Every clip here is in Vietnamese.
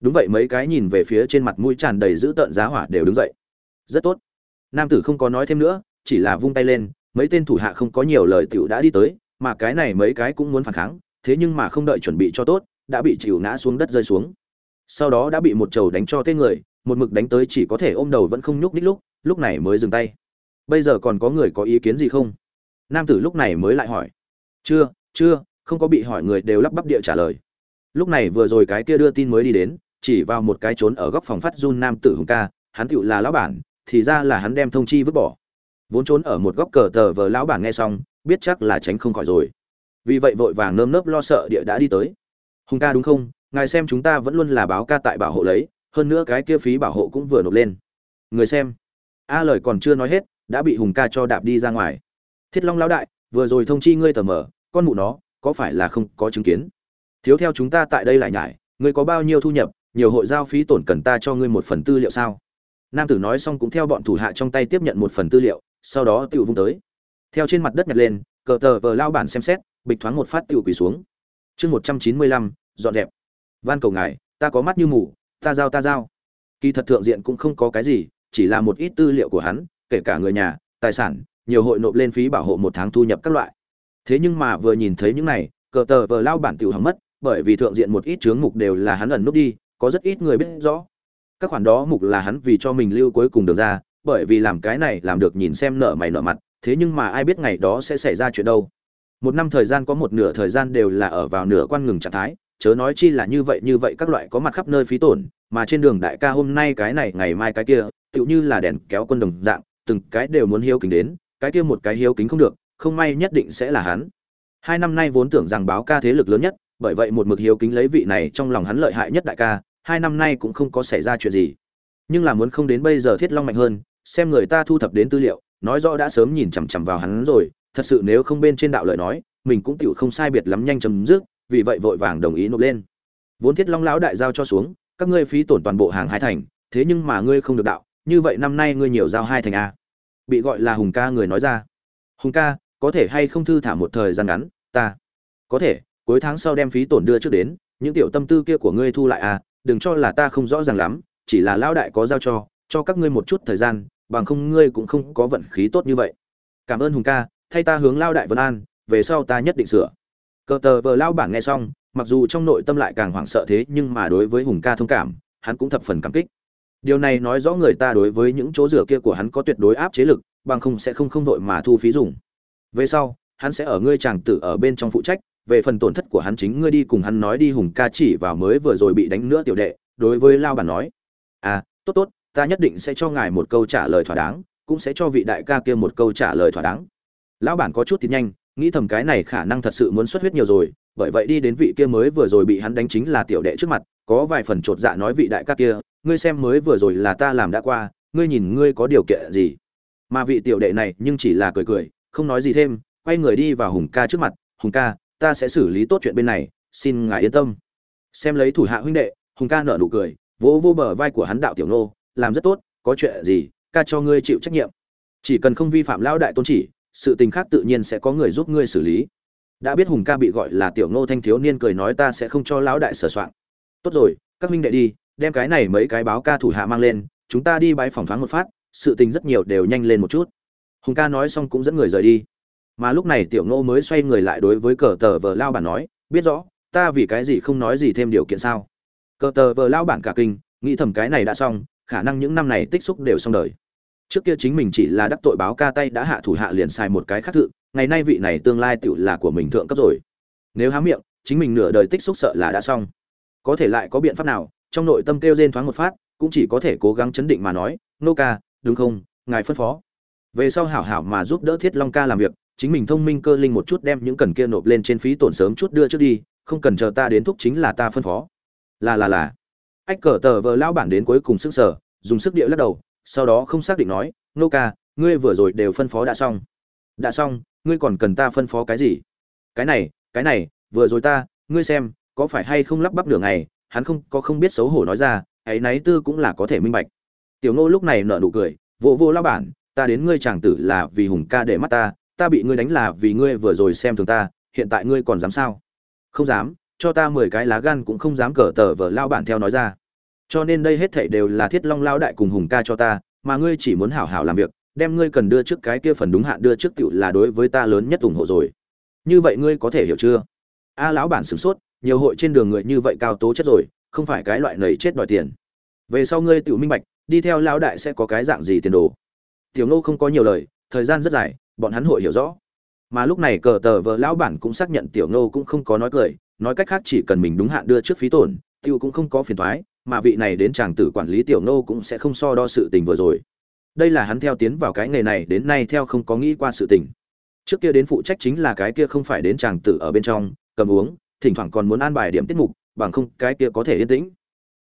đúng vậy, mấy cái nhìn về phía trên mặt mũi tràn đầy dữ tợn giá hỏa đều đứng dậy. Rất tốt. Nam tử không có nói thêm nữa, chỉ là vung tay lên, mấy tên thủ hạ không có nhiều lời tiểu đã đi tới, mà cái này mấy cái cũng muốn phản kháng, thế nhưng mà không đợi chuẩn bị cho tốt, đã bị chịu ngã xuống đất rơi xuống. Sau đó đã bị một trầu đánh cho tên người, một mực đánh tới chỉ có thể ôm đầu vẫn không nhúc ních lúc lúc này mới dừng tay. Bây giờ còn có người có ý kiến gì không? Nam tử lúc này mới lại hỏi. Chưa chưa, không có bị hỏi người đều lắp bắp địa trả lời. Lúc này vừa rồi cái kia đưa tin mới đi đến chỉ vào một cái trốn ở góc phòng phát run nam tử hùng ca, hắn tựu là lão bản, thì ra là hắn đem thông chi vứt bỏ. Vốn trốn ở một góc cờ tờ vờ lão bản nghe xong, biết chắc là tránh không khỏi rồi. Vì vậy vội vàng nơm nớp lo sợ địa đã đi tới. Hùng ca đúng không? Ngài xem chúng ta vẫn luôn là báo ca tại bảo hộ lấy, hơn nữa cái kia phí bảo hộ cũng vừa nộp lên. Người xem. A lời còn chưa nói hết, đã bị hùng ca cho đạp đi ra ngoài. Thiết long lão đại, vừa rồi thông chi ngươi tờ mở con mụ nó, có phải là không có chứng kiến? Thiếu theo chúng ta tại đây lại nhải, ngươi có bao nhiêu thu nhập nhiều hội giao phí tổn cần ta cho ngươi một phần tư liệu sao? Nam tử nói xong cũng theo bọn thủ hạ trong tay tiếp nhận một phần tư liệu, sau đó tự vung tới. Theo trên mặt đất nhặt lên, cờ tờ vờ lao bản xem xét, bịch thoáng một phát tự quỳ xuống. Chương một trăm chín mươi lăm, dọn dẹp. Van cầu ngài, ta có mắt như mù, ta giao ta giao. Kỳ thật thượng diện cũng không có cái gì, chỉ là một ít tư liệu của hắn, kể cả người nhà, tài sản, nhiều hội nộp lên phí bảo hộ một tháng thu nhập các loại. Thế nhưng mà vừa nhìn thấy những này, cờ tờ vờ lao bản tiểu hỏng mất, bởi vì thượng diện một ít chướng mục đều là hắn ẩn núp đi có rất ít người biết rõ. Các khoản đó mục là hắn vì cho mình lưu cuối cùng được ra, bởi vì làm cái này làm được nhìn xem nợ mày nợ mặt, thế nhưng mà ai biết ngày đó sẽ xảy ra chuyện đâu. Một năm thời gian có một nửa thời gian đều là ở vào nửa quan ngừng trạng thái, chớ nói chi là như vậy như vậy các loại có mặt khắp nơi phí tổn, mà trên đường đại ca hôm nay cái này, ngày mai cái kia, tựu như là đèn kéo quân đồng dạng, từng cái đều muốn hiếu kính đến, cái kia một cái hiếu kính không được, không may nhất định sẽ là hắn. Hai năm nay vốn tưởng rằng báo ca thế lực lớn nhất, bởi vậy một mực hiếu kính lấy vị này trong lòng hắn lợi hại nhất đại ca hai năm nay cũng không có xảy ra chuyện gì. Nhưng là muốn không đến bây giờ thiết long mạnh hơn, xem người ta thu thập đến tư liệu, nói rõ đã sớm nhìn chằm chằm vào hắn rồi, thật sự nếu không bên trên đạo lợi nói, mình cũng tựu không sai biệt lắm nhanh chấm dứt, vì vậy vội vàng đồng ý nộp lên. Vốn thiết long lão đại giao cho xuống, các ngươi phí tổn toàn bộ hàng hai thành, thế nhưng mà ngươi không được đạo, như vậy năm nay ngươi nhiều giao hai thành a bị gọi là hùng ca người nói ra. Hùng ca, có thể hay không thư thả một thời gian ngắn, ta. Có thể, cuối tháng sau đem phí tổn đưa trước đến, những tiểu tâm tư kia của ngươi thu lại à đừng cho là ta không rõ ràng lắm, chỉ là lão đại có giao cho cho các ngươi một chút thời gian, bằng không ngươi cũng không có vận khí tốt như vậy. Cảm ơn hùng ca, thay ta hướng lao đại vân an, về sau ta nhất định sửa. Cờ tờ vờ lao bản nghe xong, mặc dù trong nội tâm lại càng hoảng sợ thế, nhưng mà đối với hùng ca thông cảm, hắn cũng thập phần cảm kích. Điều này nói rõ người ta đối với những chỗ rửa kia của hắn có tuyệt đối áp chế lực, bằng không sẽ không không vội mà thu phí dùng. Về sau, hắn sẽ ở ngươi chàng tử ở bên trong phụ trách về phần tổn thất của hắn chính ngươi đi cùng hắn nói đi, hùng ca chỉ vào mới vừa rồi bị đánh nữa tiểu đệ, đối với lao bản nói à tốt tốt, ta nhất định sẽ cho ngài một câu trả lời thỏa đáng, cũng sẽ cho vị đại ca kia một câu trả lời thỏa đáng. Lão bản có chút tiến nhanh, nghĩ thầm cái này khả năng thật sự muốn xuất huyết nhiều rồi, bởi vậy đi đến vị kia mới vừa rồi bị hắn đánh chính là tiểu đệ trước mặt, có vài phần chột dạ nói vị đại ca kia, ngươi xem mới vừa rồi là ta làm đã qua, ngươi nhìn ngươi có điều kiện gì? Mà vị tiểu đệ này nhưng chỉ là cười cười, không nói gì thêm, quay người đi vào hùng ca trước mặt, hùng ca ta sẽ xử lý tốt chuyện bên này, xin ngài yên tâm. Xem lấy thủ hạ huynh đệ, hùng ca nở nụ cười, vỗ vô bờ vai của hắn đạo tiểu nô, làm rất tốt, có chuyện gì, ca cho ngươi chịu trách nhiệm. Chỉ cần không vi phạm lão đại tôn chỉ, sự tình khác tự nhiên sẽ có người giúp ngươi xử lý. Đã biết hùng ca bị gọi là tiểu nô thanh thiếu niên cười nói ta sẽ không cho lão đại sửa soạn. Tốt rồi, các huynh đệ đi, đem cái này mấy cái báo ca thủ hạ mang lên, chúng ta đi bãi phòng thoáng một phát, sự tình rất nhiều đều nhanh lên một chút. Hùng ca nói xong cũng dẫn người rời đi mà lúc này tiểu ngô mới xoay người lại đối với cờ tờ vờ lao bản nói, biết rõ, ta vì cái gì không nói gì thêm điều kiện sao? Cờ tờ vờ lao bản cả kinh, nghĩ thầm cái này đã xong, khả năng những năm này tích xúc đều xong đời. Trước kia chính mình chỉ là đắc tội báo ca tay đã hạ thủ hạ liền xài một cái khác thự, ngày nay vị này tương lai tựu là của mình thượng cấp rồi. Nếu há miệng, chính mình nửa đời tích xúc sợ là đã xong. Có thể lại có biện pháp nào, trong nội tâm kêu rên thoáng một phát, cũng chỉ có thể cố gắng chấn định mà nói, nô ca, đúng không? Ngài phân phó. Về sau hảo hảo mà giúp đỡ thiết long ca làm việc chính mình thông minh cơ linh một chút đem những cần kia nộp lên trên phí tổn sớm chút đưa trước đi, không cần chờ ta đến thúc chính là ta phân phó. Là là là. Ách cờ tờ vờ lão bản đến cuối cùng sức sở, dùng sức địa lắc đầu, sau đó không xác định nói, nô ca, ngươi vừa rồi đều phân phó đã xong. Đã xong, ngươi còn cần ta phân phó cái gì? Cái này cái này, vừa rồi ta, ngươi xem, có phải hay không lắp bắp đường này hắn không, có không biết xấu hổ nói ra, ấy náy tư cũng là có thể minh bạch. Tiểu ngô lúc này nở nụ cười, vô vô lão bản, ta đến ngươi chàng tử là vì hùng ca để mắt ta ta bị ngươi đánh là vì ngươi vừa rồi xem thường ta, hiện tại ngươi còn dám sao? Không dám, cho ta mười cái lá gan cũng không dám cờ tờ vờ lao bản theo nói ra. Cho nên đây hết thảy đều là thiết long lao đại cùng hùng ca cho ta, mà ngươi chỉ muốn hảo hảo làm việc, đem ngươi cần đưa trước cái kia phần đúng hạn đưa trước tiểu là đối với ta lớn nhất ủng hộ rồi. Như vậy ngươi có thể hiểu chưa? A lão bản sửng sốt, nhiều hội trên đường người như vậy cao tố chất rồi, không phải cái loại nầy chết đòi tiền. Về sau ngươi tự minh bạch, đi theo lão đại sẽ có cái dạng gì tiền đồ? Tiểu ngô không có nhiều lời, thời gian rất dài bọn hắn hội hiểu rõ. Mà lúc này cờ tờ vợ lão bản cũng xác nhận tiểu ngô cũng không có nói cười, nói cách khác chỉ cần mình đúng hạn đưa trước phí tổn, tiêu cũng không có phiền thoái mà vị này đến chàng tử quản lý tiểu ngô cũng sẽ không so đo sự tình vừa rồi. Đây là hắn theo tiến vào cái nghề này đến nay theo không có nghĩ qua sự tình. Trước kia đến phụ trách chính là cái kia không phải đến chàng tử ở bên trong, cầm uống, thỉnh thoảng còn muốn an bài điểm tiết mục, bằng không cái kia có thể yên tĩnh.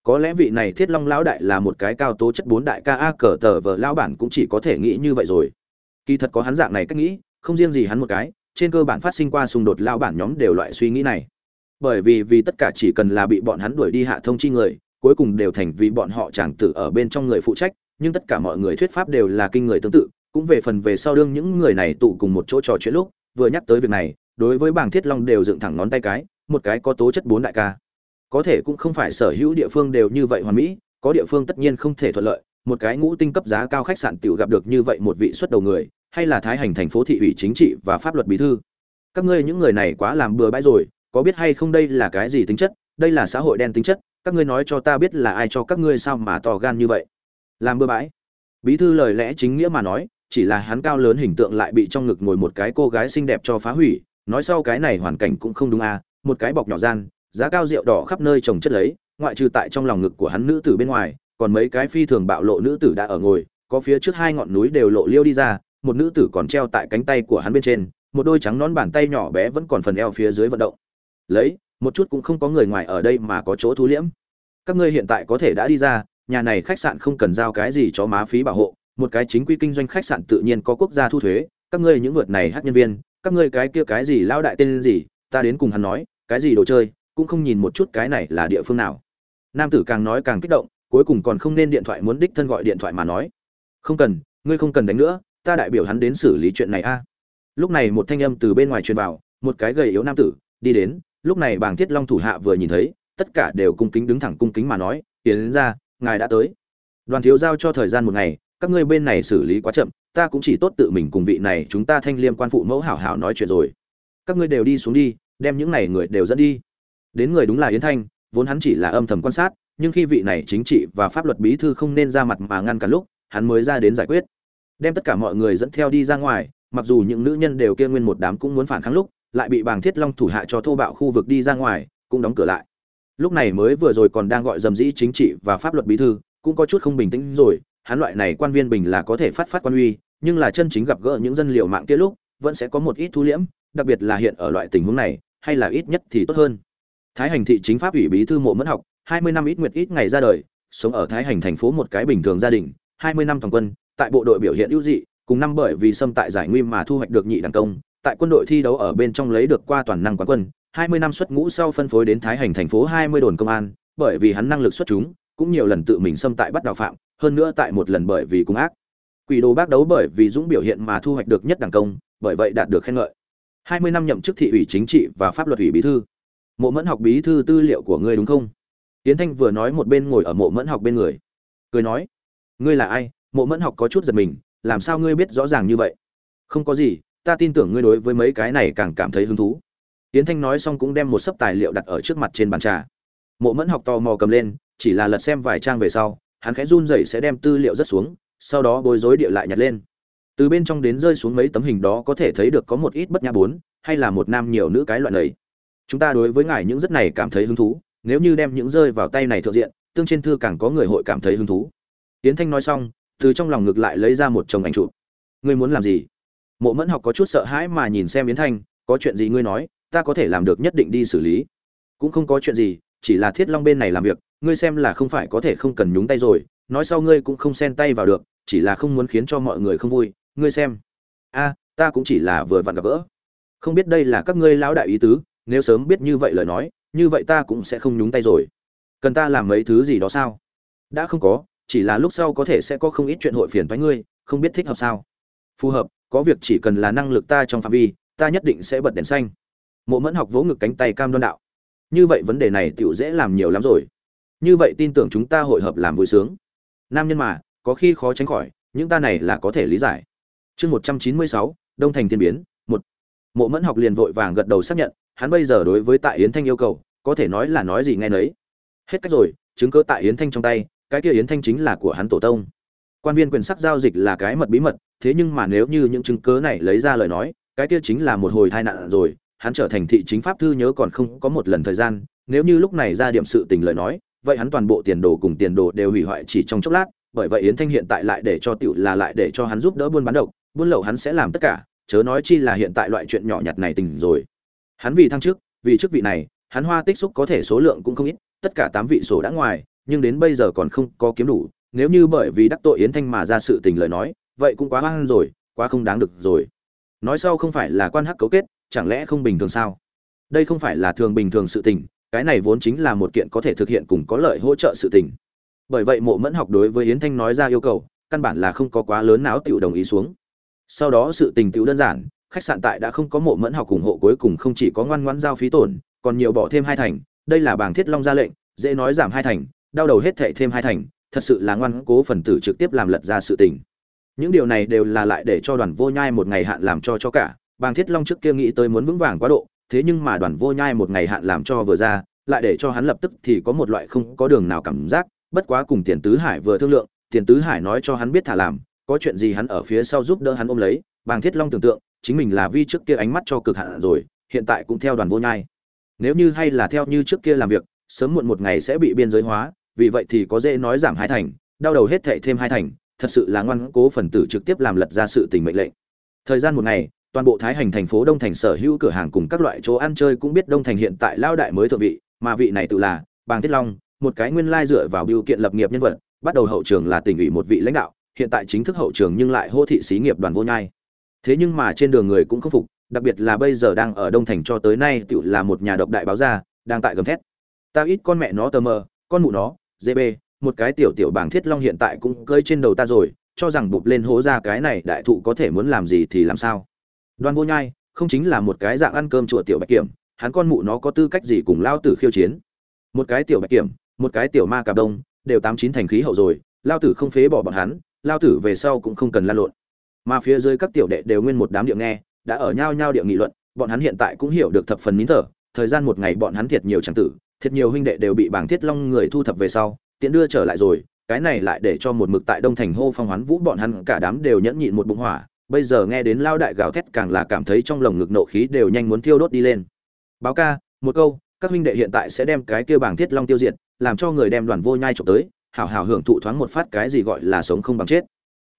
Có lẽ vị này thiết long lão đại là một cái cao tố chất bốn đại ca a, cờ tờ vờ lão bản cũng chỉ có thể nghĩ như vậy rồi kỳ thật có hắn dạng này cách nghĩ, không riêng gì hắn một cái, trên cơ bản phát sinh qua xung đột lão bản nhóm đều loại suy nghĩ này. Bởi vì vì tất cả chỉ cần là bị bọn hắn đuổi đi hạ thông chi người, cuối cùng đều thành vì bọn họ chẳng tử ở bên trong người phụ trách, nhưng tất cả mọi người thuyết pháp đều là kinh người tương tự, cũng về phần về sau đương những người này tụ cùng một chỗ trò chuyện lúc, vừa nhắc tới việc này, đối với bảng thiết long đều dựng thẳng ngón tay cái, một cái có tố chất bốn đại ca. Có thể cũng không phải sở hữu địa phương đều như vậy hoàn mỹ, có địa phương tất nhiên không thể thuận lợi, một cái ngũ tinh cấp giá cao khách sạn tiểu gặp được như vậy một vị xuất đầu người hay là thái hành thành phố thị ủy chính trị và pháp luật bí thư? Các ngươi những người này quá làm bừa bãi rồi, có biết hay không đây là cái gì tính chất? Đây là xã hội đen tính chất, các ngươi nói cho ta biết là ai cho các ngươi sao mà to gan như vậy? Làm bừa bãi? Bí thư lời lẽ chính nghĩa mà nói, chỉ là hắn cao lớn hình tượng lại bị trong ngực ngồi một cái cô gái xinh đẹp cho phá hủy, nói sau cái này hoàn cảnh cũng không đúng à một cái bọc nhỏ gian, giá cao rượu đỏ khắp nơi trồng chất lấy, ngoại trừ tại trong lòng ngực của hắn nữ tử bên ngoài, còn mấy cái phi thường bạo lộ nữ tử đã ở ngồi, có phía trước hai ngọn núi đều lộ liêu đi ra một nữ tử còn treo tại cánh tay của hắn bên trên, một đôi trắng nón bàn tay nhỏ bé vẫn còn phần eo phía dưới vận động. Lấy, một chút cũng không có người ngoài ở đây mà có chỗ thu liễm. Các ngươi hiện tại có thể đã đi ra, nhà này khách sạn không cần giao cái gì cho má phí bảo hộ, một cái chính quy kinh doanh khách sạn tự nhiên có quốc gia thu thuế, các ngươi những vượt này hát nhân viên, các ngươi cái kia cái gì lao đại tên gì, ta đến cùng hắn nói, cái gì đồ chơi, cũng không nhìn một chút cái này là địa phương nào. Nam tử càng nói càng kích động, cuối cùng còn không nên điện thoại muốn đích thân gọi điện thoại mà nói. Không cần, ngươi không cần đánh nữa ta đại biểu hắn đến xử lý chuyện này a. Lúc này một thanh âm từ bên ngoài truyền vào, một cái gầy yếu nam tử, đi đến, lúc này bàng thiết long thủ hạ vừa nhìn thấy, tất cả đều cung kính đứng thẳng cung kính mà nói, tiến đến ra, ngài đã tới. Đoàn thiếu giao cho thời gian một ngày, các ngươi bên này xử lý quá chậm, ta cũng chỉ tốt tự mình cùng vị này chúng ta thanh liêm quan phụ mẫu hảo hảo nói chuyện rồi. Các ngươi đều đi xuống đi, đem những này người đều dẫn đi. Đến người đúng là yến thanh, vốn hắn chỉ là âm thầm quan sát, nhưng khi vị này chính trị và pháp luật bí thư không nên ra mặt mà ngăn cản lúc, hắn mới ra đến giải quyết đem tất cả mọi người dẫn theo đi ra ngoài, mặc dù những nữ nhân đều kia nguyên một đám cũng muốn phản kháng lúc, lại bị bàng thiết long thủ hạ cho thô bạo khu vực đi ra ngoài, cũng đóng cửa lại. Lúc này mới vừa rồi còn đang gọi dầm dĩ chính trị và pháp luật bí thư, cũng có chút không bình tĩnh rồi, hắn loại này quan viên bình là có thể phát phát quan uy, nhưng là chân chính gặp gỡ những dân liệu mạng kia lúc, vẫn sẽ có một ít thu liễm, đặc biệt là hiện ở loại tình huống này, hay là ít nhất thì tốt hơn. Thái hành thị chính pháp ủy bí thư mộ mẫn học, hai mươi năm ít nguyệt ít ngày ra đời, sống ở thái hành thành phố một cái bình thường gia đình, hai mươi năm toàn quân tại bộ đội biểu hiện ưu dị, cùng năm bởi vì xâm tại giải nguy mà thu hoạch được nhị đẳng công, tại quân đội thi đấu ở bên trong lấy được qua toàn năng quán quân, hai mươi năm xuất ngũ sau phân phối đến thái hành thành phố hai mươi đồn công an, bởi vì hắn năng lực xuất chúng, cũng nhiều lần tự mình xâm tại bắt đào phạm, hơn nữa tại một lần bởi vì cung ác. Quỷ đồ bác đấu bởi vì dũng biểu hiện mà thu hoạch được nhất đẳng công, bởi vậy đạt được khen ngợi. Hai mươi năm nhậm chức thị ủy chính trị và pháp luật ủy bí thư. Mộ mẫn học bí thư tư liệu của ngươi đúng không? Tiến thanh vừa nói một bên ngồi ở mộ mẫn học bên người. Cười nói, ngươi là ai? Mộ mẫn học có chút giật mình, làm sao ngươi biết rõ ràng như vậy? Không có gì, ta tin tưởng ngươi đối với mấy cái này càng cảm thấy hứng thú. Tiến thanh nói xong cũng đem một sấp tài liệu đặt ở trước mặt trên bàn trà. Mộ mẫn học tò mò cầm lên, chỉ là lật xem vài trang về sau, hắn khẽ run rẩy sẽ đem tư liệu rất xuống, sau đó bối rối địa lại nhặt lên. Từ bên trong đến rơi xuống mấy tấm hình đó có thể thấy được có một ít bất nhã bốn, hay là một nam nhiều nữ cái loại này. Chúng ta đối với ngài những rất này cảm thấy hứng thú, nếu như đem những rơi vào tay này thượng diện, tương trên thư càng có người hội cảm thấy hứng thú. Tiến thanh nói xong từ trong lòng ngực lại lấy ra một chồng ảnh chụp. Ngươi muốn làm gì? Mộ mẫn học có chút sợ hãi mà nhìn xem yến thanh, có chuyện gì ngươi nói, ta có thể làm được nhất định đi xử lý. Cũng không có chuyện gì, chỉ là thiết long bên này làm việc, ngươi xem là không phải có thể không cần nhúng tay rồi, nói sau ngươi cũng không xen tay vào được, chỉ là không muốn khiến cho mọi người không vui, ngươi xem. A, ta cũng chỉ là vừa vặn gặp gỡ. Không biết đây là các ngươi lão đại ý tứ, nếu sớm biết như vậy lời nói, như vậy ta cũng sẽ không nhúng tay rồi. Cần ta làm mấy thứ gì đó sao? Đã không có chỉ là lúc sau có thể sẽ có không ít chuyện hội phiền với ngươi, không biết thích hợp sao? Phù hợp, có việc chỉ cần là năng lực ta trong phạm vi, ta nhất định sẽ bật đèn xanh. Mộ mẫn học vỗ ngực cánh tay cam đoan đạo. Như vậy vấn đề này tiểu dễ làm nhiều lắm rồi. Như vậy tin tưởng chúng ta hội hợp làm vui sướng. Nam nhân mà, có khi khó tránh khỏi những ta này là có thể lý giải. Chương một trăm chín mươi sáu, đông thành thiên biến, một. Mộ mẫn học liền vội vàng gật đầu xác nhận, hắn bây giờ đối với tại yến thanh yêu cầu, có thể nói là nói gì nghe nấy. Hết cách rồi, chứng cứ tại yến thanh trong tay cái kia yến thanh chính là của hắn tổ tông. Quan viên quyền sắc giao dịch là cái mật bí mật, thế nhưng mà nếu như những chứng cứ này lấy ra lời nói, cái kia chính là một hồi tai nạn rồi, hắn trở thành thị chính pháp thư nhớ còn không có một lần thời gian, nếu như lúc này ra điểm sự tình lời nói, vậy hắn toàn bộ tiền đồ cùng tiền đồ đều hủy hoại chỉ trong chốc lát, bởi vậy yến thanh hiện tại lại để cho tiểu là lại để cho hắn giúp đỡ buôn bán độc, buôn lậu hắn sẽ làm tất cả, chớ nói chi là hiện tại loại chuyện nhỏ nhặt này tình rồi. Hắn vì thăng chức, vì chức vị này, hắn hoa tích xúc có thể số lượng cũng không ít, tất cả tám vị sổ đã ngoài nhưng đến bây giờ còn không có kiếm đủ, nếu như bởi vì đắc tội yến thanh mà ra sự tình lời nói, vậy cũng quá hoang rồi, quá không đáng được rồi. Nói sau không phải là quan hắc cấu kết, chẳng lẽ không bình thường sao? Đây không phải là thường bình thường sự tình, cái này vốn chính là một kiện có thể thực hiện cùng có lợi hỗ trợ sự tình. Bởi vậy mộ mẫn học đối với yến thanh nói ra yêu cầu, căn bản là không có quá lớn não tiểu đồng ý xuống. Sau đó sự tình tiểu đơn giản, khách sạn tại đã không có mộ mẫn học ủng hộ cuối cùng không chỉ có ngoan ngoãn giao phí tổn, còn nhiều bỏ thêm hai thành, đây là bảng thiết long ra lệnh, dễ nói giảm hai thành đau đầu hết thệ thêm hai thành, thật sự là ngoan cố phần tử trực tiếp làm lật ra sự tình. Những điều này đều là lại để cho đoàn vô nhai một ngày hạn làm cho cho cả, bàng thiết long trước kia nghĩ tới muốn vững vàng quá độ, thế nhưng mà đoàn vô nhai một ngày hạn làm cho vừa ra, lại để cho hắn lập tức thì có một loại không có đường nào cảm giác, bất quá cùng tiền tứ hải vừa thương lượng, tiền tứ hải nói cho hắn biết thả làm, có chuyện gì hắn ở phía sau giúp đỡ hắn ôm lấy, bàng thiết long tưởng tượng, chính mình là vi trước kia ánh mắt cho cực hạn rồi, hiện tại cũng theo đoàn vô nhai. Nếu như hay là theo như trước kia làm việc sớm muộn một ngày sẽ bị biên giới hóa, vì vậy thì có dễ nói giảm hai thành, đau đầu hết thệ thêm hai thành, thật sự là ngoan cố phần tử trực tiếp làm lật ra sự tình mệnh lệnh. Thời gian một ngày, toàn bộ thái hành thành phố đông thành sở hữu cửa hàng cùng các loại chỗ ăn chơi cũng biết đông thành hiện tại lao đại mới thượng vị, mà vị này tự là bàng thiết long, một cái nguyên lai dựa vào biểu kiện lập nghiệp nhân vật, bắt đầu hậu trường là tỉnh ủy một vị lãnh đạo, hiện tại chính thức hậu trường nhưng lại hô thị xí nghiệp đoàn vô nhai. Thế nhưng mà trên đường người cũng không phục, đặc biệt là bây giờ đang ở đông thành cho tới nay tự là một nhà độc đại báo gia, đang tại gầm thét ta ít con mẹ nó tờ mờ, con mụ nó db một cái tiểu tiểu bảng thiết long hiện tại cũng cơi trên đầu ta rồi, cho rằng bụp lên hố ra cái này đại thụ có thể muốn làm gì thì làm sao. Đoàn vô nhai, không chính là một cái dạng ăn cơm chùa tiểu bạch kiểm, hắn con mụ nó có tư cách gì cùng lao tử khiêu chiến? Một cái tiểu bạch kiểm, một cái tiểu ma cà đông, đều tám chín thành khí hậu rồi, lao tử không phế bỏ bọn hắn, lao tử về sau cũng không cần lan lộn. Mà phía dưới các tiểu đệ đều nguyên một đám điệu nghe, đã ở nhau nhau điệu nghị luận, bọn hắn hiện tại cũng hiểu được thập phần nín thở, thời gian một ngày bọn hắn thiệt nhiều chẳng tử thiệt nhiều huynh đệ đều bị bảng thiết long người thu thập về sau, tiện đưa trở lại rồi, cái này lại để cho một mực tại đông thành hô phong hoán vũ bọn hắn cả đám đều nhẫn nhịn một bụng hỏa, bây giờ nghe đến lao đại gào thét càng là cảm thấy trong lồng ngực nộ khí đều nhanh muốn thiêu đốt đi lên. Báo ca, một câu, các huynh đệ hiện tại sẽ đem cái kia bảng thiết long tiêu diệt, làm cho người đem đoàn vô nhai trộm tới, hảo hảo hưởng thụ thoáng một phát cái gì gọi là sống không bằng chết.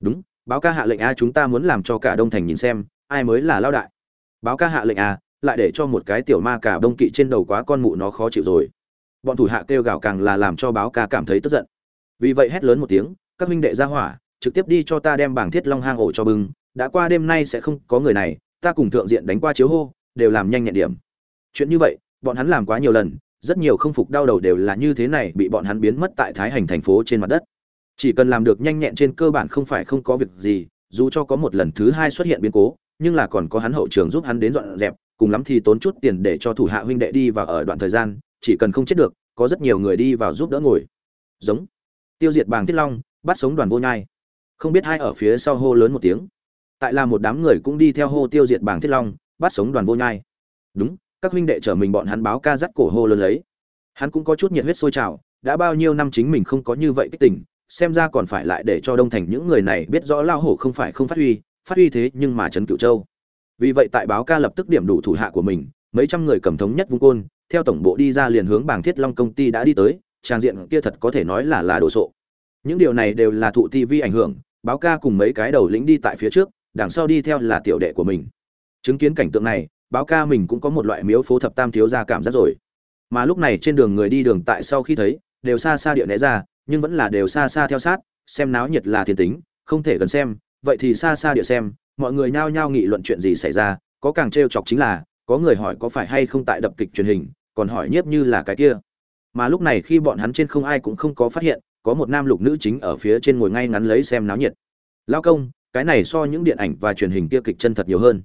Đúng, báo ca hạ lệnh a, chúng ta muốn làm cho cả đông thành nhìn xem, ai mới là lao đại. Báo ca hạ lệnh a lại để cho một cái tiểu ma cả đông kỵ trên đầu quá con mụ nó khó chịu rồi. Bọn thủ hạ kêu gào càng là làm cho báo ca cảm thấy tức giận. Vì vậy hét lớn một tiếng, các huynh đệ ra hỏa, trực tiếp đi cho ta đem bảng thiết long hang ổ cho bưng, đã qua đêm nay sẽ không có người này, ta cùng thượng diện đánh qua chiếu hô, đều làm nhanh nhẹn điểm. Chuyện như vậy, bọn hắn làm quá nhiều lần, rất nhiều không phục đau đầu đều là như thế này bị bọn hắn biến mất tại thái hành thành phố trên mặt đất. Chỉ cần làm được nhanh nhẹn trên cơ bản không phải không có việc gì, dù cho có một lần thứ hai xuất hiện biến cố, nhưng là còn có hắn hậu trường giúp hắn đến dọn dẹp cùng lắm thì tốn chút tiền để cho thủ hạ huynh đệ đi vào ở đoạn thời gian, chỉ cần không chết được, có rất nhiều người đi vào giúp đỡ ngồi. Giống. Tiêu diệt bàng thiết long, bắt sống đoàn vô nhai. Không biết hai ở phía sau hô lớn một tiếng. Tại là một đám người cũng đi theo hô tiêu diệt bàng thiết long, bắt sống đoàn vô nhai. Đúng, các huynh đệ chở mình bọn hắn báo ca dắt cổ hô lớn lấy. Hắn cũng có chút nhiệt huyết sôi trào, đã bao nhiêu năm chính mình không có như vậy kích tình, xem ra còn phải lại để cho đông thành những người này biết rõ lao hổ không phải không phát huy phát huy thế nhưng mà trấn cửu châu vì vậy tại báo ca lập tức điểm đủ thủ hạ của mình, mấy trăm người cầm thống nhất vung côn, theo tổng bộ đi ra liền hướng bảng thiết long công ty đã đi tới, trang diện kia thật có thể nói là là đồ sộ. Những điều này đều là thụ tv ảnh hưởng, báo ca cùng mấy cái đầu lĩnh đi tại phía trước, đằng sau đi theo là tiểu đệ của mình. Chứng kiến cảnh tượng này, báo ca mình cũng có một loại miếu phố thập tam thiếu ra cảm giác rồi. Mà lúc này trên đường người đi đường tại sau khi thấy, đều xa xa địa né ra, nhưng vẫn là đều xa xa theo sát, xem náo nhiệt là thiên tính, không thể gần xem, vậy thì xa xa địa xem mọi người nhao nhao nghị luận chuyện gì xảy ra, có càng trêu chọc chính là, có người hỏi có phải hay không tại đập kịch truyền hình, còn hỏi nhiếp như là cái kia. Mà lúc này khi bọn hắn trên không ai cũng không có phát hiện, có một nam lục nữ chính ở phía trên ngồi ngay ngắn lấy xem náo nhiệt. Lao công, cái này so những điện ảnh và truyền hình kia kịch chân thật nhiều hơn.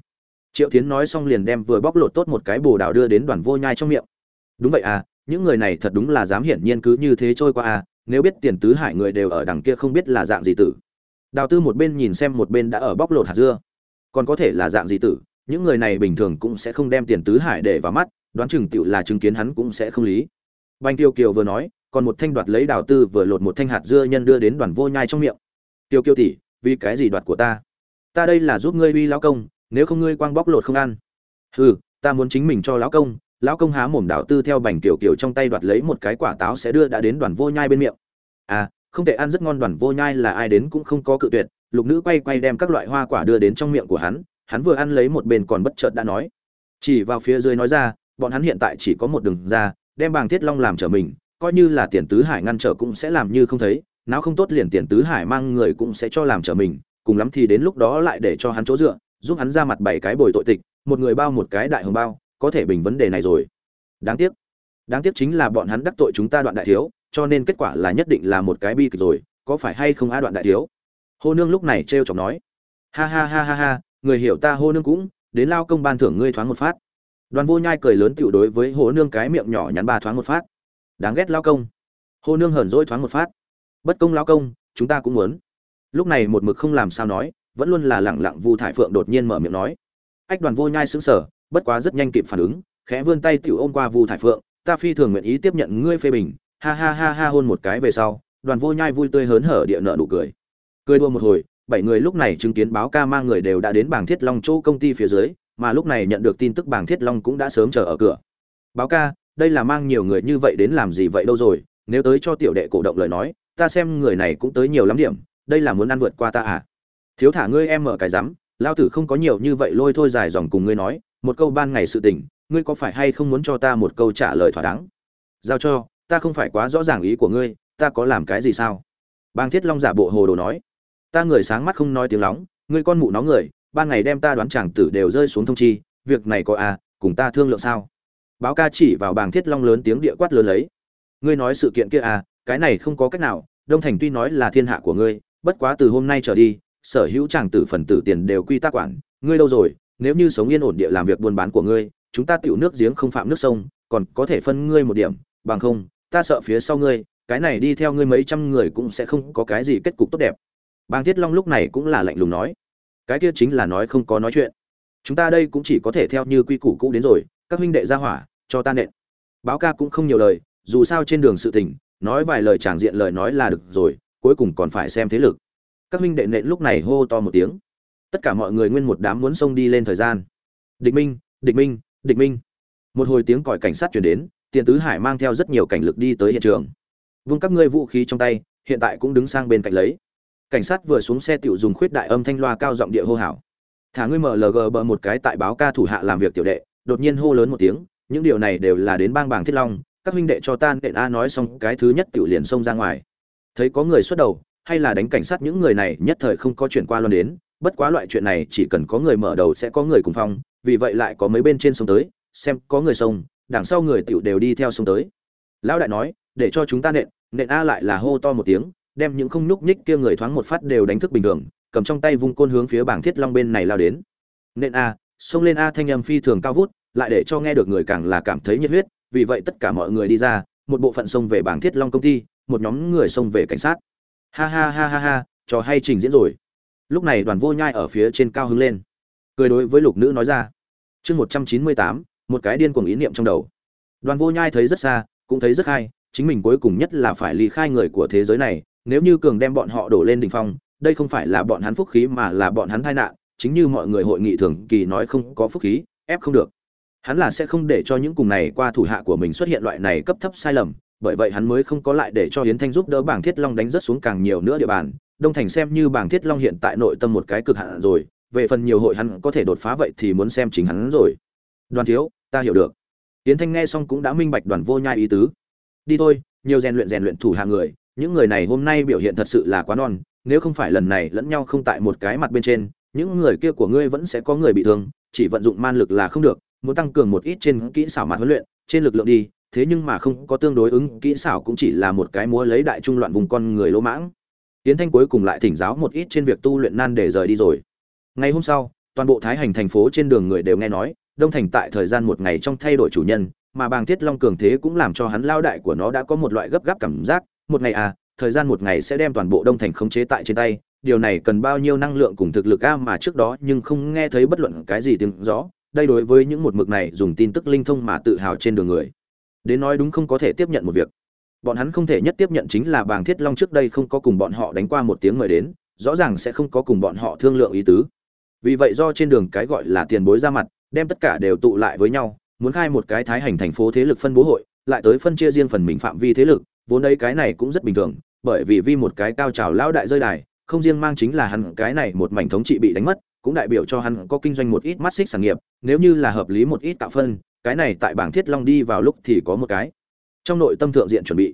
Triệu tiến nói xong liền đem vừa bóc lột tốt một cái bồ đào đưa đến đoàn vô nhai trong miệng. Đúng vậy à những người này thật đúng là dám hiển nhiên cứ như thế trôi qua à nếu biết tiền tứ hải người đều ở đằng kia không biết là dạng gì tử đào tư một bên nhìn xem một bên đã ở bóc lột hạt dưa. Còn có thể là dạng gì tử, những người này bình thường cũng sẽ không đem tiền tứ hải để vào mắt, đoán chừng tựu là chứng kiến hắn cũng sẽ không lý. Banh tiêu kiều vừa nói, còn một thanh đoạt lấy đào tư vừa lột một thanh hạt dưa nhân đưa đến đoàn vô nhai trong miệng. Tiêu kiều tỷ, vì cái gì đoạt của ta? Ta đây là giúp ngươi uy lão công, nếu không ngươi quang bóc lột không ăn. Hừ, ta muốn chính mình cho lão công lão công há mồm đào tư theo bành kiểu Kiều trong tay đoạt lấy một cái quả táo sẽ đưa đã đến đoàn vô nhai bên miệng. À không thể ăn rất ngon đoàn vô nhai là ai đến cũng không có cự tuyệt, lục nữ quay quay đem các loại hoa quả đưa đến trong miệng của hắn hắn vừa ăn lấy một bên còn bất chợt đã nói. Chỉ vào phía dưới nói ra, bọn hắn hiện tại chỉ có một đường ra, đem bàng thiết long làm trở mình, coi như là tiền tứ hải ngăn trở cũng sẽ làm như không thấy não không tốt liền tiền tứ hải mang người cũng sẽ cho làm trở mình, cùng lắm thì đến lúc đó lại để cho hắn chỗ dựa, giúp hắn ra mặt bảy cái bồi tội tịch, một người bao một cái đại hồng bao, có thể bình vấn đề này rồi. Đáng tiếc. Đáng tiếc chính là bọn hắn đắc tội chúng ta đoạn đại thiếu cho nên kết quả là nhất định là một cái bi kịch rồi, có phải hay không a đoạn đại thiếu? Hô nương lúc này trêu chọc nói. Ha ha ha ha ha, người hiểu ta hô nương cũng, đến lao công ban thưởng ngươi thoáng một phát. Đoàn vô nhai cười lớn tựu đối với hô nương cái miệng nhỏ nhắn ba thoáng một phát. Đáng ghét lao công. Hô nương hờn dỗi thoáng một phát. Bất công lao công, chúng ta cũng muốn. Lúc này một mực không làm sao nói, vẫn luôn là lẳng lặng vu thải phượng đột nhiên mở miệng nói. Ách, đoàn vô nhai sững sờ, bất quá rất nhanh kịp phản ứng, khẽ vươn tay tiểu ôm qua vu thải phượng. Ta phi thường nguyện ý tiếp nhận ngươi phê bình ha ha ha ha hôn một cái về sau, đoàn vô nhai vui tươi hớn hở địa nợ nụ cười. Cười đua một hồi, bảy người lúc này chứng kiến báo ca mang người đều đã đến bảng thiết long chỗ công ty phía dưới, mà lúc này nhận được tin tức bảng thiết long cũng đã sớm chờ ở cửa. Báo ca, đây là mang nhiều người như vậy đến làm gì vậy đâu rồi, nếu tới cho tiểu đệ cổ động lời nói, ta xem người này cũng tới nhiều lắm điểm, đây là muốn ăn vượt qua ta à? Thiếu thả ngươi em mở cái rắm lao tử không có nhiều như vậy lôi thôi dài dòng cùng ngươi nói, một câu ban ngày sự tình, ngươi có phải hay không muốn cho ta một câu trả lời thỏa đáng? Giao cho ta không phải quá rõ ràng ý của ngươi, ta có làm cái gì sao? Bang thiết long giả bộ hồ đồ nói. Ta người sáng mắt không nói tiếng lóng, ngươi con mụ nó người ban ngày đem ta đoán chàng tử đều rơi xuống thông chi, việc này có à cùng ta thương lượng sao? Báo ca chỉ vào bàng thiết long lớn tiếng địa quát lớn lấy. Ngươi nói sự kiện kia à cái này không có cách nào, đông thành tuy nói là thiên hạ của ngươi, bất quá từ hôm nay trở đi, sở hữu chàng tử phần tử tiền đều quy ta quản, ngươi đâu rồi, nếu như sống yên ổn địa làm việc buôn bán của ngươi, chúng ta tiểu nước giếng không phạm nước sông, còn có thể phân ngươi một điểm, bằng không ta sợ phía sau ngươi, cái này đi theo ngươi mấy trăm người cũng sẽ không có cái gì kết cục tốt đẹp. Bàng thiết long lúc này cũng là lạnh lùng nói, cái kia chính là nói không có nói chuyện. Chúng ta đây cũng chỉ có thể theo như quy củ cũ đến rồi, các huynh đệ ra hỏa, cho ta nện. Báo ca cũng không nhiều lời, dù sao trên đường sự tình, nói vài lời tràng diện lời nói là được rồi, cuối cùng còn phải xem thế lực. Các huynh đệ nện lúc này hô to một tiếng. Tất cả mọi người nguyên một đám muốn xông đi lên thời gian. Địch minh địch minh địch minh. Một hồi tiếng còi cảnh sát chuyển đến tiền tứ hải mang theo rất nhiều cảnh lực đi tới hiện trường. Vung các ngươi vũ khí trong tay, hiện tại cũng đứng sang bên cạnh lấy. Cảnh sát vừa xuống xe tiểu dùng khuyết đại âm thanh loa cao giọng địa hô hào. Thả ngươi mở lg bờ một cái tại báo ca thủ hạ làm việc tiểu đệ, đột nhiên hô lớn một tiếng, những điều này đều là đến bang bảng thiết long, các huynh đệ cho tan đện a nói xong cái thứ nhất tiểu liền xông ra ngoài. Thấy có người xuất đầu, hay là đánh cảnh sát những người này nhất thời không có chuyển qua luôn đến, bất quá loại chuyện này chỉ cần có người mở đầu sẽ có người cùng phong, vì vậy lại có mấy bên trên sông tới, xem có người sông đằng sau người tiểu đều đi theo sông tới. Lão đại nói, để cho chúng ta nện. Nện a lại là hô to một tiếng, đem những không núc nhích kia người thoáng một phát đều đánh thức bình thường, cầm trong tay vung côn hướng phía bảng thiết long bên này lao đến. Nện a, xông lên a thanh âm phi thường cao vút, lại để cho nghe được người càng là cảm thấy nhiệt huyết, vì vậy tất cả mọi người đi ra, một bộ phận xông về bảng thiết long công ty, một nhóm người xông về cảnh sát. Ha ha ha ha ha, trò hay trình diễn rồi. Lúc này đoàn vô nhai ở phía trên cao hứng lên, cười đối với lục nữ nói ra. Chương một trăm chín mươi tám một cái điên cuồng ý niệm trong đầu đoàn vô nhai thấy rất xa cũng thấy rất hay chính mình cuối cùng nhất là phải ly khai người của thế giới này nếu như cường đem bọn họ đổ lên đỉnh phong đây không phải là bọn hắn phúc khí mà là bọn hắn tai nạn chính như mọi người hội nghị thường kỳ nói không có phúc khí ép không được hắn là sẽ không để cho những cùng này qua thủ hạ của mình xuất hiện loại này cấp thấp sai lầm bởi vậy hắn mới không có lại để cho Yến Thanh giúp đỡ Bảng Thiết Long đánh rất xuống càng nhiều nữa địa bàn. Đông Thành xem như Bảng Thiết Long hiện tại nội tâm một cái cực hạn rồi, về phần nhiều hội hắn có thể đột phá vậy thì muốn xem chính hắn rồi. Đoàn thiếu, ta hiểu được. tiến Thanh nghe xong cũng đã minh bạch Đoàn Vô Nhai ý tứ. Đi thôi, nhiều rèn luyện rèn luyện thủ hạ người, những người này hôm nay biểu hiện thật sự là quá non, nếu không phải lần này lẫn nhau không tại một cái mặt bên trên, những người kia của ngươi vẫn sẽ có người bị thương, chỉ vận dụng man lực là không được, muốn tăng cường một ít trên kỹ xảo mặt huấn luyện, trên lực lượng đi, thế nhưng mà không có tương đối ứng kỹ xảo cũng chỉ là một cái múa lấy đại trung loạn vùng con người lỗ mãng tiến thanh cuối cùng lại thỉnh giáo một ít trên việc tu luyện nan để rời đi rồi ngày hôm sau toàn bộ thái hành thành phố trên đường người đều nghe nói đông thành tại thời gian một ngày trong thay đổi chủ nhân, mà bàng thiết long cường thế cũng làm cho hắn lao đại của nó đã có một loại gấp gáp cảm giác, một ngày à thời gian một ngày sẽ đem toàn bộ đông thành khống chế tại trên tay, điều này cần bao nhiêu năng lượng cùng thực lực a mà trước đó nhưng không nghe thấy bất luận cái gì tiếng rõ, đây đối với những một mực này dùng tin tức linh thông mà tự hào trên đường người. Đến nói đúng không có thể tiếp nhận một việc. Bọn hắn không thể nhất tiếp nhận chính là bàng thiết long trước đây không có cùng bọn họ đánh qua một tiếng mời đến, rõ ràng sẽ không có cùng bọn họ thương lượng ý tứ. Vì vậy do trên đường cái gọi là tiền bối ra mặt đem tất cả đều tụ lại với nhau, muốn khai một cái thái hành thành phố thế lực phân bố hội, lại tới phân chia riêng phần mình phạm vi thế lực, vốn đấy cái này cũng rất bình thường, bởi vì vì một cái cao trào lão đại rơi đài, không riêng mang chính là hắn cái này một mảnh thống trị bị đánh mất, cũng đại biểu cho hắn có kinh doanh một ít mắt xích sản nghiệp, nếu như là hợp lý một ít tạo phân, cái này tại bảng thiết long đi vào lúc thì có một cái trong nội tâm thượng diện chuẩn bị.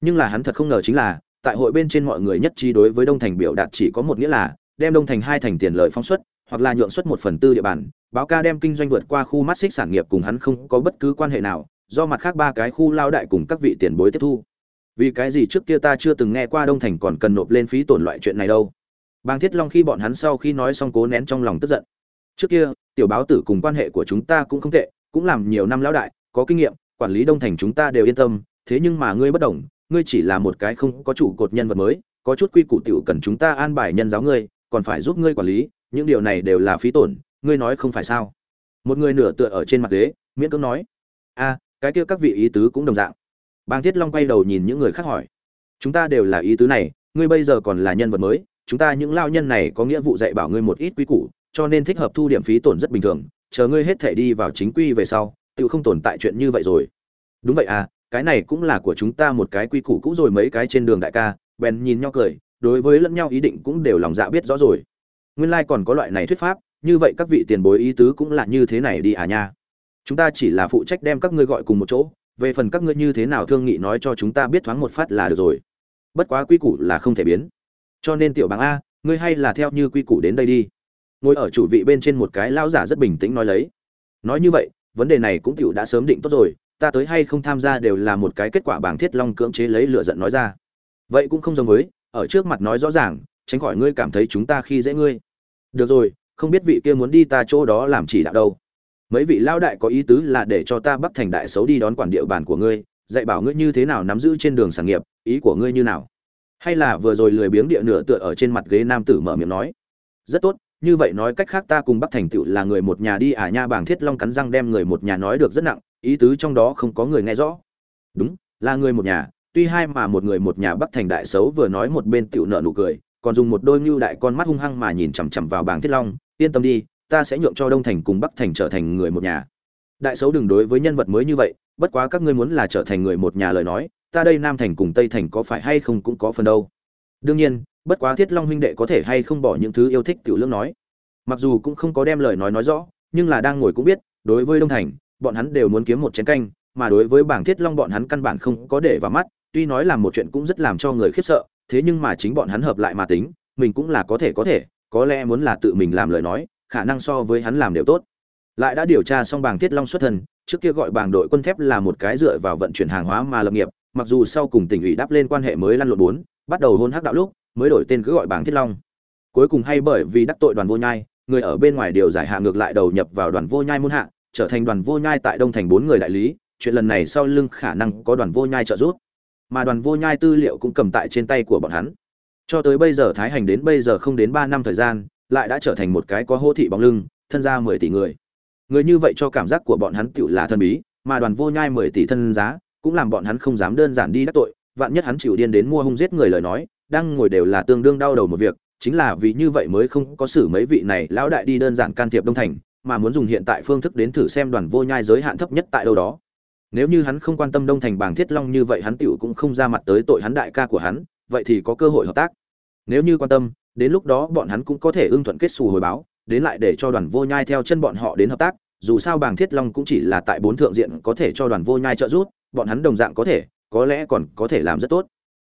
Nhưng là hắn thật không ngờ chính là, tại hội bên trên mọi người nhất trí đối với đông thành biểu đạt chỉ có một nghĩa là, đem đông thành hai thành tiền lợi phóng xuất, hoặc là nhượng xuất một phần tư địa bàn báo ca đem kinh doanh vượt qua khu mắt xích sản nghiệp cùng hắn không có bất cứ quan hệ nào, do mặt khác ba cái khu lao đại cùng các vị tiền bối tiếp thu. Vì cái gì trước kia ta chưa từng nghe qua đông thành còn cần nộp lên phí tổn loại chuyện này đâu. Bang thiết long khi bọn hắn sau khi nói xong cố nén trong lòng tức giận. Trước kia, tiểu báo tử cùng quan hệ của chúng ta cũng không tệ, cũng làm nhiều năm lão đại, có kinh nghiệm, quản lý đông thành chúng ta đều yên tâm, thế nhưng mà ngươi bất đồng, ngươi chỉ là một cái không có chủ cột nhân vật mới, có chút quy củ tiểu cần chúng ta an bài nhân giáo ngươi, còn phải giúp ngươi quản lý, những điều này đều là phí tổn ngươi nói không phải sao? Một người nửa tựa ở trên mặt ghế, miễn cưỡng nói. A cái kia các vị ý tứ cũng đồng dạng. Bang thiết long quay đầu nhìn những người khác hỏi. Chúng ta đều là ý tứ này, ngươi bây giờ còn là nhân vật mới, chúng ta những lao nhân này có nghĩa vụ dạy bảo ngươi một ít quy củ, cho nên thích hợp thu điểm phí tổn rất bình thường, chờ ngươi hết thể đi vào chính quy về sau, tự không tồn tại chuyện như vậy rồi. Đúng vậy à cái này cũng là của chúng ta một cái quy củ cũ rồi mấy cái trên đường đại ca, bèn nhìn nhau cười, đối với lẫn nhau ý định cũng đều lòng dạ biết rõ rồi. Nguyên lai còn có loại này thuyết pháp như vậy các vị tiền bối ý tứ cũng là như thế này đi à nha. Chúng ta chỉ là phụ trách đem các ngươi gọi cùng một chỗ, về phần các ngươi như thế nào thương nghị nói cho chúng ta biết thoáng một phát là được rồi. Bất quá quy củ là không thể biến. Cho nên tiểu bảng a, ngươi hay là theo như quy củ đến đây đi. Ngồi ở chủ vị bên trên một cái lão giả rất bình tĩnh nói lấy. Nói như vậy, vấn đề này cũng tiểu đã sớm định tốt rồi, ta tới hay không tham gia đều là một cái kết quả bảng thiết long cưỡng chế lấy lựa giận nói ra. Vậy cũng không giống với, ở trước mặt nói rõ ràng, tránh khỏi ngươi cảm thấy chúng ta khi dễ ngươi. Được rồi không biết vị kia muốn đi ta chỗ đó làm chỉ đạo đâu. Mấy vị lao đại có ý tứ là để cho ta bắt thành đại xấu đi đón quản địa bàn của ngươi, dạy bảo ngươi như thế nào nắm giữ trên đường sản nghiệp, ý của ngươi như nào. Hay là vừa rồi lười biếng địa nửa tựa ở trên mặt ghế nam tử mở miệng nói, rất tốt, như vậy nói cách khác ta cùng bắc thành tựu là người một nhà đi à nha, bảng thiết long cắn răng đem người một nhà nói được rất nặng, ý tứ trong đó không có người nghe rõ. Đúng, là người một nhà, tuy hai mà một người một nhà bắc thành đại xấu vừa nói một bên tựu nợ nụ cười, còn dùng một đôi ngưu đại con mắt hung hăng mà nhìn chằm chằm vào bảng thiết long yên tâm đi, ta sẽ nhượng cho đông thành cùng bắc thành trở thành người một nhà. Đại xấu đừng đối với nhân vật mới như vậy, bất quá các ngươi muốn là trở thành người một nhà lời nói, ta đây nam thành cùng tây thành có phải hay không cũng có phần đâu. Đương nhiên, bất quá thiết long huynh đệ có thể hay không bỏ những thứ yêu thích tiểu lương nói. Mặc dù cũng không có đem lời nói nói rõ, nhưng là đang ngồi cũng biết, đối với đông thành, bọn hắn đều muốn kiếm một chén canh, mà đối với bảng thiết long bọn hắn căn bản không có để vào mắt, tuy nói là một chuyện cũng rất làm cho người khiếp sợ, thế nhưng mà chính bọn hắn hợp lại mà tính, mình cũng là có thể có thể có lẽ muốn là tự mình làm lời nói, khả năng so với hắn làm đều tốt. Lại đã điều tra xong bảng thiết long xuất thân, trước kia gọi bảng đội quân thép là một cái dựa vào vận chuyển hàng hóa mà lập nghiệp, mặc dù sau cùng tỉnh ủy đáp lên quan hệ mới lăn lộn bốn, bắt đầu hôn hắc đạo lúc, mới đổi tên cứ gọi bảng thiết long. Cuối cùng hay bởi vì đắc tội đoàn vô nhai, người ở bên ngoài điều giải hạ ngược lại đầu nhập vào đoàn vô nhai muôn hạ, trở thành đoàn vô nhai tại đông thành bốn người đại lý, chuyện lần này sau lưng khả năng có đoàn vô nhai trợ giúp. Mà đoàn vô nhai tư liệu cũng cầm tại trên tay của bọn hắn cho tới bây giờ thái hành đến bây giờ không đến ba năm thời gian, lại đã trở thành một cái có hô thị bóng lưng, thân ra mười tỷ người. Người như vậy cho cảm giác của bọn hắn tựu là thân bí, mà đoàn vô nhai mười tỷ thân giá, cũng làm bọn hắn không dám đơn giản đi đắc tội. Vạn nhất hắn chịu điên đến mua hung giết người lời nói, đang ngồi đều là tương đương đau đầu một việc, chính là vì như vậy mới không có xử mấy vị này lão đại đi đơn giản can thiệp đông thành, mà muốn dùng hiện tại phương thức đến thử xem đoàn vô nhai giới hạn thấp nhất tại đâu đó. Nếu như hắn không quan tâm đông thành bảng thiết long như vậy hắn tựu cũng không ra mặt tới tội hắn đại ca của hắn vậy thì có cơ hội hợp tác. Nếu như quan tâm, đến lúc đó bọn hắn cũng có thể ưng thuận kết xù hồi báo, đến lại để cho đoàn vô nhai theo chân bọn họ đến hợp tác, dù sao bảng thiết long cũng chỉ là tại bốn thượng diện có thể cho đoàn vô nhai trợ giúp, bọn hắn đồng dạng có thể, có lẽ còn có thể làm rất tốt.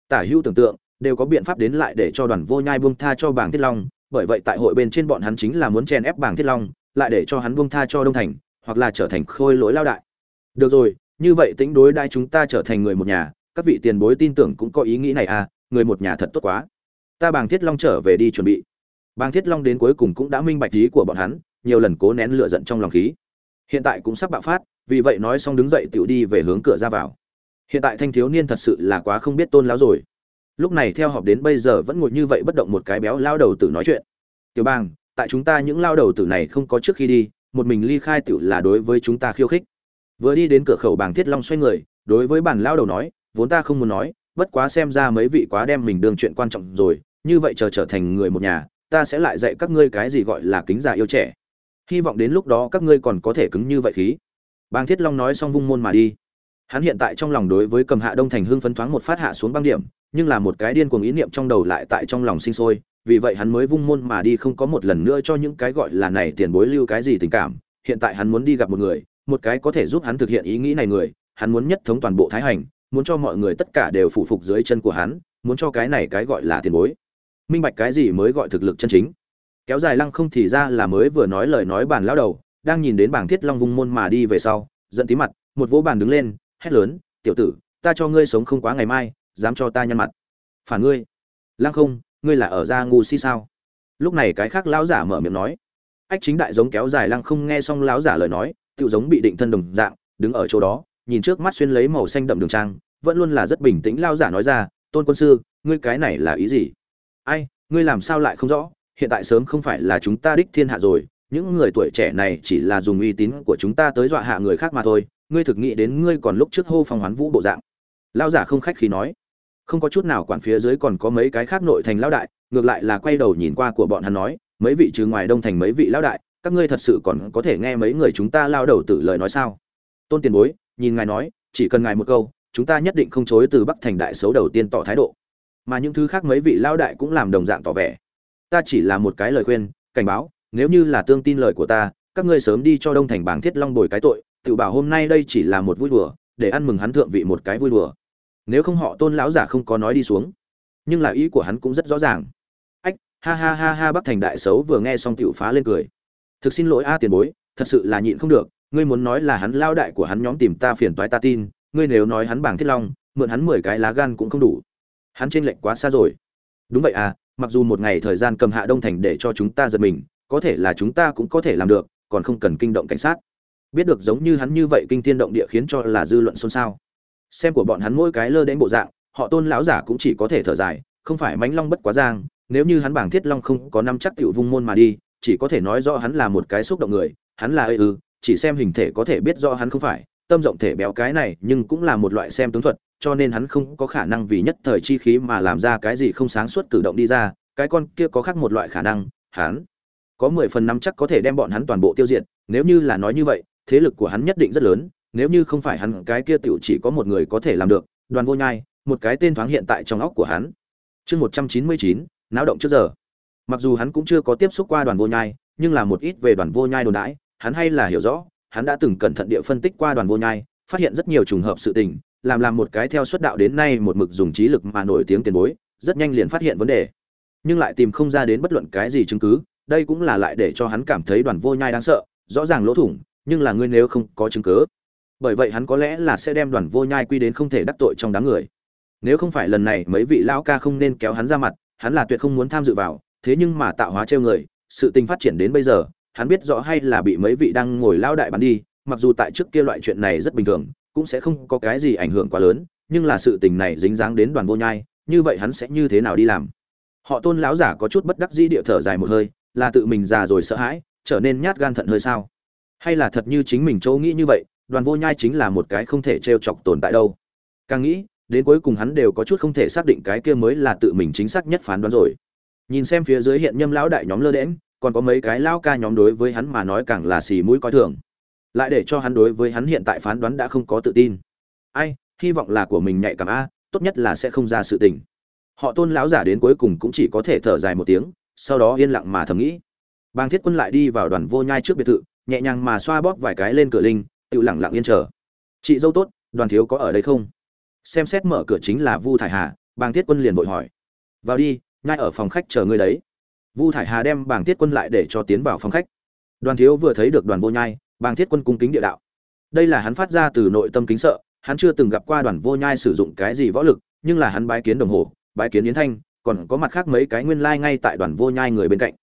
Tả hữu tưởng tượng, đều có biện pháp đến lại để cho đoàn vô nhai buông tha cho bảng thiết long, bởi vậy tại hội bên trên bọn hắn chính là muốn chèn ép bảng thiết long, lại để cho hắn buông tha cho đông thành, hoặc là trở thành khôi lỗi lao đại. Được rồi, như vậy tính đối đai chúng ta trở thành người một nhà, các vị tiền bối tin tưởng cũng có ý nghĩ này à người một nhà thật tốt quá. Ta bàng thiết long trở về đi chuẩn bị. Bàng thiết long đến cuối cùng cũng đã minh bạch ý của bọn hắn, nhiều lần cố nén lựa giận trong lòng khí. Hiện tại cũng sắp bạo phát, vì vậy nói xong đứng dậy tiểu đi về hướng cửa ra vào. Hiện tại thanh thiếu niên thật sự là quá không biết tôn lão rồi. Lúc này theo họp đến bây giờ vẫn ngồi như vậy bất động một cái béo lao đầu tử nói chuyện. Tiểu bang tại chúng ta những lao đầu tử này không có trước khi đi, một mình ly khai tiểu là đối với chúng ta khiêu khích. Vừa đi đến cửa khẩu bàng thiết long xoay người, đối với bản lao đầu nói, vốn ta không muốn nói bất quá xem ra mấy vị quá đem mình đương chuyện quan trọng rồi, như vậy chờ trở thành người một nhà, ta sẽ lại dạy các ngươi cái gì gọi là kính già yêu trẻ. Hy vọng đến lúc đó các ngươi còn có thể cứng như vậy khí. Bàng thiết long nói xong vung môn mà đi. Hắn hiện tại trong lòng đối với cầm hạ đông thành hưng phấn thoáng một phát hạ xuống băng điểm, nhưng là một cái điên cuồng ý niệm trong đầu lại tại trong lòng sinh sôi, vì vậy hắn mới vung môn mà đi không có một lần nữa cho những cái gọi là này tiền bối lưu cái gì tình cảm. Hiện tại hắn muốn đi gặp một người, một cái có thể giúp hắn thực hiện ý nghĩ này người, hắn muốn nhất thống toàn bộ thái hành muốn cho mọi người tất cả đều phụ phục dưới chân của hắn, muốn cho cái này cái gọi là tiền bối. Minh bạch cái gì mới gọi thực lực chân chính? Kéo dài lăng không thì ra là mới vừa nói lời nói bàn lao đầu, đang nhìn đến bảng thiết long vung môn mà đi về sau, giận tí mặt, một vỗ bàn đứng lên, hét lớn, tiểu tử, ta cho ngươi sống không quá ngày mai, dám cho ta nhăn mặt. Phản ngươi. Lăng không, ngươi là ở ra ngu si sao? Lúc này cái khác lão giả mở miệng nói. Ách chính đại giống kéo dài lăng không nghe xong lão giả lời nói tự giống bị định thân đồng dạng, đứng ở chỗ đó, nhìn trước mắt xuyên lấy màu xanh đậm đường trang vẫn luôn là rất bình tĩnh lao giả nói ra, tôn quân sư, ngươi cái này là ý gì? Ai, ngươi làm sao lại không rõ? Hiện tại sớm không phải là chúng ta đích thiên hạ rồi, những người tuổi trẻ này chỉ là dùng uy tín của chúng ta tới dọa hạ người khác mà thôi, ngươi thực nghĩ đến ngươi còn lúc trước hô phong hoán vũ bộ dạng? Lao giả không khách khí nói. Không có chút nào quản phía dưới còn có mấy cái khác nội thành lão đại, ngược lại là quay đầu nhìn qua của bọn hắn nói, mấy vị trừ ngoài đông thành mấy vị lão đại, các ngươi thật sự còn có thể nghe mấy người chúng ta lao đầu tử lời nói sao? Tôn tiền bối, nhìn ngài nói, chỉ cần ngài một câu chúng ta nhất định không chối từ bắc thành đại xấu đầu tiên tỏ thái độ. Mà những thứ khác mấy vị lão đại cũng làm đồng dạng tỏ vẻ. Ta chỉ là một cái lời khuyên, cảnh báo, nếu như là tương tin lời của ta, các ngươi sớm đi cho đông thành bảng thiết long bồi cái tội, tự bảo hôm nay đây chỉ là một vui đùa, để ăn mừng hắn thượng vị một cái vui đùa. Nếu không họ tôn lão giả không có nói đi xuống. Nhưng là ý của hắn cũng rất rõ ràng. Ách, ha ha ha ha, bắc thành đại xấu vừa nghe xong tiểu phá lên cười. Thực xin lỗi a tiền bối, thật sự là nhịn không được, ngươi muốn nói là hắn lao đại của hắn nhóm tìm ta phiền toái ta tin ngươi nếu nói hắn bảng thiết long mượn hắn mười cái lá gan cũng không đủ. Hắn trên lệnh quá xa rồi. Đúng vậy à mặc dù một ngày thời gian cầm hạ đông thành để cho chúng ta giật mình có thể là chúng ta cũng có thể làm được còn không cần kinh động cảnh sát. Biết được giống như hắn như vậy kinh thiên động địa khiến cho là dư luận xôn xao. Xem của bọn hắn mỗi cái lơ đến bộ dạng họ tôn lão giả cũng chỉ có thể thở dài không phải mánh long bất quá giang nếu như hắn bảng thiết long không có năm chắc tiểu vung môn mà đi chỉ có thể nói rõ hắn là một cái xúc động người hắn là ư ừ, chỉ xem hình thể có thể biết rõ hắn không phải tâm rộng thể béo cái này nhưng cũng là một loại xem tướng thuật, cho nên hắn không có khả năng vì nhất thời chi khí mà làm ra cái gì không sáng suốt cử động đi ra, cái con kia có khác một loại khả năng, hắn có mười phần năm chắc có thể đem bọn hắn toàn bộ tiêu diệt, nếu như là nói như vậy, thế lực của hắn nhất định rất lớn, nếu như không phải hắn, cái kia tiểu chỉ có một người có thể làm được, đoàn vô nhai, một cái tên thoáng hiện tại trong óc của hắn. Chương một trăm chín mươi chín, náo động trước giờ. Mặc dù hắn cũng chưa có tiếp xúc qua đoàn vô nhai, nhưng là một ít về đoàn vô nhai đồn đãi, hắn hay là hiểu rõ hắn đã từng cẩn thận địa phân tích qua đoàn vô nhai, phát hiện rất nhiều trùng hợp sự tình, làm làm một cái theo xuất đạo đến nay một mực dùng trí lực mà nổi tiếng tiền bối, rất nhanh liền phát hiện vấn đề. Nhưng lại tìm không ra đến bất luận cái gì chứng cứ, đây cũng là lại để cho hắn cảm thấy đoàn vô nhai đáng sợ, rõ ràng lỗ thủng, nhưng là ngươi nếu không có chứng cứ, bởi vậy hắn có lẽ là sẽ đem đoàn vô nhai quy đến không thể đắc tội trong đám người. Nếu không phải lần này mấy vị lão ca không nên kéo hắn ra mặt, hắn là tuyệt không muốn tham dự vào, thế nhưng mà tạo hóa trêu người, sự tình phát triển đến bây giờ hắn biết rõ hay là bị mấy vị đang ngồi lao đại bắn đi, mặc dù tại trước kia loại chuyện này rất bình thường, cũng sẽ không có cái gì ảnh hưởng quá lớn, nhưng là sự tình này dính dáng đến đoàn vô nhai, như vậy hắn sẽ như thế nào đi làm? Họ tôn lão giả có chút bất đắc dĩ địa thở dài một hơi, là tự mình già rồi sợ hãi, trở nên nhát gan thận hơi sao? Hay là thật như chính mình châu nghĩ như vậy, đoàn vô nhai chính là một cái không thể trêu chọc tồn tại đâu. Càng nghĩ, đến cuối cùng hắn đều có chút không thể xác định cái kia mới là tự mình chính xác nhất phán đoán rồi. Nhìn xem phía dưới hiện nhâm lão đại nhóm lơ đễm còn có mấy cái lao ca nhóm đối với hắn mà nói càng là xì mũi coi thường. Lại để cho hắn đối với hắn hiện tại phán đoán đã không có tự tin. Ai, hy vọng là của mình nhạy cảm a, tốt nhất là sẽ không ra sự tình. Họ tôn lão giả đến cuối cùng cũng chỉ có thể thở dài một tiếng, sau đó yên lặng mà thầm nghĩ. Bang thiết quân lại đi vào đoàn vô nhai trước biệt thự, nhẹ nhàng mà xoa bóp vài cái lên cửa linh, tự lặng lặng yên chờ. Chị dâu tốt, đoàn thiếu có ở đây không? Xem xét mở cửa chính là vu thải hà bang thiết quân liền vội hỏi. Vào đi ngay ở phòng khách chờ ngươi đấy vu thải hà đem bảng thiết quân lại để cho tiến vào phòng khách. Đoàn thiếu vừa thấy được đoàn vô nhai bàng thiết quân cung kính địa đạo. Đây là hắn phát ra từ nội tâm kính sợ, hắn chưa từng gặp qua đoàn vô nhai sử dụng cái gì võ lực, nhưng là hắn bái kiến đồng hồ, bái kiến yến thanh, còn có mặt khác mấy cái nguyên lai ngay tại đoàn vô nhai người bên cạnh.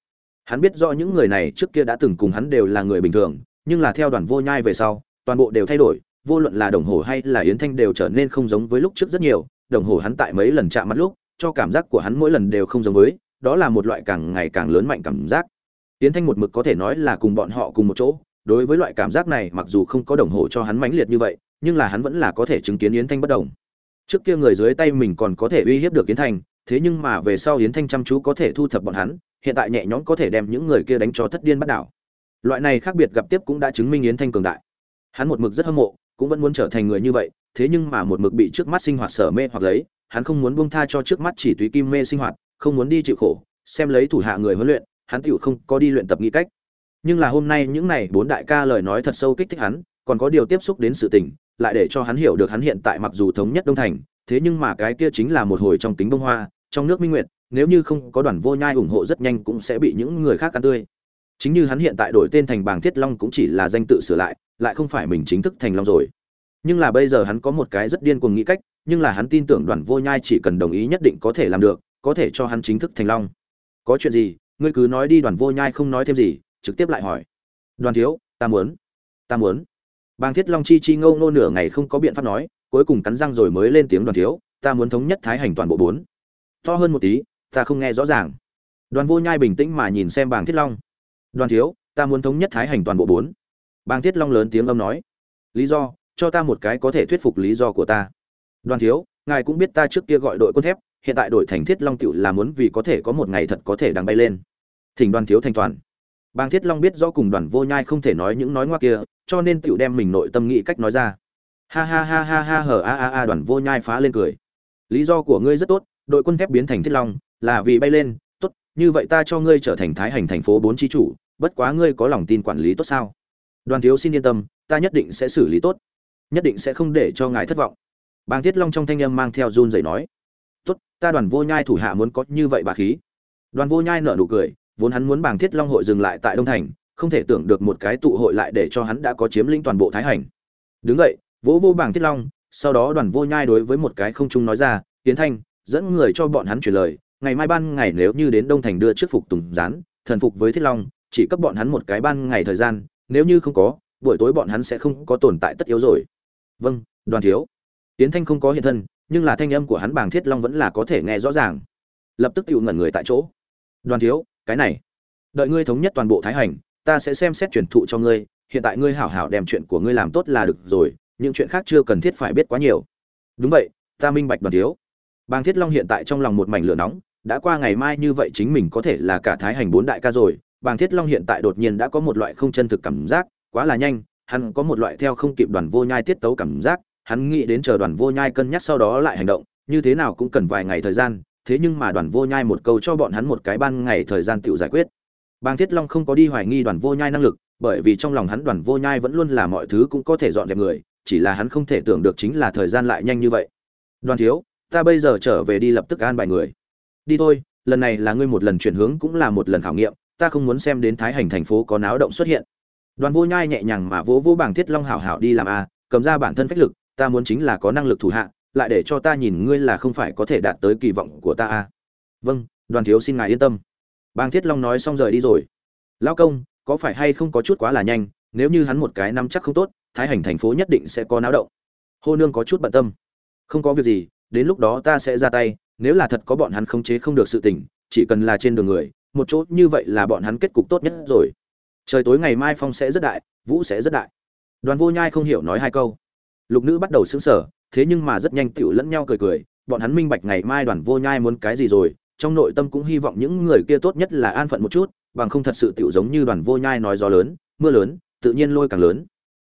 Hắn biết rõ những người này trước kia đã từng cùng hắn đều là người bình thường, nhưng là theo đoàn vô nhai về sau, toàn bộ đều thay đổi, vô luận là đồng hồ hay là yến thanh đều trở nên không giống với lúc trước rất nhiều, đồng hồ hắn tại mấy lần chạm mắt lúc, cho cảm giác của hắn mỗi lần đều không giống với đó là một loại càng ngày càng lớn mạnh cảm giác. Yến thanh một mực có thể nói là cùng bọn họ cùng một chỗ, đối với loại cảm giác này mặc dù không có đồng hồ cho hắn mãnh liệt như vậy, nhưng là hắn vẫn là có thể chứng kiến yến thanh bất đồng trước kia người dưới tay mình còn có thể uy hiếp được yến thanh, thế nhưng mà về sau yến thanh chăm chú có thể thu thập bọn hắn, hiện tại nhẹ nhõm có thể đem những người kia đánh cho thất điên bắt đảo. Loại này khác biệt gặp tiếp cũng đã chứng minh yến thanh cường đại. Hắn một mực rất hâm mộ, cũng vẫn muốn trở thành người như vậy, thế nhưng mà một mực bị trước mắt sinh hoạt sở mê hoặc lấy, hắn không muốn buông tha cho trước mắt chỉ tùy kim mê sinh hoạt không muốn đi chịu khổ, xem lấy thủ hạ người huấn luyện, hắn tựu không có đi luyện tập nghĩ cách. Nhưng là hôm nay những này bốn đại ca lời nói thật sâu kích thích hắn, còn có điều tiếp xúc đến sự tình, lại để cho hắn hiểu được hắn hiện tại mặc dù thống nhất đông thành, thế nhưng mà cái kia chính là một hồi trong kính bông hoa, trong nước minh nguyệt, nếu như không có đoàn vô nhai ủng hộ rất nhanh cũng sẽ bị những người khác ăn tươi. Chính như hắn hiện tại đổi tên thành bàng thiết long cũng chỉ là danh tự sửa lại lại không phải mình chính thức thành long rồi. Nhưng là bây giờ hắn có một cái rất điên cuồng nghĩ cách, nhưng là hắn tin tưởng đoàn vô nhai chỉ cần đồng ý nhất định có thể làm được có thể cho hắn chính thức thành long. Có chuyện gì, ngươi cứ nói đi, đoàn vô nhai không nói thêm gì, trực tiếp lại hỏi. Đoàn thiếu, ta muốn ta muốn. Bàng thiết long chi chi ngâu nô nửa ngày không có biện pháp nói, cuối cùng cắn răng rồi mới lên tiếng đoàn thiếu, ta muốn thống nhất thái hành toàn bộ bốn. To hơn một tí, ta không nghe rõ ràng. Đoàn vô nhai bình tĩnh mà nhìn xem bàng thiết long. Đoàn thiếu, ta muốn thống nhất thái hành toàn bộ bốn. Bàng thiết long lớn tiếng âm nói. Lý do, cho ta một cái có thể thuyết phục lý do của ta. Đoàn thiếu, ngài cũng biết ta trước kia gọi đội quân thép hiện tại đội thành thiết long tựu là muốn vì có thể có một ngày thật có thể đang bay lên. Thỉnh đoàn thiếu thành toàn. Bang thiết long biết rõ cùng đoàn vô nhai không thể nói những nói ngoa kia, cho nên tựu đem mình nội tâm nghĩ cách nói ra. Ha ha ha ha ha hở a a a, đoàn vô nhai phá lên cười. Lý do của ngươi rất tốt, đội quân thép biến thành thiết long, là vì bay lên, tốt, như vậy ta cho ngươi trở thành thái hành thành phố bốn tri chủ, bất quá ngươi có lòng tin quản lý tốt sao? Đoàn thiếu xin yên tâm, ta nhất định sẽ xử lý tốt, nhất định sẽ không để cho ngài thất vọng. Bang thiết long trong thanh âm mang theo run dậy nói tốt, ta đoàn vô nhai thủ hạ muốn có như vậy bà khí. Đoàn vô nhai nở nụ cười, vốn hắn muốn bàng thiết long hội dừng lại tại đông thành, không thể tưởng được một cái tụ hội lại để cho hắn đã có chiếm lĩnh toàn bộ thái hành. Đứng vậy vỗ vô bàng thiết long, sau đó đoàn vô nhai đối với một cái không trung nói ra, tiến thanh, dẫn người cho bọn hắn truyền lời, ngày mai ban ngày nếu như đến đông thành đưa trước phục tùng gián, thần phục với thiết long, chỉ cấp bọn hắn một cái ban ngày thời gian, nếu như không có, buổi tối bọn hắn sẽ không có tồn tại tất yếu rồi. Vâng đoàn thiếu. Tiến thanh không có hiện thân nhưng là thanh âm của hắn bàng thiết long vẫn là có thể nghe rõ ràng. Lập tức tự ngẩn người tại chỗ. Đoàn thiếu, cái này, đợi ngươi thống nhất toàn bộ thái hành, ta sẽ xem xét truyền thụ cho ngươi, hiện tại ngươi hảo hảo đem chuyện của ngươi làm tốt là được rồi, những chuyện khác chưa cần thiết phải biết quá nhiều. Đúng vậy, ta minh bạch đoàn thiếu. Bàng thiết long hiện tại trong lòng một mảnh lửa nóng, đã qua ngày mai như vậy chính mình có thể là cả thái hành bốn đại ca rồi, bàng thiết long hiện tại đột nhiên đã có một loại không chân thực cảm giác, quá là nhanh, hắn có một loại theo không kịp đoàn vô nhai tiết tấu cảm giác hắn nghĩ đến chờ đoàn vô nhai cân nhắc sau đó lại hành động, như thế nào cũng cần vài ngày thời gian, thế nhưng mà đoàn vô nhai một câu cho bọn hắn một cái ban ngày thời gian tự giải quyết. Bàng thiết long không có đi hoài nghi đoàn vô nhai năng lực, bởi vì trong lòng hắn đoàn vô nhai vẫn luôn là mọi thứ cũng có thể dọn dẹp người, chỉ là hắn không thể tưởng được chính là thời gian lại nhanh như vậy. Đoàn thiếu, ta bây giờ trở về đi lập tức an bài người. Đi thôi, lần này là ngươi một lần chuyển hướng cũng là một lần khảo nghiệm, ta không muốn xem đến thái hành thành phố có náo động xuất hiện. Đoàn vô nhai nhẹ nhàng mà vỗ vỗ bảng thiết long hảo hảo đi làm a, cầm ra bản thân phách lực ta muốn chính là có năng lực thủ hạ, lại để cho ta nhìn ngươi là không phải có thể đạt tới kỳ vọng của ta a vâng đoàn thiếu xin ngài yên tâm. Bang thiết long nói xong rời đi rồi. Lao công, có phải hay không có chút quá là nhanh, nếu như hắn một cái năm chắc không tốt, thái hành thành phố nhất định sẽ có náo động. Hô nương có chút bận tâm. Không có việc gì, đến lúc đó ta sẽ ra tay, nếu là thật có bọn hắn khống chế không được sự tình, chỉ cần là trên đường người, một chỗ như vậy là bọn hắn kết cục tốt nhất rồi. Trời tối ngày mai phong sẽ rất đại, vũ sẽ rất đại. Đoàn vô nhai không hiểu nói hai câu lục nữ bắt đầu sững sờ, thế nhưng mà rất nhanh tựu lẫn nhau cười cười bọn hắn minh bạch ngày mai đoàn vô nhai muốn cái gì rồi trong nội tâm cũng hy vọng những người kia tốt nhất là an phận một chút bằng không thật sự tựu giống như đoàn vô nhai nói gió lớn mưa lớn tự nhiên lôi càng lớn.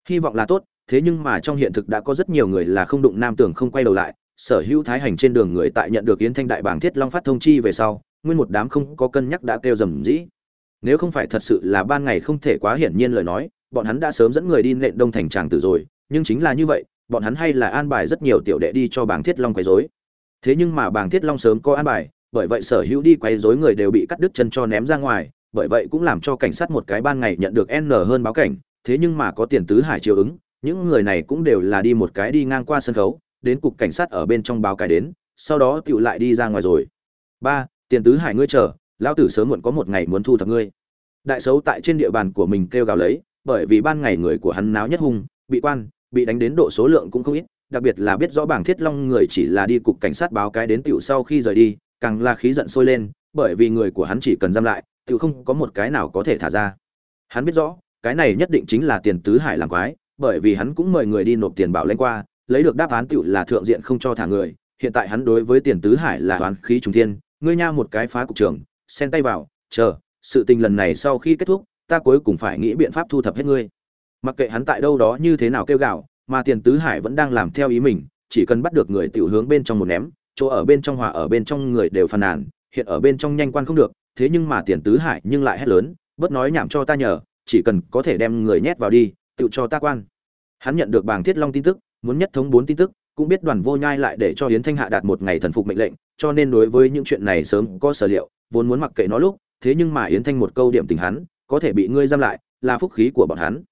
Hy vọng là tốt thế nhưng mà trong hiện thực đã có rất nhiều người là không đụng nam tưởng không quay đầu lại sở hữu thái hành trên đường người tại nhận được yến thanh đại bảng thiết long phát thông chi về sau nguyên một đám không có cân nhắc đã kêu rầm rĩ. Nếu không phải thật sự là ban ngày không thể quá hiển nhiên lời nói bọn hắn đã sớm dẫn người đi nện đông thành tràng tử rồi nhưng chính là như vậy, bọn hắn hay là an bài rất nhiều tiểu đệ đi cho bảng thiết long quấy rối. Thế nhưng mà bảng thiết long sớm có an bài, bởi vậy sở hữu đi quấy rối người đều bị cắt đứt chân cho ném ra ngoài, bởi vậy cũng làm cho cảnh sát một cái ban ngày nhận được n hơn báo cảnh, thế nhưng mà có tiền tứ hải chiều ứng, những người này cũng đều là đi một cái đi ngang qua sân khấu, đến cục cảnh sát ở bên trong báo cái đến, sau đó tựu lại đi ra ngoài rồi. Ba, tiền tứ hải ngươi chờ, lão tử sớm muộn có một ngày muốn thu thập ngươi. Đại xấu tại trên địa bàn của mình kêu gào lấy, bởi vì ban ngày người của hắn náo nhất hung, bị quan bị đánh đến độ số lượng cũng không ít, đặc biệt là biết rõ bảng thiết long người chỉ là đi cục cảnh sát báo cái đến tiểu sau khi rời đi, càng là khí giận sôi lên, bởi vì người của hắn chỉ cần giam lại, tiểu không có một cái nào có thể thả ra. Hắn biết rõ, cái này nhất định chính là tiền tứ hải làm quái, bởi vì hắn cũng mời người đi nộp tiền bảo lãnh qua, lấy được đáp án tiểu là thượng diện không cho thả người, hiện tại hắn đối với tiền tứ hải là oán khí trùng thiên, ngươi nha một cái phá cục trưởng, xen tay vào, chờ, sự tình lần này sau khi kết thúc, ta cuối cùng phải nghĩ biện pháp thu thập hết ngươi mặc kệ hắn tại đâu đó như thế nào kêu gào, mà tiền tứ hải vẫn đang làm theo ý mình, chỉ cần bắt được người tiểu hướng bên trong một ném, chỗ ở bên trong hòa ở bên trong người đều phàn nàn, hiện ở bên trong nhanh quan không được, thế nhưng mà tiền tứ hải nhưng lại hét lớn, bớt nói nhảm cho ta nhờ, chỉ cần có thể đem người nhét vào đi, tự cho ta quan. Hắn nhận được bảng thiết long tin tức, muốn nhất thống bốn tin tức, cũng biết đoàn vô nhai lại để cho hiến thanh hạ đạt một ngày thần phục mệnh lệnh, cho nên đối với những chuyện này sớm có sở liệu, vốn muốn mặc kệ nó lúc, thế nhưng mà yến thanh một câu điểm tình hắn, có thể bị ngươi giam lại, là phúc khí của bọn hắn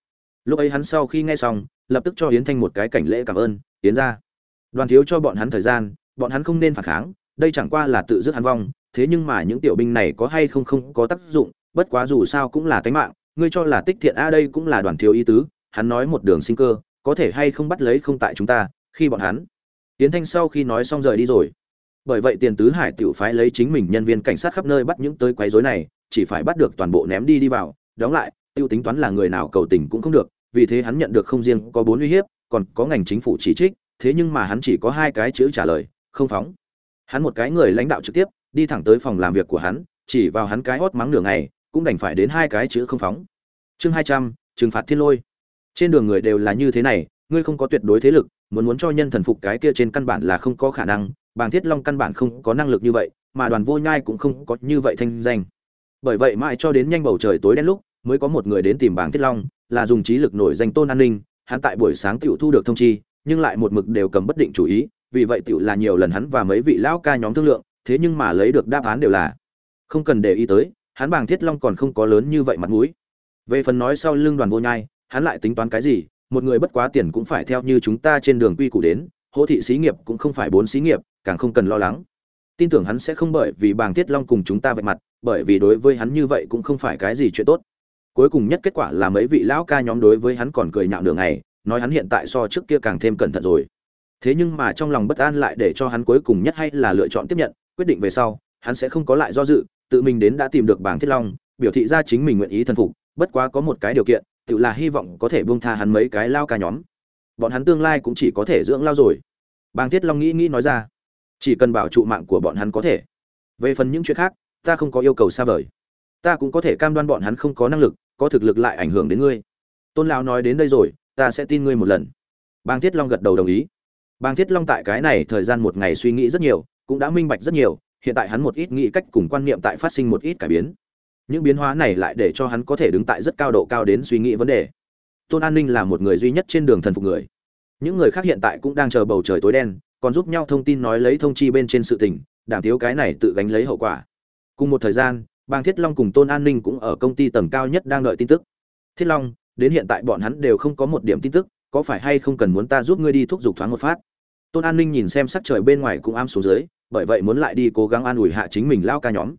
lúc ấy hắn sau khi nghe xong, lập tức cho yến thanh một cái cảnh lễ cảm ơn, yến ra đoàn thiếu cho bọn hắn thời gian, bọn hắn không nên phản kháng, đây chẳng qua là tự dứt hắn vong, thế nhưng mà những tiểu binh này có hay không không có tác dụng, bất quá dù sao cũng là tánh mạng, ngươi cho là tích thiện a đây cũng là đoàn thiếu ý tứ, hắn nói một đường sinh cơ, có thể hay không bắt lấy không tại chúng ta, khi bọn hắn. Yến thanh sau khi nói xong rời đi rồi. Bởi vậy tiền tứ hải tiểu phái lấy chính mình nhân viên cảnh sát khắp nơi bắt những tới quấy rối này, chỉ phải bắt được toàn bộ ném đi đi vào, đóng lại, tiêu tính toán là người nào cầu tình cũng không được vì thế hắn nhận được không riêng có bốn uy hiếp, còn có ngành chính phủ chỉ trích, thế nhưng mà hắn chỉ có hai cái chữ trả lời, không phóng. Hắn một cái người lãnh đạo trực tiếp, đi thẳng tới phòng làm việc của hắn, chỉ vào hắn cái hót mắng nửa ngày, cũng đành phải đến hai cái chữ không phóng. Chương hai trăm, trừng phạt thiên lôi. Trên đường người đều là như thế này, ngươi không có tuyệt đối thế lực, muốn muốn cho nhân thần phục cái kia trên căn bản là không có khả năng, bàng thiết long căn bản không có năng lực như vậy, mà đoàn vô nhai cũng không có như vậy thanh danh. Bởi vậy mãi cho đến nhanh bầu trời tối đen lúc, mới có một người đến tìm bàng thiết long là dùng trí lực nổi danh tôn an ninh, hắn tại buổi sáng tiểu thu được thông chi, nhưng lại một mực đều cầm bất định chủ ý, vì vậy tiểu là nhiều lần hắn và mấy vị lão ca nhóm thương lượng, thế nhưng mà lấy được đáp án đều là không cần để ý tới, hắn bàng thiết long còn không có lớn như vậy mặt mũi. Về phần nói sau lưng đoàn vô nhai, hắn lại tính toán cái gì, một người bất quá tiền cũng phải theo như chúng ta trên đường quy củ đến, hỗ thị xí nghiệp cũng không phải bốn xí nghiệp, càng không cần lo lắng. Tin tưởng hắn sẽ không bởi vì bàng Thiết long cùng chúng ta vạch mặt, bởi vì đối với hắn như vậy cũng không phải cái gì chuyện tốt cuối cùng nhất kết quả là mấy vị lão ca nhóm đối với hắn còn cười nhạo đường này nói hắn hiện tại so trước kia càng thêm cẩn thận rồi. Thế nhưng mà trong lòng bất an lại để cho hắn cuối cùng nhất hay là lựa chọn tiếp nhận, quyết định về sau, hắn sẽ không có lại do dự, tự mình đến đã tìm được bảng thiết long, biểu thị ra chính mình nguyện ý thần phục, bất quá có một cái điều kiện, tự là hy vọng có thể buông tha hắn mấy cái lao ca nhóm. Bọn hắn tương lai cũng chỉ có thể dưỡng lao rồi. Bàng thiết long nghĩ nghĩ nói ra, chỉ cần bảo trụ mạng của bọn hắn có thể. Về phần những chuyện khác, ta không có yêu cầu xa vời. Ta cũng có thể cam đoan bọn hắn không có năng lực có thực lực lại ảnh hưởng đến ngươi. Tôn lão nói đến đây rồi, ta sẽ tin ngươi một lần. Bàng thiết long gật đầu đồng ý. Bàng thiết long tại cái này thời gian một ngày suy nghĩ rất nhiều, cũng đã minh bạch rất nhiều, hiện tại hắn một ít nghĩ cách cùng quan niệm tại phát sinh một ít cải biến. Những biến hóa này lại để cho hắn có thể đứng tại rất cao độ cao đến suy nghĩ vấn đề. Tôn an ninh là một người duy nhất trên đường thần phục người. Những người khác hiện tại cũng đang chờ bầu trời tối đen, còn giúp nhau thông tin nói lấy thông chi bên trên sự tình đảm thiếu cái này tự gánh lấy hậu quả. Cùng một thời gian bang thiết long cùng tôn an ninh cũng ở công ty tầng cao nhất đang đợi tin tức. Thiết long, đến hiện tại bọn hắn đều không có một điểm tin tức, có phải hay không cần muốn ta giúp ngươi đi thúc giục thoáng một phát? Tôn an ninh nhìn xem sắc trời bên ngoài cũng ám xuống dưới, bởi vậy muốn lại đi cố gắng an ủi hạ chính mình lao ca nhóm.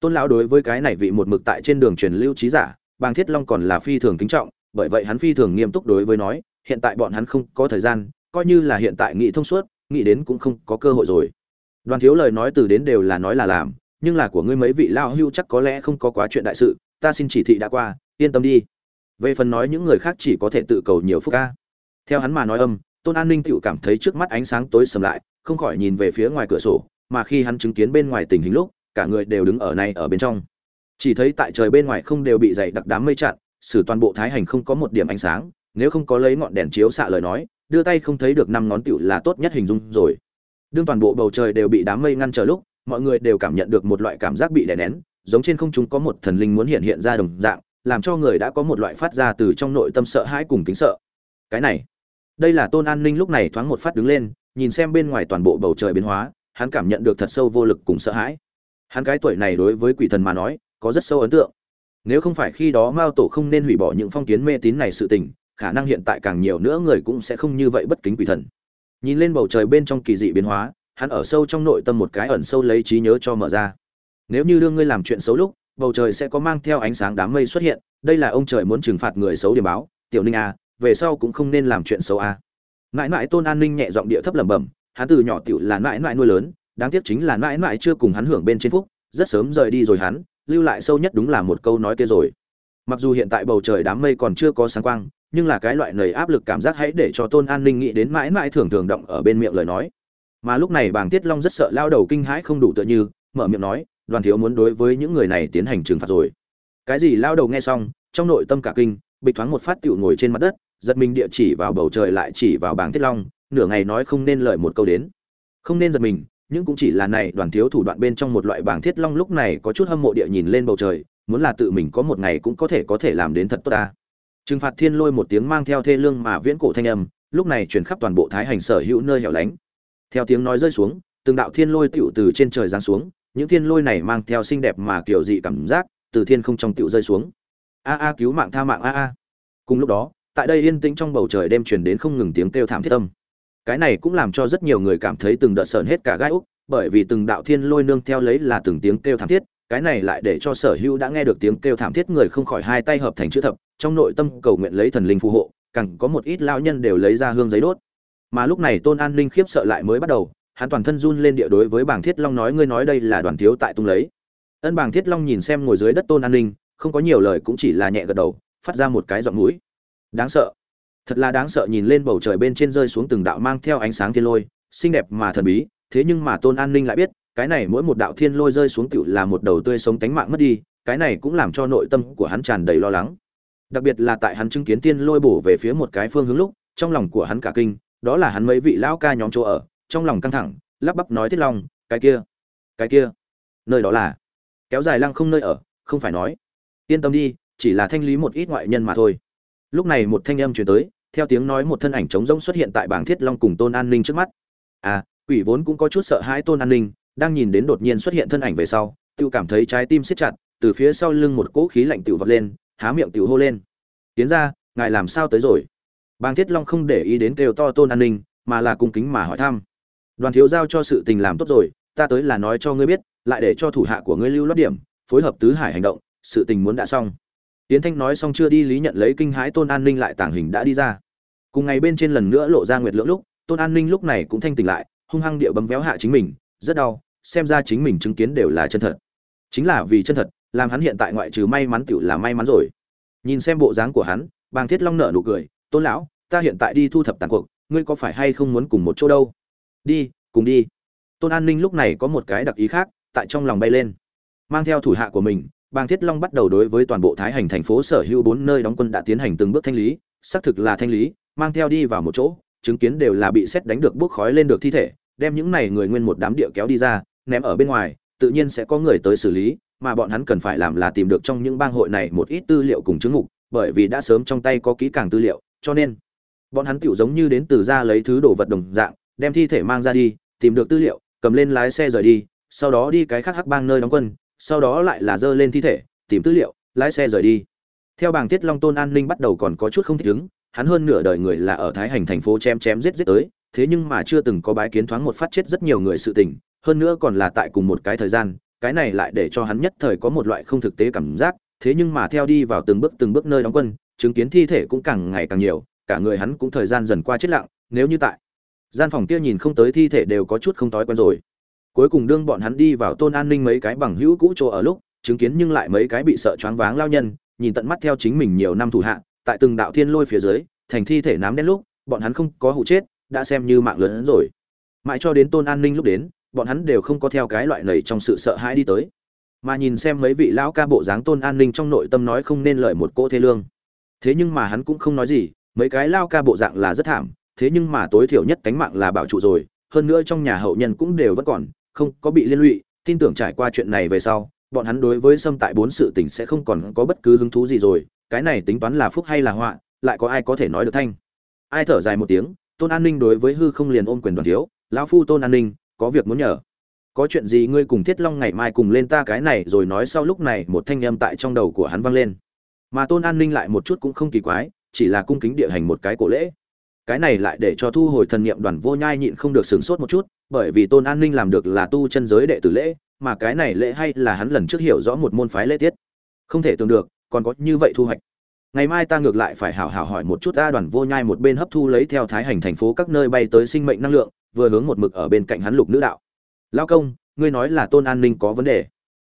Tôn lão đối với cái này vị một mực tại trên đường truyền lưu trí giả bang thiết long còn là phi thường kính trọng, bởi vậy hắn phi thường nghiêm túc đối với nói, hiện tại bọn hắn không có thời gian, coi như là hiện tại nghị thông suốt, nghĩ đến cũng không có cơ hội rồi. Đoàn thiếu lời nói từ đến đều là nói là làm nhưng là của ngươi mấy vị lao hưu chắc có lẽ không có quá chuyện đại sự, ta xin chỉ thị đã qua, yên tâm đi. Về phần nói những người khác chỉ có thể tự cầu nhiều phúc ca. Theo hắn mà nói âm, tôn an ninh tựu cảm thấy trước mắt ánh sáng tối sầm lại, không khỏi nhìn về phía ngoài cửa sổ, mà khi hắn chứng kiến bên ngoài tình hình lúc, cả người đều đứng ở này ở bên trong. Chỉ thấy tại trời bên ngoài không đều bị dày đặc đám mây chặn, xử toàn bộ thái hành không có một điểm ánh sáng, nếu không có lấy ngọn đèn chiếu xạ lời nói, đưa tay không thấy được năm ngón tiểu là tốt nhất hình dung rồi. Đương toàn bộ bầu trời đều bị đám mây ngăn trở lúc mọi người đều cảm nhận được một loại cảm giác bị đè nén, giống trên không trung có một thần linh muốn hiện hiện ra đồng dạng, làm cho người đã có một loại phát ra từ trong nội tâm sợ hãi cùng kính sợ. Cái này, đây là tôn an ninh lúc này thoáng một phát đứng lên, nhìn xem bên ngoài toàn bộ bầu trời biến hóa, hắn cảm nhận được thật sâu vô lực cùng sợ hãi. Hắn cái tuổi này đối với quỷ thần mà nói, có rất sâu ấn tượng. Nếu không phải khi đó mao tổ không nên hủy bỏ những phong kiến mê tín này sự tình, khả năng hiện tại càng nhiều nữa người cũng sẽ không như vậy bất kính quỷ thần. Nhìn lên bầu trời bên trong kỳ dị biến hóa hắn ở sâu trong nội tâm một cái ẩn sâu lấy trí nhớ cho mở ra. Nếu như đương ngươi làm chuyện xấu lúc bầu trời sẽ có mang theo ánh sáng đám mây xuất hiện đây là ông trời muốn trừng phạt người xấu điểm báo tiểu ninh a à, về sau cũng không nên làm chuyện xấu à. mãi mãi tôn an ninh nhẹ giọng địa thấp lẩm bẩm hắn từ nhỏ tiểu là mãi mãi nuôi lớn đáng tiếc chính là mãi mãi chưa cùng hắn hưởng bên trên phúc rất sớm rời đi rồi hắn lưu lại sâu nhất đúng là một câu nói kia rồi. Mặc dù hiện tại bầu trời đám mây còn chưa có sáng quang nhưng là cái loại nầy áp lực cảm giác hãy để cho tôn an ninh nghĩ đến mãi mãi thường thường động ở bên miệng lời nói mà lúc này bàng tiết long rất sợ lao đầu kinh hãi không đủ tựa như, mở miệng nói, đoàn thiếu muốn đối với những người này tiến hành trừng phạt rồi. Cái gì lao đầu nghe xong, trong nội tâm cả kinh, bịch thoáng một phát tựu ngồi trên mặt đất, giật mình địa chỉ vào bầu trời lại chỉ vào bàng tiết long, nửa ngày nói không nên lời một câu đến. Không nên giật mình, nhưng cũng chỉ là này, đoàn thiếu thủ đoạn bên trong một loại bảng thiết long lúc này có chút hâm mộ địa nhìn lên bầu trời, muốn là tự mình có một ngày cũng có thể có thể làm đến thật tốt ta. Trừng phạt thiên lôi một tiếng mang theo thê lương mà viễn cổ thanh âm, lúc này truyền khắp toàn bộ thái hành sở hữu nơi hẻo lánh theo tiếng nói rơi xuống, từng đạo thiên lôi tựu từ trên trời giáng xuống, những thiên lôi này mang theo xinh đẹp mà kiểu dị cảm giác, từ thiên không trong tựu rơi xuống. A a, cứu mạng tha mạng, a a. Cùng lúc đó, tại đây yên tĩnh trong bầu trời đêm truyền đến không ngừng tiếng kêu thảm thiết âm. Cái này cũng làm cho rất nhiều người cảm thấy từng đợt sợn hết cả gai úc, bởi vì từng đạo thiên lôi nương theo lấy là từng tiếng kêu thảm thiết, cái này lại để cho sở hữu đã nghe được tiếng kêu thảm thiết người không khỏi hai tay hợp thành chữ thập, trong nội tâm cầu nguyện lấy thần linh phù hộ, càng có một ít lao nhân đều lấy ra hương giấy đốt mà lúc này tôn an linh khiếp sợ lại mới bắt đầu, hắn toàn thân run lên địa đối với bảng thiết long nói, ngươi nói đây là đoàn thiếu tại tung lấy. Ân bảng thiết long nhìn xem ngồi dưới đất tôn an linh không có nhiều lời cũng chỉ là nhẹ gật đầu, phát ra một cái giọng mũi. Đáng sợ. Thật là đáng sợ. Nhìn lên bầu trời bên trên rơi xuống từng đạo mang theo ánh sáng thiên lôi, xinh đẹp mà thần bí, thế nhưng mà tôn an ninh lại biết, cái này mỗi một đạo thiên lôi rơi xuống tựu là một đầu tươi sống tánh mạng mất đi, cái này cũng làm cho nội tâm của hắn tràn đầy lo lắng. Đặc biệt là tại hắn chứng kiến tiên lôi bổ về phía một cái phương hướng lúc, trong lòng của hắn cả kinh đó là hắn mấy vị lão ca nhóm chỗ ở, trong lòng căng thẳng, lắp bắp nói thiết long, cái kia cái kia, nơi đó là? Kéo dài lăng không nơi ở, không phải nói, yên tâm đi, chỉ là thanh lý một ít ngoại nhân mà thôi. Lúc này một thanh âm truyền tới, theo tiếng nói một thân ảnh trống rỗng xuất hiện tại bảng thiết long cùng tôn an ninh trước mắt. À quỷ vốn cũng có chút sợ hãi tôn an ninh, đang nhìn đến đột nhiên xuất hiện thân ảnh về sau, tự cảm thấy trái tim siết chặt, từ phía sau lưng một cỗ khí lạnh tự vọt lên, há miệng tự hô lên. Tiến ra, ngài làm sao tới rồi? Bàng thiết long không để ý đến kêu to tôn an ninh, mà là cung kính mà hỏi thăm. Đoàn thiếu giao cho sự tình làm tốt rồi, ta tới là nói cho ngươi biết, lại để cho thủ hạ của ngươi lưu lót điểm, phối hợp tứ hải hành động, sự tình muốn đã xong. Tiến thanh nói xong chưa đi lý nhận lấy kinh hãi tôn an ninh lại tàng hình đã đi ra. Cùng ngày bên trên lần nữa lộ ra nguyệt lưỡng lúc, tôn an ninh lúc này cũng thanh tỉnh lại, hung hăng địa bấm véo hạ chính mình, rất đau, xem ra chính mình chứng kiến đều là chân thật. Chính là vì chân thật, làm hắn hiện tại ngoại trừ may mắn tựu là may mắn rồi. Nhìn xem bộ dáng của hắn, bàng thiết long nở nụ cười tôn lão, ta hiện tại đi thu thập tàn cuộc, ngươi có phải hay không muốn cùng một chỗ đâu? Đi, cùng đi. Tôn an ninh lúc này có một cái đặc ý khác, tại trong lòng bay lên. Mang theo thủ hạ của mình, bàng thiết long bắt đầu đối với toàn bộ thái hành thành phố sở hữu bốn nơi đóng quân đã tiến hành từng bước thanh lý, xác thực là thanh lý, mang theo đi vào một chỗ, chứng kiến đều là bị xét đánh được bốc khói lên được thi thể, đem những này người nguyên một đám địa kéo đi ra, ném ở bên ngoài, tự nhiên sẽ có người tới xử lý, mà bọn hắn cần phải làm là tìm được trong những bang hội này một ít tư liệu cùng chứng mục bởi vì đã sớm trong tay có kỹ càng tư liệu cho nên bọn hắn tựu giống như đến từ ra lấy thứ đồ vật đồng dạng, đem thi thể mang ra đi, tìm được tư liệu, cầm lên lái xe rời đi, sau đó đi cái khác hắc bang nơi đóng quân, sau đó lại là dơ lên thi thể, tìm tư liệu, lái xe rời đi. Theo bảng tiết long tôn an ninh bắt đầu còn có chút không thích ứng, hắn hơn nửa đời người là ở thái hành thành phố chém chém giết giết tới, thế nhưng mà chưa từng có bái kiến thoáng một phát chết rất nhiều người sự tình, hơn nữa còn là tại cùng một cái thời gian, cái này lại để cho hắn nhất thời có một loại không thực tế cảm giác, thế nhưng mà theo đi vào từng bước từng bước nơi đóng quân chứng kiến thi thể cũng càng ngày càng nhiều, cả người hắn cũng thời gian dần qua chết lặng, nếu như tại gian phòng kia nhìn không tới thi thể đều có chút không thói quen rồi. Cuối cùng đương bọn hắn đi vào tôn an ninh mấy cái bằng hữu cũ chỗ ở lúc, chứng kiến nhưng lại mấy cái bị sợ choáng váng lao nhân, nhìn tận mắt theo chính mình nhiều năm thủ hạ, tại từng đạo thiên lôi phía dưới, thành thi thể nám đen lúc, bọn hắn không có hụ chết, đã xem như mạng lớn hơn rồi. Mãi cho đến tôn an ninh lúc đến, bọn hắn đều không có theo cái loại lầy trong sự sợ hãi đi tới. Mà nhìn xem mấy vị lão ca bộ dáng tôn an ninh trong nội tâm nói không nên lợi một cỗ thế lương thế nhưng mà hắn cũng không nói gì, mấy cái lao ca bộ dạng là rất thảm, thế nhưng mà tối thiểu nhất cánh mạng là bảo trụ rồi, hơn nữa trong nhà hậu nhân cũng đều vẫn còn, không có bị liên lụy, tin tưởng trải qua chuyện này về sau, bọn hắn đối với xâm tại bốn sự tình sẽ không còn có bất cứ hứng thú gì rồi, cái này tính toán là phúc hay là họa, lại có ai có thể nói được thanh. Ai thở dài một tiếng, tôn an ninh đối với hư không liền ôm quyền đoàn thiếu, lão phu tôn an ninh, có việc muốn nhờ. Có chuyện gì ngươi cùng thiết long ngày mai cùng lên ta cái này rồi nói sau lúc này một thanh âm tại trong đầu của hắn vang lên mà tôn an ninh lại một chút cũng không kỳ quái, chỉ là cung kính địa hành một cái cổ lễ. Cái này lại để cho thu hồi thần niệm đoàn vô nhai nhịn không được sửng sốt một chút, bởi vì tôn an ninh làm được là tu chân giới đệ tử lễ, mà cái này lễ hay là hắn lần trước hiểu rõ một môn phái lễ tiết. Không thể tưởng được, còn có như vậy thu hoạch. Ngày mai ta ngược lại phải hảo hảo hỏi một chút ta đoàn vô nhai một bên hấp thu lấy theo thái hành thành phố các nơi bay tới sinh mệnh năng lượng, vừa hướng một mực ở bên cạnh hắn lục nữ đạo. Lao công, ngươi nói là tôn an ninh có vấn đề.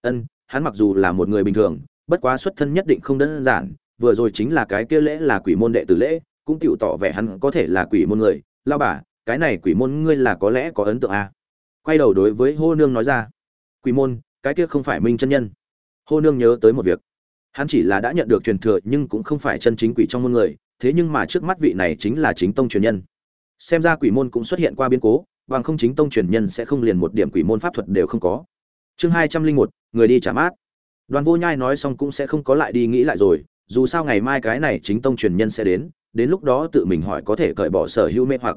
Ân, hắn mặc dù là một người bình thường bất quá xuất thân nhất định không đơn giản, vừa rồi chính là cái kia lễ là quỷ môn đệ tử lễ, cũng tựu tỏ vẻ hắn có thể là quỷ môn người. Lao bà, cái này quỷ môn ngươi là có lẽ có ấn tượng à. quay đầu đối với hô nương nói ra. Quỷ môn, cái kia không phải minh chân nhân. Hô nương nhớ tới một việc. Hắn chỉ là đã nhận được truyền thừa nhưng cũng không phải chân chính quỷ trong môn người, thế nhưng mà trước mắt vị này chính là chính tông truyền nhân. Xem ra quỷ môn cũng xuất hiện qua biến cố, bằng không chính tông truyền nhân sẽ không liền một điểm quỷ môn pháp thuật đều không có. Chương hai trăm linh một, người đi trả mát đoàn vô nhai nói xong cũng sẽ không có lại đi nghĩ lại rồi, dù sao ngày mai cái này chính tông truyền nhân sẽ đến đến lúc đó tự mình hỏi có thể cởi bỏ sở hữu mê hoặc.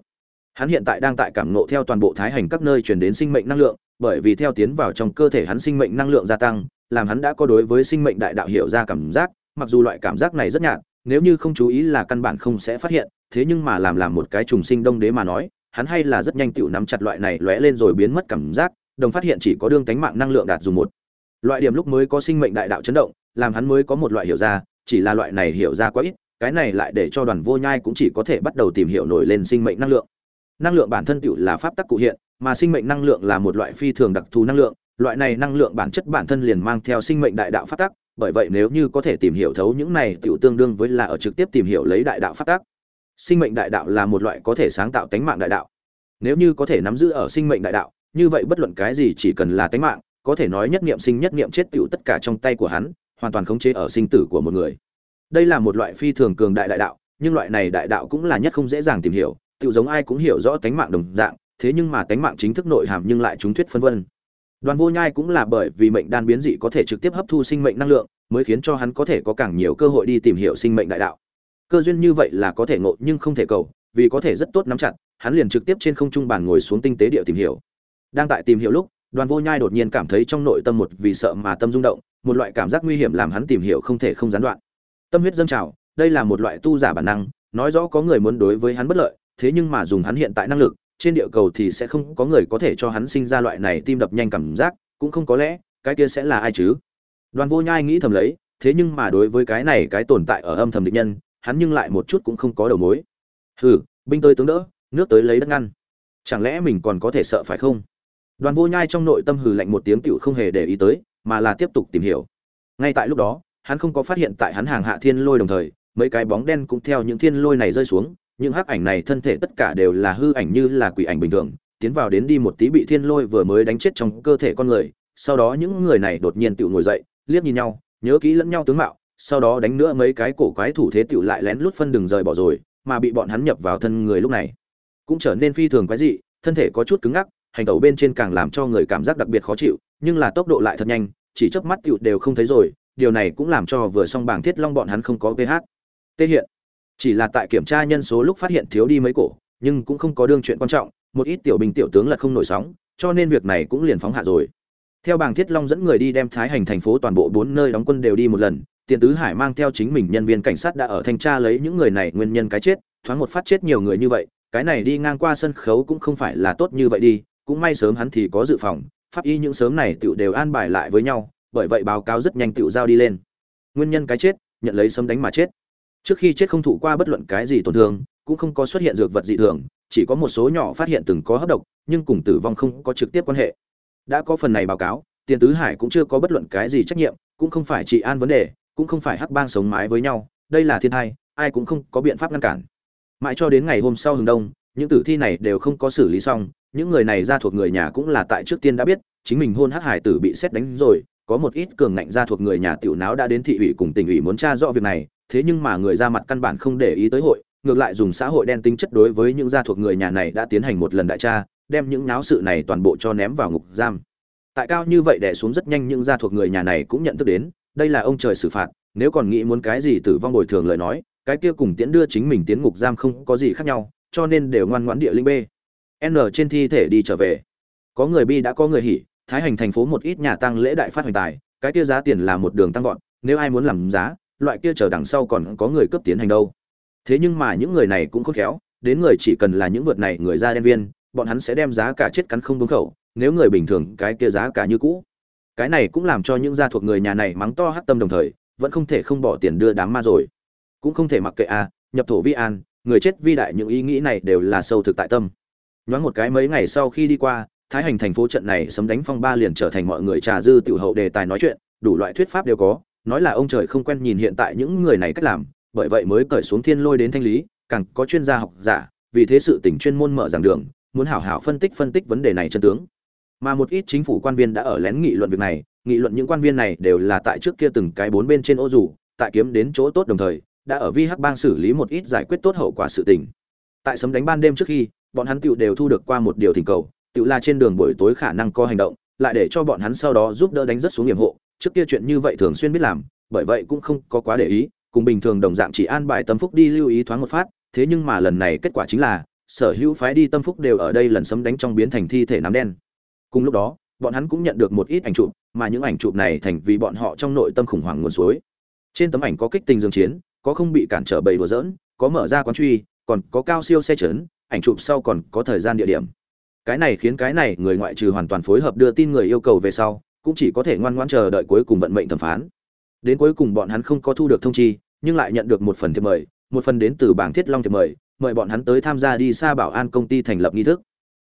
Hắn hiện tại đang tại cảm nộ theo toàn bộ thái hành các nơi truyền đến sinh mệnh năng lượng, bởi vì theo tiến vào trong cơ thể hắn sinh mệnh năng lượng gia tăng, làm hắn đã có đối với sinh mệnh đại đạo hiểu ra cảm giác, mặc dù loại cảm giác này rất nhạt, nếu như không chú ý là căn bản không sẽ phát hiện, thế nhưng mà làm làm một cái trùng sinh đông đế mà nói, hắn hay là rất nhanh tựu nắm chặt loại này lóe lên rồi biến mất cảm giác, đồng phát hiện chỉ có đương cánh mạng năng lượng đạt dùng một loại điểm lúc mới có sinh mệnh đại đạo chấn động, làm hắn mới có một loại hiểu ra, chỉ là loại này hiểu ra quá ít, cái này lại để cho đoàn vô nhai cũng chỉ có thể bắt đầu tìm hiểu nổi lên sinh mệnh năng lượng. Năng lượng bản thân tựu là pháp tắc cụ hiện, mà sinh mệnh năng lượng là một loại phi thường đặc thù năng lượng, loại này năng lượng bản chất bản thân liền mang theo sinh mệnh đại đạo pháp tắc, bởi vậy nếu như có thể tìm hiểu thấu những này tựu tương đương với là ở trực tiếp tìm hiểu lấy đại đạo pháp tắc. Sinh mệnh đại đạo là một loại có thể sáng tạo tánh mạng đại đạo. Nếu như có thể nắm giữ ở sinh mệnh đại đạo, như vậy bất luận cái gì chỉ cần là tánh mạng có thể nói nhất niệm sinh nhất niệm chết tựu tất cả trong tay của hắn, hoàn toàn khống chế ở sinh tử của một người. Đây là một loại phi thường cường đại đại đạo, nhưng loại này đại đạo cũng là nhất không dễ dàng tìm hiểu, tựu giống ai cũng hiểu rõ tánh mạng đồng dạng, thế nhưng mà tánh mạng chính thức nội hàm nhưng lại chúng thuyết phân vân. Đoàn vô nhai cũng là bởi vì mệnh đan biến dị có thể trực tiếp hấp thu sinh mệnh năng lượng, mới khiến cho hắn có thể có càng nhiều cơ hội đi tìm hiểu sinh mệnh đại đạo. Cơ duyên như vậy là có thể ngộ nhưng không thể cầu, vì có thể rất tốt nắm chặt, hắn liền trực tiếp trên không trung bàn ngồi xuống tinh tế địa tìm hiểu. Đang tại tìm hiểu lúc đoàn vô nhai đột nhiên cảm thấy trong nội tâm một vì sợ mà tâm rung động, một loại cảm giác nguy hiểm làm hắn tìm hiểu không thể không gián đoạn. Tâm huyết dâng trào, đây là một loại tu giả bản năng, nói rõ có người muốn đối với hắn bất lợi, thế nhưng mà dùng hắn hiện tại năng lực, trên địa cầu thì sẽ không có người có thể cho hắn sinh ra loại này tim đập nhanh cảm giác, cũng không có lẽ, cái kia sẽ là ai chứ? Đoàn vô nhai nghĩ thầm lấy, thế nhưng mà đối với cái này cái tồn tại ở âm thầm địch nhân, hắn nhưng lại một chút cũng không có đầu mối. Hừ, binh tới tướng đỡ, nước tới lấy đất ngăn. Chẳng lẽ mình còn có thể sợ phải không? Đoàn vô nhai trong nội tâm hừ lạnh một tiếng tựu không hề để ý tới, mà là tiếp tục tìm hiểu. Ngay tại lúc đó, hắn không có phát hiện tại hắn hàng hạ thiên lôi đồng thời, mấy cái bóng đen cũng theo những thiên lôi này rơi xuống, những hắc ảnh này thân thể tất cả đều là hư ảnh như là quỷ ảnh bình thường, tiến vào đến đi một tí bị thiên lôi vừa mới đánh chết trong cơ thể con người, sau đó những người này đột nhiên tựu ngồi dậy, liếc nhìn nhau, nhớ kỹ lẫn nhau tướng mạo, sau đó đánh nữa mấy cái cổ quái thủ thế tựu lại lén lút phân đường rời bỏ rồi, mà bị bọn hắn nhập vào thân người lúc này. Cũng trở nên phi thường quái dị, thân thể có chút cứng ngắc hành tẩu bên trên càng làm cho người cảm giác đặc biệt khó chịu, nhưng là tốc độ lại thật nhanh, chỉ chớp mắt tựu đều không thấy rồi, điều này cũng làm cho vừa xong bảng thiết long bọn hắn không có ph tê hiện. Chỉ là tại kiểm tra nhân số lúc phát hiện thiếu đi mấy cổ, nhưng cũng không có đương chuyện quan trọng, một ít tiểu binh tiểu tướng là không nổi sóng, cho nên việc này cũng liền phóng hạ rồi. Theo bảng thiết long dẫn người đi đem thái hành thành phố toàn bộ bốn nơi đóng quân đều đi một lần, tiền tứ hải mang theo chính mình nhân viên cảnh sát đã ở thanh tra lấy những người này nguyên nhân cái chết, thoáng một phát chết nhiều người như vậy, cái này đi ngang qua sân khấu cũng không phải là tốt như vậy đi cũng may sớm hắn thì có dự phòng pháp y những sớm này tựu đều an bài lại với nhau bởi vậy báo cáo rất nhanh tựu giao đi lên. Nguyên nhân cái chết nhận lấy sấm đánh mà chết. Trước khi chết không thụ qua bất luận cái gì tổn thương cũng không có xuất hiện dược vật dị thường chỉ có một số nhỏ phát hiện từng có hấp độc nhưng cùng tử vong không có trực tiếp quan hệ. Đã có phần này báo cáo tiền tứ hải cũng chưa có bất luận cái gì trách nhiệm cũng không phải trị an vấn đề cũng không phải hắc bang sống mái với nhau đây là thiên tai, ai cũng không có biện pháp ngăn cản. Mãi cho đến ngày hôm sau hừng đông những tử thi này đều không có xử lý xong những người này ra thuộc người nhà cũng là tại trước tiên đã biết, chính mình hôn hắc hải tử bị xét đánh rồi, có một ít cường ngạnh ra thuộc người nhà tiểu náo đã đến thị ủy cùng tỉnh ủy muốn tra rõ việc này, thế nhưng mà người ra mặt căn bản không để ý tới hội, ngược lại dùng xã hội đen tính chất đối với những gia thuộc người nhà này đã tiến hành một lần đại tra, đem những náo sự này toàn bộ cho ném vào ngục giam. Tại cao như vậy đè xuống rất nhanh những gia thuộc người nhà này cũng nhận thức đến, đây là ông trời xử phạt, nếu còn nghĩ muốn cái gì tử vong bồi thường lời nói, cái kia cùng tiễn đưa chính mình tiến ngục giam không có gì khác nhau, cho nên đều ngoan ngoãn địa linh b n trên thi thể đi trở về. Có người bi đã có người hỉ thái hành thành phố một ít nhà tăng lễ đại phát hoành tài, cái kia giá tiền là một đường tăng vọt, nếu ai muốn làm giá, loại kia chờ đằng sau còn có người cấp tiến hành đâu. Thế nhưng mà những người này cũng khôn khéo, đến người chỉ cần là những vượt này người ra đen viên, bọn hắn sẽ đem giá cả chết cắn không đúng khẩu, nếu người bình thường cái kia giá cả như cũ. Cái này cũng làm cho những gia thuộc người nhà này mắng to hát tâm đồng thời, vẫn không thể không bỏ tiền đưa đám ma rồi. Cũng không thể mặc kệ à nhập thổ vi an, người chết vi đại những ý nghĩ này đều là sâu thực tại tâm nhoáng một cái mấy ngày sau khi đi qua, thái hành thành phố trận này sấm đánh phong ba liền trở thành mọi người trà dư tiểu hậu đề tài nói chuyện, đủ loại thuyết pháp đều có, nói là ông trời không quen nhìn hiện tại những người này cách làm, bởi vậy mới cởi xuống thiên lôi đến thanh lý, càng có chuyên gia học giả, vì thế sự tỉnh chuyên môn mở giảng đường, muốn hảo hảo phân tích phân tích vấn đề này chân tướng. Mà một ít chính phủ quan viên đã ở lén nghị luận việc này, nghị luận những quan viên này đều là tại trước kia từng cái bốn bên trên ô dù, tại kiếm đến chỗ tốt đồng thời, đã ở vi hắc bang xử lý một ít giải quyết tốt hậu quả sự tình. Tại sấm đánh ban đêm trước khi bọn hắn tựu đều thu được qua một điều thỉnh cầu, tựu là trên đường buổi tối khả năng có hành động, lại để cho bọn hắn sau đó giúp đỡ đánh rất xuống hiểm hộ. Trước kia chuyện như vậy thường xuyên biết làm, bởi vậy cũng không có quá để ý, cùng bình thường đồng dạng chỉ an bài tâm phúc đi lưu ý thoáng một phát, thế nhưng mà lần này kết quả chính là, sở hữu phái đi tâm phúc đều ở đây lần sấm đánh trong biến thành thi thể nám đen. Cùng lúc đó, bọn hắn cũng nhận được một ít ảnh chụp, mà những ảnh chụp này thành vì bọn họ trong nội tâm khủng hoảng nguồn suối. Trên tấm ảnh có kích tình dương chiến, có không bị cản trở bầy đùa dỡn có mở ra quán truy, còn có cao siêu xe chấn ảnh chụp sau còn có thời gian địa điểm. Cái này khiến cái này người ngoại trừ hoàn toàn phối hợp đưa tin người yêu cầu về sau, cũng chỉ có thể ngoan ngoãn chờ đợi cuối cùng vận mệnh thẩm phán. Đến cuối cùng bọn hắn không có thu được thông chi, nhưng lại nhận được một phần thiệp mời, một phần đến từ bảng thiết long thiệp mời mời bọn hắn tới tham gia đi xa bảo an công ty thành lập nghi thức.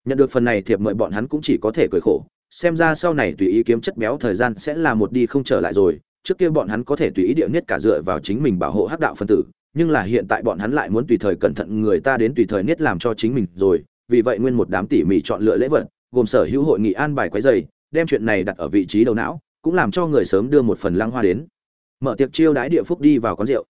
Nhận được phần này thiệp mời bọn hắn cũng chỉ có thể cười khổ, xem ra sau này tùy ý kiếm chất béo thời gian sẽ là một đi không trở lại rồi, trước kia bọn hắn có thể tùy ý địa nhất cả dựa vào chính mình bảo hộ hắc đạo phân tử nhưng là hiện tại bọn hắn lại muốn tùy thời cẩn thận người ta đến tùy thời niết làm cho chính mình rồi, vì vậy nguyên một đám tỉ mỉ chọn lựa lễ vật, gồm sở hữu hội nghị an bài quấy dày đem chuyện này đặt ở vị trí đầu não, cũng làm cho người sớm đưa một phần lăng hoa đến. Mở tiệc chiêu đãi địa phúc đi vào quán rượu.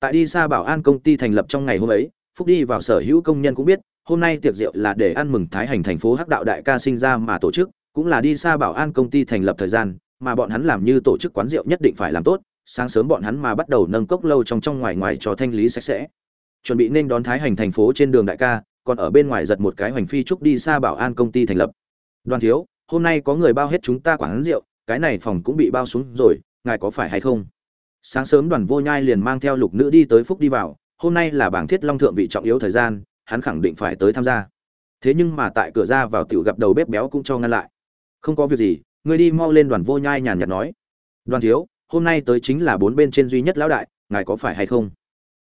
Tại đi xa bảo an công ty thành lập trong ngày hôm ấy, phúc đi vào sở hữu công nhân cũng biết, hôm nay tiệc rượu là để ăn mừng thái hành thành phố hắc đạo đại ca sinh ra mà tổ chức, cũng là đi xa bảo an công ty thành lập thời gian, mà bọn hắn làm như tổ chức quán rượu nhất định phải làm tốt sáng sớm bọn hắn mà bắt đầu nâng cốc lâu trong trong ngoài ngoài cho thanh lý sạch sẽ. Chuẩn bị nên đón thái hành thành phố trên đường đại ca, còn ở bên ngoài giật một cái hoành phi trúc đi xa bảo an công ty thành lập. Đoàn thiếu, hôm nay có người bao hết chúng ta quán rượu, cái này phòng cũng bị bao xuống rồi, ngài có phải hay không? Sáng sớm đoàn vô nhai liền mang theo lục nữ đi tới phúc đi vào, hôm nay là bảng thiết long thượng vị trọng yếu thời gian, hắn khẳng định phải tới tham gia. Thế nhưng mà tại cửa ra vào tiểu gặp đầu bếp béo cũng cho ngăn lại. Không có việc gì, ngươi đi mau lên đoàn vô nhai nhàn nhạt nói. Đoàn thiếu hôm nay tới chính là bốn bên trên duy nhất lão đại ngài có phải hay không?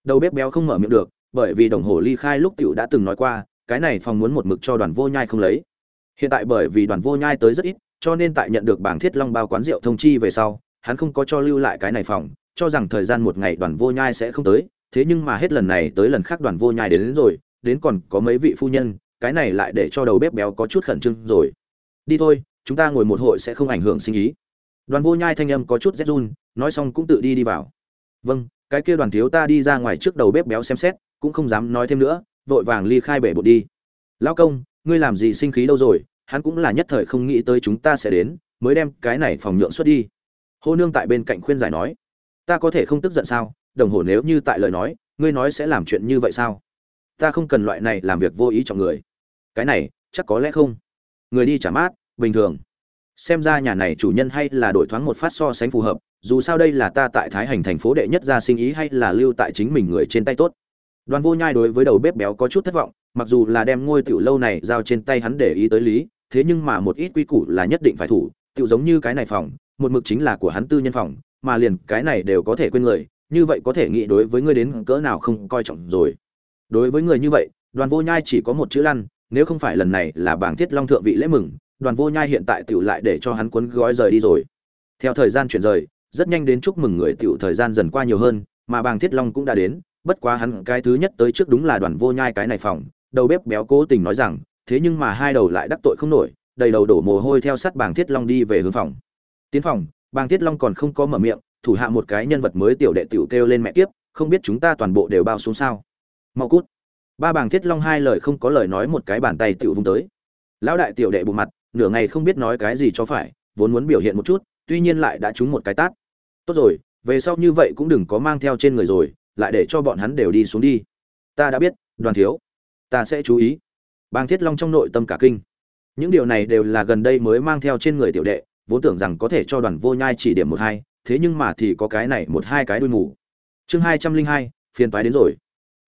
Đầu bếp béo không mở miệng được bởi vì đồng hồ ly khai lúc tiểu đã từng nói qua cái này phòng muốn một mực cho đoàn vô nhai không lấy. Hiện tại bởi vì đoàn vô nhai tới rất ít cho nên tại nhận được bảng thiết long bao quán rượu thông chi về sau hắn không có cho lưu lại cái này phòng cho rằng thời gian một ngày đoàn vô nhai sẽ không tới thế nhưng mà hết lần này tới lần khác đoàn vô nhai đến, đến rồi đến còn có mấy vị phu nhân cái này lại để cho đầu bếp béo có chút khẩn trương rồi. Đi thôi chúng ta ngồi một hội sẽ không ảnh hưởng sinh ý đoàn vô nhai thanh âm có chút rét run, nói xong cũng tự đi đi vào. Vâng cái kia đoàn thiếu ta đi ra ngoài trước đầu bếp béo xem xét, cũng không dám nói thêm nữa, vội vàng ly khai bể bột đi. Lão công, ngươi làm gì sinh khí đâu rồi, hắn cũng là nhất thời không nghĩ tới chúng ta sẽ đến, mới đem cái này phòng nhượng xuất đi. Hô nương tại bên cạnh khuyên giải nói. Ta có thể không tức giận sao? Đồng hồ nếu như tại lời nói, ngươi nói sẽ làm chuyện như vậy sao? Ta không cần loại này làm việc vô ý cho người. Cái này, chắc có lẽ không. Người đi trả mát, bình thường xem ra nhà này chủ nhân hay là đổi thoáng một phát so sánh phù hợp, dù sao đây là ta tại thái hành thành phố đệ nhất gia sinh ý hay là lưu tại chính mình người trên tay tốt. Đoàn vô nhai đối với đầu bếp béo có chút thất vọng, mặc dù là đem ngôi tiểu lâu này giao trên tay hắn để ý tới lý, thế nhưng mà một ít quy củ là nhất định phải thủ, tiểu giống như cái này phòng, một mực chính là của hắn tư nhân phòng, mà liền cái này đều có thể quên người, như vậy có thể nghĩ đối với ngươi đến cỡ nào không coi trọng rồi. Đối với người như vậy, đoàn vô nhai chỉ có một chữ lăn, nếu không phải lần này là bảng thiết long thượng vị lễ mừng đoàn vô nhai hiện tại tiểu lại để cho hắn cuốn gói rời đi rồi. Theo thời gian chuyển rời, rất nhanh đến chúc mừng người tiểu thời gian dần qua nhiều hơn, mà bàng thiết long cũng đã đến, bất quá hắn cái thứ nhất tới trước đúng là đoàn vô nhai cái này phòng, đầu bếp béo cố tình nói rằng, thế nhưng mà hai đầu lại đắc tội không nổi, đầy đầu đổ mồ hôi theo sát bàng thiết long đi về hướng phòng. Tiến phòng, bàng thiết long còn không có mở miệng, thủ hạ một cái nhân vật mới tiểu đệ tiểu kêu lên mẹ kiếp, không biết chúng ta toàn bộ đều bao xuống sao. Mau cút. Ba bàng thiết long hai lời không có lời nói một cái bàn tay tiểu vung tới. Lão đại tiểu đệ bù mặt nửa ngày không biết nói cái gì cho phải, vốn muốn biểu hiện một chút, tuy nhiên lại đã trúng một cái tát. Tốt rồi, về sau như vậy cũng đừng có mang theo trên người rồi, lại để cho bọn hắn đều đi xuống đi. Ta đã biết, đoàn thiếu. Ta sẽ chú ý. Bang thiết long trong nội tâm cả kinh. Những điều này đều là gần đây mới mang theo trên người tiểu đệ, vốn tưởng rằng có thể cho đoàn vô nhai chỉ điểm một hai, thế nhưng mà thì có cái này một hai cái đuôi mù. Chương hai trăm linh hai, phiền toái đến rồi.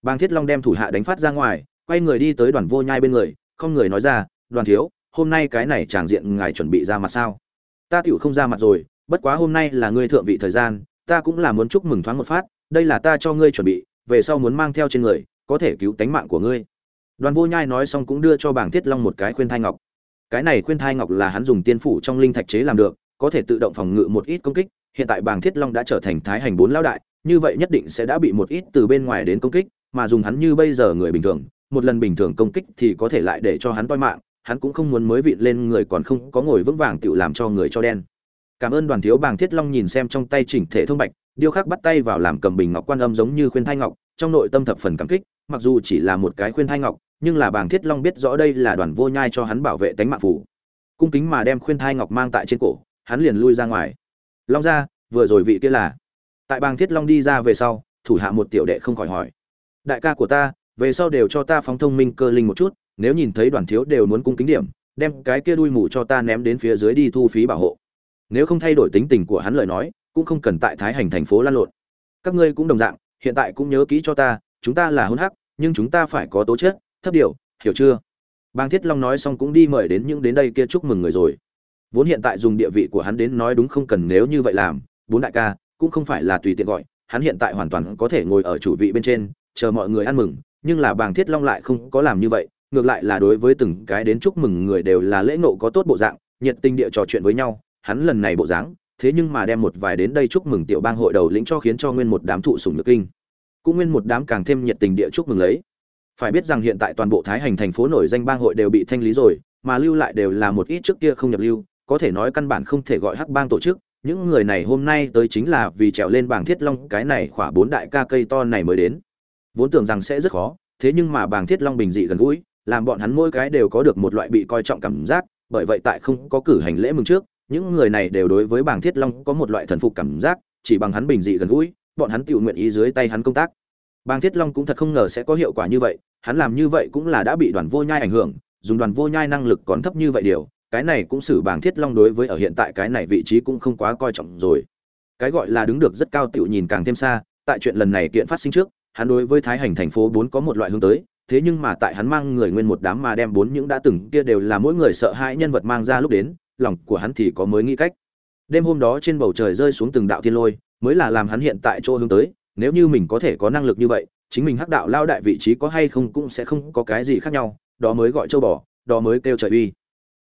Bang thiết long đem thủ hạ đánh phát ra ngoài, quay người đi tới đoàn vô nhai bên người, không người nói ra, đoàn thiếu hôm nay cái này tràng diện ngài chuẩn bị ra mặt sao? Ta tựu không ra mặt rồi, bất quá hôm nay là ngươi thượng vị thời gian, ta cũng là muốn chúc mừng thoáng một phát, đây là ta cho ngươi chuẩn bị, về sau muốn mang theo trên người, có thể cứu tánh mạng của ngươi. Đoàn vô nhai nói xong cũng đưa cho bảng thiết long một cái khuyên thai ngọc. Cái này khuyên thai ngọc là hắn dùng tiên phủ trong linh thạch chế làm được, có thể tự động phòng ngự một ít công kích, hiện tại bảng thiết long đã trở thành thái hành bốn lão đại, như vậy nhất định sẽ đã bị một ít từ bên ngoài đến công kích, mà dùng hắn như bây giờ người bình thường, một lần bình thường công kích thì có thể lại để cho hắn toi mạng hắn cũng không muốn mới vịn lên người còn không có ngồi vững vàng tựu làm cho người cho đen. Cảm ơn đoàn thiếu bàng thiết long nhìn xem trong tay chỉnh thể thông bạch, điêu khắc bắt tay vào làm cầm bình ngọc quan âm giống như khuyên thai ngọc, trong nội tâm thập phần cảm kích, mặc dù chỉ là một cái khuyên thai ngọc, nhưng là bàng thiết long biết rõ đây là đoàn vô nhai cho hắn bảo vệ tánh mạng phủ. Cung kính mà đem khuyên thai ngọc mang tại trên cổ, hắn liền lui ra ngoài. Long ra vừa rồi vị kia là? Tại bàng thiết long đi ra về sau, thủ hạ một tiểu đệ không khỏi hỏi. Đại ca của ta, về sau đều cho ta phóng thông minh cơ linh một chút nếu nhìn thấy đoàn thiếu đều muốn cung kính điểm, đem cái kia đuôi mù cho ta ném đến phía dưới đi thu phí bảo hộ. Nếu không thay đổi tính tình của hắn lời nói, cũng không cần tại thái hành thành phố lan lộn. Các ngươi cũng đồng dạng, hiện tại cũng nhớ kỹ cho ta, chúng ta là hôn hắc, nhưng chúng ta phải có tố chất, thấp điều, hiểu chưa? Bang thiết long nói xong cũng đi mời đến những đến đây kia chúc mừng người rồi. Vốn hiện tại dùng địa vị của hắn đến nói đúng không cần nếu như vậy làm, bốn đại ca, cũng không phải là tùy tiện gọi, hắn hiện tại hoàn toàn có thể ngồi ở chủ vị bên trên, chờ mọi người ăn mừng, nhưng là bàng thiết long lại không có làm như vậy ngược lại là đối với từng cái đến chúc mừng người đều là lễ ngộ có tốt bộ dạng, nhiệt tình địa trò chuyện với nhau, hắn lần này bộ dáng, thế nhưng mà đem một vài đến đây chúc mừng tiểu bang hội đầu lĩnh cho khiến cho nguyên một đám thụ sủng nhược kinh. Cũng nguyên một đám càng thêm nhiệt tình địa chúc mừng lấy. Phải biết rằng hiện tại toàn bộ thái hành thành phố nổi danh bang hội đều bị thanh lý rồi, mà lưu lại đều là một ít trước kia không nhập lưu, có thể nói căn bản không thể gọi hắc bang tổ chức. Những người này hôm nay tới chính là vì trèo lên bảng thiết long, cái này khỏa bốn đại ca cây to này mới đến. Vốn tưởng rằng sẽ rất khó, thế nhưng mà bảng thiết long bình dị gần gũi làm bọn hắn mỗi cái đều có được một loại bị coi trọng cảm giác, bởi vậy tại không có cử hành lễ mừng trước, những người này đều đối với Bàng thiết long có một loại thần phục cảm giác, chỉ bằng hắn bình dị gần gũi, bọn hắn tự nguyện ý dưới tay hắn công tác. Bàng thiết long cũng thật không ngờ sẽ có hiệu quả như vậy, hắn làm như vậy cũng là đã bị đoàn vô nhai ảnh hưởng, dùng đoàn vô nhai năng lực còn thấp như vậy điều, cái này cũng xử Bàng thiết long đối với ở hiện tại cái này vị trí cũng không quá coi trọng rồi. Cái gọi là đứng được rất cao tiểu nhìn càng thêm xa, tại chuyện lần này kiện phát sinh trước, hắn đối với thái hành thành phố 4 có một loại hướng tới thế nhưng mà tại hắn mang người nguyên một đám mà đem bốn những đã từng kia đều là mỗi người sợ hãi nhân vật mang ra lúc đến, lòng của hắn thì có mới nghĩ cách. Đêm hôm đó trên bầu trời rơi xuống từng đạo thiên lôi, mới là làm hắn hiện tại chỗ hướng tới, nếu như mình có thể có năng lực như vậy, chính mình hắc đạo lao đại vị trí có hay không cũng sẽ không có cái gì khác nhau, đó mới gọi châu bò, đó mới kêu trời uy.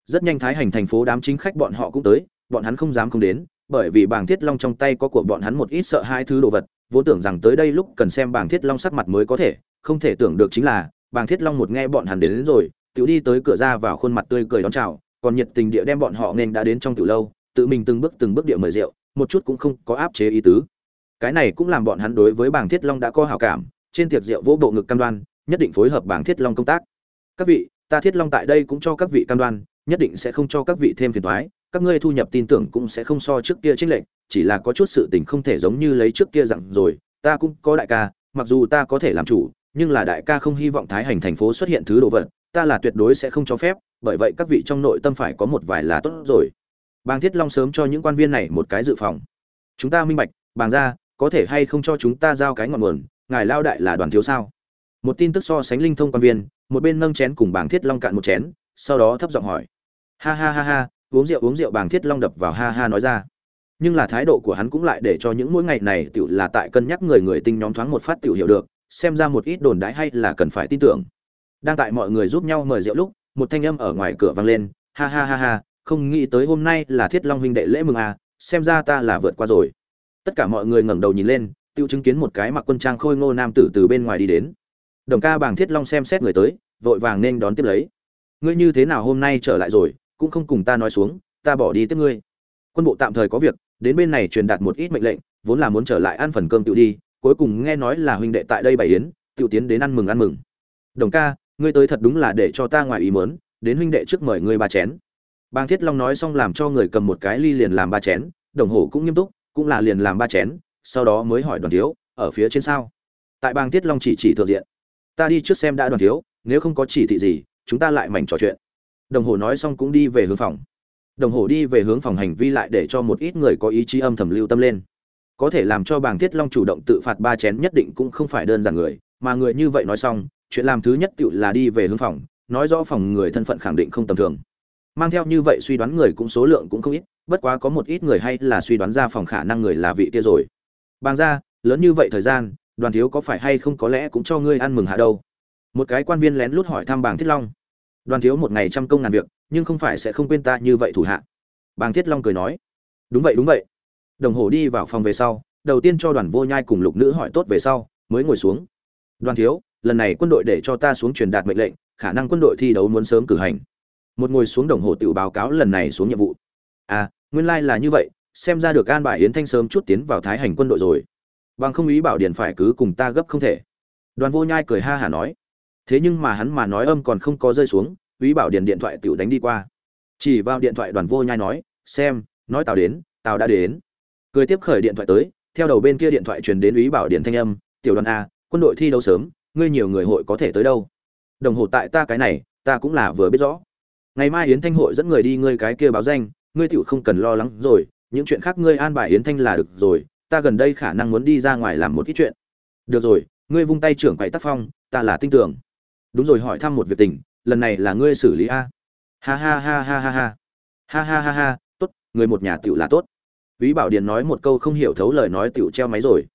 Rất nhanh thái hành thành phố đám chính khách bọn họ cũng tới, bọn hắn không dám không đến, bởi vì bảng thiết long trong tay có của bọn hắn một ít sợ hai thứ đồ vật, vốn tưởng rằng tới đây lúc cần xem bảng thiết long sắc mặt mới có thể không thể tưởng được chính là bàng thiết long một nghe bọn hắn đến, đến rồi tự đi tới cửa ra vào khuôn mặt tươi cười đón chào còn nhiệt tình địa đem bọn họ nên đã đến trong tiểu lâu tự mình từng bước từng bước địa mời rượu một chút cũng không có áp chế ý tứ. Cái này cũng làm bọn hắn đối với bàng thiết long đã có hảo cảm trên tiệc rượu vỗ bộ ngực cam đoan nhất định phối hợp bàng thiết long công tác. Các vị ta thiết long tại đây cũng cho các vị cam đoan nhất định sẽ không cho các vị thêm phiền toái, các ngươi thu nhập tin tưởng cũng sẽ không so trước kia trích lệnh chỉ là có chút sự tình không thể giống như lấy trước kia rằng rồi, ta cũng có đại ca, mặc dù ta có thể làm chủ, nhưng là đại ca không hy vọng Thái Hành thành phố xuất hiện thứ đồ vật, ta là tuyệt đối sẽ không cho phép, bởi vậy các vị trong nội tâm phải có một vài là tốt rồi. Bàng Thiết Long sớm cho những quan viên này một cái dự phòng. Chúng ta minh bạch, bàng ra có thể hay không cho chúng ta giao cái ngọn nguồn, ngài lao đại là đoàn thiếu sao? Một tin tức so sánh linh thông quan viên, một bên nâng chén cùng Bàng Thiết Long cạn một chén, sau đó thấp giọng hỏi ha ha ha ha uống rượu uống rượu bàng thiết long đập vào ha ha nói ra nhưng là thái độ của hắn cũng lại để cho những mỗi ngày này tiểu là tại cân nhắc người người tinh nhóm thoáng một phát tiểu hiểu được xem ra một ít đồn đãi hay là cần phải tin tưởng. Đang tại mọi người giúp nhau mời rượu lúc, một thanh âm ở ngoài cửa vang lên, ha ha ha ha, không nghĩ tới hôm nay là thiết long huynh đệ lễ mừng à xem ra ta là vượt qua rồi. Tất cả mọi người ngẩng đầu nhìn lên, tiêu chứng kiến một cái mặc quân trang khôi ngô nam tử từ bên ngoài đi đến. Đồng ca bàng thiết long xem xét người tới, vội vàng nên đón tiếp lấy. Ngươi như thế nào hôm nay trở lại rồi, cũng không cùng ta nói xuống, ta bỏ đi tiếp ngươi. Quân bộ tạm thời có việc, đến bên này truyền đạt một ít mệnh lệnh, vốn là muốn trở lại ăn phần cơm tự đi cuối cùng nghe nói là huynh đệ tại đây bày yến tự tiến đến ăn mừng ăn mừng. Đồng ca, ngươi tới thật đúng là để cho ta ngoài ý mớn đến huynh đệ trước mời ngươi ba chén. Bang thiết long nói xong làm cho người cầm một cái ly liền làm ba chén, đồng hồ cũng nghiêm túc, cũng là liền làm ba chén, sau đó mới hỏi đoàn thiếu, ở phía trên sao? Tại bang thiết long chỉ chỉ thượng diện. Ta đi trước xem đã đoàn thiếu, nếu không có chỉ thị gì, chúng ta lại mảnh trò chuyện. Đồng hồ nói xong cũng đi về hướng phòng. Đồng hồ đi về hướng phòng hành vi lại để cho một ít người có ý chí âm thầm lưu tâm lên có thể làm cho bàng thiết long chủ động tự phạt ba chén nhất định cũng không phải đơn giản người, mà người như vậy nói xong, chuyện làm thứ nhất tự là đi về hướng phòng, nói rõ phòng người thân phận khẳng định không tầm thường. Mang theo như vậy suy đoán người cũng số lượng cũng không ít, bất quá có một ít người hay là suy đoán ra phòng khả năng người là vị kia rồi. Bàng ra lớn như vậy thời gian, đoàn thiếu có phải hay không có lẽ cũng cho ngươi ăn mừng hạ đâu? Một cái quan viên lén lút hỏi thăm bàng thiết long. Đoàn thiếu một ngày trăm công ngàn việc, nhưng không phải sẽ không quên ta như vậy thủ hạ. Bàng thiết long cười nói. Đúng vậy đúng vậy đồng hồ đi vào phòng về sau, đầu tiên cho đoàn vô nhai cùng lục nữ hỏi tốt về sau, mới ngồi xuống. Đoàn thiếu, lần này quân đội để cho ta xuống truyền đạt mệnh lệnh, khả năng quân đội thi đấu muốn sớm cử hành. Một ngồi xuống đồng hồ tự báo cáo lần này xuống nhiệm vụ. À nguyên lai là như vậy, xem ra được an bài yến thanh sớm chút tiến vào thái hành quân đội rồi. Bằng không ý bảo điền phải cứ cùng ta gấp không thể. Đoàn vô nhai cười ha hả nói. Thế nhưng mà hắn mà nói âm còn không có rơi xuống, ý bảo điền điện thoại tự đánh đi qua. Chỉ vào điện thoại đoàn vô nhai nói, xem, nói tào đến, tào đã đến cười tiếp khởi điện thoại tới, theo đầu bên kia điện thoại truyền đến ý bảo điện thanh âm, tiểu đoàn a, quân đội thi đấu sớm, ngươi nhiều người hội có thể tới đâu? Đồng hồ tại ta cái này, ta cũng là vừa biết rõ. Ngày mai yến thanh hội dẫn người đi ngươi cái kia báo danh, ngươi tiểu không cần lo lắng rồi, những chuyện khác ngươi an bài yến thanh là được rồi, ta gần đây khả năng muốn đi ra ngoài làm một ít chuyện. Được rồi, ngươi vung tay trưởng quậy tác phong, ta là tin tưởng. Đúng rồi, hỏi thăm một việc tình, lần này là ngươi xử lý a. Ha ha ha ha ha ha. Ha ha ha ha, tốt, người một nhà tiểu là tốt. Vĩ Bảo Điền nói một câu không hiểu thấu lời nói tiểu treo máy rồi.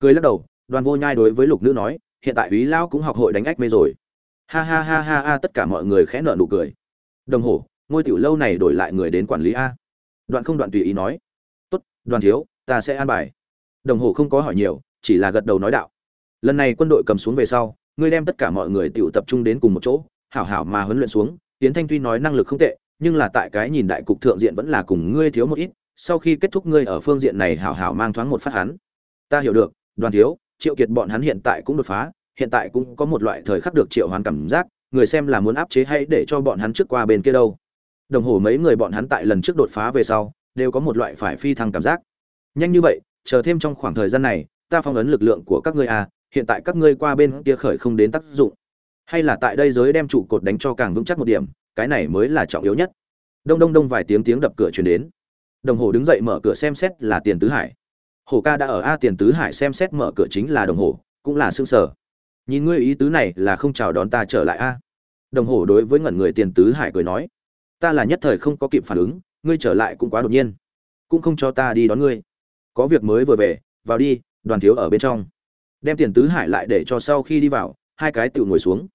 Cười lắc đầu, Đoàn Vô Nhai đối với Lục Nữ nói, hiện tại Úy lão cũng học hội đánh ách mê rồi. Ha ha ha ha ha tất cả mọi người khẽ nở nụ cười. Đồng hồ, ngôi tiểu lâu này đổi lại người đến quản lý a. Đoạn không đoạn tùy ý nói. Tốt, Đoàn thiếu, ta sẽ an bài. Đồng hồ không có hỏi nhiều, chỉ là gật đầu nói đạo. Lần này quân đội cầm xuống về sau, ngươi đem tất cả mọi người tiểu tập trung đến cùng một chỗ, hảo hảo mà huấn luyện xuống. Tiễn Thanh tuy nói năng lực không tệ, nhưng là tại cái nhìn đại cục thượng diện vẫn là cùng ngươi thiếu một ít, sau khi kết thúc ngươi ở phương diện này hảo hảo mang thoáng một phát hắn. Ta hiểu được, đoàn thiếu, triệu kiệt bọn hắn hiện tại cũng đột phá, hiện tại cũng có một loại thời khắc được triệu hoán cảm giác, người xem là muốn áp chế hay để cho bọn hắn trước qua bên kia đâu. Đồng hồ mấy người bọn hắn tại lần trước đột phá về sau, đều có một loại phải phi thăng cảm giác. Nhanh như vậy, chờ thêm trong khoảng thời gian này, ta phong ấn lực lượng của các ngươi à hiện tại các ngươi qua bên kia khởi không đến tác dụng. Hay là tại đây giới đem trụ cột đánh cho càng vững chắc một điểm, cái này mới là trọng yếu nhất. Đông đông đông vài tiếng tiếng đập cửa truyền đến đồng hồ đứng dậy mở cửa xem xét là tiền tứ hải. Hồ ca đã ở a tiền tứ hải xem xét mở cửa chính là đồng hồ, cũng là xương sở nhìn ngươi ý tứ này là không chào đón ta trở lại a. Đồng hồ đối với ngẩn người tiền tứ hải cười nói, ta là nhất thời không có kịp phản ứng, ngươi trở lại cũng quá đột nhiên. Cũng không cho ta đi đón ngươi. Có việc mới vừa về, vào đi, đoàn thiếu ở bên trong. Đem tiền tứ hải lại để cho sau khi đi vào, hai cái tự ngồi xuống.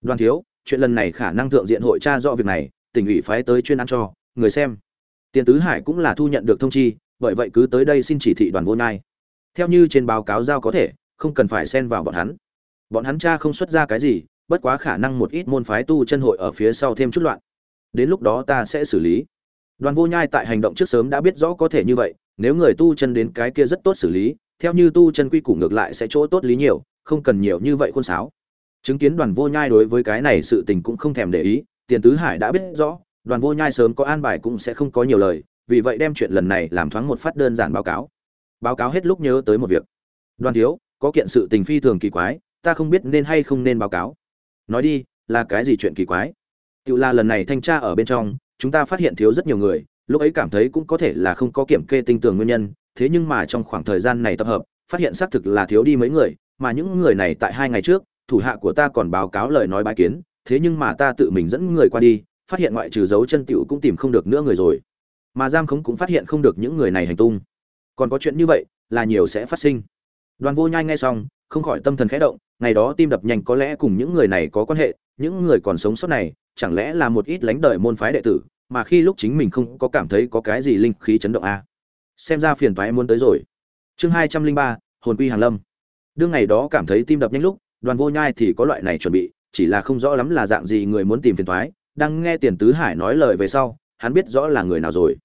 Đoàn thiếu, chuyện lần này khả năng thượng diện hội tra rõ việc này, tỉnh ủy phái tới chuyên ăn cho, người xem tiền tứ hải cũng là thu nhận được thông chi, bởi vậy cứ tới đây xin chỉ thị đoàn vô nhai. Theo như trên báo cáo giao có thể, không cần phải xen vào bọn hắn. Bọn hắn cha không xuất ra cái gì, bất quá khả năng một ít môn phái tu chân hội ở phía sau thêm chút loạn. Đến lúc đó ta sẽ xử lý. Đoàn vô nhai tại hành động trước sớm đã biết rõ có thể như vậy, nếu người tu chân đến cái kia rất tốt xử lý, theo như tu chân quy củ ngược lại sẽ chỗ tốt lý nhiều, không cần nhiều như vậy khuôn sáo. Chứng kiến đoàn vô nhai đối với cái này sự tình cũng không thèm để ý, tiền tứ hải đã biết rõ đoàn vô nhai sớm có an bài cũng sẽ không có nhiều lời, vì vậy đem chuyện lần này làm thoáng một phát đơn giản báo cáo. Báo cáo hết lúc nhớ tới một việc. Đoàn thiếu, có kiện sự tình phi thường kỳ quái, ta không biết nên hay không nên báo cáo. Nói đi, là cái gì chuyện kỳ quái? Tự là lần này thanh tra ở bên trong, chúng ta phát hiện thiếu rất nhiều người, lúc ấy cảm thấy cũng có thể là không có kiểm kê tinh tường nguyên nhân, thế nhưng mà trong khoảng thời gian này tập hợp, phát hiện xác thực là thiếu đi mấy người, mà những người này tại hai ngày trước, thủ hạ của ta còn báo cáo lời nói bái kiến, thế nhưng mà ta tự mình dẫn người qua đi phát hiện ngoại trừ dấu chân tiểu cũng tìm không được nữa người rồi. Mà giam khống cũng phát hiện không được những người này hành tung. Còn có chuyện như vậy, là nhiều sẽ phát sinh. Đoàn vô nhai nghe xong, không khỏi tâm thần khẽ động, ngày đó tim đập nhanh có lẽ cùng những người này có quan hệ, những người còn sống sót này, chẳng lẽ là một ít lánh đời môn phái đệ tử, mà khi lúc chính mình không có cảm thấy có cái gì linh khí chấn động a? À. xem ra phiền toái muốn tới rồi. Chương hai trăm linh ba, hồn quy hàng lâm. Đương ngày đó cảm thấy tim đập nhanh lúc, đoàn vô nhai thì có loại này chuẩn bị, chỉ là không rõ lắm là dạng gì người muốn tìm phiền toái đang nghe tiền tứ hải nói lời về sau, hắn biết rõ là người nào rồi.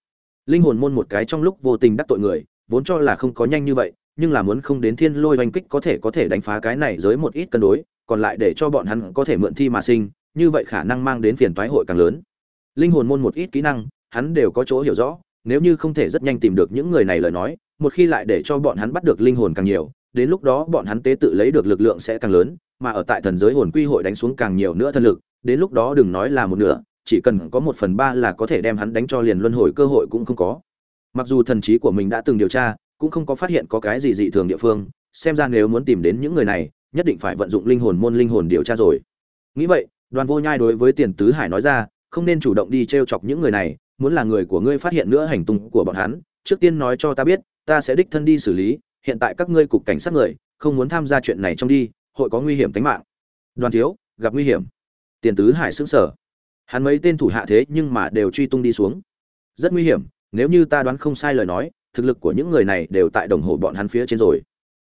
Linh hồn môn một cái trong lúc vô tình đắc tội người, vốn cho là không có nhanh như vậy, nhưng là muốn không đến thiên lôi oanh kích có thể có thể đánh phá cái này giới một ít cân đối, còn lại để cho bọn hắn có thể mượn thi mà sinh, như vậy khả năng mang đến phiền toái hội càng lớn. Linh hồn môn một ít kỹ năng, hắn đều có chỗ hiểu rõ, nếu như không thể rất nhanh tìm được những người này lời nói, một khi lại để cho bọn hắn bắt được linh hồn càng nhiều, đến lúc đó bọn hắn tế tự lấy được lực lượng sẽ càng lớn, mà ở tại thần giới hồn quy hội đánh xuống càng nhiều nữa thân lực đến lúc đó đừng nói là một nửa, chỉ cần có một phần ba là có thể đem hắn đánh cho liền luân hồi cơ hội cũng không có. Mặc dù thần trí của mình đã từng điều tra, cũng không có phát hiện có cái gì dị thường địa phương, xem ra nếu muốn tìm đến những người này, nhất định phải vận dụng linh hồn môn linh hồn điều tra rồi. Nghĩ vậy, đoàn vô nhai đối với tiền tứ hải nói ra, không nên chủ động đi t r e o chọc những người này, muốn là người của ngươi phát hiện nữa hành tung của bọn hắn, trước tiên nói cho ta biết, ta sẽ đích thân đi xử lý, hiện tại các ngươi cục cảnh sát người, không muốn tham gia chuyện này trong đi, hội có nguy hiểm tính mạng. Đoàn thiếu, gặp nguy hiểm tiền tứ hải xứng sờ hắn mấy tên thủ hạ thế nhưng mà đều truy tung đi xuống. Rất nguy hiểm, nếu như ta đoán không sai lời nói, thực lực của những người này đều tại đồng hồ bọn hắn phía trên rồi.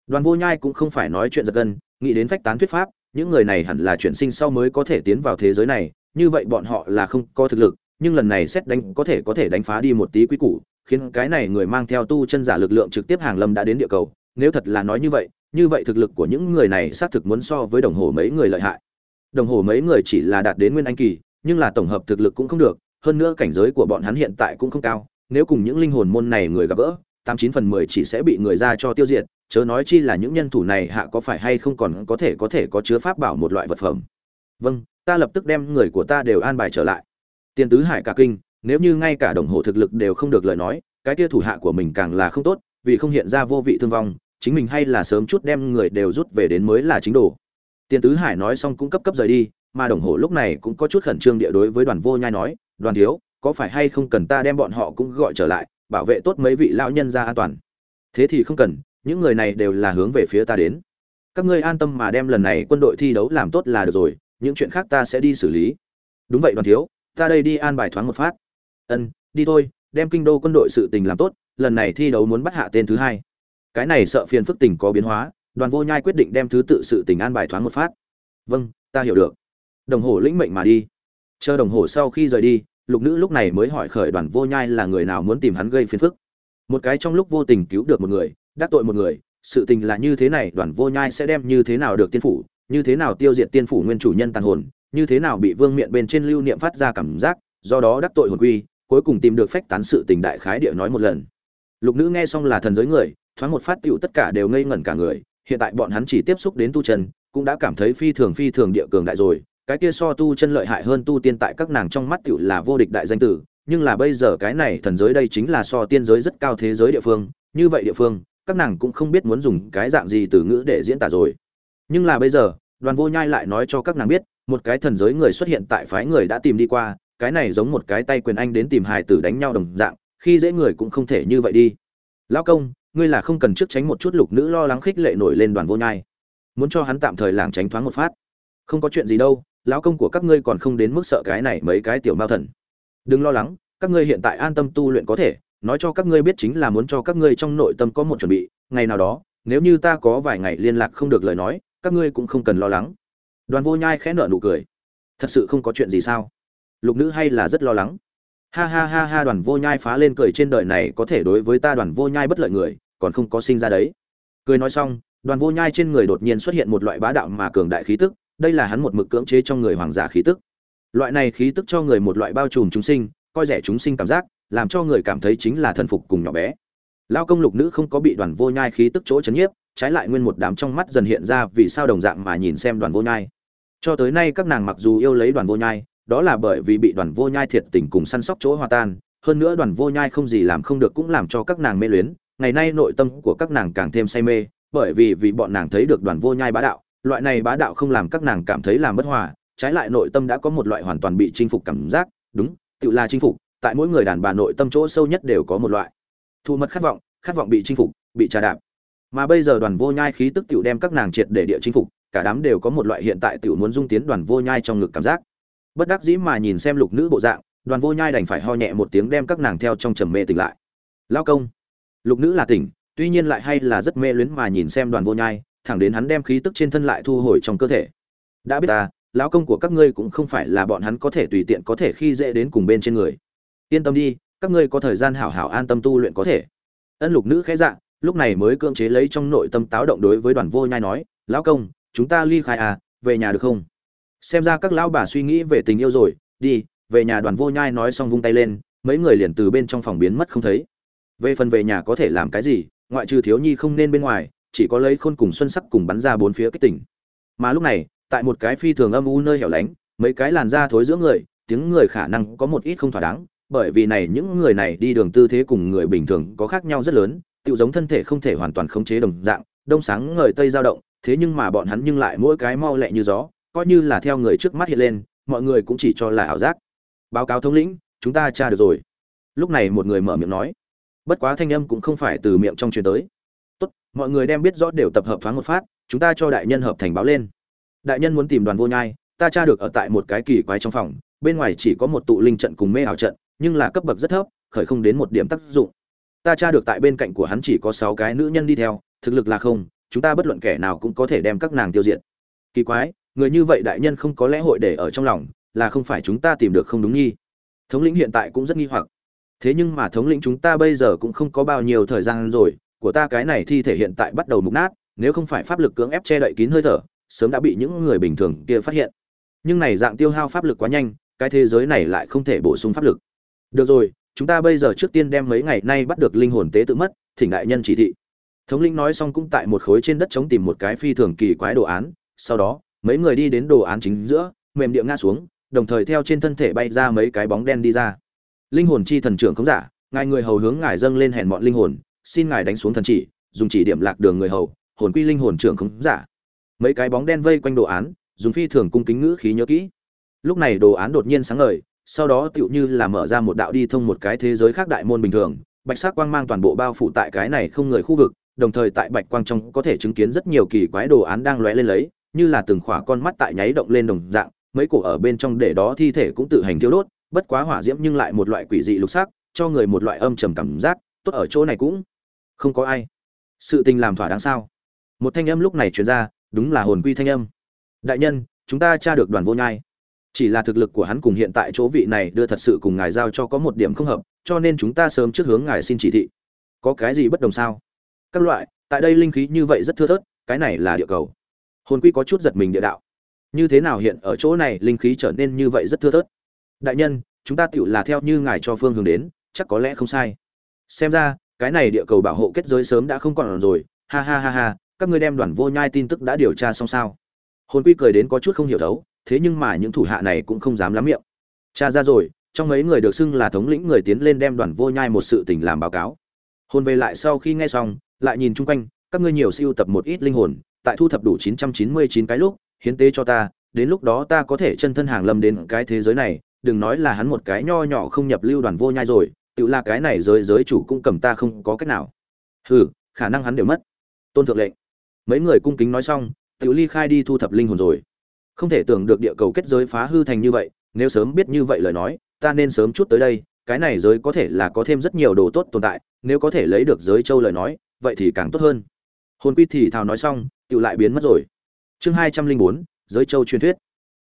Đoàn vô nhai cũng không phải nói chuyện giật gân, nghĩ đến phách tán thuyết pháp, những người này hẳn là chuyển sinh sau mới có thể tiến vào thế giới này, như vậy bọn họ là không có thực lực, nhưng lần này xét đánh có thể có thể đánh phá đi một tí quý củ, khiến cái này người mang theo tu chân giả lực lượng trực tiếp hàng lâm đã đến địa cầu. Nếu thật là nói như vậy như vậy thực lực của những người này xác thực muốn so với đồng hồ mấy người lợi hại đồng hồ mấy người chỉ là đạt đến nguyên anh kỳ, nhưng là tổng hợp thực lực cũng không được, hơn nữa cảnh giới của bọn hắn hiện tại cũng không cao, nếu cùng những linh hồn môn này người gặp gỡ, tám chín phần mười chỉ sẽ bị người ra cho tiêu diệt, chớ nói chi là những nhân thủ này hạ có phải hay không còn có thể có thể có chứa pháp bảo một loại vật phẩm. Vâng ta lập tức đem người của ta đều an bài trở lại. Tiền tứ hải cả kinh, nếu như ngay cả đồng hồ thực lực đều không được lời nói, cái kia thủ hạ của mình càng là không tốt, vì không hiện ra vô vị thương vong, chính mình hay là sớm chút đem người đều rút về đến mới là chính đồ tiền tứ hải nói xong cũng cấp cấp rời đi, mà đồng hồ lúc này cũng có chút khẩn trương địa đối với đoàn vô nhai nói, đoàn thiếu, có phải hay không cần ta đem bọn họ cũng gọi trở lại, bảo vệ tốt mấy vị lão nhân ra an toàn? Thế thì không cần, những người này đều là hướng về phía ta đến. Các ngươi an tâm mà đem lần này quân đội thi đấu làm tốt là được rồi, những chuyện khác ta sẽ đi xử lý. Đúng vậy đoàn thiếu, ta đây đi an bài thoáng một phát. Ân, đi thôi, đem kinh đô quân đội sự tình làm tốt, lần này thi đấu muốn bắt hạ tên thứ hai. Cái này sợ phiền phức tình có biến hóa đoàn vô nhai quyết định đem thứ tự sự tình an bài thoáng một phát. Vâng ta hiểu được. Đồng hồ lĩnh mệnh mà đi. Chờ đồng hồ sau khi rời đi, lục nữ lúc này mới hỏi khởi đoàn vô nhai là người nào muốn tìm hắn gây phiền phức. Một cái trong lúc vô tình cứu được một người, đắc tội một người, sự tình là như thế này, đoàn vô nhai sẽ đem như thế nào được tiên phủ, như thế nào tiêu diệt tiên phủ nguyên chủ nhân tàn hồn, như thế nào bị vương miện bên trên lưu niệm phát ra cảm giác, do đó đắc tội hồn quy, cuối cùng tìm được phách tán sự tình đại khái địa nói một lần. Lục nữ nghe xong là thần giới người, thoáng một phát tựu tất cả đều ngây ngẩn cả người hiện tại bọn hắn chỉ tiếp xúc đến tu chân, cũng đã cảm thấy phi thường phi thường địa cường đại rồi. Cái kia so tu chân lợi hại hơn tu tiên tại các nàng trong mắt tiểu là vô địch đại danh tử, nhưng là bây giờ cái này thần giới đây chính là so tiên giới rất cao thế giới địa phương. Như vậy địa phương, các nàng cũng không biết muốn dùng cái dạng gì từ ngữ để diễn tả rồi. Nhưng là bây giờ, đoàn vô nhai lại nói cho các nàng biết, một cái thần giới người xuất hiện tại phái người đã tìm đi qua, cái này giống một cái tay quyền anh đến tìm hài tử đánh nhau đồng dạng, khi dễ người cũng không thể như vậy đi. Lão công ngươi là không cần trước tránh một chút lục nữ lo lắng khích lệ nổi lên đoàn vô nhai. Muốn cho hắn tạm thời lảng tránh thoáng một phát. Không có chuyện gì đâu, lão công của các ngươi còn không đến mức sợ cái này mấy cái tiểu mao thần. Đừng lo lắng, các ngươi hiện tại an tâm tu luyện có thể, nói cho các ngươi biết chính là muốn cho các ngươi trong nội tâm có một chuẩn bị, ngày nào đó, nếu như ta có vài ngày liên lạc không được lời nói, các ngươi cũng không cần lo lắng. Đoàn vô nhai khẽ nở nụ cười. Thật sự không có chuyện gì sao? Lục nữ hay là rất lo lắng? Ha ha ha ha, đoàn vô nhai phá lên cười trên đời này có thể đối với ta đoàn vô nhai bất lợi người, còn không có sinh ra đấy. Cười nói xong, đoàn vô nhai trên người đột nhiên xuất hiện một loại bá đạo mà cường đại khí tức, đây là hắn một mực cưỡng chế trong người hoàng giả khí tức. Loại này khí tức cho người một loại bao trùm chúng sinh, coi rẻ chúng sinh cảm giác, làm cho người cảm thấy chính là thần phục cùng nhỏ bé. Lao công lục nữ không có bị đoàn vô nhai khí tức chỗ chấn nhiếp, trái lại nguyên một đám trong mắt dần hiện ra vì sao đồng dạng mà nhìn xem đoàn vô nhai. Cho tới nay các nàng mặc dù yêu lấy đoàn vô nhai đó là bởi vì bị đoàn vô nhai thiệt tình cùng săn sóc chỗ hòa tan, hơn nữa đoàn vô nhai không gì làm không được cũng làm cho các nàng mê luyến, ngày nay nội tâm của các nàng càng thêm say mê, bởi vì vì bọn nàng thấy được đoàn vô nhai bá đạo, loại này bá đạo không làm các nàng cảm thấy làm bất hòa, trái lại nội tâm đã có một loại hoàn toàn bị chinh phục cảm giác, đúng tựa là chinh phục, tại mỗi người đàn bà nội tâm chỗ sâu nhất đều có một loại. Thu mật khát vọng khát vọng bị chinh phục, bị trà đạp. Mà bây giờ đoàn vô nhai khí tức tiểu đem các nàng triệt để địa chinh phục, cả đám đều có một loại hiện tại tiểu muốn dung tiến đoàn vô nhai trong ngực cảm giác bất đắc dĩ mà nhìn xem lục nữ bộ dạng, đoàn vô nhai đành phải ho nhẹ một tiếng đem các nàng theo trong trầm mê tỉnh lại. Lao công, lục nữ là tỉnh, tuy nhiên lại hay là rất mê luyến mà nhìn xem đoàn vô nhai, thẳng đến hắn đem khí tức trên thân lại thu hồi trong cơ thể. Đã biết ta, lão công của các ngươi cũng không phải là bọn hắn có thể tùy tiện có thể khi dễ đến cùng bên trên người. Yên tâm đi, các ngươi có thời gian hảo hảo an tâm tu luyện có thể. Ân lục nữ khẽ dạ lúc này mới cưỡng chế lấy trong nội tâm táo động đối với đoàn vô nhai nói, lão công, chúng ta ly khai à về nhà được không? Xem ra các lão bà suy nghĩ về tình yêu rồi, đi, về nhà đoàn vô nhai nói xong vung tay lên, mấy người liền từ bên trong phòng biến mất không thấy. Về phần về nhà có thể làm cái gì, ngoại trừ thiếu nhi không nên bên ngoài, chỉ có lấy khôn cùng xuân sắc cùng bắn ra bốn phía cái tỉnh mà lúc này, tại một cái phi thường âm u nơi hẻo lánh, mấy cái làn da thối giữa người, tiếng người khả năng có một ít không thỏa đáng, bởi vì này những người này đi đường tư thế cùng người bình thường có khác nhau rất lớn tự giống thân thể không thể hoàn toàn khống chế đồng dạng, đông sáng ngời tây dao động, thế nhưng mà bọn hắn nhưng lại mỗi cái mau lẹ như gió coi như là theo người trước mắt hiện lên, mọi người cũng chỉ cho là ảo giác. Báo cáo thống lĩnh, chúng ta tra được rồi. Lúc này một người mở miệng nói. Bất quá thanh âm cũng không phải từ miệng trong truyền tới. Tốt, mọi người đem biết rõ đều tập hợp thoáng một phát, chúng ta cho đại nhân hợp thành báo lên. Đại nhân muốn tìm đoàn vô nhai, ta tra được ở tại một cái kỳ quái trong phòng, bên ngoài chỉ có một tụ linh trận cùng mê ảo trận, nhưng là cấp bậc rất thấp, khởi không đến một điểm tác dụng. Ta tra được tại bên cạnh của hắn chỉ có sáu cái nữ nhân đi theo, thực lực là không, chúng ta bất luận kẻ nào cũng có thể đem các nàng tiêu diệt. Kỳ quái người như vậy đại nhân không có lẽ hội để ở trong lòng, là không phải chúng ta tìm được không đúng nghi thống lĩnh hiện tại cũng rất nghi hoặc. Thế nhưng mà thống lĩnh chúng ta bây giờ cũng không có bao nhiêu thời gian rồi, của ta cái này thi thể hiện tại bắt đầu mục nát, nếu không phải pháp lực cưỡng ép che đậy kín hơi thở, sớm đã bị những người bình thường kia phát hiện. Nhưng này dạng tiêu hao pháp lực quá nhanh, cái thế giới này lại không thể bổ sung pháp lực. Được rồi, chúng ta bây giờ trước tiên đem mấy ngày nay bắt được linh hồn tế tự mất, thỉnh đại nhân chỉ thị. Thống lĩnh nói xong cũng tại một khối trên đất chống tìm một cái phi thường kỳ quái đồ án, sau đó mấy người đi đến đồ án chính giữa, mềm địa ngã xuống, đồng thời theo trên thân thể bay ra mấy cái bóng đen đi ra. Linh hồn chi thần trưởng không giả, ngài người hầu hướng ngài dâng lên hèn mọn linh hồn, xin ngài đánh xuống thần chỉ, dùng chỉ điểm lạc đường người hầu, hồn quy linh hồn trưởng không giả. Mấy cái bóng đen vây quanh đồ án, dùng phi thường cung kính ngữ khí nhớ kỹ. Lúc này đồ án đột nhiên sáng ngời, sau đó tựu như là mở ra một đạo đi thông một cái thế giới khác đại môn bình thường, bạch sắc quang mang toàn bộ bao phủ tại cái này không người khu vực, đồng thời tại bạch quang trong có thể chứng kiến rất nhiều kỳ quái đồ án đang lóe lên lấy như là từng khỏa con mắt tại nháy động lên đồng dạng, mấy cổ ở bên trong để đó thi thể cũng tự hành thiêu đốt, bất quá hỏa diễm nhưng lại một loại quỷ dị lục sắc, cho người một loại âm trầm cảm giác, tốt ở chỗ này cũng không có ai. Sự tình làm thỏa đáng sao? Một thanh âm lúc này truyền ra, đúng là hồn quy thanh âm. Đại nhân, chúng ta tra được đoàn vô nhai. Chỉ là thực lực của hắn cùng hiện tại chỗ vị này đưa thật sự cùng ngài giao cho có một điểm không hợp, cho nên chúng ta sớm trước hướng ngài xin chỉ thị. Có cái gì bất đồng sao? Các loại, tại đây linh khí như vậy rất thưa thớt, cái này là địa cầu hồn quy có chút giật mình địa đạo. Như thế nào hiện ở chỗ này, linh khí trở nên như vậy rất thưa thớt? Đại nhân, chúng ta tựu là theo như ngài cho phương hướng đến, chắc có lẽ không sai. Xem ra, cái này địa cầu bảo hộ kết giới sớm đã không còn rồi. Ha ha ha ha, các ngươi đem đoàn vô nhai tin tức đã điều tra xong sao? Hồn quy cười đến có chút không hiểu thấu, thế nhưng mà những thủ hạ này cũng không dám lắm miệng. Cha ra rồi, trong mấy người được xưng là thống lĩnh người tiến lên đem đoàn vô nhai một sự tình làm báo cáo. Hồn về lại sau khi nghe xong, lại nhìn chung quanh, các ngươi nhiều siêu tập một ít linh hồn tại thu thập đủ 999 cái lúc, hiến tế cho ta, đến lúc đó ta có thể chân thân hàng lâm đến cái thế giới này, đừng nói là hắn một cái nho nhỏ không nhập lưu đoàn vô nhai rồi, tự là cái này giới giới chủ cũng cầm ta không có cách nào. Hừ, khả năng hắn đều mất. Tôn thượng lệnh. Mấy người cung kính nói xong tự ly khai đi thu thập linh hồn rồi. Không thể tưởng được địa cầu kết giới phá hư thành như vậy, nếu sớm biết như vậy lời nói, ta nên sớm chút tới đây, cái này giới có thể là có thêm rất nhiều đồ tốt tồn tại, nếu có thể lấy được giới châu lời nói, vậy thì càng tốt hơn. Hồn quy thì thào nói xong tự lại biến mất rồi. Chương hai trăm linh bốn, giới châu truyền thuyết.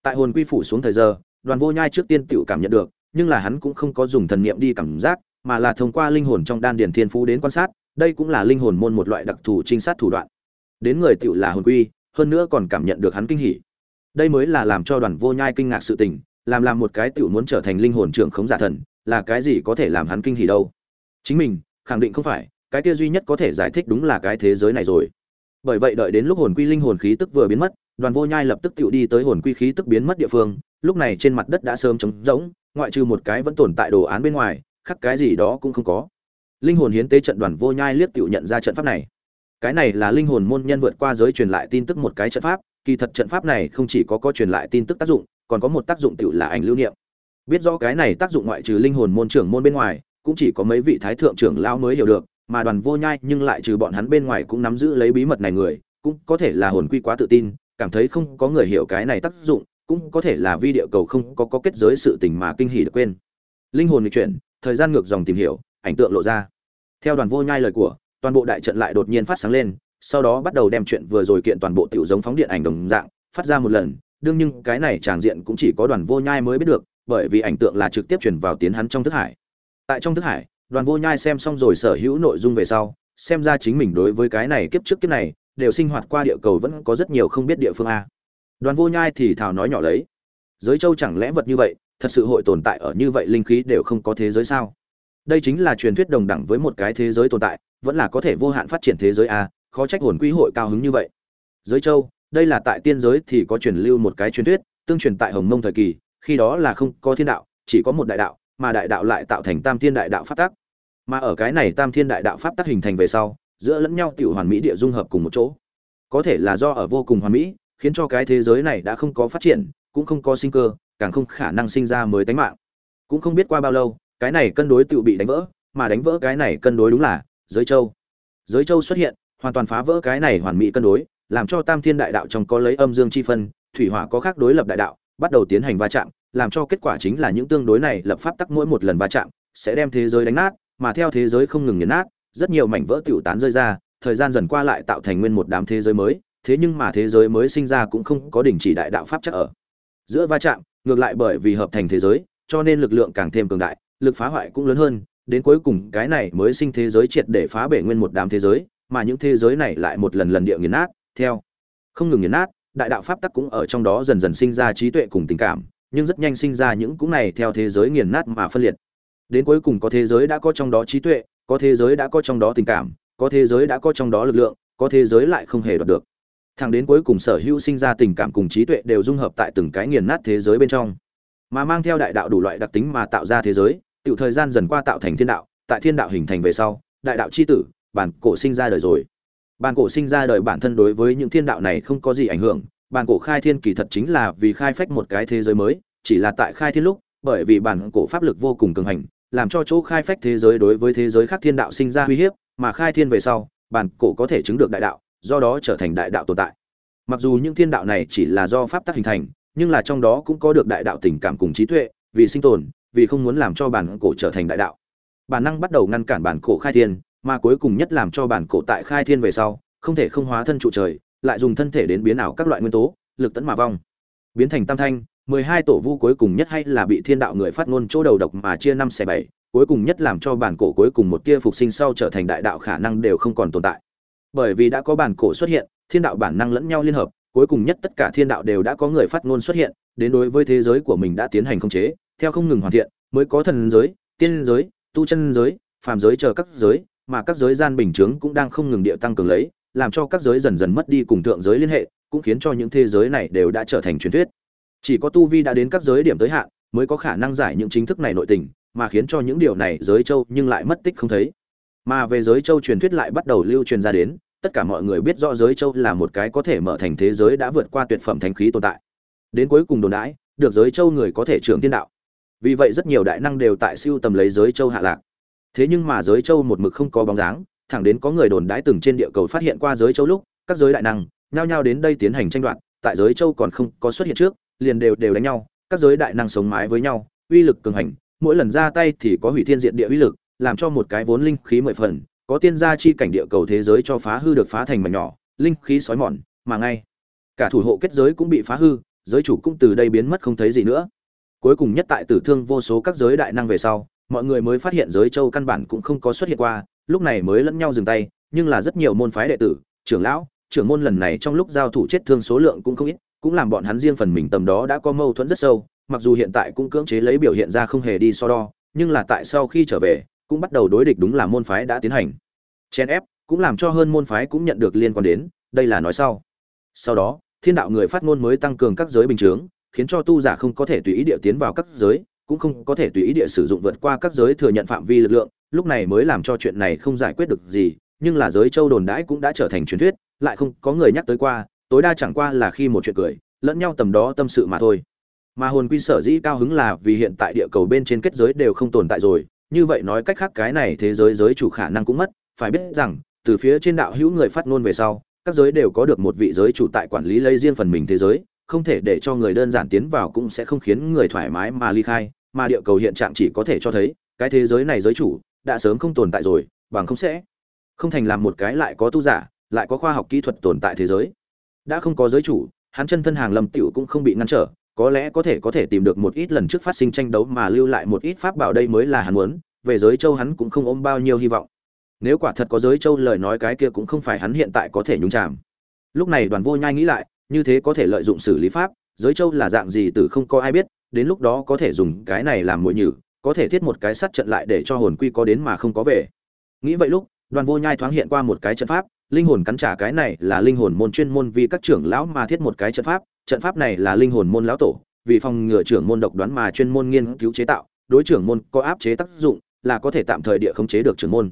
Tại hồn quy phủ xuống thời giờ, đoàn vô nhai trước tiên tự cảm nhận được, nhưng là hắn cũng không có dùng thần niệm đi cảm giác, mà là thông qua linh hồn trong đan điền thiên phú đến quan sát, đây cũng là linh hồn môn một loại đặc thù trinh sát thủ đoạn. Đến người tựu là hồn quy, hơn nữa còn cảm nhận được hắn kinh hỉ. Đây mới là làm cho đoàn vô nhai kinh ngạc sự tình, làm làm một cái tựu muốn trở thành linh hồn trưởng khống giả thần, là cái gì có thể làm hắn kinh hỉ đâu. Chính mình, khẳng định không phải, cái kia duy nhất có thể giải thích đúng là cái thế giới này rồi bởi vậy đợi đến lúc hồn quy linh hồn khí tức vừa biến mất, đoàn vô nhai lập tức tựu đi tới hồn quy khí tức biến mất địa phương, lúc này trên mặt đất đã sớm trống rỗng, ngoại trừ một cái vẫn tồn tại đồ án bên ngoài khắc cái gì đó cũng không có. Linh hồn hiến tế trận đoàn vô nhai liếc tựu nhận ra trận pháp này. Cái này là linh hồn môn nhân vượt qua giới truyền lại tin tức một cái trận pháp, kỳ thật trận pháp này không chỉ có có truyền lại tin tức tác dụng, còn có một tác dụng tựu là ảnh lưu niệm. Biết rõ cái này tác dụng ngoại trừ linh hồn môn trưởng môn bên ngoài, cũng chỉ có mấy vị thái thượng trưởng lao mới hiểu được mà đoàn vô nhai nhưng lại trừ bọn hắn bên ngoài cũng nắm giữ lấy bí mật này người, cũng có thể là hồn quy quá tự tin, cảm thấy không có người hiểu cái này tác dụng, cũng có thể là vi địa cầu không có có kết giới sự tình mà kinh hỉ được quên. Linh hồn lịch chuyển, thời gian ngược dòng tìm hiểu, ảnh tượng lộ ra. Theo đoàn vô nhai lời của, toàn bộ đại trận lại đột nhiên phát sáng lên, sau đó bắt đầu đem chuyện vừa rồi kiện toàn bộ tiểu giống phóng điện ảnh đồng dạng, phát ra một lần, đương nhưng cái này tràng diện cũng chỉ có đoàn vô nhai mới biết được, bởi vì ảnh tượng là trực tiếp truyền vào tiến hắn trong thức hải. Tại trong thức hải đoàn vô nhai xem xong rồi sở hữu nội dung về sau, xem ra chính mình đối với cái này kiếp trước kiếp này, đều sinh hoạt qua địa cầu vẫn có rất nhiều không biết địa phương a. Đoàn vô nhai thì thào nói nhỏ lấy, giới châu chẳng lẽ vật như vậy, thật sự hội tồn tại ở như vậy linh khí đều không có thế giới sao? Đây chính là truyền thuyết đồng đẳng với một cái thế giới tồn tại, vẫn là có thể vô hạn phát triển thế giới a, khó trách hồn quý hội cao hứng như vậy. Giới châu, đây là tại tiên giới thì có truyền lưu một cái truyền thuyết, tương truyền tại hồng mông thời kỳ, khi đó là không có thiên đạo, chỉ có một đại đạo, mà đại đạo lại tạo thành tam thiên đại đạo pháp tắc mà ở cái này tam thiên đại đạo pháp tắc hình thành về sau, giữa lẫn nhau tiểu hoàn mỹ địa dung hợp cùng một chỗ. Có thể là do ở vô cùng hoàn mỹ, khiến cho cái thế giới này đã không có phát triển, cũng không có sinh cơ, càng không khả năng sinh ra mới tánh mạng. Cũng không biết qua bao lâu, cái này cân đối tự bị đánh vỡ, mà đánh vỡ cái này cân đối đúng là giới châu. Giới châu xuất hiện, hoàn toàn phá vỡ cái này hoàn mỹ cân đối, làm cho tam thiên đại đạo trong có lấy âm dương chi phân, thủy hỏa có khác đối lập đại đạo, bắt đầu tiến hành va chạm, làm cho kết quả chính là những tương đối này lập pháp tắc mỗi một lần va chạm, sẽ đem thế giới đánh nát mà theo thế giới không ngừng nghiền nát, rất nhiều mảnh vỡ tiểu tán rơi ra, thời gian dần qua lại tạo thành nguyên một đám thế giới mới, thế nhưng mà thế giới mới sinh ra cũng không có đình chỉ đại đạo pháp chắc ở. Giữa va chạm, ngược lại bởi vì hợp thành thế giới, cho nên lực lượng càng thêm cường đại, lực phá hoại cũng lớn hơn, đến cuối cùng cái này mới sinh thế giới triệt để phá bể nguyên một đám thế giới, mà những thế giới này lại một lần lần địa nghiền nát, theo không ngừng nghiền nát, đại đạo pháp tắc cũng ở trong đó dần dần sinh ra trí tuệ cùng tình cảm, nhưng rất nhanh sinh ra những cũng này theo thế giới nghiền nát mà phân liệt đến cuối cùng có thế giới đã có trong đó trí tuệ, có thế giới đã có trong đó tình cảm, có thế giới đã có trong đó lực lượng, có thế giới lại không hề đoạt được. Thẳng đến cuối cùng sở hữu sinh ra tình cảm cùng trí tuệ đều dung hợp tại từng cái nghiền nát thế giới bên trong. Mà mang theo đại đạo đủ loại đặc tính mà tạo ra thế giới, tiểu thời gian dần qua tạo thành thiên đạo, tại thiên đạo hình thành về sau, đại đạo c h i tử, bản cổ sinh ra đời rồi. Bản cổ sinh ra đời bản thân đối với những thiên đạo này không có gì ảnh hưởng, bản cổ khai thiên kỳ thật chính là vì khai phách một cái thế giới mới, chỉ là tại khai thiên lúc bởi vì bản cổ pháp lực vô cùng cường hành, làm cho chỗ khai phách thế giới đối với thế giới khác thiên đạo sinh ra uy hiếp, mà khai thiên về sau, bản cổ có thể chứng được đại đạo, do đó trở thành đại đạo tồn tại. Mặc dù những thiên đạo này chỉ là do pháp tắc hình thành, nhưng là trong đó cũng có được đại đạo tình cảm cùng trí tuệ, vì sinh tồn, vì không muốn làm cho bản cổ trở thành đại đạo. Bản năng bắt đầu ngăn cản bản cổ khai thiên, mà cuối cùng nhất làm cho bản cổ tại khai thiên về sau, không thể không hóa thân trụ trời, lại dùng thân thể đến biến ảo các loại nguyên tố, lực tấn mà vong, biến thành tam thanh mười hai tổ vu cuối cùng nhất hay là bị thiên đạo người phát ngôn chỗ đầu độc mà chia năm xẻ bảy, cuối cùng nhất làm cho bản cổ cuối cùng một tia phục sinh sau trở thành đại đạo khả năng đều không còn tồn tại. Bởi vì đã có bản cổ xuất hiện, thiên đạo bản năng lẫn nhau liên hợp, cuối cùng nhất tất cả thiên đạo đều đã có người phát ngôn xuất hiện, đến đối với thế giới của mình đã tiến hành khống chế, theo không ngừng hoàn thiện, mới có thần giới, tiên giới, tu chân giới, phàm giới chờ các giới, mà các giới gian bình chướng cũng đang không ngừng địa tăng cường lấy, làm cho các giới dần dần mất đi cùng thượng giới liên hệ, cũng khiến cho những thế giới này đều đã trở thành truyền thuyết chỉ có tu vi đã đến các giới điểm tới hạn, mới có khả năng giải những chính thức này nội tình, mà khiến cho những điều này giới châu nhưng lại mất tích không thấy. Mà về giới châu truyền thuyết lại bắt đầu lưu truyền ra đến, tất cả mọi người biết rõ giới châu là một cái có thể mở thành thế giới đã vượt qua tuyệt phẩm thánh khí tồn tại. Đến cuối cùng đồn đãi, được giới châu người có thể trưởng thiên đạo. Vì vậy rất nhiều đại năng đều tại siêu tầm lấy giới châu hạ lạc. Thế nhưng mà giới châu một mực không có bóng dáng, thẳng đến có người đồn đãi từng trên địa cầu phát hiện qua giới châu lúc, các giới đại năng, nhao nhao đến đây tiến hành tranh đoạt, tại giới châu còn không có xuất hiện trước liền đều đều đánh nhau, các giới đại năng sống mái với nhau, uy lực cường hành, mỗi lần ra tay thì có hủy thiên diện địa uy lực, làm cho một cái vốn linh khí mười phần, có tiên gia chi cảnh địa cầu thế giới cho phá hư được phá thành mảnh nhỏ, linh khí sói mòn, mà ngay cả thủ hộ kết giới cũng bị phá hư, giới chủ cũng từ đây biến mất không thấy gì nữa. Cuối cùng nhất tại tử thương vô số các giới đại năng về sau, mọi người mới phát hiện giới châu căn bản cũng không có xuất hiện qua, lúc này mới lẫn nhau dừng tay, nhưng là rất nhiều môn phái đệ tử, trưởng lão, trưởng môn lần này trong lúc giao thủ chết thương số lượng cũng không ít cũng làm bọn hắn riêng phần mình tầm đó đã có mâu thuẫn rất sâu, mặc dù hiện tại cũng cưỡng chế lấy biểu hiện ra không hề đi so đo, nhưng là tại sau khi trở về, cũng bắt đầu đối địch đúng là môn phái đã tiến hành. Chen ép cũng làm cho hơn môn phái cũng nhận được liên quan đến, đây là nói sau. Sau đó, thiên đạo người phát ngôn mới tăng cường các giới bình chướng, khiến cho tu giả không có thể tùy ý địa tiến vào các giới, cũng không có thể tùy ý địa sử dụng vượt qua các giới thừa nhận phạm vi lực lượng, lúc này mới làm cho chuyện này không giải quyết được gì, nhưng là giới châu đồn đãi cũng đã trở thành truyền thuyết, lại không có người nhắc tới qua tối đa chẳng qua là khi một chuyện cười, lẫn nhau tầm đó tâm sự mà thôi. Mà hồn quy sở dĩ cao hứng là vì hiện tại địa cầu bên trên kết giới đều không tồn tại rồi, như vậy nói cách khác cái này thế giới giới chủ khả năng cũng mất. Phải biết rằng, từ phía trên đạo hữu người phát ngôn về sau, các giới đều có được một vị giới chủ tại quản lý lấy riêng phần mình thế giới, không thể để cho người đơn giản tiến vào cũng sẽ không khiến người thoải mái mà ly khai, mà địa cầu hiện trạng chỉ có thể cho thấy, cái thế giới này giới chủ đã sớm không tồn tại rồi, bằng không sẽ không thành làm một cái lại có tu giả, lại có khoa học kỹ thuật tồn tại thế giới đã không có giới chủ, hắn chân thân hàng lâm tiểu cũng không bị ngăn trở, có lẽ có thể có thể tìm được một ít lần trước phát sinh tranh đấu mà lưu lại một ít pháp bảo đây mới là hắn muốn, về giới châu hắn cũng không ôm bao nhiêu hy vọng. Nếu quả thật có giới châu lời nói cái kia cũng không phải hắn hiện tại có thể nhúng chàm. Lúc này đoàn vô nhai nghĩ lại, như thế có thể lợi dụng xử lý pháp, giới châu là dạng gì từ không có ai biết, đến lúc đó có thể dùng cái này làm mồi nhử, có thể thiết một cái sắt trận lại để cho hồn quy có đến mà không có về. Nghĩ vậy lúc, đoàn vô nhai thoáng hiện qua một cái trận pháp linh hồn cắn trả cái này là linh hồn môn chuyên môn vì các trưởng lão mà thiết một cái trận pháp. Trận pháp này là linh hồn môn lão tổ, vì phòng ngừa trưởng môn độc đoán mà chuyên môn nghiên cứu chế tạo, đối trưởng môn có áp chế tác dụng, là có thể tạm thời địa khống chế được trưởng môn.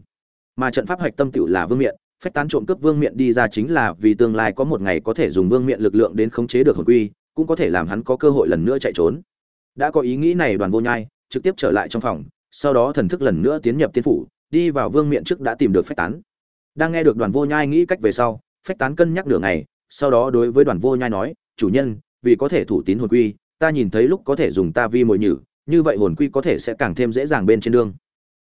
Mà trận pháp hạch tâm tiểu là vương miện, phách tán trộm cướp vương miện đi ra chính là vì tương lai có một ngày có thể dùng vương miện lực lượng đến khống chế được hồn quy, cũng có thể làm hắn có cơ hội lần nữa chạy trốn. Đã có ý nghĩ này đoàn vô nhai, trực tiếp trở lại trong phòng, sau đó thần thức lần nữa tiến nhập tiên phủ, đi vào vương miện trước đã tìm được phách tán đang nghe được đoàn vô nhai nghĩ cách về sau, phách tán cân nhắc nửa ngày, sau đó đối với đoàn vô nhai nói, chủ nhân, vì có thể thủ tín hồn quy, ta nhìn thấy lúc có thể dùng ta vi mồi nhử, như vậy hồn quy có thể sẽ càng thêm dễ dàng bên trên đường.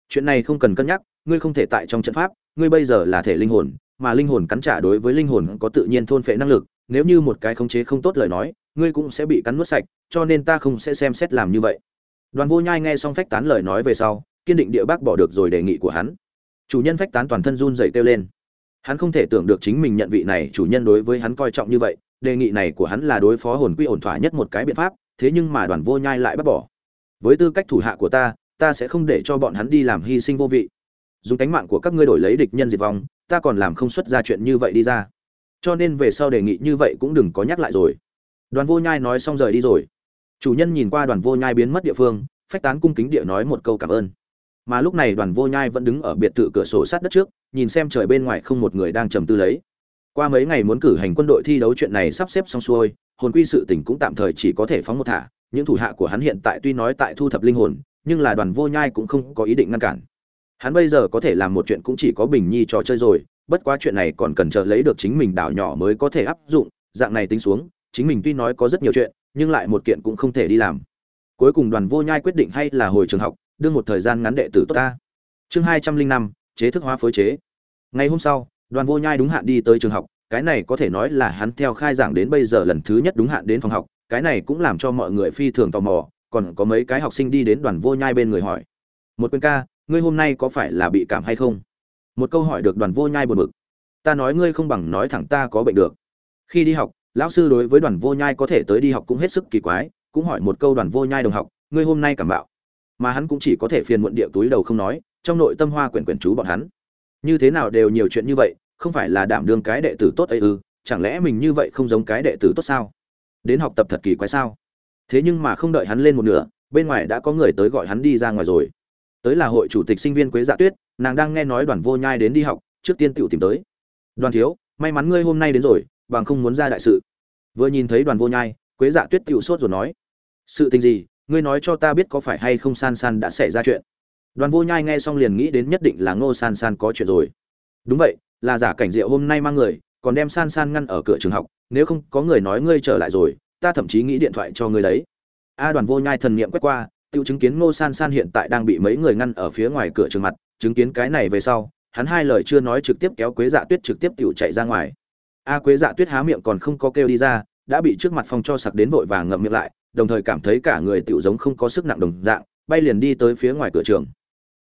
Chuyện này không cần cân nhắc, ngươi không thể tại trong trận pháp, ngươi bây giờ là thể linh hồn, mà linh hồn cắn trả đối với linh hồn có tự nhiên thôn phệ năng lực, nếu như một cái khống chế không tốt lời nói, ngươi cũng sẽ bị cắn nuốt sạch, cho nên ta không sẽ xem xét làm như vậy. Đoàn vô nhai nghe xong phách tán lời nói về sau, kiên định địa bác bỏ được rồi đề nghị của hắn chủ nhân phách tán toàn thân run dậy kêu lên. Hắn không thể tưởng được chính mình nhận vị này chủ nhân đối với hắn coi trọng như vậy, đề nghị này của hắn là đối phó hồn quy ổn thỏa nhất một cái biện pháp, thế nhưng mà đoàn vô nhai lại bác bỏ. Với tư cách thủ hạ của ta ta sẽ không để cho bọn hắn đi làm hy sinh vô vị. Dùng tánh mạng của các ngươi đổi lấy địch nhân diệt vong, ta còn làm không xuất ra chuyện như vậy đi ra. Cho nên về sau đề nghị như vậy cũng đừng có nhắc lại rồi. Đoàn vô nhai nói xong rời đi rồi. Chủ nhân nhìn qua đoàn vô nhai biến mất địa phương, phách tán cung kính địa nói một câu cảm ơn mà lúc này đoàn vô nhai vẫn đứng ở biệt thự cửa sổ sát đất trước, nhìn xem trời bên ngoài không một người đang trầm tư lấy. Qua mấy ngày muốn cử hành quân đội thi đấu chuyện này sắp xếp xong xuôi, hồn quy sự tỉnh cũng tạm thời chỉ có thể phóng một thả, những thủ hạ của hắn hiện tại tuy nói tại thu thập linh hồn, nhưng là đoàn vô nhai cũng không có ý định ngăn cản. Hắn bây giờ có thể làm một chuyện cũng chỉ có bình nhi trò chơi rồi, bất quá chuyện này còn cần chờ lấy được chính mình đảo nhỏ mới có thể áp dụng, dạng này tính xuống, chính mình tuy nói có rất nhiều chuyện, nhưng lại một kiện cũng không thể đi làm. Cuối cùng đoàn vô nhai quyết định hay là hồi trường học đương một thời gian ngắn đệ tử tốt ta. Chương hai trăm linh năm, chế thức hóa phối chế. Ngày hôm sau, đoàn vô nhai đúng hạn đi tới trường học, cái này có thể nói là hắn theo khai giảng đến bây giờ lần thứ nhất đúng hạn đến phòng học, cái này cũng làm cho mọi người phi thường tò mò, còn có mấy cái học sinh đi đến đoàn vô nhai bên người hỏi. Một quên ca, ngươi hôm nay có phải là bị cảm hay không? Một câu hỏi được đoàn vô nhai buồn bực. Ta nói ngươi không bằng nói thẳng ta có bệnh được. Khi đi học, lão sư đối với đoàn vô nhai có thể tới đi học cũng hết sức kỳ quái, cũng hỏi một câu đoàn vô nhai đồng học, ngươi hôm nay cảm bạo mà hắn cũng chỉ có thể phiền muộn địa túi đầu không nói, trong nội tâm hoa quyển quyển chú bọn hắn. Như thế nào đều nhiều chuyện như vậy, không phải là đảm đương cái đệ tử tốt ấy ư, chẳng lẽ mình như vậy không giống cái đệ tử tốt sao? Đến học tập thật kỳ quái sao? Thế nhưng mà không đợi hắn lên một nửa, bên ngoài đã có người tới gọi hắn đi ra ngoài rồi. Tới là hội chủ tịch sinh viên quế dạ tuyết, nàng đang nghe nói đoàn vô nhai đến đi học, trước tiên tựu tìm tới. Đoàn thiếu, may mắn ngươi hôm nay đến rồi, bằng không muốn ra đại sự. Vừa nhìn thấy đoàn vô nhai, quế dạ tuyết tựu sốt rồi nói, sự tình gì? Ngươi nói cho ta biết có phải hay không san san đã xảy ra chuyện. Đoàn vô nhai nghe xong liền nghĩ đến nhất định là ngô san san có chuyện rồi. Đúng vậy, là giả cảnh diệu hôm nay mang người, còn đem san san ngăn ở cửa trường học, nếu không có người nói ngươi trở lại rồi, ta thậm chí nghĩ điện thoại cho ngươi đấy. A đoàn vô nhai thần niệm quét qua, tự chứng kiến ngô san san hiện tại đang bị mấy người ngăn ở phía ngoài cửa trường mặt, chứng kiến cái này về sau, hắn hai lời chưa nói trực tiếp kéo quế dạ tuyết trực tiếp tự chạy ra ngoài. A quế dạ tuyết há miệng còn không có kêu đi ra, đã bị trước mặt phong cho sặc đến vội vàng ngậm miệng lại đồng thời cảm thấy cả người tiểu giống không có sức nặng đồng dạng bay liền đi tới phía ngoài cửa trường.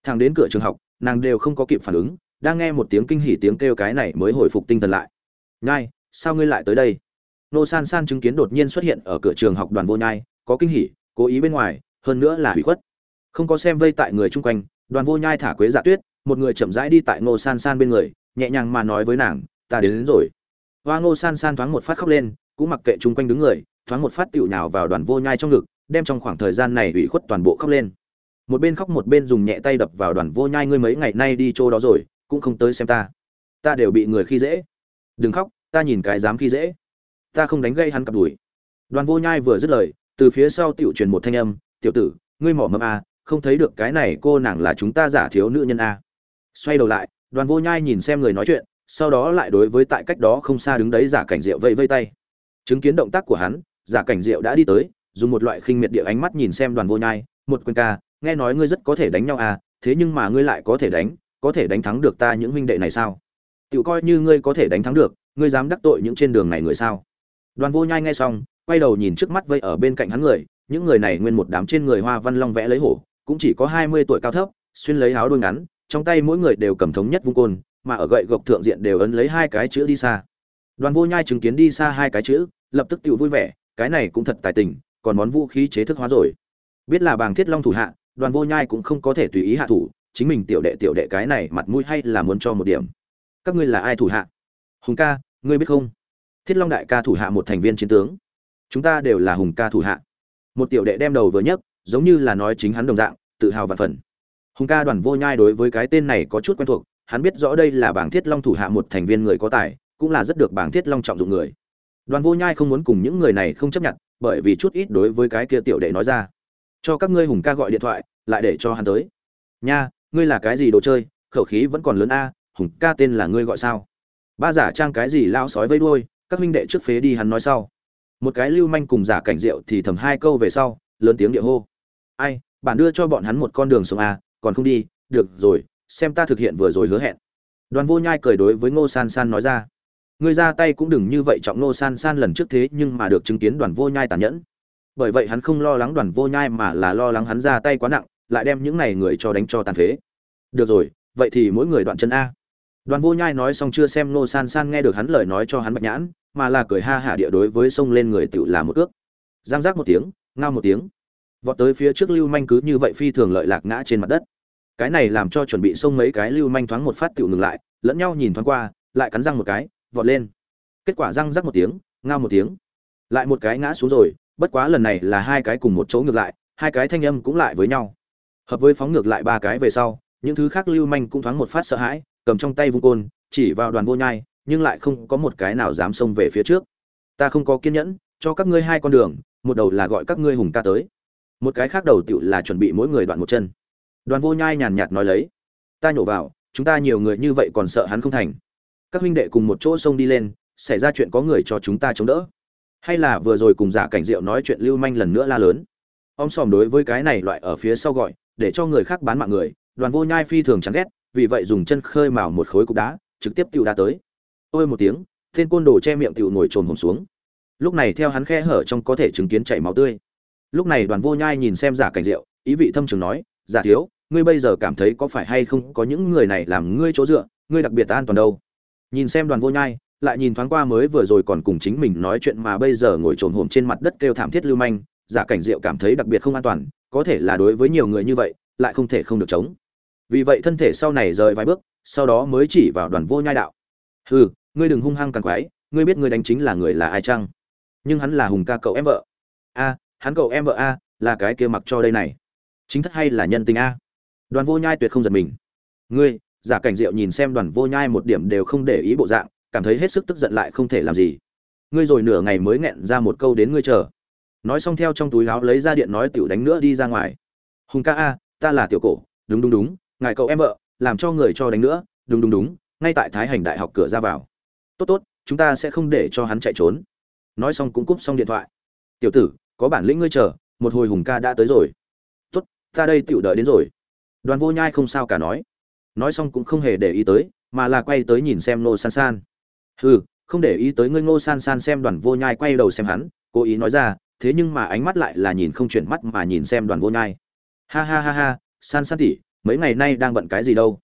Thằng đến cửa trường học nàng đều không có kịp phản ứng đang nghe một tiếng kinh hỉ tiếng kêu cái này mới hồi phục tinh thần lại. Nhai sao ngươi lại tới đây? Nô san san chứng kiến đột nhiên xuất hiện ở cửa trường học đoàn vô nhai có kinh hỉ cố ý bên ngoài hơn nữa là hủy khuất. Không có xem vây tại người chung quanh đoàn vô nhai thả quế dạ tuyết một người chậm rãi đi tại ngô san san bên người nhẹ nhàng mà nói với nàng ta đến, đến rồi. Hoa ngô san san thoáng một phát khóc lên cũng mặc kệ chung quanh đứng người thoáng một phát tựu nhào vào đoàn vô nhai trong ngực đem trong khoảng thời gian này ủy khuất toàn bộ khóc lên. Một bên khóc một bên dùng nhẹ tay đập vào đoàn vô nhai ngươi mấy ngày nay đi chỗ đó rồi cũng không tới xem ta. Ta đều bị người khi dễ. Đừng khóc ta nhìn cái dám khi dễ. Ta không đánh gây hắn cặp đùi. Đoàn vô nhai vừa dứt lời từ phía sau tiểu truyền một thanh âm tiểu tử ngươi mỏ mẫm a à, không thấy được cái này cô nàng là chúng ta giả thiếu nữ nhân a à. xoay đầu lại đoàn vô nhai nhìn xem người nói chuyện sau đó lại đối với tại cách đó không xa đứng đấy giả cảnh rượu vây vây tay. Chứng kiến động tác của hắn giả cảnh diệu đã đi tới, dùng một loại khinh miệt địa ánh mắt nhìn xem đoàn vô nhai, một quên ca, nghe nói ngươi rất có thể đánh nhau à thế nhưng mà ngươi lại có thể đánh, có thể đánh thắng được ta những huynh đệ này sao? Tự coi như ngươi có thể đánh thắng được, ngươi dám đắc tội những trên đường này người sao? Đoàn vô nhai nghe xong, quay đầu nhìn trước mắt vây ở bên cạnh hắn người, những người này nguyên một đám trên người hoa văn long vẽ lấy hổ, cũng chỉ có hai mươi tuổi cao thấp, xuyên lấy áo đôi ngắn, trong tay mỗi người đều cầm thống nhất vung côn, mà ở gậy gộc thượng diện đều ấn lấy hai cái chữ đi xa. Đoàn vô nhai chứng kiến đi xa hai cái chữ, lập tức tự vui vẻ cái này cũng thật tài tình, còn món vũ khí chế thức hóa rồi. Biết là bàng thiết long thủ hạ, đoàn vô nhai cũng không có thể tùy ý hạ thủ, chính mình tiểu đệ tiểu đệ cái này mặt mũi hay là muốn cho một điểm. Các ngươi là ai thủ hạ? Hùng ca, ngươi biết không? Thiết long đại ca thủ hạ một thành viên chiến tướng. Chúng ta đều là hùng ca thủ hạ. Một tiểu đệ đem đầu vừa nhấc, giống như là nói chính hắn đồng dạng, tự hào và phần. Hùng ca đoàn vô nhai đối với cái tên này có chút quen thuộc, hắn biết rõ đây là bảng thiết long thủ hạ một thành viên người có tài, cũng là rất được bảng thiết long trọng dụng người đoàn vô nhai không muốn cùng những người này không chấp nhận, bởi vì chút ít đối với cái kia tiểu đệ nói ra. Cho các ngươi hùng ca gọi điện thoại, lại để cho hắn tới. Nha, ngươi là cái gì đồ chơi? Khẩu khí vẫn còn lớn a, hùng ca tên là ngươi gọi sao? Ba giả trang cái gì lao sói vây đuôi, các huynh đệ trước phế đi hắn nói sau. Một cái lưu manh cùng giả cảnh rượu thì thầm hai câu về sau, lớn tiếng địa hô. Ai bạn đưa cho bọn hắn một con đường sống a. còn không đi, được rồi, xem ta thực hiện vừa rồi hứa hẹn. Đoàn vô nhai cười đối với ngô san san nói ra ngươi ra tay cũng đừng như vậy trọng nô san san lần trước thế nhưng mà được chứng kiến đoàn vô nhai tàn nhẫn. Bởi vậy hắn không lo lắng đoàn vô nhai mà là lo lắng hắn ra tay quá nặng, lại đem những này người cho đánh cho tàn phế. Được rồi, vậy thì mỗi người đoạn chân a. Đoàn vô nhai nói xong chưa xem nô san san nghe được hắn lời nói cho hắn bạch nhãn, mà là cười ha hả địa đối với sông lên người tựu làm một ước. Giang giác một tiếng, ngao một tiếng. Vọt tới phía trước lưu manh cứ như vậy phi thường lợi lạc ngã trên mặt đất. Cái này làm cho chuẩn bị xông mấy cái lưu manh thoáng một phát tiểu ngừng lại, lẫn nhau nhìn thoáng qua, lại cắn răng một cái vọt lên. Kết quả răng rắc một tiếng, ngao một tiếng. Lại một cái ngã xuống rồi, bất quá lần này là hai cái cùng một chỗ ngược lại, hai cái thanh âm cũng lại với nhau. Hợp với phóng ngược lại ba cái về sau, những thứ khác lưu manh cũng thoáng một phát sợ hãi, cầm trong tay vung côn, chỉ vào đoàn vô nhai, nhưng lại không có một cái nào dám xông về phía trước. Ta không có kiên nhẫn, cho các ngươi hai con đường, một đầu là gọi các ngươi hùng ca tới. Một cái khác đầu tựu là chuẩn bị mỗi người đoạn một chân. Đoàn vô nhai nhàn nhạt nói lấy. Ta nhổ vào, chúng ta nhiều người như vậy còn sợ hắn không thành các huynh đệ cùng một chỗ xông đi lên, xảy ra chuyện có người cho chúng ta chống đỡ. Hay là vừa rồi cùng giả cảnh diệu nói chuyện lưu manh lần nữa la lớn. Ông sòm đối với cái này loại ở phía sau gọi, để cho người khác bán mạng người, đoàn vô nhai phi thường chán ghét, vì vậy dùng chân khơi mào một khối cục đá, trực tiếp tiêu đá tới. Ôi một tiếng tên côn đồ che miệng tiểu ngồi trồn hồn xuống. Lúc này theo hắn khe hở trong có thể chứng kiến chảy máu tươi. Lúc này đoàn vô nhai nhìn xem giả cảnh diệu, ý vị thâm trường nói, giả thiếu, ngươi bây giờ cảm thấy có phải hay không có những người này làm ngươi chỗ dựa, ngươi đặc biệt an toàn đâu? Nhìn xem đoàn vô nhai, lại nhìn thoáng qua mới vừa rồi còn cùng chính mình nói chuyện mà bây giờ ngồi trồn hổm trên mặt đất kêu thảm thiết lưu manh, giả cảnh diệu cảm thấy đặc biệt không an toàn, có thể là đối với nhiều người như vậy, lại không thể không được chống. Vì vậy thân thể sau này rời vài bước, sau đó mới chỉ vào đoàn vô nhai đạo. Hừ, ngươi đừng hung hăng càng quái, ngươi biết ngươi đánh chính là người là ai chăng? Nhưng hắn là hùng ca cậu em vợ. A, hắn cậu em vợ a, là cái kia mặc cho đây này. Chính thất hay là nhân tình a? Đoàn vô nhai tuyệt không giật mình. Ngươi giả cảnh diệu nhìn xem đoàn vô nhai một điểm đều không để ý bộ dạng, cảm thấy hết sức tức giận lại không thể làm gì. Ngươi rồi nửa ngày mới nghẹn ra một câu đến ngươi chờ. Nói xong theo trong túi áo lấy ra điện nói tiểu đánh nữa đi ra ngoài. Hùng ca a, ta là tiểu cổ, đúng đúng đúng, ngài cậu em vợ, làm cho người cho đánh nữa, đúng đúng đúng, ngay tại thái hành đại học cửa ra vào. Tốt tốt, chúng ta sẽ không để cho hắn chạy trốn. Nói xong cũng cúp xong điện thoại. Tiểu tử, có bản lĩnh ngươi chờ, một hồi hùng ca đã tới rồi. Tốt, ta đây tiểu đợi đến rồi. Đoàn vô nhai không sao cả nói nói xong cũng không hề để ý tới, mà là quay tới nhìn xem nô san san. Hừ, không để ý tới ngươi ngô san san xem đoàn vô nhai quay đầu xem hắn, cố ý nói ra, thế nhưng mà ánh mắt lại là nhìn không chuyển mắt mà nhìn xem đoàn vô nhai. Ha ha ha ha, san san tỉ mấy ngày nay đang bận cái gì đâu?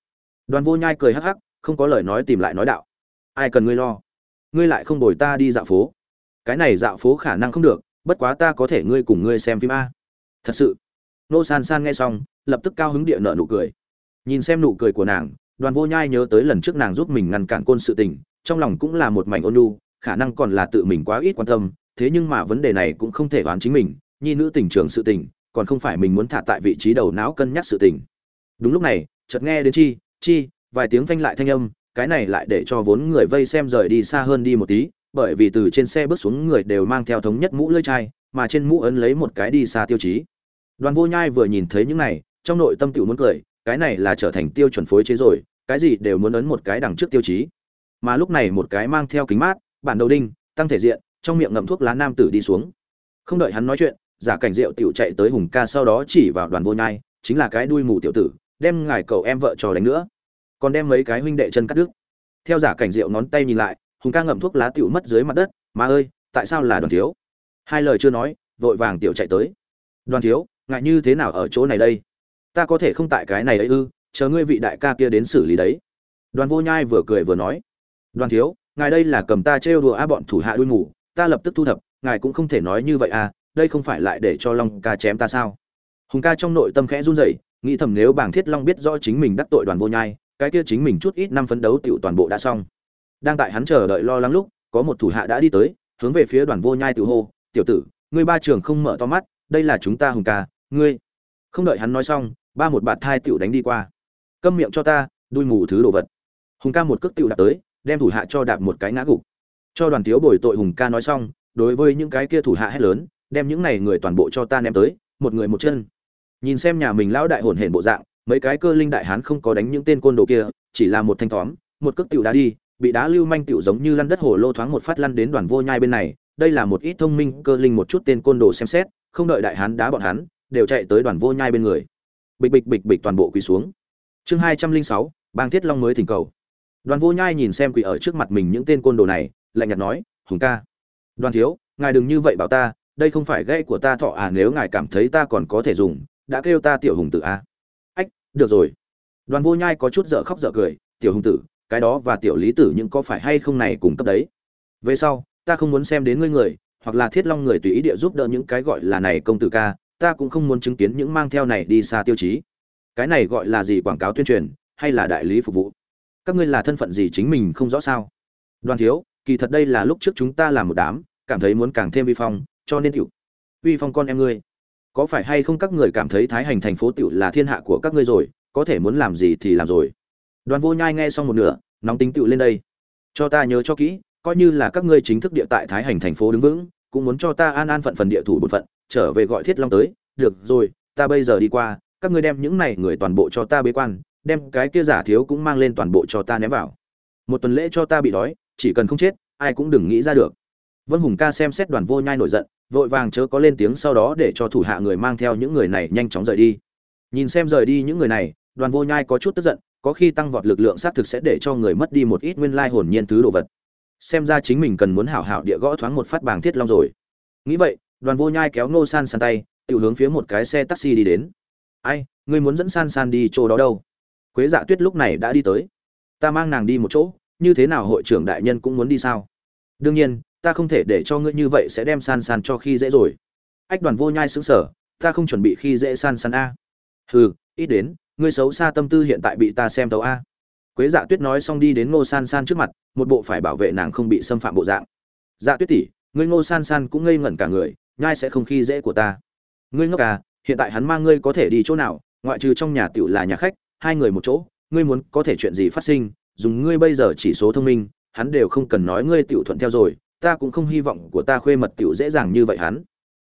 Đoàn vô nhai cười hắc hắc, không có lời nói tìm lại nói đạo. Ai cần ngươi lo? Ngươi lại không đổi ta đi dạo phố. Cái này dạo phố khả năng không được, bất quá ta có thể ngươi cùng ngươi xem phim a. Thật sự. Nô san san nghe xong, lập tức cao hứng địa nợ nụ cười nhìn xem nụ cười của nàng, đoàn vô nhai nhớ tới lần trước nàng giúp mình ngăn cản côn sự tình, trong lòng cũng là một mảnh ôn nhu, khả năng còn là tự mình quá ít quan tâm, thế nhưng mà vấn đề này cũng không thể đoán chính mình, nhi nữ tình trường sự tình, còn không phải mình muốn thả tại vị trí đầu não cân nhắc sự tình. Đúng lúc này, chợt nghe đến chi chi, vài tiếng phanh lại thanh âm, cái này lại để cho vốn người vây xem rời đi xa hơn đi một tí, bởi vì từ trên xe bước xuống người đều mang theo thống nhất mũ lưỡi chai, mà trên mũ ấn lấy một cái đi xa tiêu chí. Đoàn vô nhai vừa nhìn thấy những này, trong nội tâm tiểu muốn cười cái này là trở thành tiêu chuẩn phối chế rồi, cái gì đều muốn ấn một cái đằng trước tiêu chí. Mà lúc này một cái mang theo kính mát, bản đầu đinh, tăng thể diện, trong miệng ngậm thuốc lá nam tử đi xuống. Không đợi hắn nói chuyện, giả cảnh rượu tiểu chạy tới hùng ca sau đó chỉ vào đoàn vô nhai, chính là cái đuôi mù tiểu tử, đem ngài cậu em vợ trò đánh nữa. Còn đem mấy cái huynh đệ chân cắt đứt. Theo giả cảnh rượu ngón tay nhìn lại, hùng ca ngậm thuốc lá tiểu mất dưới mặt đất mà ơi, tại sao là đoàn thiếu? Hai lời chưa nói, vội vàng tiểu chạy tới. Đoàn thiếu ngại như thế nào ở chỗ này đây? Ta có thể không tại cái này ấy ư chờ ngươi vị đại ca kia đến xử lý đấy. Đoàn vô nhai vừa cười vừa nói đoàn thiếu ngài đây là cầm ta trêu đùa a bọn thủ hạ đuôi ngủ, ta lập tức thu thập ngài cũng không thể nói như vậy à đây không phải lại để cho long ca chém ta sao? Hùng ca trong nội tâm khẽ run rẩy nghĩ thầm nếu bảng thiết long biết rõ chính mình đắc tội đoàn vô nhai cái kia chính mình chút ít năm phấn đấu tiểu toàn bộ đã xong. Đang tại hắn chờ đợi lo lắng lúc có một thủ hạ đã đi tới hướng về phía đoàn vô nhai tự hô tiểu tử ngươi ba trường không mở to mắt đây là chúng ta hùng ca ngươi. Không đợi hắn nói xong ba một bạt thai tiểu đánh đi qua. Câm miệng cho ta, đuôi mù thứ đồ vật. Hùng ca một cước tiểu đạp tới, đem thủ hạ cho đạp một cái ngã gục. Cho đoàn thiếu bồi tội hùng ca nói xong, đối với những cái kia thủ hạ hét lớn, đem những này người toàn bộ cho ta ném tới, một người một chân. Nhìn xem nhà mình lão đại hồn hển bộ dạng, mấy cái cơ linh đại hán không có đánh những tên côn đồ kia, chỉ là một thanh thóm, một cước tiểu đá đi, bị đá lưu manh tiểu giống như lăn đất hồ lô thoáng một phát lăn đến đoàn vô nhai bên này. Đây là một ít thông minh, cơ linh một chút tên côn đồ xem xét, không đợi đại hán đá bọn hắn, đều chạy tới đoàn vô nhai bên người bịch bịch bịch bịch toàn bộ quỳ xuống. Chương hai trăm linh sáu, bang thiết long mới thỉnh cầu. Đoàn vô nhai nhìn xem quỳ ở trước mặt mình những tên côn đồ này, lạnh nhạt nói, hùng ca, đoàn thiếu, ngài đừng như vậy bảo ta, đây không phải gãy của ta thọ à nếu ngài cảm thấy ta còn có thể dùng, đã kêu ta tiểu hùng tử à. ách, được rồi. Đoàn vô nhai có chút dở khóc dở cười, tiểu hùng tử, cái đó và tiểu lý tử nhưng có phải hay không này cùng cấp đấy? Về sau, ta không muốn xem đến ngươi người, hoặc là thiết long người tùy ý địa giúp đỡ những cái gọi là này công tử ca ta cũng không muốn chứng kiến những mang theo này đi xa tiêu chí. Cái này gọi là gì quảng cáo tuyên truyền, hay là đại lý phục vụ? Các ngươi là thân phận gì chính mình không rõ sao? Đoàn thiếu, kỳ thật đây là lúc trước chúng ta làm một đám, cảm thấy muốn càng thêm vi phong, cho nên tiểu. Uy phong con em ngươi. Có phải hay không các người cảm thấy thái hành thành phố tiểu là thiên hạ của các ngươi rồi, có thể muốn làm gì thì làm rồi. Đoàn vô nhai nghe xong một nửa, nóng tính tiểu lên đây. Cho ta nhớ cho kỹ, coi như là các ngươi chính thức địa tại thái hành thành phố đứng vững, cũng muốn cho ta an an phận phần địa thủ bổn phận trở về gọi thiết long tới, được rồi, ta bây giờ đi qua, các ngươi đem những này người toàn bộ cho ta bế quan, đem cái kia giả thiếu cũng mang lên toàn bộ cho ta ném vào. Một tuần lễ cho ta bị đói, chỉ cần không chết, ai cũng đừng nghĩ ra được. Vân hùng ca xem xét đoàn vô nhai nổi giận, vội vàng chớ có lên tiếng sau đó để cho thủ hạ người mang theo những người này nhanh chóng rời đi. Nhìn xem rời đi những người này, đoàn vô nhai có chút tức giận, có khi tăng vọt lực lượng xác thực sẽ để cho người mất đi một ít nguyên lai hồn nhiên thứ đồ vật. Xem ra chính mình cần muốn hảo hảo địa gõ thoáng một phát bảng thiết long rồi. Nghĩ vậy đoàn vô nhai kéo Ngô san san tay, tự hướng phía một cái xe taxi đi đến. Ai, ngươi muốn dẫn san san đi chỗ đó đâu? Quế dạ tuyết lúc này đã đi tới. Ta mang nàng đi một chỗ, như thế nào hội trưởng đại nhân cũng muốn đi sao? Đương nhiên, ta không thể để cho ngươi như vậy sẽ đem san san cho khi dễ rồi. Ách, đoàn vô nhai xứng sở ta không chuẩn bị khi dễ san san a. Hừ, ít đến, ngươi xấu xa tâm tư hiện tại bị ta xem tấu a. Quế dạ tuyết nói xong đi đến ngô san san trước mặt, một bộ phải bảo vệ nàng không bị xâm phạm bộ dạng. Dạ tuyết tỷ, ngươi ngô san san cũng ngây ngẩn cả người nhai sẽ không khi dễ của ta. Ngươi ngốc à hiện tại hắn mang ngươi có thể đi chỗ nào, ngoại trừ trong nhà tiểu là nhà khách, hai người một chỗ, ngươi muốn có thể chuyện gì phát sinh, dùng ngươi bây giờ chỉ số thông minh, hắn đều không cần nói ngươi tiểu thuận theo rồi, ta cũng không hy vọng của ta khuê mật tiểu dễ dàng như vậy hắn.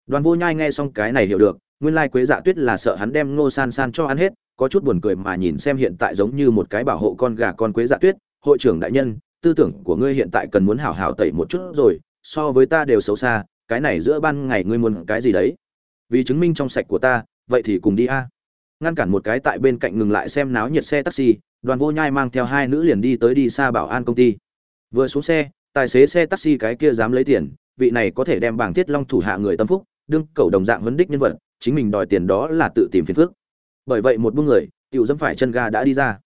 Đoàn vô nhai nghe xong cái này hiểu được, nguyên lai quế dạ tuyết là sợ hắn đem ngô san san cho ăn hết, có chút buồn cười mà nhìn xem hiện tại giống như một cái bảo hộ con gà con quế dạ tuyết, hội trưởng đại nhân, tư tưởng của ngươi hiện tại cần muốn hảo hảo tẩy một chút rồi, so với ta đều xấu xa cái này giữa ban ngày ngươi muốn cái gì đấy? Vì chứng minh trong sạch của ta, vậy thì cùng đi a. Ngăn cản một cái tại bên cạnh ngừng lại xem náo nhiệt xe taxi, đoàn vô nhai mang theo hai nữ liền đi tới đi xa bảo an công ty. Vừa xuống xe, tài xế xe taxi cái kia dám lấy tiền, vị này có thể đem bảng thiết long thủ hạ người tâm phúc, đương cầu đồng dạng vấn đích nhân vật, chính mình đòi tiền đó là tự tìm phiền phức. Bởi vậy một bước người, tiểu dẫm phải chân ga đã đi ra.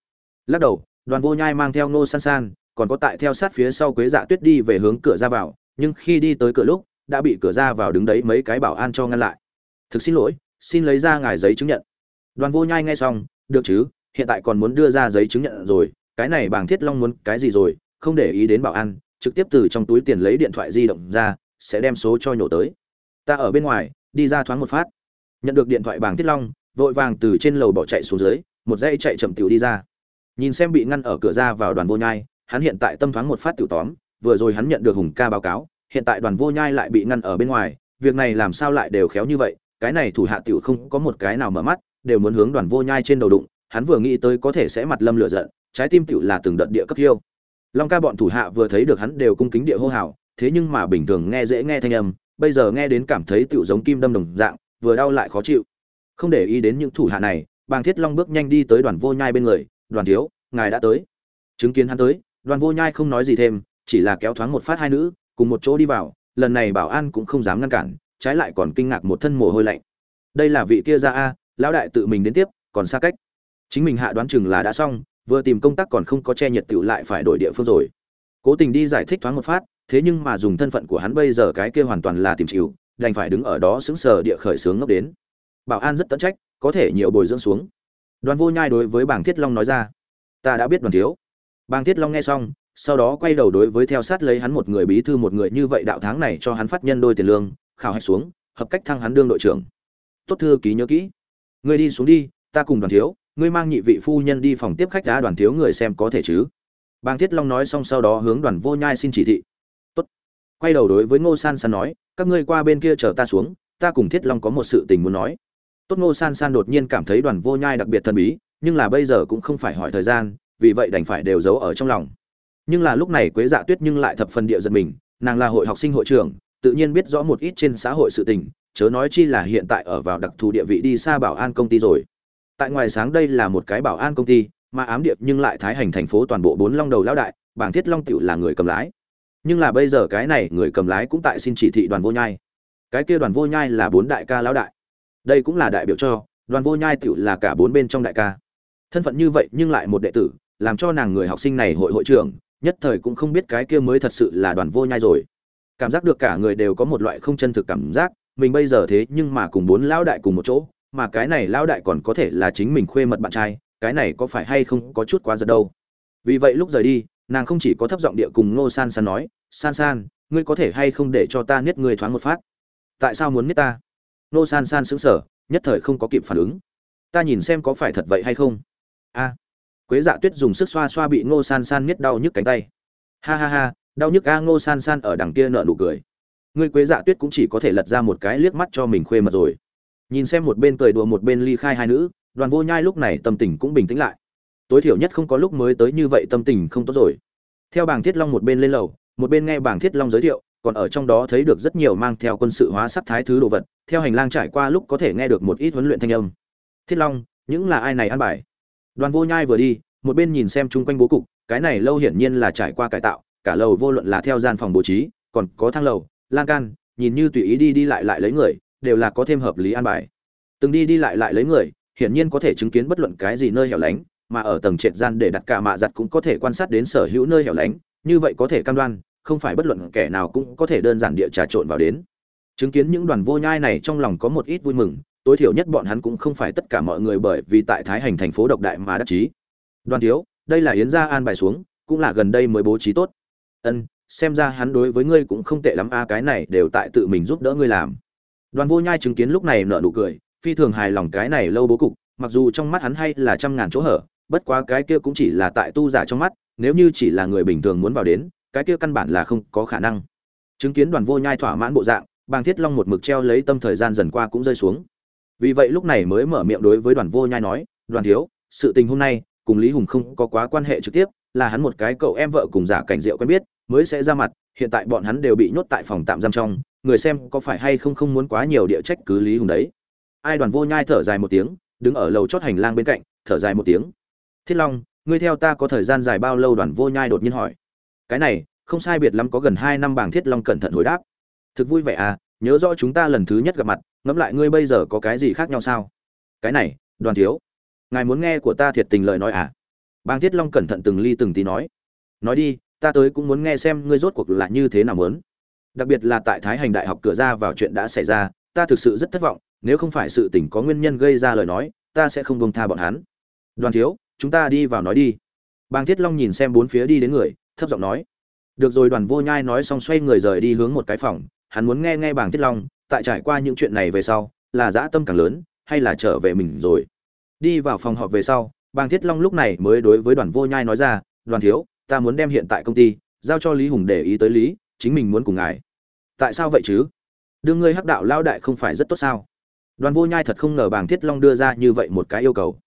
Lắc đầu, đoàn vô nhai mang theo nô san san, còn có tại theo sát phía sau quế dạ tuyết đi về hướng cửa ra vào, nhưng khi đi tới cửa lúc đã bị cửa ra vào đứng đấy mấy cái bảo an cho ngăn lại. Thực xin lỗi, xin lấy ra ngài giấy chứng nhận. Đoàn vô nhai nghe xong, được chứ, hiện tại còn muốn đưa ra giấy chứng nhận rồi, cái này bảng thiết long muốn cái gì rồi, không để ý đến bảo an, trực tiếp từ trong túi tiền lấy điện thoại di động ra, sẽ đem số cho nhổ tới. Ta ở bên ngoài, đi ra thoáng một phát. Nhận được điện thoại bảng thiết long, vội vàng từ trên lầu bỏ chạy xuống dưới, một dây chạy chậm tiểu đi ra. Nhìn xem bị ngăn ở cửa ra vào đoàn vô nhai, hắn hiện tại tâm thoáng một phát tiểu tóm, vừa rồi hắn nhận được hùng ca báo cáo hiện tại đoàn vô nhai lại bị ngăn ở bên ngoài, việc này làm sao lại đều khéo như vậy, cái này thủ hạ tiểu không có một cái nào mở mắt, đều muốn hướng đoàn vô nhai trên đầu đụng, hắn vừa nghĩ tới có thể sẽ mặt lâm lửa giận, trái tim tiểu là từng đợt địa cấp hiêu long ca bọn thủ hạ vừa thấy được hắn đều cung kính địa hô hào, thế nhưng mà bình thường nghe dễ nghe thanh âm, bây giờ nghe đến cảm thấy tiểu giống kim đâm đồng dạng, vừa đau lại khó chịu. Không để ý đến những thủ hạ này, bàng thiết long bước nhanh đi tới đoàn vô nhai bên người, đoàn thiếu, ngài đã tới. Chứng kiến hắn tới, đoàn vô nhai không nói gì thêm, chỉ là kéo thoáng một phát hai nữ cùng một chỗ đi vào, lần này bảo an cũng không dám ngăn cản, trái lại còn kinh ngạc một thân mồ hôi lạnh. Đây là vị kia ra a, lão đại tự mình đến tiếp, còn xa cách. Chính mình hạ đoán chừng là đã xong, vừa tìm công tác còn không có che nhiệt tựu lại phải đổi địa phương rồi. Cố tình đi giải thích thoáng một phát, thế nhưng mà dùng thân phận của hắn bây giờ cái kia hoàn toàn là tìm chịu, đành phải đứng ở đó sững sờ địa khởi sướng ngốc đến. Bảo an rất tận trách, có thể nhiều bồi dưỡng xuống. Đoàn vô nhai đối với bảng thiết long nói ra, ta đã biết đoàn thiếu. Bàng thiết long nghe xong sau đó quay đầu đối với theo sát lấy hắn một người bí thư một người như vậy đạo tháng này cho hắn phát nhân đôi tiền lương, khảo hạch xuống, hợp cách thăng hắn đương đội trưởng. Tốt thư ký nhớ kỹ. Ngươi đi xuống đi, ta cùng đoàn thiếu, ngươi mang nhị vị phu nhân đi phòng tiếp khách đá, đoàn thiếu người xem có thể chứ? Bàng thiết long nói xong sau đó hướng đoàn vô nhai xin chỉ thị. Tốt. Quay đầu đối với ngô san san nói, các ngươi qua bên kia chờ ta xuống, ta cùng thiết long có một sự tình muốn nói. Tốt ngô san san đột nhiên cảm thấy đoàn vô nhai đặc biệt thần bí, nhưng là bây giờ cũng không phải hỏi thời gian, vì vậy đành phải đều giấu ở trong lòng nhưng là lúc này quế dạ tuyết nhưng lại thập phần địa giật mình, nàng là hội học sinh hội trưởng, tự nhiên biết rõ một ít trên xã hội sự tình, chớ nói chi là hiện tại ở vào đặc thù địa vị đi xa bảo an công ty rồi. Tại ngoài sáng đây là một cái bảo an công ty, mà ám điệp nhưng lại thái hành thành phố toàn bộ bốn long đầu lão đại, bảng thiết long tựu là người cầm lái. Nhưng là bây giờ cái này người cầm lái cũng tại xin chỉ thị đoàn vô nhai. Cái kia đoàn vô nhai là bốn đại ca lão đại. Đây cũng là đại biểu cho, đoàn vô nhai tựu là cả bốn bên trong đại ca. Thân phận như vậy nhưng lại một đệ tử, làm cho nàng người học sinh này hội hội trưởng nhất thời cũng không biết cái kia mới thật sự là đoàn vô nhai rồi. Cảm giác được cả người đều có một loại không chân thực cảm giác, mình bây giờ thế nhưng mà cùng bốn lão đại cùng một chỗ, mà cái này lão đại còn có thể là chính mình khuê mật bạn trai, cái này có phải hay không có chút quá giật đâu. Vì vậy lúc rời đi, nàng không chỉ có thấp giọng địa cùng ngô san san nói, san san, ngươi có thể hay không để cho ta niết ngươi thoáng một phát? Tại sao muốn niết ta? Ngô san san sững sờ, nhất thời không có kịp phản ứng. Ta nhìn xem có phải thật vậy hay không? A quế dạ tuyết dùng sức xoa xoa bị ngô san san miết đau nhức cánh tay. Ha ha ha, đau nhức a, ngô san san ở đằng kia nợ nụ cười. Ngươi quế dạ tuyết cũng chỉ có thể lật ra một cái liếc mắt cho mình khuê mật rồi. Nhìn xem một bên cười đùa một bên ly khai hai nữ, đoàn vô nhai lúc này tâm tình cũng bình tĩnh lại. Tối thiểu nhất không có lúc mới tới như vậy tâm tình không tốt rồi. Theo bảng thiết long một bên lên lầu, một bên nghe bảng thiết long giới thiệu, còn ở trong đó thấy được rất nhiều mang theo quân sự hóa sắc thái thứ đồ vật, theo hành lang trải qua lúc có thể nghe được một ít huấn luyện thanh âm. Thiết long, những là ai này ăn bài? Đoàn vô nhai vừa đi, một bên nhìn xem chung quanh bố cục, cái này lâu hiển nhiên là trải qua cải tạo, cả lầu vô luận là theo gian phòng bố trí, còn có thang lầu, lan can, nhìn như tùy ý đi đi lại lại lấy người, đều là có thêm hợp lý an bài. Từng đi đi lại lại lấy người, hiển nhiên có thể chứng kiến bất luận cái gì nơi hẻo lánh, mà ở tầng trệt gian để đặt cả mạ giặt cũng có thể quan sát đến sở hữu nơi hẻo lánh, như vậy có thể cam đoan, không phải bất luận kẻ nào cũng có thể đơn giản địa trà trộn vào đến. Chứng kiến những đoàn vô nhai này trong lòng có một ít vui mừng tối thiểu nhất bọn hắn cũng không phải tất cả mọi người bởi vì tại thái hành thành phố độc đại mà đắc chí. Đoàn thiếu, đây là yến gia an bài xuống, cũng là gần đây mới bố trí tốt. Ân, xem ra hắn đối với ngươi cũng không tệ lắm, a, cái này đều tại tự mình giúp đỡ ngươi làm. Đoàn vô nhai chứng kiến lúc này nở nụ cười, phi thường hài lòng cái này lâu bố cục, mặc dù trong mắt hắn hay là trăm ngàn chỗ hở, bất quá cái kia cũng chỉ là tại tu giả trong mắt, nếu như chỉ là người bình thường muốn vào đến, cái kia căn bản là không có khả năng. Chứng kiến đoàn vô nhai thỏa mãn bộ dạng, bàng thiết long một mực treo lấy tâm thời gian dần qua cũng rơi xuống vì vậy lúc này mới mở miệng đối với đoàn vô nhai nói, đoàn thiếu, sự tình hôm nay cùng lý hùng không có quá quan hệ trực tiếp, là hắn một cái cậu em vợ cùng giả cảnh diệu quen biết, mới sẽ ra mặt, hiện tại bọn hắn đều bị nhốt tại phòng tạm giam trong, người xem có phải hay không không muốn quá nhiều địa trách cứ lý hùng đấy. Ai đoàn vô nhai thở dài một tiếng, đứng ở lầu chót hành lang bên cạnh, thở dài một tiếng. Thiết long, ngươi theo ta có thời gian dài bao lâu? đoàn vô nhai đột nhiên hỏi. Cái này, không sai biệt lắm có gần hai năm bảng thiết long cẩn thận hồi đáp. Thực vui vẻ à nhớ rõ chúng ta lần thứ nhất gặp mặt, ngẫm lại ngươi bây giờ có cái gì khác nhau sao? Cái này, đoàn thiếu, ngài muốn nghe của ta thiệt tình lời nói à? Bang thiết long cẩn thận từng ly từng tí nói. Nói đi, ta tới cũng muốn nghe xem ngươi rốt cuộc là như thế nào muốn. Đặc biệt là tại thái hành đại học cửa ra vào chuyện đã xảy ra, ta thực sự rất thất vọng, nếu không phải sự tình có nguyên nhân gây ra lời nói, ta sẽ không bông tha bọn hắn. Đoàn thiếu, chúng ta đi vào nói đi. Bang thiết long nhìn xem bốn phía đi đến người, thấp giọng nói. Được rồi, đoàn vô nhai nói xong xoay người rời đi hướng một cái phòng hắn muốn nghe nghe bảng thiết long, tại trải qua những chuyện này về sau, là dã tâm càng lớn, hay là trở về mình rồi? Đi vào phòng họp về sau bàng thiết long lúc này mới đối với đoàn vô nhai nói ra, đoàn thiếu, ta muốn đem hiện tại công ty giao cho lý hùng để ý tới lý, chính mình muốn cùng ngài. Tại sao vậy chứ? Đưa ngươi hắc đạo lao đại không phải rất tốt sao? Đoàn vô nhai thật không ngờ bàng thiết long đưa ra như vậy một cái yêu cầu.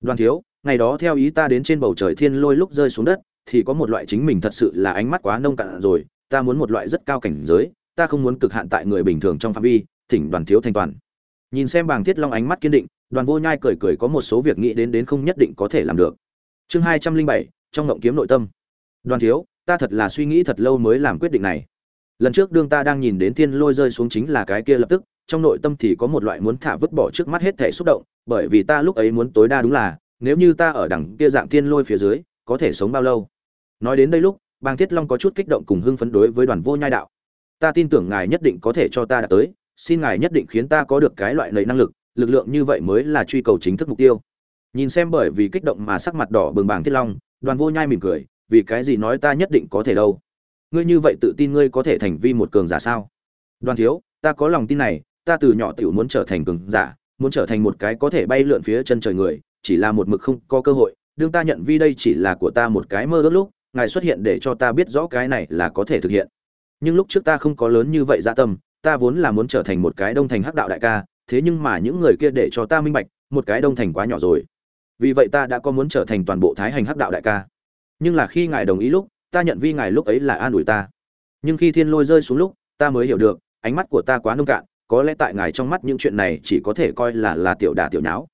Đoàn thiếu, ngày đó theo ý ta đến trên bầu trời thiên lôi lúc rơi xuống đất, thì có một loại chính mình thật sự là ánh mắt quá nông cạn rồi, ta muốn một loại rất cao cảnh giới ta không muốn cực hạn tại người bình thường trong phạm vi, thỉnh đoàn thiếu thanh toàn. Nhìn xem bàng thiết long ánh mắt kiên định, đoàn vô nhai cười cười có một số việc nghĩ đến đến không nhất định có thể làm được. Chương hai trăm linh bảy, trong ngộng kiếm nội tâm. Đoàn thiếu, ta thật là suy nghĩ thật lâu mới làm quyết định này. Lần trước đương ta đang nhìn đến thiên lôi rơi xuống chính là cái kia lập tức, trong nội tâm thì có một loại muốn thả vứt bỏ trước mắt hết thể xúc động, bởi vì ta lúc ấy muốn tối đa đúng là, nếu như ta ở đằng kia dạng thiên lôi phía dưới, có thể sống bao lâu? Nói đến đây lúc, bàng thiết long có chút kích động cùng hưng phấn đối với đoàn vô nhai đạo ta tin tưởng ngài nhất định có thể cho ta đạt tới, xin ngài nhất định khiến ta có được cái loại lầy năng lực lực lượng như vậy mới là truy cầu chính thức mục tiêu. Nhìn xem bởi vì kích động mà sắc mặt đỏ bừng bàng thiết long, đoàn vô nhai mỉm cười, vì cái gì nói ta nhất định có thể đâu? Ngươi như vậy tự tin ngươi có thể thành vi một cường giả sao? Đoàn thiếu, ta có lòng tin này, ta từ nhỏ tiểu muốn trở thành cường giả, muốn trở thành một cái có thể bay lượn phía chân trời người, chỉ là một mực không có cơ hội, đương ta nhận vi đây chỉ là của ta một cái mơ ước lúc, ngài xuất hiện để cho ta biết rõ cái này là có thể thực hiện nhưng lúc trước ta không có lớn như vậy dạ tâm, ta vốn là muốn trở thành một cái đông thành hắc đạo đại ca, thế nhưng mà những người kia để cho ta minh bạch, một cái đông thành quá nhỏ rồi. Vì vậy ta đã có muốn trở thành toàn bộ thái hành hắc đạo đại ca. Nhưng là khi ngài đồng ý lúc, ta nhận vi ngài lúc ấy là an ủi ta. Nhưng khi thiên lôi rơi xuống lúc, ta mới hiểu được, ánh mắt của ta quá nông cạn, có lẽ tại ngài trong mắt những chuyện này chỉ có thể coi là là tiểu đả tiểu nháo.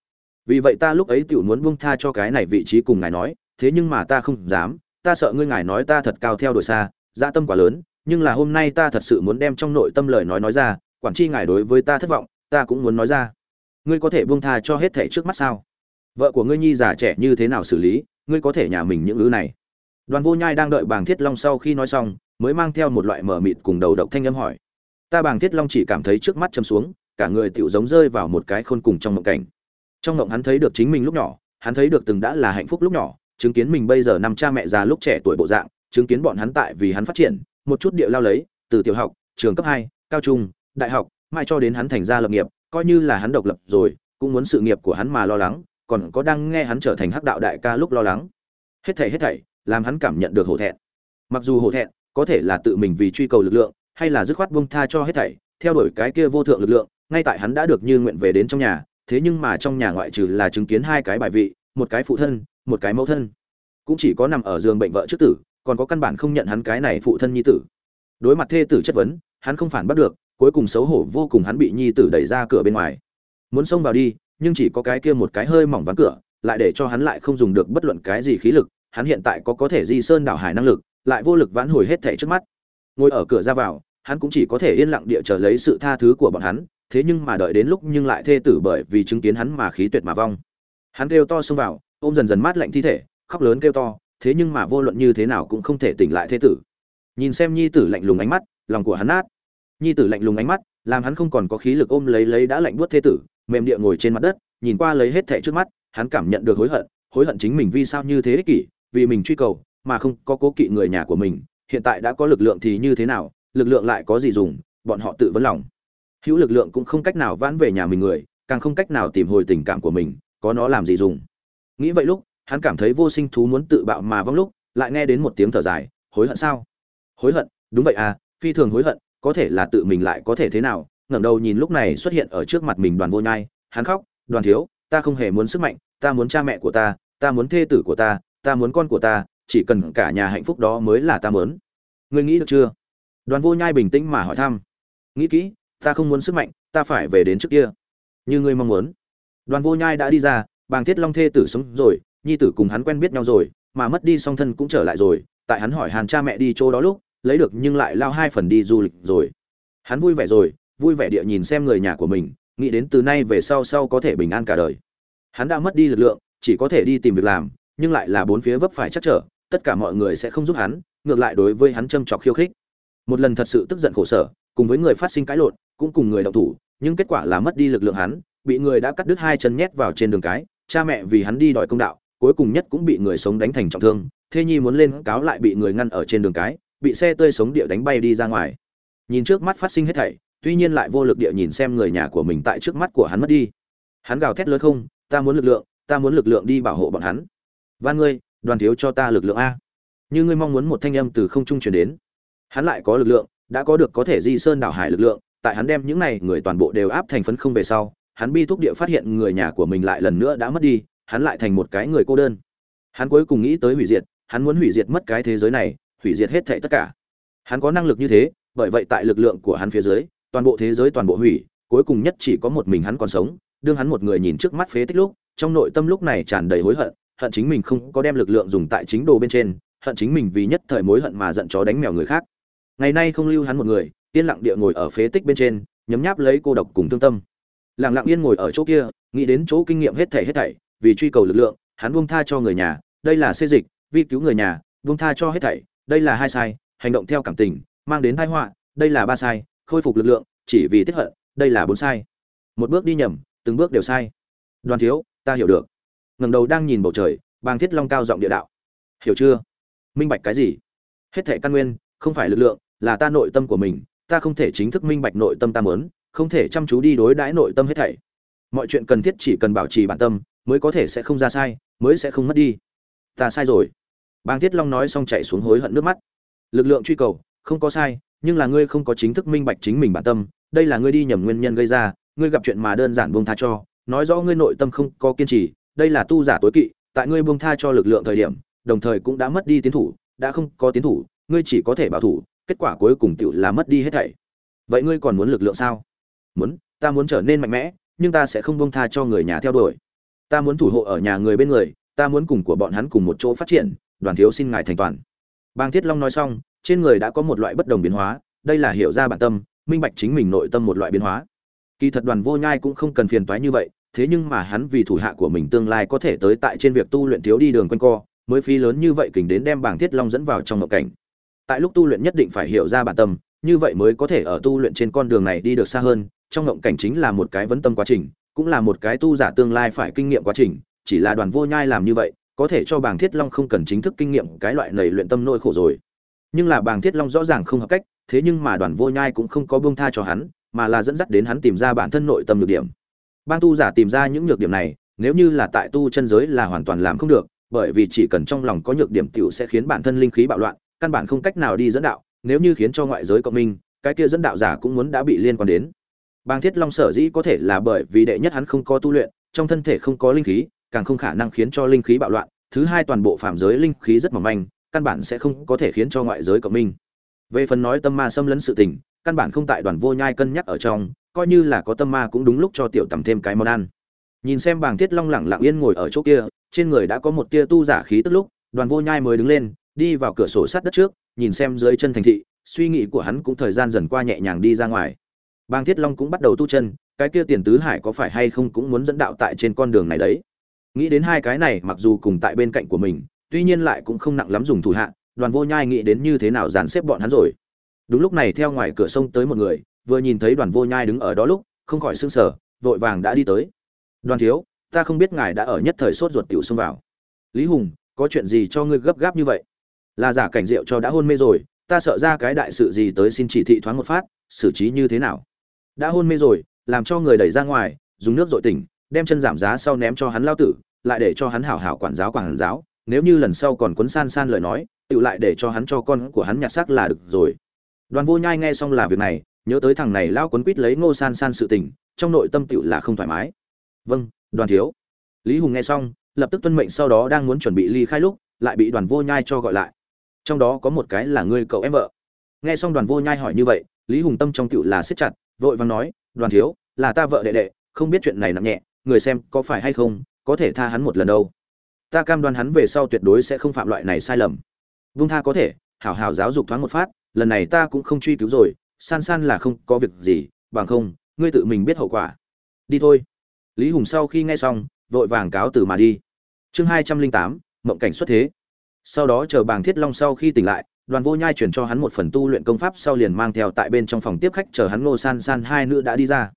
Vì vậy ta lúc ấy tiểu muốn buông tha cho cái này vị trí cùng ngài nói, thế nhưng mà ta không dám, ta sợ ngươi ngài nói ta thật cao theo đuổi xa dạ tâm quá lớn nhưng là hôm nay ta thật sự muốn đem trong nội tâm lời nói nói ra, quản tri ngài đối với ta thất vọng, ta cũng muốn nói ra. Ngươi có thể buông tha cho hết thẻ trước mắt sao? Vợ của ngươi nhi già trẻ như thế nào xử lý? Ngươi có thể nhà mình những thứ này. Đoàn vô nhai đang đợi bàng thiết long sau khi nói xong, mới mang theo một loại mờ mịt cùng đầu độc thanh âm hỏi. Ta bàng thiết long chỉ cảm thấy trước mắt châm xuống, cả người tựu giống rơi vào một cái khôn cùng trong mộng cảnh. Trong mộng hắn thấy được chính mình lúc nhỏ, hắn thấy được từng đã là hạnh phúc lúc nhỏ, chứng kiến mình bây giờ năm cha mẹ già lúc trẻ tuổi bộ dạng, chứng kiến bọn hắn tại vì hắn phát triển một chút địa lao lấy, từ tiểu học, trường cấp hai, cao trung, đại học mãi cho đến hắn thành ra lập nghiệp, coi như là hắn độc lập rồi, cũng muốn sự nghiệp của hắn mà lo lắng, còn có đang nghe hắn trở thành hắc đạo đại ca lúc lo lắng. Hết thảy hết thảy, làm hắn cảm nhận được hổ thẹn. Mặc dù hổ thẹn, có thể là tự mình vì truy cầu lực lượng, hay là dứt khoát buông tha cho hết thảy, theo đuổi cái kia vô thượng lực lượng, ngay tại hắn đã được như nguyện về đến trong nhà, thế nhưng mà trong nhà ngoại trừ là chứng kiến hai cái bài vị, một cái phụ thân, một cái mẫu thân. Cũng chỉ có nằm ở giường bệnh vợ trước tử còn có căn bản không nhận hắn cái này phụ thân nhi tử. Đối mặt thê tử chất vấn, hắn không phản bắt được, cuối cùng xấu hổ vô cùng hắn bị nhi tử đẩy ra cửa bên ngoài. Muốn xông vào đi, nhưng chỉ có cái kia một cái hơi mỏng ván cửa, lại để cho hắn lại không dùng được bất luận cái gì khí lực, hắn hiện tại có có thể di sơn đảo hải năng lực, lại vô lực vãn hồi hết thảy trước mắt. Ngồi ở cửa ra vào, hắn cũng chỉ có thể yên lặng địa chờ lấy sự tha thứ của bọn hắn, thế nhưng mà đợi đến lúc nhưng lại thê tử bởi vì chứng kiến hắn mà khí tuyệt mà vong. Hắn kêu to xông vào, ôm dần dần mát lạnh thi thể, khóc lớn kêu to thế nhưng mà vô luận như thế nào cũng không thể tỉnh lại thế tử. Nhìn xem nhi tử lạnh lùng ánh mắt, lòng của hắn nát. Nhi tử lạnh lùng ánh mắt, làm hắn không còn có khí lực ôm lấy lấy đã lạnh buốt thế tử, mềm địa ngồi trên mặt đất, nhìn qua lấy hết thẻ trước mắt, hắn cảm nhận được hối hận hối hận chính mình vì sao như thế ích kỷ, vì mình truy cầu, mà không có cố kỵ người nhà của mình, hiện tại đã có lực lượng thì như thế nào, lực lượng lại có gì dùng, bọn họ tự vấn lòng. Hữu lực lượng cũng không cách nào vãn về nhà mình người, càng không cách nào tìm hồi tình cảm của mình, có nó làm gì dùng. Nghĩ vậy lúc hắn cảm thấy vô sinh thú muốn tự bạo mà vong lúc, lại nghe đến một tiếng thở dài, hối hận sao? Hối hận? Đúng vậy à phi thường hối hận, có thể là tự mình lại có thể thế nào? Ngẩng đầu nhìn lúc này xuất hiện ở trước mặt mình đoàn vô nhai, hắn khóc, đoàn thiếu, ta không hề muốn sức mạnh, ta muốn cha mẹ của ta ta muốn thê tử của ta ta muốn con của ta, chỉ cần cả nhà hạnh phúc đó mới là ta muốn. Ngươi nghĩ được chưa? Đoàn vô nhai bình tĩnh mà hỏi thăm. Nghĩ kỹ, ta không muốn sức mạnh, ta phải về đến trước kia. Như ngươi mong muốn. Đoàn vô nhai đã đi ra, bàng thiết long thê tử sống rồi nhi tử cùng hắn quen biết nhau rồi, mà mất đi song thân cũng trở lại rồi, tại hắn hỏi hàn cha mẹ đi chỗ đó lúc, lấy được nhưng lại lao hai phần đi du lịch rồi. Hắn vui vẻ rồi, vui vẻ địa nhìn xem người nhà của mình, nghĩ đến từ nay về sau sau có thể bình an cả đời. Hắn đã mất đi lực lượng, chỉ có thể đi tìm việc làm, nhưng lại là bốn phía vấp phải chắc trở, tất cả mọi người sẽ không giúp hắn, ngược lại đối với hắn châm chọc khiêu khích. Một lần thật sự tức giận khổ sở, cùng với người phát sinh cãi lộn, cũng cùng người đậu thủ, nhưng kết quả là mất đi lực lượng hắn, bị người đã cắt đứt hai chân nhét vào trên đường cái, cha mẹ vì hắn đi đòi công đạo cuối cùng nhất cũng bị người sống đánh thành trọng thương thê nhi muốn lên cáo lại bị người ngăn ở trên đường cái, bị xe tươi sống địa đánh bay đi ra ngoài. Nhìn trước mắt phát sinh hết thảy, tuy nhiên lại vô lực địa nhìn xem người nhà của mình tại trước mắt của hắn mất đi. Hắn gào thét lớn không, ta muốn lực lượng, ta muốn lực lượng đi bảo hộ bọn hắn. Van ngươi, đoàn thiếu cho ta lực lượng a. Như ngươi mong muốn một thanh âm từ không trung truyền đến. Hắn lại có lực lượng, đã có được có thể di sơn đảo hải lực lượng, tại hắn đem những này người toàn bộ đều áp thành phấn không về sau, hắn bi thúc địa phát hiện người nhà của mình lại lần nữa đã mất đi hắn lại thành một cái người cô đơn. Hắn cuối cùng nghĩ tới hủy diệt, hắn muốn hủy diệt mất cái thế giới này, hủy diệt hết thảy tất cả. Hắn có năng lực như thế, bởi vậy tại lực lượng của hắn phía dưới, toàn bộ thế giới toàn bộ hủy, cuối cùng nhất chỉ có một mình hắn còn sống, đương hắn một người nhìn trước mắt phế tích lúc, trong nội tâm lúc này tràn đầy hối hận hận chính mình không có đem lực lượng dùng tại chính đồ bên trên, hận chính mình vì nhất thời mối hận mà giận chó đánh mèo người khác. Ngày nay không lưu hắn một người, yên lặng địa ngồi ở phế tích bên trên, nhấm nháp lấy cô độc cùng thương tâm. Lặng lặng yên ngồi ở chỗ kia, nghĩ đến chỗ kinh nghiệm hết thảy hết thảy vì truy cầu lực lượng, hắn buông tha cho người nhà, đây là xê dịch, vi cứu người nhà, buông tha cho hết thảy, đây là hai sai, hành động theo cảm tình, mang đến tai họa, đây là ba sai, khôi phục lực lượng, chỉ vì tiếc hận, đây là bốn sai. Một bước đi nhầm, từng bước đều sai. Đoàn thiếu, ta hiểu được. Ngẩng đầu đang nhìn bầu trời, bàng thiết long cao giọng địa đạo. Hiểu chưa? Minh bạch cái gì? Hết thảy căn nguyên, không phải lực lượng, là ta nội tâm của mình, ta không thể chính thức minh bạch nội tâm ta muốn, không thể chăm chú đi đối đãi nội tâm hết thảy. Mọi chuyện cần thiết chỉ cần bảo trì bản tâm mới có thể sẽ không ra sai, mới sẽ không mất đi. Ta sai rồi. Bàng thiết long nói xong chạy xuống hối hận nước mắt. Lực lượng truy cầu, không có sai, nhưng là ngươi không có chính thức minh bạch chính mình bản tâm, đây là ngươi đi nhầm nguyên nhân gây ra, ngươi gặp chuyện mà đơn giản buông tha cho, nói rõ ngươi nội tâm không có kiên trì, đây là tu giả tối kỵ, tại ngươi buông tha cho lực lượng thời điểm, đồng thời cũng đã mất đi tiến thủ, đã không có tiến thủ, ngươi chỉ có thể bảo thủ, kết quả cuối cùng tựu là mất đi hết thảy. Vậy ngươi còn muốn lực lượng sao? Muốn, ta muốn trở nên mạnh mẽ, nhưng ta sẽ không buông tha cho người nhà theo đuổi ta muốn thủ hộ ở nhà người bên người, ta muốn cùng của bọn hắn cùng một chỗ phát triển, đoàn thiếu xin ngài thành toàn. Bang thiết long nói xong, trên người đã có một loại bất đồng biến hóa, đây là hiểu ra bản tâm, minh bạch chính mình nội tâm một loại biến hóa. Kỳ thật đoàn vô nhai cũng không cần phiền toái như vậy, thế nhưng mà hắn vì thủ hạ của mình tương lai có thể tới tại trên việc tu luyện thiếu đi đường quanh co, mới phí lớn như vậy kình đến đem bảng thiết long dẫn vào trong ngộ cảnh. Tại lúc tu luyện nhất định phải hiểu ra bản tâm, như vậy mới có thể ở tu luyện trên con đường này đi được xa hơn, trong ngộng cảnh chính là một cái vấn tâm quá trình cũng là một cái tu giả tương lai phải kinh nghiệm quá trình, chỉ là đoàn vô nhai làm như vậy, có thể cho bàng thiết long không cần chính thức kinh nghiệm cái loại này luyện tâm nỗi khổ rồi. Nhưng là bàng thiết long rõ ràng không hợp cách, thế nhưng mà đoàn vô nhai cũng không có buông tha cho hắn, mà là dẫn dắt đến hắn tìm ra bản thân nội tâm nhược điểm. Bang tu giả tìm ra những nhược điểm này, nếu như là tại tu chân giới là hoàn toàn làm không được, bởi vì chỉ cần trong lòng có nhược điểm tiểu sẽ khiến bản thân linh khí bạo loạn, căn bản không cách nào đi dẫn đạo, nếu như khiến cho ngoại giới cộng minh, cái kia dẫn đạo giả cũng muốn đã bị liên quan đến. Bàng thiết long sở dĩ có thể là bởi vì đệ nhất hắn không có tu luyện, trong thân thể không có linh khí, càng không khả năng khiến cho linh khí bạo loạn, thứ hai toàn bộ phạm giới linh khí rất mỏng manh, căn bản sẽ không có thể khiến cho ngoại giới cộng minh. Về phần nói tâm ma xâm lấn sự tình, căn bản không tại đoàn vô nhai cân nhắc ở trong, coi như là có tâm ma cũng đúng lúc cho tiểu tầm thêm cái món ăn. Nhìn xem bàng thiết long lẳng lặng yên ngồi ở chỗ kia, trên người đã có một tia tu giả khí tức lúc, đoàn vô nhai mới đứng lên, đi vào cửa sổ sát đất trước, nhìn xem dưới chân thành thị, suy nghĩ của hắn cũng thời gian dần qua nhẹ nhàng đi ra ngoài bàng thiết long cũng bắt đầu tu chân, cái kia tiền tứ hải có phải hay không cũng muốn dẫn đạo tại trên con đường này đấy. Nghĩ đến hai cái này, mặc dù cùng tại bên cạnh của mình, tuy nhiên lại cũng không nặng lắm dùng thủ hạ, đoàn vô nhai nghĩ đến như thế nào dàn xếp bọn hắn rồi. Đúng lúc này theo ngoài cửa sông tới một người, vừa nhìn thấy đoàn vô nhai đứng ở đó lúc, không khỏi sưng sở vội vàng đã đi tới. Đoàn thiếu, ta không biết ngài đã ở nhất thời sốt ruột tiểu xông vào. Lý hùng, có chuyện gì cho ngươi gấp gáp như vậy? Là giả cảnh rượu cho đã hôn mê rồi, ta sợ ra cái đại sự gì tới xin chỉ thị thoáng một phát, xử trí như thế nào? Đã hôn mê rồi, làm cho người đẩy ra ngoài, dùng nước dội tỉnh, đem chân giảm giá sau ném cho hắn lao tử, lại để cho hắn hảo hảo quản giáo quản giáo, nếu như lần sau còn quấn san san lời nói, tự lại để cho hắn cho con của hắn nhặt xác là được rồi. Đoàn vô nhai nghe xong là việc này, nhớ tới thằng này lao quấn quýt lấy ngô san san sự tình, trong nội tâm tựu là không thoải mái. Vâng đoàn thiếu. Lý hùng nghe xong, lập tức tuân mệnh sau đó đang muốn chuẩn bị ly khai lúc, lại bị đoàn vô nhai cho gọi lại. Trong đó có một cái là ngươi cậu em vợ. Nghe xong đoàn vô nhai hỏi như vậy, lý hùng tâm trong tựu là siết chặt vội vàng nói, đoàn thiếu, là ta vợ đệ đệ, không biết chuyện này nặng nhẹ, người xem có phải hay không, có thể tha hắn một lần đâu. Ta cam đoan hắn về sau tuyệt đối sẽ không phạm loại này sai lầm. Vung tha có thể, hảo hảo giáo dục thoáng một phát, lần này ta cũng không truy cứu rồi, san san là không có việc gì, bằng không, ngươi tự mình biết hậu quả. Đi thôi. Lý hùng sau khi nghe xong, vội vàng cáo từ mà đi. Chương hai trăm linh tám, mộng cảnh xuất thế. Sau đó chờ bàng thiết long sau khi tỉnh lại đoàn vô nhai chuyển cho hắn một phần tu luyện công pháp sau liền mang theo tại bên trong phòng tiếp khách chờ hắn ngô san san hai nữ đã đi ra.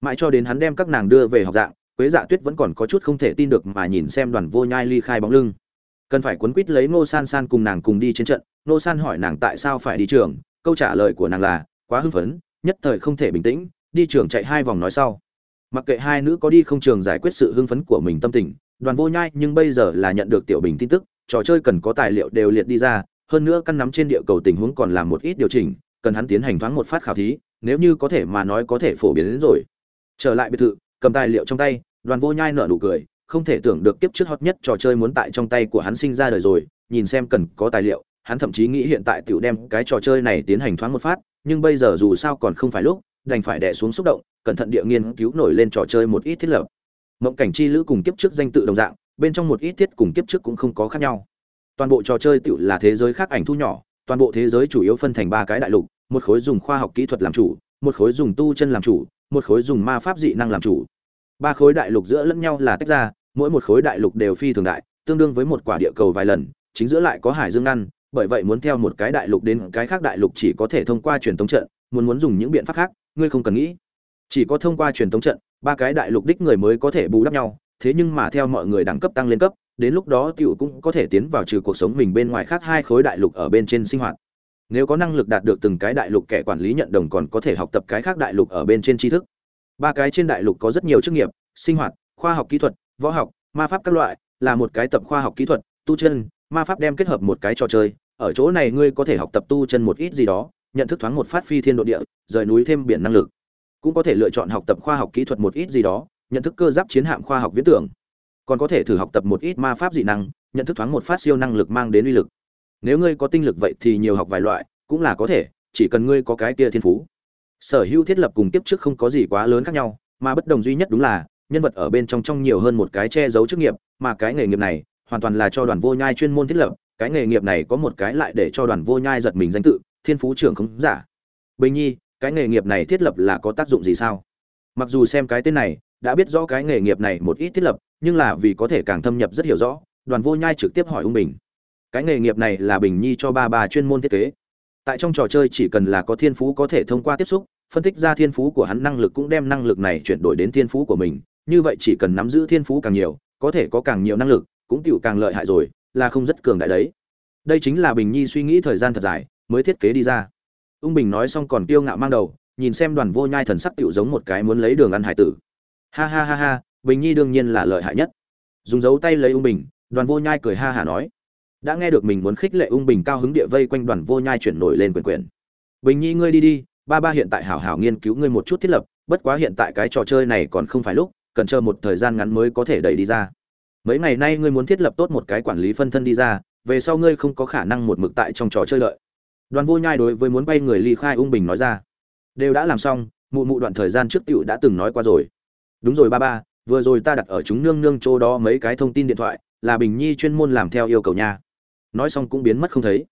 Mãi cho đến hắn đem các nàng đưa về học dạng, quế dạ tuyết vẫn còn có chút không thể tin được mà nhìn xem đoàn vô nhai ly khai bóng lưng. Cần phải quấn quýt lấy ngô san san cùng nàng cùng đi trên trận, ngô san hỏi nàng tại sao phải đi trường, câu trả lời của nàng là, quá hưng phấn, nhất thời không thể bình tĩnh, đi trường chạy hai vòng nói sau. Mặc kệ hai nữ có đi không trường giải quyết sự hưng phấn của mình tâm tình, đoàn vô nhai nhưng bây giờ là nhận được tiểu bình tin tức, trò chơi cần có tài liệu đều liệt đi ra hơn nữa căn nắm trên địa cầu tình huống còn làm một ít điều chỉnh, cần hắn tiến hành thoáng một phát khảo thí, nếu như có thể mà nói có thể phổ biến đến rồi. Trở lại biệt thự, cầm tài liệu trong tay, đoàn vô nhai nở nụ cười, không thể tưởng được kiếp trước hot nhất trò chơi muốn tại trong tay của hắn sinh ra đời rồi, nhìn xem cần có tài liệu, hắn thậm chí nghĩ hiện tại tiểu đem cái trò chơi này tiến hành thoáng một phát, nhưng bây giờ dù sao còn không phải lúc, đành phải đè xuống xúc động, cẩn thận địa nghiên cứu nổi lên trò chơi một ít thiết lập. Mộng cảnh chi lữ cùng kiếp trước danh tự đồng dạng, bên trong một ít thiết cùng kiếp trước cũng không có khác nhau toàn bộ trò chơi tiểu là thế giới khác ảnh thu nhỏ, toàn bộ thế giới chủ yếu phân thành ba cái đại lục, một khối dùng khoa học kỹ thuật làm chủ, một khối dùng tu chân làm chủ, một khối dùng ma pháp dị năng làm chủ. Ba khối đại lục giữa lẫn nhau là tách ra, mỗi một khối đại lục đều phi thường đại, tương đương với một quả địa cầu vài lần, chính giữa lại có hải dương ngăn, bởi vậy muốn theo một cái đại lục đến cái khác đại lục chỉ có thể thông qua truyền thống trận, muốn muốn dùng những biện pháp khác, ngươi không cần nghĩ. Chỉ có thông qua truyền thống trận, ba cái đại lục đích người mới có thể bù đắp nhau, thế nhưng mà theo mọi người đẳng cấp tăng lên cấp đến lúc đó tiểu cũng có thể tiến vào trừ cuộc sống mình bên ngoài khác hai khối đại lục ở bên trên sinh hoạt. Nếu có năng lực đạt được từng cái đại lục kẻ quản lý nhận đồng còn có thể học tập cái khác đại lục ở bên trên tri thức. Ba cái trên đại lục có rất nhiều chức nghiệp, sinh hoạt, khoa học kỹ thuật, võ học, ma pháp các loại, là một cái tập khoa học kỹ thuật, tu chân, ma pháp đem kết hợp một cái trò chơi, ở chỗ này ngươi có thể học tập tu chân một ít gì đó, nhận thức thoáng một phát phi thiên độ địa, rời núi thêm biển năng lực. Cũng có thể lựa chọn học tập khoa học kỹ thuật một ít gì đó, nhận thức cơ giáp chiến hạm khoa học viễn tưởng còn có thể thử học tập một ít ma pháp dị năng, nhận thức thoáng một phát siêu năng lực mang đến uy lực. Nếu ngươi có tinh lực vậy thì nhiều học vài loại, cũng là có thể, chỉ cần ngươi có cái kia thiên phú. Sở hữu thiết lập cùng tiếp trước không có gì quá lớn khác nhau, mà bất đồng duy nhất đúng là, nhân vật ở bên trong trong nhiều hơn một cái che giấu chức nghiệp, mà cái nghề nghiệp này, hoàn toàn là cho đoàn vô nhai chuyên môn thiết lập, cái nghề nghiệp này có một cái lại để cho đoàn vô nhai giật mình danh tự, thiên phú trưởng không giả. Bình nhi, cái nghề nghiệp này thiết lập là có tác dụng gì sao? Mặc dù xem cái tên này đã biết rõ cái nghề nghiệp này một ít thiết lập, nhưng là vì có thể càng thâm nhập rất hiểu rõ, đoàn vô nhai trực tiếp hỏi ung bình. Cái nghề nghiệp này là bình nhi cho ba bà chuyên môn thiết kế. Tại trong trò chơi chỉ cần là có thiên phú có thể thông qua tiếp xúc, phân tích ra thiên phú của hắn năng lực cũng đem năng lực này chuyển đổi đến thiên phú của mình. Như vậy chỉ cần nắm giữ thiên phú càng nhiều, có thể có càng nhiều năng lực, cũng tựu càng lợi hại rồi, là không rất cường đại đấy. Đây chính là bình nhi suy nghĩ thời gian thật dài, mới thiết kế đi ra. Ung bình nói xong còn kiêu ngạo mang đầu, nhìn xem đoàn vô nhai thần sắc tựu giống một cái muốn lấy đường ăn hải tử ha ha ha ha, bình nhi đương nhiên là lợi hại nhất. Dùng dấu tay lấy ung bình, đoàn vô nhai cười ha hả nói. Đã nghe được mình muốn khích lệ ung bình cao hứng địa vây quanh đoàn vô nhai chuyển nổi lên quyền quyền. Bình nhi ngươi đi đi, ba ba hiện tại hảo hảo nghiên cứu ngươi một chút thiết lập, bất quá hiện tại cái trò chơi này còn không phải lúc, cần chờ một thời gian ngắn mới có thể đẩy đi ra. Mấy ngày nay ngươi muốn thiết lập tốt một cái quản lý phân thân đi ra, về sau ngươi không có khả năng một mực tại trong trò chơi lợi đoàn vô nhai đối với muốn bay người ly khai ung bình nói ra. Đều đã làm xong, mụ mụ đoạn thời gian trước tiểu đã từng nói qua rồi đúng rồi ba ba, vừa rồi ta đặt ở chúng nương nương chỗ đó mấy cái thông tin điện thoại, là bình nhi chuyên môn làm theo yêu cầu nha. Nói xong cũng biến mất không thấy.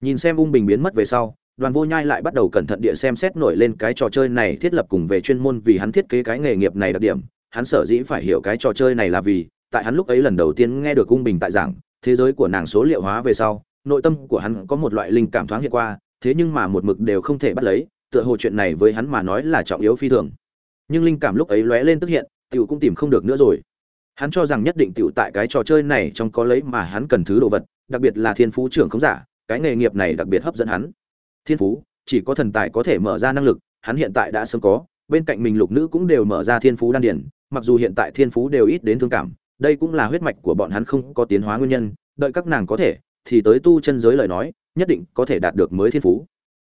Nhìn xem ung bình biến mất về sau, đoàn vô nhai lại bắt đầu cẩn thận địa xem xét nổi lên cái trò chơi này thiết lập cùng về chuyên môn vì hắn thiết kế cái nghề nghiệp này đặc điểm. Hắn sở dĩ phải hiểu cái trò chơi này là vì, tại hắn lúc ấy lần đầu tiên nghe được ung bình tại giảng, thế giới của nàng số liệu hóa về sau, nội tâm của hắn có một loại linh cảm thoáng hiện qua, thế nhưng mà một mực đều không thể bắt lấy, tựa hồ chuyện này với hắn mà nói là trọng yếu phi thường nhưng linh cảm lúc ấy lóe lên tức hiện, tiểu cũng tìm không được nữa rồi. Hắn cho rằng nhất định tiểu tại cái trò chơi này trong có lấy mà hắn cần thứ đồ vật, đặc biệt là thiên phú trưởng không giả, cái nghề nghiệp này đặc biệt hấp dẫn hắn. Thiên phú, chỉ có thần tài có thể mở ra năng lực, hắn hiện tại đã sớm có, bên cạnh mình lục nữ cũng đều mở ra thiên phú đan điển mặc dù hiện tại thiên phú đều ít đến thương cảm, đây cũng là huyết mạch của bọn hắn không có tiến hóa nguyên nhân, đợi các nàng có thể, thì tới tu chân giới lời nói, nhất định có thể đạt được mới thiên phú.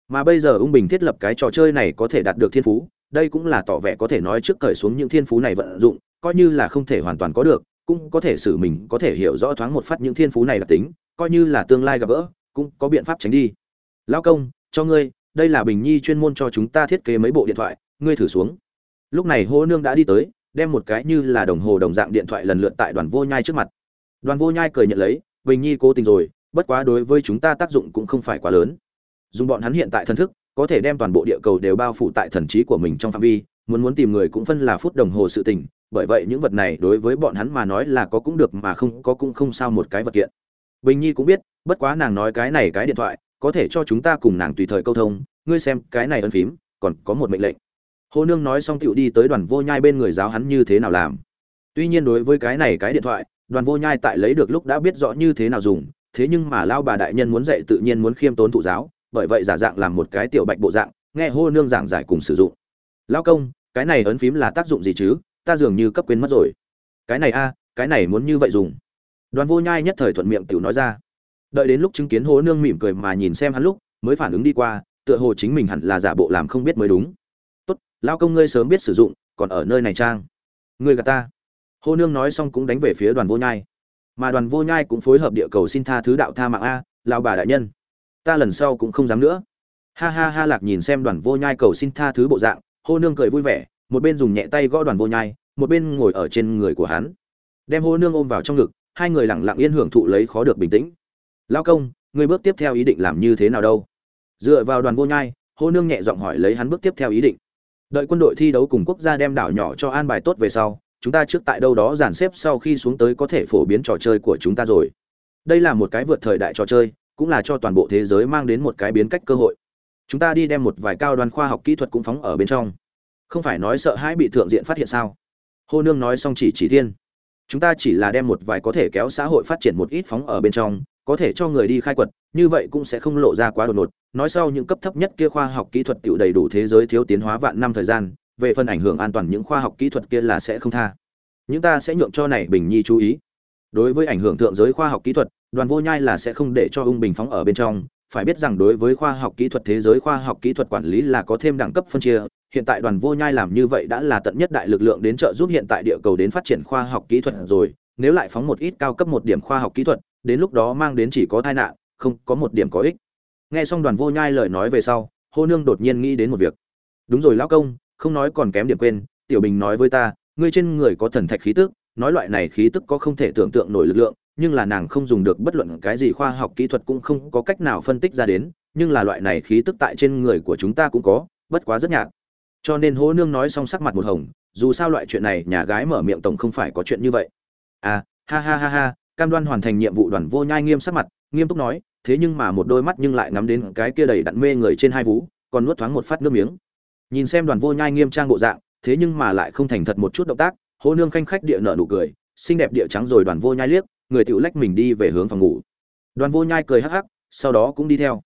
Mà bây giờ ung bình thiết lập cái trò chơi này có thể đạt được thiên phú đây cũng là tỏ vẻ có thể nói trước cởi xuống những thiên phú này vận dụng, coi như là không thể hoàn toàn có được, cũng có thể xử mình, có thể hiểu rõ thoáng một phát những thiên phú này là tính, coi như là tương lai gặp gỡ, cũng có biện pháp tránh đi. Lão công, cho ngươi, đây là bình nhi chuyên môn cho chúng ta thiết kế mấy bộ điện thoại, ngươi thử xuống. Lúc này hô nương đã đi tới, đem một cái như là đồng hồ đồng dạng điện thoại lần lượt tại đoàn vô nhai trước mặt. Đoàn vô nhai cười nhận lấy, bình nhi cố tình rồi, bất quá đối với chúng ta tác dụng cũng không phải quá lớn. Dùng bọn hắn hiện tại thân thức có thể đem toàn bộ địa cầu đều bao phủ tại thần trí của mình trong phạm vi, muốn muốn tìm người cũng phân là phút đồng hồ sự tình, bởi vậy những vật này đối với bọn hắn mà nói là có cũng được mà không có cũng không sao một cái vật kiện. Bình nhi cũng biết, bất quá nàng nói cái này cái điện thoại, có thể cho chúng ta cùng nàng tùy thời câu thông, ngươi xem, cái này ân phím, còn có một mệnh lệnh. Hồ nương nói xong tựu đi tới đoàn vô nhai bên người giáo hắn như thế nào làm. Tuy nhiên đối với cái này cái điện thoại, đoàn vô nhai tại lấy được lúc đã biết rõ như thế nào dùng, thế nhưng mà lao bà đại nhân muốn dạy tự nhiên muốn khiêm tốn thụ giáo bởi vậy giả dạng làm một cái tiểu bạch bộ dạng, nghe hô nương giảng giải cùng sử dụng. Lao công, cái này ấn phím là tác dụng gì chứ? Ta dường như cấp quên mất rồi. Cái này a, cái này muốn như vậy dùng. Đoàn vô nhai nhất thời thuận miệng tiểu nói ra. Đợi đến lúc chứng kiến hố nương mỉm cười mà nhìn xem hắn lúc, mới phản ứng đi qua, tựa hồ chính mình hẳn là giả bộ làm không biết mới đúng. Tốt lao công ngươi sớm biết sử dụng, còn ở nơi này trang. Ngươi gạt ta. Hô nương nói xong cũng đánh về phía đoàn vô nhai. Mà đoàn vô nhai cũng phối hợp địa cầu xin tha thứ đạo tha mạng a lao bà đại nhân ta lần sau cũng không dám nữa. Ha ha ha, lạc nhìn xem đoàn vô nhai cầu xin tha thứ bộ dạng, hô nương cười vui vẻ, một bên dùng nhẹ tay gõ đoàn vô nhai, một bên ngồi ở trên người của hắn. Đem hô nương ôm vào trong ngực, hai người lặng lặng yên hưởng thụ lấy khó được bình tĩnh. Lao công, người bước tiếp theo ý định làm như thế nào đâu? Dựa vào đoàn vô nhai, hô nương nhẹ giọng hỏi lấy hắn bước tiếp theo ý định. Đợi quân đội thi đấu cùng quốc gia đem đảo nhỏ cho an bài tốt về sau, chúng ta trước tại đâu đó dàn xếp sau khi xuống tới có thể phổ biến trò chơi của chúng ta rồi. Đây là một cái vượt thời đại trò chơi cũng là cho toàn bộ thế giới mang đến một cái biến cách cơ hội. Chúng ta đi đem một vài cao đoàn khoa học kỹ thuật cũng phóng ở bên trong. Không phải nói sợ hãi bị thượng diện phát hiện sao? Hô nương nói xong chỉ chỉ thiên. Chúng ta chỉ là đem một vài có thể kéo xã hội phát triển một ít phóng ở bên trong, có thể cho người đi khai quật, như vậy cũng sẽ không lộ ra quá đột ngột. Nói sau những cấp thấp nhất kia khoa học kỹ thuật tiểu đầy đủ thế giới thiếu tiến hóa vạn năm thời gian, về phần ảnh hưởng an toàn những khoa học kỹ thuật kia là sẽ không tha. Những ta sẽ nhượng cho này bình nhi chú ý đối với ảnh hưởng thượng giới khoa học kỹ thuật, đoàn vô nhai là sẽ không để cho ung bình phóng ở bên trong. Phải biết rằng đối với khoa học kỹ thuật thế giới khoa học kỹ thuật quản lý là có thêm đẳng cấp phân chia. Hiện tại đoàn vô nhai làm như vậy đã là tận nhất đại lực lượng đến trợ giúp hiện tại địa cầu đến phát triển khoa học kỹ thuật rồi. Nếu lại phóng một ít cao cấp một điểm khoa học kỹ thuật, đến lúc đó mang đến chỉ có tai nạn, không có một điểm có ích. Nghe xong đoàn vô nhai lời nói về sau, hô nương đột nhiên nghĩ đến một việc. Đúng rồi lão công, không nói còn kém điểm quên, tiểu bình nói với ta, ngươi trên người có thần thạch khí tức nói loại này khí tức có không thể tưởng tượng nổi lực lượng, nhưng là nàng không dùng được bất luận cái gì khoa học kỹ thuật cũng không có cách nào phân tích ra đến, nhưng là loại này khí tức tại trên người của chúng ta cũng có, bất quá rất nhạt. Cho nên hố nương nói xong sắc mặt một hồng, dù sao loại chuyện này nhà gái mở miệng tổng không phải có chuyện như vậy. À ha ha ha ha, cam đoan hoàn thành nhiệm vụ đoàn vô nhai nghiêm sắc mặt, nghiêm túc nói, thế nhưng mà một đôi mắt nhưng lại ngắm đến cái kia đầy đặn mê người trên hai vú, còn nuốt thoáng một phát nước miếng. Nhìn xem đoàn vô nhai nghiêm trang bộ dạng, thế nhưng mà lại không thành thật một chút động tác hô nương khanh khách địa nở nụ cười, xinh đẹp địa trắng rồi đoàn vô nhai liếc, người tiểu lách mình đi về hướng phòng ngủ. Đoàn vô nhai cười hắc hắc, sau đó cũng đi theo.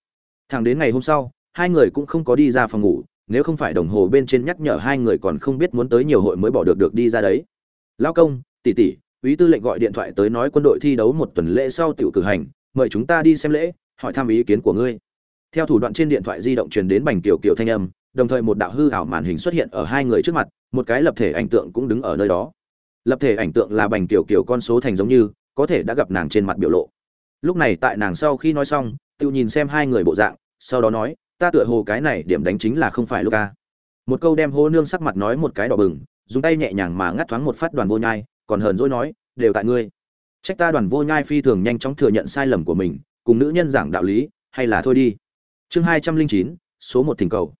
Thẳng đến ngày hôm sau, hai người cũng không có đi ra phòng ngủ, nếu không phải đồng hồ bên trên nhắc nhở hai người còn không biết muốn tới nhiều hội mới bỏ được được đi ra đấy. Lao công, tỷ tỷ úy tư lệnh gọi điện thoại tới nói quân đội thi đấu một tuần lễ sau tiểu cử hành, mời chúng ta đi xem lễ, hỏi thăm ý kiến của ngươi. Theo thủ đoạn trên điện thoại di động truyền đến bành tiểu kiều thanh âm đồng thời một đạo hư ảo màn hình xuất hiện ở hai người trước mặt một cái lập thể ảnh tượng cũng đứng ở nơi đó lập thể ảnh tượng là bành tiểu kiều con số thành giống như có thể đã gặp nàng trên mặt biểu lộ lúc này tại nàng sau khi nói xong Tiêu nhìn xem hai người bộ dạng sau đó nói ta tựa hồ cái này điểm đánh chính là không phải Luca. Một câu đem hô nương sắc mặt nói một cái đỏ bừng, dùng tay nhẹ nhàng mà ngắt thoáng một phát đoàn vô nhai, còn hờn dỗi nói, đều tại ngươi. Trách ta đoàn vô nhai phi thường nhanh chóng thừa nhận sai lầm của mình, cùng nữ nhân giảng đạo lý, hay là thôi đi. Chương hai trăm linh chín số một thỉnh cầu.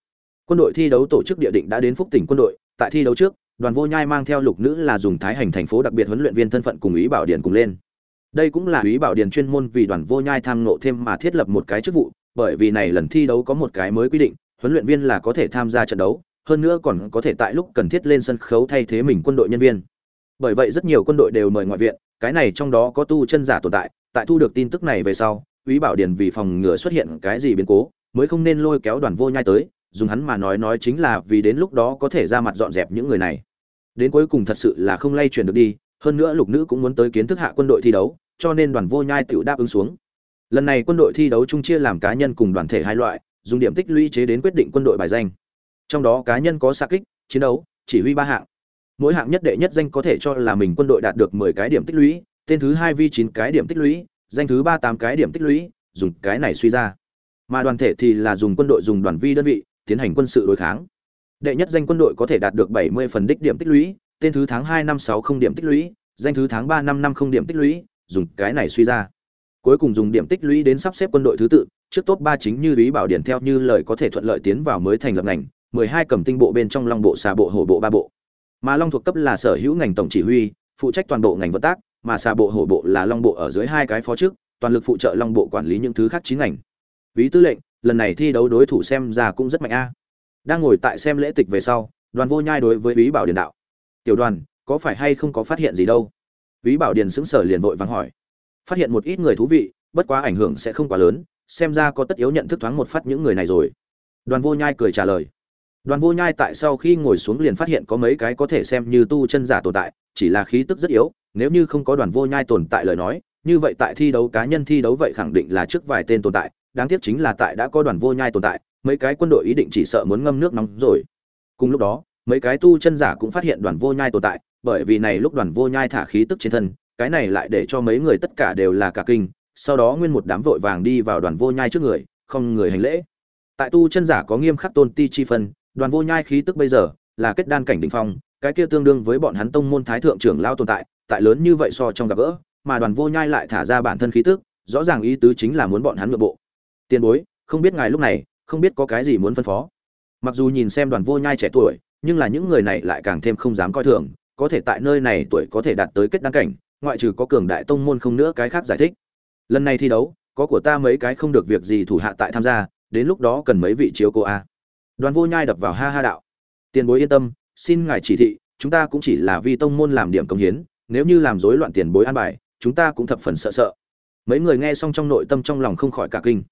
Quân đội thi đấu tổ chức địa định đã đến Phúc tỉnh quân đội, tại thi đấu trước, đoàn vô nhai mang theo lục nữ là dùng thái hành thành phố đặc biệt huấn luyện viên thân phận cùng ý bảo điền cùng lên. Đây cũng là ý bảo điền chuyên môn vì đoàn vô nhai tham ngộ thêm mà thiết lập một cái chức vụ, bởi vì này lần thi đấu có một cái mới quy định, huấn luyện viên là có thể tham gia trận đấu, hơn nữa còn có thể tại lúc cần thiết lên sân khấu thay thế mình quân đội nhân viên. Bởi vậy rất nhiều quân đội đều mời ngoại viện, cái này trong đó có tu chân giả tồn tại, tại thu được tin tức này về sau, ý Bảo Điền vì phòng ngừa xuất hiện cái gì biến cố, mới không nên lôi kéo đoàn vô nhai tới, dùng hắn mà nói nói chính là vì đến lúc đó có thể ra mặt dọn dẹp những người này. Đến cuối cùng thật sự là không lay chuyển được đi, hơn nữa lục nữ cũng muốn tới kiến thức hạ quân đội thi đấu, cho nên đoàn vô nhai tiểu đáp ứng xuống. Lần này quân đội thi đấu chung chia làm cá nhân cùng đoàn thể hai loại, dùng điểm tích lũy chế đến quyết định quân đội bài danh. Trong đó cá nhân có xạ kích, chiến đấu, chỉ huy ba hạng. Mỗi hạng nhất đệ nhất danh có thể cho là mình quân đội đạt được 10 cái điểm tích lũy, tên thứ hai vi 9 cái điểm tích lũy, danh thứ ba 8 cái điểm tích lũy, dùng cái này suy ra. Mà đoàn thể thì là dùng quân đội dùng đoàn vi đơn vị, tiến hành quân sự đối kháng. Đệ nhất danh quân đội có thể đạt được 70 phần đích điểm tích lũy, tên thứ tháng 2 năm 60 điểm tích lũy, danh thứ tháng 3 năm 50 điểm tích lũy, dùng cái này suy ra. Cuối cùng dùng điểm tích lũy đến sắp xếp quân đội thứ tự trước top ba chính như ý bảo điển theo như lời có thể thuận lợi tiến vào mới thành lập ngành mười hai cầm tinh bộ bên trong long bộ xà bộ hổ bộ ba bộ. Mà long thuộc cấp là sở hữu ngành tổng chỉ huy phụ trách toàn bộ ngành vận tác mà xà bộ hổ bộ là long bộ ở dưới hai cái phó trước toàn lực phụ trợ long bộ quản lý những thứ khác chín ngành. Ví tư lệnh lần này thi đấu đối thủ xem ra cũng rất mạnh a. Đang ngồi tại xem lễ tịch về sau, đoàn vô nhai đối với ý bảo điền đạo. Tiểu đoàn, có phải hay không có phát hiện gì đâu? Ý bảo điền xứng sở liền vội vắng hỏi. Phát hiện một ít người thú vị, bất quá ảnh hưởng sẽ không quá lớn, xem ra có tất yếu nhận thức thoáng một phát những người này rồi. Đoàn vô nhai cười trả lời. Đoàn vô nhai tại sau khi ngồi xuống liền phát hiện có mấy cái có thể xem như tu chân giả tồn tại, chỉ là khí tức rất yếu, nếu như không có đoàn vô nhai tồn tại lời nói, như vậy tại thi đấu cá nhân thi đấu vậy khẳng định là trước vài tên tồn tại đáng tiếc chính là tại đã có đoàn vô nhai tồn tại, mấy cái quân đội ý định chỉ sợ muốn ngâm nước nóng rồi. Cùng lúc đó, mấy cái tu chân giả cũng phát hiện đoàn vô nhai tồn tại, bởi vì này lúc đoàn vô nhai thả khí tức trên thân, cái này lại để cho mấy người tất cả đều là cả kinh, sau đó nguyên một đám vội vàng đi vào đoàn vô nhai trước người, không người hành lễ. Tại tu chân giả có nghiêm khắc tôn ti chi phân, đoàn vô nhai khí tức bây giờ là kết đan cảnh đỉnh phong, cái kia tương đương với bọn hắn tông môn thái thượng trưởng lao tồn tại tại lớn như vậy so trong gặp gỡ, mà đoàn vô nhai lại thả ra bản thân khí tức, rõ ràng ý tứ chính là muốn bọn hắn nội bộ tiền bối, không biết ngài lúc này, không biết có cái gì muốn phân phó. Mặc dù nhìn xem đoàn vô nhai trẻ tuổi, nhưng là những người này lại càng thêm không dám coi thường, có thể tại nơi này tuổi có thể đạt tới kết đăng cảnh, ngoại trừ có cường đại tông môn không nữa cái khác giải thích. Lần này thi đấu, có của ta mấy cái không được việc gì thủ hạ tại tham gia, đến lúc đó cần mấy vị chiếu cô a. Đoàn vô nhai đập vào ha ha đạo. Tiền bối yên tâm, xin ngài chỉ thị, chúng ta cũng chỉ là vì tông môn làm điểm công hiến, nếu như làm rối loạn tiền bối an bài, chúng ta cũng thập phần sợ sợ. Mấy người nghe xong trong nội tâm trong lòng không khỏi cả kinh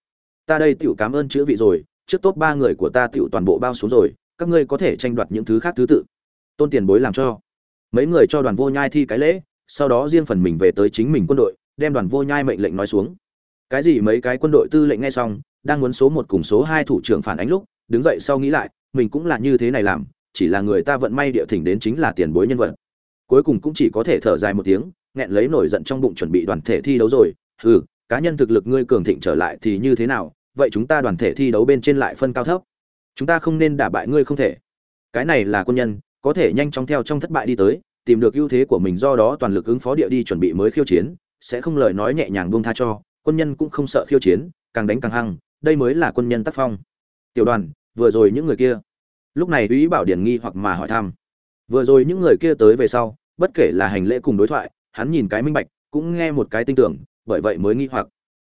ta đây tiểu cảm ơn chữ vị rồi, trước tốt ba người của ta tiểu toàn bộ bao xuống rồi, các ngươi có thể tranh đoạt những thứ khác thứ tự. Tôn tiền bối làm cho. Mấy người cho đoàn vô nhai thi cái lễ, sau đó riêng phần mình về tới chính mình quân đội, đem đoàn vô nhai mệnh lệnh nói xuống. Cái gì mấy cái quân đội tư lệnh nghe xong, đang muốn số một cùng số hai thủ trưởng phản ánh lúc, đứng dậy sau nghĩ lại, mình cũng là như thế này làm, chỉ là người ta vận may địa thỉnh đến chính là tiền bối nhân vật. Cuối cùng cũng chỉ có thể thở dài một tiếng, nghẹn lấy nổi giận trong bụng chuẩn bị đoàn thể thi đấu rồi, hừ cá nhân thực lực ngươi cường thịnh trở lại thì như thế nào, vậy chúng ta đoàn thể thi đấu bên trên lại phân cao thấp. Chúng ta không nên đả bại ngươi không thể. Cái này là quân nhân, có thể nhanh chóng theo trong thất bại đi tới, tìm được ưu thế của mình do đó toàn lực ứng phó địa đi chuẩn bị mới khiêu chiến, sẽ không lời nói nhẹ nhàng buông tha cho, quân nhân cũng không sợ khiêu chiến, càng đánh càng hăng, đây mới là quân nhân tác phong. Tiểu đoàn, vừa rồi những người kia. Lúc này úy bảo điển nghi hoặc mà hỏi thăm. Vừa rồi những người kia tới về sau, bất kể là hành lễ cùng đối thoại, hắn nhìn cái minh bạch, cũng nghe một cái tinh tưởng bởi vậy mới nghi hoặc.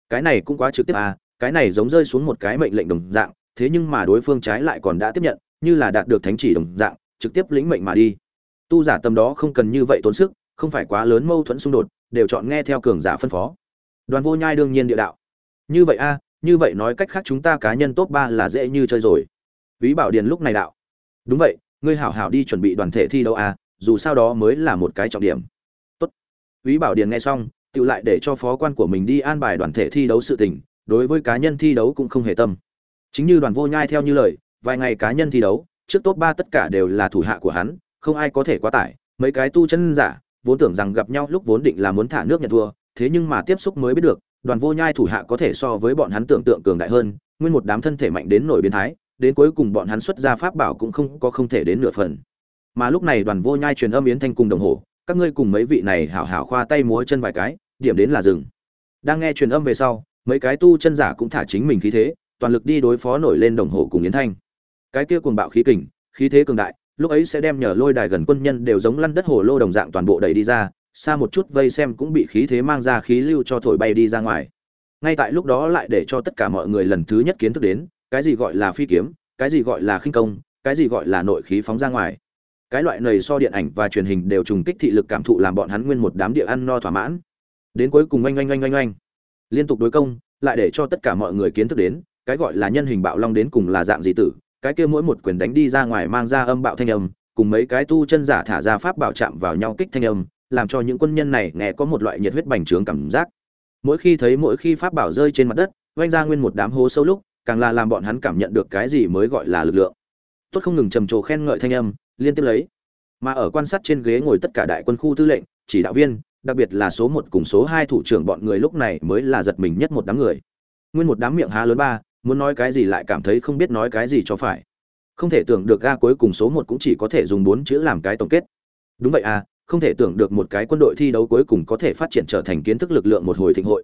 Cái này cũng quá trực tiếp à cái này giống rơi xuống một cái mệnh lệnh đồng dạng, thế nhưng mà đối phương trái lại còn đã tiếp nhận, như là đạt được thánh chỉ đồng dạng, trực tiếp lĩnh mệnh mà đi. Tu giả tâm đó không cần như vậy tốn sức, không phải quá lớn mâu thuẫn xung đột, đều chọn nghe theo cường giả phân phó. Đoàn vô nhai đương nhiên địa đạo. Như vậy a, như vậy nói cách khác chúng ta cá nhân top ba là dễ như chơi rồi. Vĩ bảo điền lúc này đạo. Đúng vậy, ngươi hảo hảo đi chuẩn bị đoàn thể thi đấu a, dù sao đó mới là một cái trọng điểm. Tốt. Vĩ bảo điền nghe xong tự lại để cho phó quan của mình đi an bài đoàn thể thi đấu sự tình, đối với cá nhân thi đấu cũng không hề tâm. Chính như đoàn vô nhai theo như lời, vài ngày cá nhân thi đấu, trước top ba tất cả đều là thủ hạ của hắn, không ai có thể quá tải. Mấy cái tu chân giả, vốn tưởng rằng gặp nhau lúc vốn định là muốn thả nước nhận thua thế nhưng mà tiếp xúc mới biết được, đoàn vô nhai thủ hạ có thể so với bọn hắn tưởng tượng cường đại hơn, nguyên một đám thân thể mạnh đến nổi biến thái, đến cuối cùng bọn hắn xuất ra pháp bảo cũng không có không thể đến nửa phần. Mà lúc này đoàn vô nhai truyền âm yến thanh cùng đồng hồ các ngươi cùng mấy vị này hảo hảo khoa tay múa chân vài cái, điểm đến là rừng đang nghe truyền âm về sau, mấy cái tu chân giả cũng thả chính mình khí thế, toàn lực đi đối phó nổi lên đồng hồ cùng yến thanh. Cái kia cuồng bạo khí kình, khí thế cường đại, lúc ấy sẽ đem nhờ lôi đài gần quân nhân đều giống lăn đất hồ lô đồng dạng toàn bộ đẩy đi ra, xa một chút vây xem cũng bị khí thế mang ra khí lưu cho thổi bay đi ra ngoài. Ngay tại lúc đó lại để cho tất cả mọi người lần thứ nhất kiến thức đến, cái gì gọi là phi kiếm, cái gì gọi là khinh công, cái gì gọi là nội khí phóng ra ngoài cái loại này so điện ảnh và truyền hình đều trùng kích thị lực cảm thụ làm bọn hắn nguyên một đám địa ăn no thỏa mãn. Đến cuối cùng oanh oanh oanh oanh oanh. Liên tục đối công, lại để cho tất cả mọi người kiến thức đến, cái gọi là nhân hình bạo long đến cùng là dạng gì tử, cái kia mỗi một quyền đánh đi ra ngoài mang ra âm bạo thanh âm, cùng mấy cái tu chân giả thả ra pháp bảo chạm vào nhau kích thanh âm, làm cho những quân nhân này nghe có một loại nhiệt huyết bành trướng cảm giác. Mỗi khi thấy mỗi khi pháp bảo rơi trên mặt đất, oanh ra nguyên một đám hố sâu lúc, càng là làm bọn hắn cảm nhận được cái gì mới gọi là lực lượng. Tốt không ngừng trầm trồ khen ngợi thanh âm liên tiếp lấy. Mà ở quan sát trên ghế ngồi tất cả đại quân khu tư lệnh, chỉ đạo viên, đặc biệt là số một cùng số hai thủ trưởng bọn người lúc này mới là giật mình nhất một đám người. Nguyên một đám miệng há lớn ba, muốn nói cái gì lại cảm thấy không biết nói cái gì cho phải. Không thể tưởng được ga cuối cùng số một cũng chỉ có thể dùng bốn chữ làm cái tổng kết. Đúng vậy à không thể tưởng được một cái quân đội thi đấu cuối cùng có thể phát triển trở thành kiến thức lực lượng một hồi thịnh hội.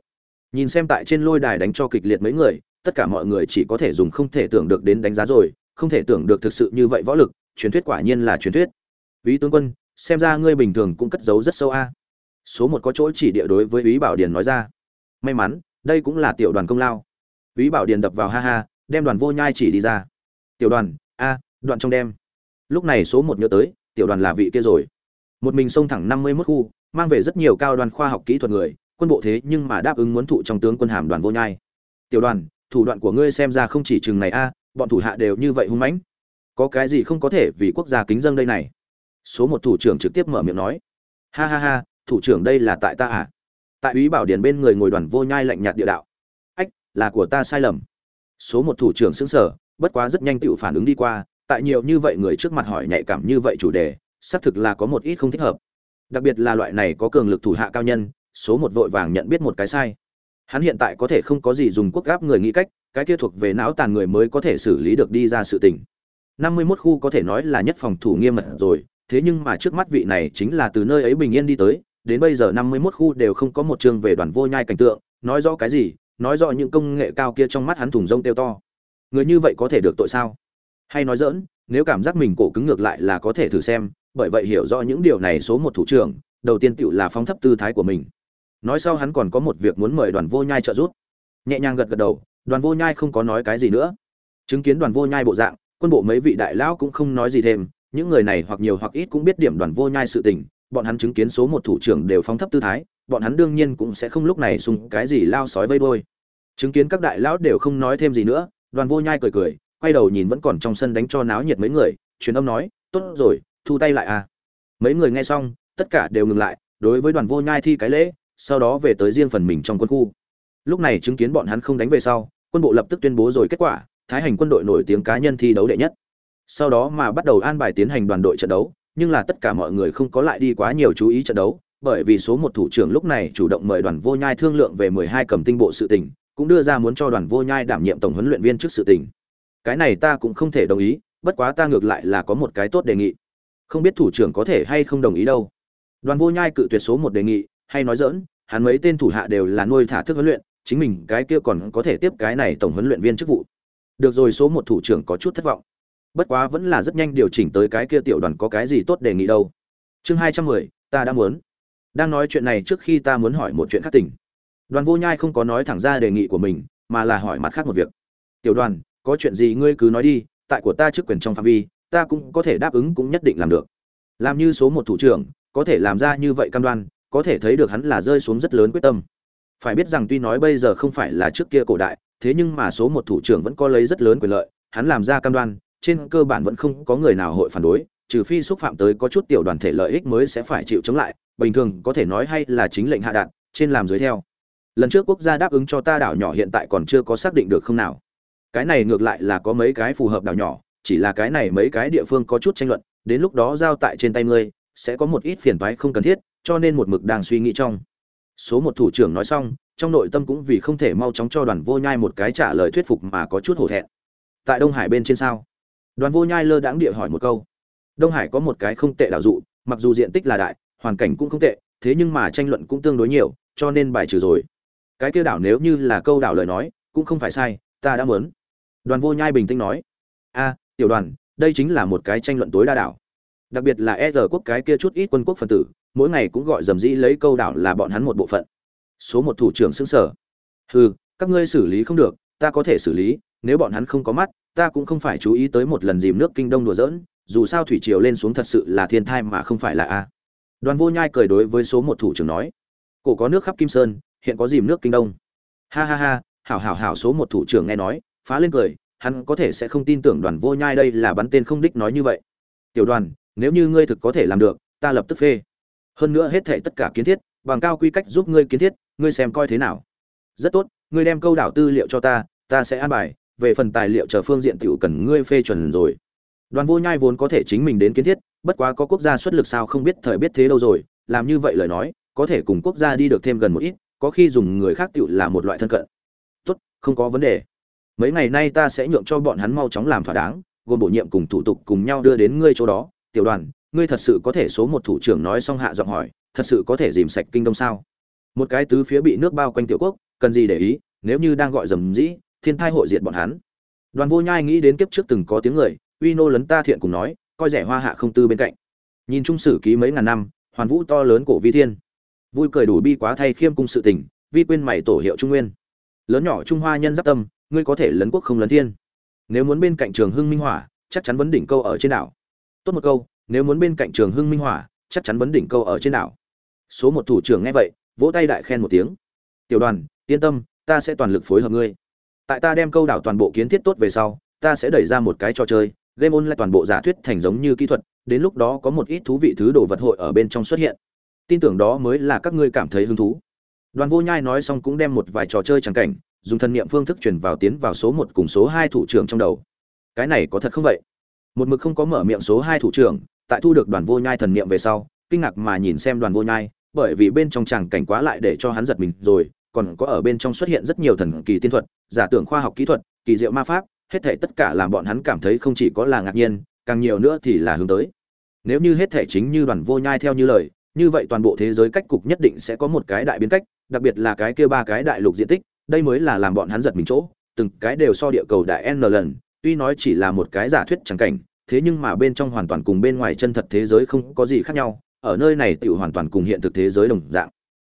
Nhìn xem tại trên lôi đài đánh cho kịch liệt mấy người, tất cả mọi người chỉ có thể dùng không thể tưởng được đến đánh giá rồi, không thể tưởng được thực sự như vậy võ lực truyền thuyết quả nhiên là truyền thuyết. Ý tướng quân, xem ra ngươi bình thường cũng cất giấu rất sâu a. Số một có chỗ chỉ địa đối với ý bảo điền nói ra. May mắn, đây cũng là tiểu đoàn công lao. Ý bảo điền đập vào ha ha, đem đoàn vô nhai chỉ đi ra. Tiểu đoàn, a, đoạn trong đem lúc này số một nhớ tới, tiểu đoàn là vị kia rồi. Một mình xông thẳng năm mươi 51 khu, mang về rất nhiều cao đoàn khoa học kỹ thuật người, quân bộ thế nhưng mà đáp ứng muốn thụ trong tướng quân hàm đoàn vô nhai. Tiểu đoàn, thủ đoạn của ngươi xem ra không chỉ chừng này a, bọn thủ hạ đều như vậy hung mãnh có cái gì không có thể vì quốc gia kính dâng đây này? Số một thủ trưởng trực tiếp mở miệng nói. Ha ha ha, thủ trưởng đây là tại ta à? Tại úy bảo điền bên người ngồi đoàn vô nhai lạnh nhạt địa đạo. Ách, là của ta sai lầm. Số một thủ trưởng xứng sở bất quá rất nhanh tự phản ứng đi qua, tại nhiều như vậy người trước mặt hỏi nhạy cảm như vậy chủ đề, xác thực là có một ít không thích hợp. Đặc biệt là loại này có cường lực thủ hạ cao nhân, số một vội vàng nhận biết một cái sai. Hắn hiện tại có thể không có gì dùng quốc gáp người nghĩ cách, cái kia thuộc về não tàn người mới có thể xử lý được đi ra sự tình năm mươi 51 khu có thể nói là nhất phòng thủ nghiêm mật rồi, thế nhưng mà trước mắt vị này chính là từ nơi ấy bình yên đi tới, đến bây giờ năm mươi 51 khu đều không có một chương về đoàn vô nhai cảnh tượng, nói rõ cái gì, nói rõ những công nghệ cao kia trong mắt hắn thùng rông tiêu to. Người như vậy có thể được tội sao? Hay nói dỡn nếu cảm giác mình cổ cứng ngược lại là có thể thử xem, bởi vậy hiểu rõ những điều này số một thủ trưởng, đầu tiên tựu là phóng thấp tư thái của mình. Nói sau hắn còn có một việc muốn mời đoàn vô nhai trợ giúp. Nhẹ nhàng gật gật đầu, đoàn vô nhai không có nói cái gì nữa. Chứng kiến đoàn vô nhai bộ dạng quân bộ mấy vị đại lão cũng không nói gì thêm, những người này hoặc nhiều hoặc ít cũng biết điểm đoàn vô nhai sự tình, bọn hắn chứng kiến số một thủ trưởng đều phóng thấp tư thái, bọn hắn đương nhiên cũng sẽ không lúc này sùng cái gì lao sói vây đôi chứng kiến các đại lão đều không nói thêm gì nữa, đoàn vô nhai cười cười, quay đầu nhìn vẫn còn trong sân đánh cho náo nhiệt mấy người, truyền âm nói, tốt rồi, thu tay lại à. Mấy người nghe xong, tất cả đều ngừng lại, đối với đoàn vô nhai thi cái lễ, sau đó về tới riêng phần mình trong quân khu. Lúc này chứng kiến bọn hắn không đánh về sau, quân bộ lập tức tuyên bố rồi kết quả thái hành quân đội nổi tiếng cá nhân thi đấu đệ nhất. Sau đó mà bắt đầu an bài tiến hành đoàn đội trận đấu, nhưng là tất cả mọi người không có lại đi quá nhiều chú ý trận đấu, bởi vì số một thủ trưởng lúc này chủ động mời đoàn vô nhai thương lượng về mười hai cầm tinh bộ sự tình, cũng đưa ra muốn cho đoàn vô nhai đảm nhiệm tổng huấn luyện viên trước sự tình. Cái này ta cũng không thể đồng ý, bất quá ta ngược lại là có một cái tốt đề nghị. Không biết thủ trưởng có thể hay không đồng ý đâu. Đoàn vô nhai cự tuyệt số một đề nghị, hay nói dỡn hắn mấy tên thủ hạ đều là nuôi thả thức huấn luyện, chính mình cái kia còn có thể tiếp cái này tổng huấn luyện viên chức vụ được rồi, số một thủ trưởng có chút thất vọng. Bất quá vẫn là rất nhanh điều chỉnh tới cái kia tiểu đoàn có cái gì tốt đề nghị đâu. Chương hai trăm mười, ta đã muốn. Đang nói chuyện này trước khi ta muốn hỏi một chuyện khác tỉnh. Đoàn vô nhai không có nói thẳng ra đề nghị của mình, mà là hỏi mặt khác một việc. Tiểu đoàn, có chuyện gì ngươi cứ nói đi, tại của ta chức quyền trong phạm vi, ta cũng có thể đáp ứng cũng nhất định làm được. Làm như số một thủ trưởng, có thể làm ra như vậy cam đoan, có thể thấy được hắn là rơi xuống rất lớn quyết tâm. Phải biết rằng tuy nói bây giờ không phải là trước kia cổ đại thế nhưng mà số một thủ trưởng vẫn có lấy rất lớn quyền lợi, hắn làm ra cam đoan, trên cơ bản vẫn không có người nào hội phản đối, trừ phi xúc phạm tới có chút tiểu đoàn thể lợi ích mới sẽ phải chịu chống lại, bình thường có thể nói hay là chính lệnh hạ đạn, trên làm dưới theo. Lần trước quốc gia đáp ứng cho ta đảo nhỏ hiện tại còn chưa có xác định được không nào. Cái này ngược lại là có mấy cái phù hợp đảo nhỏ, chỉ là cái này mấy cái địa phương có chút tranh luận, đến lúc đó giao tại trên tay ngươi, sẽ có một ít phiền toái không cần thiết, cho nên một mực đang suy nghĩ trong. Số một thủ trưởng nói xong trong nội tâm cũng vì không thể mau chóng cho đoàn vô nhai một cái trả lời thuyết phục mà có chút hổ thẹn. Tại đông hải bên trên sao? Đoàn vô nhai lơ đãng địa hỏi một câu. Đông hải có một cái không tệ đảo dụ, mặc dù diện tích là đại, hoàn cảnh cũng không tệ, thế nhưng mà tranh luận cũng tương đối nhiều, cho nên bài trừ rồi. Cái kia đảo nếu như là câu đảo lời nói, cũng không phải sai, ta đã muốn. Đoàn vô nhai bình tĩnh nói. A, tiểu đoàn, đây chính là một cái tranh luận tối đa đảo. Đặc biệt là e quốc cái kia chút ít quân quốc phần tử, mỗi ngày cũng gọi dầm dĩ lấy câu đảo là bọn hắn một bộ phận số một thủ trưởng xứng sở. Hừ, các ngươi xử lý không được, ta có thể xử lý, nếu bọn hắn không có mắt, ta cũng không phải chú ý tới một lần dìm nước kinh đông đùa dỡn dù sao thủy triều lên xuống thật sự là thiên thai mà không phải là a. Đoàn vô nhai cười đối với số một thủ trưởng nói, cổ có nước khắp kim sơn, hiện có dìm nước kinh đông. Ha ha ha, hảo hảo hảo số một thủ trưởng nghe nói, phá lên cười, hắn có thể sẽ không tin tưởng đoàn vô nhai đây là bắn tên không đích nói như vậy. Tiểu đoàn, nếu như ngươi thực có thể làm được, ta lập tức phê. Hơn nữa hết thệ tất cả kiến thiết, bằng cao quy cách giúp ngươi kiến thiết ngươi xem coi thế nào. Rất tốt, ngươi đem câu đảo tư liệu cho ta ta sẽ an bài, về phần tài liệu chờ phương diện tiểu cần ngươi phê chuẩn rồi. Đoàn vô nhai vốn có thể chính mình đến kiến thiết, bất quá có quốc gia xuất lực sao không biết thời biết thế đâu rồi, làm như vậy lời nói, có thể cùng quốc gia đi được thêm gần một ít, có khi dùng người khác tiểu là một loại thân cận. Tốt, không có vấn đề. Mấy ngày nay ta sẽ nhượng cho bọn hắn mau chóng làm thỏa đáng, gồm bổ nhiệm cùng thủ tục cùng nhau đưa đến ngươi chỗ đó. Tiểu đoàn, ngươi thật sự có thể số một thủ trưởng nói xong hạ giọng hỏi, thật sự có thể dìm sạch kinh đông sao? Một cái tứ phía bị nước bao quanh tiểu quốc, cần gì để ý, nếu như đang gọi dầm dĩ, thiên thai hội diệt bọn hắn. Đoàn vô nhai nghĩ đến kiếp trước từng có tiếng người, uy nô lấn ta thiện cùng nói, coi rẻ hoa hạ không tư bên cạnh. Nhìn trung sử ký mấy ngàn năm, hoàn vũ to lớn cổ vi thiên. Vui cười đủ bi quá thay khiêm cung sự tình, vi quên mày tổ hiệu trung nguyên. Lớn nhỏ trung hoa nhân giáp tâm, ngươi có thể lấn quốc không lấn thiên. Nếu muốn bên cạnh trường hưng minh hỏa, chắc chắn vấn đỉnh câu ở trên đảo. Tốt một câu, nếu muốn bên cạnh trường hưng minh hỏa, chắc chắn vấn đỉnh câu ở trên đảo. Số một thủ trưởng nghe vậy vỗ tay đại khen một tiếng. Tiểu đoàn, yên tâm, ta sẽ toàn lực phối hợp ngươi. Tại ta đem câu đảo toàn bộ kiến thiết tốt về sau, ta sẽ đẩy ra một cái trò chơi, game online toàn bộ giả thuyết thành giống như kỹ thuật, đến lúc đó có một ít thú vị thứ đồ vật hội ở bên trong xuất hiện. Tin tưởng đó mới là các ngươi cảm thấy hứng thú. Đoàn vô nhai nói xong cũng đem một vài trò chơi trắng cảnh, dùng thân niệm phương thức truyền vào tiến vào số một cùng số hai thủ trưởng trong đầu. Cái này có thật không vậy? Một mực không có mở miệng số hai thủ trưởng, tại thu được đoàn vô nhai thần niệm về sau, kinh ngạc mà nhìn xem đoàn vô nhai bởi vì bên trong tràng cảnh quá lại để cho hắn giật mình rồi, còn có ở bên trong xuất hiện rất nhiều thần kỳ tiên thuật, giả tưởng khoa học kỹ thuật, kỳ diệu ma pháp, hết thể tất cả làm bọn hắn cảm thấy không chỉ có là ngạc nhiên, càng nhiều nữa thì là hướng tới. Nếu như hết thể chính như đoàn vô nhai theo như lời, như vậy toàn bộ thế giới cách cục nhất định sẽ có một cái đại biến cách, đặc biệt là cái kia ba cái đại lục diện tích, đây mới là làm bọn hắn giật mình chỗ. Từng cái đều so địa cầu đại n lần, tuy nói chỉ là một cái giả thuyết chẳng cảnh, thế nhưng mà bên trong hoàn toàn cùng bên ngoài chân thật thế giới không có gì khác nhau ở nơi này tiểu hoàn toàn cùng hiện thực thế giới đồng dạng.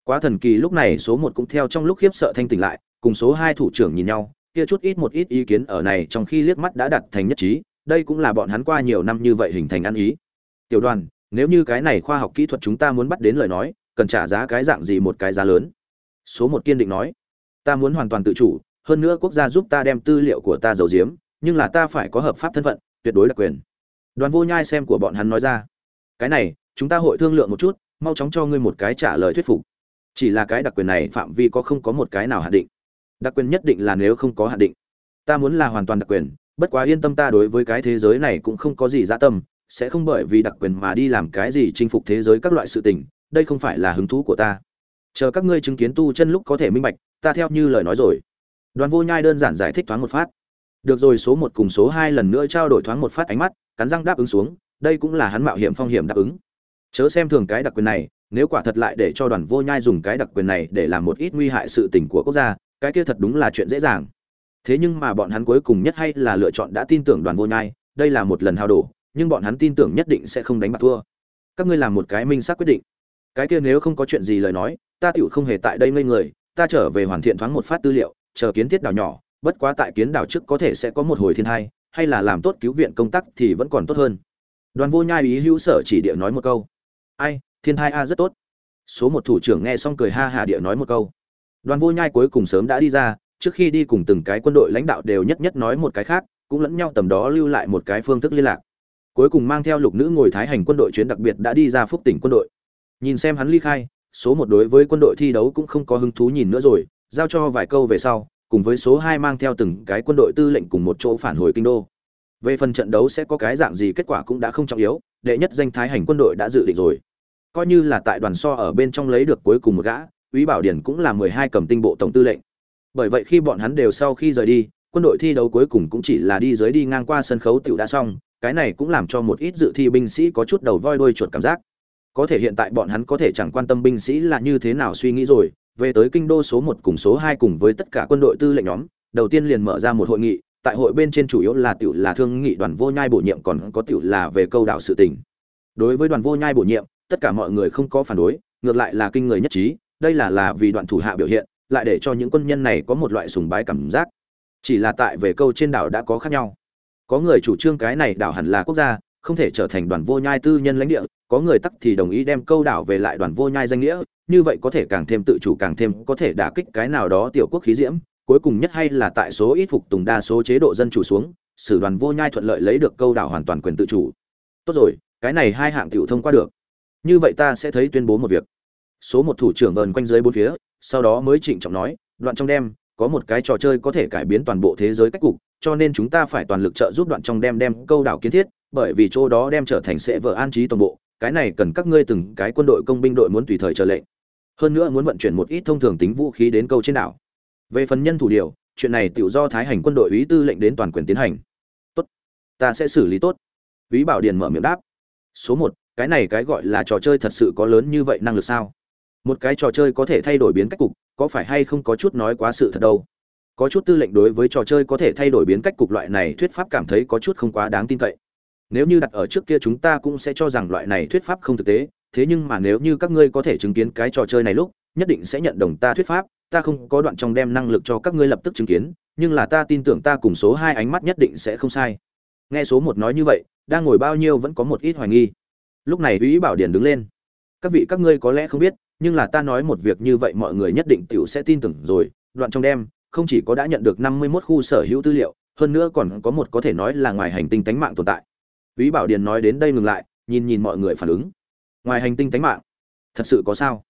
Quá thần kỳ lúc này số một cũng theo trong lúc khiếp sợ thanh tỉnh lại, cùng số hai thủ trưởng nhìn nhau, kia chút ít một ít ý kiến ở này trong khi liếc mắt đã đặt thành nhất trí, đây cũng là bọn hắn qua nhiều năm như vậy hình thành ăn ý. Tiểu đoàn, nếu như cái này khoa học kỹ thuật chúng ta muốn bắt đến lời nói, cần trả giá cái dạng gì một cái giá lớn? Số một kiên định nói. Ta muốn hoàn toàn tự chủ, hơn nữa quốc gia giúp ta đem tư liệu của ta giấu giếm, nhưng là ta phải có hợp pháp thân phận, tuyệt đối là quyền. Đoàn vô nhai xem của bọn hắn nói ra. Cái này chúng ta hội thương lượng một chút, mau chóng cho ngươi một cái trả lời thuyết phục. Chỉ là cái đặc quyền này phạm vi có không có một cái nào hạn định. Đặc quyền nhất định là nếu không có hạn định. Ta muốn là hoàn toàn đặc quyền, bất quá yên tâm ta đối với cái thế giới này cũng không có gì dã tâm, sẽ không bởi vì đặc quyền mà đi làm cái gì chinh phục thế giới các loại sự tình, đây không phải là hứng thú của ta. Chờ các ngươi chứng kiến tu chân lúc có thể minh bạch, ta theo như lời nói rồi. Đoàn vô nhai đơn giản giải thích thoáng một phát. Được rồi, số một cùng số hai lần nữa trao đổi thoáng một phát ánh mắt, cắn răng đáp ứng xuống, đây cũng là hắn mạo hiểm phong hiểm đáp ứng chớ xem thường cái đặc quyền này, nếu quả thật lại để cho đoàn vô nhai dùng cái đặc quyền này để làm một ít nguy hại sự tình của quốc gia, cái kia thật đúng là chuyện dễ dàng. Thế nhưng mà bọn hắn cuối cùng nhất hay là lựa chọn đã tin tưởng đoàn vô nhai, đây là một lần hao đổ, nhưng bọn hắn tin tưởng nhất định sẽ không đánh bạc thua. Các ngươi làm một cái minh xác quyết định. Cái kia nếu không có chuyện gì lời nói, ta tựu không hề tại đây ngây người, ta trở về hoàn thiện thoáng một phát tư liệu, chờ kiến thiết đảo nhỏ, bất quá tại kiến đảo trước có thể sẽ có một hồi thiên hai hay là làm tốt cứu viện công tác thì vẫn còn tốt hơn. Đoàn vô nhai ý hữu sở chỉ địa nói một câu ai, thiên hai a rất tốt. Số một thủ trưởng nghe xong cười ha hà địa nói một câu. Đoàn vô nhai cuối cùng sớm đã đi ra, trước khi đi cùng từng cái quân đội lãnh đạo đều nhất nhất nói một cái khác, cũng lẫn nhau tầm đó lưu lại một cái phương thức liên lạc. Cuối cùng mang theo lục nữ ngồi thái hành quân đội chuyến đặc biệt đã đi ra phúc tỉnh quân đội. Nhìn xem hắn ly khai, số một đối với quân đội thi đấu cũng không có hứng thú nhìn nữa rồi, giao cho vài câu về sau, cùng với số hai mang theo từng cái quân đội tư lệnh cùng một chỗ phản hồi kinh đô. Về phần trận đấu sẽ có cái dạng gì kết quả cũng đã không trọng yếu, đệ nhất danh thái hành quân đội đã dự định rồi coi như là tại đoàn so ở bên trong lấy được cuối cùng một gã Úy Bảo Điển cũng là mười hai cầm tinh bộ tổng tư lệnh. Bởi vậy khi bọn hắn đều sau khi rời đi, quân đội thi đấu cuối cùng cũng chỉ là đi dưới đi ngang qua sân khấu tiểu đã xong, cái này cũng làm cho một ít dự thi binh sĩ có chút đầu voi đuôi chuột cảm giác. Có thể hiện tại bọn hắn có thể chẳng quan tâm binh sĩ là như thế nào suy nghĩ rồi, về tới kinh đô số một cùng số hai cùng với tất cả quân đội tư lệnh nhóm, đầu tiên liền mở ra một hội nghị, tại hội bên trên chủ yếu là tiểu là thương nghị đoàn vô nhai bổ nhiệm còn có tiểu là về câu đạo sự tình. Đối với đoàn vô nhai bổ nhiệm, tất cả mọi người không có phản đối, ngược lại là kinh người nhất trí, đây là là vì đoạn thủ hạ biểu hiện lại để cho những quân nhân này có một loại sùng bái cảm giác. Chỉ là tại về câu trên đảo đã có khác nhau. Có người chủ trương cái này đảo hẳn là quốc gia không thể trở thành đoàn vô nhai tư nhân lãnh địa có người tắc thì đồng ý đem câu đảo về lại đoàn vô nhai danh nghĩa như vậy có thể càng thêm tự chủ càng thêm có thể đả kích cái nào đó tiểu quốc khí diễm cuối cùng nhất hay là tại số ít phục tùng đa số chế độ dân chủ xuống sử đoàn vô nhai thuận lợi lấy được câu đảo hoàn toàn quyền tự chủ. Tốt rồi cái này hai hạng tiểu thông qua được như vậy ta sẽ thấy tuyên bố một việc. Số một thủ trưởng vờn quanh dưới bốn phía, sau đó mới trịnh trọng nói, đoạn trong đêm, có một cái trò chơi có thể cải biến toàn bộ thế giới cách cục, cho nên chúng ta phải toàn lực trợ giúp đoạn trong đem đem câu đảo kiến thiết, bởi vì chỗ đó đem trở thành sẽ vợ an trí toàn bộ, cái này cần các ngươi từng cái quân đội công binh đội muốn tùy thời chờ lệnh. Hơn nữa muốn vận chuyển một ít thông thường tính vũ khí đến câu trên đảo. Về phần nhân thủ điều, chuyện này tự do thái hành quân đội ý tư lệnh đến toàn quyền tiến hành. Tốt, ta sẽ xử lý tốt. Ý bảo điền mở miệng đáp. Số một cái này cái gọi là trò chơi thật sự có lớn như vậy năng lực sao? Một cái trò chơi có thể thay đổi biến cách cục, có phải hay không có chút nói quá sự thật đâu? Có chút tư lệnh đối với trò chơi có thể thay đổi biến cách cục loại này thuyết pháp cảm thấy có chút không quá đáng tin cậy. Nếu như đặt ở trước kia chúng ta cũng sẽ cho rằng loại này thuyết pháp không thực tế, thế nhưng mà nếu như các ngươi có thể chứng kiến cái trò chơi này lúc, nhất định sẽ nhận đồng ta thuyết pháp, ta không có đoạn trong đem năng lực cho các ngươi lập tức chứng kiến, nhưng là ta tin tưởng ta cùng số hai ánh mắt nhất định sẽ không sai. Nghe số một nói như vậy, đang ngồi bao nhiêu vẫn có một ít hoài nghi lúc này ủy bảo điền đứng lên các vị các ngươi có lẽ không biết nhưng là ta nói một việc như vậy mọi người nhất định tiểu sẽ tin tưởng rồi, đoạn trong đêm, không chỉ có đã nhận được 51 khu sở hữu tư liệu, hơn nữa còn có một có thể nói là ngoài hành tinh tánh mạng tồn tại. Úy Bảo Điền nói đến đây ngừng lại, nhìn nhìn mọi người phản ứng. Ngoài hành tinh tánh mạng? Thật sự có sao?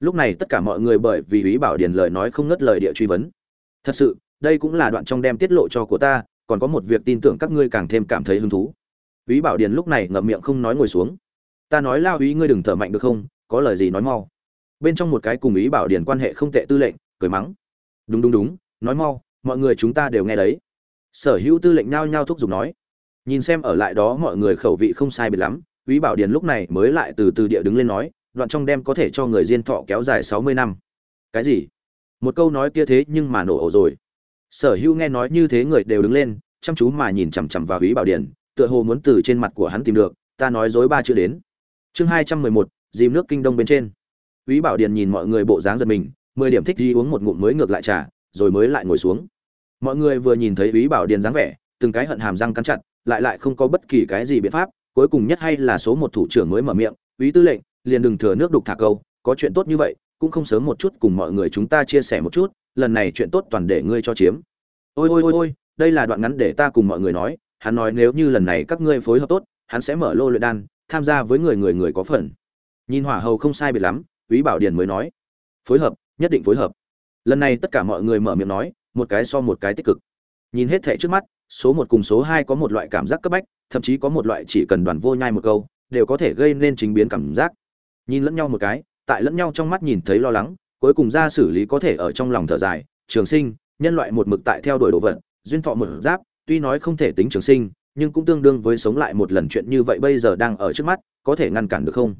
Lúc này tất cả mọi người bởi vì Úy Bảo Điền lời nói không ngớt lời địa truy vấn. Thật sự, đây cũng là đoạn trong đêm tiết lộ cho của ta, còn có một việc tin tưởng các ngươi càng thêm cảm thấy hứng thú. Úy Bảo Điền lúc này ngậm miệng không nói ngồi xuống. Ta nói lao úy ngươi đừng thở mạnh được không, có lời gì nói mau. Bên trong một cái cùng ý bảo điền quan hệ không tệ tư lệnh cười mắng. Đúng đúng đúng nói mau mọi người chúng ta đều nghe đấy. Sở hữu tư lệnh nhao nhao thúc giục nói. Nhìn xem ở lại đó mọi người khẩu vị không sai biệt lắm ý bảo điền lúc này mới lại từ từ địa đứng lên nói đoạn trong đem có thể cho người diên thọ kéo dài sáu mươi năm. Cái gì? Một câu nói kia thế nhưng mà nổ ổ rồi. Sở hữu nghe nói như thế người đều đứng lên chăm chú mà nhìn chằm chằm vào ý bảo điền tựa hồ muốn từ trên mặt của hắn tìm được ta nói dối ba chữ đến chương hai trăm mười một dìm nước kinh đông bên trên Úy Bảo Điền nhìn mọi người bộ dáng giật mình, mười điểm thích đi uống một ngụm mới ngược lại trà, rồi mới lại ngồi xuống. Mọi người vừa nhìn thấy Úy Bảo Điền dáng vẻ, từng cái hận hàm răng cắn chặt, lại lại không có bất kỳ cái gì biện pháp, cuối cùng nhất hay là số một thủ trưởng mới mở miệng, "Úy tư lệnh, liền đừng thừa nước đục thả câu, có chuyện tốt như vậy, cũng không sớm một chút cùng mọi người chúng ta chia sẻ một chút, lần này chuyện tốt toàn để ngươi cho chiếm." "Ôi ôi ôi ôi, đây là đoạn ngắn để ta cùng mọi người nói, hắn nói nếu như lần này các ngươi phối hợp tốt, hắn sẽ mở lô luyện đan, tham gia với người người người có phần." Nhìn Hỏa Hầu không sai biệt lắm, Úy Bảo Điền mới nói, phối hợp, nhất định phối hợp. Lần này tất cả mọi người mở miệng nói, một cái so một cái tích cực. Nhìn hết thảy trước mắt, số một cùng số hai có một loại cảm giác cấp bách, thậm chí có một loại chỉ cần đoàn vô nhai một câu, đều có thể gây nên chính biến cảm giác. nhìn lẫn nhau một cái tại lẫn nhau trong mắt nhìn thấy lo lắng cuối cùng ra xử lý có thể ở trong lòng thở dài trường sinh nhân loại một mực tại theo đuổi đồ vật duyên thọ một giáp tuy nói không thể tính trường sinh nhưng cũng tương đương với sống lại một lần chuyện như vậy bây giờ đang ở trước mắt, có thể ngăn cản được không?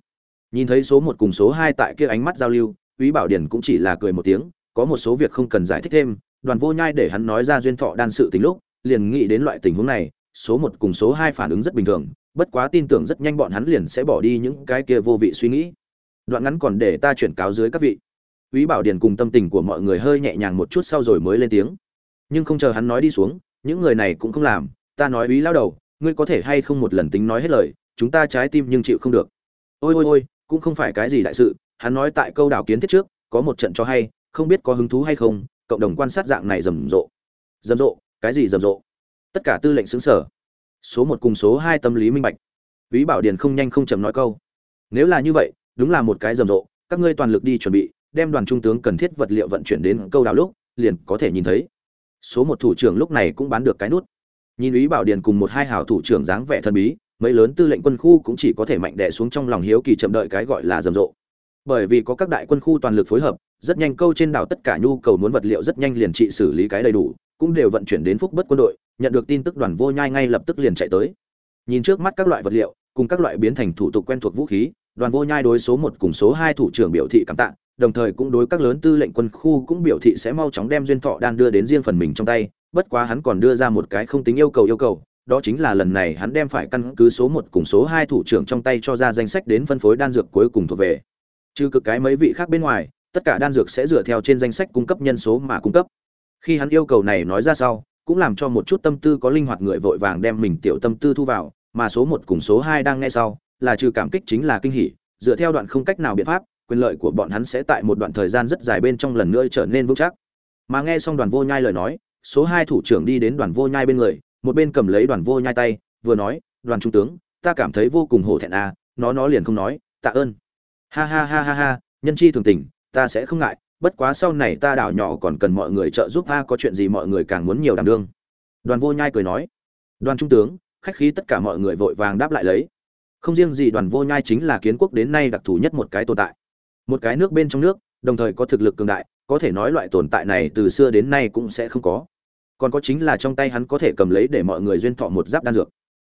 Nhìn thấy số một cùng số hai tại kia ánh mắt giao lưu quý bảo điển cũng chỉ là cười một tiếng, có một số việc không cần giải thích thêm, đoàn vô nhai để hắn nói ra duyên thọ đan sự tình lúc, liền nghĩ đến loại tình huống này, số một cùng số hai phản ứng rất bình thường, bất quá tin tưởng rất nhanh bọn hắn liền sẽ bỏ đi những cái kia vô vị suy nghĩ. Đoạn ngắn còn để ta chuyển cáo dưới các vị. Quý bảo điển cùng tâm tình của mọi người hơi nhẹ nhàng một chút sau rồi mới lên tiếng. Nhưng không chờ hắn nói đi xuống, những người này cũng không làm ta nói ý lao đầu, ngươi có thể hay không một lần tính nói hết lời, chúng ta trái tim nhưng chịu không được. Ôi ôi ôi, cũng không phải cái gì đại sự, hắn nói tại câu đảo kiến thiết trước, có một trận cho hay, không biết có hứng thú hay không, cộng đồng quan sát dạng này rầm rộ. Rầm rộ? Cái gì rầm rộ? Tất cả tư lệnh xứng sở. Số một cùng số hai tâm lý minh bạch. Ý bảo điền không nhanh không chậm nói câu. Nếu là như vậy, đúng là một cái rầm rộ, các ngươi toàn lực đi chuẩn bị, đem đoàn trung tướng cần thiết vật liệu vận chuyển đến câu đảo lúc, liền có thể nhìn thấy. Số một thủ trưởng lúc này cũng bán được cái nút nhìn ý bảo điền cùng một hai hào thủ trưởng dáng vẻ thân bí, mấy lớn tư lệnh quân khu cũng chỉ có thể mạnh đẻ xuống trong lòng hiếu kỳ chậm đợi cái gọi là rầm rộ. Bởi vì có các đại quân khu toàn lực phối hợp, rất nhanh câu trên đảo tất cả nhu cầu muốn vật liệu rất nhanh liền trị xử lý cái đầy đủ, cũng đều vận chuyển đến phúc bất quân đội, nhận được tin tức đoàn vô nhai ngay lập tức liền chạy tới. Nhìn trước mắt các loại vật liệu, cùng các loại biến thành thủ tục quen thuộc vũ khí, đoàn vô nhai đối số một cùng số hai thủ trưởng biểu thị cảm tạ, đồng thời cũng đối các lớn tư lệnh quân khu cũng biểu thị sẽ mau chóng đem duyên thọ đan đưa đến riêng phần mình trong tay bất quá hắn còn đưa ra một cái không tính yêu cầu yêu cầu, đó chính là lần này hắn đem phải căn cứ số một cùng số hai thủ trưởng trong tay cho ra danh sách đến phân phối đan dược cuối cùng thuộc về. Trừ cực cái mấy vị khác bên ngoài, tất cả đan dược sẽ dựa theo trên danh sách cung cấp nhân số mà cung cấp. Khi hắn yêu cầu này nói ra sau, cũng làm cho một chút tâm tư có linh hoạt người vội vàng đem mình tiểu tâm tư thu vào, mà số một cùng số hai đang nghe sau, là trừ cảm kích chính là kinh hỉ, dựa theo đoạn không cách nào biện pháp, quyền lợi của bọn hắn sẽ tại một đoạn thời gian rất dài bên trong lần nữa trở nên vững chắc. Mà nghe xong đoàn vô nhai lời nói số hai thủ trưởng đi đến đoàn vô nhai bên người, một bên cầm lấy đoàn vô nhai tay, vừa nói, đoàn trung tướng, ta cảm thấy vô cùng hổ thẹn à nó nó liền không nói, tạ ơn. Ha ha ha ha ha, nhân chi thường tình, ta sẽ không ngại, bất quá sau này ta đảo nhỏ còn cần mọi người trợ giúp ta, có chuyện gì mọi người càng muốn nhiều đảm đương. Đoàn vô nhai cười nói, đoàn trung tướng, khách khí tất cả mọi người vội vàng đáp lại lấy. Không riêng gì đoàn vô nhai chính là kiến quốc đến nay đặc thù nhất một cái tồn tại. Một cái nước bên trong nước, đồng thời có thực lực cường đại, có thể nói loại tồn tại này từ xưa đến nay cũng sẽ không có còn có chính là trong tay hắn có thể cầm lấy để mọi người duyên thọ một giáp đan dược.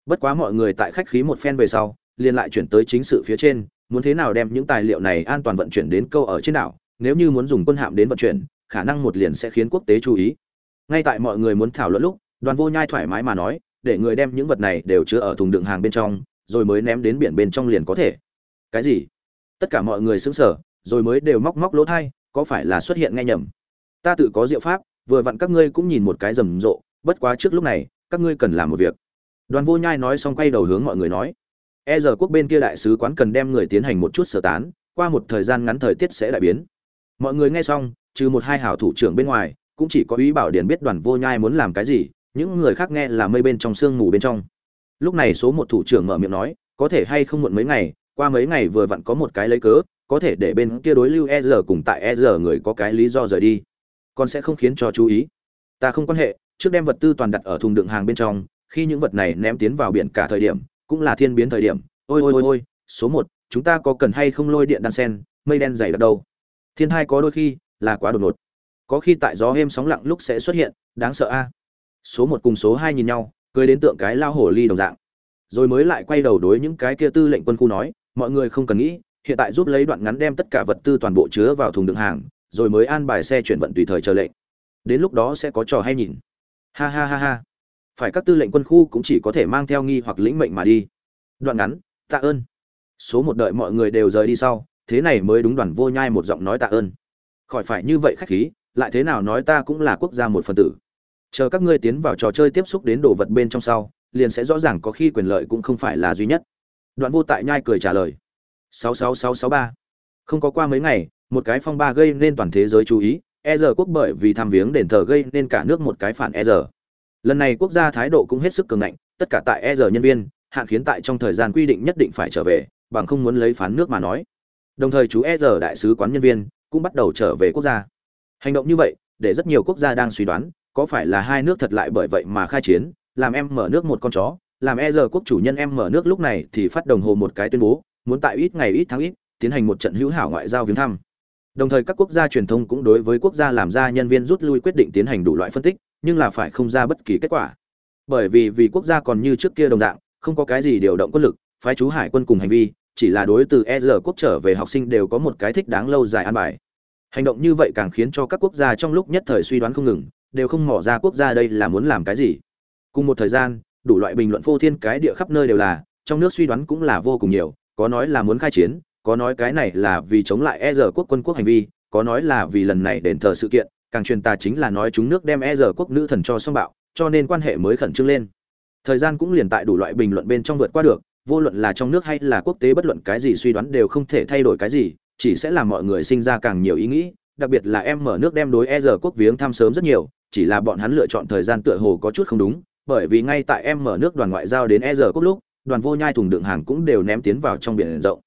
Bất quá mọi người tại khách khí một phen về sau, liền lại chuyển tới chính sự phía trên, muốn thế nào đem những tài liệu này an toàn vận chuyển đến câu ở trên đảo, nếu như muốn dùng quân hạm đến vận chuyển, khả năng một liền sẽ khiến quốc tế chú ý. Ngay tại mọi người muốn thảo luận lúc, đoàn vô nhai thoải mái mà nói, để người đem những vật này đều chứa ở thùng đựng hàng bên trong, rồi mới ném đến biển bên trong liền có thể. Cái gì? Tất cả mọi người sững sờ, rồi mới đều móc móc lỗ thai, có phải là xuất hiện nghe nhầm? Ta tự có diệu pháp vừa vặn các ngươi cũng nhìn một cái rầm rộ, bất quá trước lúc này, các ngươi cần làm một việc. Đoàn vô nhai nói xong quay đầu hướng mọi người nói. E giờ quốc bên kia đại sứ quán cần đem người tiến hành một chút sơ tán, qua một thời gian ngắn thời tiết sẽ đại biến. Mọi người nghe xong, trừ một hai hảo thủ trưởng bên ngoài, cũng chỉ có ý bảo điền biết đoàn vô nhai muốn làm cái gì, những người khác nghe là mây bên trong sương mù bên trong. Lúc này số một thủ trưởng mở miệng nói, có thể hay không muộn mấy ngày, qua mấy ngày vừa vặn có một cái lấy cớ, có thể để bên kia đối lưu e giờ cùng tại e giờ người có cái lý do rời đi còn sẽ không khiến cho chú ý. Ta không quan hệ, trước đem vật tư toàn đặt ở thùng đựng hàng bên trong, khi những vật này ném tiến vào biển cả thời điểm, cũng là thiên biến thời điểm. Ôi ôi ôi ôi, số một, chúng ta có cần hay không lôi điện đan sen, mây đen dày đặc đâu? Thiên hai có đôi khi là quá đột ngột. Có khi tại gió êm sóng lặng lúc sẽ xuất hiện, đáng sợ a. Số một cùng số hai nhìn nhau, cười đến tượng cái lao hổ ly đồng dạng. Rồi mới lại quay đầu đối những cái kia tư lệnh quân khu nói, mọi người không cần nghĩ, hiện tại giúp lấy đoạn ngắn đem tất cả vật tư toàn bộ chứa vào thùng đựng hàng rồi mới an bài xe chuyển vận tùy thời chờ lệnh. Đến lúc đó sẽ có trò hay nhìn. Ha ha ha ha. Phải các tư lệnh quân khu cũng chỉ có thể mang theo nghi hoặc lĩnh mệnh mà đi. Đoạn ngắn, tạ ơn. Số một đợi mọi người đều rời đi sau, thế này mới đúng đoàn vô nhai một giọng nói tạ ơn. Khỏi phải như vậy khách khí, lại thế nào nói ta cũng là quốc gia một phần tử. Chờ các ngươi tiến vào trò chơi tiếp xúc đến đồ vật bên trong sau, liền sẽ rõ ràng có khi quyền lợi cũng không phải là duy nhất. Đoạn vô tại nhai cười trả lời. 66663 không có qua mấy ngày một cái phong ba gây nên toàn thế giới chú ý e giờ quốc bởi vì tham viếng đền thờ gây nên cả nước một cái phản e giờ. Lần này quốc gia thái độ cũng hết sức cường ngạnh, tất cả tại e giờ nhân viên, hạn khiến tại trong thời gian quy định nhất định phải trở về, bằng không muốn lấy phán nước mà nói. Đồng thời chú e giờ đại sứ quán nhân viên cũng bắt đầu trở về quốc gia. Hành động như vậy, để rất nhiều quốc gia đang suy đoán, có phải là hai nước thật lại bởi vậy mà khai chiến, làm em mở nước một con chó, làm e giờ quốc chủ nhân em mở nước lúc này thì phát đồng hồ một cái tuyên bố, muốn tại ít ngày ít tháng ít, tiến hành một trận hữu hảo ngoại giao viếng thăm đồng thời các quốc gia truyền thông cũng đối với quốc gia làm ra nhân viên rút lui quyết định tiến hành đủ loại phân tích, nhưng là phải không ra bất kỳ kết quả. Bởi vì vì quốc gia còn như trước kia đồng dạng, không có cái gì điều động quân lực, phái chú hải quân cùng hành vi, chỉ là đối từ e quốc trở về học sinh đều có một cái thích đáng lâu dài an bài. Hành động như vậy càng khiến cho các quốc gia trong lúc nhất thời suy đoán không ngừng, đều không mỏ ra quốc gia đây là muốn làm cái gì. Cùng một thời gian, đủ loại bình luận phô thiên cái địa khắp nơi đều là, trong nước suy đoán cũng là vô cùng nhiều, có nói là muốn khai chiến có nói cái này là vì chống lại e giờ quốc quân quốc hành vi, có nói là vì lần này đền thờ sự kiện, càng truyền tà chính là nói chúng nước đem e giờ quốc nữ thần cho xong bạo, cho nên quan hệ mới khẩn trương lên. Thời gian cũng liền tại đủ loại bình luận bên trong vượt qua được, vô luận là trong nước hay là quốc tế bất luận cái gì suy đoán đều không thể thay đổi cái gì, chỉ sẽ làm mọi người sinh ra càng nhiều ý nghĩ, đặc biệt là em mở nước đem đối e giờ quốc viếng thăm sớm rất nhiều, chỉ là bọn hắn lựa chọn thời gian tựa hồ có chút không đúng, bởi vì ngay tại em mở nước đoàn ngoại giao đến e giờ quốc lúc, đoàn vô nhai thùng đựng hàng cũng đều ném tiến vào trong biển rộng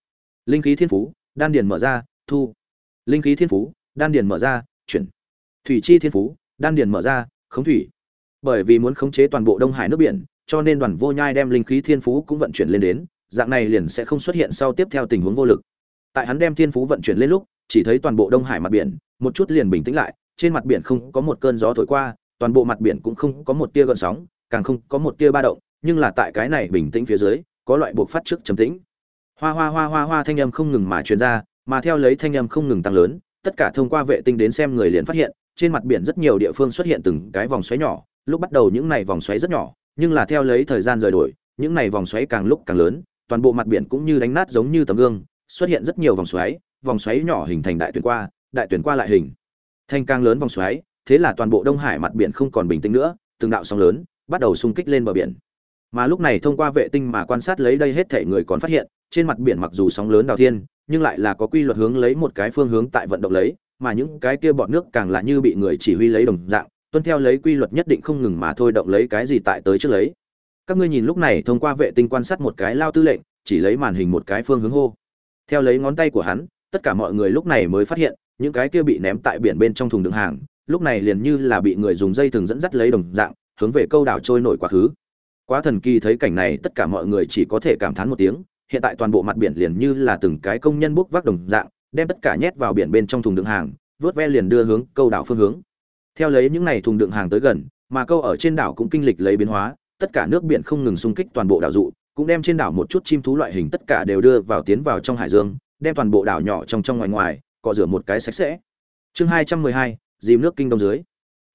linh khí thiên phú, đan điền mở ra, thu. Linh khí thiên phú, đan điền mở ra, chuyển. Thủy chi thiên phú, đan điền mở ra, khống thủy. Bởi vì muốn khống chế toàn bộ đông hải nước biển, cho nên đoàn vô nhai đem linh khí thiên phú cũng vận chuyển lên đến, dạng này liền sẽ không xuất hiện sau tiếp theo tình huống vô lực. Tại hắn đem thiên phú vận chuyển lên lúc, chỉ thấy toàn bộ đông hải mặt biển, một chút liền bình tĩnh lại, trên mặt biển không có một cơn gió thổi qua, toàn bộ mặt biển cũng không có một tia gợn sóng, càng không có một tia ba động, nhưng là tại cái này bình tĩnh phía dưới, có loại buộc phát trước trầm tĩnh hoa hoa hoa hoa hoa thanh âm không ngừng mà truyền ra, mà theo lấy thanh âm không ngừng tăng lớn, tất cả thông qua vệ tinh đến xem người liền phát hiện, trên mặt biển rất nhiều địa phương xuất hiện từng cái vòng xoáy nhỏ, lúc bắt đầu những này vòng xoáy rất nhỏ, nhưng là theo lấy thời gian rời đổi, những này vòng xoáy càng lúc càng lớn, toàn bộ mặt biển cũng như đánh nát giống như tấm gương, xuất hiện rất nhiều vòng xoáy vòng xoáy nhỏ hình thành đại tuyển qua, đại tuyển qua lại hình. Thành càng lớn vòng xoáy, thế là toàn bộ đông hải mặt biển không còn bình tĩnh nữa, từng đạo sóng lớn bắt đầu xung kích lên bờ biển. Mà lúc này thông qua vệ tinh mà quan sát lấy đây hết thể người còn phát hiện trên mặt biển mặc dù sóng lớn đào thiên, nhưng lại là có quy luật hướng lấy một cái phương hướng tại vận động lấy, mà những cái kia bọn nước càng là như bị người chỉ huy lấy đồng dạng, tuân theo lấy quy luật nhất định không ngừng mà thôi động lấy cái gì tại tới trước lấy. Các ngươi nhìn lúc này thông qua vệ tinh quan sát một cái lao tư lệnh, chỉ lấy màn hình một cái phương hướng hô. Theo lấy ngón tay của hắn, tất cả mọi người lúc này mới phát hiện, những cái kia bị ném tại biển bên trong thùng đựng hàng, lúc này liền như là bị người dùng dây thừng dẫn dắt lấy đồng dạng, hướng về câu đảo trôi nổi quá khứ. Quá thần kỳ thấy cảnh này, tất cả mọi người chỉ có thể cảm thán một tiếng hiện tại toàn bộ mặt biển liền như là từng cái công nhân bốc vác đồng dạng, đem tất cả nhét vào biển bên trong thùng đựng hàng, vớt ve liền đưa hướng câu đảo phương hướng. Theo lấy những này thùng đựng hàng tới gần, mà câu ở trên đảo cũng kinh lịch lấy biến hóa, tất cả nước biển không ngừng xung kích toàn bộ đảo dụ, cũng đem trên đảo một chút chim thú loại hình tất cả đều đưa vào tiến vào trong hải dương, đem toàn bộ đảo nhỏ trong trong ngoài ngoài, cọ rửa một cái sạch sẽ. Chương hai trăm mười hai, dìm nước kinh đông dưới.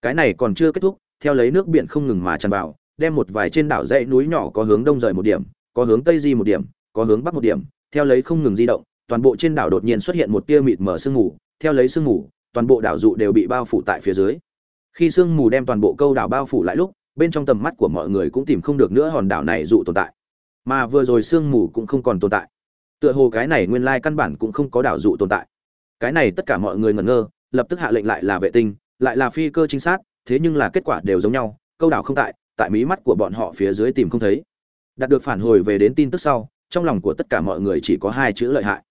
Cái này còn chưa kết thúc, theo lấy nước biển không ngừng mà tràn vào, đem một vài trên đảo dãy núi nhỏ có hướng đông rời một điểm, có hướng tây di một điểm có hướng bắc một điểm, theo lấy không ngừng di động, toàn bộ trên đảo đột nhiên xuất hiện một tia mịt mờ sương mù, theo lấy sương mù, toàn bộ đảo dụ đều bị bao phủ tại phía dưới. Khi sương mù đem toàn bộ câu đảo bao phủ lại lúc, bên trong tầm mắt của mọi người cũng tìm không được nữa hòn đảo này dụ tồn tại. Mà vừa rồi sương mù cũng không còn tồn tại. Tựa hồ cái này nguyên lai căn bản cũng không có đảo dụ tồn tại. Cái này tất cả mọi người ngẩn ngơ, lập tức hạ lệnh lại là vệ tinh, lại là phi cơ chính xác thế nhưng là kết quả đều giống nhau, câu đảo không tại tại mí mắt của bọn họ phía dưới tìm không thấy. Đạt được phản hồi về đến tin tức sau trong lòng của tất cả mọi người chỉ có hai chữ lợi hại.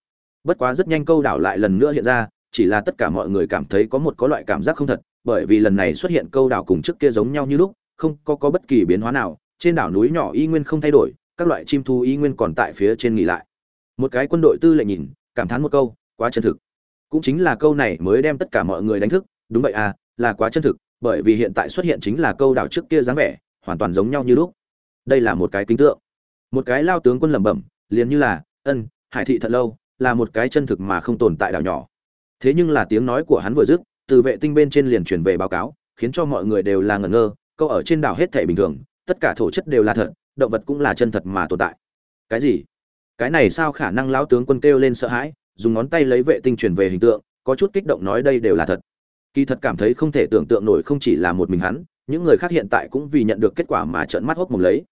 Bất quá rất nhanh câu đảo lại lần nữa hiện ra, chỉ là tất cả mọi người cảm thấy có một có loại cảm giác không thật, bởi vì lần này xuất hiện câu đảo cùng trước kia giống nhau như lúc, không có có bất kỳ biến hóa nào, trên đảo núi nhỏ y nguyên không thay đổi, các loại chim thu y nguyên còn tại phía trên nghỉ lại. Một cái quân đội tư lệnh nhìn, cảm thán một câu, quá chân thực. Cũng chính là câu này mới đem tất cả mọi người đánh thức, đúng vậy à là quá chân thực, bởi vì hiện tại xuất hiện chính là câu đảo trước kia dáng vẻ, hoàn toàn giống nhau như lúc. Đây là một cái kính tượng một cái lao tướng quân lẩm bẩm, liền như là, ân, hải thị thật lâu, là một cái chân thực mà không tồn tại đảo nhỏ. Thế nhưng là tiếng nói của hắn vừa dứt, từ vệ tinh bên trên liền truyền về báo cáo, khiến cho mọi người đều là ngẩn ngơ, câu ở trên đảo hết thể bình thường, tất cả thổ chất đều là thật, động vật cũng là chân thật mà tồn tại. Cái gì? Cái này sao khả năng lão tướng quân kêu lên sợ hãi, dùng ngón tay lấy vệ tinh truyền về hình tượng, có chút kích động nói đây đều là thật. Kỳ thật cảm thấy không thể tưởng tượng nổi không chỉ là một mình hắn, những người khác hiện tại cũng vì nhận được kết quả mà trợn mắt hốc mồm lấy.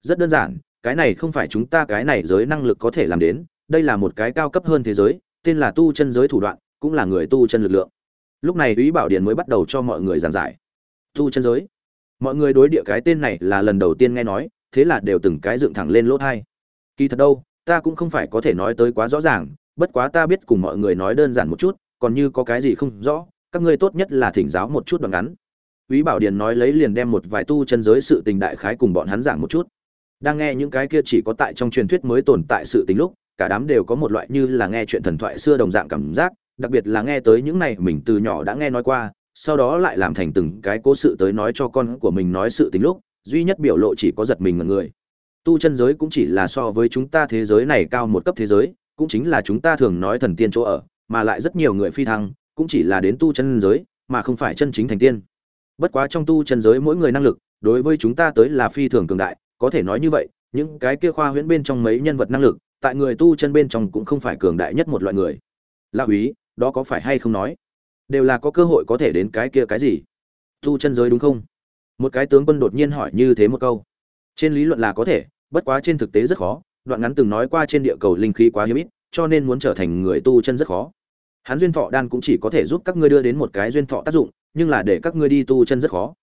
Rất đơn giản cái này không phải chúng ta cái này giới năng lực có thể làm đến, đây là một cái cao cấp hơn thế giới, tên là tu chân giới thủ đoạn, cũng là người tu chân lực lượng. Lúc này ý bảo điền mới bắt đầu cho mọi người giảng giải. Tu chân giới. Mọi người đối địa cái tên này là lần đầu tiên nghe nói, thế là đều từng cái dựng thẳng lên lỗ thai. Kỳ thật đâu, ta cũng không phải có thể nói tới quá rõ ràng, bất quá ta biết cùng mọi người nói đơn giản một chút, còn như có cái gì không rõ, các ngươi tốt nhất là thỉnh giáo một chút đoạn ngắn. Úy Bảo Điền nói lấy liền đem một vài tu chân giới sự tình đại khái cùng bọn hắn giảng một chút. Đang nghe những cái kia chỉ có tại trong truyền thuyết mới tồn tại sự tình lúc, cả đám đều có một loại như là nghe chuyện thần thoại xưa đồng dạng cảm giác đặc biệt là nghe tới những này mình từ nhỏ đã nghe nói qua sau đó lại làm thành từng cái cố sự tới nói cho con của mình nói sự tình lúc duy nhất biểu lộ chỉ có giật mình người. Tu chân giới cũng chỉ là so với chúng ta thế giới này cao một cấp thế giới cũng chính là chúng ta thường nói thần tiên chỗ ở mà lại rất nhiều người phi thăng cũng chỉ là đến tu chân giới mà không phải chân chính thành tiên. Bất quá trong tu chân giới mỗi người năng lực đối với chúng ta tới là phi thường cường đại có thể nói như vậy, những cái kia khoa huyễn bên trong mấy nhân vật năng lực, tại người tu chân bên trong cũng không phải cường đại nhất một loại người. La úy, đó có phải hay không nói? Đều là có cơ hội có thể đến cái kia cái gì? Tu chân giới đúng không? Một cái tướng quân đột nhiên hỏi như thế một câu. Trên lý luận là có thể, bất quá trên thực tế rất khó, đoạn ngắn từng nói qua trên địa cầu linh khí quá hiếm ít, cho nên muốn trở thành người tu chân rất khó. Hắn duyên thọ đan cũng chỉ có thể giúp các ngươi đưa đến một cái duyên thọ tác dụng, nhưng là để các ngươi đi tu chân rất khó.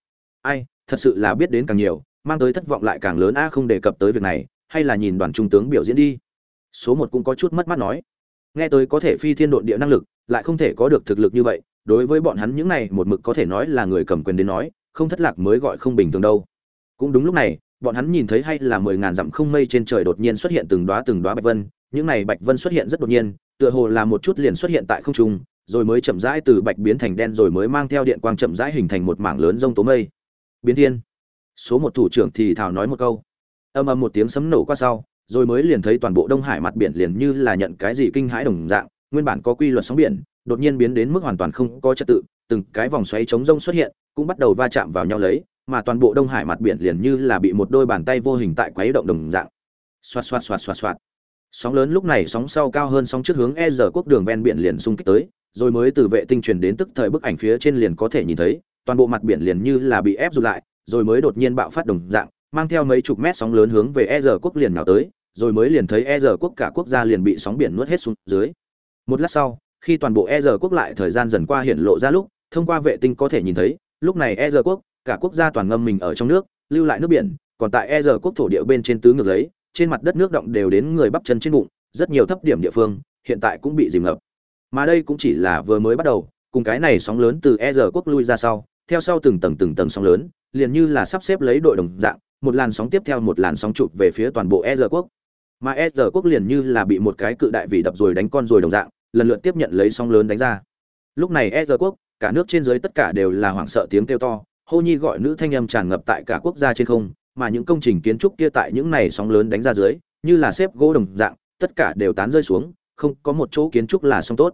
Ai, thật sự là biết đến càng nhiều mang tới thất vọng lại càng lớn. A, không đề cập tới việc này, hay là nhìn đoàn trung tướng biểu diễn đi. Số một cũng có chút mất mắt nói. Nghe tới có thể phi thiên độn địa năng lực, lại không thể có được thực lực như vậy, đối với bọn hắn những này một mực có thể nói là người cầm quyền đến nói, không thất lạc mới gọi không bình thường đâu. Cũng đúng lúc này, bọn hắn nhìn thấy hay là mười ngàn dặm không mây trên trời đột nhiên xuất hiện từng đóa từng đóa bạch vân, những này bạch vân xuất hiện rất đột nhiên, tựa hồ là một chút liền xuất hiện tại không trung, rồi mới chậm rãi từ bạch biến thành đen, rồi mới mang theo điện quang chậm rãi hình thành một mảng lớn rông tố mây. Biến thiên số một thủ trưởng thì thào nói một câu. Âm âm một tiếng sấm nổ qua sau, rồi mới liền thấy toàn bộ đông hải mặt biển liền như là nhận cái gì kinh hãi đồng dạng, nguyên bản có quy luật sóng biển, đột nhiên biến đến mức hoàn toàn không có trật tự, từng cái vòng xoáy chống rông xuất hiện, cũng bắt đầu va chạm vào nhau lấy, mà toàn bộ đông hải mặt biển liền như là bị một đôi bàn tay vô hình tại quấy động đồng dạng. Xoạt xoạt xoạt xoạt xoạt. Sóng lớn lúc này sóng sau cao hơn sóng trước hướng e giờ quốc đường ven biển liền xung kích tới, rồi mới từ vệ tinh truyền đến tức thời bức ảnh phía trên liền có thể nhìn thấy, toàn bộ mặt biển liền như là bị ép rụt lại rồi mới đột nhiên bạo phát đồng dạng, mang theo mấy chục mét sóng lớn hướng về e giờ quốc liền nào tới, rồi mới liền thấy e giờ quốc cả quốc gia liền bị sóng biển nuốt hết xuống dưới. Một lát sau, khi toàn bộ e giờ quốc lại thời gian dần qua hiện lộ ra lúc, thông qua vệ tinh có thể nhìn thấy, lúc này e giờ quốc, cả quốc gia toàn ngâm mình ở trong nước, lưu lại nước biển, còn tại e giờ quốc thổ địa bên trên tứ ngược lấy, trên mặt đất nước động đều đến người bắp chân trên bụng, rất nhiều thấp điểm địa phương, hiện tại cũng bị dìm ngập. Mà đây cũng chỉ là vừa mới bắt đầu, cùng cái này sóng lớn từ e giờ quốc lui ra sau theo sau từng tầng từng tầng sóng lớn, liền như là sắp xếp lấy đội đồng dạng, một làn sóng tiếp theo một làn sóng chụp về phía toàn bộ e quốc. Mà e quốc liền như là bị một cái cự đại vị đập rồi đánh con rồi đồng dạng, lần lượt tiếp nhận lấy sóng lớn đánh ra. Lúc này e quốc, cả nước trên dưới tất cả đều là hoảng sợ tiếng kêu to, hô nhi gọi nữ thanh âm tràn ngập tại cả quốc gia trên không, mà những công trình kiến trúc kia tại những này sóng lớn đánh ra dưới, như là xếp gỗ đồng dạng, tất cả đều tán rơi xuống, không có một chỗ kiến trúc là xong tốt.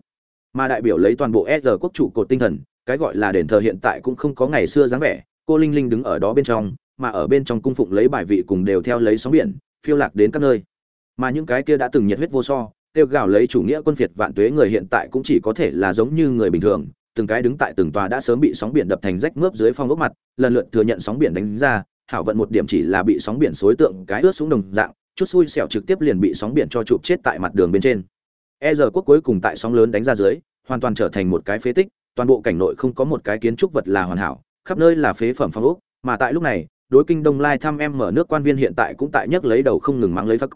Mà đại biểu lấy toàn bộ e quốc trụ cột tinh thần cái gọi là đền thờ hiện tại cũng không có ngày xưa dáng vẻ, cô linh linh đứng ở đó bên trong, mà ở bên trong cung phụng lấy bài vị cùng đều theo lấy sóng biển, phiêu lạc đến các nơi. Mà những cái kia đã từng nhiệt huyết vô so, tiêu gào lấy chủ nghĩa quân phiệt vạn tuế người hiện tại cũng chỉ có thể là giống như người bình thường, từng cái đứng tại từng tòa đã sớm bị sóng biển đập thành rách mướp dưới phong ốc mặt, lần lượt thừa nhận sóng biển đánh ra, hảo vận một điểm chỉ là bị sóng biển xối tượng cái ướt xuống đồng dạng, chút xui xẻo trực tiếp liền bị sóng biển cho chụp chết tại mặt đường bên trên. E giờ quốc cuối cùng tại sóng lớn đánh ra dưới, hoàn toàn trở thành một cái phế tích toàn bộ cảnh nội không có một cái kiến trúc vật là hoàn hảo, khắp nơi là phế phẩm phong ốc, mà tại lúc này, đối kinh đông lai thăm em mở nước quan viên hiện tại cũng tại nhấc lấy đầu không ngừng mắng lấy phắc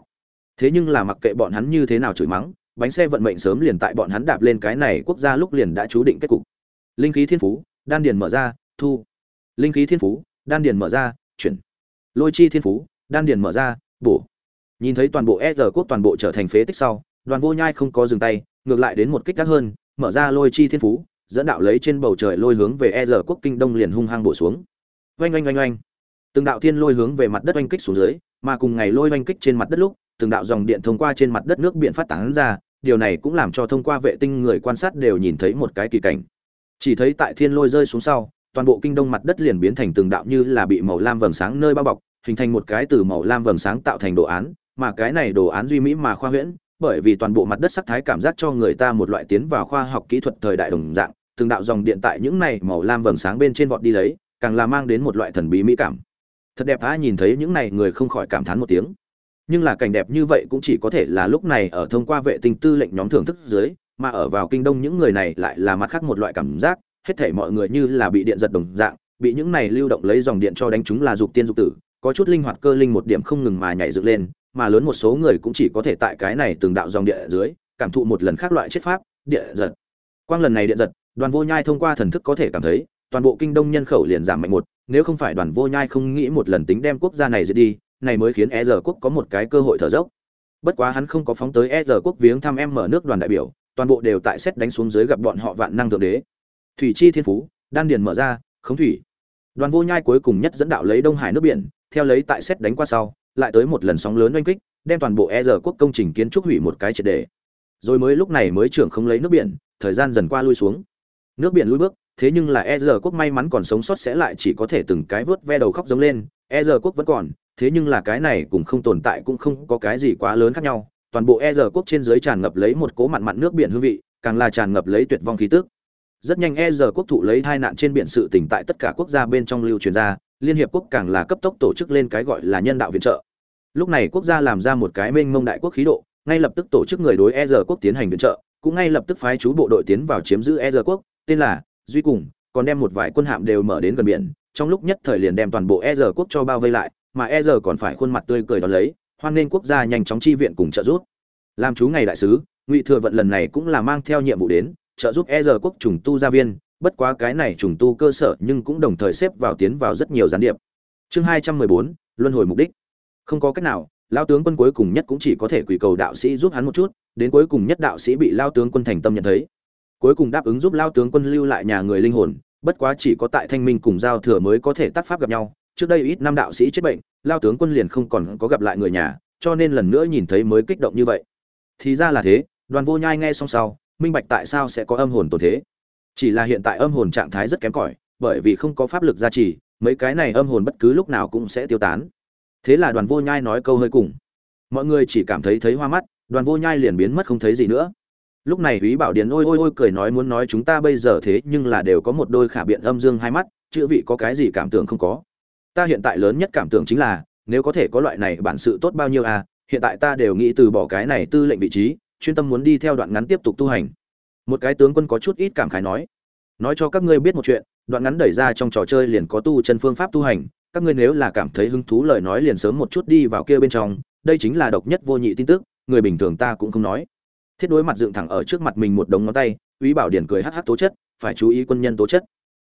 thế nhưng là mặc kệ bọn hắn như thế nào chửi mắng, bánh xe vận mệnh sớm liền tại bọn hắn đạp lên cái này quốc gia lúc liền đã chú định kết cục. Linh khí thiên phú, đan điền mở ra, thu. Linh khí thiên phú, đan điền mở ra, chuyển. Lôi chi thiên phú, đan điền mở ra, bổ. Nhìn thấy toàn bộ SR quốc toàn bộ trở thành phế tích sau, đoàn vô nhai không có dừng tay, ngược lại đến một kích gác hơn, mở ra lôi chi thiên phú dẫn đạo lấy trên bầu trời lôi hướng về e r quốc kinh đông liền hung hăng bổ xuống. Oanh oanh oanh oanh. Từng đạo thiên lôi hướng về mặt đất oanh kích xuống dưới, mà cùng ngày lôi oanh kích trên mặt đất lúc, từng đạo dòng điện thông qua trên mặt đất nước biển phát tán ra, điều này cũng làm cho thông qua vệ tinh người quan sát đều nhìn thấy một cái kỳ cảnh. Chỉ thấy tại thiên lôi rơi xuống sau, toàn bộ kinh đông mặt đất liền biến thành từng đạo như là bị màu lam vầng sáng nơi bao bọc, hình thành một cái từ màu lam vầng sáng tạo thành đồ án, mà cái này đồ án duy mỹ mà khoa huyễn bởi vì toàn bộ mặt đất sắc thái cảm giác cho người ta một loại tiến vào khoa học kỹ thuật thời đại đồng dạng, từng đạo dòng điện tại những này màu lam vầng sáng bên trên vọt đi lấy, càng là mang đến một loại thần bí mỹ cảm. Thật đẹp đã nhìn thấy những này người không khỏi cảm thán một tiếng. Nhưng là cảnh đẹp như vậy cũng chỉ có thể là lúc này ở thông qua vệ tinh tư lệnh nhóm thưởng thức dưới, mà ở vào kinh đông những người này lại là mặt khác một loại cảm giác, hết thể mọi người như là bị điện giật đồng dạng, bị những này lưu động lấy dòng điện cho đánh chúng là dục tiên dục tử, có chút linh hoạt cơ linh một điểm không ngừng mà nhảy dựng lên mà lớn một số người cũng chỉ có thể tại cái này từng đạo dòng địa dưới, cảm thụ một lần khác loại chết pháp, địa giật. Quang lần này điện giật, đoàn vô nhai thông qua thần thức có thể cảm thấy, toàn bộ kinh đông nhân khẩu liền giảm mạnh một, nếu không phải đoàn vô nhai không nghĩ một lần tính đem quốc gia này diệt đi, này mới khiến e giờ quốc có một cái cơ hội thở dốc. Bất quá hắn không có phóng tới e giờ quốc viếng thăm em mở nước đoàn đại biểu, toàn bộ đều tại xét đánh xuống dưới gặp bọn họ vạn năng thượng đế. Thủy chi thiên phú, đan điền mở ra, khống thủy. Đoàn vô nhai cuối cùng nhất dẫn đạo lấy đông hải nước biển, theo lấy tại xét đánh qua sau lại tới một lần sóng lớn oanh kích, đem toàn bộ e giờ quốc công trình kiến trúc hủy một cái triệt đề. Rồi mới lúc này mới trưởng không lấy nước biển, thời gian dần qua lui xuống. Nước biển lui bước, thế nhưng là e giờ quốc may mắn còn sống sót sẽ lại chỉ có thể từng cái vớt ve đầu khóc giống lên e giờ quốc vẫn còn, thế nhưng là cái này cũng không tồn tại cũng không có cái gì quá lớn khác nhau. Toàn bộ e giờ quốc trên dưới tràn ngập lấy một cố mặn mặn nước biển hương vị, càng là tràn ngập lấy tuyệt vong khí tức. Rất nhanh e giờ quốc thụ lấy hai nạn trên biển sự tỉnh tại tất cả quốc gia bên trong lưu truyền ra, liên hiệp quốc càng là cấp tốc tổ chức lên cái gọi là nhân đạo viện trợ lúc này quốc gia làm ra một cái mênh mông đại quốc khí độ, ngay lập tức tổ chức người đối e r quốc tiến hành viện trợ, cũng ngay lập tức phái chú bộ đội tiến vào chiếm giữ e r quốc, tên là duy cùng, còn đem một vài quân hạm đều mở đến gần biển, trong lúc nhất thời liền đem toàn bộ e r quốc cho bao vây lại, mà e r còn phải khuôn mặt tươi cười đón lấy, hoan nghênh quốc gia nhanh chóng chi viện cùng trợ giúp. Làm chú ngày đại sứ, ngụy thừa vận lần này cũng là mang theo nhiệm vụ đến, trợ giúp e r quốc trùng tu gia viên, bất quá cái này trùng tu cơ sở nhưng cũng đồng thời xếp vào tiến vào rất nhiều gián điệp. Chương hai trăm mười bốn, luân hồi mục đích không có cách nào, lao tướng quân cuối cùng nhất cũng chỉ có thể quỳ cầu đạo sĩ giúp hắn một chút, đến cuối cùng nhất đạo sĩ bị lao tướng quân thành tâm nhận thấy. Cuối cùng đáp ứng giúp lao tướng quân lưu lại nhà người linh hồn, bất quá chỉ có tại thanh minh cùng giao thừa mới có thể tác pháp gặp nhau. Trước đây ít năm đạo sĩ chết bệnh, lao tướng quân liền không còn có gặp lại người nhà, cho nên lần nữa nhìn thấy mới kích động như vậy. Thì ra là thế, đoàn vô nhai nghe xong sau, minh bạch tại sao sẽ có âm hồn tổn thế. Chỉ là hiện tại âm hồn trạng thái rất kém cỏi, bởi vì không có pháp lực gia trì, mấy cái này âm hồn bất cứ lúc nào cũng sẽ tiêu tán thế là đoàn vô nhai nói câu hơi cùng mọi người chỉ cảm thấy thấy hoa mắt đoàn vô nhai liền biến mất không thấy gì nữa lúc này Úy Bảo Điền ôi ôi ôi cười nói muốn nói chúng ta bây giờ thế nhưng là đều có một đôi khả biện âm dương hai mắt, chữ vị có cái gì cảm tưởng không có. Ta hiện tại lớn nhất cảm tưởng chính là, nếu có thể có loại này bản sự tốt bao nhiêu à, hiện tại ta đều nghĩ từ bỏ cái này tư lệnh vị trí, chuyên tâm muốn đi theo đoạn ngắn tiếp tục tu hành. Một cái tướng quân có chút ít cảm khái nói, nói cho các ngươi biết một chuyện, đoạn ngắn đẩy ra trong trò chơi liền có tu chân phương pháp tu hành, các ngươi nếu là cảm thấy hứng thú lời nói liền sớm một chút đi vào kia bên trong, đây chính là độc nhất vô nhị tin tức, người bình thường ta cũng không nói. Thiết đối mặt dựng thẳng ở trước mặt mình một đống ngón tay úy bảo điển cười hắc hắc tố chất phải chú ý quân nhân tố chất.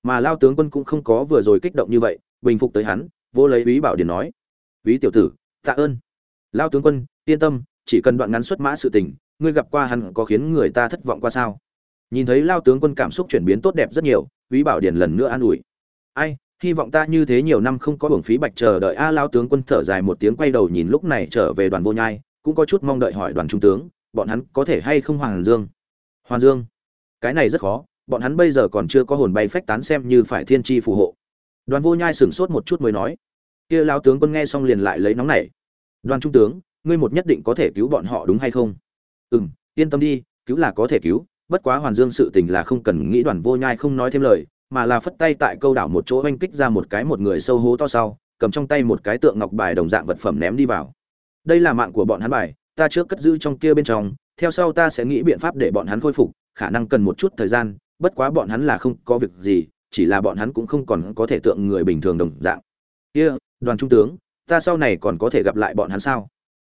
Mà lao tướng quân cũng không có vừa rồi kích động như vậy bình phục tới hắn vô lấy úy bảo điển nói úy tiểu tử tạ ơn. Lao tướng quân yên tâm chỉ cần đoạn ngắn xuất mã sự tình ngươi gặp qua hắn có khiến người ta thất vọng qua sao? Nhìn thấy lao tướng quân cảm xúc chuyển biến tốt đẹp rất nhiều úy bảo điển lần nữa an ủi ai hy vọng ta như thế nhiều năm không có hưởng phí bạch chờ đợi a lao tướng quân thở dài một tiếng quay đầu nhìn lúc này trở về đoàn vô nhai cũng có chút mong đợi hỏi đoàn trung tướng bọn hắn có thể hay không Hoàng Dương? Hoàn Dương? Cái này rất khó, bọn hắn bây giờ còn chưa có hồn bay phách tán xem như phải thiên chi phù hộ. Đoàn Vô Nhai sửng sốt một chút mới nói. Kia lão tướng quân nghe xong liền lại lấy nóng nảy. Đoàn trung tướng, ngươi một nhất định có thể cứu bọn họ đúng hay không? ừ yên tâm đi, cứu là có thể cứu, bất quá Hoàn Dương sự tình là không cần nghĩ Đoàn Vô Nhai không nói thêm lời, mà là phất tay tại câu đảo một chỗ oanh kích ra một cái một người sâu hố to sau, cầm trong tay một cái tượng ngọc bài đồng dạng vật phẩm ném đi vào. Đây là mạng của bọn hắn bài, ta trước cất giữ trong kia bên trong theo sau ta sẽ nghĩ biện pháp để bọn hắn khôi phục khả năng cần một chút thời gian bất quá bọn hắn là không có việc gì chỉ là bọn hắn cũng không còn có thể tượng người bình thường đồng dạng. Kia、yeah, đoàn trung tướng ta sau này còn có thể gặp lại bọn hắn sao?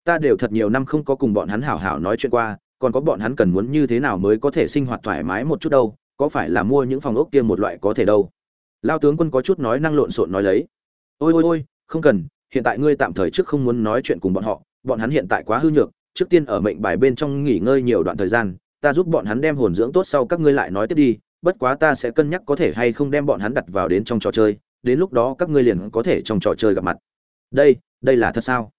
Ta đều thật nhiều năm không có cùng bọn hắn hảo hảo nói chuyện qua còn có bọn hắn cần muốn như thế nào mới có thể sinh hoạt thoải mái một chút đâu? Có phải là mua những phòng ốc kia một loại có thể đâu? Lao tướng quân có chút nói năng lộn xộn nói lấy. Ôi ôi ôi, không cần, hiện tại ngươi tạm thời trước không muốn nói chuyện cùng bọn họ, bọn hắn hiện tại quá hư nhược, trước tiên ở mệnh bài bên trong nghỉ ngơi nhiều đoạn thời gian, ta giúp bọn hắn đem hồn dưỡng tốt sau các ngươi lại nói tiếp đi, bất quá ta sẽ cân nhắc có thể hay không đem bọn hắn đặt vào đến trong trò chơi, đến lúc đó các ngươi liền có thể trong trò chơi gặp mặt. Đây đây là thật sao?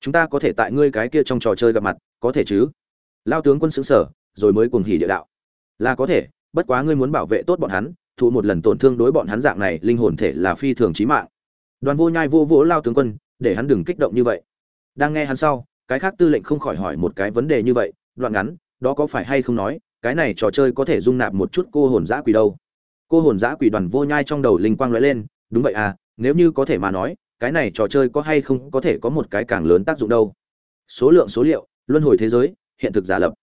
Chúng ta có thể tại ngươi cái kia trong trò chơi gặp mặt, có thể chứ? Lao tướng quân xứng sở rồi mới cuồng hỉ địa đạo. Là có thể bất quá ngươi muốn bảo vệ tốt bọn hắn, thụ một lần tổn thương đối bọn hắn dạng này, linh hồn thể là phi thường chí mạng. Đoàn vô nhai vô vỗ lao tướng quân, để hắn đừng kích động như vậy. Đang nghe hắn sau, cái khác tư lệnh không khỏi hỏi một cái vấn đề như vậy, đoạn ngắn, đó có phải hay không nói, cái này trò chơi có thể dung nạp một chút cô hồn giã quỷ đâu? Cô hồn giã quỷ đoàn vô nhai trong đầu linh quang lóe lên, đúng vậy à nếu như có thể mà nói, cái này trò chơi có hay không có thể có một cái càng lớn tác dụng đâu? Số lượng số liệu, luân hồi thế giới, hiện thực giả lập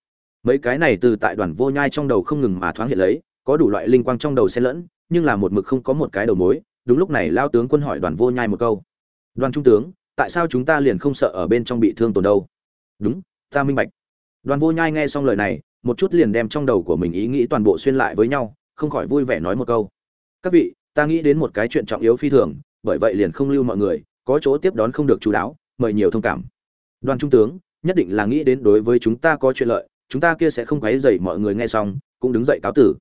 mấy cái này từ tại đoàn vô nhai trong đầu không ngừng mà thoáng hiện lấy, có đủ loại linh quang trong đầu xen lẫn, nhưng là một mực không có một cái đầu mối. Đúng lúc này lao tướng quân hỏi đoàn vô nhai một câu. Đoàn trung tướng, tại sao chúng ta liền không sợ ở bên trong bị thương tổn đâu? Đúng, ta minh bạch. Đoàn vô nhai nghe xong lời này, một chút liền đem trong đầu của mình ý nghĩ toàn bộ xuyên lại với nhau, không khỏi vui vẻ nói một câu. Các vị, ta nghĩ đến một cái chuyện trọng yếu phi thường, bởi vậy liền không lưu mọi người, có chỗ tiếp đón không được chú đáo, mời nhiều thông cảm. Đoàn trung tướng, nhất định là nghĩ đến đối với chúng ta có chuyện lợi chúng ta kia sẽ không quấy dậy mọi người nghe xong, cũng đứng dậy cáo tử.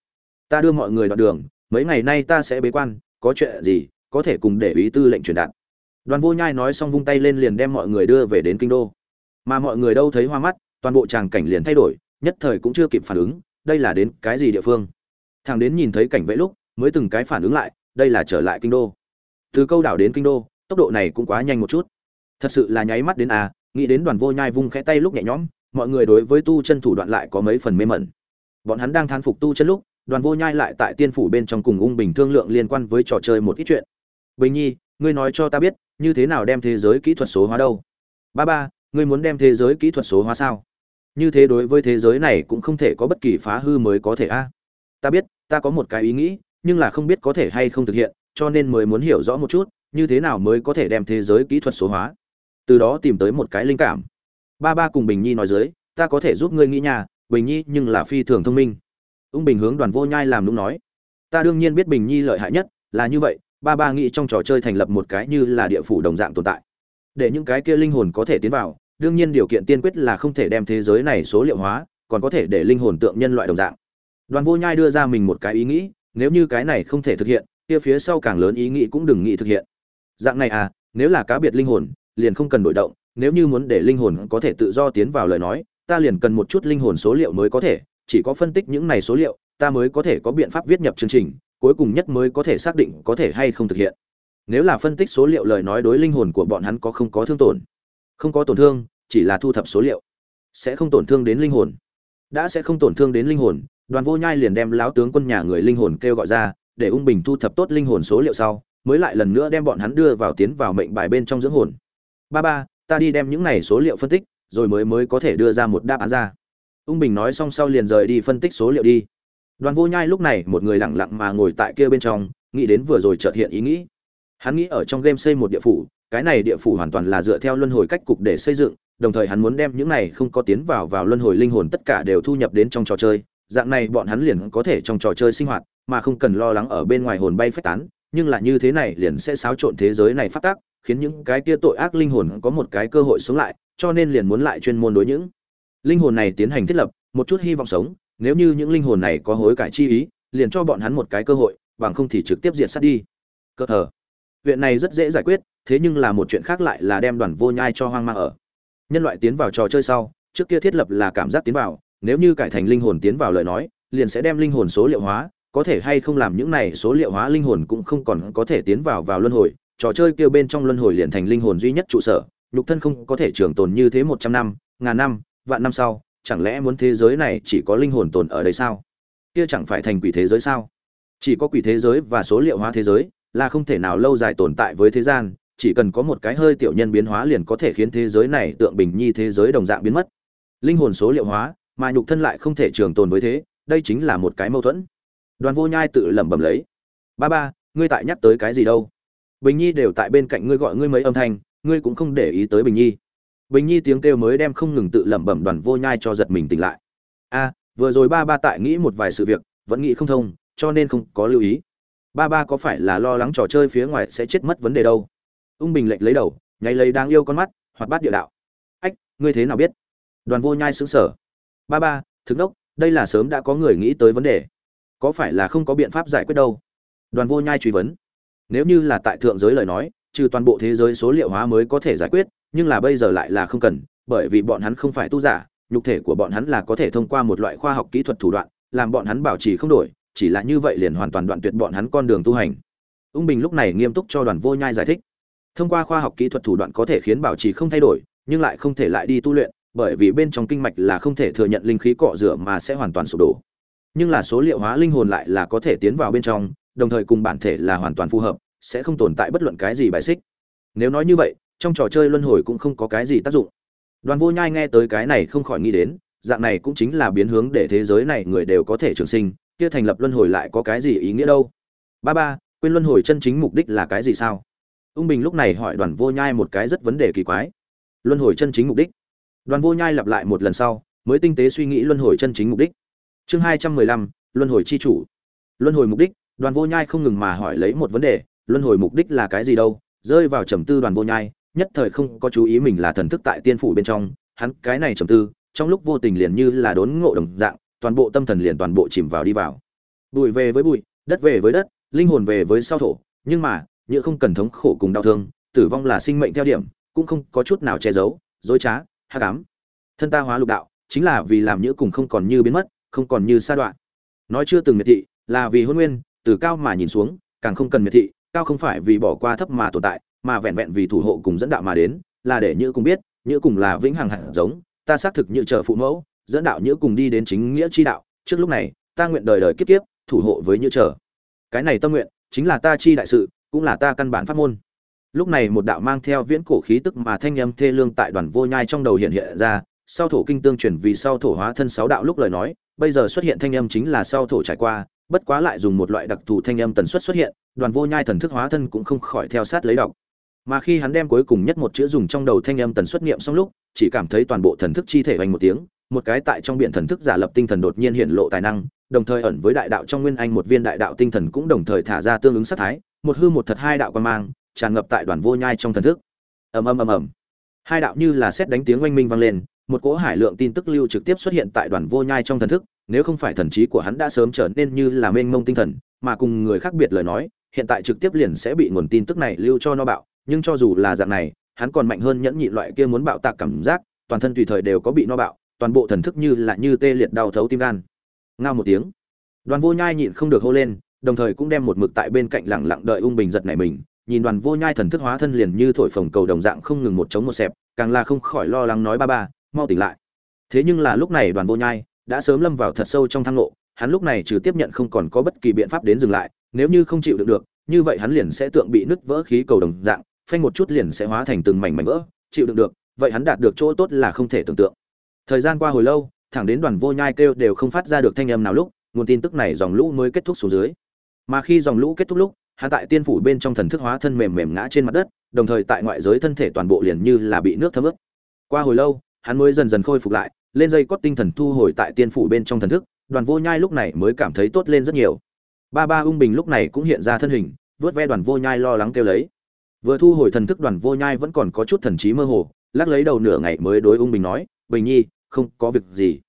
Ta đưa mọi người đoạn đường, mấy ngày nay ta sẽ bế quan, có chuyện gì, có thể cùng để ý tư lệnh truyền đạt. Đoàn vô nhai nói xong vung tay lên liền đem mọi người đưa về đến kinh đô. Mà mọi người đâu thấy hoa mắt, toàn bộ tràng cảnh liền thay đổi, nhất thời cũng chưa kịp phản ứng, đây là đến cái gì địa phương? Thằng đến nhìn thấy cảnh vẽ lúc, mới từng cái phản ứng lại, đây là trở lại kinh đô. Từ câu đảo đến kinh đô, tốc độ này cũng quá nhanh một chút. Thật sự là nháy mắt đến à nghĩ đến đoàn vô nhai vung khẽ tay lúc nhẹ nhõm mọi người đối với tu chân thủ đoạn lại có mấy phần mê mẩn. Bọn hắn đang thán phục tu chân lúc, đoàn vô nhai lại tại tiên phủ bên trong cùng ung bình thương lượng liên quan với trò chơi một ít chuyện. Bình nhi, ngươi nói cho ta biết, như thế nào đem thế giới kỹ thuật số hóa đâu? Ba ba, ngươi muốn đem thế giới kỹ thuật số hóa sao? Như thế đối với thế giới này cũng không thể có bất kỳ phá hư mới có thể a. Ta biết, ta có một cái ý nghĩ, nhưng là không biết có thể hay không thực hiện, cho nên mới muốn hiểu rõ một chút, như thế nào mới có thể đem thế giới kỹ thuật số hóa. Từ đó tìm tới một cái linh cảm ba ba cùng bình nhi nói dưới, ta có thể giúp ngươi nghĩ nhà, bình nhi nhưng là phi thường thông minh. Ung bình hướng đoàn vô nhai làm đúng nói, ta đương nhiên biết bình nhi lợi hại nhất, là như vậy, ba ba nghĩ trong trò chơi thành lập một cái như là địa phủ đồng dạng tồn tại. Để những cái kia linh hồn có thể tiến vào, đương nhiên điều kiện tiên quyết là không thể đem thế giới này số liệu hóa, còn có thể để linh hồn tượng nhân loại đồng dạng. Đoàn vô nhai đưa ra mình một cái ý nghĩ, nếu như cái này không thể thực hiện, kia phía sau càng lớn ý nghĩ cũng đừng nghĩ thực hiện. Dạng này à nếu là cá biệt linh hồn, liền không cần đổi động nếu như muốn để linh hồn có thể tự do tiến vào lời nói, ta liền cần một chút linh hồn số liệu mới có thể, chỉ có phân tích những này số liệu, ta mới có thể có biện pháp viết nhập chương trình, cuối cùng nhất mới có thể xác định có thể hay không thực hiện. Nếu là phân tích số liệu lời nói đối linh hồn của bọn hắn có không có thương tổn, không có tổn thương, chỉ là thu thập số liệu, sẽ không tổn thương đến linh hồn. Đã sẽ không tổn thương đến linh hồn, đoàn vô nhai liền đem lão tướng quân nhà người linh hồn kêu gọi ra, để ung bình thu thập tốt linh hồn số liệu sau, mới lại lần nữa đem bọn hắn đưa vào tiến vào mệnh bài bên trong dưỡng hồn. Ba ba ta đi đem những này số liệu phân tích, rồi mới mới có thể đưa ra một đáp án ra. Ung bình nói xong sau liền rời đi phân tích số liệu đi. Đoàn vô nhai lúc này một người lặng lặng mà ngồi tại kia bên trong, nghĩ đến vừa rồi chợt hiện ý nghĩ. Hắn nghĩ ở trong game xây một địa phủ, cái này địa phủ hoàn toàn là dựa theo luân hồi cách cục để xây dựng, đồng thời hắn muốn đem những này không có tiến vào vào luân hồi linh hồn tất cả đều thu nhập đến trong trò chơi. Dạng này bọn hắn liền có thể trong trò chơi sinh hoạt, mà không cần lo lắng ở bên ngoài hồn bay phách tán, nhưng là như thế này liền sẽ xáo trộn thế giới này phát tác khiến những cái kia tội ác linh hồn có một cái cơ hội sống lại cho nên liền muốn lại chuyên môn đối những linh hồn này tiến hành thiết lập một chút hy vọng sống nếu như những linh hồn này có hối cải chi ý liền cho bọn hắn một cái cơ hội bằng không thì trực tiếp diệt sát đi. Cơ hở, chuyện này rất dễ giải quyết thế nhưng là một chuyện khác lại là đem đoàn vô nhai cho hoang mang ở. Nhân loại tiến vào trò chơi sau trước kia thiết lập là cảm giác tiến vào nếu như cải thành linh hồn tiến vào lời nói liền sẽ đem linh hồn số liệu hóa có thể hay không làm những này số liệu hóa linh hồn cũng không còn có thể tiến vào vào luân hồi trò chơi kêu bên trong luân hồi liền thành linh hồn duy nhất trụ sở, nhục thân không có thể trường tồn như thế một trăm năm, ngàn năm, vạn năm sau, chẳng lẽ muốn thế giới này chỉ có linh hồn tồn ở đây sao? Kia chẳng phải thành quỷ thế giới sao? Chỉ có quỷ thế giới và số liệu hóa thế giới là không thể nào lâu dài tồn tại với thế gian, chỉ cần có một cái hơi tiểu nhân biến hóa liền có thể khiến thế giới này tượng bình nhi thế giới đồng dạng biến mất. Linh hồn số liệu hóa, mà nhục thân lại không thể trường tồn với thế, đây chính là một cái mâu thuẫn. Đoàn vô nhai tự lẩm bẩm lấy. Ba ba, ngươi tại nhắc tới cái gì đâu? Bình nhi đều tại bên cạnh ngươi gọi ngươi mấy âm thanh, ngươi cũng không để ý tới bình nhi. Bình nhi tiếng kêu mới đem không ngừng tự lẩm bẩm đoàn vô nhai cho giật mình tỉnh lại. A à, vừa rồi ba ba tại nghĩ một vài sự việc, vẫn nghĩ không thông, cho nên không có lưu ý. Ba ba có phải là lo lắng trò chơi phía ngoài sẽ chết mất vấn đề đâu? Ung bình lệnh lấy đầu, nháy lấy đáng yêu con mắt hoặc bát địa đạo. Ách, ngươi thế nào biết? Đoàn vô nhai xứng sở ba ba thực đốc, đây là sớm đã có người nghĩ tới vấn đề. Có phải là không có biện pháp giải quyết đâu? Đoàn vô nhai truy vấn nếu như là tại thượng giới lời nói, trừ toàn bộ thế giới số liệu hóa mới có thể giải quyết, nhưng là bây giờ lại là không cần, bởi vì bọn hắn không phải tu giả, nhục thể của bọn hắn là có thể thông qua một loại khoa học kỹ thuật thủ đoạn, làm bọn hắn bảo trì không đổi, chỉ là như vậy liền hoàn toàn đoạn tuyệt bọn hắn con đường tu hành. Ung bình lúc này nghiêm túc cho đoàn vô nhai giải thích. Thông qua khoa học kỹ thuật thủ đoạn có thể khiến bảo trì không thay đổi, nhưng lại không thể lại đi tu luyện, bởi vì bên trong kinh mạch là không thể thừa nhận linh khí cọ rửa mà sẽ hoàn toàn sụp đổ. Nhưng là số liệu hóa linh hồn lại là có thể tiến vào bên trong đồng thời cùng bản thể là hoàn toàn phù hợp, sẽ không tồn tại bất luận cái gì bài xích. Nếu nói như vậy, trong trò chơi luân hồi cũng không có cái gì tác dụng. Đoàn vô nhai nghe tới cái này không khỏi nghĩ đến, dạng này cũng chính là biến hướng để thế giới này người đều có thể trường sinh, kia thành lập luân hồi lại có cái gì ý nghĩa đâu? Ba ba, quên luân hồi chân chính mục đích là cái gì sao? Ung bình lúc này hỏi đoàn vô nhai một cái rất vấn đề kỳ quái. Luân hồi chân chính mục đích. Đoàn vô nhai lặp lại một lần sau, mới tinh tế suy nghĩ luân hồi chân chính mục đích. Chương hai trăm mười lăm, luân hồi chi chủ. Luân hồi mục đích đoàn vô nhai không ngừng mà hỏi lấy một vấn đề, luân hồi mục đích là cái gì đâu, rơi vào trầm tư đoàn vô nhai, nhất thời không có chú ý mình là thần thức tại tiên phủ bên trong, hắn cái này trầm tư, trong lúc vô tình liền như là đốn ngộ đồng dạng, toàn bộ tâm thần liền toàn bộ chìm vào đi vào. Bụi về với bụi, đất về với đất, linh hồn về với sao thổ, nhưng mà như không cần thống khổ cùng đau thương, tử vong là sinh mệnh theo điểm, cũng không có chút nào che giấu, dối trá, hắc ám. Thân ta hóa lục đạo, chính là vì làm nhữ cùng không còn như biến mất, không còn như sa đoạn. Nói chưa từng miệt thị, là vì hôn nguyên từ cao mà nhìn xuống, càng không cần miệt thị, cao không phải vì bỏ qua thấp mà tồn tại, mà vẹn vẹn vì thủ hộ cùng dẫn đạo mà đến, là để nhữ cùng biết, nhữ cùng là vĩnh hằng hạt giống, ta xác thực như chờ phụ mẫu, dẫn đạo nhữ cùng đi đến chính nghĩa chi đạo, trước lúc này, ta nguyện đời đời kiếp kiếp, thủ hộ với như chờ cái này tâm nguyện, chính là ta chi đại sự, cũng là ta căn bản pháp môn. Lúc này một đạo mang theo viễn cổ khí tức mà thanh âm thê lương tại đoàn vô nhai trong đầu hiện hiện ra, sau thổ kinh tương truyền vì sau thổ hóa thân sáu đạo lúc lời nói, bây giờ xuất hiện thanh âm chính là sau thổ trải qua bất quá lại dùng một loại đặc thù thanh âm tần suất xuất hiện, đoàn vô nhai thần thức hóa thân cũng không khỏi theo sát lấy đọc. Mà khi hắn đem cuối cùng nhất một chữ dùng trong đầu thanh âm tần suất niệm xong lúc, chỉ cảm thấy toàn bộ thần thức chi thể hoành một tiếng, một cái tại trong biển thần thức giả lập tinh thần đột nhiên hiện lộ tài năng, đồng thời ẩn với đại đạo trong nguyên anh một viên đại đạo tinh thần cũng đồng thời thả ra tương ứng sát thái, một hư một thật hai đạo quan mang, tràn ngập tại đoàn vô nhai trong thần thức. Ầm ầm ầm ầm. Hai đạo như là xét đánh tiếng oanh minh vang lên, một cỗ hải lượng tin tức lưu trực tiếp xuất hiện tại đoàn vô nhai trong thần thức nếu không phải thần trí của hắn đã sớm trở nên như là mênh mông tinh thần, mà cùng người khác biệt lời nói, hiện tại trực tiếp liền sẽ bị nguồn tin tức này lưu cho nó bạo, nhưng cho dù là dạng này, hắn còn mạnh hơn nhẫn nhị loại kia muốn bạo tạc cảm giác, toàn thân tùy thời đều có bị nó bạo, toàn bộ thần thức như là như tê liệt đau thấu tim gan. Ngao một tiếng, đoàn vô nhai nhịn không được hô lên, đồng thời cũng đem một mực tại bên cạnh lẳng lặng đợi ung bình giật này mình, nhìn đoàn vô nhai thần thức hóa thân liền như thổi phồng cầu đồng dạng không ngừng một chống một xẹp, càng là không khỏi lo lắng nói ba ba, mau tỉnh lại. Thế nhưng là lúc này đoàn vô nhai đã sớm lâm vào thật sâu trong thang lộ hắn lúc này trừ tiếp nhận không còn có bất kỳ biện pháp đến dừng lại, nếu như không chịu được được, như vậy hắn liền sẽ tượng bị nứt vỡ khí cầu đồng dạng, phanh một chút liền sẽ hóa thành từng mảnh mảnh vỡ, chịu được được, vậy hắn đạt được chỗ tốt là không thể tưởng tượng. Thời gian qua hồi lâu, thẳng đến đoàn vô nhai kêu đều không phát ra được thanh âm nào lúc, nguồn tin tức này dòng lũ mới kết thúc xuống dưới. Mà khi dòng lũ kết thúc lúc, hắn tại tiên phủ bên trong thần thức hóa thân mềm mềm ngã trên mặt đất, đồng thời tại ngoại giới thân thể toàn bộ liền như là bị nước thấm ướt. Qua hồi lâu, hắn mới dần dần khôi phục lại lên dây cót tinh thần thu hồi tại tiên phủ bên trong thần thức, đoàn vô nhai lúc này mới cảm thấy tốt lên rất nhiều. Ba ba ung bình lúc này cũng hiện ra thân hình, vớt ve đoàn vô nhai lo lắng kêu lấy. Vừa thu hồi thần thức đoàn vô nhai vẫn còn có chút thần trí mơ hồ, lắc lấy đầu nửa ngày mới đối ung bình nói, bình nhi, không có việc gì.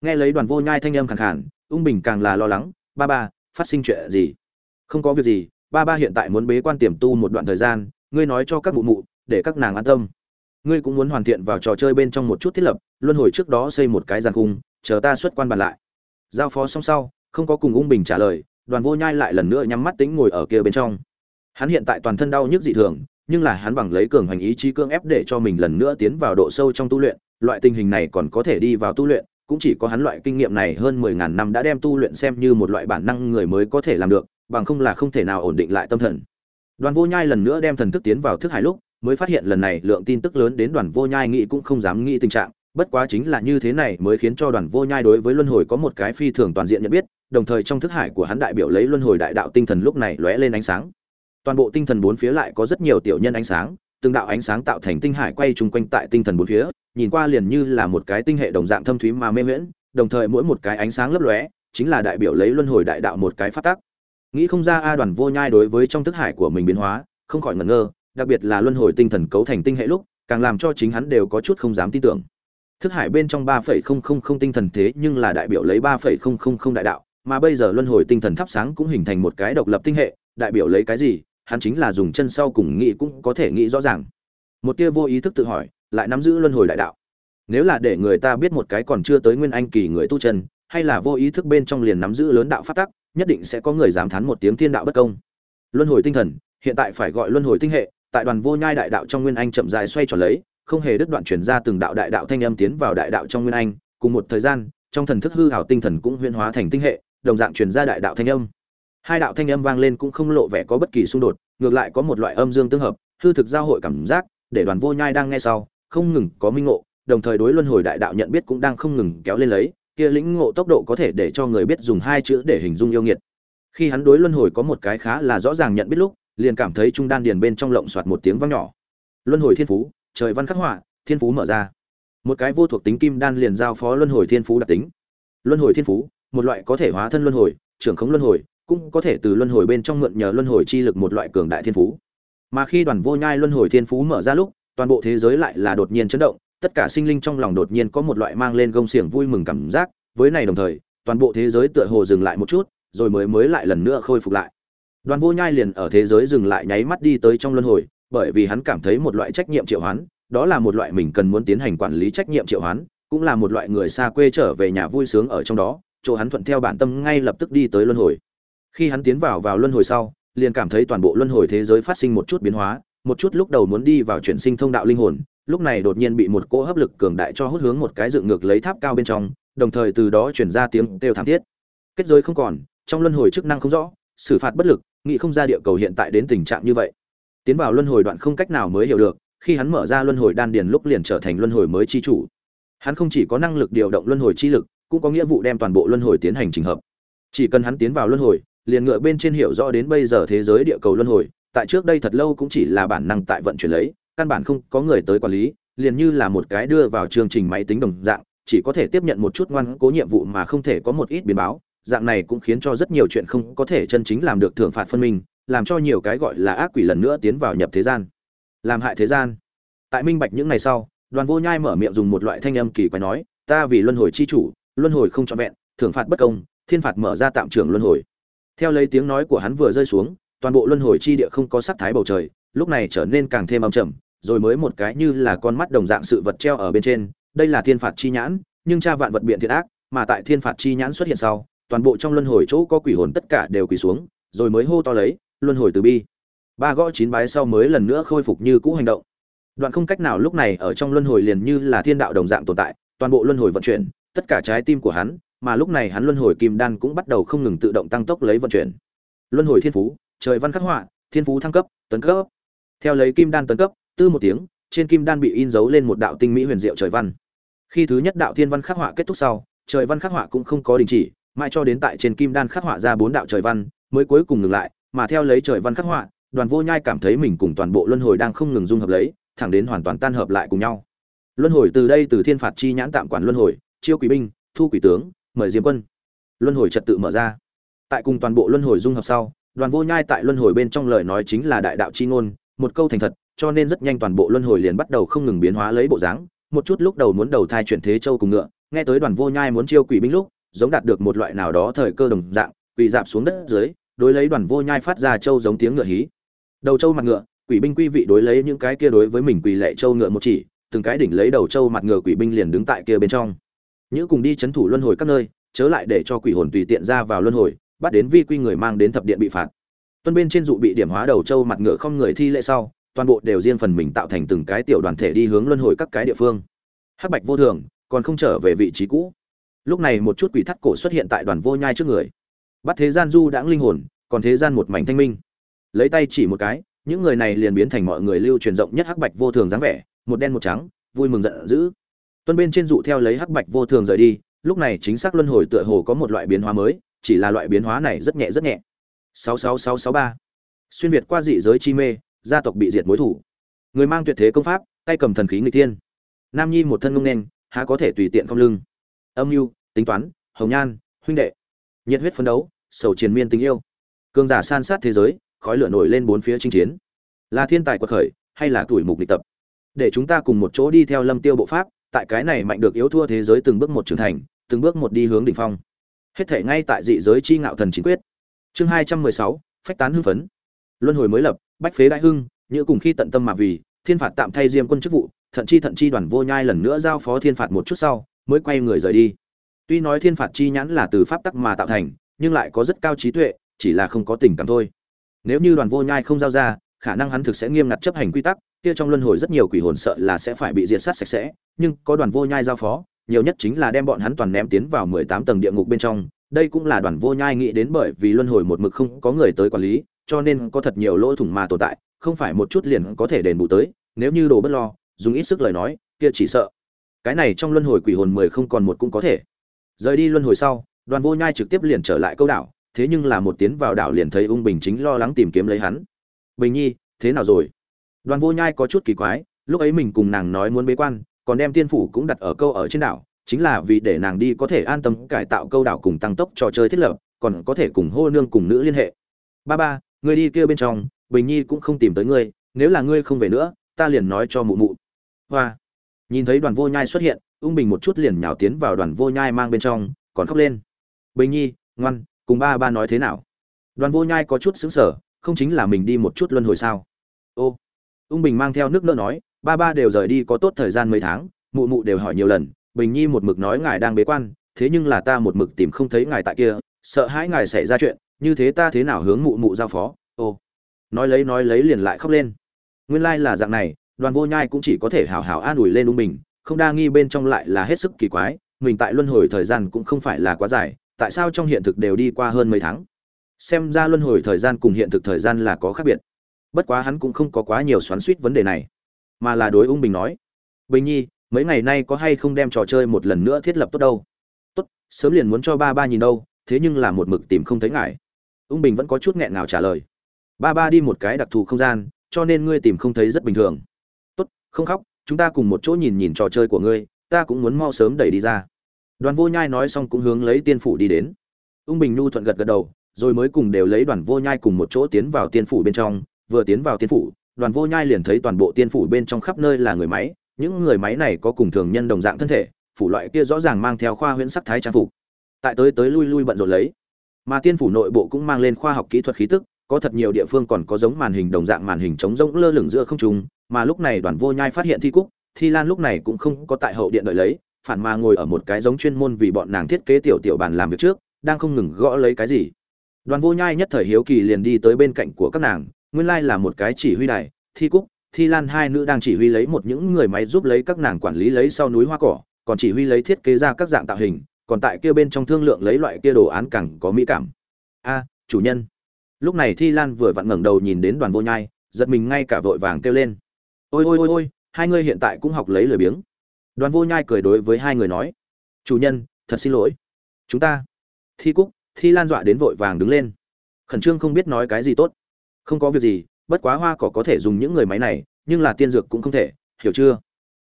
Nghe lấy đoàn vô nhai thanh âm khẳng khản ung bình càng là lo lắng, ba ba, phát sinh chuyện gì? Không có việc gì, ba ba hiện tại muốn bế quan tiềm tu một đoạn thời gian, ngươi nói cho các mụ mụ, để các nàng an tâm ngươi cũng muốn hoàn thiện vào trò chơi bên trong một chút thiết lập, luân hồi trước đó xây một cái giàn khung, chờ ta xuất quan bàn lại. Giao phó xong sau, không có cùng ung bình trả lời, đoàn vô nhai lại lần nữa nhắm mắt tính ngồi ở kia bên trong. Hắn hiện tại toàn thân đau nhức dị thường, nhưng là hắn bằng lấy cường hành ý chí cương ép để cho mình lần nữa tiến vào độ sâu trong tu luyện, loại tình hình này còn có thể đi vào tu luyện, cũng chỉ có hắn loại kinh nghiệm này hơn mười ngàn năm đã đem tu luyện xem như một loại bản năng người mới có thể làm được, bằng không là không thể nào ổn định lại tâm thần. Đoàn vô nhai lần nữa đem thần thức tiến vào thức hải lúc mới phát hiện lần này lượng tin tức lớn đến đoàn vô nhai nghĩ cũng không dám nghĩ tình trạng. Bất quá chính là như thế này mới khiến cho đoàn vô nhai đối với luân hồi có một cái phi thường toàn diện nhận biết, đồng thời trong thức hải của hắn đại biểu lấy luân hồi đại đạo tinh thần lúc này lóe lên ánh sáng. Toàn bộ tinh thần bốn phía lại có rất nhiều tiểu nhân ánh sáng, từng đạo ánh sáng tạo thành tinh hải quay chung quanh tại tinh thần bốn phía, nhìn qua liền như là một cái tinh hệ đồng dạng thâm thúy mà mê miễn đồng thời mỗi một cái ánh sáng lấp lóe, chính là đại biểu lấy luân hồi đại đạo một cái phát tác nghĩ không ra a đoàn vô nhai đối với trong thức hải của mình biến hóa, không khỏi ngẩn ngơ đặc biệt là luân hồi tinh thần cấu thành tinh hệ lúc, càng làm cho chính hắn đều có chút không dám tin tưởng. Thức hải bên trong ba phẩy không không không tinh thần thế nhưng là đại biểu lấy ba phẩy không không không đại đạo, mà bây giờ luân hồi tinh thần thắp sáng cũng hình thành một cái độc lập tinh hệ, đại biểu lấy cái gì, hắn chính là dùng chân sau cùng nghĩ cũng có thể nghĩ rõ ràng. Một tia vô ý thức tự hỏi, lại nắm giữ luân hồi đại đạo. Nếu là để người ta biết một cái còn chưa tới nguyên anh kỳ người tu chân, hay là vô ý thức bên trong liền nắm giữ lớn đạo phát tắc, nhất định sẽ có người dám thán một tiếng thiên đạo bất công. Luân hồi tinh thần, hiện tại phải gọi luân hồi tinh hệ tại đoàn vô nhai đại đạo trong nguyên anh chậm dài xoay tròn lấy, không hề đứt đoạn truyền ra từng đạo đại đạo thanh âm tiến vào đại đạo trong nguyên anh. Cùng một thời gian, trong thần thức hư ảo tinh thần cũng huyễn hóa thành tinh hệ, đồng dạng truyền ra đại đạo thanh âm. Hai đạo thanh âm vang lên cũng không lộ vẻ có bất kỳ xung đột, ngược lại có một loại âm dương tương hợp, hư thực giao hội cảm giác, để đoàn vô nhai đang nghe sau, không ngừng có minh ngộ, đồng thời đối luân hồi đại đạo nhận biết cũng đang không ngừng kéo lên lấy, kia lĩnh ngộ tốc độ có thể để cho người biết dùng hai chữ để hình dung yêu nghiệt. Khi hắn đối luân hồi có một cái khá là rõ ràng nhận biết lúc liền cảm thấy trung đan điền bên trong lộng xoạt một tiếng vang nhỏ. Luân hồi thiên phú, trời văn khắc họa, thiên phú mở ra. Một cái vô thuộc tính kim đan liền giao phó luân hồi thiên phú đặc tính. Luân hồi thiên phú, một loại có thể hóa thân luân hồi, trưởng khống luân hồi, cũng có thể từ luân hồi bên trong mượn nhờ luân hồi chi lực một loại cường đại thiên phú. Mà khi đoàn vô nhai luân hồi thiên phú mở ra lúc, toàn bộ thế giới lại là đột nhiên chấn động, tất cả sinh linh trong lòng đột nhiên có một loại mang lên gông xiềng vui mừng cảm giác. Với này đồng thời, toàn bộ thế giới tựa hồ dừng lại một chút, rồi mới mới lại lần nữa khôi phục lại đoàn vô nhai liền ở thế giới dừng lại nháy mắt đi tới trong luân hồi, bởi vì hắn cảm thấy một loại trách nhiệm triệu hoán, đó là một loại mình cần muốn tiến hành quản lý trách nhiệm triệu hoán, cũng là một loại người xa quê trở về nhà vui sướng ở trong đó, chỗ hắn thuận theo bản tâm ngay lập tức đi tới luân hồi. Khi hắn tiến vào vào luân hồi sau, liền cảm thấy toàn bộ luân hồi thế giới phát sinh một chút biến hóa, một chút lúc đầu muốn đi vào chuyển sinh thông đạo linh hồn, lúc này đột nhiên bị một cỗ hấp lực cường đại cho hút hướng một cái dựng ngược lấy tháp cao bên trong, đồng thời từ đó chuyển ra tiếng kêu thảm thiết. Kết giới không còn, trong luân hồi chức năng không rõ, xử phạt bất lực nghĩ không ra địa cầu hiện tại đến tình trạng như vậy. Tiến vào luân hồi đoạn không cách nào mới hiểu được, khi hắn mở ra luân hồi đan điền lúc liền trở thành luân hồi mới chi chủ. Hắn không chỉ có năng lực điều động luân hồi chi lực, cũng có nghĩa vụ đem toàn bộ luân hồi tiến hành trình hợp. Chỉ cần hắn tiến vào luân hồi, liền ngựa bên trên hiểu rõ đến bây giờ thế giới địa cầu luân hồi, tại trước đây thật lâu cũng chỉ là bản năng tại vận chuyển lấy, căn bản không có người tới quản lý, liền như là một cái đưa vào chương trình máy tính đồng dạng, chỉ có thể tiếp nhận một chút ngoan cố nhiệm vụ mà không thể có một ít biến báo dạng này cũng khiến cho rất nhiều chuyện không có thể chân chính làm được thưởng phạt phân minh, làm cho nhiều cái gọi là ác quỷ lần nữa tiến vào nhập thế gian. Làm hại thế gian. Tại minh bạch những ngày sau, đoàn vô nhai mở miệng dùng một loại thanh âm kỳ quái nói, ta vì luân hồi chi chủ, luân hồi không trọn vẹn, thưởng phạt bất công, thiên phạt mở ra tạm trưởng luân hồi. Theo lấy tiếng nói của hắn vừa rơi xuống, toàn bộ luân hồi chi địa không có sắc thái bầu trời, lúc này trở nên càng thêm âm trầm, rồi mới một cái như là con mắt đồng dạng sự vật treo ở bên trên, đây là thiên phạt chi nhãn, nhưng cha vạn vật biện thiện ác, mà tại thiên phạt chi nhãn xuất hiện sau toàn bộ trong luân hồi chỗ có quỷ hồn tất cả đều quỳ xuống, rồi mới hô to lấy, luân hồi từ bi. Ba gõ chín bái sau mới lần nữa khôi phục như cũ hành động. Đoạn không cách nào lúc này ở trong luân hồi liền như là thiên đạo đồng dạng tồn tại, toàn bộ luân hồi vận chuyển, tất cả trái tim của hắn, mà lúc này hắn luân hồi kim đan cũng bắt đầu không ngừng tự động tăng tốc lấy vận chuyển. Luân hồi thiên phú, trời văn khắc họa, thiên phú thăng cấp, tấn cấp. Theo lấy kim đan tấn cấp, tư một tiếng, trên kim đan bị in dấu lên một đạo tinh mỹ huyền diệu trời văn. Khi thứ nhất đạo thiên văn khắc họa kết thúc sau, trời văn khắc họa cũng không có đình chỉ mãi cho đến tại trên kim đan khắc họa ra bốn đạo trời văn, mới cuối cùng ngừng lại, mà theo lấy trời văn khắc họa, đoàn vô nhai cảm thấy mình cùng toàn bộ luân hồi đang không ngừng dung hợp lấy, thẳng đến hoàn toàn tan hợp lại cùng nhau. Luân hồi từ đây từ thiên phạt chi nhãn tạm quản luân hồi, chiêu quỷ binh, thu quỷ tướng, mời diêm quân. Luân hồi trật tự mở ra. Tại cùng toàn bộ luân hồi dung hợp sau, đoàn vô nhai tại luân hồi bên trong lời nói chính là đại đạo chi ngôn, một câu thành thật, cho nên rất nhanh toàn bộ luân hồi liền bắt đầu không ngừng biến hóa lấy bộ dáng. Một chút lúc đầu muốn đầu thai chuyển thế châu cùng ngựa, nghe tới đoàn vô nhai muốn chiêu quỷ binh lúc giống đạt được một loại nào đó thời cơ đồng dạng quỷ dạp xuống đất dưới, đối lấy đoàn vô nhai phát ra châu giống tiếng ngựa hí. Đầu châu mặt ngựa, quỷ binh quy vị đối lấy những cái kia đối với mình quỳ lệ châu ngựa một chỉ, từng cái đỉnh lấy đầu châu mặt ngựa quỷ binh liền đứng tại kia bên trong. Nhữ cùng đi chấn thủ luân hồi các nơi, chớ lại để cho quỷ hồn tùy tiện ra vào luân hồi, bắt đến vi quy người mang đến thập điện bị phạt. Tuân bên trên dụ bị điểm hóa đầu châu mặt ngựa không người thi lễ sau, toàn bộ đều riêng phần mình tạo thành từng cái tiểu đoàn thể đi hướng luân hồi các cái địa phương. Hắc bạch vô thường, còn không trở về vị trí cũ lúc này một chút quỷ thắt cổ xuất hiện tại đoàn vô nhai trước người. Bắt thế gian du đãng linh hồn, còn thế gian một mảnh thanh minh. Lấy tay chỉ một cái, những người này liền biến thành mọi người lưu truyền rộng nhất hắc bạch vô thường dáng vẻ, một đen một trắng, vui mừng giận dữ. Tuân bên trên dụ theo lấy hắc bạch vô thường rời đi, lúc này chính xác luân hồi tựa hồ có một loại biến hóa mới, chỉ là loại biến hóa này rất nhẹ rất nhẹ. 66663 xuyên việt qua dị giới chi mê, gia tộc bị diệt mối thủ. Người mang tuyệt thế công pháp, tay cầm thần khí người tiên nam nhi một thân ngông nên há có thể tùy tiện không lưng. Âm mưu tính toán, hồng nhan, huynh đệ. Nhiệt huyết phấn đấu, sầu triền miên tình yêu. Cường giả san sát thế giới, khói lửa nổi lên bốn phía chinh chiến. Là thiên tài quật khởi, hay là tuổi mục lịch tập? Để chúng ta cùng một chỗ đi theo lâm tiêu bộ pháp, tại cái này mạnh được yếu thua thế giới từng bước một trưởng thành, từng bước một đi hướng đỉnh phong. Hết thể ngay tại dị giới chi ngạo thần chính quyết. Chương hai trăm mười sáu, phách tán hưng phấn. Luân hồi mới lập, bách phế đại hưng như cùng khi tận tâm mà vì, thiên phạt tạm thay diêm quân chức vụ, thận chi thận chi đoàn vô nhai lần nữa giao phó thiên phạt một chút sau, mới quay người rời đi tuy nói thiên phạt chi nhãn là từ pháp tắc mà tạo thành, nhưng lại có rất cao trí tuệ, chỉ là không có tình cảm thôi. Nếu như đoàn vô nhai không giao ra, khả năng hắn thực sẽ nghiêm ngặt chấp hành quy tắc, kia trong luân hồi rất nhiều quỷ hồn sợ là sẽ phải bị diệt sát sạch sẽ, nhưng có đoàn vô nhai giao phó, nhiều nhất chính là đem bọn hắn toàn ném tiến vào mười tám tầng địa ngục bên trong. Đây cũng là đoàn vô nhai nghĩ đến bởi vì luân hồi một mực không có người tới quản lý, cho nên có thật nhiều lỗ thủng mà tồn tại, không phải một chút liền có thể đền bù tới, nếu như đồ bất lo, dùng ít sức lời nói, kia chỉ sợ. Cái này trong luân hồi quỷ hồn mười không còn một cũng có thể rời đi luân hồi sau, đoàn vô nhai trực tiếp liền trở lại câu đảo, thế nhưng là một tiến vào đảo liền thấy ung bình chính lo lắng tìm kiếm lấy hắn. Bình nhi, thế nào rồi? Đoàn vô nhai có chút kỳ quái, lúc ấy mình cùng nàng nói muốn bế quan, còn đem tiên phủ cũng đặt ở câu ở trên đảo, chính là vì để nàng đi có thể an tâm cải tạo câu đảo cùng tăng tốc trò chơi thiết lập, còn có thể cùng hô nương cùng nữ liên hệ. Ba ba, người đi kia bên trong, bình nhi cũng không tìm tới ngươi, nếu là ngươi không về nữa, ta liền nói cho mụ mụ. Hoa. Nhìn thấy đoàn vô nhai xuất hiện ung bình một chút liền nhào tiến vào đoàn vô nhai mang bên trong, còn khóc lên. Bình nhi, ngoan, cùng ba ba nói thế nào? Đoàn vô nhai có chút xứng sở không chính là mình đi một chút luân hồi sao? Ô, ung bình mang theo nước nỡ nói, ba ba đều rời đi có tốt thời gian mấy tháng, mụ mụ đều hỏi nhiều lần, bình nhi một mực nói ngài đang bế quan, thế nhưng là ta một mực tìm không thấy ngài tại kia, sợ hãi ngài xảy ra chuyện, như thế ta thế nào hướng mụ mụ giao phó? Ô, nói lấy nói lấy liền lại khóc lên. Nguyên lai là dạng này, đoàn vô nhai cũng chỉ có thể hào hào an ủi lên ung bình không đa nghi bên trong lại là hết sức kỳ quái, mình tại luân hồi thời gian cũng không phải là quá dài, tại sao trong hiện thực đều đi qua hơn mấy tháng? Xem ra luân hồi thời gian cùng hiện thực thời gian là có khác biệt. Bất quá hắn cũng không có quá nhiều xoắn suýt vấn đề này, mà là đối ung bình nói, bình nhi, mấy ngày nay có hay không đem trò chơi một lần nữa thiết lập tốt đâu? Tốt, sớm liền muốn cho ba ba nhìn đâu, thế nhưng là một mực tìm không thấy ngài. Ung bình vẫn có chút nghẹn ngào trả lời, ba ba đi một cái đặc thù không gian, cho nên ngươi tìm không thấy rất bình thường. Tốt, không khóc chúng ta cùng một chỗ nhìn nhìn trò chơi của ngươi, ta cũng muốn mau sớm đẩy đi ra. Đoàn vô nhai nói xong cũng hướng lấy tiên phủ đi đến. Ung bình nhu thuận gật gật đầu, rồi mới cùng đều lấy đoàn vô nhai cùng một chỗ tiến vào tiên phủ bên trong. Vừa tiến vào tiên phủ, đoàn vô nhai liền thấy toàn bộ tiên phủ bên trong khắp nơi là người máy. Những người máy này có cùng thường nhân đồng dạng thân thể, phủ loại kia rõ ràng mang theo khoa huyễn sắc thái trang phục. Tại tới tới lui lui bận rộn lấy. Mà tiên phủ nội bộ cũng mang lên khoa học kỹ thuật khí tức có thật nhiều địa phương còn có giống màn hình đồng dạng màn hình chống rỗng lơ lửng giữa không trung, mà lúc này đoàn vô nhai phát hiện thi cúc, thi lan lúc này cũng không có tại hậu điện đợi lấy, phản mà ngồi ở một cái giống chuyên môn vì bọn nàng thiết kế tiểu tiểu bàn làm việc trước, đang không ngừng gõ lấy cái gì. Đoàn vô nhai nhất thời hiếu kỳ liền đi tới bên cạnh của các nàng, nguyên lai là một cái chỉ huy đài, thi cúc, thi lan hai nữ đang chỉ huy lấy một những người máy giúp lấy các nàng quản lý lấy sau núi hoa cỏ, còn chỉ huy lấy thiết kế ra các dạng tạo hình, còn tại kia bên trong thương lượng lấy loại kia đồ án càng có mỹ cảm. A, chủ nhân lúc này thi lan vừa vặn ngẩng đầu nhìn đến đoàn vô nhai, giật mình ngay cả vội vàng kêu lên. Ôi ôi ôi ôi, hai người hiện tại cũng học lấy lời biếng. Đoàn vô nhai cười đối với hai người nói, chủ nhân, thật xin lỗi. Chúng ta. Thi cúc, thi lan dọa đến vội vàng đứng lên. Khẩn trương không biết nói cái gì tốt. Không có việc gì, bất quá hoa cỏ có thể dùng những người máy này, nhưng là tiên dược cũng không thể, hiểu chưa?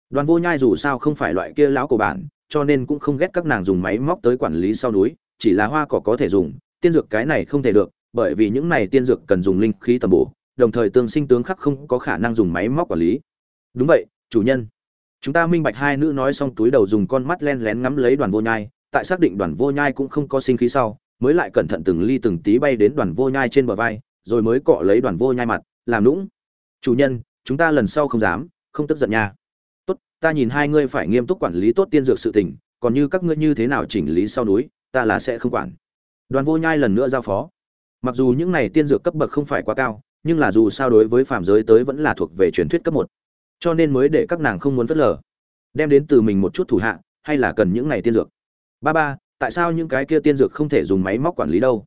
Đoàn vô nhai dù sao không phải loại kia lão cổ bản, cho nên cũng không ghét các nàng dùng máy móc tới quản lý sau núi, chỉ là hoa cỏ có thể dùng, tiên dược cái này không thể được bởi vì những này tiên dược cần dùng linh khí tầm bổ, đồng thời tương sinh tướng khắc không có khả năng dùng máy móc quản lý. Đúng vậy, chủ nhân. Chúng ta minh bạch hai nữ nói xong túi đầu dùng con mắt len lén ngắm lấy đoàn vô nhai, tại xác định đoàn vô nhai cũng không có sinh khí sau, mới lại cẩn thận từng ly từng tí bay đến đoàn vô nhai trên bờ vai, rồi mới cọ lấy đoàn vô nhai mặt, làm nũng. chủ nhân, chúng ta lần sau không dám, không tức giận nha. Tốt, ta nhìn hai ngươi phải nghiêm túc quản lý tốt tiên dược sự tình, còn như các ngươi như thế nào chỉnh lý sau núi, ta là sẽ không quản. Đoàn vô nhai lần nữa giao phó mặc dù những này tiên dược cấp bậc không phải quá cao, nhưng là dù sao đối với phàm giới tới vẫn là thuộc về truyền thuyết cấp một. Cho nên mới để các nàng không muốn phớt lờ. Đem đến từ mình một chút thủ hạ, hay là cần những này tiên dược? Ba ba, tại sao những cái kia tiên dược không thể dùng máy móc quản lý đâu?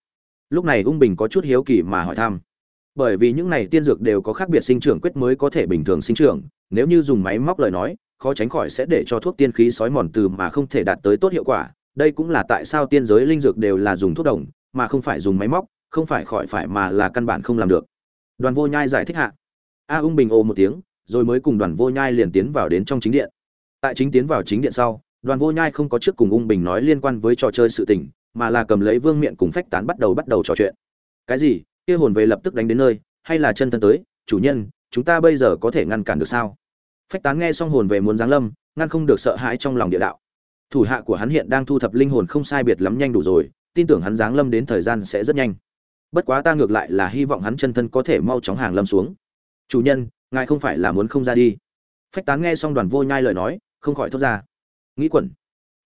Lúc này ung bình có chút hiếu kỳ mà hỏi thăm. Bởi vì những này tiên dược đều có khác biệt sinh trưởng quyết mới có thể bình thường sinh trưởng, nếu như dùng máy móc lời nói, khó tránh khỏi sẽ để cho thuốc tiên khí sói mòn từ mà không thể đạt tới tốt hiệu quả. Đây cũng là tại sao tiên giới linh dược đều là dùng thuốc đồng, mà không phải dùng máy móc không phải khỏi phải mà là căn bản không làm được. Đoàn vô nhai giải thích hạ. A ung bình ồ một tiếng, rồi mới cùng đoàn vô nhai liền tiến vào đến trong chính điện. Tại chính tiến vào chính điện sau, đoàn vô nhai không có trước cùng ung bình nói liên quan với trò chơi sự tình, mà là cầm lấy vương miện cùng phách tán bắt đầu bắt đầu trò chuyện. Cái gì? Kia hồn về lập tức đánh đến nơi, hay là chân thân tới? Chủ nhân, chúng ta bây giờ có thể ngăn cản được sao? Phách tán nghe xong hồn về muốn giáng lâm, ngăn không được sợ hãi trong lòng địa đạo. Thủ hạ của hắn hiện đang thu thập linh hồn không sai biệt lắm nhanh đủ rồi, tin tưởng hắn giáng lâm đến thời gian sẽ rất nhanh bất quá ta ngược lại là hy vọng hắn chân thân có thể mau chóng hàng lâm xuống. Chủ nhân, ngài không phải là muốn không ra đi. Phách tán nghe xong đoàn vô nhai lời nói, không khỏi thốt ra. Nghĩ quẩn.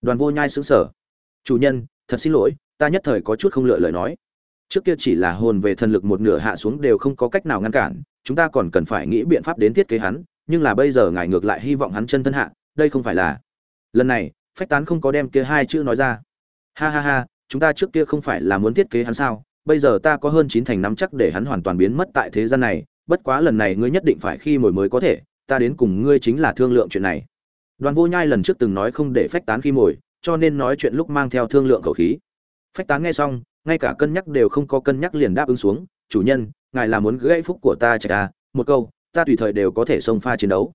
Đoàn vô nhai xứng sở chủ nhân, thật xin lỗi, ta nhất thời có chút không lựa lời nói. Trước kia chỉ là hồn về thần lực một nửa hạ xuống đều không có cách nào ngăn cản, chúng ta còn cần phải nghĩ biện pháp đến thiết kế hắn, nhưng là bây giờ ngài ngược lại hy vọng hắn chân thân hạ, đây không phải là. Lần này, phách tán không có đem kia hai chữ nói ra. Ha ha ha, chúng ta trước kia không phải là muốn thiết kế hắn sao? Bây giờ ta có hơn chín thành nắm chắc để hắn hoàn toàn biến mất tại thế gian này, bất quá lần này ngươi nhất định phải khi mồi mới có thể, ta đến cùng ngươi chính là thương lượng chuyện này. Đoàn vô nhai lần trước từng nói không để phách tán khi mồi, cho nên nói chuyện lúc mang theo thương lượng khẩu khí. Phách tán nghe xong, ngay cả cân nhắc đều không có cân nhắc liền đáp ứng xuống, chủ nhân, ngài là muốn gãy phúc của ta chạy ta, một câu, ta tùy thời đều có thể xông pha chiến đấu.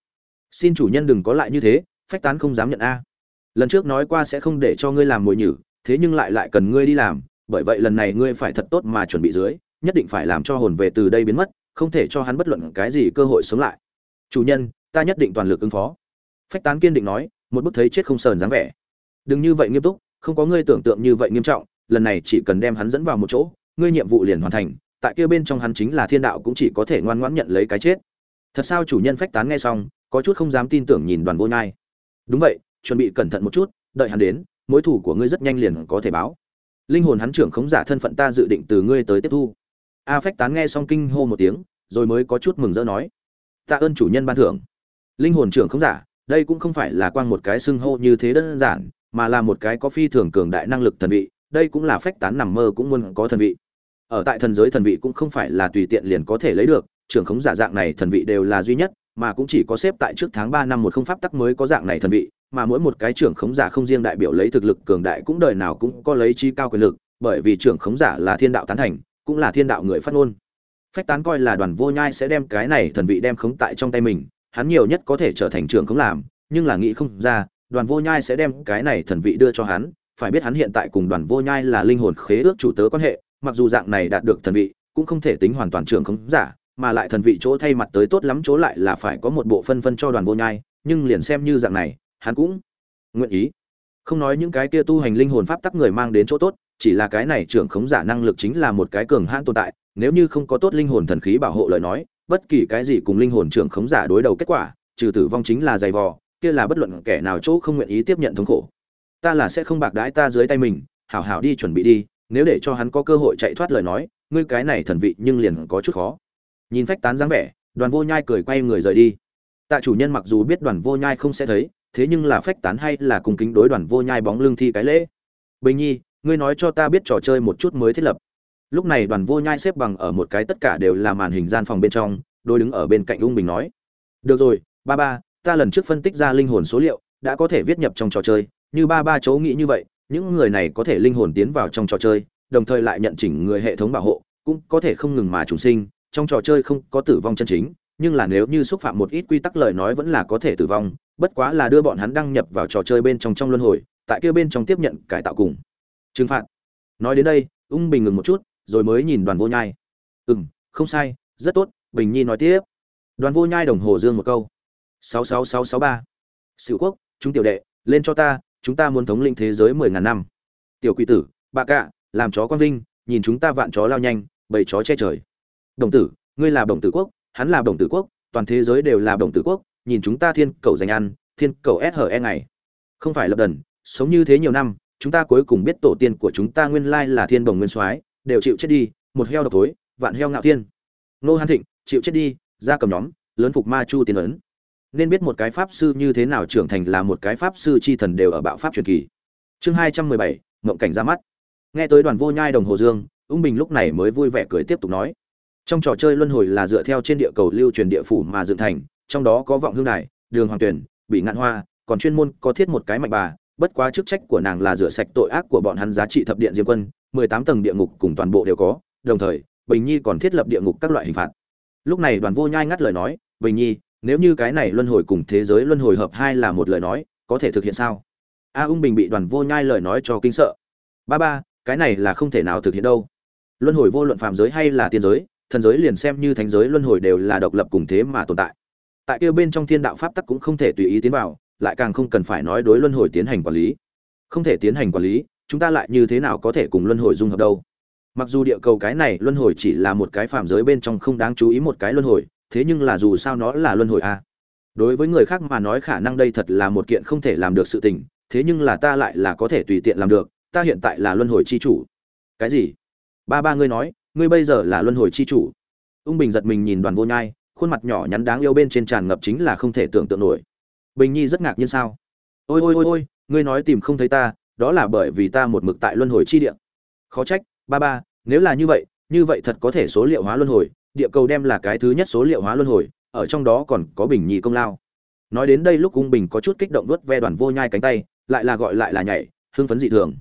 Xin chủ nhân đừng có lại như thế, phách tán không dám nhận a. Lần trước nói qua sẽ không để cho ngươi làm mồi nhử, thế nhưng lại lại cần ngươi đi làm bởi vậy lần này ngươi phải thật tốt mà chuẩn bị dưới, nhất định phải làm cho hồn về từ đây biến mất, không thể cho hắn bất luận cái gì cơ hội sống lại. Chủ nhân, ta nhất định toàn lực ứng phó. Phách tán kiên định nói, một bức thấy chết không sờn dáng vẻ. Đừng như vậy nghiêm túc, không có ngươi tưởng tượng như vậy nghiêm trọng, lần này chỉ cần đem hắn dẫn vào một chỗ, ngươi nhiệm vụ liền hoàn thành, tại kia bên trong hắn chính là thiên đạo cũng chỉ có thể ngoan ngoãn nhận lấy cái chết. Thật sao chủ nhân phách tán nghe xong, có chút không dám tin tưởng nhìn đoàn vô nhai. Đúng vậy, chuẩn bị cẩn thận một chút, đợi hắn đến, mối thủ của ngươi rất nhanh liền có thể báo linh hồn hắn trưởng khống giả thân phận ta dự định từ ngươi tới tiếp thu. A phách tán nghe xong kinh hô một tiếng, rồi mới có chút mừng rỡ nói, tạ ơn chủ nhân ban thưởng. Linh hồn trưởng khống giả, đây cũng không phải là quang một cái xưng hô như thế đơn giản, mà là một cái có phi thường cường đại năng lực thần vị, đây cũng là phách tán nằm mơ cũng muốn có thần vị. Ở tại thần giới thần vị cũng không phải là tùy tiện liền có thể lấy được, trưởng khống giả dạng này thần vị đều là duy nhất, mà cũng chỉ có xếp tại trước tháng ba năm một không pháp tắc mới có dạng này thần vị mà mỗi một cái trưởng khống giả không riêng đại biểu lấy thực lực cường đại cũng đời nào cũng có lấy chi cao quyền lực, bởi vì trưởng khống giả là thiên đạo tán thành, cũng là thiên đạo người phát ngôn. Phách tán coi là đoàn vô nhai sẽ đem cái này thần vị đem khống tại trong tay mình, hắn nhiều nhất có thể trở thành trưởng khống làm, nhưng là nghĩ không ra, đoàn vô nhai sẽ đem cái này thần vị đưa cho hắn, phải biết hắn hiện tại cùng đoàn vô nhai là linh hồn khế ước chủ tớ quan hệ, mặc dù dạng này đạt được thần vị, cũng không thể tính hoàn toàn trưởng khống giả, mà lại thần vị chỗ thay mặt tới tốt lắm chỗ lại là phải có một bộ phân phân cho đoàn vô nhai, nhưng liền xem như dạng này hắn cũng nguyện ý. Không nói những cái kia tu hành linh hồn pháp tắc người mang đến chỗ tốt, chỉ là cái này trưởng khống giả năng lực chính là một cái cường hãn tồn tại, nếu như không có tốt linh hồn thần khí bảo hộ lời nói, bất kỳ cái gì cùng linh hồn trưởng khống giả đối đầu kết quả, trừ tử vong chính là dày vò, kia là bất luận kẻ nào chỗ không nguyện ý tiếp nhận thống khổ. Ta là sẽ không bạc đãi ta dưới tay mình, hảo hảo đi chuẩn bị đi, nếu để cho hắn có cơ hội chạy thoát lời nói, ngươi cái này thần vị nhưng liền có chút khó. Nhìn phách tán dáng vẻ, đoàn vô nhai cười quay người rời đi. Tạ chủ nhân mặc dù biết đoàn vô nhai không sẽ thấy thế nhưng là phách tán hay là cùng kính đối đoàn vô nhai bóng lưng thi cái lễ? Bình nhi, ngươi nói cho ta biết trò chơi một chút mới thiết lập. Lúc này đoàn vô nhai xếp bằng ở một cái tất cả đều là màn hình gian phòng bên trong đôi đứng ở bên cạnh ung bình nói. Được rồi, ba ba, ta lần trước phân tích ra linh hồn số liệu, đã có thể viết nhập trong trò chơi. Như ba ba chỗ nghĩ như vậy, những người này có thể linh hồn tiến vào trong trò chơi, đồng thời lại nhận chỉnh người hệ thống bảo hộ, cũng có thể không ngừng mà trùng sinh. Trong trò chơi không có tử vong chân chính, nhưng là nếu như xúc phạm một ít quy tắc lời nói vẫn là có thể tử vong bất quá là đưa bọn hắn đăng nhập vào trò chơi bên trong trong luân hồi, tại kia bên trong tiếp nhận cải tạo cùng. Trừng phạt. Nói đến đây, ung bình ngừng một chút, rồi mới nhìn đoàn vô nhai. Ừ m không sai, rất tốt, bình nhi nói tiếp. Đoàn vô nhai đồng hồ dương một câu. Sáu sáu sáu sáu ba. Sự quốc, chúng tiểu đệ, lên cho ta, chúng ta muốn thống lĩnh thế giới mười ngàn năm. Tiểu quỷ tử, bà cạ, làm chó quang vinh, nhìn chúng ta vạn chó lao nhanh, bầy chó che trời. Đồng tử, ngươi là đồng tử quốc, hắn là đồng tử quốc, toàn thế giới đều là đồng tử quốc nhìn chúng ta thiên cầu dành ăn, thiên cầu e ngày. Không phải lập đần, sống như thế nhiều năm, chúng ta cuối cùng biết tổ tiên của chúng ta nguyên lai là thiên đồng nguyên soái, đều chịu chết đi, một heo độc thối, vạn heo ngạo thiên. Nô han thịnh, chịu chết đi ra cầm nhóm, lớn phục ma chu tiến ấn. Nên biết một cái pháp sư như thế nào trưởng thành là một cái pháp sư chi thần đều ở bạo pháp truyền kỳ. Chương hai trăm mười bảy mộng cảnh ra mắt. Nghe tới đoàn vô nhai đồng hồ dương ung bình lúc này mới vui vẻ cười tiếp tục nói. Trong trò chơi luân hồi là dựa theo trên địa cầu lưu truyền địa phủ mà dựng thành trong đó có vọng hương đài, đường hoàng tuyển, bị ngạn hoa, còn chuyên môn có thiết một cái mạnh bà, bất quá chức trách của nàng là rửa sạch tội ác của bọn hắn giá trị thập điện diêm quân, mười tám tầng địa ngục cùng toàn bộ đều có, đồng thời, bình nhi còn thiết lập địa ngục các loại hình phạt. Lúc này đoàn vô nhai ngắt lời nói, bình nhi, nếu như cái này luân hồi cùng thế giới luân hồi hợp hai là một lời nói, có thể thực hiện sao? A ung bình bị đoàn vô nhai lời nói cho kinh sợ. Ba ba, cái này là không thể nào thực hiện đâu. Luân hồi vô luận phạm giới hay là tiên giới, thần giới liền xem như thánh giới luân hồi đều là độc lập cùng thế mà tồn tại tại kia bên trong thiên đạo pháp tắc cũng không thể tùy ý tiến vào, lại càng không cần phải nói đối luân hồi tiến hành quản lý. Không thể tiến hành quản lý, chúng ta lại như thế nào có thể cùng luân hồi dung hợp đâu? Mặc dù địa cầu cái này luân hồi chỉ là một cái phạm giới bên trong không đáng chú ý một cái luân hồi, thế nhưng là dù sao nó là luân hồi a. Đối với người khác mà nói khả năng đây thật là một kiện không thể làm được sự tình, thế nhưng là ta lại là có thể tùy tiện làm được, ta hiện tại là luân hồi chi chủ. Cái gì? Ba ba ngươi nói, ngươi bây giờ là luân hồi chi chủ. Ung bình giật mình nhìn đoàn vô nhai khuôn mặt nhỏ nhắn đáng yêu bên trên tràn ngập chính là không thể tưởng tượng nổi. Bình nhi rất ngạc nhiên sao? Ôi ôi ôi ôi, ngươi nói tìm không thấy ta, đó là bởi vì ta một mực tại luân hồi chi địa. Khó trách, ba ba, nếu là như vậy như vậy thật có thể số liệu hóa luân hồi, địa cầu đem là cái thứ nhất số liệu hóa luân hồi, ở trong đó còn có bình nhi công lao. Nói đến đây lúc ung bình có chút kích động vớt ve đoàn vô nhai cánh tay, lại là gọi lại là nhảy, hưng phấn dị thường.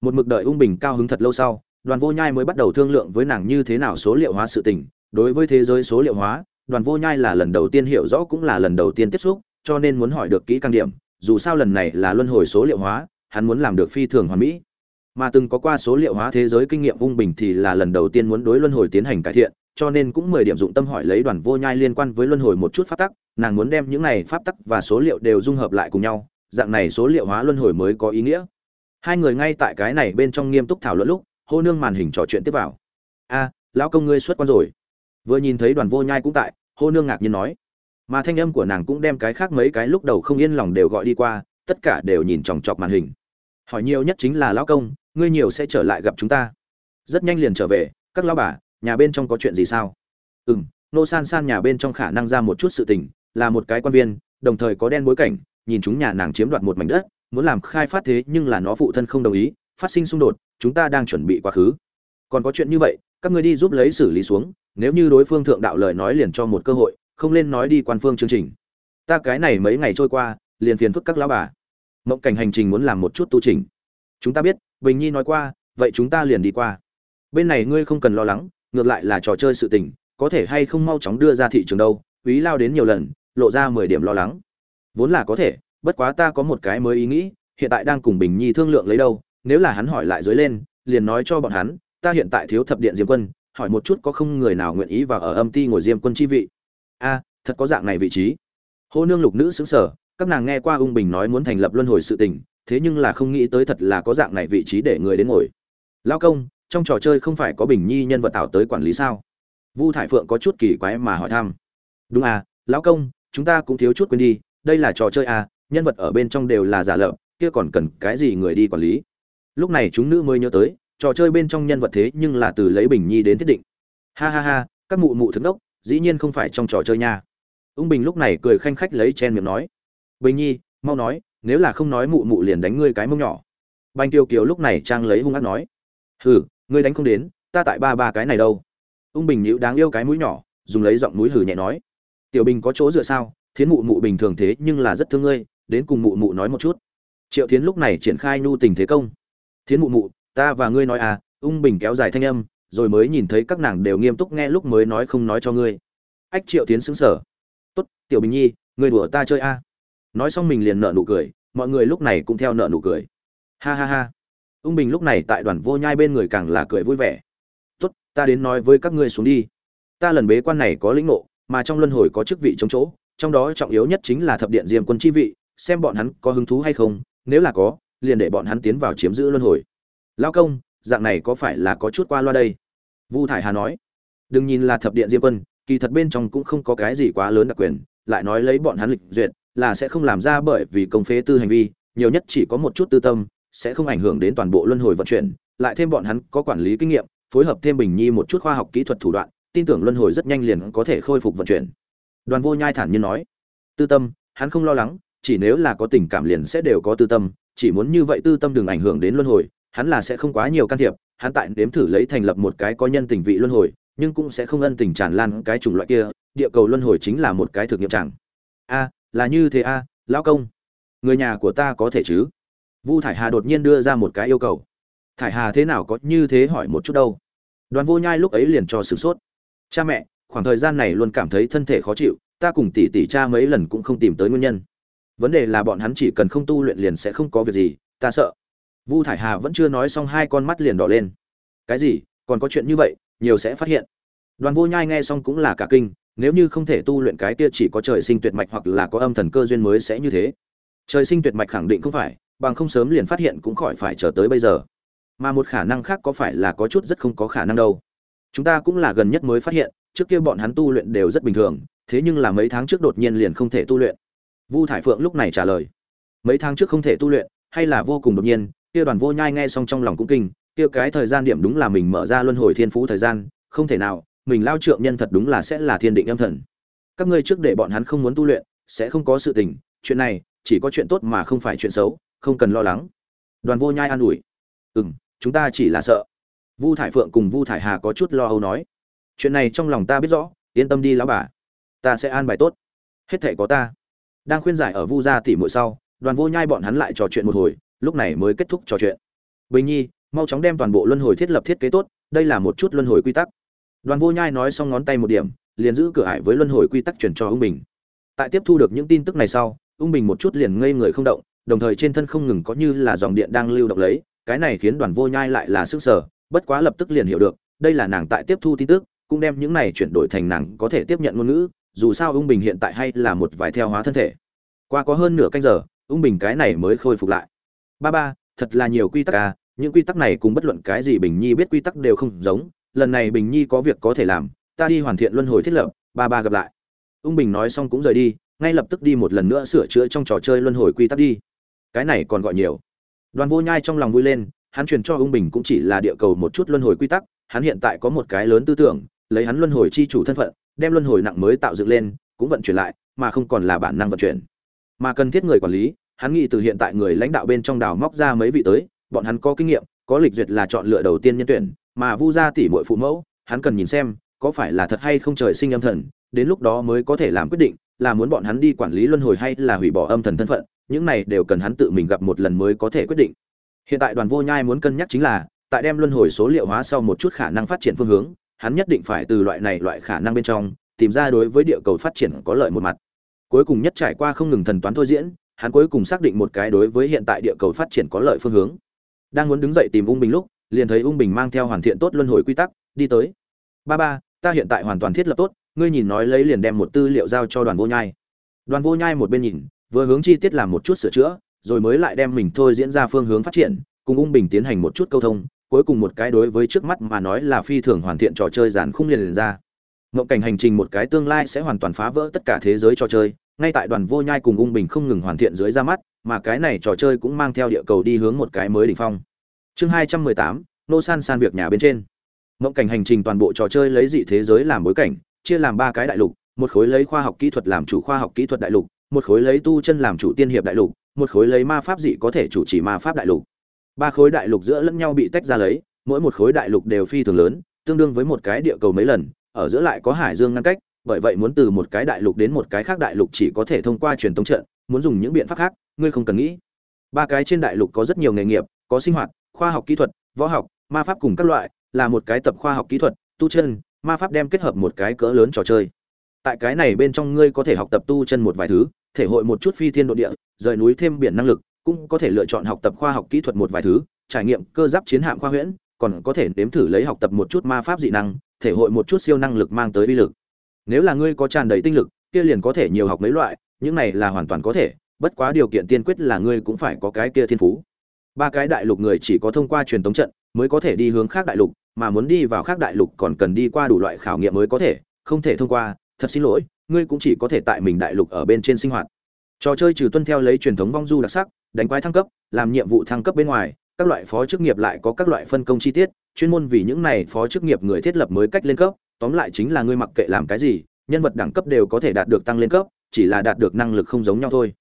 Một mực đợi ung bình cao hứng thật lâu sau, đoàn vô nhai mới bắt đầu thương lượng với nàng như thế nào số liệu hóa sự tình. Đối với thế giới số liệu hóa đoàn vô nhai là lần đầu tiên hiểu rõ cũng là lần đầu tiên tiếp xúc, cho nên muốn hỏi được kỹ càng điểm, dù sao lần này là luân hồi số liệu hóa, hắn muốn làm được phi thường hoàn mỹ. Mà từng có qua số liệu hóa thế giới kinh nghiệm ung bình thì là lần đầu tiên muốn đối luân hồi tiến hành cải thiện, cho nên cũng mười điểm dụng tâm hỏi lấy đoàn vô nhai liên quan với luân hồi một chút pháp tắc, nàng muốn đem những này pháp tắc và số liệu đều dung hợp lại cùng nhau, dạng này số liệu hóa luân hồi mới có ý nghĩa. Hai người ngay tại cái này bên trong nghiêm túc thảo luận lúc, hô nương màn hình trò chuyện tiếp vào. A, lão công ngươi xuất quan rồi vừa nhìn thấy đoàn vô nhai cũng tại, hô nương ngạc nhiên nói. Mà thanh âm của nàng cũng đem cái khác mấy cái lúc đầu không yên lòng đều gọi đi qua, tất cả đều nhìn chòng chọc màn hình. Hỏi nhiều nhất chính là, lão công, ngươi nhiều sẽ trở lại gặp chúng ta. Rất nhanh liền trở về, các lão bà, nhà bên trong có chuyện gì sao? Ừ m nô san san nhà bên trong khả năng ra một chút sự tình, là một cái quan viên, đồng thời có đen bối cảnh, nhìn chúng nhà nàng chiếm đoạt một mảnh đất, muốn làm khai phát thế nhưng là nó phụ thân không đồng ý, phát sinh xung đột, chúng ta đang chuẩn bị quá khứ. Còn có chuyện như vậy, các ngươi đi giúp lấy xử lý xuống nếu như đối phương thượng đạo lời nói liền cho một cơ hội, không lên nói đi quan phương chương trình. Ta cái này mấy ngày trôi qua, liền phiền phức các lão bà. Mộng cảnh hành trình muốn làm một chút tu trình chúng ta biết, bình nhi nói qua, vậy chúng ta liền đi qua. Bên này ngươi không cần lo lắng, ngược lại là trò chơi sự tình, có thể hay không mau chóng đưa ra thị trường đâu úy lao đến nhiều lần, lộ ra mười điểm lo lắng. Vốn là có thể, bất quá ta có một cái mới ý nghĩ, hiện tại đang cùng bình nhi thương lượng lấy đâu, nếu là hắn hỏi lại dưới lên, liền nói cho bọn hắn, ta hiện tại thiếu thập điện diêm quân hỏi một chút có không người nào nguyện ý vào ở âm ti ngồi diêm quân chi vị? A, thật có dạng này vị trí. Hô nương lục nữ xứng sở các nàng nghe qua ung bình nói muốn thành lập luân hồi sự tình, thế nhưng là không nghĩ tới thật là có dạng này vị trí để người đến ngồi. Lao công, trong trò chơi không phải có bình nhi nhân vật tạo tới quản lý sao? Vu thải phượng có chút kỳ quái mà hỏi thăm. Đúng à lão công, chúng ta cũng thiếu chút quên đi, đây là trò chơi à nhân vật ở bên trong đều là giả lợm kia còn cần cái gì người đi quản lý? Lúc này chúng nữ mới nhớ tới trò chơi bên trong nhân vật thế nhưng là từ lấy bình nhi đến thiết định. Ha ha ha, các mụ mụ thức đốc, dĩ nhiên không phải trong trò chơi nha. Ung bình lúc này cười khanh khách lấy chen miệng nói. Bình nhi, mau nói, nếu là không nói mụ mụ liền đánh ngươi cái mông nhỏ. Banh tiêu kiều lúc này trang lấy hung ác nói. Hừ, ngươi đánh không đến, ta tại ba ba cái này đâu. Ung bình nhíu đáng yêu cái mũi nhỏ, dùng lấy giọng mũi hừ nhẹ nói. Tiểu bình có chỗ dựa sao, thiến mụ mụ bình thường thế nhưng là rất thương ngươi, đến cùng mụ mụ nói một chút. Triệu thiến lúc này triển khai nhu tình thế công. Thiến mụ mụ ta và ngươi nói à ung bình kéo dài thanh âm, rồi mới nhìn thấy các nàng đều nghiêm túc nghe lúc mới nói không nói cho ngươi. Ách triệu tiến xứng sở tốt, tiểu bình nhi, ngươi đùa ta chơi a. À. nói xong mình liền nợ nụ cười, mọi người lúc này cũng theo nợ nụ cười. Ha ha ha. Ung bình lúc này tại đoàn vô nhai bên người càng là cười vui vẻ. Tốt, ta đến nói với các ngươi xuống đi. Ta lần bế quan này có lĩnh ngộ, mà trong luân hồi có chức vị chống chỗ, trong đó trọng yếu nhất chính là thập điện diêm quân chi vị, xem bọn hắn có hứng thú hay không, nếu là có, liền để bọn hắn tiến vào chiếm giữ luân hồi lao công, dạng này có phải là có chút qua loa đây? Vu thải hà nói. Đừng nhìn là thập điện diêm quân, kỳ thật bên trong cũng không có cái gì quá lớn đặc quyền, lại nói lấy bọn hắn lịch duyệt, là sẽ không làm ra bởi vì công phế tư hành vi, nhiều nhất chỉ có một chút tư tâm, sẽ không ảnh hưởng đến toàn bộ luân hồi vận chuyển, lại thêm bọn hắn có quản lý kinh nghiệm, phối hợp thêm bình nhi một chút khoa học kỹ thuật thủ đoạn, tin tưởng luân hồi rất nhanh liền có thể khôi phục vận chuyển. Đoàn vô nhai thản nhiên nói. Tư tâm, hắn không lo lắng, chỉ nếu là có tình cảm liền sẽ đều có tư tâm, chỉ muốn như vậy tư tâm đừng ảnh hưởng đến luân hồi hắn là sẽ không quá nhiều can thiệp, hắn tại nếm thử lấy thành lập một cái có nhân tình vị luân hồi, nhưng cũng sẽ không ân tình tràn lan cái chủng loại kia, địa cầu luân hồi chính là một cái thực nghiệm chẳng. A, là như thế a, lão công. Người nhà của ta có thể chứ? Vu thải hà đột nhiên đưa ra một cái yêu cầu. Thải hà thế nào có như thế hỏi một chút đâu. Đoàn vô nhai lúc ấy liền cho sửng sốt. Cha mẹ, khoảng thời gian này luôn cảm thấy thân thể khó chịu, ta cùng tỷ tỷ cha mấy lần cũng không tìm tới nguyên nhân. Vấn đề là bọn hắn chỉ cần không tu luyện liền sẽ không có việc gì, ta sợ vu thải hà vẫn chưa nói xong hai con mắt liền đỏ lên. Cái gì? Còn có chuyện như vậy, nhiều sẽ phát hiện. Đoàn vô nhai nghe xong cũng là cả kinh, nếu như không thể tu luyện cái kia chỉ có trời sinh tuyệt mạch hoặc là có âm thần cơ duyên mới sẽ như thế. Trời sinh tuyệt mạch khẳng định không phải, bằng không sớm liền phát hiện cũng khỏi phải chờ tới bây giờ. Mà một khả năng khác có phải là có chút rất không có khả năng đâu. Chúng ta cũng là gần nhất mới phát hiện, trước kia bọn hắn tu luyện đều rất bình thường, thế nhưng là mấy tháng trước đột nhiên liền không thể tu luyện. Vu thải phượng lúc này trả lời. Mấy tháng trước không thể tu luyện, hay là vô cùng đột nhiên kia đoàn vô nhai nghe xong trong lòng cũng kinh, kia cái thời gian điểm đúng là mình mở ra luân hồi thiên phú thời gian, không thể nào, mình lao trượng nhân thật đúng là sẽ là thiên định âm thần. Các ngươi trước để bọn hắn không muốn tu luyện, sẽ không có sự tình, chuyện này, chỉ có chuyện tốt mà không phải chuyện xấu, không cần lo lắng. Đoàn vô nhai an ủi. Ừ m chúng ta chỉ là sợ. Vu thải phượng cùng vu thải hà có chút lo âu nói. Chuyện này trong lòng ta biết rõ, yên tâm đi lão bà. Ta sẽ an bài tốt. Hết thể có ta. Đang khuyên giải ở vu gia tỷ muội sau, đoàn vô nhai bọn hắn lại trò chuyện một hồi lúc này mới kết thúc trò chuyện. Bình nhi, mau chóng đem toàn bộ luân hồi thiết lập thiết kế tốt, đây là một chút luân hồi quy tắc. Đoàn vô nhai nói xong ngón tay một điểm, liền giữ cửa ải với luân hồi quy tắc truyền cho ung bình. Tại tiếp thu được những tin tức này sau, ung bình một chút liền ngây người không động, đồng thời trên thân không ngừng có như là dòng điện đang lưu động lấy, cái này khiến đoàn vô nhai lại là sức sở bất quá lập tức liền hiểu được, đây là nàng tại tiếp thu tin tức, cũng đem những này chuyển đổi thành nàng có thể tiếp nhận ngôn ngữ, dù sao ung bình hiện tại hay là một vài theo hóa thân thể. Qua có hơn nửa canh giờ, ung bình cái này mới khôi phục lại ba ba, thật là nhiều quy tắc à những quy tắc này cùng bất luận cái gì bình nhi biết quy tắc đều không giống, lần này bình nhi có việc có thể làm, ta đi hoàn thiện luân hồi thiết lập, ba ba gặp lại. Ung bình nói xong cũng rời đi, ngay lập tức đi một lần nữa sửa chữa trong trò chơi luân hồi quy tắc đi. Cái này còn gọi nhiều. Đoàn vô nhai trong lòng vui lên, hắn truyền cho ung bình cũng chỉ là địa cầu một chút luân hồi quy tắc, hắn hiện tại có một cái lớn tư tưởng, lấy hắn luân hồi chi chủ thân phận, đem luân hồi nặng mới tạo dựng lên, cũng vận chuyển lại, mà không còn là bản năng vận chuyển. Mà cần thiết người quản lý hắn nghĩ từ hiện tại người lãnh đạo bên trong đào móc ra mấy vị tới, bọn hắn có kinh nghiệm, có lịch duyệt là chọn lựa đầu tiên nhân tuyển, mà vu gia tỷ muội phụ mẫu, hắn cần nhìn xem, có phải là thật hay không trời sinh âm thần, đến lúc đó mới có thể làm quyết định, là muốn bọn hắn đi quản lý luân hồi hay là hủy bỏ âm thần thân phận, những này đều cần hắn tự mình gặp một lần mới có thể quyết định. Hiện tại đoàn vô nhai muốn cân nhắc chính là, tại đem luân hồi số liệu hóa sau một chút khả năng phát triển phương hướng, hắn nhất định phải từ loại này loại khả năng bên trong, tìm ra đối với địa cầu phát triển có lợi một mặt. Cuối cùng nhất trải qua không ngừng thần toán thôi diễn hắn cuối cùng xác định một cái đối với hiện tại địa cầu phát triển có lợi phương hướng. Đang muốn đứng dậy tìm ung bình lúc liền thấy ung bình mang theo hoàn thiện tốt luân hồi quy tắc đi tới. Ba ba ta hiện tại hoàn toàn thiết lập tốt ngươi nhìn nói lấy liền đem một tư liệu giao cho đoàn vô nhai. Đoàn vô nhai một bên nhìn vừa hướng chi tiết làm một chút sửa chữa rồi mới lại đem mình thôi diễn ra phương hướng phát triển cùng ung bình tiến hành một chút câu thông cuối cùng một cái đối với trước mắt mà nói là phi thường hoàn thiện trò chơi giản khung liền, liền ra. Ngộng cảnh hành trình một cái tương lai sẽ hoàn toàn phá vỡ tất cả thế giới trò chơi ngay tại đoàn vô nhai cùng ung bình không ngừng hoàn thiện dưới ra mắt, mà cái này trò chơi cũng mang theo địa cầu đi hướng một cái mới đỉnh phong. Chương hai trăm mười tám, nô san san việc nhà bên trên. Ngộng cảnh hành trình toàn bộ trò chơi lấy dị thế giới làm bối cảnh, chia làm ba cái đại lục, một khối lấy khoa học kỹ thuật làm chủ khoa học kỹ thuật đại lục, một khối lấy tu chân làm chủ tiên hiệp đại lục, một khối lấy ma pháp dị có thể chủ trì ma pháp đại lục. Ba khối đại lục giữa lẫn nhau bị tách ra lấy, mỗi một khối đại lục đều phi thường lớn, tương đương với một cái địa cầu mấy lần, ở giữa lại có hải dương ngăn cách bởi vậy muốn từ một cái đại lục đến một cái khác đại lục chỉ có thể thông qua truyền thống trận, muốn dùng những biện pháp khác, ngươi không cần nghĩ. Ba cái trên đại lục có rất nhiều nghề nghiệp, có sinh hoạt, khoa học kỹ thuật, võ học, ma pháp cùng các loại, là một cái tập khoa học kỹ thuật, tu chân, ma pháp đem kết hợp một cái cỡ lớn trò chơi. Tại cái này bên trong ngươi có thể học tập tu chân một vài thứ, thể hội một chút phi thiên độ địa, rời núi thêm biển năng lực, cũng có thể lựa chọn học tập khoa học kỹ thuật một vài thứ, trải nghiệm cơ giáp chiến hạm khoa huyễn, còn có thể nếm thử lấy học tập một chút ma pháp dị năng, thể hội một chút siêu năng lực mang tới uy lực nếu là ngươi có tràn đầy tinh lực, kia liền có thể nhiều học mấy loại, những này là hoàn toàn có thể, bất quá điều kiện tiên quyết là ngươi cũng phải có cái kia thiên phú. Ba cái đại lục người chỉ có thông qua truyền thống trận mới có thể đi hướng khác đại lục, mà muốn đi vào khác đại lục còn cần đi qua đủ loại khảo nghiệm mới có thể, không thể thông qua, thật xin lỗi, ngươi cũng chỉ có thể tại mình đại lục ở bên trên sinh hoạt. Trò chơi trừ tuân theo lấy truyền thống vong du đặc sắc, đánh quái thăng cấp, làm nhiệm vụ thăng cấp bên ngoài các loại phó chức nghiệp lại có các loại phân công chi tiết, chuyên môn vì những này phó chức nghiệp người thiết lập mới cách lên cấp, tóm lại chính là ngươi mặc kệ làm cái gì, nhân vật đẳng cấp đều có thể đạt được tăng lên cấp, chỉ là đạt được năng lực không giống nhau thôi.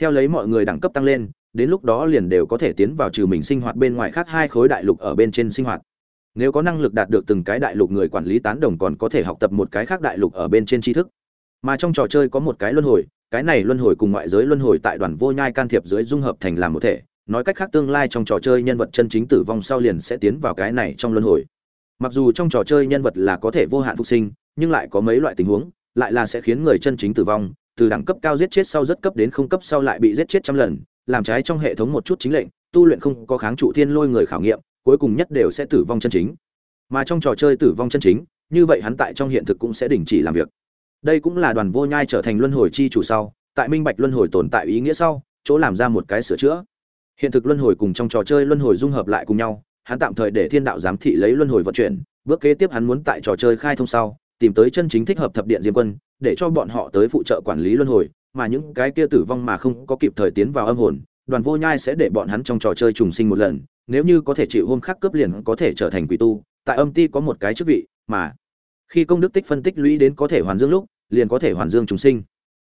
Theo lấy mọi người đẳng cấp tăng lên, đến lúc đó liền đều có thể tiến vào trừ mình sinh hoạt bên ngoài khác hai khối đại lục ở bên trên sinh hoạt. Nếu có năng lực đạt được từng cái đại lục người quản lý tán đồng còn có thể học tập một cái khác đại lục ở bên trên tri thức. Mà trong trò chơi có một cái luân hồi, cái này luân hồi cùng ngoại giới luân hồi tại đoàn vô nhai can thiệp dưới dung hợp thành làm một thể nói cách khác tương lai trong trò chơi nhân vật chân chính tử vong sau liền sẽ tiến vào cái này trong luân hồi. Mặc dù trong trò chơi nhân vật là có thể vô hạn phục sinh, nhưng lại có mấy loại tình huống, lại là sẽ khiến người chân chính tử vong, từ đẳng cấp cao giết chết sau rất cấp đến không cấp sau lại bị giết chết trăm lần, làm trái trong hệ thống một chút chính lệnh, tu luyện không có kháng trụ thiên lôi người khảo nghiệm, cuối cùng nhất đều sẽ tử vong chân chính. Mà trong trò chơi tử vong chân chính, như vậy hắn tại trong hiện thực cũng sẽ đình chỉ làm việc. Đây cũng là đoàn vô nhai trở thành luân hồi chi chủ sau, tại minh bạch luân hồi tồn tại ý nghĩa sau, chỗ làm ra một cái sửa chữa hiện thực luân hồi cùng trong trò chơi luân hồi dung hợp lại cùng nhau, hắn tạm thời để thiên đạo giám thị lấy luân hồi vận chuyển, bước kế tiếp hắn muốn tại trò chơi khai thông sau, tìm tới chân chính thích hợp thập điện diêm quân, để cho bọn họ tới phụ trợ quản lý luân hồi, mà những cái kia tử vong mà không có kịp thời tiến vào âm hồn, đoàn vô nhai sẽ để bọn hắn trong trò chơi trùng sinh một lần, nếu như có thể chịu hôm khác cướp liền có thể trở thành quỷ tu, tại âm ti có một cái chức vị, mà khi công đức tích phân tích lũy đến có thể hoàn dương lúc, liền có thể hoàn dương trùng sinh.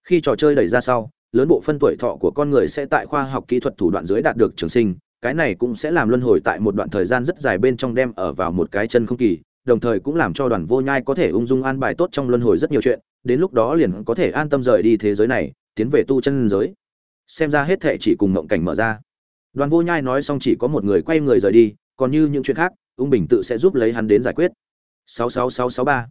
Khi trò chơi đẩy ra sau lớn bộ phân tuổi thọ của con người sẽ tại khoa học kỹ thuật thủ đoạn dưới đạt được trường sinh, cái này cũng sẽ làm luân hồi tại một đoạn thời gian rất dài bên trong đem ở vào một cái chân không kỳ, đồng thời cũng làm cho đoàn vô nhai có thể ung dung an bài tốt trong luân hồi rất nhiều chuyện, đến lúc đó liền có thể an tâm rời đi thế giới này, tiến về tu chân giới. Xem ra hết thệ chỉ cùng mộng cảnh mở ra. Đoàn vô nhai nói xong chỉ có một người quay người rời đi, còn như những chuyện khác, ung bình tự sẽ giúp lấy hắn đến giải quyết. 66663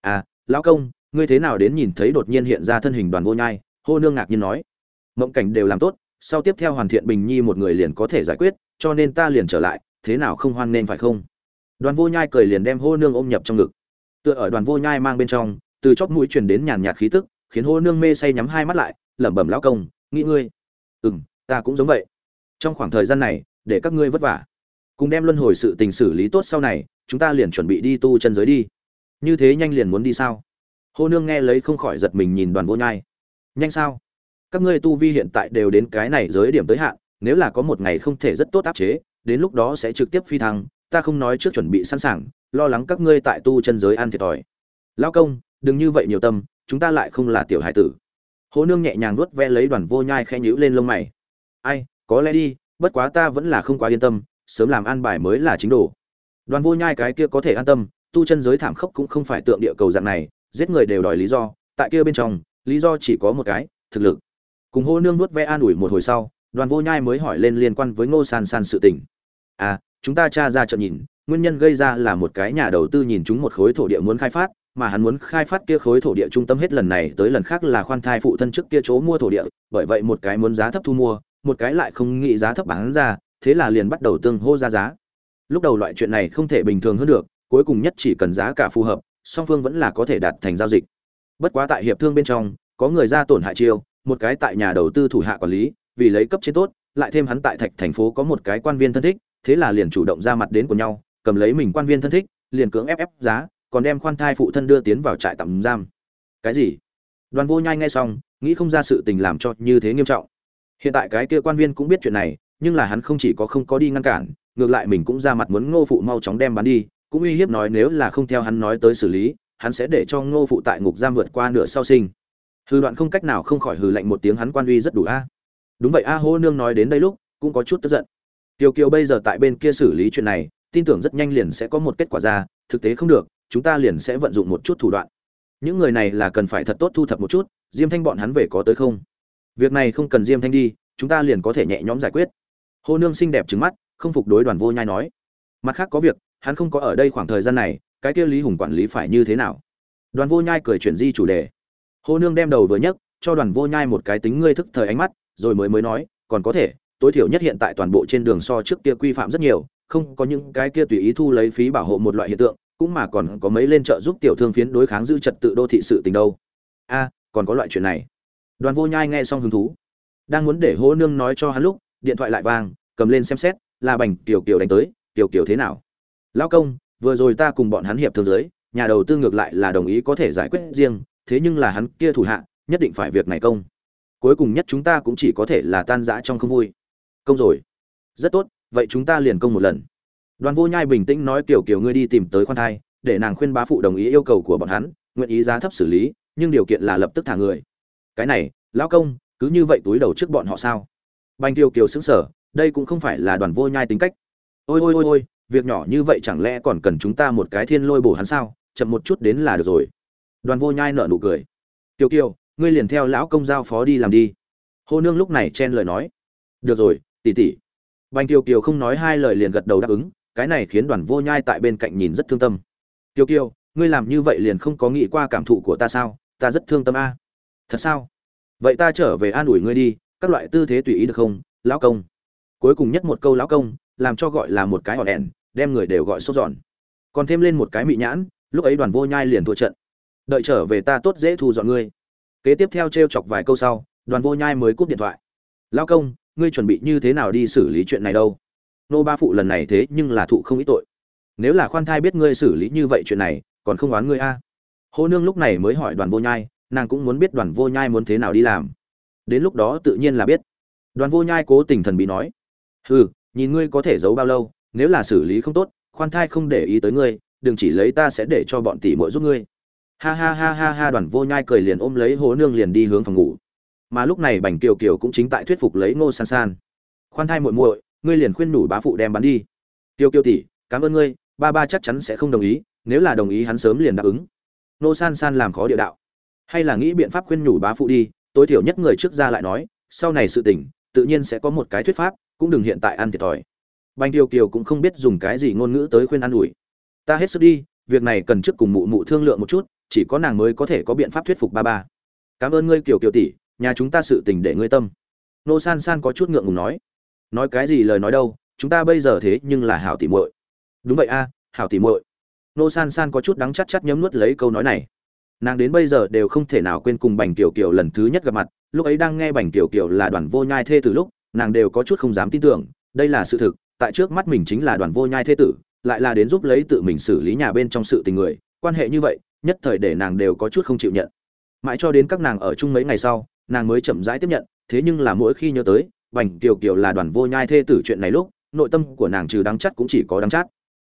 à lão công, ngươi thế nào đến nhìn thấy đột nhiên hiện ra thân hình đoàn vô nhai? Hô nương ngạc nhiên nói, mộng cảnh đều làm tốt, sau tiếp theo hoàn thiện bình nhi một người liền có thể giải quyết, cho nên ta liền trở lại, thế nào không hoan nên phải không? Đoàn vô nhai cười liền đem hô nương ôm nhập trong ngực. Tựa ở đoàn vô nhai mang bên trong, từ chóp mũi truyền đến nhàn nhạt khí tức, khiến hô nương mê say nhắm hai mắt lại, lẩm bẩm, lão công, nghĩ ngươi. Ừ m ta cũng giống vậy. Trong khoảng thời gian này, để các ngươi vất vả. Cùng đem luân hồi sự tình xử lý tốt sau này, chúng ta liền chuẩn bị đi tu chân giới đi. Như thế nhanh liền muốn đi sao? Hô nương nghe lấy không khỏi giật mình nhìn đoàn vô nhai nhanh sao? Các ngươi tu vi hiện tại đều đến cái này giới điểm tới hạn, nếu là có một ngày không thể rất tốt áp chế, đến lúc đó sẽ trực tiếp phi thăng, ta không nói trước chuẩn bị sẵn sàng, lo lắng các ngươi tại tu chân giới ăn thiệt thòi. Lão công, đừng như vậy nhiều tâm, chúng ta lại không là tiểu hải tử. Hồ nương nhẹ nhàng nuốt ve lấy đoàn vô nhai khẽ nhữ lên lông mày. Ai, có lẽ đi, bất quá ta vẫn là không quá yên tâm, sớm làm an bài mới là chính đồ. Đoàn vô nhai cái kia có thể an tâm, tu chân giới thảm khốc cũng không phải tượng địa cầu dạng này, giết người đều đòi lý do, tại kia bên trong lý do chỉ có một cái, thực lực. Cùng hô nương nuốt ve an ủi một hồi sau, đoàn vô nhai mới hỏi lên liên quan với ngô san san sự tình. À chúng ta tra ra trận nhìn, nguyên nhân gây ra là một cái nhà đầu tư nhìn chúng một khối thổ địa muốn khai phát, mà hắn muốn khai phát kia khối thổ địa trung tâm hết lần này tới lần khác là khoan thai phụ thân trước kia chỗ mua thổ địa, bởi vậy một cái muốn giá thấp thu mua, một cái lại không nghĩ giá thấp bán ra, thế là liền bắt đầu tương hô ra giá. Lúc đầu loại chuyện này không thể bình thường hơn được, cuối cùng nhất chỉ cần giá cả phù hợp, song phương vẫn là có thể đạt thành giao dịch bất quá tại hiệp thương bên trong, có người ra tổn hại chiêu, một cái tại nhà đầu tư thủ hạ quản lý, vì lấy cấp trên tốt, lại thêm hắn tại thạch thành phố có một cái quan viên thân thích, thế là liền chủ động ra mặt đến của nhau, cầm lấy mình quan viên thân thích, liền cưỡng ép ép giá, còn đem khoan thai phụ thân đưa tiến vào trại tạm giam. Cái gì? Đoàn vô nhai nghe xong, nghĩ không ra sự tình làm cho như thế nghiêm trọng. Hiện tại cái kia quan viên cũng biết chuyện này, nhưng là hắn không chỉ có không có đi ngăn cản, ngược lại mình cũng ra mặt muốn ngô phụ mau chóng đem bán đi, cũng uy hiếp nói nếu là không theo hắn nói tới xử lý hắn sẽ để cho ngô phụ tại ngục giam vượt qua nửa sau sinh. Hư đoạn không cách nào không khỏi hừ lạnh một tiếng, hắn quan uy rất đủ a. Đúng vậy a, hô nương nói đến đây lúc, cũng có chút tức giận. Tiêu kiều bây giờ tại bên kia xử lý chuyện này, tin tưởng rất nhanh liền sẽ có một kết quả ra, thực tế không được, chúng ta liền sẽ vận dụng một chút thủ đoạn. Những người này là cần phải thật tốt thu thập một chút, diêm thanh bọn hắn về có tới không? Việc này không cần diêm thanh đi, chúng ta liền có thể nhẹ nhõm giải quyết. Hô nương xinh đẹp trừng mắt, không phục đối đoàn vô nhai nói. Mặt khác có việc, hắn không có ở đây khoảng thời gian này cái kia lý hùng quản lý phải như thế nào? Đoàn vô nhai cười chuyển di chủ đề. Hô nương đem đầu vừa nhấc, cho đoàn vô nhai một cái tính ngươi thức thời ánh mắt, rồi mới mới nói, còn có thể, tối thiểu nhất hiện tại toàn bộ trên đường so trước kia quy phạm rất nhiều, không có những cái kia tùy ý thu lấy phí bảo hộ một loại hiện tượng, cũng mà còn có mấy lên trợ giúp tiểu thương phiến đối kháng giữ trật tự đô thị sự tình đâu. A, còn có loại chuyện này. Đoàn vô nhai nghe xong hứng thú. Đang muốn để hô nương nói cho hắn lúc, điện thoại lại vang, cầm lên xem xét, là bành tiểu kiều đánh tới tiểu kiều thế nào? Lão công vừa rồi ta cùng bọn hắn hiệp thương giới, nhà đầu tư ngược lại là đồng ý có thể giải quyết riêng, thế nhưng là hắn kia thủ hạ, nhất định phải việc này công. Cuối cùng nhất chúng ta cũng chỉ có thể là tan rã trong không vui. Công rồi. Rất tốt, vậy chúng ta liền công một lần. Đoàn vô nhai bình tĩnh nói kiểu kiểu ngươi đi tìm tới khoan thai, để nàng khuyên bá phụ đồng ý yêu cầu của bọn hắn, nguyện ý giá thấp xử lý, nhưng điều kiện là lập tức thả người. Cái này, lão công, cứ như vậy túi đầu trước bọn họ sao? Banh kiều kiều xứng sở đây cũng không phải là đoàn vô nhai tính cách. Ôi ôi ôi ôi việc nhỏ như vậy chẳng lẽ còn cần chúng ta một cái thiên lôi bổ hắn sao? Chậm một chút đến là được rồi. Đoàn vô nhai nợ nụ cười. Tiêu kiều, ngươi liền theo lão công giao phó đi làm đi. Hô nương lúc này chen lời nói. Được rồi tỉ tỉ bành kiều kiều không nói hai lời liền gật đầu đáp ứng, cái này khiến đoàn vô nhai tại bên cạnh nhìn rất thương tâm. Kiều kiều, ngươi làm như vậy liền không có nghĩ qua cảm thụ của ta sao? Ta rất thương tâm a. Thật sao? Vậy ta trở về an ủi ngươi đi, các loại tư thế tùy ý được không, lão công? Cuối cùng nhất một câu lão công làm cho gọi là một cái hòn đèn, đem người đều gọi sốt giòn. Còn thêm lên một cái mị nhãn, lúc ấy đoàn vô nhai liền thua trận. Đợi trở về ta tốt dễ thu dọn ngươi. Kế tiếp theo t r e o chọc vài câu sau, đoàn vô nhai mới cúp điện thoại. Lao công, ngươi chuẩn bị như thế nào đi xử lý chuyện này đâu? Nô ba phụ lần này thế nhưng là thụ không ít tội. Nếu là khoan thai biết ngươi xử lý như vậy chuyện này, còn không oán ngươi a? À. hô nương lúc này mới hỏi đoàn vô nhai, nàng cũng muốn biết đoàn vô nhai muốn thế nào đi làm. Đến lúc đó tự nhiên là biết. Đoàn vô nhai cố tình thần bị nói, hừ nhìn ngươi có thể giấu bao lâu, nếu là xử lý không tốt, khoan thai không để ý tới ngươi, đừng chỉ lấy ta sẽ để cho bọn tỷ muội giúp ngươi. Ha ha ha ha ha, đoàn vô nhai cười liền ôm lấy hố nương liền đi hướng phòng ngủ. Mà lúc này bành kiều kiều cũng chính tại thuyết phục lấy ngô san san. Khoan thai muội muội, ngươi liền khuyên nhủ bá phụ đem bán đi. Tiêu kiều tỷ, cảm ơn ngươi, ba ba chắc chắn sẽ không đồng ý, nếu là đồng ý hắn sớm liền đáp ứng. Ngô san san làm khó địa đạo. Hay là nghĩ biện pháp khuyên nhủ bá phụ đi, tối thiểu nhất người trước ra lại nói, sau này sự tình, tự nhiên sẽ có một cái thuyết pháp cũng đừng hiện tại ăn thiệt thòi. Bành kiều kiều cũng không biết dùng cái gì ngôn ngữ tới khuyên an ủi. Ta hết sức đi, việc này cần trước cùng mụ mụ thương lượng một chút, chỉ có nàng mới có thể có biện pháp thuyết phục ba ba. Cảm ơn ngươi, kiều kiều tỷ, nhà chúng ta sự tình để ngươi tâm. Nô san san có chút ngượng ngùng nói. Nói cái gì lời nói đâu, chúng ta bây giờ thế nhưng là hảo tỷ muội. Đúng vậy a, hảo tỷ muội. Nô san san có chút đắng chắc chắc nhấm nuốt lấy câu nói này. Nàng đến bây giờ đều không thể nào quên cùng bành tiểu kiều lần thứ nhất gặp mặt, lúc ấy đang nghe bành tiểu kiều là đoàn vô nhai thê từ lúc nàng đều có chút không dám tin tưởng, đây là sự thực, tại trước mắt mình chính là đoàn vô nhai thế tử, lại là đến giúp lấy tự mình xử lý nhà bên trong sự tình người, quan hệ như vậy, nhất thời để nàng đều có chút không chịu nhận. Mãi cho đến các nàng ở chung mấy ngày sau, nàng mới chậm rãi tiếp nhận, thế nhưng là mỗi khi nhớ tới, bành kiều kiều là đoàn vô nhai thê tử chuyện này lúc, nội tâm của nàng trừ đắng chắt cũng chỉ có đắng chát.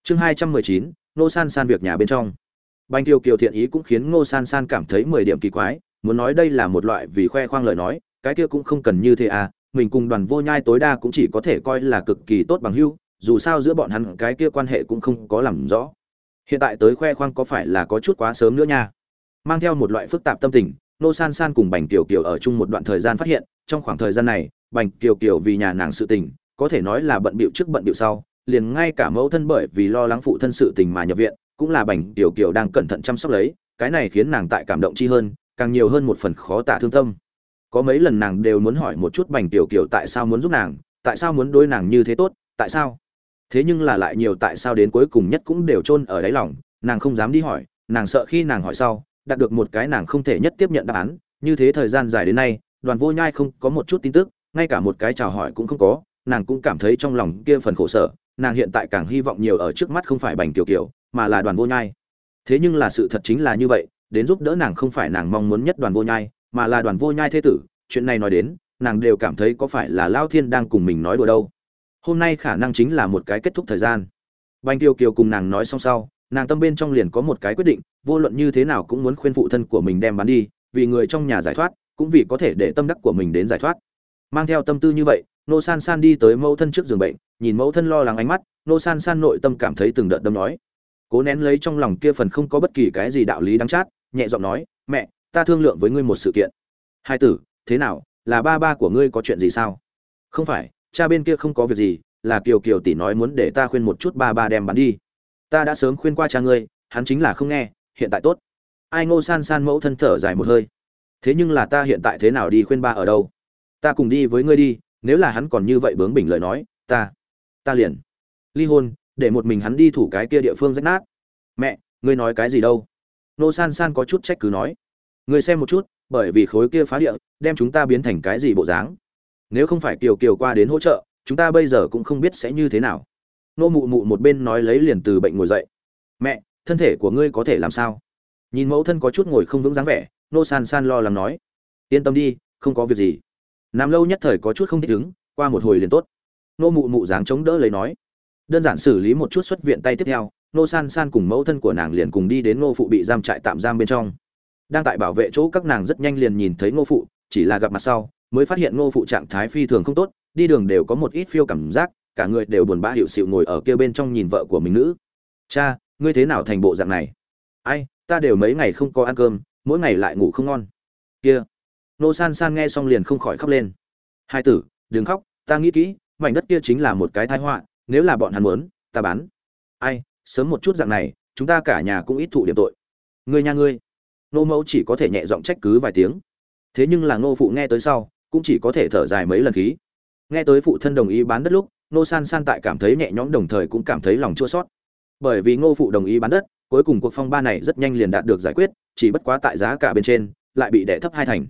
Chương hai trăm mười chín nô san san việc nhà bên trong. Bành kiều kiều thiện ý cũng khiến ngô san san cảm thấy mười điểm kỳ quái, muốn nói đây là một loại vì khoe khoang lời nói, cái kia cũng không cần như thế à mình cùng đoàn vô nhai tối đa cũng chỉ có thể coi là cực kỳ tốt bằng hữu dù sao giữa bọn hắn cái kia quan hệ cũng không có làm rõ. Hiện tại tới khoe khoang có phải là có chút quá sớm nữa nha? Mang theo một loại phức tạp tâm tình, nô san san cùng bành kiều kiều ở chung một đoạn thời gian phát hiện, trong khoảng thời gian này, bành kiều kiều vì nhà nàng sự tình, có thể nói là bận bịu trước bận bịu sau, liền ngay cả mẫu thân bởi vì lo lắng phụ thân sự tình mà nhập viện, cũng là bành kiều kiều đang cẩn thận chăm sóc lấy, cái này khiến nàng tại cảm động chi hơn, càng nhiều hơn một phần khó tả thương tâm có mấy lần nàng đều muốn hỏi một chút bành tiểu kiều tại sao muốn giúp nàng, tại sao muốn đối nàng như thế tốt, tại sao? Thế nhưng là lại nhiều tại sao đến cuối cùng nhất cũng đều chôn ở đáy lòng, nàng không dám đi hỏi, nàng sợ khi nàng hỏi sau, đạt được một cái nàng không thể nhất tiếp nhận đáp án, như thế thời gian dài đến nay, đoàn vô nhai không có một chút tin tức, ngay cả một cái chào hỏi cũng không có, nàng cũng cảm thấy trong lòng kia phần khổ sở, nàng hiện tại càng hy vọng nhiều ở trước mắt không phải bành tiểu kiều, mà là đoàn vô nhai. Thế nhưng là sự thật chính là như vậy, đến giúp đỡ nàng không phải nàng mong muốn nhất đoàn vô nhai mà là đoàn vô nhai thế tử, chuyện này nói đến, nàng đều cảm thấy có phải là lao thiên đang cùng mình nói đùa đâu. Hôm nay khả năng chính là một cái kết thúc thời gian. Bành kiều kiều cùng nàng nói xong sau, nàng tâm bên trong liền có một cái quyết định, vô luận như thế nào cũng muốn khuyên phụ thân của mình đem bán đi, vì người trong nhà giải thoát, cũng vì có thể để tâm đắc của mình đến giải thoát. Mang theo tâm tư như vậy, nô san san đi tới mẫu thân trước giường bệnh, nhìn mẫu thân lo lắng ánh mắt, nô san san nội tâm cảm thấy từng đợt đâm nói. Cố nén lấy trong lòng kia phần không có bất kỳ cái gì đạo lý đáng chát, nhẹ giọng nói, mẹ ta thương lượng với ngươi một sự kiện. Hai tử, thế nào? Là ba ba của ngươi có chuyện gì sao? Không phải, cha bên kia không có việc gì, là kiều kiều tỷ nói muốn để ta khuyên một chút ba ba đem bán đi. Ta đã sớm khuyên qua cha ngươi, hắn chính là không nghe, hiện tại tốt. Ai ngô san san mẫu thân thở dài một hơi. Thế nhưng là ta hiện tại thế nào đi khuyên ba ở đâu? Ta cùng đi với ngươi đi, nếu là hắn còn như vậy bướng bỉnh lời nói, ta ta liền ly hôn, để một mình hắn đi thủ cái kia địa phương rách nát. Mẹ, ngươi nói cái gì đâu? Nô san san có chút trách cứ nói. Người xem một chút, bởi vì khối kia phá địa, đem chúng ta biến thành cái gì bộ dáng? Nếu không phải kiều kiều qua đến hỗ trợ, chúng ta bây giờ cũng không biết sẽ như thế nào. Nô mụ mụ một bên nói lấy liền từ bệnh ngồi dậy. Mẹ, thân thể của ngươi có thể làm sao? Nhìn mẫu thân có chút ngồi không vững dáng vẻ, nô san san lo lắng nói. Yên tâm đi, không có việc gì. Nằm lâu nhất thời có chút không thích ứng, qua một hồi liền tốt. Nô mụ mụ dáng chống đỡ lấy nói. Đơn giản xử lý một chút xuất viện tay tiếp theo, nô san san cùng mẫu thân của nàng liền cùng đi đến Nô phụ bị giam trại tạm giam bên trong đang tại bảo vệ chỗ các nàng rất nhanh liền nhìn thấy ngô phụ, chỉ là gặp mặt sau, mới phát hiện ngô phụ trạng thái phi thường không tốt, đi đường đều có một ít phiêu cảm giác, cả người đều buồn bã hiệu xịu ngồi ở kia bên trong nhìn vợ của mình nữ. Cha, ngươi thế nào thành bộ dạng này? Ai, ta đều mấy ngày không có ăn cơm, mỗi ngày lại ngủ không ngon. Kia. Nô san san nghe xong liền không khỏi khóc lên. Hai tử, đừng khóc, ta nghĩ kỹ, mảnh đất kia chính là một cái tai họa, nếu là bọn hắn muốn, ta bán. Ai, sớm một chút dạng này, chúng ta cả nhà cũng ít thụ điểm tội. Ngươi nha ngươi nô mẫu chỉ có thể nhẹ giọng trách cứ vài tiếng. Thế nhưng là ngô phụ nghe tới sau, cũng chỉ có thể thở dài mấy lần khí. Nghe tới phụ thân đồng ý bán đất lúc nô san san tại cảm thấy nhẹ nhõm đồng thời cũng cảm thấy lòng chua sót bởi vì ngô phụ đồng ý bán đất, cuối cùng cuộc phong ba này rất nhanh liền đạt được giải quyết, chỉ bất quá tại giá cả bên trên, lại bị đẻ thấp hai thành.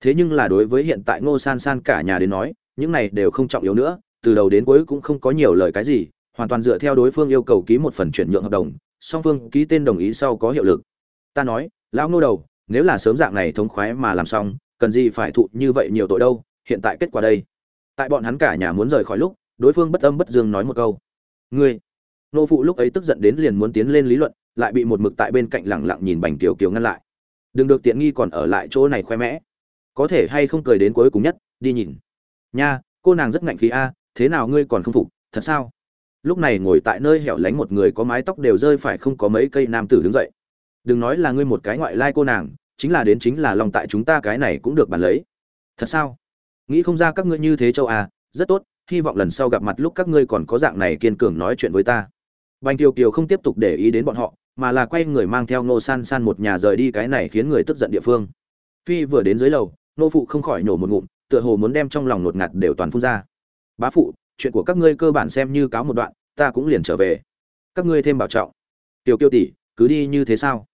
Thế nhưng là đối với hiện tại ngô san san cả nhà đến nói, những này đều không trọng yếu nữa, từ đầu đến cuối cũng không có nhiều lời cái gì, hoàn toàn dựa theo đối phương yêu cầu ký một phần chuyển nhượng hợp đồng, song phương ký tên đồng ý sau có hiệu lực. Ta nói lão ngô đầu, nếu là sớm dạng này thống khoái mà làm xong, cần gì phải thụ như vậy nhiều tội đâu, hiện tại kết quả đây. Tại bọn hắn cả nhà muốn rời khỏi lúc, đối phương bất âm bất dương nói một câu. Ngươi, nô phụ lúc ấy tức giận đến liền muốn tiến lên lý luận, lại bị một mực tại bên cạnh lẳng lặng nhìn bành kiều kiều ngăn lại. Đừng được tiện nghi còn ở lại chỗ này khoe mẽ. Có thể hay không cười đến cuối cùng nhất, đi nhìn. Nha, cô nàng rất ngạnh khí a à, thế nào ngươi còn không phục, thật sao? Lúc này ngồi tại nơi hẻo lánh một người có mái tóc đều rơi phải không có mấy cây nam tử đứng dậy đừng nói là ngươi một cái ngoại lai cô nàng chính là đến chính là lòng tại chúng ta cái này cũng được bàn lấy. Thật sao? Nghĩ không ra các ngươi như thế châu à, rất tốt hy vọng lần sau gặp mặt lúc các ngươi còn có dạng này kiên cường nói chuyện với ta. Bành kiều kiều không tiếp tục để ý đến bọn họ mà là quay người mang theo nô san san một nhà rời đi cái này khiến người tức giận địa phương. Phi vừa đến dưới lầu nô phụ không khỏi nổ một ngụm tựa hồ muốn đem trong lòng ngột ngạt đều toàn phun ra. Bá phụ chuyện của các ngươi cơ bản xem như cáo một đoạn ta cũng liền trở về. Các ngươi thêm bảo trọng. Tiểu kiêu tỷ cứ đi như thế sao?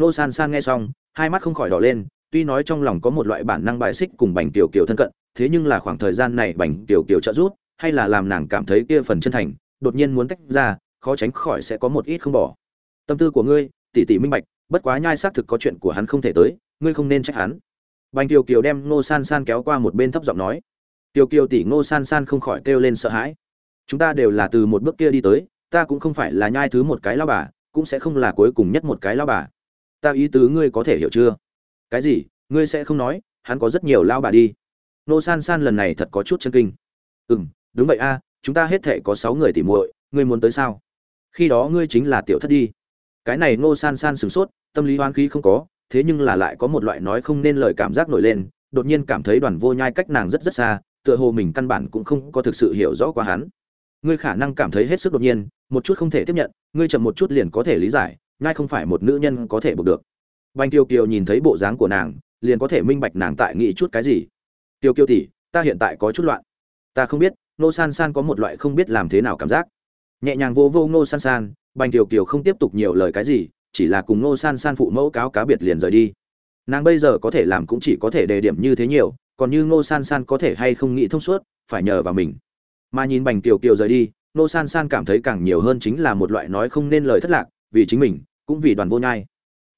Nô san san nghe xong, hai mắt không khỏi đỏ lên, tuy nói trong lòng có một loại bản năng bài xích cùng bành tiểu kiều thân cận, thế nhưng là khoảng thời gian này bành tiểu kiều trợ giúp, hay là làm nàng cảm thấy kia phần chân thành, đột nhiên muốn tách ra, khó tránh khỏi sẽ có một ít không bỏ. Tâm tư của ngươi tỷ tỷ minh bạch, bất quá nhai xác thực có chuyện của hắn không thể tới, ngươi không nên trách hắn. Bành tiểu kiều đem Nô san san kéo qua một bên thấp giọng nói. Tiểu kiều tỷ ngô san san không khỏi kêu lên sợ hãi. Chúng ta đều là từ một bước kia đi tới, ta cũng không phải là nhai thứ một cái lao bà, cũng sẽ không là cuối cùng nhất một cái lao bà ta ý tứ ngươi có thể hiểu chưa? Cái gì? Ngươi sẽ không nói, hắn có rất nhiều lao bà đi. Nô san san lần này thật có chút chân kinh. Ừ m đúng vậy a, chúng ta hết thể có sáu người tỉ muội, ngươi muốn tới sao? Khi đó ngươi chính là tiểu thất đi. Cái này nô san san sửng sốt, tâm lý hoang khí không có, thế nhưng là lại có một loại nói không nên lời cảm giác nổi lên, đột nhiên cảm thấy đoàn vô nhai cách nàng rất rất xa, tựa hồ mình căn bản cũng không có thực sự hiểu rõ qua hắn. Ngươi khả năng cảm thấy hết sức đột nhiên, một chút không thể tiếp nhận, ngươi chậm một chút liền có thể lý giải ngay không phải một nữ nhân có thể buộc được. Bành tiêu kiều nhìn thấy bộ dáng của nàng, liền có thể minh bạch nàng tại nghĩ chút cái gì. Tiêu kiều tỷ, ta hiện tại có chút loạn. Ta không biết nô san san có một loại không biết làm thế nào cảm giác. Nhẹ nhàng vô vô nô san san, Bành tiêu kiều không tiếp tục nhiều lời cái gì, chỉ là cùng nô san san phụ mẫu cáo cá biệt liền rời đi. Nàng bây giờ có thể làm cũng chỉ có thể đề điểm như thế nhiều, còn như nô san san có thể hay không nghĩ thông suốt, phải nhờ vào mình. Mà nhìn bành tiểu kiều rời đi nô san san cảm thấy càng nhiều hơn chính là một loại nói không nên lời thất lạc, vì chính mình cũng vì đoàn vô nhai.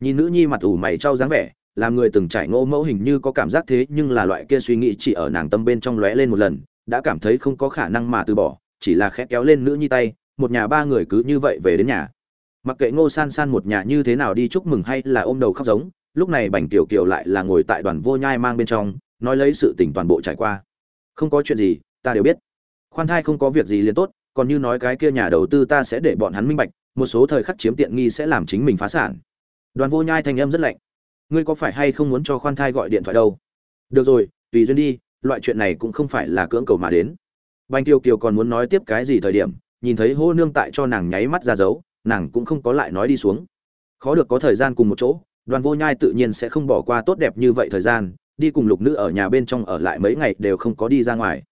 Nhìn nữ nhi mặt ủ mày trao dáng vẻ, làm người từng trải ngô mẫu hình như có cảm giác thế nhưng là loại kia suy nghĩ chỉ ở nàng tâm bên trong lóe lên một lần, đã cảm thấy không có khả năng mà từ bỏ, chỉ là khẽ kéo lên nữ nhi tay, một nhà ba người cứ như vậy về đến nhà. Mặc kệ ngô san san một nhà như thế nào đi chúc mừng hay là ôm đầu khóc giống, lúc này bành tiểu kiều lại là ngồi tại đoàn vô nhai mang bên trong, nói lấy sự tình toàn bộ trải qua. Không có chuyện gì, ta đều biết. Khoan thai không có việc gì liền tốt, còn như nói cái kia nhà đầu tư ta sẽ để bọn hắn minh bạch một số thời khắc chiếm tiện nghi sẽ làm chính mình phá sản. Đoàn vô nhai thành âm rất lạnh. Ngươi có phải hay không muốn cho khoan thai gọi điện thoại đâu? Được rồi, tùy duyên đi, loại chuyện này cũng không phải là cưỡng cầu mà đến. Banh tiêu kiều còn muốn nói tiếp cái gì thời điểm, nhìn thấy hô nương tại cho nàng nháy mắt ra dấu, nàng cũng không có lại nói đi xuống. Khó được có thời gian cùng một chỗ, đoàn vô nhai tự nhiên sẽ không bỏ qua tốt đẹp như vậy thời gian, đi cùng lục nữ ở nhà bên trong ở lại mấy ngày đều không có đi ra ngoài.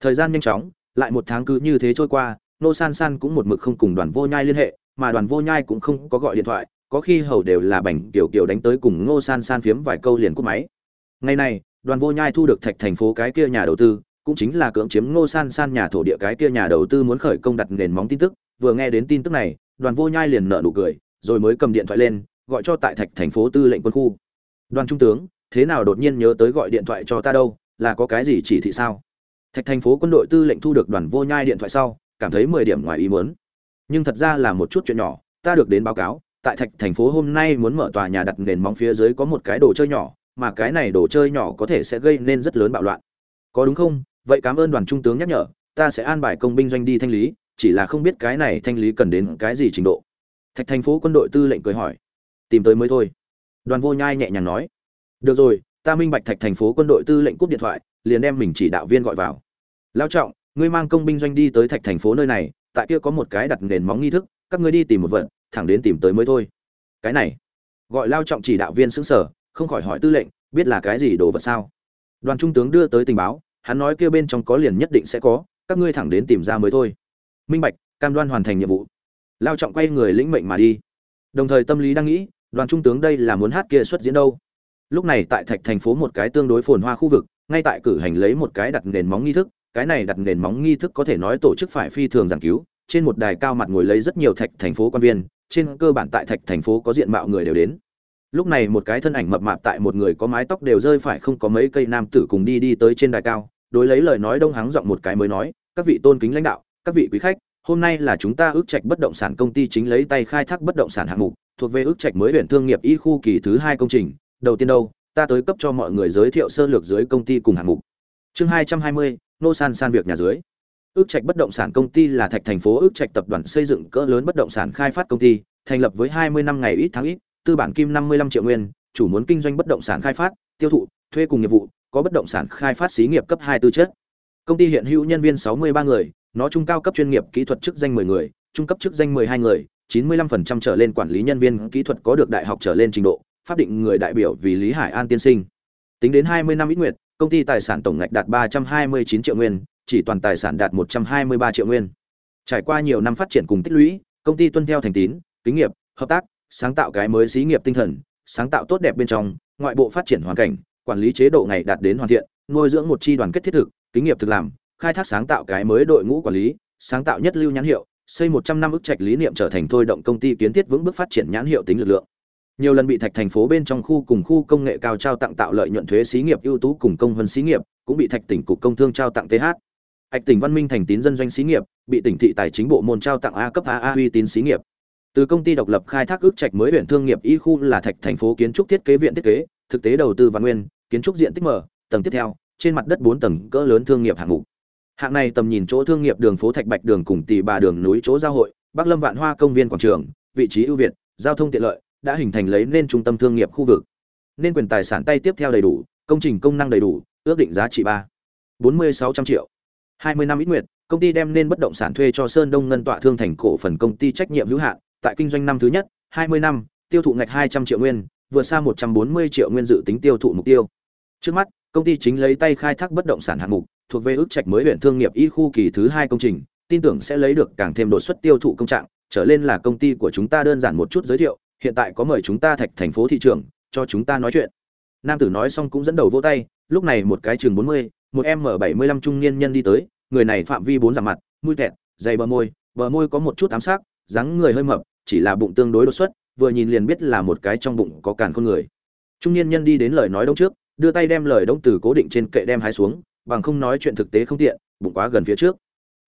Thời gian nhanh chóng, lại một tháng cứ như thế trôi qua, nô san san cũng một mực không cùng đoàn vô nhai liên hệ mà đoàn vô nhai cũng không có gọi điện thoại, có khi hầu đều là bành tiểu kiều đánh tới cùng ngô san san phiếm vài câu liền cúp máy. Ngày này, đoàn vô nhai thu được thạch thành phố cái kia nhà đầu tư, cũng chính là cưỡng chiếm ngô san san nhà thổ địa cái kia nhà đầu tư muốn khởi công đặt nền móng tin tức. Vừa nghe đến tin tức này, đoàn vô nhai liền nợ nụ cười, rồi mới cầm điện thoại lên, gọi cho tại thạch thành phố tư lệnh quân khu. Đoàn trung tướng, thế nào đột nhiên nhớ tới gọi điện thoại cho ta đâu, là có cái gì chỉ thị sao? Thạch thành phố quân đội tư lệnh thu được đoàn vô nhai điện thoại sau, cảm thấy mười điểm ngoài ý muốn nhưng thật ra là một chút chuyện nhỏ, ta được đến báo cáo, tại thạch thành phố hôm nay muốn mở tòa nhà đặt nền móng phía dưới có một cái đồ chơi nhỏ, mà cái này đồ chơi nhỏ có thể sẽ gây nên rất lớn bạo loạn. Có đúng không? Vậy cảm ơn đoàn trung tướng nhắc nhở, ta sẽ an bài công binh doanh đi thanh lý, chỉ là không biết cái này thanh lý cần đến cái gì trình độ. Thạch thành phố quân đội tư lệnh cười hỏi. Tìm tới mới thôi. Đoàn vô nhai nhẹ nhàng nói. Được rồi, ta minh bạch thạch thành phố quân đội tư lệnh cúp điện thoại, liền đem mình chỉ đạo viên gọi vào. Lao trọng, ngươi mang công binh doanh đi tới thạch thành phố nơi này tại kia có một cái đặt nền móng nghi thức, các ngươi đi tìm một vận thẳng đến tìm tới mới thôi. Cái này, gọi lao trọng chỉ đạo viên xứng sở, không khỏi hỏi tư lệnh, biết là cái gì đồ vật sao? Đoàn trung tướng đưa tới tình báo, hắn nói kia bên trong có liền nhất định sẽ có, các ngươi thẳng đến tìm ra mới thôi. Minh bạch, cam đoan hoàn thành nhiệm vụ. Lao trọng quay người lĩnh mệnh mà đi. Đồng thời tâm lý đang nghĩ, đoàn trung tướng đây là muốn hát kia xuất diễn đâu? Lúc này tại thạch thành phố một cái tương đối phồn hoa khu vực, ngay tại cử hành lấy một cái đặt nền móng nghi thức cái này đặt nền móng nghi thức có thể nói tổ chức phải phi thường giảng cứu, trên một đài cao mặt ngồi lấy rất nhiều thạch thành phố quan viên, trên cơ bản tại thạch thành phố có diện mạo người đều đến. Lúc này một cái thân ảnh mập mạp tại một người có mái tóc đều rơi phải không có mấy cây nam tử cùng đi đi tới trên đài cao, đối lấy lời nói đông hắng giọng một cái mới nói, các vị tôn kính lãnh đạo, các vị quý khách, hôm nay là chúng ta ước trạch bất động sản công ty chính lấy tay khai thác bất động sản hạng mục, thuộc về ước trạch mới huyện thương nghiệp y khu kỳ thứ hai công trình, đầu tiên đâu, ta tới cấp cho mọi người giới thiệu sơ lược dưới công ty cùng hạng mục chương hai trăm hai mươi, nô san san việc nhà dưới. Ước trạch bất động sản công ty là thạch thành phố ước trạch tập đoàn xây dựng cỡ lớn bất động sản khai phát công ty, thành lập với hai mươi năm ngày ít tháng ít, tư bản kim năm mươi lăm triệu nguyên, chủ muốn kinh doanh bất động sản khai phát, tiêu thụ, thuê cùng nghiệp vụ, có bất động sản khai phát xí nghiệp cấp hai tư chất. Công ty hiện hữu nhân viên sáu mươi ba người, nó trung cao cấp chuyên nghiệp kỹ thuật chức danh mười người, trung cấp chức danh mười hai người, chín mươi lăm phần trăm trở lên quản lý nhân viên kỹ thuật có được đại học trở lên trình độ, pháp định người đại biểu vì lý hải an tiên sinh. Tính đến hai mươi năm ít nguyệt công ty tài sản tổng ngạch đạt 329 triệu nguyên, chỉ toàn tài sản đạt 123 triệu nguyên. Trải qua nhiều năm phát triển cùng tích lũy, công ty tuân theo thành tín, kinh nghiệm, hợp tác, sáng tạo cái mới xí nghiệp tinh thần, sáng tạo tốt đẹp bên trong ngoại bộ phát triển hoàn cảnh quản lý chế độ ngày đạt đến hoàn thiện nuôi dưỡng một chi đoàn kết thiết thực kinh nghiệp thực làm khai thác sáng tạo cái mới đội ngũ quản lý sáng tạo nhất lưu nhãn hiệu xây một trăm năm ức trạch lý niệm trở thành thôi động công ty kiến thiết vững bước phát triển nhãn hiệu tính lực lượng nhiều lần bị thạch thành phố bên trong khu cùng khu công nghệ cao trao tặng tạo lợi nhuận thuế xí nghiệp ưu tú cùng công vân xí nghiệp, cũng bị thạch tỉnh cục công thương trao tặng th ạch tỉnh văn minh thành tín dân doanh xí nghiệp, bị tỉnh thị tài chính bộ môn trao tặng a cấp a a uy tín xí nghiệp. Từ công ty độc lập khai thác ước trạch mới huyện thương nghiệp y khu là thạch thành phố kiến trúc thiết kế viện thiết kế, thực tế đầu tư văn nguyên, kiến trúc diện tích mở, tầng tiếp theo, trên mặt đất bốn tầng cỡ lớn thương nghiệp hạng mục. Hạng này tầm nhìn chỗ thương nghiệp đường phố thạch bạch đường cùng tỷ bà đường núi chỗ giao hội, bắc lâm vạn hoa công viên quảng trường, vị trí ưu việt, giao thông tiện lợi đã hình thành lấy nên trung tâm thương nghiệp khu vực. Nên quyền tài sản tay tiếp theo đầy đủ, công trình công năng đầy đủ, ước định giá trị ba, bốn mươi sáu trăm triệu. hai mươi năm ít nguyệt, công ty đem nên bất động sản thuê cho sơn đông ngân tọa thương thành cổ phần công ty trách nhiệm hữu hạn, tại kinh doanh năm thứ nhất, hai mươi năm, tiêu thụ ngạch hai trăm triệu nguyên vượt xa một trăm bốn mươi triệu nguyên dự tính tiêu thụ mục tiêu. Trước mắt, công ty chính lấy tay khai thác bất động sản hạng mục, thuộc về ước trạch mới huyện thương nghiệp y khu kỳ thứ hai công trình, tin tưởng sẽ lấy được càng thêm đột xuất tiêu thụ công trạng, trở lên là công ty của chúng ta đơn giản một chút giới thiệu hiện tại có mời chúng ta thạch thành phố thị trường, cho chúng ta nói chuyện. Nam tử nói xong cũng dẫn đầu vỗ tay, lúc này một cái chừng bốn mươi, một m bảy mươi lăm trung niên nhân đi tới, người này phạm vi bốn giảm mặt, mũi kẹt, dày bờ môi bờ môi có một chút ám sắc, dáng người hơi mập, chỉ là bụng tương đối đột xuất, vừa nhìn liền biết là một cái trong bụng có càn con người. Trung niên nhân đi đến lời nói đông trước, đưa tay đem lời đông từ cố định trên kệ đem hai xuống, bằng không nói chuyện thực tế không tiện, bụng quá gần phía trước.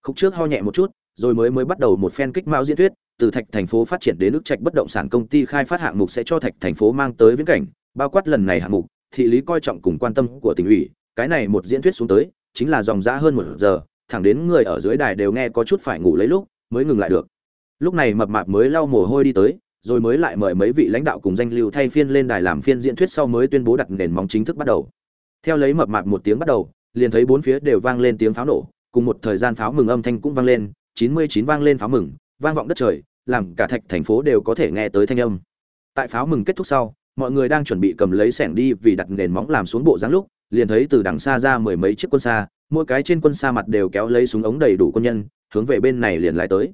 Khúc trước ho nhẹ một chút rồi mới mới bắt đầu một phen kích mạo diễn thuyết, từ thạch thành phố phát triển đến nước trạch bất động sản công ty khai phát hạng mục sẽ cho thạch thành phố mang tới viễn cảnh, bao quát lần này hạng mục, thị lý coi trọng cùng quan tâm của tỉnh ủy. Cái này một diễn thuyết xuống tới, chính là dòng dã hơn một giờ, thẳng đến người ở dưới đài đều nghe có chút phải ngủ lấy lúc, mới ngừng lại được. Lúc này mập mạp mới lau mồ hôi đi tới, rồi mới lại mời mấy vị lãnh đạo cùng danh lưu thay phiên lên đài làm phiên diễn thuyết sau mới tuyên bố đặt nền móng chính thức bắt đầu. Theo lấy mập mạp một tiếng bắt đầu, liền thấy bốn phía đều vang lên tiếng pháo nổ, cùng một thời gian pháo mừng âm thanh cũng vang lên chín mươi chín vang lên pháo mừng vang vọng đất trời làm cả thạch thành phố đều có thể nghe tới thanh âm. Tại pháo mừng kết thúc sau mọi người đang chuẩn bị cầm lấy sẻng đi vì đặt nền móng làm xuống bộ dáng lúc liền thấy từ đằng xa ra mười mấy chiếc quân xa mỗi cái trên quân xa mặt đều kéo lấy súng ống đầy đủ quân nhân hướng về bên này liền lại tới.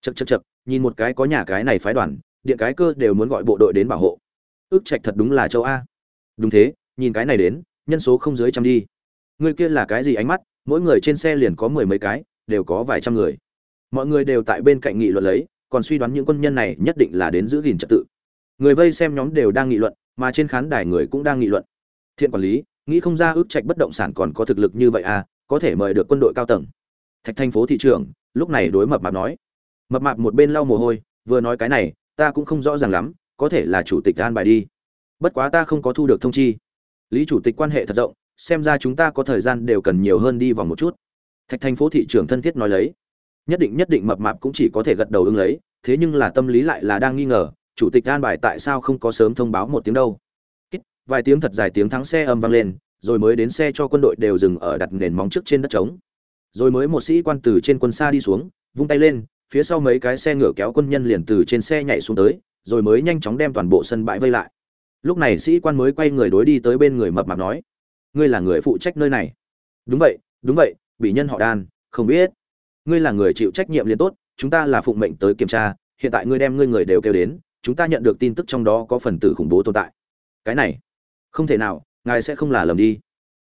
Chậc chậc chậc, nhìn một cái có nhà cái này phái đoàn điện cái cơ đều muốn gọi bộ đội đến bảo hộ. Ước trạch thật đúng là châu a. Đúng thế nhìn cái này đến nhân số không dưới trăm đi. Người kia là cái gì ánh mắt mỗi người trên xe liền có mười mấy cái đều có vài trăm người mọi người đều tại bên cạnh nghị luận lấy, còn suy đoán những quân nhân này nhất định là đến giữ gìn trật tự. Người vây xem nhóm đều đang nghị luận, mà trên khán đài người cũng đang nghị luận. Thiện quản lý, nghĩ không ra ước trạch bất động sản còn có thực lực như vậy à có thể mời được quân đội cao tầng. Thạch thành phố thị trưởng, lúc này đối mập mạp nói. Mập mạp một bên lau mồ hôi, vừa nói cái này, ta cũng không rõ ràng lắm, có thể là chủ tịch an bài đi. Bất quá ta không có thu được thông chi. Lý chủ tịch quan hệ thật rộng, xem ra chúng ta có thời gian đều cần nhiều hơn đi vòng một chút. Thạch thành phố thị trưởng thân thiết nói lấy nhất định nhất định mập mạp cũng chỉ có thể gật đầu ứng lấy thế nhưng là tâm lý lại là đang nghi ngờ chủ tịch an bài tại sao không có sớm thông báo một tiếng đâu. Kích, vài tiếng thật dài tiếng thắng xe âm vang lên rồi mới đến xe cho quân đội đều dừng ở đặt nền móng trước trên đất trống. Rồi mới một sĩ quan từ trên quân xa đi xuống vung tay lên phía sau mấy cái xe ngựa kéo quân nhân liền từ trên xe nhảy xuống tới rồi mới nhanh chóng đem toàn bộ sân bãi vây lại. Lúc này sĩ quan mới quay người đối đi tới bên người mập mạp nói ngươi là người phụ trách nơi này. Đúng vậy đúng vậy bị nhân họ đan không biết ngươi là người chịu trách nhiệm liền tốt, chúng ta là phụng mệnh tới kiểm tra, hiện tại ngươi đem ngươi người đều kêu đến, chúng ta nhận được tin tức trong đó có phần tử khủng bố tồn tại. Cái này, không thể nào, ngài sẽ không là lầm đi.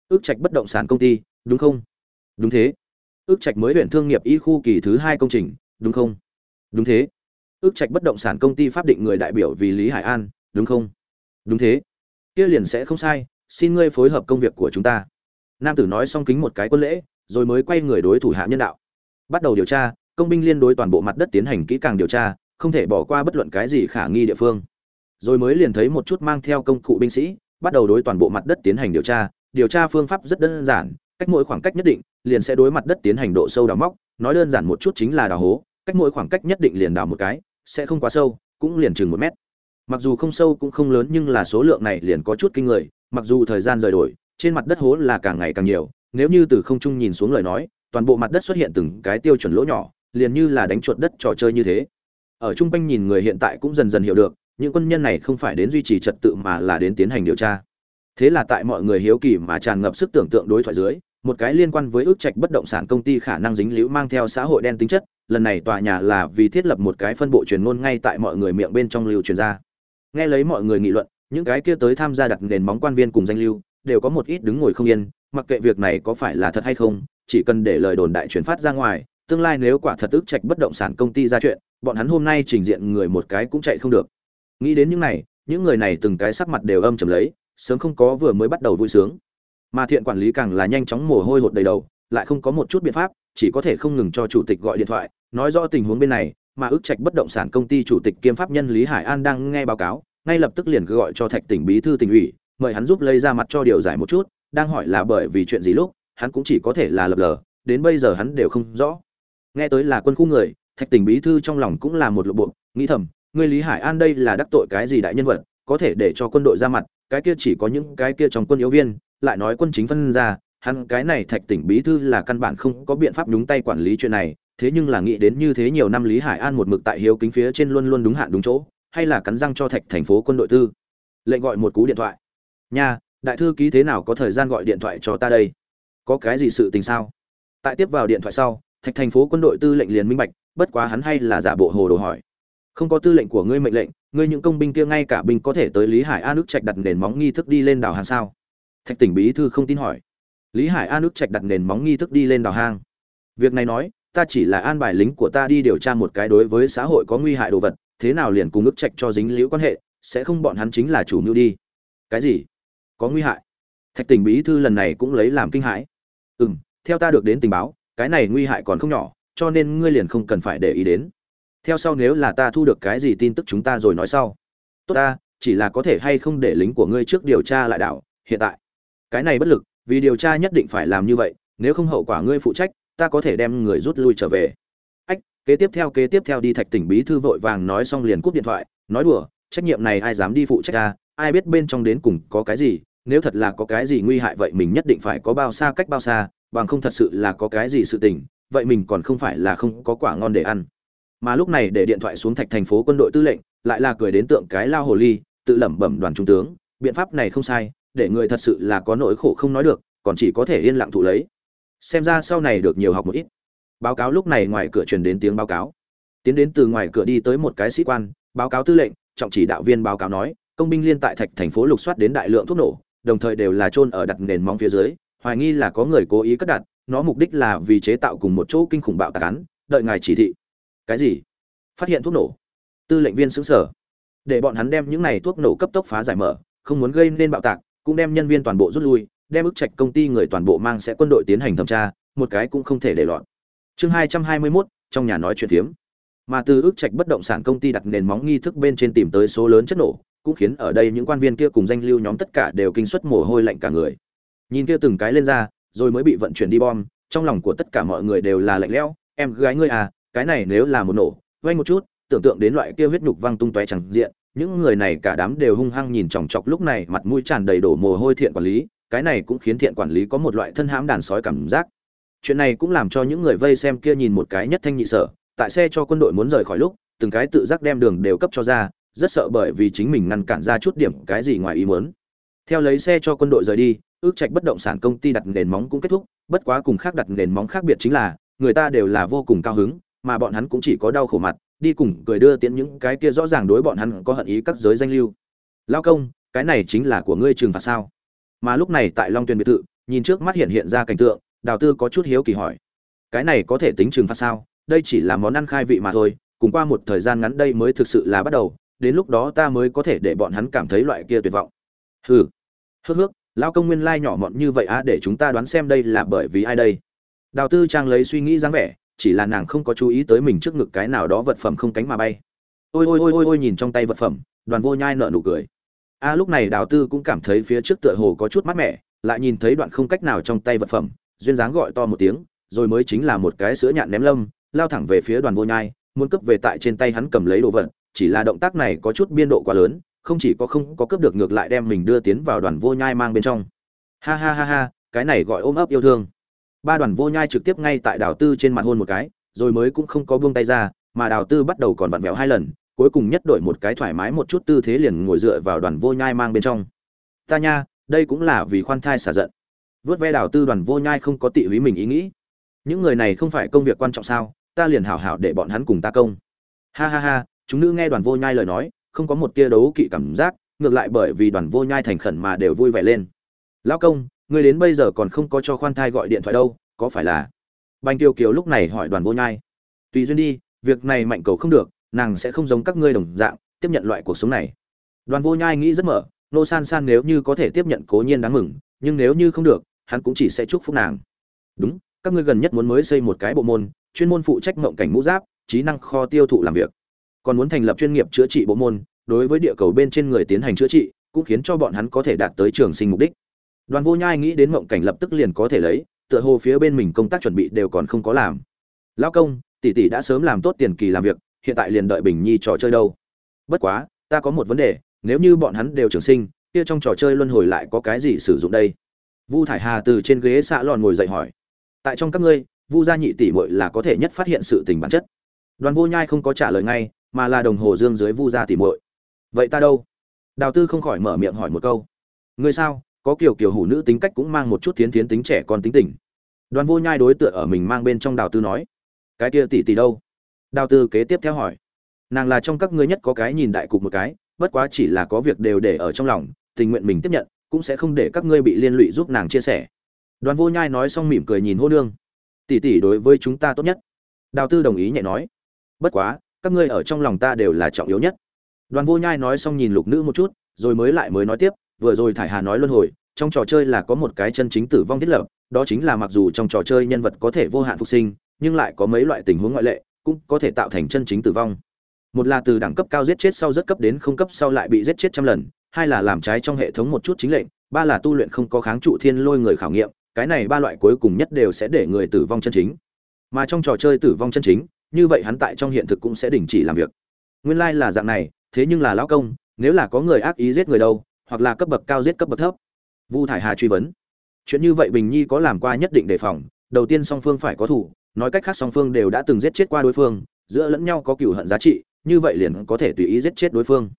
Ước trạch bất động sản công ty, đúng không? Đúng thế. Ước trạch mới huyện thương nghiệp y khu kỳ thứ hai công trình, đúng không? Đúng thế. Ước trạch bất động sản công ty pháp định người đại biểu vì lý hải an, đúng không? Đúng thế. Kia liền sẽ không sai, xin ngươi phối hợp công việc của chúng ta. Nam tử nói xong kính một cái quân lễ, rồi mới quay người đối thủ hạ nhân đạo bắt đầu điều tra, công binh liên đối toàn bộ mặt đất tiến hành kỹ càng điều tra, không thể bỏ qua bất luận cái gì khả nghi địa phương. Rồi mới liền thấy một chút mang theo công cụ binh sĩ, bắt đầu đối toàn bộ mặt đất tiến hành điều tra. Điều tra phương pháp rất đơn giản, cách mỗi khoảng cách nhất định, liền sẽ đối mặt đất tiến hành độ sâu đào móc. Nói đơn giản một chút chính là đào hố, cách mỗi khoảng cách nhất định liền đào một cái, sẽ không quá sâu, cũng liền chừng một mét. Mặc dù không sâu cũng không lớn nhưng là số lượng này liền có chút kinh người, mặc dù thời gian rời đổi, trên mặt đất hố là càng ngày càng nhiều, nếu như từ không trung nhìn xuống lời nói toàn bộ mặt đất xuất hiện từng cái tiêu chuẩn lỗ nhỏ, liền như là đánh chuột đất trò chơi như thế. Ở trung quanh nhìn người hiện tại cũng dần dần hiểu được, những quân nhân này không phải đến duy trì trật tự mà là đến tiến hành điều tra. Thế là tại mọi người hiếu kỳ mà tràn ngập sức tưởng tượng đối thoại dưới, một cái liên quan với ước trạch bất động sản công ty khả năng dính liễu mang theo xã hội đen tính chất, lần này tòa nhà là vì thiết lập một cái phân bộ truyền ngôn ngay tại mọi người miệng bên trong lưu truyền ra. Nghe lấy mọi người nghị luận, những cái kia tới tham gia đặt nền móng quan viên cùng danh lưu, đều có một ít đứng ngồi không yên, mặc kệ việc này có phải là thật hay không chỉ cần để lời đồn đại truyền phát ra ngoài, tương lai nếu quả thật ức trạch bất động sản công ty ra chuyện, bọn hắn hôm nay trình diện người một cái cũng chạy không được. Nghĩ đến những này, những người này từng cái sắc mặt đều âm trầm lấy, sớm không có vừa mới bắt đầu vui sướng. Mà thiện quản lý càng là nhanh chóng mồ hôi hột đầy đầu, lại không có một chút biện pháp, chỉ có thể không ngừng cho chủ tịch gọi điện thoại, nói rõ tình huống bên này, mà ức trạch bất động sản công ty chủ tịch kiêm pháp nhân lý hải an đang nghe báo cáo, ngay lập tức liền gọi cho thạch tỉnh bí thư tỉnh ủy, mời hắn giúp lấy ra mặt cho điều giải một chút, đang hỏi là bởi vì chuyện gì lúc hắn cũng chỉ có thể là lập lờ, đến bây giờ hắn đều không rõ. Nghe tới là quân khu người, thạch tỉnh bí thư trong lòng cũng là một lộ bộ, nghĩ thầm người lý hải an đây là đắc tội cái gì đại nhân vật, có thể để cho quân đội ra mặt, cái kia chỉ có những cái kia trong quân yếu viên, lại nói quân chính phân ra, hắn cái này thạch tỉnh bí thư là căn bản không có biện pháp nhúng tay quản lý chuyện này, thế nhưng là nghĩ đến như thế nhiều năm lý hải an một mực tại hiếu kính phía trên luôn luôn đúng hạn đúng chỗ, hay là cắn răng cho thạch thành phố quân đội tư. Lệnh gọi một cú điện thoại. Nha, đại thư ký thế nào có thời gian gọi điện thoại cho ta đây? Có cái gì sự tình sao? Tại tiếp vào điện thoại sau, thạch thành phố quân đội tư lệnh liền minh bạch, bất quá hắn hay là giả bộ hồ đồ hỏi. Không có tư lệnh của ngươi mệnh lệnh, ngươi những công binh kia ngay cả binh có thể tới lý hải a nước trạch đặt nền móng nghi thức đi lên đảo hàng sao? Thạch tỉnh bí thư không tin hỏi. Lý hải a nước trạch đặt nền móng nghi thức đi lên đảo hang. Việc này nói, ta chỉ là an bài lính của ta đi điều tra một cái đối với xã hội có nguy hại đồ vật, thế nào liền cùng nước trạch cho dính liễu quan hệ, sẽ không bọn hắn chính là chủ mưu đi. Cái gì? Có nguy hại? Thạch tỉnh bí thư lần này cũng lấy làm kinh hãi ừ m theo ta được đến tình báo, cái này nguy hại còn không nhỏ, cho nên ngươi liền không cần phải để ý đến. Theo sau nếu là ta thu được cái gì tin tức chúng ta rồi nói sau. Tốt ta, chỉ là có thể hay không để lính của ngươi trước điều tra lại đảo, hiện tại. Cái này bất lực, vì điều tra nhất định phải làm như vậy, nếu không hậu quả ngươi phụ trách, ta có thể đem người rút lui trở về. Ách, kế tiếp theo, kế tiếp theo đi thạch tỉnh bí thư vội vàng nói xong liền cúp điện thoại, nói đùa, trách nhiệm này ai dám đi phụ trách ta, ai biết bên trong đến cùng có cái gì nếu thật là có cái gì nguy hại vậy mình nhất định phải có bao xa cách bao xa, bằng không thật sự là có cái gì sự tình, vậy mình còn không phải là không có quả ngon để ăn. Mà lúc này để điện thoại xuống thạch thành phố quân đội tư lệnh, lại là cười đến tượng cái lao hồ ly, tự lẩm bẩm đoàn trung tướng, biện pháp này không sai, để người thật sự là có nỗi khổ không nói được, còn chỉ có thể yên lặng thụ lấy. Xem ra sau này được nhiều học một ít. Báo cáo lúc này ngoài cửa truyền đến tiếng báo cáo. Tiến đến từ ngoài cửa đi tới một cái sĩ quan, báo cáo tư lệnh, trọng chỉ đạo viên báo cáo nói, công binh liên tại thạch thành phố lục soát đến đại lượng thuốc nổ đồng thời đều là trôn ở đặt nền móng phía dưới, hoài nghi là có người cố ý cất đặt, nó mục đích là vì chế tạo cùng một chỗ kinh khủng bạo tạc án, đợi ngài chỉ thị. Cái gì? Phát hiện thuốc nổ. Tư lệnh viên sững sở để bọn hắn đem những này thuốc nổ cấp tốc phá giải mở, không muốn gây nên bạo tạc, cũng đem nhân viên toàn bộ rút lui, đem ức trạch công ty người toàn bộ mang sẽ quân đội tiến hành thẩm tra, một cái cũng không thể để lọt. Chương hai trăm hai mươi mốt, trong nhà nói chuyện thiếm. mà từ ức trạch bất động sản công ty đặt nền móng nghi thức bên trên tìm tới số lớn chất nổ cũng khiến ở đây những quan viên kia cùng danh lưu nhóm tất cả đều kinh suất mồ hôi lạnh cả người. Nhìn kia từng cái lên ra, rồi mới bị vận chuyển đi bom, trong lòng của tất cả mọi người đều là lạnh lẽo, em gái ngươi à cái này nếu là một nổ vay một chút, tưởng tượng đến loại kia huyết nhục văng tung tóe chẳng diện, những người này cả đám đều hung hăng nhìn chòng chọc lúc này mặt mũi tràn đầy đổ mồ hôi thiện quản lý, cái này cũng khiến thiện quản lý có một loại thân hãm đàn sói cảm giác. Chuyện này cũng làm cho những người vây xem kia nhìn một cái nhất thanh nhị sở, tại xe cho quân đội muốn rời khỏi lúc, từng cái tự giác đem đường đều cấp cho ra rất sợ bởi vì chính mình ngăn cản ra chút điểm cái gì ngoài ý muốn. Theo lấy xe cho quân đội rời đi, ước trạch bất động sản công ty đặt nền móng cũng kết thúc, bất quá cùng khác đặt nền móng khác biệt chính là, người ta đều là vô cùng cao hứng, mà bọn hắn cũng chỉ có đau khổ mặt, đi cùng cười đưa tiễn những cái kia rõ ràng đối bọn hắn có hận ý các giới danh lưu. Lao công, cái này chính là của ngươi trường phạt sao? Mà lúc này tại long tuyền biệt thự, nhìn trước mắt hiện hiện ra cảnh tượng, đào tư có chút hiếu kỳ hỏi. Cái này có thể tính trừng phạt sao? Đây chỉ là món ăn khai vị mà thôi, cùng qua một thời gian ngắn đây mới thực sự là bắt đầu đến lúc đó ta mới có thể để bọn hắn cảm thấy loại kia tuyệt vọng. Hừ. Hước hước lao công nguyên lai nhỏ mọn như vậy á, để chúng ta đoán xem đây là bởi vì ai đây. Đào tư trang lấy suy nghĩ dáng vẻ, chỉ là nàng không có chú ý tới mình trước ngực cái nào đó vật phẩm không cánh mà bay. Ôi ôi ôi ôi ôi, nhìn trong tay vật phẩm, đoàn vô nhai nợ nụ cười. A, lúc này đào tư cũng cảm thấy phía trước tựa hồ có chút mát mẻ, lại nhìn thấy đoạn không cách nào trong tay vật phẩm, duyên dáng gọi to một tiếng, rồi mới chính là một cái sữa nhạn ném lâm, lao thẳng về phía đoàn vô nhai, muốn cướp về tại trên tay hắn cầm lấy đồ vật chỉ là động tác này có chút biên độ quá lớn, không chỉ có không có cướp được ngược lại đem mình đưa tiến vào đoàn vô nhai mang bên trong. Ha ha ha ha, cái này gọi ôm ấp yêu thương. Ba đoàn vô nhai trực tiếp ngay tại đào tư trên mặt hôn một cái, rồi mới cũng không có buông tay ra, mà đào tư bắt đầu còn vặn vẹo hai lần, cuối cùng nhất đổi một cái thoải mái một chút tư thế liền ngồi dựa vào đoàn vô nhai mang bên trong. Ta nha, đây cũng là vì khoan thai xả giận. Vớt ve đào tư đoàn vô nhai không có tị húy mình ý nghĩ. Những người này không phải công việc quan trọng sao, ta liền hảo hảo để bọn hắn cùng ta công. Ha ha ha chúng nữ nghe đoàn vô nhai lời nói, không có một tia đấu kỵ cảm giác, ngược lại bởi vì đoàn vô nhai thành khẩn mà đều vui vẻ lên. Lão công, ngươi đến bây giờ còn không có cho khoan thai gọi điện thoại đâu, có phải là? Bành tiêu kiều lúc này hỏi đoàn vô nhai. Tùy duyên đi, việc này mạnh cầu không được, nàng sẽ không giống các ngươi đồng dạng, tiếp nhận loại cuộc sống này. Đoàn vô nhai nghĩ rất mở, nô san san nếu như có thể tiếp nhận cố nhiên đáng mừng, nhưng nếu như không được, hắn cũng chỉ sẽ chúc phúc nàng. Đúng, các ngươi gần nhất muốn mới xây một cái bộ môn, chuyên môn phụ trách mộng cảnh mũ giáp, trí năng kho tiêu thụ làm việc còn muốn thành lập chuyên nghiệp chữa trị bộ môn, đối với địa cầu bên trên người tiến hành chữa trị, cũng khiến cho bọn hắn có thể đạt tới trường sinh mục đích. Đoàn vô nhai nghĩ đến mộng cảnh lập tức liền có thể lấy, tựa hồ phía bên mình công tác chuẩn bị đều còn không có làm. Lão công, tỷ tỷ đã sớm làm tốt tiền kỳ làm việc, hiện tại liền đợi bình nhi trò chơi đâu? Bất quá, ta có một vấn đề, nếu như bọn hắn đều trường sinh, kia trong trò chơi luân hồi lại có cái gì sử dụng đây? Vu thải hà từ trên ghế xạ lòn ngồi dậy hỏi. Tại trong các ngươi, vu gia nhị tỷ muội là có thể nhất phát hiện sự tình bản chất. Đoàn vô nhai không có trả lời ngay mà là đồng hồ dương dưới vu gia tỷ muội. Vậy ta đâu? Đào tư không khỏi mở miệng hỏi một câu. Ngươi sao? Có kiểu kiểu hủ nữ tính cách cũng mang một chút thiến thiến tính trẻ con tính tình. Đoàn vô nhai đối tựa ở mình mang bên trong đào tư nói. Cái kia tỷ tỷ đâu? Đào tư kế tiếp theo hỏi. Nàng là trong các ngươi nhất có cái nhìn đại cục một cái, bất quá chỉ là có việc đều để ở trong lòng, tình nguyện mình tiếp nhận, cũng sẽ không để các ngươi bị liên lụy giúp nàng chia sẻ. Đoàn vô nhai nói xong mỉm cười nhìn hô nương. Tỷ tỷ đối với chúng ta tốt nhất. Đào tư đồng ý nhẹ nói. Bất quá các ngươi ở trong lòng ta đều là trọng yếu nhất. Đoàn vô nhai nói xong nhìn lục nữ một chút, rồi mới lại mới nói tiếp, vừa rồi thải hà nói luân hồi, trong trò chơi là có một cái chân chính tử vong thiết lập, đó chính là mặc dù trong trò chơi nhân vật có thể vô hạn phục sinh, nhưng lại có mấy loại tình huống ngoại lệ, cũng có thể tạo thành chân chính tử vong. Một là từ đẳng cấp cao giết chết sau rất cấp đến không cấp sau lại bị giết chết trăm lần, hai là làm trái trong hệ thống một chút chính lệnh, ba là tu luyện không có kháng trụ thiên lôi người khảo nghiệm, cái này ba loại cuối cùng nhất đều sẽ để người tử vong chân chính. Mà trong trò chơi tử vong chân chính như vậy hắn tại trong hiện thực cũng sẽ đình chỉ làm việc. Nguyên lai là dạng này, thế nhưng là lão công, nếu là có người ác ý giết người đâu, hoặc là cấp bậc cao giết cấp bậc thấp. Vu thải hà truy vấn. Chuyện như vậy bình nhi có làm qua nhất định đề phòng, đầu tiên song phương phải có thủ, nói cách khác song phương đều đã từng giết chết qua đối phương, giữa lẫn nhau có cựu hận giá trị, như vậy liền có thể tùy ý giết chết đối phương.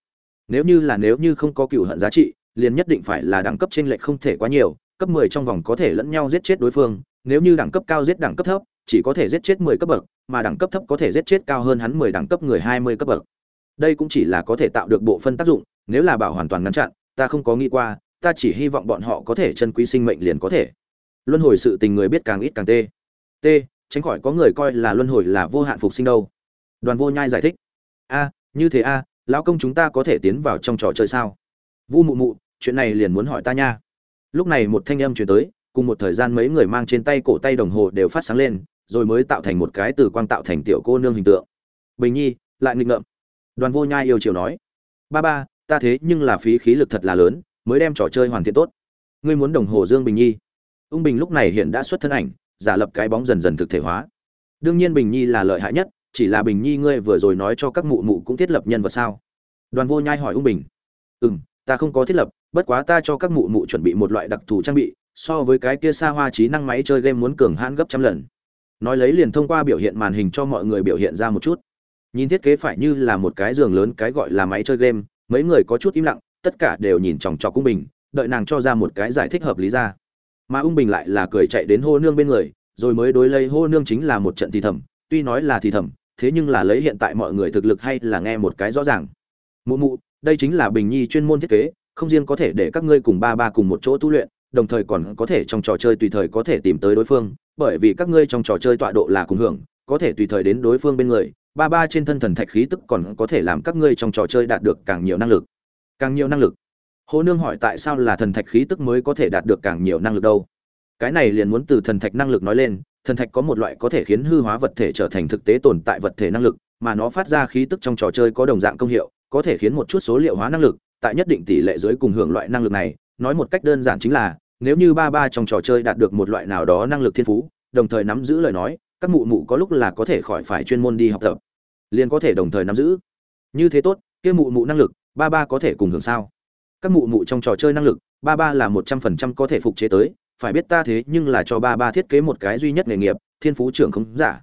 Nếu như là nếu như không có cựu hận giá trị, liền nhất định phải là đẳng cấp trên lệch không thể quá nhiều, cấp 10 trong vòng có thể lẫn nhau giết chết đối phương, nếu như đẳng cấp cao giết đẳng cấp thấp chỉ có thể giết chết 10 cấp bậc, mà đẳng cấp thấp có thể giết chết cao hơn hắn 10 đẳng cấp người 20 cấp bậc. Đây cũng chỉ là có thể tạo được bộ phân tác dụng, nếu là bảo hoàn toàn ngăn chặn, ta không có nghĩ qua, ta chỉ hy vọng bọn họ có thể chân quý sinh mệnh liền có thể. Luân hồi sự tình người biết càng ít càng tê. Tê tránh khỏi có người coi là luân hồi là vô hạn phục sinh đâu. Đoàn vô nhai giải thích. A, như thế a, lão công chúng ta có thể tiến vào trong trò chơi sao? Vu mụ mụ, chuyện này liền muốn hỏi ta nha. Lúc này một thanh âm truyền tới, cùng một thời gian mấy người mang trên tay cổ tay đồng hồ đều phát sáng lên rồi mới tạo thành một cái từ quang tạo thành tiểu cô nương hình tượng. Bình nhi, lại nghịch ngợm. Đoàn vô nhai yêu chiều nói, ba ba, ta thế nhưng là phí khí lực thật là lớn, mới đem trò chơi hoàn thiện tốt. Ngươi muốn đồng hồ dương bình nhi? Ung bình lúc này hiện đã xuất thân ảnh, giả lập cái bóng dần dần thực thể hóa. Đương nhiên bình nhi là lợi hại nhất, chỉ là bình nhi ngươi vừa rồi nói cho các mụ mụ cũng thiết lập nhân vật sao? Đoàn vô nhai hỏi ung bình. Ừ m ta không có thiết lập, bất quá ta cho các mụ mụ chuẩn bị một loại đặc thù trang bị, so với cái kia xa hoa trí năng máy chơi game muốn cường hãn gấp trăm lần nói lấy liền thông qua biểu hiện màn hình cho mọi người biểu hiện ra một chút. Nhìn thiết kế phải như là một cái giường lớn, cái gọi là máy chơi game, mấy người có chút im lặng, tất cả đều nhìn chòng chọc cung bình, đợi nàng cho ra một cái giải thích hợp lý ra. Mà ung bình lại là cười chạy đến hô nương bên người, rồi mới đối lấy hô nương chính là một trận thì thầm, tuy nói là thì thầm, thế nhưng là lấy hiện tại mọi người thực lực hay là nghe một cái rõ ràng. Mụ mụ, đây chính là bình nhi chuyên môn thiết kế, không riêng có thể để các ngươi cùng ba ba cùng một chỗ tu luyện, đồng thời còn có thể trong trò chơi tùy thời có thể tìm tới đối phương bởi vì các ngươi trong trò chơi tọa độ là cùng hưởng, có thể tùy thời đến đối phương bên người, ba ba trên thân thần thạch khí tức còn có thể làm các ngươi trong trò chơi đạt được càng nhiều năng lực. Càng nhiều năng lực? Hồ nương hỏi tại sao là thần thạch khí tức mới có thể đạt được càng nhiều năng lực đâu? Cái này liền muốn từ thần thạch năng lực nói lên, thần thạch có một loại có thể khiến hư hóa vật thể trở thành thực tế tồn tại vật thể năng lực, mà nó phát ra khí tức trong trò chơi có đồng dạng công hiệu, có thể khiến một chút số liệu hóa năng lực, tại nhất định tỷ lệ dưới cùng hưởng loại năng lực này, nói một cách đơn giản chính là nếu như ba ba trong trò chơi đạt được một loại nào đó năng lực thiên phú, đồng thời nắm giữ lời nói, các mụ mụ có lúc là có thể khỏi phải chuyên môn đi học tập. Liền có thể đồng thời nắm giữ. Như thế tốt, kia mụ mụ năng lực, ba ba có thể cùng hưởng sao? Các mụ mụ trong trò chơi năng lực, ba ba là một trăm phần trăm có thể phục chế tới, phải biết ta thế nhưng là cho ba ba thiết kế một cái duy nhất nghề nghiệp, thiên phú trưởng không giả.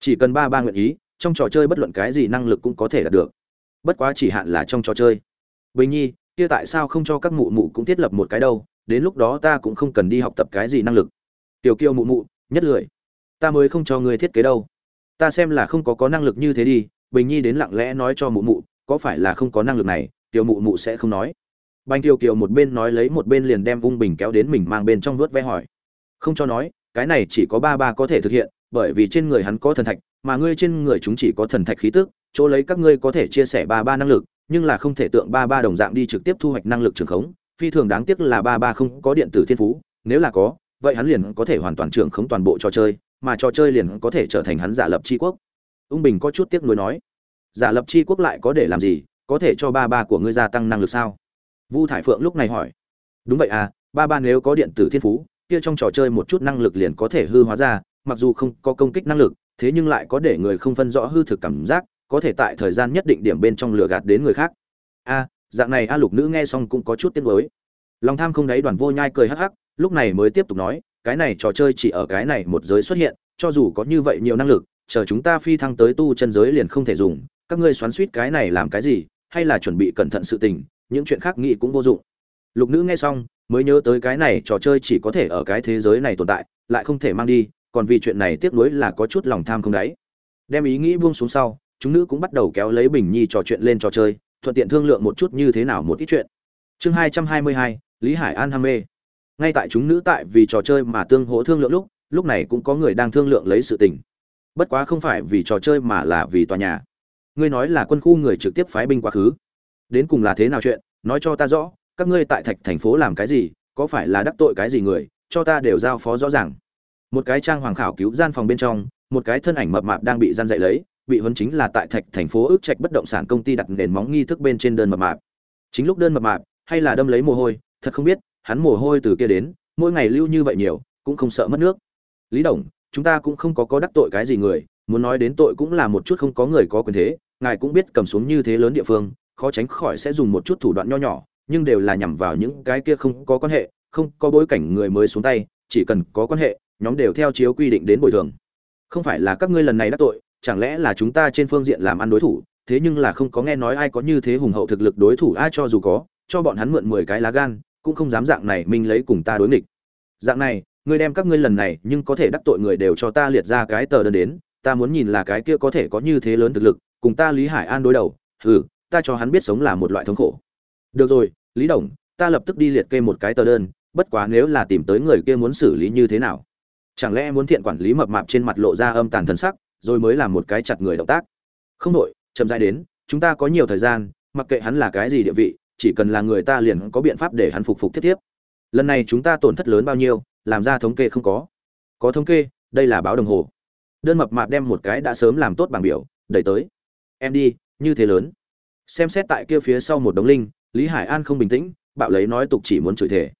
Chỉ cần ba ba nguyện ý, trong trò chơi bất luận cái gì năng lực cũng có thể đạt được. Bất quá chỉ hạn là trong trò chơi. Bình nhi, kia tại sao không cho các mụ mụ cũng thiết lập một cái đâu? Đến lúc đó ta cũng không cần đi học tập cái gì năng lực. Tiểu kiêu mụ mụ, nhất lười. Ta mới không cho ngươi thiết kế đâu. Ta xem là không có có năng lực như thế đi, bình nhi đến lặng lẽ nói cho mụ mụ, có phải là không có năng lực này? Tiểu mụ mụ sẽ không nói. Banh tiêu kiều một bên nói lấy một bên liền đem ung bình kéo đến mình mang bên trong vớt ve hỏi. Không cho nói, cái này chỉ có ba ba có thể thực hiện, bởi vì trên người hắn có thần thạch, mà ngươi trên người chúng chỉ có thần thạch khí tức, chỗ lấy các ngươi có thể chia sẻ ba ba năng lực, nhưng là không thể tượng ba ba đồng dạng đi trực tiếp thu hoạch năng lực trường khống phi thường đáng tiếc là ba ba không có điện tử thiên phú, nếu là có, vậy hắn liền có thể hoàn toàn trưởng khống toàn bộ trò chơi, mà trò chơi liền có thể trở thành hắn giả lập tri quốc. Ung bình có chút tiếc nuối nói, giả lập tri quốc lại có để làm gì? Có thể cho ba ba của ngươi gia tăng năng lực sao? Vu thải phượng lúc này hỏi. Đúng vậy à ba ba nếu có điện tử thiên phú, kia trong trò chơi một chút năng lực liền có thể hư hóa ra, mặc dù không có công kích năng lực, thế nhưng lại có để người không phân rõ hư thực cảm giác, có thể tại thời gian nhất định điểm bên trong lừa gạt đến người khác. A dạng này a lục nữ nghe xong cũng có chút tiếc nuối. Lòng tham không đáy đoàn vô nhai cười hắc hắc, lúc này mới tiếp tục nói, cái này trò chơi chỉ ở cái này một giới xuất hiện, cho dù có như vậy nhiều năng lực, chờ chúng ta phi thăng tới tu chân giới liền không thể dùng, các ngươi xoắn suýt cái này làm cái gì, hay là chuẩn bị cẩn thận sự tình, những chuyện khác nghĩ cũng vô dụng. Lục nữ nghe xong, mới nhớ tới cái này trò chơi chỉ có thể ở cái thế giới này tồn tại, lại không thể mang đi, còn vì chuyện này tiếc nuối là có chút lòng tham không đáy. Đem ý nghĩ buông xuống sau, chúng nữ cũng bắt đầu kéo lấy bình nhi trò chuyện lên trò chơi thuận tiện thương lượng một chút như thế nào một ít chuyện. Chương hai trăm hai mươi hai, lý hải an ham mê. Ngay tại chúng nữ tại vì trò chơi mà tương hỗ thương lượng lúc lúc này cũng có người đang thương lượng lấy sự tình. Bất quá không phải vì trò chơi mà là vì tòa nhà. Ngươi nói là quân khu người trực tiếp phái binh quá khứ. Đến cùng là thế nào chuyện, nói cho ta rõ, các ngươi tại thạch thành phố làm cái gì, có phải là đắc tội cái gì người, cho ta đều giao phó rõ ràng. Một cái trang hoàng khảo cứu gian phòng bên trong, một cái thân ảnh mập mạp đang bị gian dậy lấy bị huấn chính là tại thạch thành phố ước trạch bất động sản công ty đặt nền móng nghi thức bên trên đơn mập mạp. Chính lúc đơn mập mạp, hay là đâm lấy mồ hôi, thật không biết, hắn mồ hôi từ kia đến, mỗi ngày lưu như vậy nhiều, cũng không sợ mất nước. Lý đồng, chúng ta cũng không có có đắc tội cái gì người, muốn nói đến tội cũng là một chút không có người có quyền thế, ngài cũng biết cầm xuống như thế lớn địa phương, khó tránh khỏi sẽ dùng một chút thủ đoạn nho nhỏ, nhưng đều là nhằm vào những cái kia không có quan hệ, không có bối cảnh người mới xuống tay, chỉ cần có quan hệ, nhóm đều theo chiếu quy định đến bồi thường. Không phải là các ngươi lần này đắc tội chẳng lẽ là chúng ta trên phương diện làm ăn đối thủ, thế nhưng là không có nghe nói ai có như thế hùng hậu thực lực đối thủ, ai cho dù có, cho bọn hắn mượn mười cái lá gan, cũng không dám dạng này mình lấy cùng ta đối nghịch. Dạng này, ngươi đem các ngươi lần này, nhưng có thể đắc tội người đều cho ta liệt ra cái tờ đơn đến, ta muốn nhìn là cái kia có thể có như thế lớn thực lực, cùng ta lý hải an đối đầu, hừ, ta cho hắn biết sống là một loại thống khổ. Được rồi, lý đồng, ta lập tức đi liệt kê một cái tờ đơn, bất quá nếu là tìm tới người kia muốn xử lý như thế nào? Chẳng lẽ muốn thiện quản lý mập mạp trên mặt lộ ra âm tàn thần sắc? Rồi mới làm một cái chặt người động tác. Không đội chậm dài đến, chúng ta có nhiều thời gian, mặc kệ hắn là cái gì địa vị, chỉ cần là người ta liền có biện pháp để hắn phục phục thiết tiếp. Lần này chúng ta tổn thất lớn bao nhiêu, làm ra thống kê không có. Có thống kê, đây là báo đồng hồ. Đơn mập mạp đem một cái đã sớm làm tốt bảng biểu, đẩy tới. Em đi, như thế lớn. Xem xét tại kia phía sau một đống linh, lý hải an không bình tĩnh, bạo lấy nói tục chỉ muốn chửi thể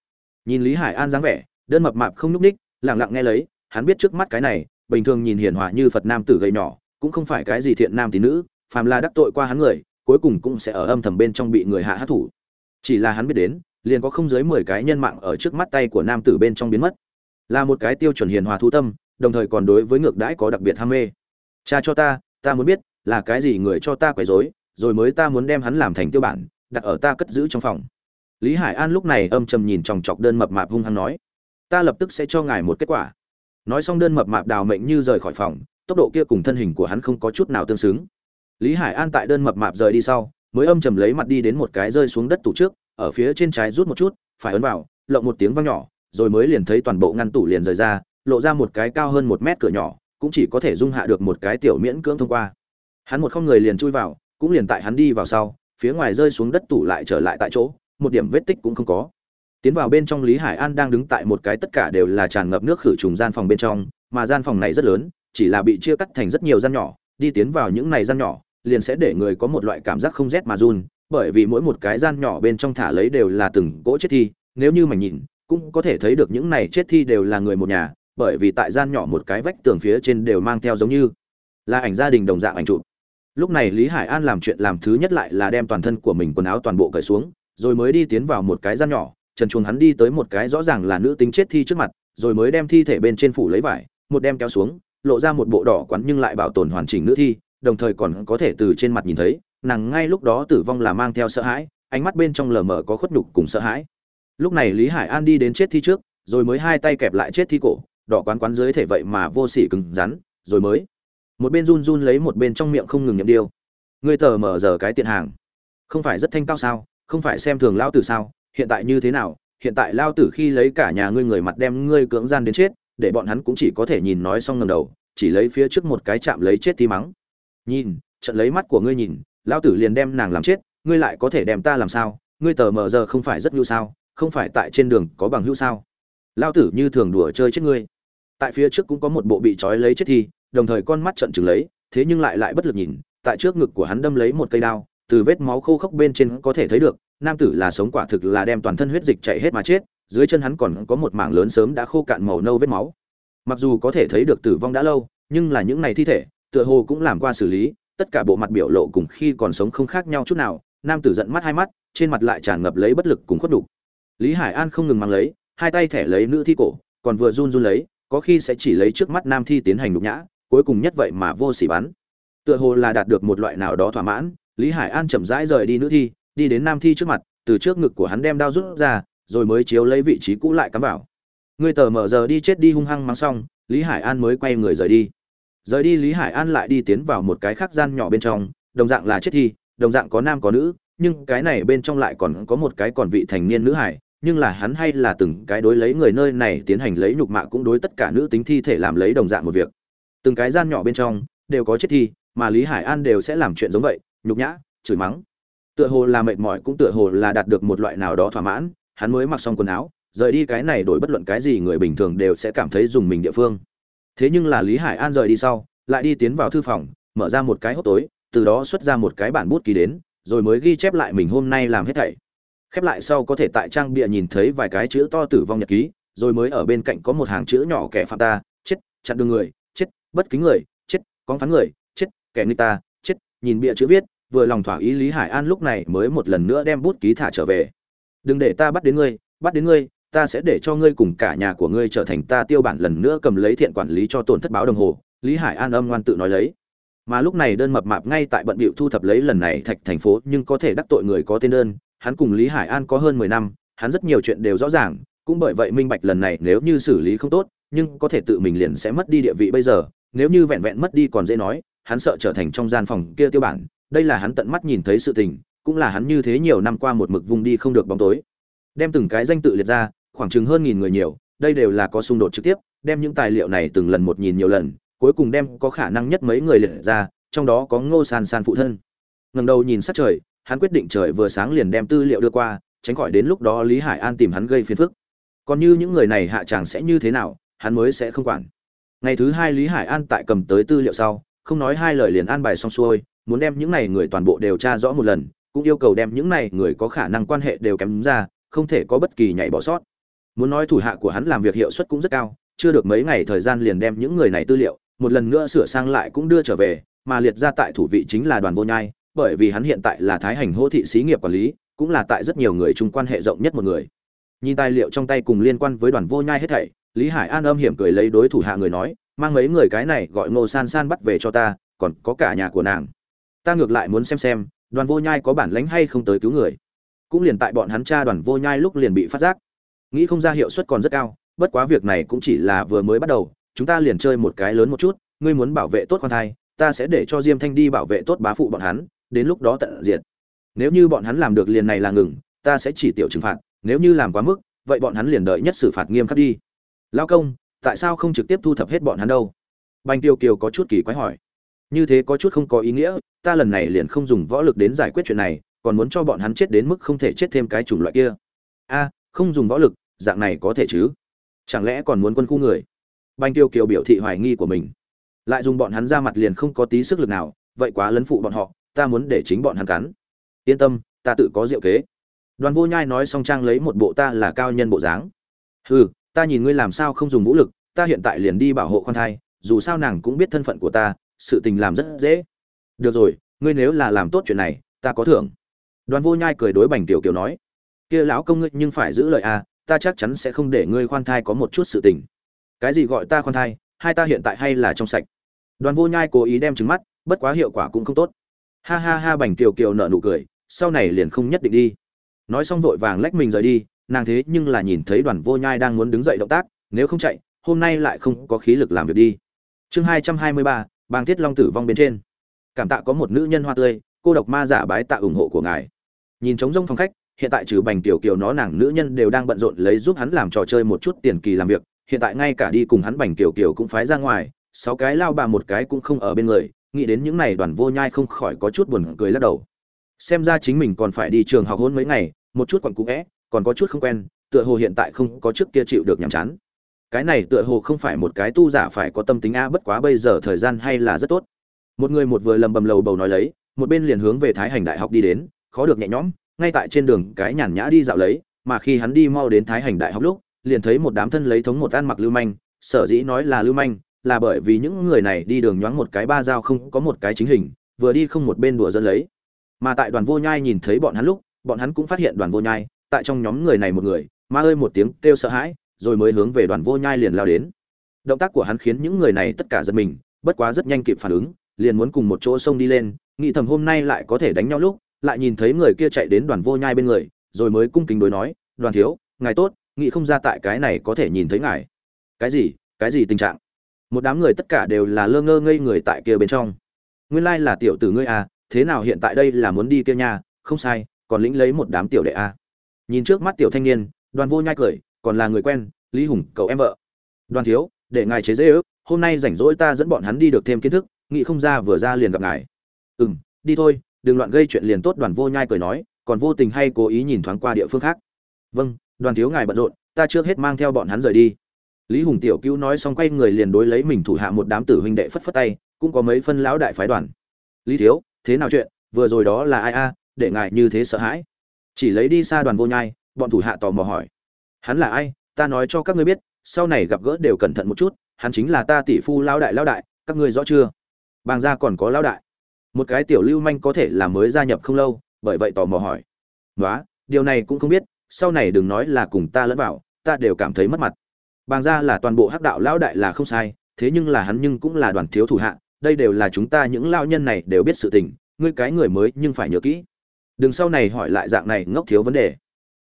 nhìn lý hải an dáng vẻ, đơn mập mạp không nhúc ních lẳng lặng nghe lấy, hắn biết trước mắt cái này bình thường nhìn hiền hòa như phật nam tử gầy nhỏ, cũng không phải cái gì thiện nam tín nữ, phàm là đắc tội qua hắn người, cuối cùng cũng sẽ ở âm thầm bên trong bị người hạ hát thủ chỉ là hắn biết đến, liền có không dưới mười cái nhân mạng ở trước mắt tay của nam tử bên trong biến mất. Là một cái tiêu chuẩn hiền hòa thu tâm, đồng thời còn đối với ngược đãi có đặc biệt ham mê. Cha cho ta ta muốn biết, là cái gì người cho ta quấy rối, rồi mới ta muốn đem hắn làm thành tiêu bản, đặt ở ta cất giữ trong phòng. Lý hải an lúc này âm trầm nhìn chòng chọc đơn mập mạp hung hăng nói, ta lập tức sẽ cho ngài một kết quả nói xong đơn mập mạp đào mệnh như rời khỏi phòng, tốc độ kia cùng thân hình của hắn không có chút nào tương xứng. Lý hải an tại đơn mập mạp rời đi sau, mới âm trầm lấy mặt đi đến một cái rơi xuống đất tủ trước, ở phía trên trái rút một chút, phải ấn vào, lộng một tiếng vang nhỏ, rồi mới liền thấy toàn bộ ngăn tủ liền rời ra, lộ ra một cái cao hơn một mét cửa nhỏ, cũng chỉ có thể dung hạ được một cái tiểu miễn cưỡng thông qua. Hắn một không người liền chui vào, cũng liền tại hắn đi vào sau, phía ngoài rơi xuống đất tủ lại trở lại tại chỗ, một điểm vết tích cũng không có tiến vào bên trong lý hải an đang đứng tại một cái tất cả đều là tràn ngập nước khử trùng gian phòng bên trong, mà gian phòng này rất lớn, chỉ là bị chia cắt thành rất nhiều gian nhỏ, đi tiến vào những này gian nhỏ, liền sẽ để người có một loại cảm giác không rét mà run, bởi vì mỗi một cái gian nhỏ bên trong thả lấy đều là từng cỗ chết thi, nếu như mảnh nhìn, cũng có thể thấy được những này chết thi đều là người một nhà, bởi vì tại gian nhỏ một cái vách tường phía trên đều mang theo giống như là ảnh gia đình đồng dạng ảnh chụp. Lúc này lý hải an làm chuyện làm thứ nhất lại là đem toàn thân của mình quần áo toàn bộ cởi xuống, rồi mới đi tiến vào một cái gian nhỏ trần chuồng hắn đi tới một cái rõ ràng là nữ tính chết thi trước mặt, rồi mới đem thi thể bên trên phủ lấy vải, một đem kéo xuống, lộ ra một bộ đỏ quắn nhưng lại bảo tồn hoàn chỉnh nữ thi, đồng thời còn có thể từ trên mặt nhìn thấy, nàng ngay lúc đó tử vong là mang theo sợ hãi, ánh mắt bên trong lờ mờ có khuất nhục cùng sợ hãi. Lúc này lý hải an đi đến chết thi trước, rồi mới hai tay kẹp lại chết thi cổ, đỏ quán quán dưới thể vậy mà vô sỉ cứng rắn, rồi mới một bên run run lấy một bên trong miệng không ngừng nhậm điêu. Ngươi tờ mở giờ cái tiện hàng, không phải rất thanh cao sao, không phải xem thường lão tử sao hiện tại như thế nào, hiện tại lao tử khi lấy cả nhà ngươi người mặt đem ngươi cưỡng gian đến chết, để bọn hắn cũng chỉ có thể nhìn nói xong ngầm đầu, chỉ lấy phía trước một cái chạm lấy chết tí mắng. Nhìn, trận lấy mắt của ngươi nhìn, lao tử liền đem nàng làm chết, ngươi lại có thể đem ta làm sao? Ngươi tờ mờ giờ không phải rất nhu sao? Không phải tại trên đường có bằng hữu sao? Lao tử như thường đùa chơi chết ngươi. Tại phía trước cũng có một bộ bị trói lấy chết thi đồng thời con mắt trận chừng lấy, thế nhưng lại lại bất lực nhìn, tại trước ngực của hắn đâm lấy một cây đao từ vết máu khô khốc bên trên có thể thấy được, nam tử là sống quả thực là đem toàn thân huyết dịch chạy hết mà chết, dưới chân hắn còn có một mảng lớn sớm đã khô cạn màu nâu vết máu mặc dù có thể thấy được tử vong đã lâu, nhưng là những này thi thể, tựa hồ cũng làm qua xử lý, tất cả bộ mặt biểu lộ cùng khi còn sống không khác nhau chút nào, nam tử giận mắt hai mắt, trên mặt lại tràn ngập lấy bất lực cùng khuất đủ. lý hải an không ngừng mang lấy, hai tay thẻ lấy nữ thi cổ, còn vừa run run lấy, có khi sẽ chỉ lấy trước mắt nam thi tiến hành nhục nhã, cuối cùng nhất vậy mà vô sỉ bắn tựa hồ là đạt được một loại nào đó thỏa mãn lý hải an chậm rãi rời đi nữ thi, đi đến nam thi trước mặt, từ trước ngực của hắn đem đao rút ra, rồi mới chiếu lấy vị trí cũ lại cắm vào. Người tờ mở giờ đi chết đi hung hăng mang xong, lý hải an mới quay người rời đi. Rời đi lý hải an lại đi tiến vào một cái khác gian nhỏ bên trong, đồng dạng là chết thi, đồng dạng có nam có nữ, nhưng cái này bên trong lại còn có một cái còn vị thành niên nữ hải, nhưng là hắn hay là từng cái đối lấy người nơi này tiến hành lấy nhục mạ cũng đối tất cả nữ tính thi thể làm lấy đồng dạng một việc. Từng cái gian nhỏ bên trong, đều có chết thi, mà lý hải an đều sẽ làm chuyện giống vậy nhục nhã, chửi mắng. Tựa hồ là mệt mỏi cũng tựa hồ là đạt được một loại nào đó thỏa mãn, hắn mới mặc xong quần áo, rời đi cái này đổi bất luận cái gì người bình thường đều sẽ cảm thấy dùng mình địa phương. Thế nhưng là lý hải an rời đi sau, lại đi tiến vào thư phòng, mở ra một cái hốc tối, từ đó xuất ra một cái bản bút ký đến, rồi mới ghi chép lại mình hôm nay làm hết thảy. Khép lại sau có thể tại trang bìa nhìn thấy vài cái chữ to tử vong nhật ký, rồi mới ở bên cạnh có một hàng chữ nhỏ kẻ phạm ta, chết, chặn đường người, chết, bất kính người, chết, con phán người, chết, kẻ người ta nhìn bịa chữ viết, vừa lòng thỏa ý lý hải an lúc này mới một lần nữa đem bút ký thả trở về. Đừng để ta bắt đến ngươi, bắt đến ngươi, ta sẽ để cho ngươi cùng cả nhà của ngươi trở thành ta tiêu bản lần nữa cầm lấy thiện quản lý cho tổn thất báo đồng hồ, lý hải an âm ngoan tự nói lấy. Mà lúc này đơn mập mạp ngay tại bận bịu thu thập lấy lần này thạch thành phố nhưng có thể đắc tội người có tên đơn, hắn cùng lý hải an có hơn mười năm, hắn rất nhiều chuyện đều rõ ràng, cũng bởi vậy minh bạch lần này nếu như xử lý không tốt, nhưng có thể tự mình liền sẽ mất đi địa vị bây giờ, nếu như vẹn vẹn mất đi còn dễ nói hắn sợ trở thành trong gian phòng kia tiêu bản, đây là hắn tận mắt nhìn thấy sự tình, cũng là hắn như thế nhiều năm qua một mực vùng đi không được bóng tối. Đem từng cái danh tự liệt ra, khoảng chừng hơn nghìn người nhiều, đây đều là có xung đột trực tiếp, đem những tài liệu này từng lần một nhìn nhiều lần, cuối cùng đem có khả năng nhất mấy người liệt ra, trong đó có ngô san san phụ thân. Ngẩng đầu nhìn sát trời, hắn quyết định trời vừa sáng liền đem tư liệu đưa qua, tránh khỏi đến lúc đó lý hải an tìm hắn gây phiền phức. Còn như những người này hạ chàng sẽ như thế nào, hắn mới sẽ không quản. Ngày thứ hai lý hải an tại cầm tới tư liệu sau không nói hai lời liền an bài xong xuôi, muốn đem những này người toàn bộ đều tra rõ một lần, cũng yêu cầu đem những này người có khả năng quan hệ đều kém ra, không thể có bất kỳ nhảy bỏ sót. Muốn nói thủ hạ của hắn làm việc hiệu suất cũng rất cao, chưa được mấy ngày thời gian liền đem những người này tư liệu, một lần nữa sửa sang lại cũng đưa trở về, mà liệt ra tại thủ vị chính là đoàn vô nhai, bởi vì hắn hiện tại là thái hành hô thị xí nghiệp quản lý, cũng là tại rất nhiều người chung quan hệ rộng nhất một người. Nhìn tài liệu trong tay cùng liên quan với đoàn vô nhai hết thảy, lý hải an âm hiểm cười lấy đối thủ hạ người nói mang mấy người cái này gọi ngô san san bắt về cho ta, còn có cả nhà của nàng. Ta ngược lại muốn xem xem, đoàn vô nhai có bản lánh hay không tới cứu người. Cũng liền tại bọn hắn cha đoàn vô nhai lúc liền bị phát giác. Nghĩ không ra hiệu suất còn rất cao, bất quá việc này cũng chỉ là vừa mới bắt đầu, chúng ta liền chơi một cái lớn một chút, ngươi muốn bảo vệ tốt con thai, ta sẽ để cho diêm thanh đi bảo vệ tốt bá phụ bọn hắn, đến lúc đó tận diệt. Nếu như bọn hắn làm được liền này là ngừng, ta sẽ chỉ tiểu trừng phạt, nếu như làm quá mức, vậy bọn hắn liền đợi nhất xử phạt nghiêm khắc đi. Lao công tại sao không trực tiếp thu thập hết bọn hắn đâu? Bành tiêu kiều có chút kỳ quái hỏi. Như thế có chút không có ý nghĩa, ta lần này liền không dùng võ lực đến giải quyết chuyện này, còn muốn cho bọn hắn chết đến mức không thể chết thêm cái chủng loại kia. A, không dùng võ lực, dạng này có thể chứ? Chẳng lẽ còn muốn quân khu người? Banh tiêu kiều biểu thị hoài nghi của mình. Lại dùng bọn hắn ra mặt liền không có tí sức lực nào, vậy quá lấn phụ bọn họ, ta muốn để chính bọn hắn cắn. Yên tâm, ta tự có diệu kế. Đoàn vô nhai nói xong trang lấy một bộ ta là cao nhân bộ dáng. Hừ ta nhìn ngươi làm sao không dùng vũ lực, ta hiện tại liền đi bảo hộ con thai, dù sao nàng cũng biết thân phận của ta, sự tình làm rất dễ. Được rồi, ngươi nếu là làm tốt chuyện này, ta có thưởng. Đoàn vô nhai cười đối bành tiểu kiều nói, kia lão công ngươi nhưng phải giữ lời à ta chắc chắn sẽ không để ngươi khoan thai có một chút sự tình. Cái gì gọi ta khoan thai? Hai ta hiện tại hay là trong sạch? Đoàn vô nhai cố ý đem trứng mắt, bất quá hiệu quả cũng không tốt. Ha ha ha, bành tiểu kiều nợ nụ cười, sau này liền không nhất định đi. Nói xong vội vàng lách mình rời đi nàng thế nhưng là nhìn thấy đoàn vô nhai đang muốn đứng dậy động tác, nếu không chạy, hôm nay lại không có khí lực làm việc đi. Chương hai trăm hai mươi ba bang thiết long tử vong bên trên. Cảm tạ có một nữ nhân hoa tươi, cô độc ma giả bái tạ ủng hộ của ngài. Nhìn trống rông phòng khách, hiện tại trừ bành tiểu kiều nó nàng nữ nhân đều đang bận rộn lấy giúp hắn làm trò chơi một chút tiền kỳ làm việc, hiện tại ngay cả đi cùng hắn bành tiểu kiều cũng phái ra ngoài, sáu cái lao bà một cái cũng không ở bên người, nghĩ đến những này đoàn vô nhai không khỏi có chút buồn cười lắc đầu. Xem ra chính mình còn phải đi trường học hôn mấy ngày, một chút quặn cũ vẽ còn có chút không quen, tựa hồ hiện tại không có trước kia chịu được nhàm chán. Cái này tựa hồ không phải một cái tu giả phải có tâm tính a bất quá bây giờ thời gian hay là rất tốt. Một người một vừa lầm bầm lầu bầu nói lấy, một bên liền hướng về thái hành đại học đi đến, khó được nhẹ nhõm, ngay tại trên đường cái nhàn nhã đi dạo lấy, mà khi hắn đi mau đến thái hành đại học lúc, liền thấy một đám thân lấy thống một ăn mặc lưu manh, sở dĩ nói là lưu manh, là bởi vì những người này đi đường nhoáng một cái ba dao không có một cái chính hình, vừa đi không một bên đùa dân lấy. Mà tại đoàn vô nhai nhìn thấy bọn hắn lúc, bọn hắn cũng phát hiện đoàn vô nhai tại trong nhóm người này một người, ma ơi một tiếng kêu sợ hãi, rồi mới hướng về đoàn vô nhai liền lao đến. Động tác của hắn khiến những người này tất cả giật mình, bất quá rất nhanh kịp phản ứng, liền muốn cùng một chỗ xông đi lên, nghĩ thầm hôm nay lại có thể đánh nhau lúc, lại nhìn thấy người kia chạy đến đoàn vô nhai bên người, rồi mới cung kính đối nói, đoàn thiếu, ngài tốt, nghĩ không ra tại cái này có thể nhìn thấy ngài. Cái gì? Cái gì tình trạng? Một đám người tất cả đều là lơ ngơ ngây người tại kia bên trong. Nguyên lai là tiểu tử ngươi à thế nào hiện tại đây là muốn đi kia nha, không sai, còn lĩnh lấy một đám tiểu đệ à nhìn trước mắt tiểu thanh niên, đoàn vô nhai cười, còn là người quen, lý hùng, cậu em vợ. Đoàn thiếu, để ngài chế dễ ước, hôm nay rảnh rỗi ta dẫn bọn hắn đi được thêm kiến thức nghị không ra vừa ra liền gặp ngài. Ừ m đi thôi, đừng loạn gây chuyện liền tốt, đoàn vô nhai cười nói, còn vô tình hay cố ý nhìn thoáng qua địa phương khác. Vâng đoàn thiếu ngài bận rộn, ta trước hết mang theo bọn hắn rời đi. Lý hùng tiểu cứu nói xong quay người liền đối lấy mình thủ hạ một đám tử huynh đệ phất phất tay, cũng có mấy phân lão đại phái đoàn. Lý thiếu, thế nào chuyện? Vừa rồi đó là ai a? Để ngài như thế sợ hãi chỉ lấy đi xa đoàn vô nhai, bọn thủ hạ tò mò hỏi. Hắn là ai? Ta nói cho các ngươi biết, sau này gặp gỡ đều cẩn thận một chút, hắn chính là ta tỷ phu lão đại lão đại, các ngươi rõ chưa? Bàng gia còn có lão đại. Một cái tiểu lưu manh có thể là mới gia nhập không lâu, bởi vậy tò mò hỏi. Nói điều này cũng không biết, sau này đừng nói là cùng ta lẫn vào, ta đều cảm thấy mất mặt. Bàng gia là toàn bộ hắc đạo lão đại là không sai, thế nhưng là hắn nhưng cũng là đoàn thiếu thủ hạ, đây đều là chúng ta những lao nhân này đều biết sự tình, ngươi cái người mới nhưng phải nhớ kỹ đừng sau này hỏi lại dạng này ngốc thiếu vấn đề.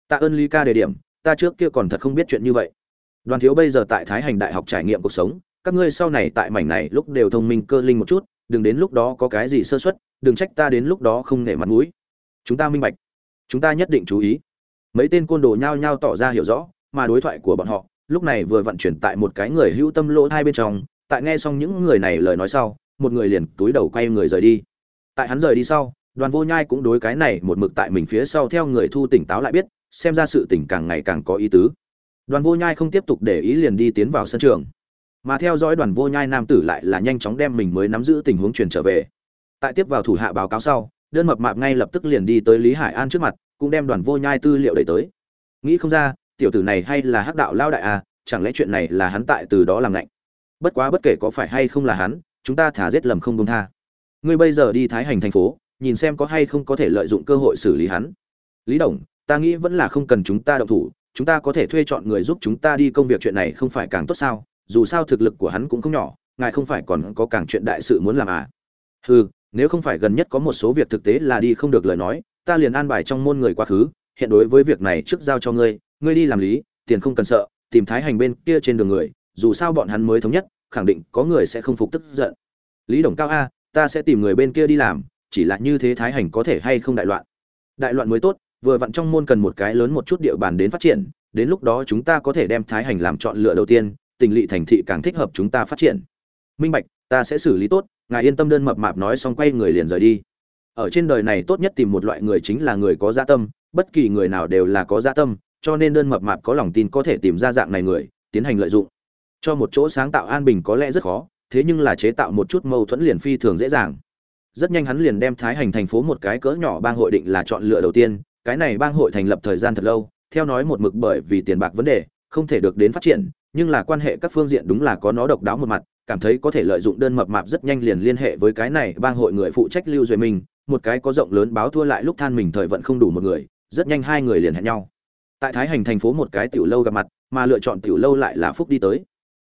Tạ ơn ly ca đề điểm, ta trước kia còn thật không biết chuyện như vậy. Đoàn thiếu bây giờ tại thái hành đại học trải nghiệm cuộc sống, các ngươi sau này tại mảnh này lúc đều thông minh cơ linh một chút, đừng đến lúc đó có cái gì sơ xuất đừng trách ta đến lúc đó không nể mặt mũi. Chúng ta minh bạch. Chúng ta nhất định chú ý. Mấy tên côn đồ nhao nhao tỏ ra hiểu rõ, mà đối thoại của bọn họ, lúc này vừa vận chuyển tại một cái người hữu tâm lỗ hai bên trong, tại nghe xong những người này lời nói sau, một người liền túi đầu quay người rời đi. Tại hắn rời đi sau đoàn vô nhai cũng đối cái này một mực tại mình phía sau theo người thu tỉnh táo lại biết, xem ra sự tỉnh càng ngày càng có ý tứ. Đoàn vô nhai không tiếp tục để ý liền đi tiến vào sân trường. Mà theo dõi đoàn vô nhai nam tử lại là nhanh chóng đem mình mới nắm giữ tình huống truyền trở về. Tại tiếp vào thủ hạ báo cáo sau, đơn mập mạp ngay lập tức liền đi tới lý hải an trước mặt, cũng đem đoàn vô nhai tư liệu đẩy tới. Nghĩ không ra, tiểu tử này hay là hắc đạo lao đại à chẳng lẽ chuyện này là hắn tại từ đó làm lạnh? Bất quá bất kể có phải hay không là hắn, chúng ta thả giết lầm không công tha. Ngươi bây giờ đi thái hành thành phố nhìn xem có hay không có thể lợi dụng cơ hội xử lý hắn. Lý đồng, ta nghĩ vẫn là không cần chúng ta động thủ, chúng ta có thể thuê chọn người giúp chúng ta đi công việc chuyện này không phải càng tốt sao? Dù sao thực lực của hắn cũng không nhỏ, ngài không phải còn có càng chuyện đại sự muốn làm à? Hừ, nếu không phải gần nhất có một số việc thực tế là đi không được lời nói, ta liền an bài trong môn người quá khứ, hiện đối với việc này trước giao cho ngươi ngươi đi làm lý, tiền không cần sợ, tìm thái hành bên kia trên đường người, dù sao bọn hắn mới thống nhất, khẳng định có người sẽ không phục tức giận. Lý đồng cao a, ta sẽ tìm người bên kia đi làm chỉ là như thế thái hành có thể hay không đại loạn. Đại loạn mới tốt, vừa vặn trong môn cần một cái lớn một chút địa bàn đến phát triển, đến lúc đó chúng ta có thể đem thái hành làm chọn lựa đầu tiên, tình lỵ thành thị càng thích hợp chúng ta phát triển. Minh bạch, ta sẽ xử lý tốt, ngài yên tâm đơn mập mạp nói xong quay người liền rời đi. Ở trên đời này tốt nhất tìm một loại người chính là người có dạ tâm, bất kỳ người nào đều là có dạ tâm, cho nên đơn mập mạp có lòng tin có thể tìm ra dạng này người, tiến hành lợi dụng. Cho một chỗ sáng tạo an bình có lẽ rất khó, thế nhưng là chế tạo một chút mâu thuẫn liền phi thường dễ dàng rất nhanh hắn liền đem thái hành thành phố một cái cỡ nhỏ bang hội định là chọn lựa đầu tiên, cái này bang hội thành lập thời gian thật lâu, theo nói một mực bởi vì tiền bạc vấn đề, không thể được đến phát triển, nhưng là quan hệ các phương diện đúng là có nó độc đáo một mặt, cảm thấy có thể lợi dụng đơn mập mạp rất nhanh liền liên hệ với cái này bang hội người phụ trách lưu duy minh, một cái có rộng lớn báo thua lại lúc than mình thời vận không đủ một người, rất nhanh hai người liền hẹn nhau. Tại thái hành thành phố một cái tiểu lâu gặp mặt, mà lựa chọn tiểu lâu lại là phúc đi tới.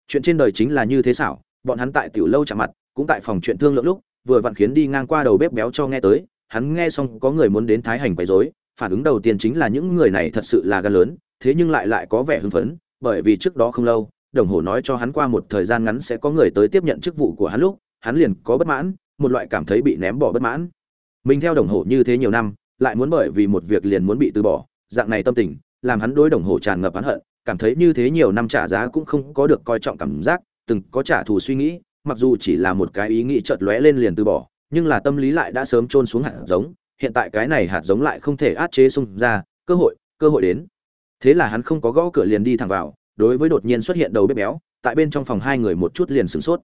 Chuyện trên đời chính là như thế xảo, bọn hắn tại tiểu lâu chạm mặt, cũng tại phòng chuyện thương lượng lúc vừa vặn khiến đi ngang qua đầu bếp béo cho nghe tới, hắn nghe xong có người muốn đến thái hành quấy rối, phản ứng đầu tiên chính là những người này thật sự là gan lớn, thế nhưng lại lại có vẻ hưng phấn, bởi vì trước đó không lâu, đồng hồ nói cho hắn qua một thời gian ngắn sẽ có người tới tiếp nhận chức vụ của hắn lúc, hắn liền có bất mãn, một loại cảm thấy bị ném bỏ bất mãn. Mình theo đồng hồ như thế nhiều năm, lại muốn bởi vì một việc liền muốn bị từ bỏ, dạng này tâm tình, làm hắn đối đồng hồ tràn ngập hắn hận, cảm thấy như thế nhiều năm trả giá cũng không có được coi trọng cảm giác, từng có trả thù suy nghĩ mặc dù chỉ là một cái ý nghĩ chợt lóe lên liền từ bỏ, nhưng là tâm lý lại đã sớm chôn xuống hạt giống, hiện tại cái này hạt giống lại không thể át chế xung ra, cơ hội cơ hội đến. Thế là hắn không có gõ cửa liền đi thẳng vào, đối với đột nhiên xuất hiện đầu bếp béo, tại bên trong phòng hai người một chút liền sửng sốt.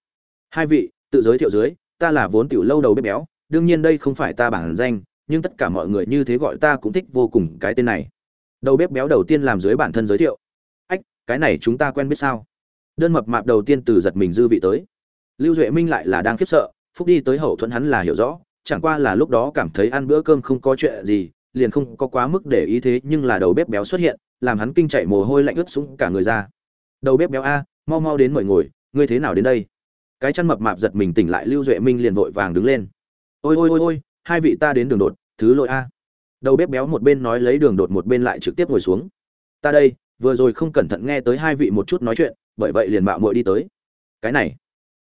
Hai vị, tự giới thiệu dưới, ta là vốn tiểu lâu đầu bếp béo, đương nhiên đây không phải ta bản danh, nhưng tất cả mọi người như thế gọi ta cũng thích vô cùng cái tên này. Đầu bếp béo đầu tiên làm dưới bản thân giới thiệu. Ách, cái này chúng ta quen biết sao? Đơn mập mạp đầu tiên từ giật mình dư vị tới lưu duệ minh lại là đang khiếp sợ, phúc đi tới hậu thuẫn hắn là hiểu rõ, chẳng qua là lúc đó cảm thấy ăn bữa cơm không có chuyện gì, liền không có quá mức để ý thế nhưng là đầu bếp béo xuất hiện, làm hắn kinh chạy mồ hôi lạnh ướt sũng cả người ra. Đầu bếp béo a, mau mau đến mời ngồi, ngươi thế nào đến đây? Cái chăn mập mạp giật mình tỉnh lại lưu duệ minh liền vội vàng đứng lên. Ôi ôi ôi ôi, hai vị ta đến đường đột, thứ lỗi a. Đầu bếp béo một bên nói lấy đường đột một bên lại trực tiếp ngồi xuống. Ta đây, vừa rồi không cẩn thận nghe tới hai vị một chút nói chuyện, bởi vậy liền mạo muội đi tới. Cái này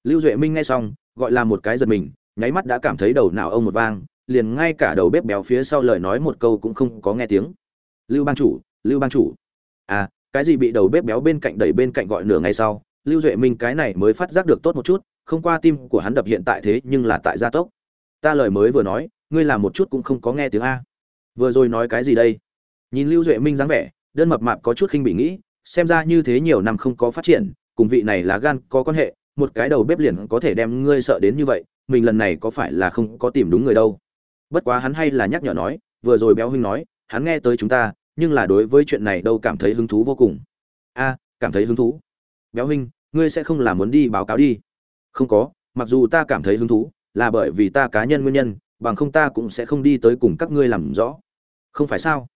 lưu duệ minh nghe xong, gọi là một cái giật mình, nháy mắt đã cảm thấy đầu não ông một vang, liền ngay cả đầu bếp béo phía sau lời nói một câu cũng không có nghe tiếng. Lưu bang chủ, lưu bang chủ. À cái gì bị đầu bếp béo bên cạnh đẩy bên cạnh gọi nửa ngày sau, lưu duệ minh cái này mới phát giác được tốt một chút, không qua tim của hắn đập hiện tại thế nhưng là tại gia tốc. Ta lời mới vừa nói, ngươi làm một chút cũng không có nghe tiếng a. Vừa rồi nói cái gì đây? Nhìn lưu duệ minh dáng vẻ, đơn mập mạp có chút khinh bị nghĩ, xem ra như thế nhiều năm không có phát triển, cùng vị này là gan có quan hệ một cái đầu bếp liền có thể đem ngươi sợ đến như vậy, mình lần này có phải là không có tìm đúng người đâu? Bất quá hắn hay là nhắc nhở nói, vừa rồi béo huynh nói, hắn nghe tới chúng ta, nhưng là đối với chuyện này đâu cảm thấy hứng thú vô cùng. A, cảm thấy hứng thú. Béo huynh, ngươi sẽ không làm muốn đi báo cáo đi. Không có, mặc dù ta cảm thấy hứng thú, là bởi vì ta cá nhân nguyên nhân, bằng không ta cũng sẽ không đi tới cùng các ngươi làm rõ. Không phải sao?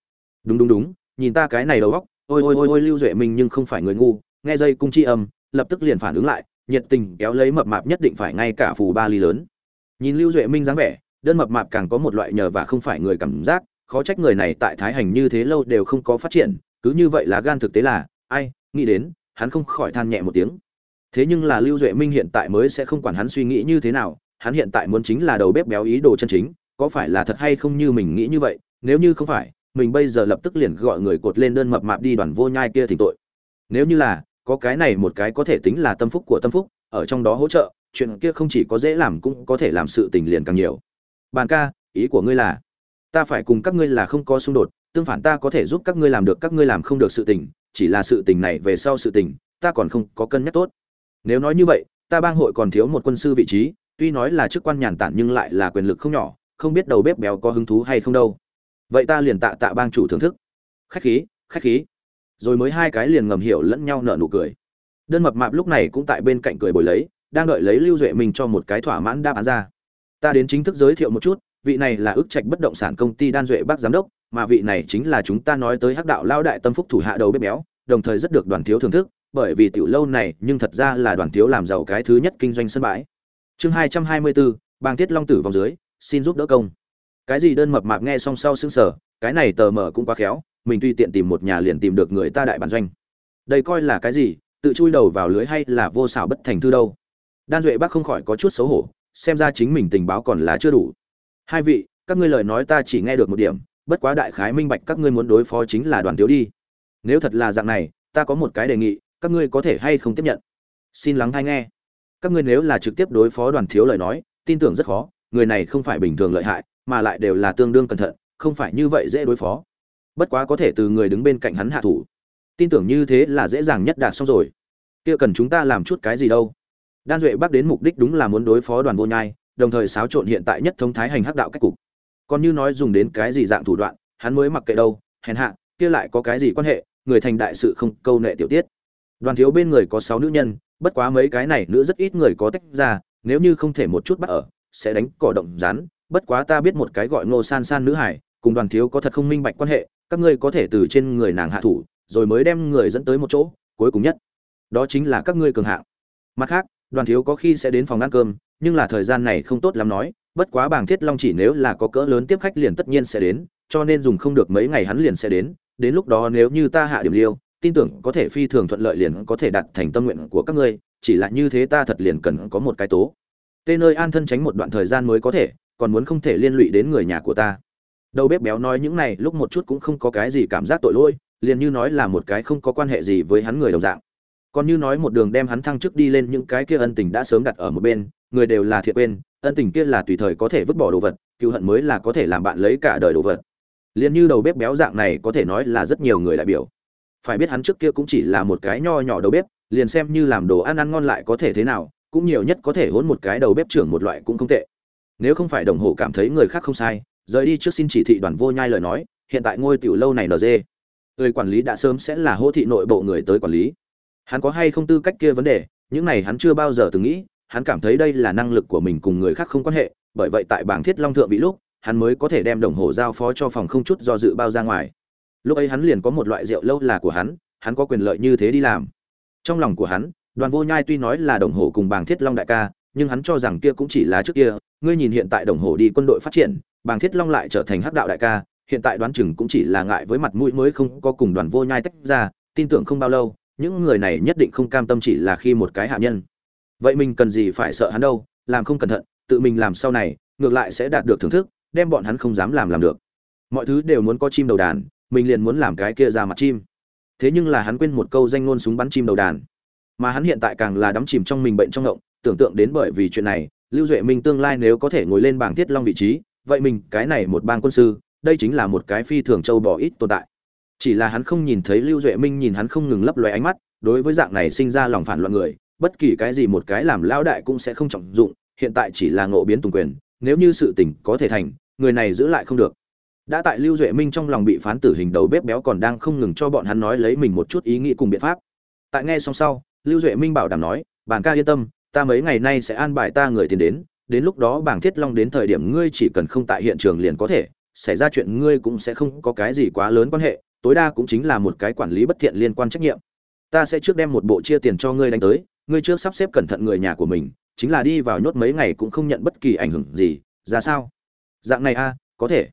Đúng đúng đúng, nhìn ta cái này đầu óc, ôi ôi ôi ôi lưu duệ minh nhưng không phải người ngu, nghe dây cung chi âm, lập tức liền phản ứng lại nhiệt tình kéo lấy mập mạp nhất định phải ngay cả phù ba ly lớn. Nhìn lưu duệ minh dáng vẻ, đơn mập mạp càng có một loại nhờ và không phải người cảm giác, khó trách người này tại thái hành như thế lâu đều không có phát triển, cứ như vậy là gan thực tế là, ai, nghĩ đến, hắn không khỏi than nhẹ một tiếng. Thế nhưng là lưu duệ minh hiện tại mới sẽ không quản hắn suy nghĩ như thế nào, hắn hiện tại muốn chính là đầu bếp béo ý đồ chân chính, có phải là thật hay không như mình nghĩ như vậy, nếu như không phải, mình bây giờ lập tức liền gọi người cột lên đơn mập mạp đi đoàn vô nhai kia thỉnh tội. Nếu như là có cái này một cái có thể tính là tâm phúc của tâm phúc, ở trong đó hỗ trợ, chuyện kia không chỉ có dễ làm cũng có thể làm sự tình liền càng nhiều. Bàn ca, ý của ngươi là, ta phải cùng các ngươi là không có xung đột, tương phản ta có thể giúp các ngươi làm được, các ngươi làm không được sự tình, chỉ là sự tình này về sau sự tình, ta còn không có cân nhắc tốt. Nếu nói như vậy, ta bang hội còn thiếu một quân sư vị trí, tuy nói là chức quan nhàn tản nhưng lại là quyền lực không nhỏ, không biết đầu bếp béo có hứng thú hay không đâu. Vậy ta liền tạ tạ bang chủ thưởng thức. Khách khí khách khí rồi mới hai cái liền ngầm hiểu lẫn nhau nở nụ cười. Đơn mập mạp lúc này cũng tại bên cạnh cười bồi lấy, đang đợi lấy lưu duệ mình cho một cái thỏa mãn đáp án ra. Ta đến chính thức giới thiệu một chút, vị này là ước trạch bất động sản công ty đan duệ bác giám đốc, mà vị này chính là chúng ta nói tới hắc đạo lao đại tâm phúc thủ hạ đầu bếp béo, đồng thời rất được đoàn thiếu thưởng thức, bởi vì tiểu lâu này, nhưng thật ra là đoàn thiếu làm giàu cái thứ nhất kinh doanh sân bãi. Chương hai trăm hai mươi bốn bang tiết long tử vòng dưới, xin giúp đỡ công. Cái gì đơn mập mạp nghe xong sau xứng sở cái này tờ mở cũng quá khéo mình tuy tiện tìm một nhà liền tìm được người ta đại bản doanh. Đây coi là cái gì? Tự chui đầu vào lưới hay là vô xảo bất thành thư đâu? Đan duệ bác không khỏi có chút xấu hổ, xem ra chính mình tình báo còn là chưa đủ. Hai vị, các ngươi lời nói ta chỉ nghe được một điểm, bất quá đại khái minh bạch các ngươi muốn đối phó chính là đoàn thiếu đi. Nếu thật là dạng này, ta có một cái đề nghị, các ngươi có thể hay không tiếp nhận? Xin lắng hay nghe. Các ngươi nếu là trực tiếp đối phó đoàn thiếu lời nói, tin tưởng rất khó, người này không phải bình thường lợi hại, mà lại đều là tương đương cẩn thận, không phải như vậy dễ đối phó bất quá có thể từ người đứng bên cạnh hắn hạ thủ. Tin tưởng như thế là dễ dàng nhất đạt xong rồi. Kia cần chúng ta làm chút cái gì đâu? Đan duệ bác đến mục đích đúng là muốn đối phó đoàn vô nhai, đồng thời xáo trộn hiện tại nhất thống thái hành hắc đạo cách cục. Còn như nói dùng đến cái gì dạng thủ đoạn, hắn mới mặc kệ đâu, hèn hạ, kia lại có cái gì quan hệ, người thành đại sự không câu nệ tiểu tiết. Đoàn thiếu bên người có sáu nữ nhân, bất quá mấy cái này nữ rất ít người có tách ra, nếu như không thể một chút bắt ở, sẽ đánh cỏ động rán bất quá ta biết một cái gọi ngô san san nữ hải cùng đoàn thiếu có thật không minh bạch quan hệ các ngươi có thể từ trên người nàng hạ thủ, rồi mới đem người dẫn tới một chỗ, cuối cùng nhất. Đó chính là các ngươi cường hạng. Mặt khác, đoàn thiếu có khi sẽ đến phòng ăn cơm, nhưng là thời gian này không tốt lắm nói, bất quá bảng thiết long chỉ nếu là có cỡ lớn tiếp khách liền tất nhiên sẽ đến, cho nên dùng không được mấy ngày hắn liền sẽ đến đến lúc đó nếu như ta hạ điểm liêu, tin tưởng có thể phi thường thuận lợi liền có thể đạt thành tâm nguyện của các ngươi, chỉ là như thế ta thật liền cần có một cái tố. Tê nơi an thân tránh một đoạn thời gian mới có thể, còn muốn không thể liên lụy đến người nhà của ta đầu bếp béo nói những này lúc một chút cũng không có cái gì cảm giác tội lỗi, liền như nói là một cái không có quan hệ gì với hắn người đồng dạng. Còn như nói một đường đem hắn thăng chức đi lên những cái kia ân tình đã sớm đặt ở một bên, người đều là thiệt quên, ân tình kia là tùy thời có thể vứt bỏ đồ vật, cựu hận mới là có thể làm bạn lấy cả đời đồ vật. Liền như đầu bếp béo dạng này có thể nói là rất nhiều người đại biểu. Phải biết hắn trước kia cũng chỉ là một cái nho nhỏ đầu bếp, liền xem như làm đồ ăn ăn ngon lại có thể thế nào, cũng nhiều nhất có thể hỗn một cái đầu bếp trưởng một loại cũng không tệ. Nếu không phải đồng hồ cảm thấy người khác không sai rời đi trước xin chỉ thị đoàn vô nhai lời nói, hiện tại ngôi tiểu lâu này nd người quản lý đã sớm sẽ là hô thị nội bộ người tới quản lý. Hắn có hay không tư cách kia vấn đề, những này hắn chưa bao giờ từng nghĩ, hắn cảm thấy đây là năng lực của mình cùng người khác không quan hệ, bởi vậy tại bảng thiết long thượng vị lúc, hắn mới có thể đem đồng hồ giao phó cho phòng không chút do dự bao ra ngoài. Lúc ấy hắn liền có một loại rượu lâu là của hắn hắn có quyền lợi như thế đi làm. Trong lòng của hắn, đoàn vô nhai tuy nói là đồng hồ cùng bảng thiết long đại ca, nhưng hắn cho rằng kia cũng chỉ là trước kia, ngươi nhìn hiện tại đồng hồ đi quân đội phát triển bảng thiết long lại trở thành hắc đạo đại ca, hiện tại đoán chừng cũng chỉ là ngại với mặt mũi mới không có cùng đoàn vô nhai tách ra, tin tưởng không bao lâu, những người này nhất định không cam tâm chỉ là khi một cái hạ nhân. Vậy mình cần gì phải sợ hắn đâu, làm không cẩn thận, tự mình làm sau này, ngược lại sẽ đạt được thưởng thức, đem bọn hắn không dám làm làm được. Mọi thứ đều muốn có chim đầu đàn, mình liền muốn làm cái kia ra mặt chim. Thế nhưng là hắn quên một câu danh ngôn súng bắn chim đầu đàn. Mà hắn hiện tại càng là đắm chìm trong mình bệnh trong ngộng, tưởng tượng đến bởi vì chuyện này, lưu duệ minh tương lai nếu có thể ngồi lên bảng thiết long vị trí vậy mình, cái này một bang quân sư, đây chính là một cái phi thường châu bỏ ít tồn tại. Chỉ là hắn không nhìn thấy lưu duệ minh nhìn hắn không ngừng lấp loé ánh mắt, đối với dạng này sinh ra lòng phản loạn người, bất kỳ cái gì một cái làm lao đại cũng sẽ không trọng dụng, hiện tại chỉ là ngộ biến tùng quyền, nếu như sự tình có thể thành, người này giữ lại không được. Đã tại lưu duệ minh trong lòng bị phán tử hình đầu bếp béo còn đang không ngừng cho bọn hắn nói lấy mình một chút ý nghĩ cùng biện pháp. Tại nghe xong sau, lưu duệ minh bảo đảm nói bàn ca yên tâm, ta mấy ngày nay sẽ an bài ta người tiền đến đến lúc đó bảng thiết long đến thời điểm ngươi chỉ cần không tại hiện trường liền có thể, xảy ra chuyện ngươi cũng sẽ không có cái gì quá lớn quan hệ, tối đa cũng chính là một cái quản lý bất thiện liên quan trách nhiệm. Ta sẽ trước đem một bộ chia tiền cho ngươi đánh tới, ngươi trước sắp xếp cẩn thận người nhà của mình, chính là đi vào nhốt mấy ngày cũng không nhận bất kỳ ảnh hưởng gì, ra sao? Dạng này a, có thể.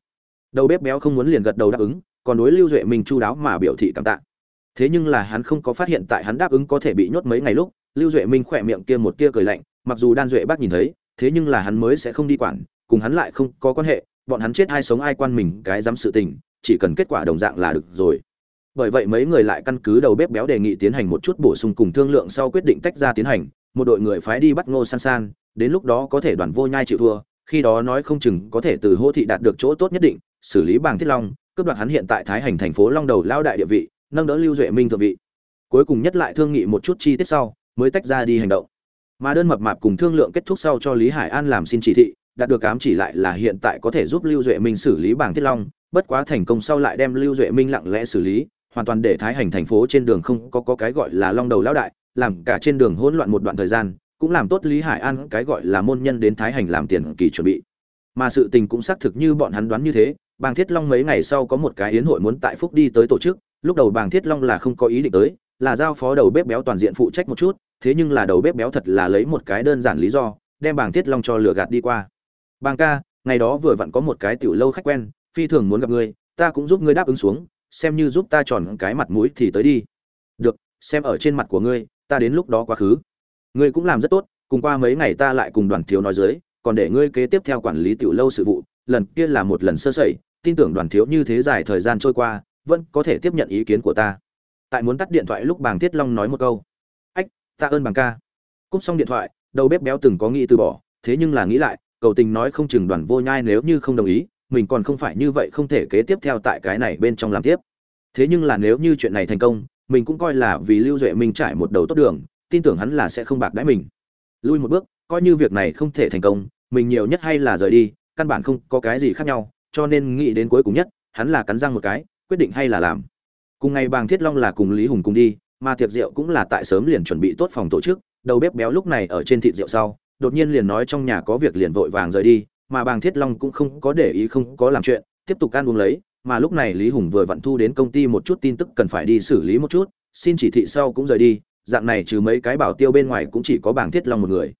Đầu bếp béo không muốn liền gật đầu đáp ứng, còn đối lưu duệ minh chu đáo mà biểu thị cảm tạ. Thế nhưng là hắn không có phát hiện tại hắn đáp ứng có thể bị nhốt mấy ngày lúc, lưu duệ minh khỏe miệng kia một tia cười lạnh, mặc dù đan duệ bác nhìn thấy thế nhưng là hắn mới sẽ không đi quản, cùng hắn lại không có quan hệ, bọn hắn chết ai sống ai quan mình cái dám sự tình, chỉ cần kết quả đồng dạng là được rồi. Bởi vậy mấy người lại căn cứ đầu bếp béo đề nghị tiến hành một chút bổ sung cùng thương lượng sau quyết định tách ra tiến hành, một đội người phái đi bắt ngô san san, đến lúc đó có thể đoàn vô nhai chịu thua, khi đó nói không chừng có thể từ hô thị đạt được chỗ tốt nhất định, xử lý bảng thiết long, cướp đoạt hắn hiện tại thái hành thành phố long đầu lao đại địa vị, nâng đỡ lưu duệ minh thượng vị. Cuối cùng nhất lại thương nghị một chút chi tiết sau, mới tách ra đi hành động mà đơn mập mạp cùng thương lượng kết thúc sau cho lý hải an làm xin chỉ thị đạt được cám chỉ lại là hiện tại có thể giúp lưu duệ minh xử lý bảng thiết long bất quá thành công sau lại đem lưu duệ minh lặng lẽ xử lý hoàn toàn để thái hành thành phố trên đường không có, có cái gọi là long đầu lão đại làm cả trên đường hỗn loạn một đoạn thời gian cũng làm tốt lý hải an cái gọi là môn nhân đến thái hành làm tiền kỳ chuẩn bị. Mà sự tình cũng xác thực như bọn hắn đoán như thế bàng thiết long mấy ngày sau có một cái yến hội muốn tại phúc đi tới tổ chức lúc đầu bàng thiết long là không có ý định tới là giao phó đầu bếp béo toàn diện phụ trách một chút thế nhưng là đầu bếp béo thật là lấy một cái đơn giản lý do, đem bàng tiết long cho lừa gạt đi qua. Bàng ca, ngày đó vừa vặn có một cái tiểu lâu khách quen, phi thường muốn gặp ngươi, ta cũng giúp ngươi đáp ứng xuống, xem như giúp ta tròn cái mặt mũi thì tới đi. Được, xem ở trên mặt của ngươi, ta đến lúc đó quá khứ. Ngươi cũng làm rất tốt, cùng qua mấy ngày ta lại cùng đoàn thiếu nói dưới, còn để ngươi kế tiếp theo quản lý tiểu lâu sự vụ, lần kia là một lần sơ sẩy, tin tưởng đoàn thiếu như thế dài thời gian trôi qua, vẫn có thể tiếp nhận ý kiến của ta. Tại muốn tắt điện thoại lúc bàng thiết long nói một câu tạ ta ơn bằng ca. Cúp xong điện thoại, đầu bếp béo từng có nghĩ từ bỏ, thế nhưng là nghĩ lại, cầu tình nói không chừng đoàn vô nhai nếu như không đồng ý, mình còn không phải như vậy không thể kế tiếp theo tại cái này bên trong làm tiếp. Thế nhưng là nếu như chuyện này thành công, mình cũng coi là vì lưu duệ minh trải một đầu tốt đường, tin tưởng hắn là sẽ không bạc đãi mình. Lui một bước, coi như việc này không thể thành công, mình nhiều nhất hay là rời đi, căn bản không có cái gì khác nhau, cho nên nghĩ đến cuối cùng nhất, hắn là cắn răng một cái, quyết định hay là làm. Cùng ngày bàng thiết long là cùng lý hùng cùng đi mà tiệc rượu cũng là tại sớm liền chuẩn bị tốt phòng tổ chức, đầu bếp béo lúc này ở trên thịt rượu sau, đột nhiên liền nói trong nhà có việc liền vội vàng rời đi, mà bàng thiết long cũng không có để ý không có làm chuyện, tiếp tục ăn uống lấy, mà lúc này lý hùng vừa vặn thu đến công ty một chút tin tức cần phải đi xử lý một chút, xin chỉ thị sau cũng rời đi, dạng này trừ mấy cái bảo tiêu bên ngoài cũng chỉ có bàng thiết long một người.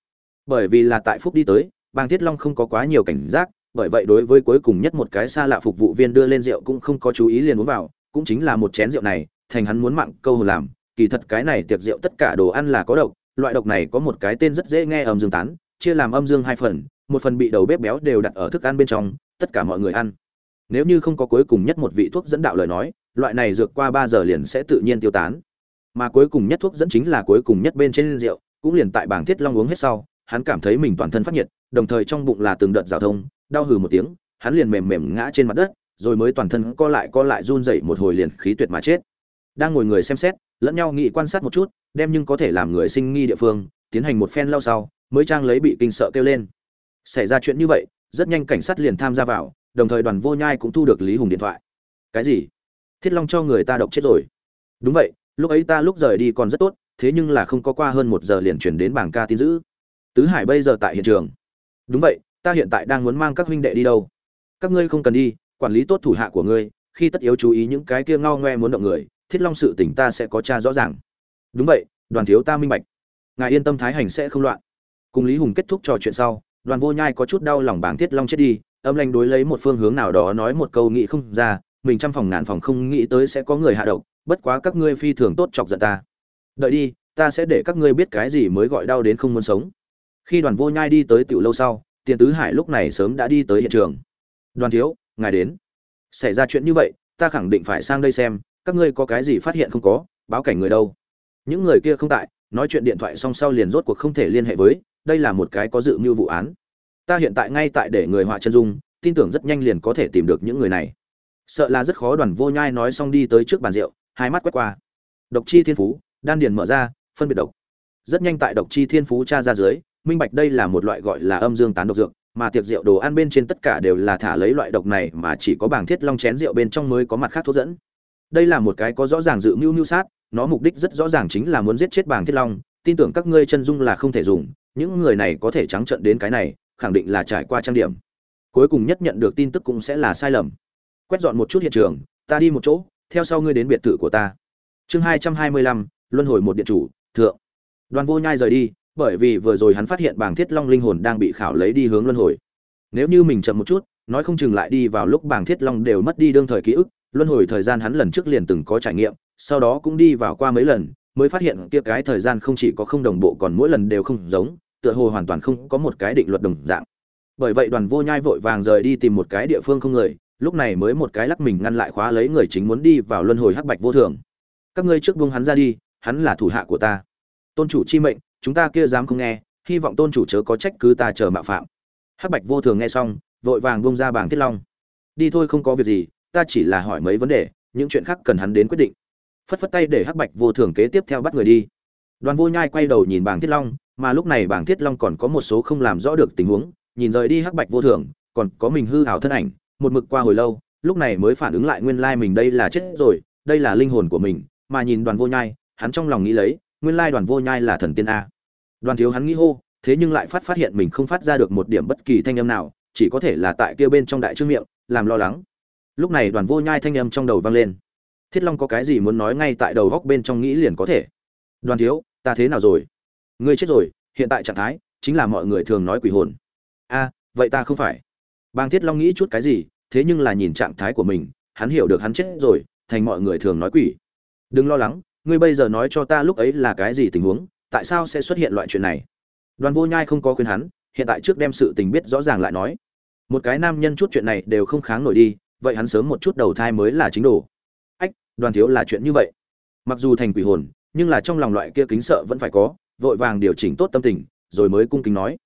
Bởi vì là tại phúc đi tới, bàng thiết long không có quá nhiều cảnh giác, bởi vậy đối với cuối cùng nhất một cái xa lạ phục vụ viên đưa lên rượu cũng không có chú ý liền uống vào, cũng chính là một chén rượu này, thành hắn muốn mạng câu làm kỳ thật cái này tiệc rượu tất cả đồ ăn là có độc, loại độc này có một cái tên rất dễ nghe âm dương tán, chia làm âm dương hai phần, một phần bị đầu bếp béo đều đặt ở thức ăn bên trong, tất cả mọi người ăn. Nếu như không có cuối cùng nhất một vị thuốc dẫn đạo lời nói, loại này dược qua ba giờ liền sẽ tự nhiên tiêu tán. Mà cuối cùng nhất thuốc dẫn chính là cuối cùng nhất bên trên rượu, cũng liền tại bảng thiết long uống hết sau, hắn cảm thấy mình toàn thân phát nhiệt, đồng thời trong bụng là từng đợt giao thông, đau hừ một tiếng, hắn liền mềm mềm ngã trên mặt đất, rồi mới toàn thân co lại co lại run rẩy một hồi liền khí tuyệt mà chết. Đang ngồi người xem xét lẫn nhau nghị quan sát một chút, đem nhưng có thể làm người sinh nghi địa phương, tiến hành một phen lau sau, mới trang lấy bị kinh sợ kêu lên. Xảy ra chuyện như vậy, rất nhanh cảnh sát liền tham gia vào, đồng thời đoàn vô nhai cũng thu được lý hùng điện thoại. Cái gì? Thiết long cho người ta độc chết rồi. Đúng vậy, lúc ấy ta lúc rời đi còn rất tốt, thế nhưng là không có qua hơn một giờ liền chuyển đến bảng ca tin giữ tứ hải bây giờ tại hiện trường. Đúng vậy, ta hiện tại đang muốn mang các huynh đệ đi đâu? Các ngươi không cần đi, quản lý tốt thủ hạ của ngươi, khi tất yếu chú ý những cái kia ngao ngoe muốn động người thiết long sự tỉnh ta sẽ có cha rõ ràng. Đúng vậy, đoàn thiếu ta minh bạch. Ngài yên tâm thái hành sẽ không loạn. Cùng lý hùng kết thúc trò chuyện sau, đoàn vô nhai có chút đau lòng bảng thiết long chết đi, âm lanh đối lấy một phương hướng nào đó nói một câu nghĩ không ra, mình trăm phòng ngàn phòng không nghĩ tới sẽ có người hạ độc, bất quá các ngươi phi thường tốt chọc giận ta. Đợi đi, ta sẽ để các ngươi biết cái gì mới gọi đau đến không muốn sống. Khi đoàn vô nhai đi tới tiểu lâu sau, tiền tứ hải lúc này sớm đã đi tới hiện trường. Đoàn thiếu, ngài đến. Xảy ra chuyện như vậy, ta khẳng định phải sang đây xem các ngươi có cái gì phát hiện không có, báo cảnh người đâu. Những người kia không tại, nói chuyện điện thoại song sau liền rốt cuộc không thể liên hệ với, đây là một cái có dự mưu vụ án. Ta hiện tại ngay tại để người họa chân dung, tin tưởng rất nhanh liền có thể tìm được những người này. Sợ là rất khó đoàn vô nhai nói xong đi tới trước bàn rượu, hai mắt quét qua. Độc chi thiên phú, đan điền mở ra, phân biệt độc. Rất nhanh tại độc chi thiên phú tra ra dưới, minh bạch đây là một loại gọi là âm dương tán độc dược, mà tiệc rượu đồ ăn bên trên tất cả đều là thả lấy loại độc này mà chỉ có bảng thiết long chén rượu bên trong mới có mặt khác thuốc dẫn đây là một cái có rõ ràng dự mưu mưu sát, nó mục đích rất rõ ràng chính là muốn giết chết Bàng thiết long, tin tưởng các ngươi chân dung là không thể dùng, những người này có thể trắng trợn đến cái này, khẳng định là trải qua trang điểm. Cuối cùng nhất nhận được tin tức cũng sẽ là sai lầm. Quét dọn một chút hiện trường, ta đi một chỗ, theo sau ngươi đến biệt thự của ta. Chương hai trăm hai mươi lăm, luân hồi một điện chủ, thượng. Đoàn vô nhai rời đi, bởi vì vừa rồi hắn phát hiện Bàng thiết long linh hồn đang bị khảo lấy đi hướng luân hồi. Nếu như mình chậm một chút, nói không chừng lại đi vào lúc Bàng thiết long đều mất đi đương thời ký ức luân hồi thời gian hắn lần trước liền từng có trải nghiệm, sau đó cũng đi vào qua mấy lần, mới phát hiện kia cái thời gian không chỉ có không đồng bộ còn mỗi lần đều không giống, tựa hồ hoàn toàn không có một cái định luật đồng dạng. Bởi vậy đoàn vô nhai vội vàng rời đi tìm một cái địa phương không người, lúc này mới một cái lắc mình ngăn lại khóa lấy người chính muốn đi vào luân hồi hắc bạch vô thường. Các ngươi trước buông hắn ra đi, hắn là thủ hạ của ta. Tôn chủ chi mệnh, chúng ta kia dám không nghe, hy vọng tôn chủ chớ có trách cứ ta chờ mạo phạm. Hắc bạch vô thường nghe xong, vội vàng buông ra bảng thiết long. Đi thôi không có việc gì ta chỉ là hỏi mấy vấn đề, những chuyện khác cần hắn đến quyết định. Phất phất tay để hắc bạch vô thường kế tiếp theo bắt người đi. Đoàn vô nhai quay đầu nhìn bảng thiết long, mà lúc này bảng thiết long còn có một số không làm rõ được tình huống, nhìn rời đi hắc bạch vô thường, còn có mình hư hào thân ảnh, một mực qua hồi lâu, lúc này mới phản ứng lại nguyên lai mình đây là chết rồi, đây là linh hồn của mình, mà nhìn đoàn vô nhai, hắn trong lòng nghĩ lấy, nguyên lai đoàn vô nhai là thần tiên a. Đoàn thiếu hắn nghĩ hô, thế nhưng lại phát phát hiện mình không phát ra được một điểm bất kỳ thanh âm nào, chỉ có thể là tại kia bên trong đại trương miệng, làm lo lắng lúc này đoàn vô nhai thanh âm trong đầu vang lên. Thiết long có cái gì muốn nói ngay tại đầu góc bên trong nghĩ liền có thể. Đoàn thiếu, ta thế nào rồi? Ngươi chết rồi, hiện tại trạng thái chính là mọi người thường nói quỷ hồn. A, vậy ta không phải. Bang thiết long nghĩ chút cái gì, thế nhưng là nhìn trạng thái của mình, hắn hiểu được hắn chết rồi, thành mọi người thường nói quỷ. Đừng lo lắng, ngươi bây giờ nói cho ta lúc ấy là cái gì tình huống, tại sao sẽ xuất hiện loại chuyện này? Đoàn vô nhai không có khuyên hắn, hiện tại trước đem sự tình biết rõ ràng lại nói. Một cái nam nhân chút chuyện này đều không kháng nổi đi vậy hắn sớm một chút đầu thai mới là chính đồ. Ách, đoàn thiếu là chuyện như vậy. Mặc dù thành quỷ hồn, nhưng là trong lòng loại kia kính sợ vẫn phải có, vội vàng điều chỉnh tốt tâm tình, rồi mới cung kính nói.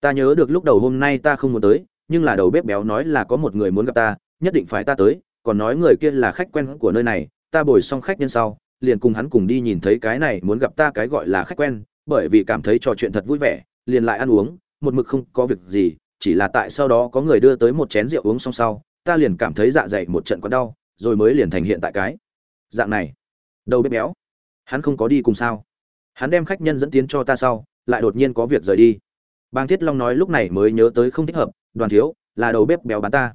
Ta nhớ được lúc đầu hôm nay ta không muốn tới, nhưng là đầu bếp béo nói là có một người muốn gặp ta, nhất định phải ta tới, còn nói người kia là khách quen của nơi này, ta bồi xong khách nhân sau, liền cùng hắn cùng đi nhìn thấy cái này muốn gặp ta cái gọi là khách quen, bởi vì cảm thấy trò chuyện thật vui vẻ, liền lại ăn uống, một mực không có việc gì, chỉ là tại sau đó có người đưa tới một chén rượu uống xong sau ta liền cảm thấy dạ dày một trận quá đau, rồi mới liền thành hiện tại cái. Dạng này. Đầu bếp béo. Hắn không có đi cùng sao. Hắn đem khách nhân dẫn tiến cho ta sau, lại đột nhiên có việc rời đi. Bang thiết long nói lúc này mới nhớ tới không thích hợp, đoàn thiếu, là đầu bếp béo bán ta.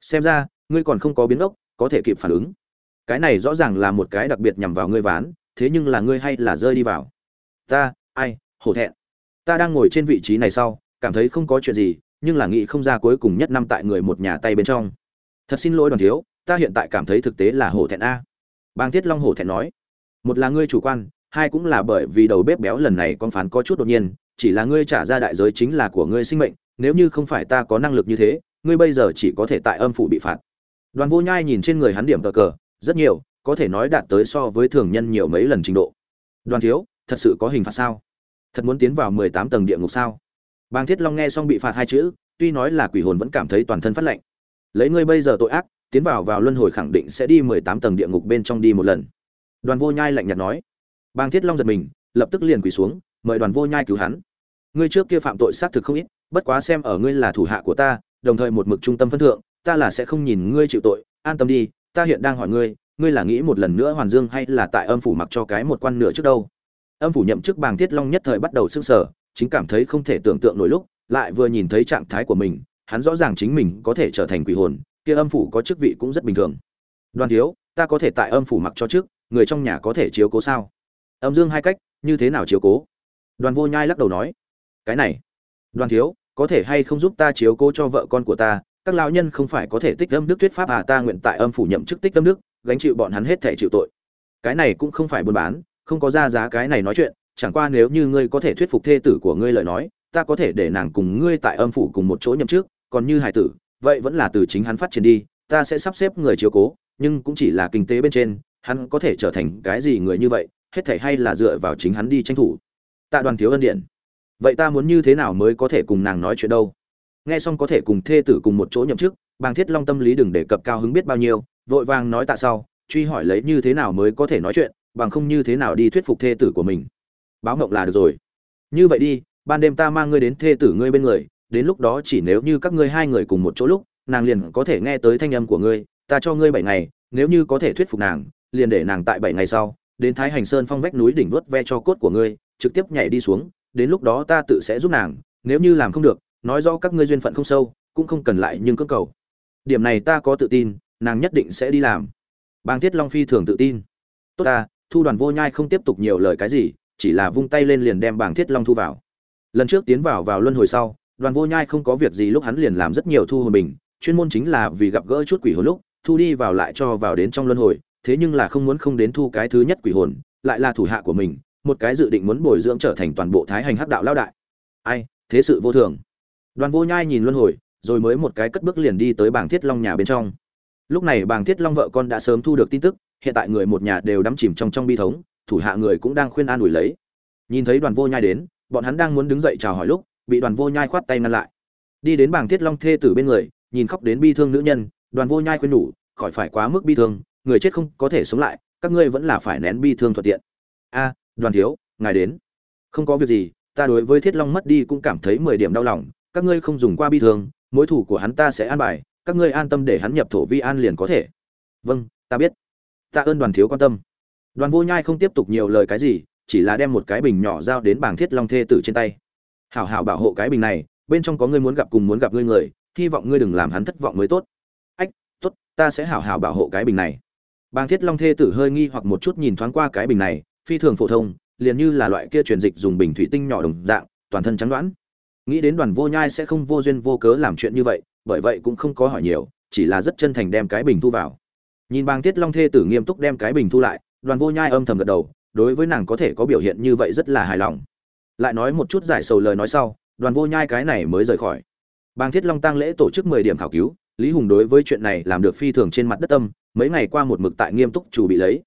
Xem ra, ngươi còn không có biến ốc, có thể kịp phản ứng. Cái này rõ ràng là một cái đặc biệt nhằm vào ngươi ván, thế nhưng là ngươi hay là rơi đi vào. Ta, ai, hổ thẹn. Ta đang ngồi trên vị trí này sau, cảm thấy không có chuyện gì, nhưng là nghĩ không ra cuối cùng nhất năm tại người một nhà tay bên trong thật xin lỗi đoàn thiếu, ta hiện tại cảm thấy thực tế là hổ thẹn a. Bang thiết long hổ thẹn nói. Một là ngươi chủ quan, hai cũng là bởi vì đầu bếp béo lần này con phán có chút đột nhiên, chỉ là ngươi trả ra đại giới chính là của ngươi sinh mệnh, nếu như không phải ta có năng lực như thế, ngươi bây giờ chỉ có thể tại âm phủ bị phạt. Đoàn vô nhai nhìn trên người hắn điểm cờ cờ, rất nhiều, có thể nói đạt tới so với thường nhân nhiều mấy lần trình độ. Đoàn thiếu, thật sự có hình phạt sao? Thật muốn tiến vào mười tám tầng địa ngục sao? Bang thiết long nghe xong bị phạt hai chữ, tuy nói là quỷ hồn vẫn cảm thấy toàn thân phát lạnh lấy ngươi bây giờ tội ác, tiến vào vào luân hồi khẳng định sẽ đi mười tám tầng địa ngục bên trong đi một lần. Đoàn vô nhai lạnh nhạt nói. Bàng thiết long giật mình, lập tức liền quỳ xuống, mời đoàn vô nhai cứu hắn. Ngươi trước kia phạm tội xác thực không ít, bất quá xem ở ngươi là thủ hạ của ta, đồng thời một mực trung tâm phân thượng, ta là sẽ không nhìn ngươi chịu tội, an tâm đi, ta hiện đang hỏi ngươi ngươi là nghĩ một lần nữa hoàn dương hay là tại âm phủ mặc cho cái một quan nửa trước đâu? Âm phủ nhậm chức bàng thiết long nhất thời bắt đầu sưng sở chính cảm thấy không thể tưởng tượng nổi lúc, lại vừa nhìn thấy trạng thái của mình hắn rõ ràng chính mình có thể trở thành quỷ hồn, kia âm phủ có chức vị cũng rất bình thường. Đoàn thiếu, ta có thể tại âm phủ mặc cho trước, người trong nhà có thể chiếu cố sao? Âm dương hai cách, như thế nào chiếu cố? Đoàn vô nhai lắc đầu nói. Cái này. Đoàn thiếu, có thể hay không giúp ta chiếu cố cho vợ con của ta? Các lão nhân không phải có thể tích âm đức thuyết pháp à ta nguyện tại âm phủ nhậm chức tích âm đức, gánh chịu bọn hắn hết thể chịu tội. Cái này cũng không phải buôn bán, không có ra giá cái này nói chuyện, chẳng qua nếu như ngươi có thể thuyết phục thê tử của ngươi lời nói, ta có thể để nàng cùng ngươi tại âm phủ cùng một chỗ nhậm chức còn như hải tử, vậy vẫn là từ chính hắn phát triển đi, ta sẽ sắp xếp người chiếu cố, nhưng cũng chỉ là kinh tế bên trên, hắn có thể trở thành cái gì người như vậy, hết thể hay là dựa vào chính hắn đi tranh thủ. Tạ đoàn thiếu ân điện. Vậy ta muốn như thế nào mới có thể cùng nàng nói chuyện đâu? Nghe xong có thể cùng thê tử cùng một chỗ nhậm chức, bàng thiết long tâm lý đừng đề cập cao hứng biết bao nhiêu, vội vàng nói tạ sau, truy hỏi lấy như thế nào mới có thể nói chuyện, bằng không như thế nào đi thuyết phục thê tử của mình. Báo ngộng là được rồi. Như vậy đi, ban đêm ta mang ngươi đến thê tử ngươi bên người đến lúc đó chỉ nếu như các ngươi hai người cùng một chỗ lúc, nàng liền có thể nghe tới thanh âm của ngươi, ta cho ngươi bảy ngày, nếu như có thể thuyết phục nàng, liền để nàng tại bảy ngày sau, đến thái hành sơn phong vách núi đỉnh vớt ve cho cốt của ngươi, trực tiếp nhảy đi xuống, đến lúc đó ta tự sẽ giúp nàng, nếu như làm không được, nói rõ các ngươi duyên phận không sâu, cũng không cần lại nhưng cơ cầu. Điểm này ta có tự tin, nàng nhất định sẽ đi làm. Bang thiết long phi thường tự tin. Tốt ta, thu đoàn vô nhai không tiếp tục nhiều lời cái gì, chỉ là vung tay lên liền đem bảng thiết long thu vào. Lần trước tiến vào vào luân hồi sau đoàn vô nhai không có việc gì lúc hắn liền làm rất nhiều thu hồn bình chuyên môn chính là vì gặp gỡ chút quỷ hồn lúc, thu đi vào lại cho vào đến trong luân hồi, thế nhưng là không muốn không đến thu cái thứ nhất quỷ hồn, lại là thủ hạ của mình, một cái dự định muốn bồi dưỡng trở thành toàn bộ thái hành hắc đạo lao đại. Ai, thế sự vô thường. Đoàn vô nhai nhìn luân hồi, rồi mới một cái cất bước liền đi tới bảng thiết long nhà bên trong. Lúc này bảng thiết long vợ con đã sớm thu được tin tức, hiện tại người một nhà đều đắm chìm trong trong bi thống, thủ hạ người cũng đang khuyên an ủi lấy. Nhìn thấy đoàn vô nhai đến, bọn hắn đang muốn đứng dậy chào hỏi lúc bị đoàn vô nhai khoát tay ngăn lại. Đi đến bảng thiết long thê tử bên người, nhìn khóc đến bi thương nữ nhân, đoàn vô nhai khuyên nhủ, khỏi phải quá mức bi thương, người chết không có thể sống lại, các ngươi vẫn là phải nén bi thương thuận tiện. A, đoàn thiếu, ngài đến. Không có việc gì, ta đối với thiết long mất đi cũng cảm thấy mười điểm đau lòng, các ngươi không dùng qua bi thương, mối thủ của hắn ta sẽ an bài, các ngươi an tâm để hắn nhập thổ vi an liền có thể. Vâng ta biết. Ta ơn đoàn thiếu quan tâm. Đoàn vô nhai không tiếp tục nhiều lời cái gì, chỉ là đem một cái bình nhỏ giao đến bảng thiết long thê tử trên tay hảo hảo bảo hộ cái bình này, bên trong có ngươi muốn gặp cùng muốn gặp ngươi người, hy vọng ngươi đừng làm hắn thất vọng mới tốt. Ách, tốt, ta sẽ hảo hảo bảo hộ cái bình này. Bàng thiết long thê tử hơi nghi hoặc một chút nhìn thoáng qua cái bình này, phi thường phổ thông, liền như là loại kia truyền dịch dùng bình thủy tinh nhỏ đồng dạng, toàn thân trắng đoán. Nghĩ đến đoàn vô nhai sẽ không vô duyên vô cớ làm chuyện như vậy, bởi vậy cũng không có hỏi nhiều, chỉ là rất chân thành đem cái bình thu vào. Nhìn bàng thiết long thê tử nghiêm túc đem cái bình thu lại, đoàn vô nhai âm thầm gật đầu, đối với nàng có thể có biểu hiện như vậy rất là hài lòng lại nói một chút giải sầu lời nói sau, đoàn vô nhai cái này mới rời khỏi. Bang thiết long tăng lễ tổ chức mười điểm khảo cứu, lý hùng đối với chuyện này làm được phi thường trên mặt đất tâm, mấy ngày qua một mực tại nghiêm túc chủ bị lấy.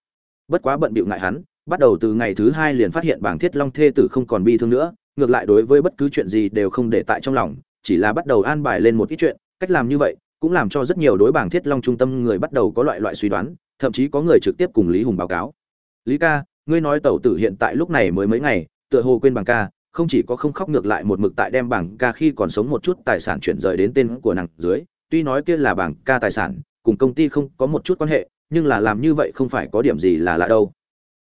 Bất quá bận bịu ngại hắn, bắt đầu từ ngày thứ hai liền phát hiện bảng thiết long thê tử không còn bi thương nữa, ngược lại đối với bất cứ chuyện gì đều không để tại trong lòng, chỉ là bắt đầu an bài lên một ít chuyện, cách làm như vậy cũng làm cho rất nhiều đối bảng thiết long trung tâm người bắt đầu có loại loại suy đoán, thậm chí có người trực tiếp cùng lý hùng báo cáo. Lý ca, ngươi nói tẩu tử hiện tại lúc này mới mấy ngày tựa hồ quên bảng ca, không chỉ có không khóc ngược lại một mực tại đem bảng ca khi còn sống một chút tài sản chuyển rời đến tên của nàng dưới, tuy nói kia là bảng ca tài sản, cùng công ty không có một chút quan hệ, nhưng là làm như vậy không phải có điểm gì là lạ đâu.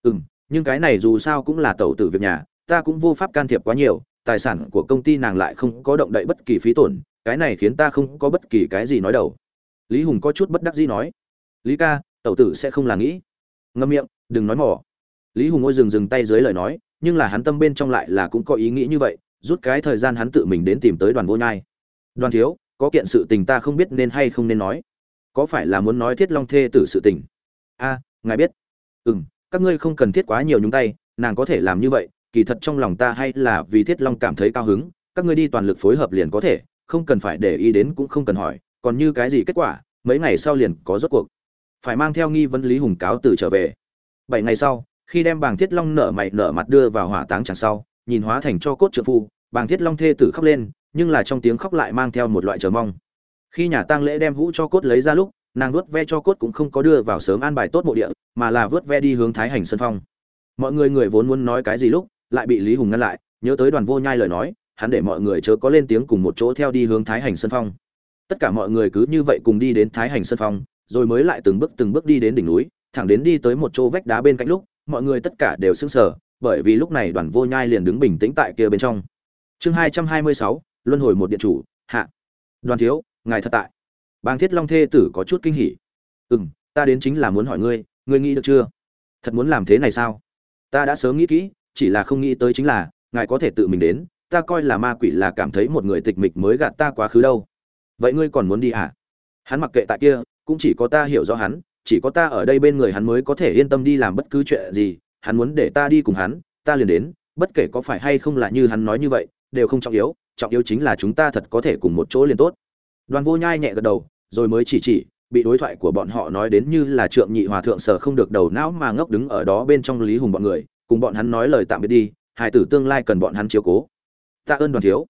Ừ nhưng cái này dù sao cũng là tẩu tử việc nhà, ta cũng vô pháp can thiệp quá nhiều, tài sản của công ty nàng lại không có động đậy bất kỳ phí tổn, cái này khiến ta không có bất kỳ cái gì nói đầu. Lý hùng có chút bất đắc dĩ nói. Lý ca, tẩu tử sẽ không là nghĩ. Ngâm miệng, đừng nói mỏ. Lý hùng ôi dừng dừng tay dưới lời nói nhưng là hắn tâm bên trong lại là cũng có ý nghĩ như vậy, rút cái thời gian hắn tự mình đến tìm tới đoàn vô nhai. Đoàn thiếu, có kiện sự tình ta không biết nên hay không nên nói. Có phải là muốn nói thiết long thê tử sự tình? A, ngài biết. Ừ m các ngươi không cần thiết quá nhiều nhúng tay, nàng có thể làm như vậy, kỳ thật trong lòng ta hay là vì thiết long cảm thấy cao hứng, các ngươi đi toàn lực phối hợp liền có thể, không cần phải để ý đến cũng không cần hỏi, còn như cái gì kết quả, mấy ngày sau liền có rốt cuộc. Phải mang theo nghi vấn lý hùng cáo từ trở về. Bảy ngày sau khi đem bàng thiết long nở mày nở mặt đưa vào hỏa táng chẳng sau, nhìn hóa thành cho cốt trợ phu, bàng thiết long thê tử khóc lên, nhưng là trong tiếng khóc lại mang theo một loại chờ mong. Khi nhà tang lễ đem hũ cho cốt lấy ra lúc, nàng vuốt ve cho cốt cũng không có đưa vào sớm an bài tốt mộ địa, mà là vớt ve đi hướng thái hành sân phong. Mọi người người vốn muốn nói cái gì lúc, lại bị lý hùng ngăn lại, nhớ tới đoàn vô nhai lời nói, hắn để mọi người chớ có lên tiếng cùng một chỗ theo đi hướng thái hành sân phong. Tất cả mọi người cứ như vậy cùng đi đến thái hành sân phong, rồi mới lại từng bước từng bước đi đến đỉnh núi, thẳng đến đi tới một chỗ vách đá bên cạnh lúc mọi người tất cả đều sững sờ bởi vì lúc này đoàn vô nhai liền đứng bình tĩnh tại kia bên trong. Chương hai trăm hai mươi sáu luân hồi một điện chủ hạ. Đoàn thiếu ngài thật tại. Bang thiết long thê tử có chút kinh hỉ. Ừm, ta đến chính là muốn hỏi ngươi ngươi nghĩ được chưa? Thật muốn làm thế này sao? Ta đã sớm nghĩ kỹ chỉ là không nghĩ tới chính là ngài có thể tự mình đến ta coi là ma quỷ là cảm thấy một người tịch mịch mới gạt ta quá khứ đâu. Vậy ngươi còn muốn đi à? Hắn mặc kệ tại kia cũng chỉ có ta hiểu rõ hắn chỉ có ta ở đây bên người hắn mới có thể yên tâm đi làm bất cứ chuyện gì, hắn muốn để ta đi cùng hắn, ta liền đến, bất kể có phải hay không là như hắn nói như vậy, đều không trọng yếu trọng yếu chính là chúng ta thật có thể cùng một chỗ liền tốt. Đoàn vô nhai nhẹ gật đầu, rồi mới chỉ chỉ, bị đối thoại của bọn họ nói đến như là trượng nhị hòa thượng sở không được đầu não mà ngốc đứng ở đó bên trong lý hùng bọn người, cùng bọn hắn nói lời tạm biệt đi hải tử tương lai cần bọn hắn chiếu cố. Tạ ơn đoàn thiếu.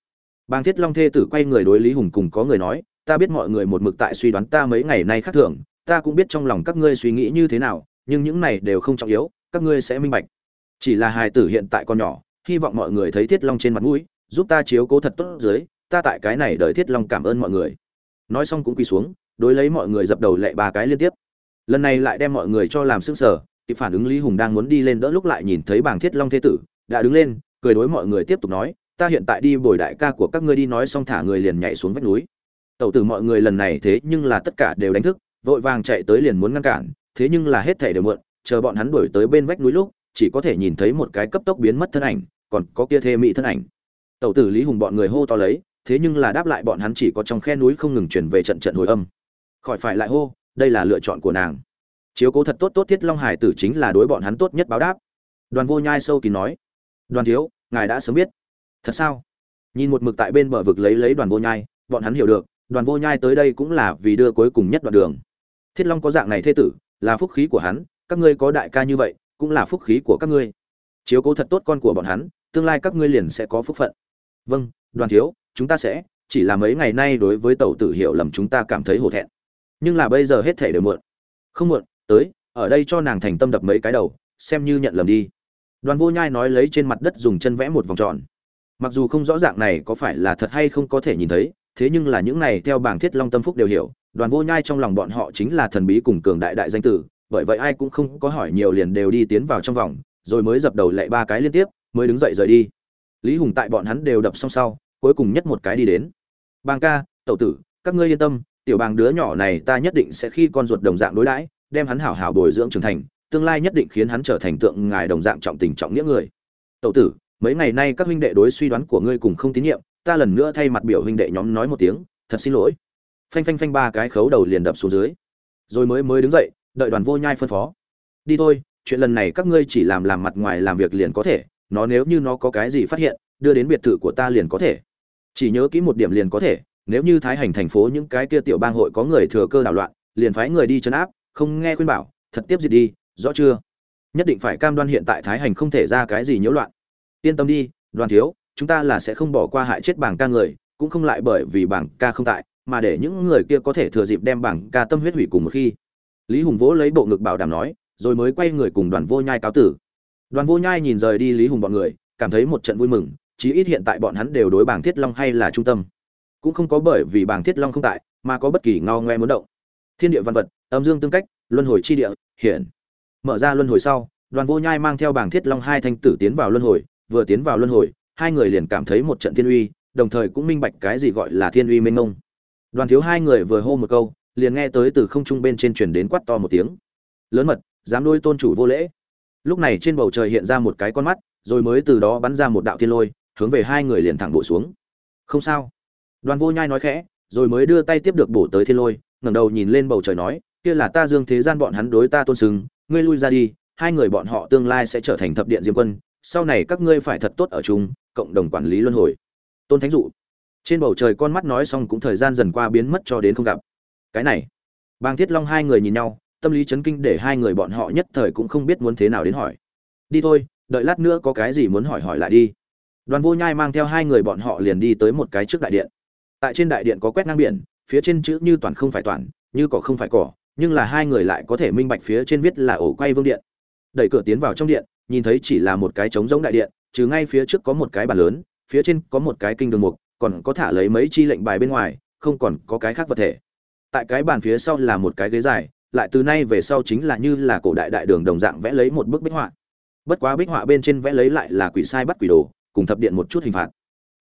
Bàng thiết long thê tử quay người đối lý hùng cùng có người nói, ta biết mọi người một mực tại suy đoán ta mấy ngày nay khác thường ta cũng biết trong lòng các ngươi suy nghĩ như thế nào, nhưng những này đều không trọng yếu, các ngươi sẽ minh bạch. Chỉ là hài tử hiện tại còn nhỏ, hy vọng mọi người thấy thiết long trên mặt mũi, giúp ta chiếu cố thật tốt dưới, ta tại cái này đợi thiết long cảm ơn mọi người. Nói xong cũng quỳ xuống, đối lấy mọi người dập đầu lệ ba cái liên tiếp. Lần này lại đem mọi người cho làm sững sờ, kịp phản ứng lý hùng đang muốn đi lên đỡ lúc lại nhìn thấy bảng thiết long thế tử, đã đứng lên, cười đối mọi người tiếp tục nói, ta hiện tại đi bồi đại ca của các ngươi đi nói xong thả người liền nhảy xuống vách núi. Tẩu tử mọi người lần này thế nhưng là tất cả đều đánh thức vội vàng chạy tới liền muốn ngăn cản, thế nhưng là hết thảy đều muộn, chờ bọn hắn đuổi tới bên vách núi lúc, chỉ có thể nhìn thấy một cái cấp tốc biến mất thân ảnh, còn có kia thê mỹ thân ảnh. Tẩu tử lý hùng bọn người hô to lấy, thế nhưng là đáp lại bọn hắn chỉ có trong khe núi không ngừng chuyển về trận trận hồi âm. Khỏi phải lại hô, đây là lựa chọn của nàng. Chiếu cố thật tốt tốt thiết long hải tử chính là đối bọn hắn tốt nhất báo đáp. Đoàn vô nhai sâu kín nói, đoàn thiếu, ngài đã sớm biết. Thật sao? Nhìn một mực tại bên bờ vực lấy lấy đoàn vô nhai, bọn hắn hiểu được, đoàn vô nhai tới đây cũng là vì đưa cuối cùng nhất đoạn đường thiết long có dạng này thế tử, là phúc khí của hắn, các ngươi có đại ca như vậy, cũng là phúc khí của các ngươi. Chiếu cố thật tốt con của bọn hắn, tương lai các ngươi liền sẽ có phúc phận. Vâng đoàn thiếu, chúng ta sẽ, chỉ là mấy ngày nay đối với tàu tử hiểu lầm chúng ta cảm thấy hổ thẹn. Nhưng là bây giờ hết thể đều muộn. Không muộn, tới, ở đây cho nàng thành tâm đập mấy cái đầu, xem như nhận lầm đi. Đoàn vô nhai nói lấy trên mặt đất dùng chân vẽ một vòng tròn. Mặc dù không rõ ràng này có phải là thật hay không có thể nhìn thấy, thế nhưng là những này theo bảng thiết long tâm phúc đều hiểu đoàn vô nhai trong lòng bọn họ chính là thần bí cùng cường đại đại danh tử, bởi vậy ai cũng không có hỏi nhiều liền đều đi tiến vào trong vòng, rồi mới dập đầu lại ba cái liên tiếp, mới đứng dậy rời đi. Lý hùng tại bọn hắn đều đập xong sau, cuối cùng nhất một cái đi đến. Bàng ca, tẩu tử, các ngươi yên tâm, tiểu bàng đứa nhỏ này ta nhất định sẽ khi con ruột đồng dạng đối đãi, đem hắn hảo hảo bồi dưỡng trưởng thành, tương lai nhất định khiến hắn trở thành tượng ngài đồng dạng trọng tình trọng nghĩa người. Tẩu tử, mấy ngày nay các huynh đệ đối suy đoán của ngươi cùng không tín nhiệm, ta lần nữa thay mặt biểu huynh đệ nhóm nói một tiếng, thật xin lỗi phanh phanh phanh ba cái khấu đầu liền đập xuống dưới. Rồi mới mới đứng dậy, đợi đoàn vô nhai phân phó. Đi thôi, chuyện lần này các ngươi chỉ làm làm mặt ngoài làm việc liền có thể, nó nếu như nó có cái gì phát hiện, đưa đến biệt thự của ta liền có thể. Chỉ nhớ kỹ một điểm liền có thể, nếu như thái hành thành phố những cái kia tiểu bang hội có người thừa cơ đảo loạn, liền phái người đi chấn áp, không nghe khuyên bảo, thật tiếp diệt đi, rõ chưa? Nhất định phải cam đoan hiện tại thái hành không thể ra cái gì nhiễu loạn. Yên tâm đi, đoàn thiếu, chúng ta là sẽ không bỏ qua hại chết bảng ca người, cũng không lại bởi vì bảng ca không tại mà để những người kia có thể thừa dịp đem bảng ca tâm huyết hủy cùng một khi. Lý hùng vỗ lấy bộ ngực bảo đảm nói, rồi mới quay người cùng đoàn vô nhai cáo tử. Đoàn vô nhai nhìn rời đi lý hùng bọn người, cảm thấy một trận vui mừng, chí ít hiện tại bọn hắn đều đối bảng thiết long hay là trung tâm. Cũng không có bởi vì bảng thiết long không tại, mà có bất kỳ ngao ngoe muốn động. Thiên địa văn vật, âm dương tương cách, luân hồi chi địa, hiển. Mở ra luân hồi sau, đoàn vô nhai mang theo bảng thiết long hai thanh tử tiến vào luân hồi, vừa tiến vào luân hồi, hai người liền cảm thấy một trận thiên uy, đồng thời cũng minh bạch cái gì gọi là thiên uy mênh mông đoàn thiếu hai người vừa hô một câu, liền nghe tới từ không trung bên trên truyền đến quát to một tiếng. Lớn mật, dám nuôi tôn chủ vô lễ. Lúc này trên bầu trời hiện ra một cái con mắt, rồi mới từ đó bắn ra một đạo thiên lôi, hướng về hai người liền thẳng bổ xuống. Không sao. Đoàn vô nhai nói khẽ, rồi mới đưa tay tiếp được bổ tới thiên lôi, ngẩng đầu nhìn lên bầu trời nói, kia là ta dương thế gian bọn hắn đối ta tôn sừng ngươi lui ra đi, hai người bọn họ tương lai sẽ trở thành thập điện diêm quân, sau này các ngươi phải thật tốt ở chung, cộng đồng quản lý luân hồi. Tôn thánh dụ trên bầu trời con mắt nói xong cũng thời gian dần qua biến mất cho đến không gặp. Cái này, bàng thiết long hai người nhìn nhau, tâm lý chấn kinh để hai người bọn họ nhất thời cũng không biết muốn thế nào đến hỏi. Đi thôi, đợi lát nữa có cái gì muốn hỏi hỏi lại đi. Đoàn vô nhai mang theo hai người bọn họ liền đi tới một cái trước đại điện. Tại trên đại điện có quét ngang biển, phía trên chữ như toàn không phải toàn, như cỏ không phải cỏ, nhưng là hai người lại có thể minh bạch phía trên viết là ổ quay vương điện. Đẩy cửa tiến vào trong điện, nhìn thấy chỉ là một cái trống giống đại điện, trừ ngay phía trước có một cái bàn lớn, phía trên có một cái kinh đường mục còn có thả lấy mấy chi lệnh bài bên ngoài, không còn có cái khác vật thể. Tại cái bàn phía sau là một cái ghế dài, lại từ nay về sau chính là như là cổ đại đại đường đồng dạng vẽ lấy một bức bích họa. Bất quá bích họa bên trên vẽ lấy lại là quỷ sai bắt quỷ đồ, cùng thập điện một chút hình phạt.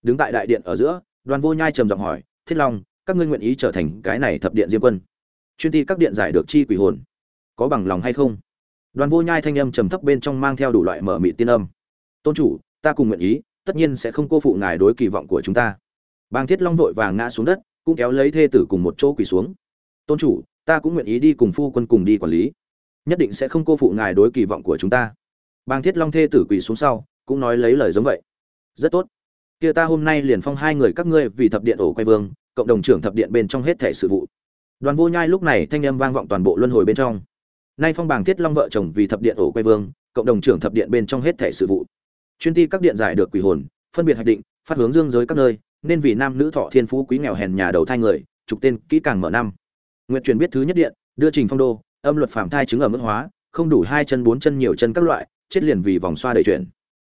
Đứng tại đại điện ở giữa đoàn vô nhai trầm giọng hỏi, thiết long, các ngươi nguyện ý trở thành cái này thập điện diêm quân? Chuyên thi các điện giải được chi quỷ hồn, có bằng lòng hay không? Đoàn vô nhai thanh âm trầm thấp bên trong mang theo đủ loại mở mị tiên âm. Tôn chủ, ta cùng nguyện ý, tất nhiên sẽ không cô phụ ngài đối kỳ vọng của chúng ta bang thiết long vội vàng ngã xuống đất, cũng kéo lấy thê tử cùng một chỗ quỳ xuống. Tôn chủ, ta cũng nguyện ý đi cùng phu quân cùng đi quản lý. Nhất định sẽ không cô phụ ngài đối kỳ vọng của chúng ta. Bang thiết long thê tử quỳ xuống sau, cũng nói lấy lời giống vậy. Rất tốt. Kia ta hôm nay liền phong hai người các ngươi vì thập điện ổ quay vương, cộng đồng trưởng thập điện bên trong hết thể sự vụ. Đoàn vô nhai lúc này thanh âm vang vọng toàn bộ luân hồi bên trong. Nay phong bảng thiết long vợ chồng vì thập điện ổ quay vương, cộng đồng trưởng thập điện bên trong hết thể sự vụ. Chuyên ty các điện giải được quỷ hồn, phân biệt hạch định, phát hướng dương giới các nơi nên vì nam nữ thọ thiên phú quý nghèo hèn nhà đầu thai người, trục tên kỹ càng mở năm. Nguyện truyền biết thứ nhất điện, đưa trình phong đô, âm luật phạm thai chứng ở mức hóa, không đủ hai chân bốn chân nhiều chân các loại, chết liền vì vòng xoa đầy chuyển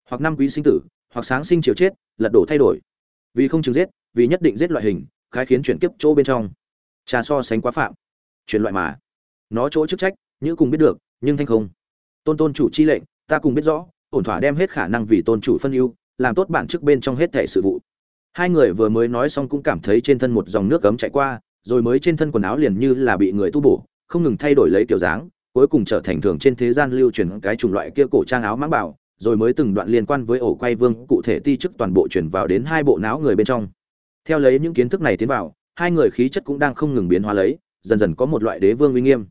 hoặc năm quý sinh tử, hoặc sáng sinh chiều chết, lật đổ thay đổi. Vì không chừng giết, vì nhất định giết loại hình, khái khiến chuyển kiếp chỗ bên trong. Trà so sánh quá phạm. Chuyển loại mà. Nó chỗ chức trách như cùng biết được, nhưng thanh không. Tôn tôn chủ chi lệnh, ta cùng biết rõ, ổn thỏa đem hết khả năng vì tôn chủ phân ưu, làm tốt bản chức bên trong hết thể sự vụ hai người vừa mới nói xong cũng cảm thấy trên thân một dòng nước cấm chạy qua, rồi mới trên thân quần áo liền như là bị người tu bổ, không ngừng thay đổi lấy kiểu dáng, cuối cùng trở thành thường trên thế gian lưu truyền cái chủng loại kia cổ trang áo mãng bảo, rồi mới từng đoạn liên quan với ổ quay vương, cụ thể ti chức toàn bộ chuyển vào đến hai bộ não người bên trong. Theo lấy những kiến thức này tiến vào, hai người khí chất cũng đang không ngừng biến hóa lấy, dần dần có một loại đế vương uy nghiêm.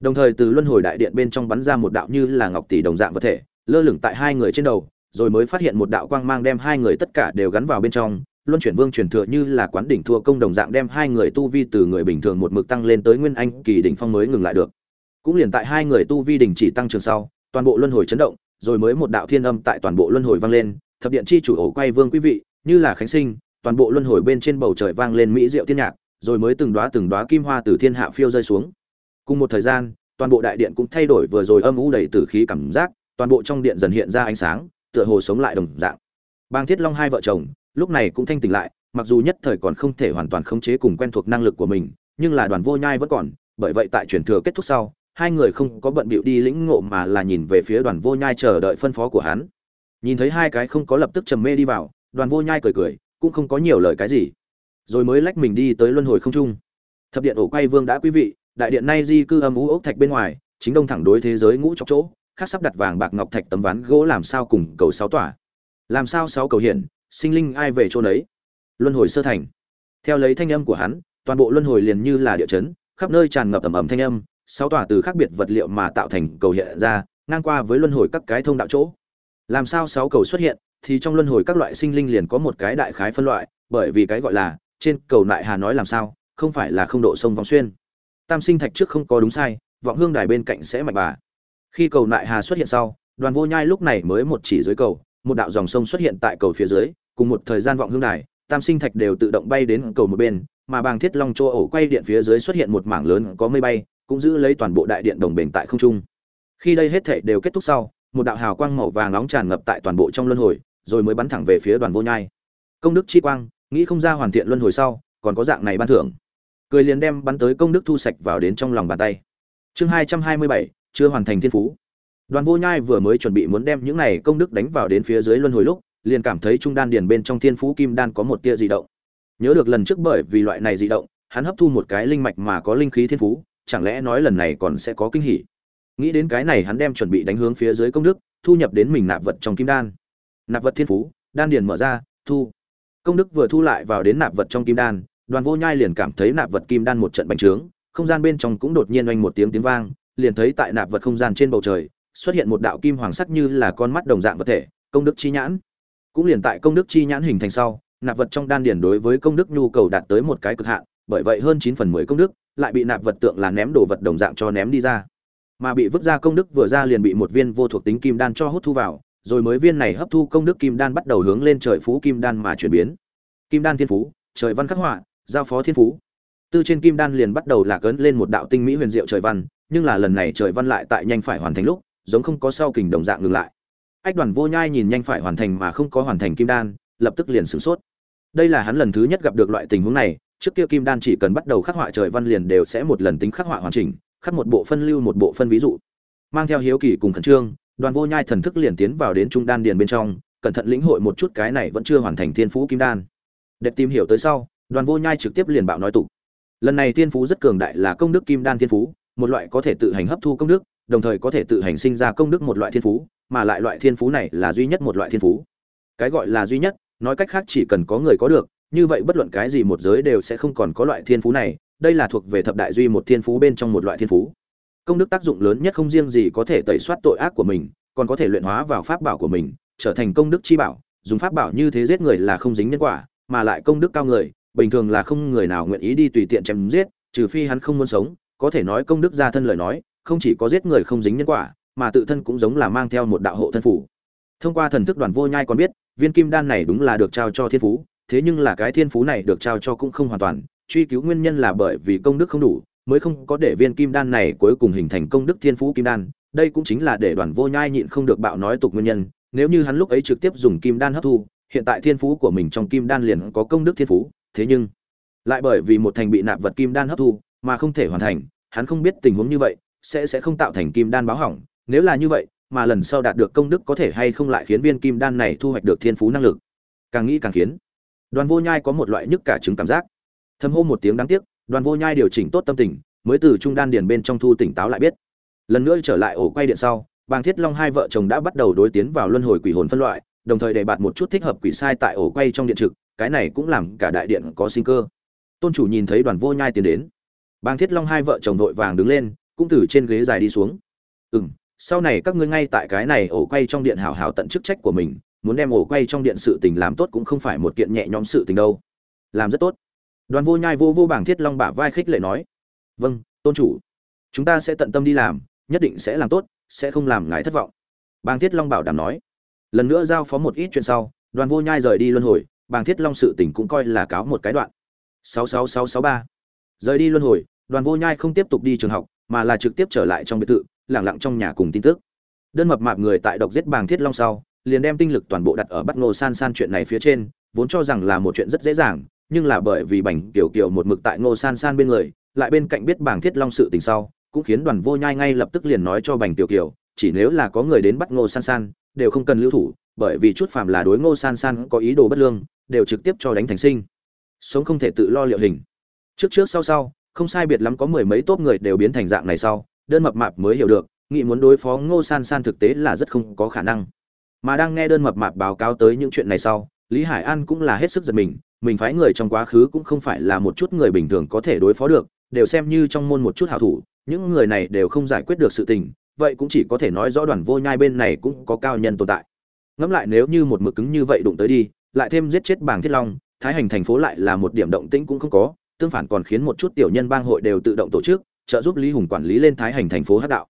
Đồng thời từ luân hồi đại điện bên trong bắn ra một đạo như là ngọc tỷ đồng dạng vật thể, lơ lửng tại hai người trên đầu, rồi mới phát hiện một đạo quang mang đem hai người tất cả đều gắn vào bên trong luân chuyển vương truyền thừa như là quán đỉnh thua công đồng dạng đem hai người tu vi từ người bình thường một mực tăng lên tới nguyên anh kỳ đỉnh phong mới ngừng lại được. Cũng liền tại hai người tu vi đỉnh chỉ tăng trưởng sau, toàn bộ luân hồi chấn động, rồi mới một đạo thiên âm tại toàn bộ luân hồi vang lên, thập điện chi chủ ổ quay vương quý vị, như là khánh sinh, toàn bộ luân hồi bên trên bầu trời vang lên mỹ diệu thiên nhạc, rồi mới từng đóa từng đóa kim hoa từ thiên hạ phiêu rơi xuống. Cùng một thời gian, toàn bộ đại điện cũng thay đổi vừa rồi âm u đầy tử khí cảm giác, toàn bộ trong điện dần hiện ra ánh sáng, tựa hồ sống lại đồng dạng. Bang thiết long hai vợ chồng lúc này cũng thanh tỉnh lại, mặc dù nhất thời còn không thể hoàn toàn khống chế cùng quen thuộc năng lực của mình, nhưng là đoàn vô nhai vẫn còn, bởi vậy tại truyền thừa kết thúc sau, hai người không có bận bịu đi lĩnh ngộ mà là nhìn về phía đoàn vô nhai chờ đợi phân phó của hắn. Nhìn thấy hai cái không có lập tức trầm mê đi vào, đoàn vô nhai cười cười, cũng không có nhiều lời cái gì. Rồi mới lách mình đi tới luân hồi không trung. Thập điện ổ quay vương đã quý vị, đại điện nay di cư âm ú ốc thạch bên ngoài, chính đông thẳng đối thế giới ngũ chọc chỗ, khác sắp đặt vàng bạc ngọc thạch tấm ván gỗ làm sao cùng cầu sáu tỏa làm sao sáu cầu hiển sinh linh ai về chỗ đấy luân hồi sơ thành. Theo lấy thanh âm của hắn, toàn bộ luân hồi liền như là địa chấn, khắp nơi tràn ngập ẩm ẩm thanh âm, sáu tòa từ khác biệt vật liệu mà tạo thành cầu hiện ra, ngang qua với luân hồi các cái thông đạo chỗ. Làm sao sáu cầu xuất hiện, thì trong luân hồi các loại sinh linh liền có một cái đại khái phân loại, bởi vì cái gọi là, trên cầu nại hà nói làm sao, không phải là không độ sông vòng xuyên. Tam sinh thạch trước không có đúng sai, vọng hương đài bên cạnh sẽ mạch bà. Khi cầu nại hà xuất hiện sau, đoàn vô nhai lúc này mới một chỉ dưới cầu, một đạo dòng sông xuất hiện tại cầu phía dưới cùng một thời gian vọng hương đài, tam sinh thạch đều tự động bay đến cầu một bên, mà bàng thiết long chỗ ổ quay điện phía dưới xuất hiện một mảng lớn có mây bay, cũng giữ lấy toàn bộ đại điện đồng bền tại không trung. Khi đây hết thảy đều kết thúc sau, một đạo hào quang màu vàng nóng tràn ngập tại toàn bộ trong luân hồi, rồi mới bắn thẳng về phía đoàn vô nhai. Công đức chi quang, nghĩ không ra hoàn thiện luân hồi sau, còn có dạng này ban thưởng. Cười liền đem bắn tới công đức thu sạch vào đến trong lòng bàn tay. Chương hai trăm hai mươi bảy, chưa hoàn thành thiên phú. Đoàn vô nhai vừa mới chuẩn bị muốn đem những này công đức đánh vào đến phía dưới luân hồi lúc liền cảm thấy trung đan điền bên trong thiên phú kim đan có một tia dị động. Nhớ được lần trước bởi vì loại này dị động, hắn hấp thu một cái linh mạch mà có linh khí thiên phú, chẳng lẽ nói lần này còn sẽ có kinh hỉ? Nghĩ đến cái này hắn đem chuẩn bị đánh hướng phía dưới công đức, thu nhập đến mình nạp vật trong kim đan. Nạp vật thiên phú, đan điền mở ra, thu. Công đức vừa thu lại vào đến nạp vật trong kim đan, đoàn vô nhai liền cảm thấy nạp vật kim đan một trận bành trướng, không gian bên trong cũng đột nhiên oanh một tiếng tiếng vang, liền thấy tại nạp vật không gian trên bầu trời, xuất hiện một đạo kim hoàng sắc như là con mắt đồng dạng vật thể, công đức chi nhãn cũng liền tại công đức chi nhãn hình thành sau, nạp vật trong đan điển đối với công đức nhu cầu đạt tới một cái cực hạn, bởi vậy hơn chín phần mười công đức lại bị nạp vật tượng là ném đồ vật đồng dạng cho ném đi ra. Mà bị vứt ra công đức vừa ra liền bị một viên vô thuộc tính kim đan cho hút thu vào, rồi mới viên này hấp thu công đức kim đan bắt đầu hướng lên trời phú kim đan mà chuyển biến. Kim đan thiên phú, trời văn khắc họa, giao phó thiên phú. Tư trên kim đan liền bắt đầu lạc ấn lên một đạo tinh mỹ huyền diệu trời văn, nhưng là lần này trời văn lại tại nhanh phải hoàn thành lúc, giống không có sau kình đồng dạng ngừng lại ách đoàn vô nhai nhìn nhanh phải hoàn thành mà không có hoàn thành kim đan, lập tức liền sửng sốt. Đây là hắn lần thứ nhất gặp được loại tình huống này, trước kia kim đan chỉ cần bắt đầu khắc họa trời văn liền đều sẽ một lần tính khắc họa hoàn chỉnh, khắc một bộ phân lưu một bộ phân ví dụ. Mang theo hiếu kỳ cùng khẩn trương, đoàn vô nhai thần thức liền tiến vào đến trung đan điền bên trong, cẩn thận lĩnh hội một chút cái này vẫn chưa hoàn thành thiên phú kim đan. Để tìm hiểu tới sau, đoàn vô nhai trực tiếp liền bạo nói tục. Lần này thiên phú rất cường đại là công đức kim đan thiên phú, một loại có thể tự hành hấp thu công đức, đồng thời có thể tự hành sinh ra công đức một loại thiên phú mà lại loại thiên phú này là duy nhất một loại thiên phú. Cái gọi là duy nhất, nói cách khác chỉ cần có người có được, như vậy bất luận cái gì một giới đều sẽ không còn có loại thiên phú này, đây là thuộc về thập đại duy một thiên phú bên trong một loại thiên phú. Công đức tác dụng lớn nhất không riêng gì có thể tẩy soát tội ác của mình, còn có thể luyện hóa vào pháp bảo của mình, trở thành công đức chi bảo, dùng pháp bảo như thế giết người là không dính nhân quả, mà lại công đức cao người, bình thường là không người nào nguyện ý đi tùy tiện chém giết, trừ phi hắn không muốn sống, có thể nói công đức ra thân lời nói, không chỉ có giết người không dính nhân quả mà tự thân cũng giống là mang theo một đạo hộ thân phủ. Thông qua thần thức đoàn vô nhai còn biết, viên kim đan này đúng là được trao cho thiên phú, thế nhưng là cái thiên phú này được trao cho cũng không hoàn toàn, truy cứu nguyên nhân là bởi vì công đức không đủ, mới không có để viên kim đan này cuối cùng hình thành công đức thiên phú kim đan. Đây cũng chính là để đoàn vô nhai nhịn không được bạo nói tục nguyên nhân, nếu như hắn lúc ấy trực tiếp dùng kim đan hấp thu, hiện tại thiên phú của mình trong kim đan liền có công đức thiên phú, thế nhưng lại bởi vì một thành bị nạp vật kim đan hấp thu mà không thể hoàn thành, hắn không biết tình huống như vậy, sẽ sẽ không tạo thành kim đan báo hỏng nếu là như vậy, mà lần sau đạt được công đức có thể hay không lại khiến viên kim đan này thu hoạch được thiên phú năng lực? Càng nghĩ càng khiến. Đoàn vô nhai có một loại nhức cả chứng cảm giác. Thầm hô một tiếng đáng tiếc, đoàn vô nhai điều chỉnh tốt tâm tình, mới từ trung đan điền bên trong thu tỉnh táo lại biết. Lần nữa trở lại ổ quay điện sau, bàng thiết long hai vợ chồng đã bắt đầu đối tiến vào luân hồi quỷ hồn phân loại, đồng thời đề bạt một chút thích hợp quỷ sai tại ổ quay trong điện trực, cái này cũng làm cả đại điện có sinh cơ. Tôn chủ nhìn thấy đoàn vô nhai tiến đến. Bàng thiết long hai vợ chồng vội vàng đứng lên, cũng từ trên ghế dài đi xuống. Ừ m sau này các ngươi ngay tại cái này ổ quay trong điện hảo hảo tận chức trách của mình, muốn đem ổ quay trong điện sự tình làm tốt cũng không phải một kiện nhẹ nhõm sự tình đâu. Làm rất tốt. Đoàn vô nhai vô vô bảng thiết long bả vai khích lệ nói. Vâng tôn chủ. Chúng ta sẽ tận tâm đi làm, nhất định sẽ làm tốt, sẽ không làm ngài thất vọng. Bàng thiết long bảo đảm nói. Lần nữa giao phó một ít chuyện sau, đoàn vô nhai rời đi luân hồi, bàng thiết long sự tỉnh cũng coi là cáo một cái đoạn. 66663 rời đi luân hồi, đoàn vô nhai không tiếp tục đi trường học, mà là trực tiếp trở lại trong biệt thự lẳng lặng trong nhà cùng tin tức. Đơn mập mạp người tại độc giết bàng thiết long sau, liền đem tinh lực toàn bộ đặt ở bắt ngô san san chuyện này phía trên, vốn cho rằng là một chuyện rất dễ dàng, nhưng là bởi vì bành kiểu kiểu một mực tại ngô san san bên người, lại bên cạnh biết bàng thiết long sự tình sau, cũng khiến đoàn vô nhai ngay lập tức liền nói cho bành tiểu kiều chỉ nếu là có người đến bắt ngô san san, đều không cần lưu thủ, bởi vì chút phàm là đối ngô san san có ý đồ bất lương, đều trực tiếp cho đánh thành sinh. Sống không thể tự lo liệu hình. Trước trước sau sau, không sai biệt lắm có mười mấy tốp người đều biến thành dạng này sau đơn mập mạp mới hiểu được, nghĩ muốn đối phó ngô san san thực tế là rất không có khả năng. Mà đang nghe đơn mập mạp báo cáo tới những chuyện này sau, lý hải an cũng là hết sức giật mình mình phái người trong quá khứ cũng không phải là một chút người bình thường có thể đối phó được, đều xem như trong môn một chút hảo thủ, những người này đều không giải quyết được sự tình, vậy cũng chỉ có thể nói rõ đoàn vô nhai bên này cũng có cao nhân tồn tại. Ngẫm lại nếu như một mực cứng như vậy đụng tới đi, lại thêm giết chết bảng thiết long, thái hành thành phố lại là một điểm động tĩnh cũng không có, tương phản còn khiến một chút tiểu nhân bang hội đều tự động tổ chức trợ giúp lý hùng quản lý lên thái hành thành phố hát đạo.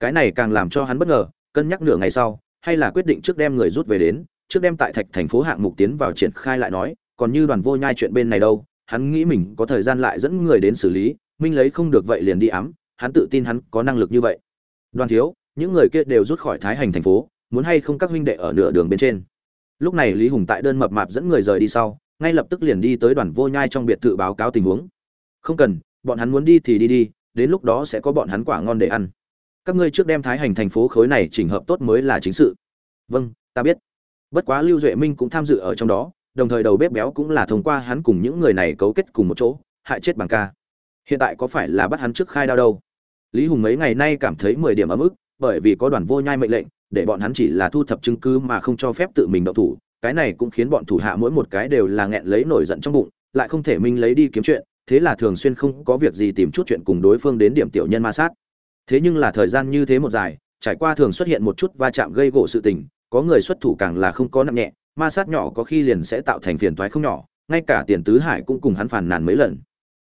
Cái này càng làm cho hắn bất ngờ, cân nhắc nửa ngày sau, hay là quyết định trước đem người rút về đến, trước đem tại thạch thành phố hạng mục tiến vào triển khai lại nói, còn như đoàn vô nhai chuyện bên này đâu, hắn nghĩ mình có thời gian lại dẫn người đến xử lý, minh lấy không được vậy liền đi ám, hắn tự tin hắn có năng lực như vậy. Đoàn thiếu, những người kia đều rút khỏi thái hành thành phố, muốn hay không các huynh đệ ở nửa đường bên trên. Lúc này lý hùng tại đơn mập mạp dẫn người rời đi sau, ngay lập tức liền đi tới đoàn vô nhai trong biệt thự báo cáo tình huống. Không cần, bọn hắn muốn đi thì đi đi đến lúc đó sẽ có bọn hắn quả ngon để ăn. Các ngươi trước đem thái hành thành phố khối này chỉnh hợp tốt mới là chính sự. Vâng ta biết. Bất quá lưu duệ minh cũng tham dự ở trong đó, đồng thời đầu bếp béo cũng là thông qua hắn cùng những người này cấu kết cùng một chỗ, hại chết bằng ca. Hiện tại có phải là bắt hắn trước khai đao đâu? Lý hùng mấy ngày nay cảm thấy mười điểm ấm ức, bởi vì có đoàn vô nhai mệnh lệnh, để bọn hắn chỉ là thu thập chứng cứ mà không cho phép tự mình động thủ. Cái này cũng khiến bọn thủ hạ mỗi một cái đều là nghẹn lấy nổi giận trong bụng, lại không thể minh lấy đi kiếm chuyện thế là thường xuyên không có việc gì tìm chút chuyện cùng đối phương đến điểm tiểu nhân ma sát. Thế nhưng là thời gian như thế một dài, trải qua thường xuất hiện một chút va chạm gây gỗ sự tình, có người xuất thủ càng là không có nặng nhẹ, ma sát nhỏ có khi liền sẽ tạo thành phiền toái không nhỏ, ngay cả tiền tứ hải cũng cùng hắn phàn nàn mấy lần.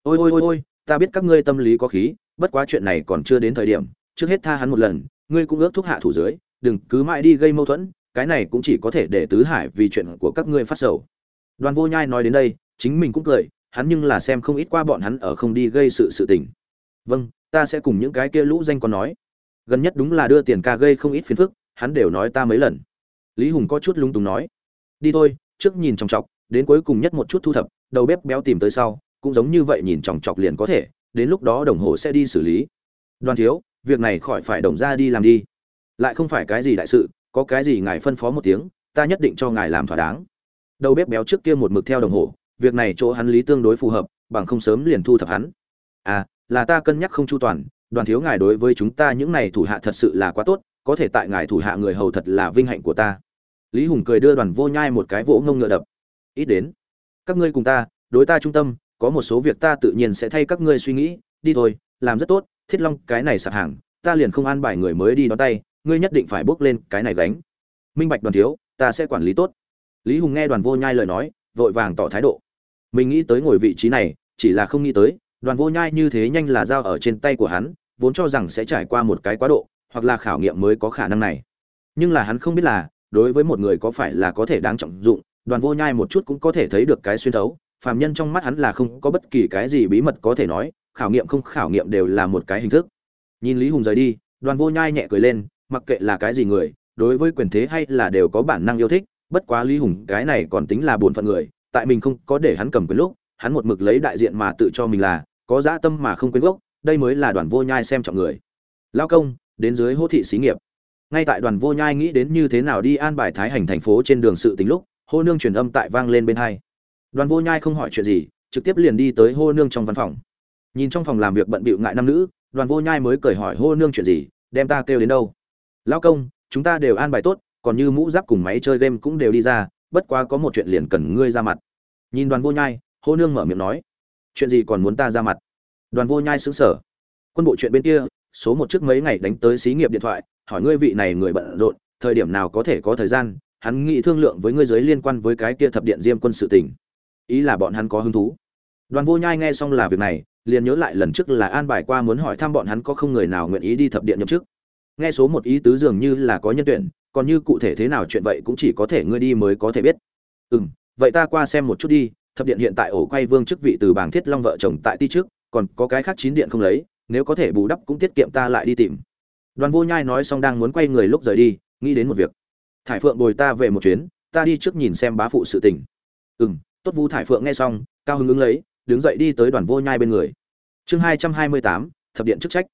Ôi ôi ôi ôi, ta biết các ngươi tâm lý có khí, bất quá chuyện này còn chưa đến thời điểm, trước hết tha hắn một lần, ngươi cũng ước thúc hạ thủ dưới, đừng cứ mãi đi gây mâu thuẫn, cái này cũng chỉ có thể để tứ hải vì chuyện của các ngươi phát sầu. Đoàn vô nhai nói đến đây, chính mình cũng cười hắn nhưng là xem không ít qua bọn hắn ở không đi gây sự sự tình. Vâng ta sẽ cùng những cái kia lũ danh còn nói. Gần nhất đúng là đưa tiền ca gây không ít phiền phức, hắn đều nói ta mấy lần. Lý hùng có chút lung túng nói. Đi thôi, trước nhìn chòng chọc, đến cuối cùng nhất một chút thu thập, đầu bếp béo tìm tới sau, cũng giống như vậy nhìn chòng chọc liền có thể, đến lúc đó đồng hồ sẽ đi xử lý. Đoàn thiếu, việc này khỏi phải đồng ra đi làm đi. Lại không phải cái gì đại sự, có cái gì ngài phân phó một tiếng, ta nhất định cho ngài làm thỏa đáng. Đầu bếp béo trước kia một mực theo đồng hồ việc này chỗ hắn lý tương đối phù hợp, bằng không sớm liền thu thập hắn. À là ta cân nhắc không chu toàn, đoàn thiếu ngài đối với chúng ta những này thủ hạ thật sự là quá tốt, có thể tại ngài thủ hạ người hầu thật là vinh hạnh của ta. Lý hùng cười đưa đoàn vô nhai một cái vỗ ngông ngựa đập. Ít đến, các ngươi cùng ta, đối ta trung tâm, có một số việc ta tự nhiên sẽ thay các ngươi suy nghĩ, đi thôi, làm rất tốt, thiết long, cái này sạp hàng, ta liền không an bài người mới đi đón tay, ngươi nhất định phải bước lên cái này gánh. Minh bạch đoàn thiếu, ta sẽ quản lý tốt. Lý hùng nghe đoàn vô nhai lời nói vội vàng tỏ thái độ. Mình nghĩ tới ngồi vị trí này, chỉ là không nghĩ tới, đoàn vô nhai như thế nhanh là dao ở trên tay của hắn, vốn cho rằng sẽ trải qua một cái quá độ, hoặc là khảo nghiệm mới có khả năng này. Nhưng là hắn không biết là, đối với một người có phải là có thể đáng trọng dụng, đoàn vô nhai một chút cũng có thể thấy được cái xuyên thấu, phàm nhân trong mắt hắn là không có bất kỳ cái gì bí mật có thể nói, khảo nghiệm không khảo nghiệm đều là một cái hình thức. Nhìn lý hùng rời đi, đoàn vô nhai nhẹ cười lên, mặc kệ là cái gì người, đối với quyền thế hay là đều có bản năng yêu thích bất quá lý hùng, cái này còn tính là buồn phận người, tại mình không có để hắn cầm quyền lúc, hắn một mực lấy đại diện mà tự cho mình là, có dã tâm mà không quên gốc, đây mới là đoàn vô nhai xem trọng người. Lao công, đến dưới hô thị xí nghiệp. Ngay tại đoàn vô nhai nghĩ đến như thế nào đi an bài thái hành thành phố trên đường sự tính lúc, hô nương truyền âm tại vang lên bên hai. Đoàn vô nhai không hỏi chuyện gì, trực tiếp liền đi tới hô nương trong văn phòng. Nhìn trong phòng làm việc bận bịu ngại nam nữ, đoàn vô nhai mới cười hỏi hô nương chuyện gì, đem ta kêu đến đâu. Lao công, chúng ta đều an bài tốt còn như mũ giáp cùng máy chơi game cũng đều đi ra, bất quá có một chuyện liền cần ngươi ra mặt. Nhìn đoàn vô nhai, hô nương mở miệng nói, chuyện gì còn muốn ta ra mặt? Đoàn vô nhai xứng sở quân bộ chuyện bên kia, số một trước mấy ngày đánh tới xí nghiệp điện thoại, hỏi ngươi vị này người bận rộn, thời điểm nào có thể có thời gian, hắn nghĩ thương lượng với ngươi giới liên quan với cái kia thập điện diêm quân sự tỉnh ý là bọn hắn có hứng thú. Đoàn vô nhai nghe xong là việc này, liền nhớ lại lần trước là an bài qua muốn hỏi thăm bọn hắn có không người nào nguyện ý đi thập điện nhậm chức. Nghe số một ý tứ dường như là có nhân tuyển còn như cụ thể thế nào chuyện vậy cũng chỉ có thể ngươi đi mới có thể biết. Ừ m vậy ta qua xem một chút đi, thập điện hiện tại ổ quay vương chức vị từ bảng thiết long vợ chồng tại ti trước, còn có cái khác chín điện không lấy, nếu có thể bù đắp cũng tiết kiệm ta lại đi tìm. Đoàn vô nhai nói xong đang muốn quay người lúc rời đi, nghĩ đến một việc. Thải phượng bồi ta về một chuyến, ta đi trước nhìn xem bá phụ sự tình. Ừ m tốt vu thải phượng nghe xong, cao hứng ứng lấy, đứng dậy đi tới đoàn vô nhai bên người. Chương hai trăm hai mươi tám, thập điện chức trách.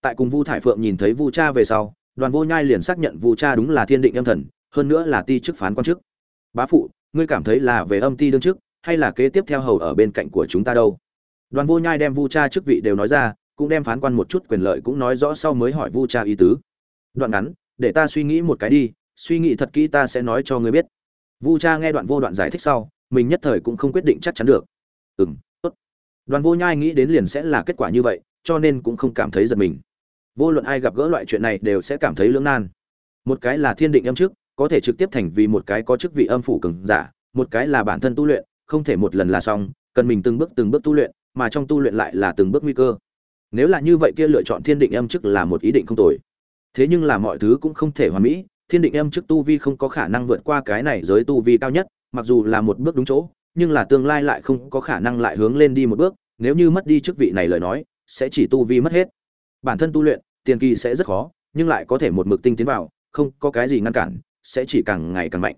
Tại cùng vu thải phượng nhìn thấy vu cha về sau đoàn vô nhai liền xác nhận vu cha đúng là thiên định âm thần, hơn nữa là ti chức phán quan chức. Bá phụ, ngươi cảm thấy là về âm ti đương chức, hay là kế tiếp theo hầu ở bên cạnh của chúng ta đâu? Đoàn vô nhai đem vu cha chức vị đều nói ra, cũng đem phán quan một chút quyền lợi cũng nói rõ sau mới hỏi vu cha ý tứ. Đoạn ngắn, để ta suy nghĩ một cái đi, suy nghĩ thật kỹ ta sẽ nói cho ngươi biết. Vu cha nghe đoạn vô đoạn giải thích sau, mình nhất thời cũng không quyết định chắc chắn được. Ừ m tốt. Đoàn vô nhai nghĩ đến liền sẽ là kết quả như vậy, cho nên cũng không cảm thấy giật mình vô luận ai gặp gỡ loại chuyện này đều sẽ cảm thấy lưỡng nan. Một cái là thiên định âm trước, có thể trực tiếp thành vì một cái có chức vị âm phủ cường giả, một cái là bản thân tu luyện, không thể một lần là xong, cần mình từng bước từng bước tu luyện, mà trong tu luyện lại là từng bước nguy cơ. Nếu là như vậy kia lựa chọn thiên định âm chức là một ý định không tồi. Thế nhưng là mọi thứ cũng không thể hoàn mỹ, thiên định âm chức tu vi không có khả năng vượt qua cái này giới tu vi cao nhất, mặc dù là một bước đúng chỗ, nhưng là tương lai lại không có khả năng lại hướng lên đi một bước, nếu như mất đi chức vị này lời nói, sẽ chỉ tu vi mất hết. Bản thân tu luyện tiền kỳ sẽ rất khó, nhưng lại có thể một mực tinh tiến vào, không có cái gì ngăn cản, sẽ chỉ càng ngày càng mạnh.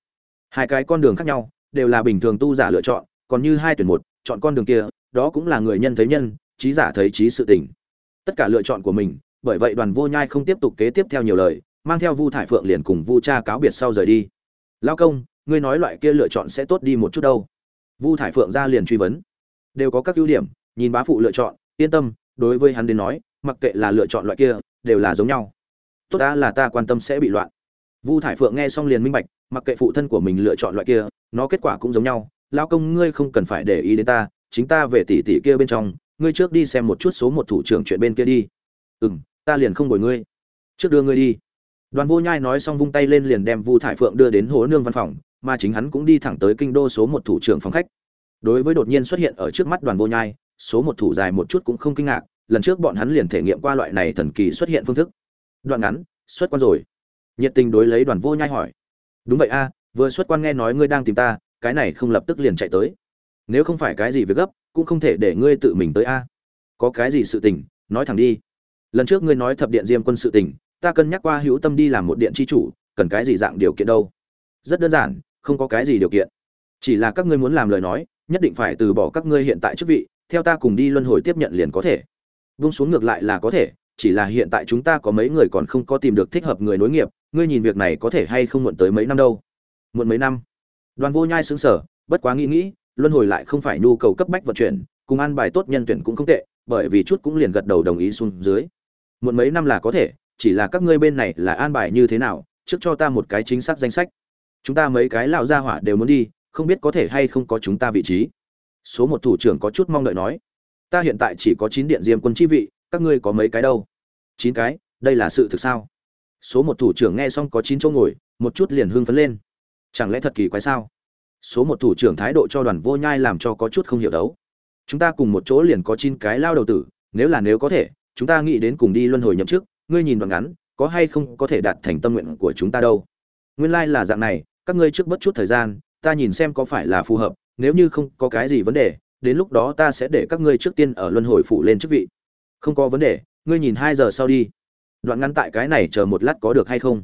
Hai cái con đường khác nhau, đều là bình thường tu giả lựa chọn, còn như hai tuyển một, chọn con đường kia, đó cũng là người nhân thấy nhân, trí giả thấy trí sự tình. Tất cả lựa chọn của mình, bởi vậy đoàn vô nhai không tiếp tục kế tiếp theo nhiều lời, mang theo vu thải phượng liền cùng vu cha cáo biệt sau rời đi. Lao công, ngươi nói loại kia lựa chọn sẽ tốt đi một chút đâu. Vu thải phượng ra liền truy vấn. Đều có các ưu điểm, nhìn bá phụ lựa chọn, yên tâm, đối với hắn đến nói, mặc kệ là lựa chọn loại kia đều là giống nhau. Tốt đã là ta quan tâm sẽ bị loạn. Vu thải phượng nghe xong liền minh bạch, mặc kệ phụ thân của mình lựa chọn loại kia, nó kết quả cũng giống nhau. Lao công, ngươi không cần phải để ý đến ta, chính ta về tỷ tỷ kia bên trong, ngươi trước đi xem một chút số một thủ trưởng chuyện bên kia đi. Ừ m ta liền không bồi ngươi. Trước đưa ngươi đi. Đoàn vô nhai nói xong vung tay lên liền đem vu thải phượng đưa đến hố nương văn phòng, mà chính hắn cũng đi thẳng tới kinh đô số một thủ trưởng phòng khách. Đối với đột nhiên xuất hiện ở trước mắt đoàn vô nhai, số một thủ dài một chút cũng không kinh ngạc lần trước bọn hắn liền thể nghiệm qua loại này thần kỳ xuất hiện phương thức. Đoạn ngắn, xuất quan rồi. Nhiệt tình đối lấy đoàn vô nhai hỏi. Đúng vậy a, vừa xuất quan nghe nói ngươi đang tìm ta, cái này không lập tức liền chạy tới. Nếu không phải cái gì việc gấp, cũng không thể để ngươi tự mình tới a. Có cái gì sự tình, nói thẳng đi. Lần trước ngươi nói thập điện diêm quân sự tình, ta cân nhắc qua hữu tâm đi làm một điện chi chủ, cần cái gì dạng điều kiện đâu? Rất đơn giản, không có cái gì điều kiện. Chỉ là các ngươi muốn làm lời nói, nhất định phải từ bỏ các ngươi hiện tại chức vị, theo ta cùng đi luân hồi tiếp nhận liền có thể vung xuống ngược lại là có thể, chỉ là hiện tại chúng ta có mấy người còn không có tìm được thích hợp người nối nghiệp, ngươi nhìn việc này có thể hay không muộn tới mấy năm đâu? Muộn mấy năm? Đoàn vô nhai xứng sở bất quá nghĩ nghĩ, luân hồi lại không phải nhu cầu cấp bách vận chuyển, cùng an bài tốt nhân tuyển cũng không tệ, bởi vì chút cũng liền gật đầu đồng ý xuống dưới. Muộn mấy năm là có thể, chỉ là các ngươi bên này là an bài như thế nào, trước cho ta một cái chính xác danh sách. Chúng ta mấy cái lão gia hỏa đều muốn đi, không biết có thể hay không có chúng ta vị trí. Số một thủ trưởng có chút mong đợi nói ta hiện tại chỉ có chín điện diêm quân chi vị, các ngươi có mấy cái đâu? Chín cái, đây là sự thực sao? Số một thủ trưởng nghe xong có chín chỗ ngồi, một chút liền hưng phấn lên. Chẳng lẽ thật kỳ quái sao? Số một thủ trưởng thái độ cho đoàn vô nhai làm cho có chút không hiểu đấu. Chúng ta cùng một chỗ liền có chín cái lao đầu tử, nếu là nếu có thể, chúng ta nghĩ đến cùng đi luân hồi nhậm chức, ngươi nhìn đoạn ngắn, có hay không có thể đạt thành tâm nguyện của chúng ta đâu? Nguyên lai là dạng này, các ngươi trước bất chút thời gian, ta nhìn xem có phải là phù hợp, nếu như không có cái gì vấn đề đến lúc đó ta sẽ để các ngươi trước tiên ở luân hồi phụ lên chức vị. Không có vấn đề, ngươi nhìn hai giờ sau đi. Đoạn ngắn tại cái này chờ một lát có được hay không?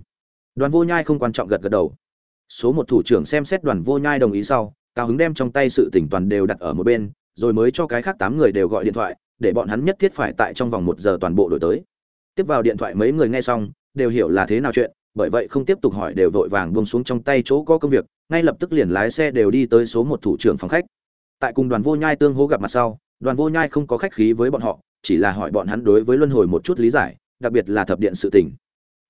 Đoàn vô nhai không quan trọng gật gật đầu. Số một thủ trưởng xem xét đoàn vô nhai đồng ý sau, cao hứng đem trong tay sự tỉnh toàn đều đặt ở một bên, rồi mới cho cái khác tám người đều gọi điện thoại, để bọn hắn nhất thiết phải tại trong vòng một giờ toàn bộ đổi tới. Tiếp vào điện thoại mấy người nghe xong, đều hiểu là thế nào chuyện, bởi vậy không tiếp tục hỏi đều vội vàng buông xuống trong tay chỗ có công việc, ngay lập tức liền lái xe đều đi tới số một thủ trưởng phòng khách tại cùng đoàn vô nhai tương hố gặp mặt sau, đoàn vô nhai không có khách khí với bọn họ, chỉ là hỏi bọn hắn đối với luân hồi một chút lý giải, đặc biệt là thập điện sự tình.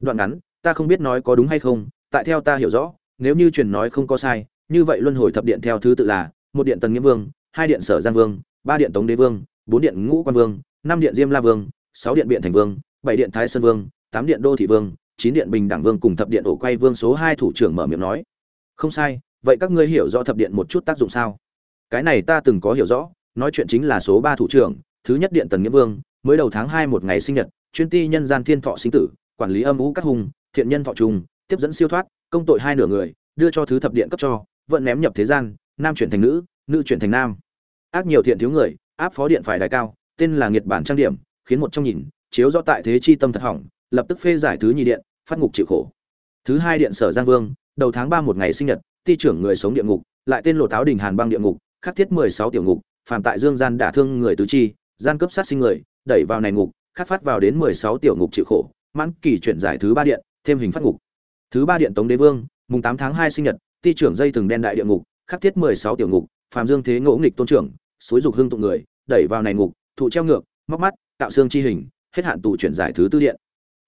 Đoạn ngắn, ta không biết nói có đúng hay không, tại theo ta hiểu rõ, nếu như truyền nói không có sai, như vậy luân hồi thập điện theo thứ tự là, một điện tần nghĩa vương, hai điện sở giang vương, ba điện tống đế vương, bốn điện ngũ quan vương, năm điện diêm la vương, sáu điện biện thành vương, bảy điện thái sơn vương, tám điện đô thị vương, chín điện bình đẳng vương cùng thập điện ổ quay vương số hai thủ trưởng mở miệng nói. Không sai, vậy các ngươi hiểu rõ thập điện một chút tác dụng sao? Cái này ta từng có hiểu rõ, nói chuyện chính là số ba thủ trưởng, thứ nhất điện tần nghĩa vương, mới đầu tháng hai một ngày sinh nhật, chuyên ti nhân gian thiên thọ sinh tử, quản lý âm ú các hùng, thiện nhân thọ trùng, tiếp dẫn siêu thoát, công tội hai nửa người, đưa cho thứ thập điện cấp cho, vận ném nhập thế gian, nam chuyển thành nữ nữ chuyển thành nam. Ác nhiều thiện thiếu người, áp phó điện phải đại cao, tên là nghiệt bản trang điểm, khiến một trong nhìn, chiếu rõ tại thế chi tâm thật hỏng, lập tức phê giải thứ nhị điện, phát ngục chịu khổ. Thứ hai điện sở giang vương, đầu tháng ba một ngày sinh nhật, ti trưởng người sống địa ngục, lại tên lộ táo đình hàn băng địa ngục khắc thiết mười sáu tiểu ngục, phàm tại dương gian đả thương người tứ chi, gian cấp sát sinh người, đẩy vào này ngục, khắc phát vào đến mười sáu tiểu ngục chịu khổ, mãn kỳ chuyển giải thứ ba điện, thêm hình phát ngục. Thứ ba điện tống đế vương, mùng tám tháng hai sinh nhật, ti trưởng dây từng đen đại địa ngục, khắc thiết mười sáu tiểu ngục, phàm dương thế ngỗ nghịch tôn trưởng suối dục hưng tụng người, đẩy vào này ngục, thụ treo ngược, móc mắt, tạo xương chi hình, hết hạn tù chuyển giải thứ tư điện.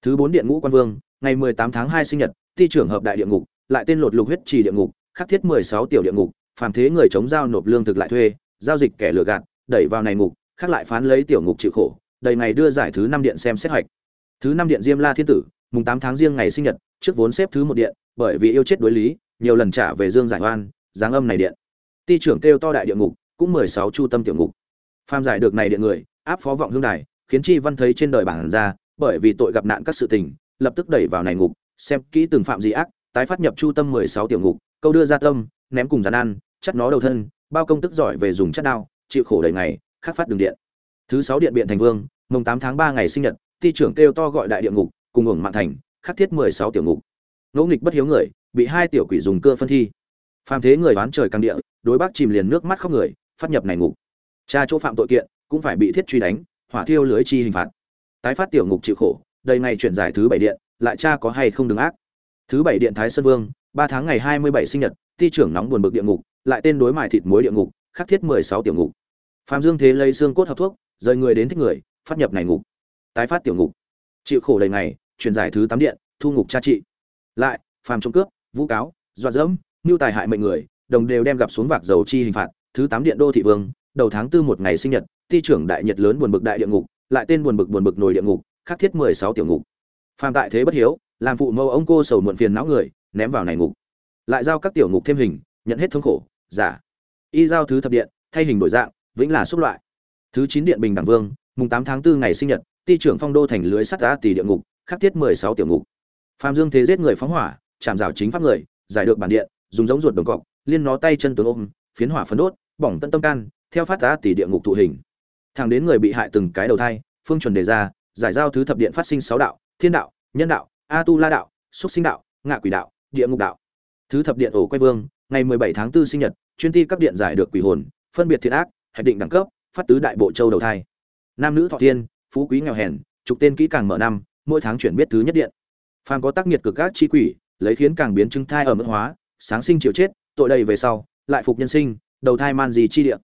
Thứ bốn điện ngũ quan vương, ngày mười tám tháng hai sinh nhật, ti trưởng hợp đại địa ngục, lại tên lột lục huyết trì địa ngục, khắc thiết mười sáu tiểu địa ngục phàm thế người chống giao nộp lương thực lại thuê, giao dịch kẻ lừa gạt, đẩy vào này ngục, khác lại phán lấy tiểu ngục chịu khổ, đầy ngày đưa giải thứ năm điện xem xét hoạch. Thứ năm điện diêm la thiên tử, mùng tám tháng riêng ngày sinh nhật, trước vốn xếp thứ một điện, bởi vì yêu chết đối lý, nhiều lần trả về dương giải oan, giáng âm này điện. Ti trưởng kêu to đại địa ngục, cũng mười sáu chu tâm tiểu ngục. Phàm giải được này điện người, áp phó vọng hương đài, khiến chi văn thấy trên đời bản ra, bởi vì tội gặp nạn các sự tình, lập tức đẩy vào này ngục, xem kỹ từng phạm gì ác, tái phát nhập chu tâm mười sáu tiểu ngục, câu đưa ra tâm, ném cùng giàn ăn chắt nó đầu thân, bao công tức giỏi về dùng chất đao, chịu khổ đầy ngày, khắc phát đường điện. Thứ sáu điện biện thành vương, mùng tám tháng ba ngày sinh nhật, ti trưởng kêu to gọi đại địa ngục, cùng hưởng mạng thành, khắc thiết mười sáu tiểu ngục. Ngẫu nghịch bất hiếu người, bị hai tiểu quỷ dùng cưa phân thi. Phàm thế người oán trời càng địa, đối bác chìm liền nước mắt khóc người, phát nhập này ngục. Cha chỗ phạm tội kiện, cũng phải bị thiết truy đánh, hỏa thiêu lưới chi hình phạt. Tái phát tiểu ngục chịu khổ, đầy ngày chuyển giải thứ bảy điện, lại cha có hay không đứng ác. Thứ bảy điện thái sơn vương, ba tháng ngày hai mươi bảy sinh nhật, ti trưởng nóng buồn bực địa ngục lại tên đối mại thịt muối địa ngục, khắc thiết mười sáu tiểu ngục. Phạm dương thế lấy xương cốt hợp thuốc, rời người đến thích người, phát nhập này ngục. Tái phát tiểu ngục. Chịu khổ đầy ngày, truyền giải thứ tám điện, thu ngục cha trị. Lại, phàm trộm cướp, vũ cáo, dọa dẫm, mưu tài hại mệnh người, đồng đều đem gặp xuống vạc dầu chi hình phạt, thứ tám điện đô thị vương, đầu tháng tư một ngày sinh nhật, ti trưởng đại nhật lớn buồn bực đại địa ngục, lại tên buồn bực buồn bực nồi địa ngục, khắc thiết mười sáu tiểu ngục. Phàm tại thế bất hiếu, làm phụ mẫu ông cô sầu muộn phiền não người, ném vào này ngục. Lại giao các tiểu ngục thêm hình, nhận hết thống khổ giả. Y giao thứ thập điện, thay hình đổi dạng, vĩnh là xúc loại. Thứ chín điện bình đẳng vương, mùng tám tháng 4 ngày sinh nhật, ti trưởng phong đô thành lưới sắt đá tỷ địa ngục, khắc tiết mười sáu tiểu ngục. Phạm dương thế giết người phóng hỏa, chạm rào chính pháp người, giải được bản điện, dùng giống ruột đồng cọc, liên nó tay chân tướng ôm, phiến hỏa phấn đốt, bỏng tân tâm can, theo phát đá tỷ địa ngục thụ hình. Thẳng đến người bị hại từng cái đầu thai, phương chuẩn đề ra, giải giao thứ thập điện phát sinh sáu đạo, thiên đạo, nhân đạo, a tu la đạo xúc sinh đạo, ngạ quỷ đạo, địa ngục đạo. Thứ thập điện ổ quay vương ngày 17 tháng 4 sinh nhật chuyên ti các điện giải được quỷ hồn phân biệt thiện ác hạch định đẳng cấp phát tứ đại bộ châu đầu thai. Nam nữ thọ thiên phú quý nghèo hèn trục tên kỹ càng mở năm mỗi tháng chuyển biết thứ nhất điện. Phàm có tác nghiệt cực các chi quỷ lấy khiến càng biến chứng thai ở mức hóa sáng sinh chiều chết tội đầy về sau lại phục nhân sinh đầu thai man gì chi địa.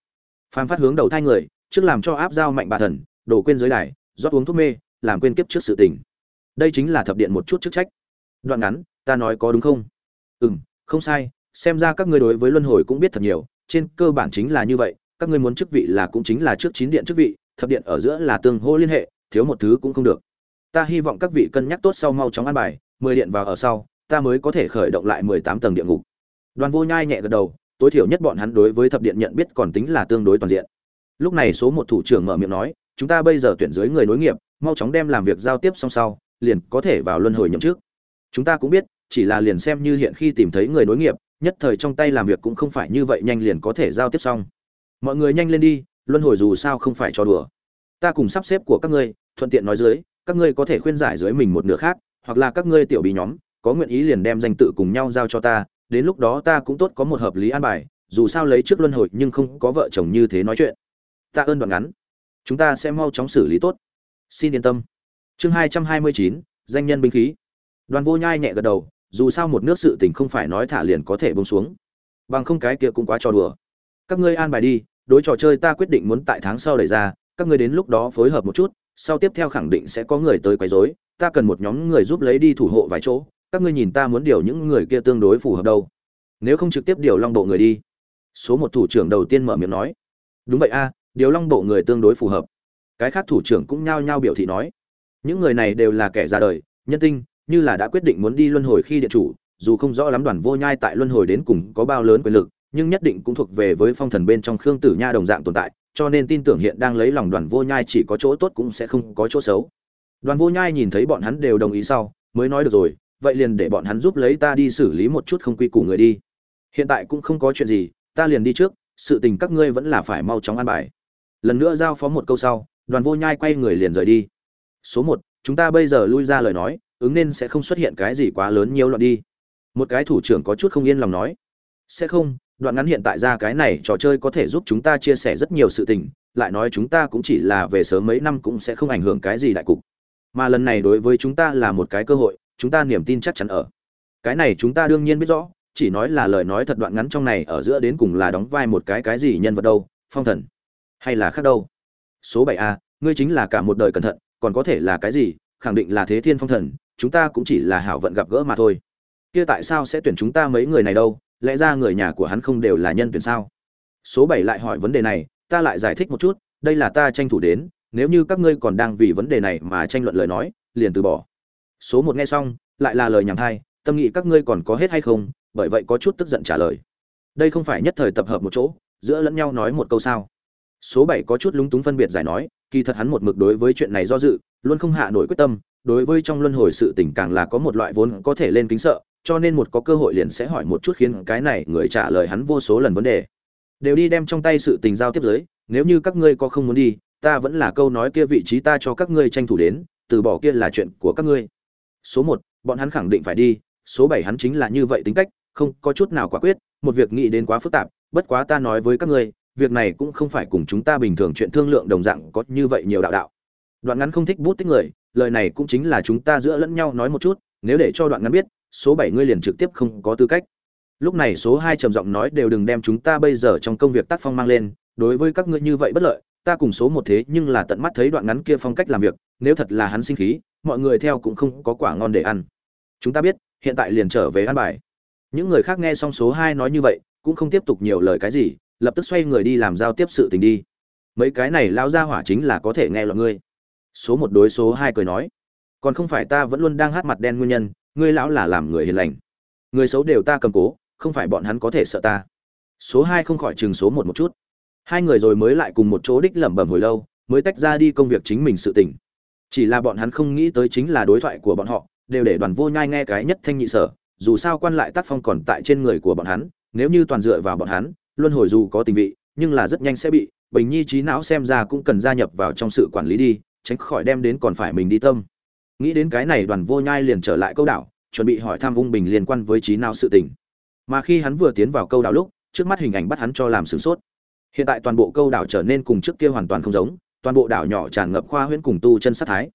Phàm phát hướng đầu thai người trước làm cho áp giao mạnh bà thần đổ quên giới đài rót uống thuốc mê làm quên kiếp trước sự tình. Đây chính là thập điện một chút chức trách. Đoạn ngắn ta nói có đúng không? Ừm, không sai xem ra các ngươi đối với luân hồi cũng biết thật nhiều, trên cơ bản chính là như vậy, các ngươi muốn chức vị là cũng chính là trước chín điện chức vị, thập điện ở giữa là tương hô liên hệ, thiếu một thứ cũng không được. Ta hy vọng các vị cân nhắc tốt sau mau chóng an bài, mười điện vào ở sau, ta mới có thể khởi động lại mười tám tầng địa ngục. Đoàn vô nhai nhẹ gật đầu, tối thiểu nhất bọn hắn đối với thập điện nhận biết còn tính là tương đối toàn diện. Lúc này số một thủ trưởng mở miệng nói, chúng ta bây giờ tuyển dưới người nối nghiệp, mau chóng đem làm việc giao tiếp song sau, liền có thể vào luân hồi nhậm chức. Chúng ta cũng biết, chỉ là liền xem như hiện khi tìm thấy người nối nghiệp nhất thời trong tay làm việc cũng không phải như vậy nhanh liền có thể giao tiếp xong. Mọi người nhanh lên đi, luân hồi dù sao không phải cho đùa. Ta cùng sắp xếp của các ngươi, thuận tiện nói dưới, các ngươi có thể khuyên giải dưới mình một nửa khác, hoặc là các ngươi tiểu bí nhóm, có nguyện ý liền đem danh tự cùng nhau giao cho ta, đến lúc đó ta cũng tốt có một hợp lý an bài, dù sao lấy trước luân hồi nhưng không có vợ chồng như thế nói chuyện. Ta ơn đoạn ngắn. Chúng ta sẽ mau chóng xử lý tốt. Xin yên tâm. Chương hai trăm hai mươi chín, danh nhân binh khí. Đoàn vô nhai nhẹ gật đầu dù sao một nước sự tình không phải nói thả liền có thể bông xuống. Bằng không cái kia cũng quá trò đùa. Các ngươi an bài đi, đối trò chơi ta quyết định muốn tại tháng sau đẩy ra, các ngươi đến lúc đó phối hợp một chút, sau tiếp theo khẳng định sẽ có người tới quấy rối, ta cần một nhóm người giúp lấy đi thủ hộ vài chỗ, các ngươi nhìn ta muốn điều những người kia tương đối phù hợp đâu. Nếu không trực tiếp điều long bộ người đi. Số một thủ trưởng đầu tiên mở miệng nói. Đúng vậy a, điều long bộ người tương đối phù hợp. Cái khác thủ trưởng cũng nhao nhao biểu thị nói. Những người này đều là kẻ ra đời, nhân tinh như là đã quyết định muốn đi luân hồi khi điện chủ, dù không rõ lắm đoàn vô nhai tại luân hồi đến cùng có bao lớn quyền lực, nhưng nhất định cũng thuộc về với phong thần bên trong khương tử nha đồng dạng tồn tại, cho nên tin tưởng hiện đang lấy lòng đoàn vô nhai chỉ có chỗ tốt cũng sẽ không có chỗ xấu. Đoàn vô nhai nhìn thấy bọn hắn đều đồng ý sau, mới nói được rồi, vậy liền để bọn hắn giúp lấy ta đi xử lý một chút không quy củ người đi. Hiện tại cũng không có chuyện gì, ta liền đi trước, sự tình các ngươi vẫn là phải mau chóng an bài. Lần nữa giao phó một câu sau, đoàn vô nhai quay người liền rời đi. Số một, chúng ta bây giờ lui ra lời nói ứng nên sẽ không xuất hiện cái gì quá lớn nhiều loạn đi. Một cái thủ trưởng có chút không yên lòng nói, sẽ không, đoạn ngắn hiện tại ra cái này trò chơi có thể giúp chúng ta chia sẻ rất nhiều sự tình, lại nói chúng ta cũng chỉ là về sớm mấy năm cũng sẽ không ảnh hưởng cái gì đại cục. Mà lần này đối với chúng ta là một cái cơ hội, chúng ta niềm tin chắc chắn ở. Cái này chúng ta đương nhiên biết rõ, chỉ nói là lời nói thật đoạn ngắn trong này ở giữa đến cùng là đóng vai một cái cái gì nhân vật đâu, phong thần, hay là khác đâu. Số bảy a, ngươi chính là cả một đời cẩn thận, còn có thể là cái gì, khẳng định là thế thiên phong thần chúng ta cũng chỉ là hảo vận gặp gỡ mà thôi. Kia tại sao sẽ tuyển chúng ta mấy người này đâu? Lẽ ra người nhà của hắn không đều là nhân tuyển sao? Số bảy lại hỏi vấn đề này, ta lại giải thích một chút, đây là ta tranh thủ đến, nếu như các ngươi còn đang vì vấn đề này mà tranh luận lời nói, liền từ bỏ. Số một nghe xong, lại là lời nhảm thai, tâm nghĩ các ngươi còn có hết hay không, bởi vậy có chút tức giận trả lời. Đây không phải nhất thời tập hợp một chỗ, giữa lẫn nhau nói một câu sao? Số bảy có chút lúng túng phân biệt giải nói, kỳ thật hắn một mực đối với chuyện này do dự, luôn không hạ nổi quyết tâm đối với trong luân hồi sự tình càng là có một loại vốn có thể lên kính sợ cho nên một có cơ hội liền sẽ hỏi một chút khiến cái này người trả lời hắn vô số lần vấn đề. Đều đi đem trong tay sự tình giao tiếp dưới, nếu như các ngươi có không muốn đi ta vẫn là câu nói kia vị trí ta cho các ngươi tranh thủ đến từ bỏ kia là chuyện của các ngươi. Số một bọn hắn khẳng định phải đi số bảy hắn chính là như vậy tính cách không có chút nào quả quyết một việc nghĩ đến quá phức tạp bất quá ta nói với các ngươi việc này cũng không phải cùng chúng ta bình thường chuyện thương lượng đồng dạng có như vậy nhiều đạo đạo. Đoạn ngắn không thích bút tích người lời này cũng chính là chúng ta giữa lẫn nhau nói một chút, nếu để cho đoạn ngắn biết, số bảy ngươi liền trực tiếp không có tư cách. Lúc này số hai trầm giọng nói đều đừng đem chúng ta bây giờ trong công việc tác phong mang lên, đối với các ngươi như vậy bất lợi, ta cùng số một thế nhưng là tận mắt thấy đoạn ngắn kia phong cách làm việc, nếu thật là hắn sinh khí, mọi người theo cũng không có quả ngon để ăn. Chúng ta biết, hiện tại liền trở về ăn bài. Những người khác nghe xong số hai nói như vậy, cũng không tiếp tục nhiều lời cái gì, lập tức xoay người đi làm giao tiếp sự tình đi. Mấy cái này lao ra hỏa chính là có thể nghe lọt ngươi số một đối số hai cười nói, còn không phải ta vẫn luôn đang hát mặt đen nguyên nhân, ngươi lão là làm người hiền lành. Người xấu đều ta cầm cố, không phải bọn hắn có thể sợ ta. Số hai không khỏi chừng số một một chút. Hai người rồi mới lại cùng một chỗ đích lẩm bẩm hồi lâu, mới tách ra đi công việc chính mình sự tỉnh chỉ là bọn hắn không nghĩ tới chính là đối thoại của bọn họ, đều để đoàn vô nhai nghe cái nhất thanh nhị sở, dù sao quan lại tác phong còn tại trên người của bọn hắn, nếu như toàn dựa vào bọn hắn, luân hồi dù có tình vị, nhưng là rất nhanh sẽ bị bình nhi trí não xem ra cũng cần gia nhập vào trong sự quản lý đi tránh khỏi đem đến còn phải mình đi tâm. Nghĩ đến cái này đoàn vô nhai liền trở lại câu đảo, chuẩn bị hỏi thăm ung bình liên quan với trí não sự tình. Mà khi hắn vừa tiến vào câu đảo lúc, trước mắt hình ảnh bắt hắn cho làm sửng sốt. Hiện tại toàn bộ câu đảo trở nên cùng trước kia hoàn toàn không giống, toàn bộ đảo nhỏ tràn ngập khoa huyễn cùng tu chân sát thái.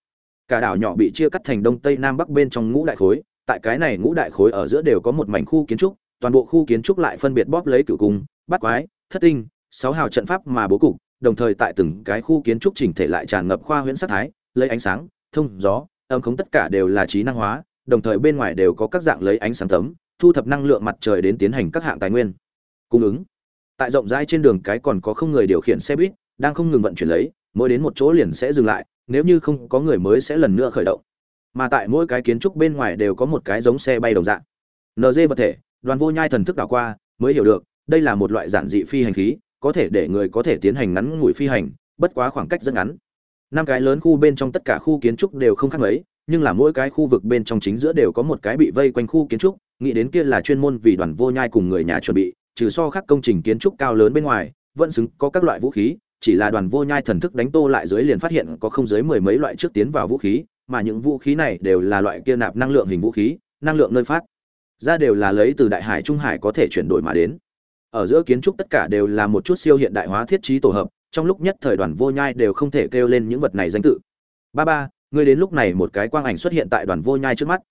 Cả đảo nhỏ bị chia cắt thành đông tây nam bắc bên trong ngũ đại khối, tại cái này ngũ đại khối ở giữa đều có một mảnh khu kiến trúc, toàn bộ khu kiến trúc lại phân biệt bóp lấy cửu cung bắt quái, thất tinh, sáu hào trận pháp mà bố cục đồng thời tại từng cái khu kiến trúc chỉnh thể lại tràn ngập khoa huyễn sát thái, lấy ánh sáng, thông gió, âm khống tất cả đều là trí năng hóa, đồng thời bên ngoài đều có các dạng lấy ánh sáng tấm, thu thập năng lượng mặt trời đến tiến hành các hạng tài nguyên. Cung ứng. Tại rộng rãi trên đường cái còn có không người điều khiển xe buýt, đang không ngừng vận chuyển lấy, mỗi đến một chỗ liền sẽ dừng lại, nếu như không có người mới sẽ lần nữa khởi động. Mà tại mỗi cái kiến trúc bên ngoài đều có một cái giống xe bay đồng dạng. Nd vật thể, đoàn vô nhai thần thức đảo qua, mới hiểu được, đây là một loại giản dị phi hành khí có thể để người có thể tiến hành ngắn ngủi phi hành, bất quá khoảng cách rất ngắn. Năm cái lớn khu bên trong tất cả khu kiến trúc đều không khác mấy, nhưng là mỗi cái khu vực bên trong chính giữa đều có một cái bị vây quanh khu kiến trúc, nghĩ đến kia là chuyên môn vì đoàn vô nhai cùng người nhà chuẩn bị, trừ so khác công trình kiến trúc cao lớn bên ngoài, vẫn xứng có các loại vũ khí, chỉ là đoàn vô nhai thần thức đánh tô lại dưới liền phát hiện có không dưới mười mấy loại trước tiến vào vũ khí, mà những vũ khí này đều là loại kia nạp năng lượng hình vũ khí, năng lượng nơi phát ra đều là lấy từ đại hải trung hải có thể chuyển đổi mà đến ở giữa kiến trúc tất cả đều là một chút siêu hiện đại hóa thiết trí tổ hợp, trong lúc nhất thời đoàn vô nhai đều không thể kêu lên những vật này danh tự. Ba ba, ngươi đến lúc này một cái quang ảnh xuất hiện tại đoàn vô nhai trước mắt.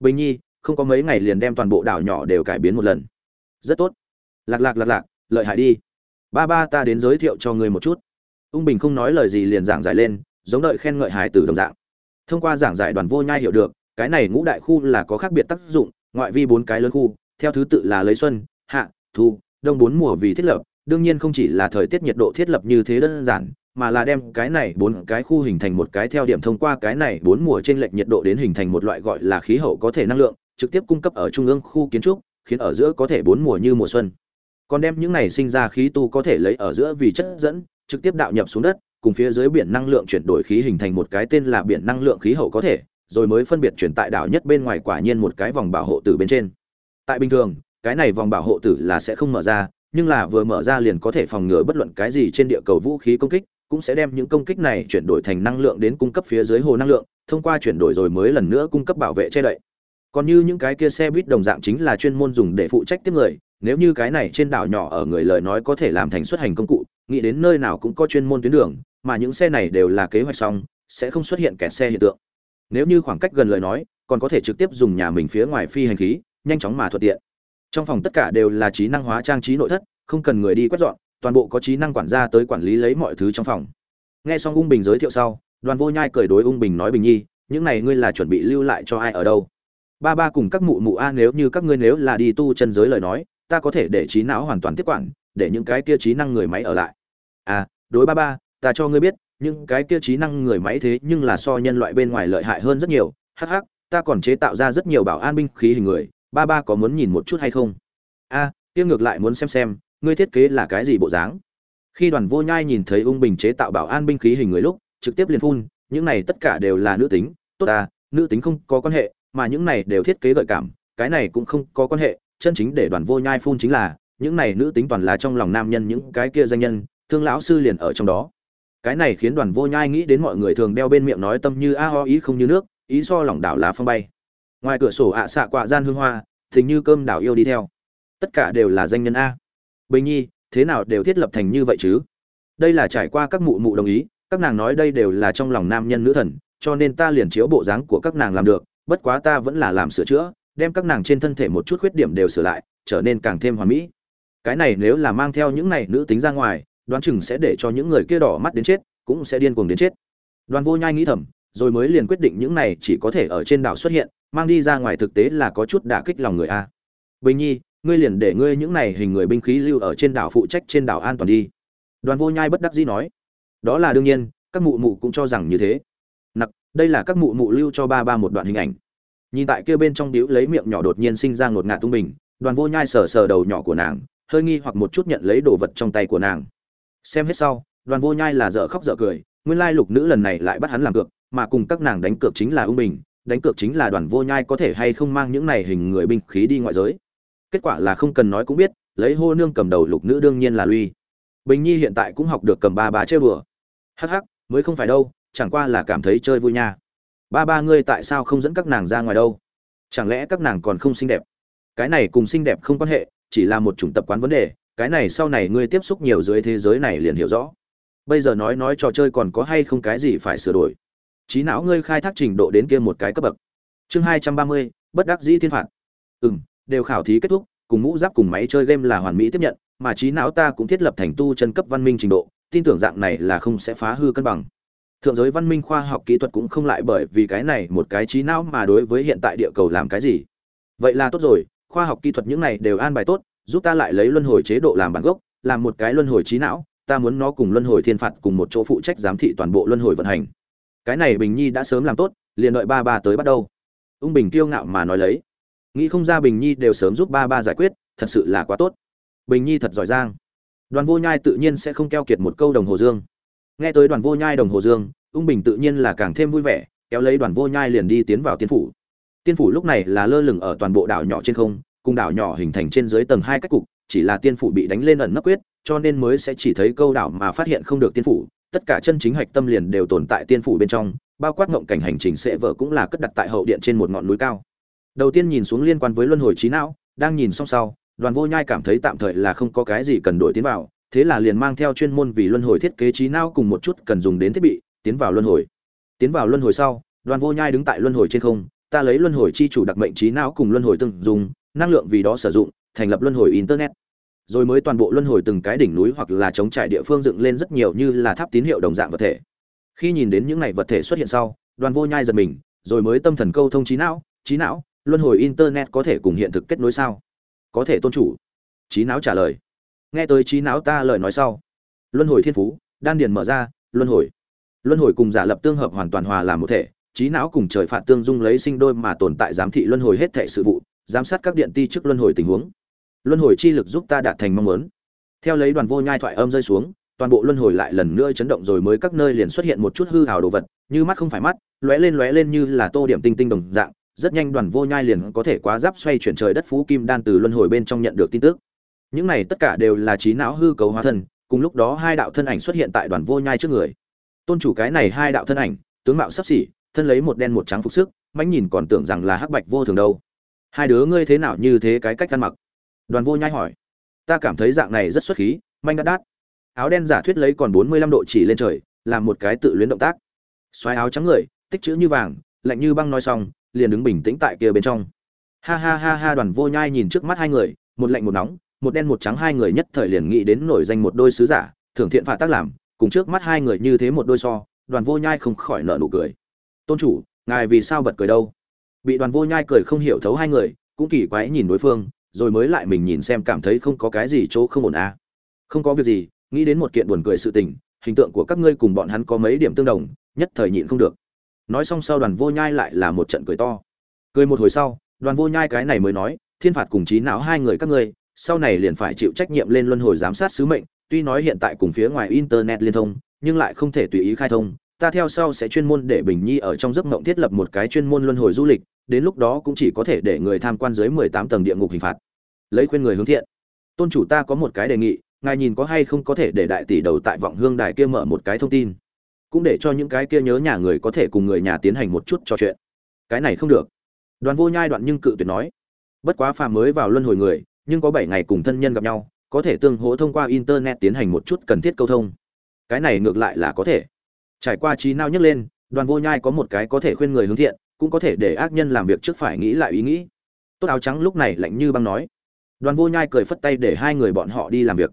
Bình nhi, không có mấy ngày liền đem toàn bộ đảo nhỏ đều cải biến một lần. Rất tốt. Lạc lạc lạc lạc, lợi hại đi. Ba ba, ta đến giới thiệu cho ngươi một chút. Ung bình không nói lời gì liền giảng giải lên, giống đợi khen ngợi hải tử đồng dạng. Thông qua giảng giải đoàn vô nhai hiểu được, cái này ngũ đại khu là có khác biệt tác dụng, ngoại vi bốn cái lớn khu, theo thứ tự là lấy xuân, hạ, thu đông bốn mùa vì thiết lập, đương nhiên không chỉ là thời tiết nhiệt độ thiết lập như thế đơn giản, mà là đem cái này bốn cái khu hình thành một cái theo điểm thông qua cái này bốn mùa trên lệch nhiệt độ đến hình thành một loại gọi là khí hậu có thể năng lượng, trực tiếp cung cấp ở trung ương khu kiến trúc, khiến ở giữa có thể bốn mùa như mùa xuân. Còn đem những này sinh ra khí tu có thể lấy ở giữa vì chất dẫn, trực tiếp đạo nhập xuống đất, cùng phía dưới biển năng lượng chuyển đổi khí hình thành một cái tên là biển năng lượng khí hậu có thể, rồi mới phân biệt chuyển tại đảo nhất bên ngoài quả nhiên một cái vòng bảo hộ từ bên trên. Tại bình thường cái này vòng bảo hộ tử là sẽ không mở ra, nhưng là vừa mở ra liền có thể phòng ngừa bất luận cái gì trên địa cầu vũ khí công kích, cũng sẽ đem những công kích này chuyển đổi thành năng lượng đến cung cấp phía dưới hồ năng lượng, thông qua chuyển đổi rồi mới lần nữa cung cấp bảo vệ che đậy. Còn như những cái kia xe buýt đồng dạng chính là chuyên môn dùng để phụ trách tiếp người, nếu như cái này trên đảo nhỏ ở người lời nói có thể làm thành xuất hành công cụ, nghĩ đến nơi nào cũng có chuyên môn tuyến đường, mà những xe này đều là kế hoạch xong, sẽ không xuất hiện kẹt xe hiện tượng. Nếu như khoảng cách gần lời nói, còn có thể trực tiếp dùng nhà mình phía ngoài phi hành khí, nhanh chóng mà thuận tiện trong phòng tất cả đều là trí năng hóa trang trí nội thất, không cần người đi quét dọn, toàn bộ có trí năng quản gia tới quản lý lấy mọi thứ trong phòng. Nghe xong ung bình giới thiệu sau, đoàn vô nhai cười đối ung bình nói bình nhi, những này ngươi là chuẩn bị lưu lại cho ai ở đâu? Ba ba cùng các mụ mụ a nếu như các ngươi nếu là đi tu chân giới lời nói, ta có thể để trí não hoàn toàn tiếp quản, để những cái kia trí năng người máy ở lại. À đối ba ba, ta cho ngươi biết, những cái kia trí năng người máy thế nhưng là so nhân loại bên ngoài lợi hại hơn rất nhiều. Hắc hắc, ta còn chế tạo ra rất nhiều bảo an binh khí hình người ba ba có muốn nhìn một chút hay không? A à, ngược lại muốn xem xem ngươi thiết kế là cái gì bộ dáng? Khi đoàn vô nhai nhìn thấy ung bình chế tạo bảo an binh khí hình người lúc trực tiếp liền phun những này tất cả đều là nữ tính. Tốt ta nữ tính không có quan hệ mà những này đều thiết kế gợi cảm cái này cũng không có quan hệ chân chính để đoàn vô nhai phun chính là những này nữ tính toàn là trong lòng nam nhân những cái kia danh nhân thương lão sư liền ở trong đó. Cái này khiến đoàn vô nhai nghĩ đến mọi người thường đeo bên miệng nói tâm như a ho ý không như nước ý so lỏng đảo lá phong bay ngoài cửa sổ ạ xạ quạ gian hương hoa, thình như cơm đảo yêu đi theo. Tất cả đều là danh nhân a. Bình nhi, thế nào đều thiết lập thành như vậy chứ? Đây là trải qua các mụ mụ đồng ý, các nàng nói đây đều là trong lòng nam nhân nữ thần, cho nên ta liền chiếu bộ dáng của các nàng làm được, bất quá ta vẫn là làm sửa chữa, đem các nàng trên thân thể một chút khuyết điểm đều sửa lại, trở nên càng thêm hoàn mỹ. Cái này nếu là mang theo những này nữ tính ra ngoài, đoán chừng sẽ để cho những người kia đỏ mắt đến chết, cũng sẽ điên cuồng đến chết. Đoàn vô nhai nghĩ thầm, rồi mới liền quyết định những này chỉ có thể ở trên đảo xuất hiện mang đi ra ngoài thực tế là có chút đả kích lòng người a. Bình nhi, ngươi liền để ngươi những này hình người binh khí lưu ở trên đảo phụ trách trên đảo an toàn đi. Đoàn vô nhai bất đắc dĩ nói. Đó là đương nhiên, các mụ mụ cũng cho rằng như thế. Nặc, đây là các mụ mụ lưu cho ba ba một đoạn hình ảnh. Nhìn tại kia bên trong điếu lấy miệng nhỏ đột nhiên sinh ra ngột ngạt tung bình, đoàn vô nhai sờ sờ đầu nhỏ của nàng, hơi nghi hoặc một chút nhận lấy đồ vật trong tay của nàng. Xem hết sau, đoàn vô nhai là dở khóc dở cười, nguyên lai lục nữ lần này lại bắt hắn làm cược, mà cùng các nàng đánh cược chính là ung bình đánh cược chính là đoàn vô nhai có thể hay không mang những này hình người binh khí đi ngoại giới. Kết quả là không cần nói cũng biết, lấy hô nương cầm đầu lục nữ đương nhiên là lui bình nhi hiện tại cũng học được cầm ba bà chơi bừa. Hắc hắc, mới không phải đâu, chẳng qua là cảm thấy chơi vui nha. Ba ba ngươi tại sao không dẫn các nàng ra ngoài đâu? Chẳng lẽ các nàng còn không xinh đẹp? Cái này cùng xinh đẹp không quan hệ, chỉ là một chủng tập quán vấn đề, cái này sau này ngươi tiếp xúc nhiều dưới thế giới này liền hiểu rõ. Bây giờ nói nói trò chơi còn có hay không cái gì phải sửa đổi? Trí não ngươi khai thác trình độ đến kia một cái cấp bậc. Chương hai trăm ba mươi, bất đắc dĩ thiên phạt. Ừ m đều khảo thí kết thúc, cùng mũ giáp cùng máy chơi game là hoàn mỹ tiếp nhận, mà trí não ta cũng thiết lập thành tu chân cấp văn minh trình độ, tin tưởng dạng này là không sẽ phá hư cân bằng. Thượng giới văn minh khoa học kỹ thuật cũng không lại bởi vì cái này một cái trí não mà đối với hiện tại địa cầu làm cái gì. Vậy là tốt rồi, khoa học kỹ thuật những này đều an bài tốt, giúp ta lại lấy luân hồi chế độ làm bản gốc, làm một cái luân hồi trí não, ta muốn nó cùng luân hồi thiên phạt cùng một chỗ phụ trách giám thị toàn bộ luân hồi vận hành cái này bình nhi đã sớm làm tốt, liền đợi ba ba tới bắt đầu. Ung bình kiêu ngạo mà nói lấy. Nghĩ không ra bình nhi đều sớm giúp ba ba giải quyết, thật sự là quá tốt. Bình nhi thật giỏi giang. Đoàn vô nhai tự nhiên sẽ không keo kiệt một câu đồng hồ dương. Nghe tới đoàn vô nhai đồng hồ dương, ung bình tự nhiên là càng thêm vui vẻ, kéo lấy đoàn vô nhai liền đi tiến vào tiên phủ. Tiên phủ lúc này là lơ lửng ở toàn bộ đảo nhỏ trên không, cùng đảo nhỏ hình thành trên dưới tầng hai cách cục, chỉ là tiên phủ bị đánh lên ẩn nấp quyết, cho nên mới sẽ chỉ thấy câu đảo mà phát hiện không được tiên phủ tất cả chân chính hạch tâm liền đều tồn tại tiên phủ bên trong, bao quát ngộng cảnh hành trình sẽ vợ cũng là cất đặt tại hậu điện trên một ngọn núi cao. Đầu tiên nhìn xuống liên quan với luân hồi trí não, đang nhìn xong sau, đoàn vô nhai cảm thấy tạm thời là không có cái gì cần đổi tiến vào, thế là liền mang theo chuyên môn vì luân hồi thiết kế trí não cùng một chút cần dùng đến thiết bị, tiến vào luân hồi. Tiến vào luân hồi sau, đoàn vô nhai đứng tại luân hồi trên không, ta lấy luân hồi chi chủ đặc mệnh trí não cùng luân hồi tương dùng, năng lượng vì đó sử dụng, thành lập luân hồi internet rồi mới toàn bộ luân hồi từng cái đỉnh núi hoặc là chống trải địa phương dựng lên rất nhiều như là tháp tín hiệu đồng dạng vật thể. Khi nhìn đến những này vật thể xuất hiện sau, đoàn vô nhai giật mình, rồi mới tâm thần câu thông trí não trí não, luân hồi internet có thể cùng hiện thực kết nối sao? Có thể tôn chủ. Trí não trả lời. Nghe tới trí não ta lời nói sau. Luân hồi thiên phú, đan điền mở ra, luân hồi. Luân hồi cùng giả lập tương hợp hoàn toàn hòa làm một thể, trí não cùng trời phạt tương dung lấy sinh đôi mà tồn tại giám thị luân hồi hết thể sự vụ, giám sát các điện ti trước luân hồi tình huống luân hồi chi lực giúp ta đạt thành mong muốn. Theo lấy đoàn vô nhai thoại âm rơi xuống, toàn bộ luân hồi lại lần nữa chấn động rồi mới các nơi liền xuất hiện một chút hư hào đồ vật, như mắt không phải mắt, lóe lên lóe lên như là tô điểm tinh tinh đồng dạng, rất nhanh đoàn vô nhai liền có thể quá giáp xoay chuyển trời đất phú kim đan từ luân hồi bên trong nhận được tin tức. Những này tất cả đều là trí não hư cấu hóa thân, cùng lúc đó hai đạo thân ảnh xuất hiện tại đoàn vô nhai trước người. Tôn chủ cái này hai đạo thân ảnh, tướng mạo sắp xỉ, thân lấy một đen một trắng phục sức, mãnh nhìn còn tưởng rằng là hắc bạch vô thường đâu. Hai đứa ngươi thế nào như thế cái cách ăn mặc? Đoàn vô nhai hỏi. Ta cảm thấy dạng này rất xuất khí, manh đắt đát áo đen giả thuyết lấy còn bốn mươi lăm độ chỉ lên trời, làm một cái tự luyến động tác. Xoáy áo trắng người, tích chữ như vàng, lạnh như băng nói xong, liền đứng bình tĩnh tại kia bên trong. Ha ha ha ha, đoàn vô nhai nhìn trước mắt hai người, một lạnh một nóng, một đen một trắng hai người nhất thời liền nghĩ đến nổi danh một đôi sứ giả thưởng thiện phạt tác làm, cùng trước mắt hai người như thế một đôi so, đoàn vô nhai không khỏi nở nụ cười. Tôn chủ, ngài vì sao bật cười đâu? Bị đoàn vô nhai cười không hiểu thấu hai người, cũng kỳ quái nhìn đối phương rồi mới lại mình nhìn xem cảm thấy không có cái gì chỗ không ổn à. không có việc gì, nghĩ đến một kiện buồn cười sự tình, hình tượng của các ngươi cùng bọn hắn có mấy điểm tương đồng, nhất thời nhịn không được nói xong sau đoàn vô nhai lại là một trận cười to cười một hồi sau, đoàn vô nhai cái này mới nói, thiên phạt cùng trí não hai người các ngươi, sau này liền phải chịu trách nhiệm lên luân hồi giám sát sứ mệnh, tuy nói hiện tại cùng phía ngoài internet liên thông, nhưng lại không thể tùy ý khai thông, ta theo sau sẽ chuyên môn để bình nhi ở trong giấc mộng thiết lập một cái chuyên môn luân hồi du lịch đến lúc đó cũng chỉ có thể để người tham quan dưới mười tám tầng địa ngục hình phạt. Lấy khuyên người hướng thiện. Tôn chủ ta có một cái đề nghị, ngài nhìn có hay không có thể để đại tỷ đầu tại vọng hương đài kia mở một cái thông tin. Cũng để cho những cái kia nhớ nhà người có thể cùng người nhà tiến hành một chút trò chuyện. Cái này không được. Đoàn vô nhai đoạn nhưng cự tuyệt nói. Bất quá phàm mới vào luân hồi người, nhưng có bảy ngày cùng thân nhân gặp nhau, có thể tương hỗ thông qua internet tiến hành một chút cần thiết câu thông. Cái này ngược lại là có thể. Trải qua trí não nhấc lên, đoàn vô nhai có một cái có thể khuyên người hướng thiện cũng có thể để ác nhân làm việc trước phải nghĩ lại ý nghĩ. Tốt áo trắng lúc này lạnh như băng nói. Đoàn vô nhai cười phất tay để hai người bọn họ đi làm việc.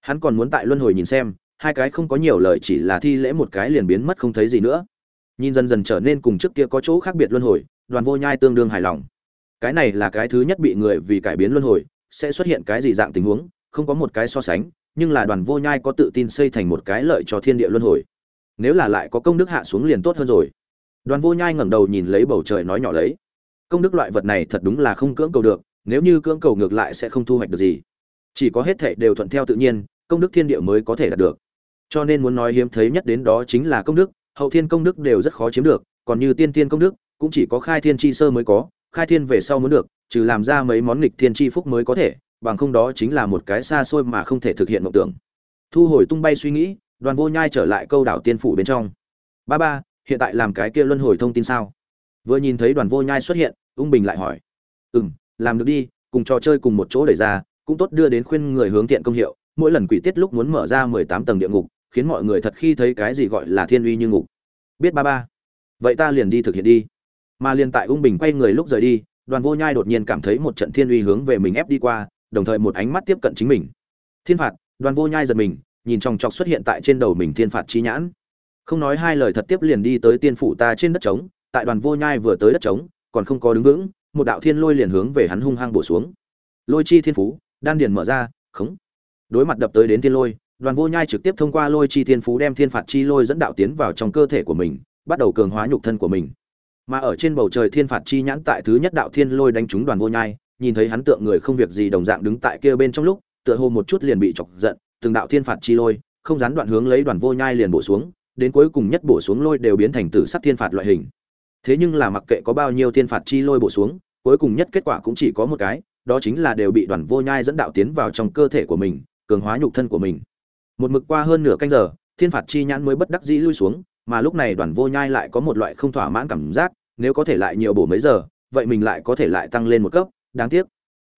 Hắn còn muốn tại luân hồi nhìn xem, hai cái không có nhiều lời chỉ là thi lễ một cái liền biến mất không thấy gì nữa. Nhìn dần dần trở nên cùng trước kia có chỗ khác biệt luân hồi, đoàn vô nhai tương đương hài lòng. Cái này là cái thứ nhất bị người vì cải biến luân hồi, sẽ xuất hiện cái gì dạng tình huống, không có một cái so sánh, nhưng là đoàn vô nhai có tự tin xây thành một cái lợi cho thiên địa luân hồi. Nếu là lại có công đức hạ xuống liền tốt hơn rồi đoàn vô nhai ngẩng đầu nhìn lấy bầu trời nói nhỏ lấy. Công đức loại vật này thật đúng là không cưỡng cầu được, nếu như cưỡng cầu ngược lại sẽ không thu hoạch được gì. Chỉ có hết thệ đều thuận theo tự nhiên, công đức thiên địa mới có thể đạt được. Cho nên muốn nói hiếm thấy nhất đến đó chính là công đức, hậu thiên công đức đều rất khó chiếm được, còn như tiên tiên công đức, cũng chỉ có khai thiên chi sơ mới có, khai thiên về sau muốn được, trừ làm ra mấy món nghịch thiên chi phúc mới có thể, bằng không đó chính là một cái xa xôi mà không thể thực hiện mộng tưởng. Thu hồi tung bay suy nghĩ, đoàn vô nhai trở lại câu đảo tiên phủ bên trong. Ba ba hiện tại làm cái kia luân hồi thông tin sao? Vừa nhìn thấy đoàn vô nhai xuất hiện, ung bình lại hỏi. Ừ m làm được đi, cùng trò chơi cùng một chỗ đẩy ra, cũng tốt đưa đến khuyên người hướng thiện công hiệu. Mỗi lần quỷ tiết lúc muốn mở ra mười tám tầng địa ngục, khiến mọi người thật khi thấy cái gì gọi là thiên uy như ngục. Biết ba ba. Vậy ta liền đi thực hiện đi. Mà liền tại ung bình quay người lúc rời đi, đoàn vô nhai đột nhiên cảm thấy một trận thiên uy hướng về mình ép đi qua, đồng thời một ánh mắt tiếp cận chính mình. Thiên phạt, đoàn vô nhai giật mình, nhìn trong chọc xuất hiện tại trên đầu mình thiên phạt chi nhãn không nói hai lời thật tiếp liền đi tới tiên phủ ta trên đất trống, tại đoàn vô nhai vừa tới đất trống, còn không có đứng vững, một đạo thiên lôi liền hướng về hắn hung hăng bổ xuống. Lôi chi thiên phú, đan điền mở ra, khống. Đối mặt đập tới đến thiên lôi, đoàn vô nhai trực tiếp thông qua lôi chi thiên phú đem thiên phạt chi lôi dẫn đạo tiến vào trong cơ thể của mình, bắt đầu cường hóa nhục thân của mình. Mà ở trên bầu trời thiên phạt chi nhãn tại thứ nhất đạo thiên lôi đánh trúng đoàn vô nhai, nhìn thấy hắn tượng người không việc gì đồng dạng đứng tại kia bên trong lúc, tựa hồ một chút liền bị chọc giận, từng đạo thiên phạt chi lôi, không gián đoạn hướng lấy đoàn vô nhai liền bổ xuống đến cuối cùng nhất bổ xuống lôi đều biến thành tử sắc thiên phạt loại hình. Thế nhưng là mặc kệ có bao nhiêu thiên phạt chi lôi bổ xuống, cuối cùng nhất kết quả cũng chỉ có một cái, đó chính là đều bị đoàn vô nhai dẫn đạo tiến vào trong cơ thể của mình, cường hóa nhục thân của mình. Một mực qua hơn nửa canh giờ, thiên phạt chi nhãn mới bất đắc dĩ lui xuống, mà lúc này đoàn vô nhai lại có một loại không thỏa mãn cảm giác, nếu có thể lại nhiều bổ mấy giờ, vậy mình lại có thể lại tăng lên một cấp, đáng tiếc.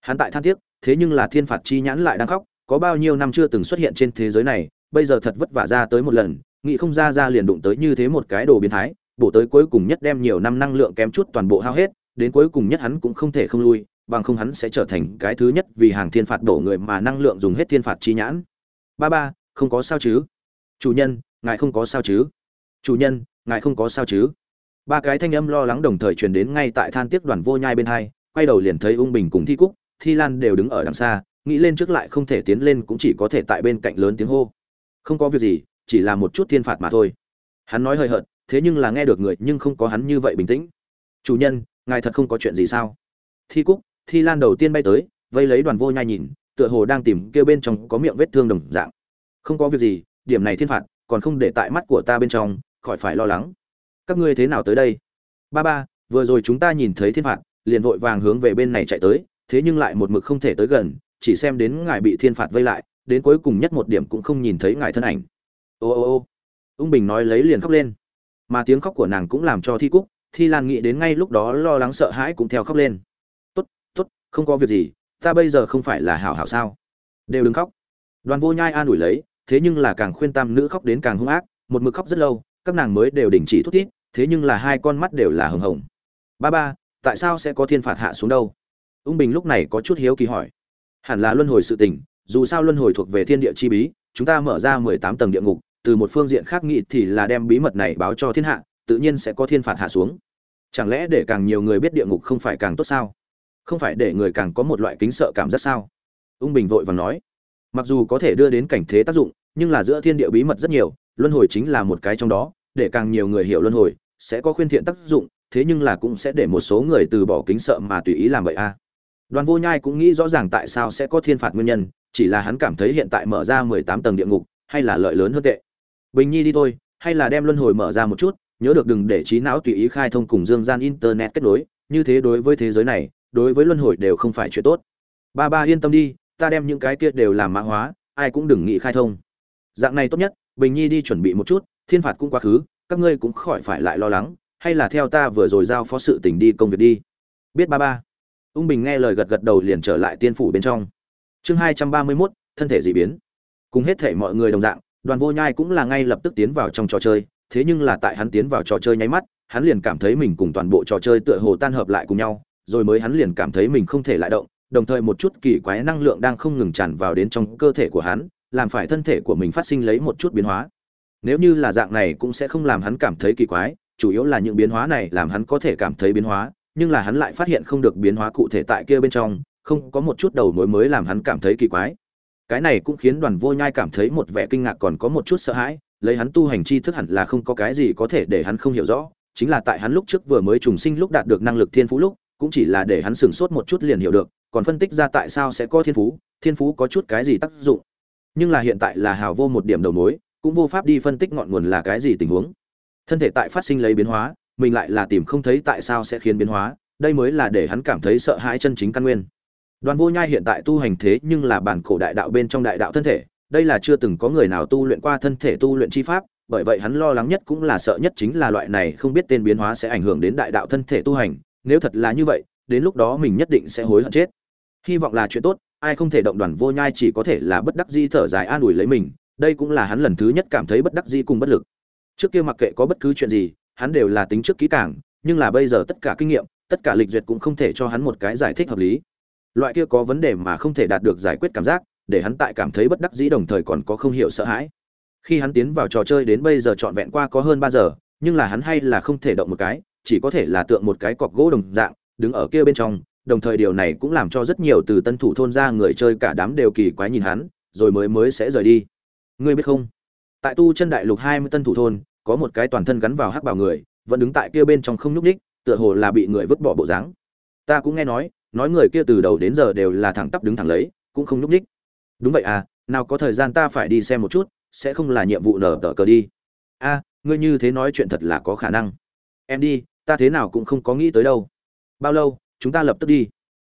Hắn tại than tiếc, thế nhưng là thiên phạt chi nhãn lại đang khóc, có bao nhiêu năm chưa từng xuất hiện trên thế giới này, bây giờ thật vất vả ra tới một lần nghĩ không ra ra liền đụng tới như thế một cái đồ biến thái, bổ tới cuối cùng nhất đem nhiều năm năng lượng kém chút toàn bộ hao hết, đến cuối cùng nhất hắn cũng không thể không lui, bằng không hắn sẽ trở thành cái thứ nhất vì hàng thiên phạt đổ người mà năng lượng dùng hết thiên phạt chi nhãn. Ba ba, không có sao chứ? Chủ nhân, ngài không có sao chứ? Chủ nhân, ngài không có sao chứ? Ba cái thanh âm lo lắng đồng thời truyền đến ngay tại than tiếc đoàn vô nhai bên hai, quay đầu liền thấy ung bình cùng thi cúc, thi lan đều đứng ở đằng xa, nghĩ lên trước lại không thể tiến lên cũng chỉ có thể tại bên cạnh lớn tiếng hô. Không có việc gì chỉ là một chút thiên phạt mà thôi. Hắn nói hơi hợt, thế nhưng là nghe được người nhưng không có hắn như vậy bình tĩnh. Chủ nhân, ngài thật không có chuyện gì sao? Thi cúc, thi lan đầu tiên bay tới, vây lấy đoàn vô nhai nhìn, tựa hồ đang tìm kêu bên trong có miệng vết thương đồng dạng. Không có việc gì, điểm này thiên phạt, còn không để tại mắt của ta bên trong, khỏi phải lo lắng. Các ngươi thế nào tới đây? Ba ba, vừa rồi chúng ta nhìn thấy thiên phạt, liền vội vàng hướng về bên này chạy tới, thế nhưng lại một mực không thể tới gần, chỉ xem đến ngài bị thiên phạt vây lại, đến cuối cùng nhất một điểm cũng không nhìn thấy ngài thân ảnh ô ô ô. Ung bình nói lấy liền khóc lên. Mà tiếng khóc của nàng cũng làm cho thi cúc, thi lan nghĩ đến ngay lúc đó lo lắng sợ hãi cũng theo khóc lên. Tốt tốt, không có việc gì, ta bây giờ không phải là hảo hảo sao? Đều đừng khóc. Đoàn vô nhai an ủi lấy, thế nhưng là càng khuyên tam nữ khóc đến càng hung ác, một mực khóc rất lâu, các nàng mới đều đình chỉ thút thít, thế nhưng là hai con mắt đều là hừng hồng. Ba ba, tại sao sẽ có thiên phạt hạ xuống đâu? Ung bình lúc này có chút hiếu kỳ hỏi. Hẳn là luân hồi sự tình, dù sao luân hồi thuộc về thiên địa chi bí, chúng ta mở ra mười tám tầng địa ngục từ một phương diện khác nghĩ thì là đem bí mật này báo cho thiên hạ, tự nhiên sẽ có thiên phạt hạ xuống. Chẳng lẽ để càng nhiều người biết địa ngục không phải càng tốt sao? Không phải để người càng có một loại kính sợ cảm giác sao? Ung bình vội vàng nói. Mặc dù có thể đưa đến cảnh thế tác dụng, nhưng là giữa thiên địa bí mật rất nhiều, luân hồi chính là một cái trong đó, để càng nhiều người hiểu luân hồi, sẽ có khuyên thiện tác dụng, thế nhưng là cũng sẽ để một số người từ bỏ kính sợ mà tùy ý làm vậy a. Đoàn vô nhai cũng nghĩ rõ ràng tại sao sẽ có thiên phạt nguyên nhân, chỉ là hắn cảm thấy hiện tại mở ra mười tám tầng địa ngục, hay là lợi lớn hơn tệ bình nhi đi thôi, hay là đem luân hồi mở ra một chút, nhớ được đừng để trí não tùy ý khai thông cùng dương gian internet kết nối, như thế đối với thế giới này, đối với luân hồi đều không phải chuyện tốt. Ba ba yên tâm đi, ta đem những cái kia đều làm mã hóa, ai cũng đừng nghĩ khai thông. Dạng này tốt nhất, bình nhi đi chuẩn bị một chút, thiên phạt cũng quá khứ, các ngươi cũng khỏi phải lại lo lắng, hay là theo ta vừa rồi giao phó sự tình đi công việc đi. Biết ba ba. Ung bình nghe lời gật gật đầu liền trở lại tiên phủ bên trong. Chương hai trăm ba mươi mốt, thân thể dị biến. Cùng hết thể mọi người đồng dạng đoàn vô nhai cũng là ngay lập tức tiến vào trong trò chơi, thế nhưng là tại hắn tiến vào trò chơi nháy mắt, hắn liền cảm thấy mình cùng toàn bộ trò chơi tựa hồ tan hợp lại cùng nhau, rồi mới hắn liền cảm thấy mình không thể lại động, đồng thời một chút kỳ quái năng lượng đang không ngừng tràn vào đến trong cơ thể của hắn, làm phải thân thể của mình phát sinh lấy một chút biến hóa. Nếu như là dạng này cũng sẽ không làm hắn cảm thấy kỳ quái, chủ yếu là những biến hóa này làm hắn có thể cảm thấy biến hóa, nhưng là hắn lại phát hiện không được biến hóa cụ thể tại kia bên trong, không có một chút đầu mối mới làm hắn cảm thấy kỳ quái cái này cũng khiến đoàn vô nhai cảm thấy một vẻ kinh ngạc còn có một chút sợ hãi, lấy hắn tu hành chi thức hẳn là không có cái gì có thể để hắn không hiểu rõ, chính là tại hắn lúc trước vừa mới trùng sinh lúc đạt được năng lực thiên phú lúc, cũng chỉ là để hắn sửng sốt một chút liền hiểu được, còn phân tích ra tại sao sẽ có thiên phú thiên phú có chút cái gì tác dụng. Nhưng là hiện tại là hào vô một điểm đầu mối, cũng vô pháp đi phân tích ngọn nguồn là cái gì tình huống. Thân thể tại phát sinh lấy biến hóa, mình lại là tìm không thấy tại sao sẽ khiến biến hóa, đây mới là để hắn cảm thấy sợ hãi chân chính căn nguyên đoàn vô nhai hiện tại tu hành thế nhưng là bản cổ đại đạo bên trong đại đạo thân thể, đây là chưa từng có người nào tu luyện qua thân thể tu luyện chi pháp, bởi vậy hắn lo lắng nhất cũng là sợ nhất chính là loại này không biết tên biến hóa sẽ ảnh hưởng đến đại đạo thân thể tu hành, nếu thật là như vậy, đến lúc đó mình nhất định sẽ hối hận chết. Hy vọng là chuyện tốt, ai không thể động đoàn vô nhai chỉ có thể là bất đắc di thở dài an ủi lấy mình, đây cũng là hắn lần thứ nhất cảm thấy bất đắc di cùng bất lực. Trước kia mặc kệ có bất cứ chuyện gì, hắn đều là tính trước kỹ càng, nhưng là bây giờ tất cả kinh nghiệm, tất cả lịch duyệt cũng không thể cho hắn một cái giải thích hợp lý loại kia có vấn đề mà không thể đạt được giải quyết cảm giác, để hắn tại cảm thấy bất đắc dĩ đồng thời còn có không hiểu sợ hãi. Khi hắn tiến vào trò chơi đến bây giờ trọn vẹn qua có hơn ba giờ, nhưng là hắn hay là không thể động một cái, chỉ có thể là tượng một cái cọc gỗ đồng dạng, đứng ở kia bên trong, đồng thời điều này cũng làm cho rất nhiều từ tân thủ thôn ra người chơi cả đám đều kỳ quái nhìn hắn, rồi mới mới sẽ rời đi. Ngươi biết không? Tại tu chân đại lục hai mươi tân thủ thôn, có một cái toàn thân gắn vào hắc bảo người, vẫn đứng tại kia bên trong không nhúc ních tựa hồ là bị người vứt bỏ bộ dáng. Ta cũng nghe nói nói người kia từ đầu đến giờ đều là thẳng tắp đứng thẳng lấy, cũng không nhúc ních đúng vậy à nào có thời gian ta phải đi xem một chút, sẽ không là nhiệm vụ nở tờ cờ đi. A, ngươi như thế nói chuyện thật là có khả năng. Em đi, ta thế nào cũng không có nghĩ tới đâu. Bao lâu, chúng ta lập tức đi.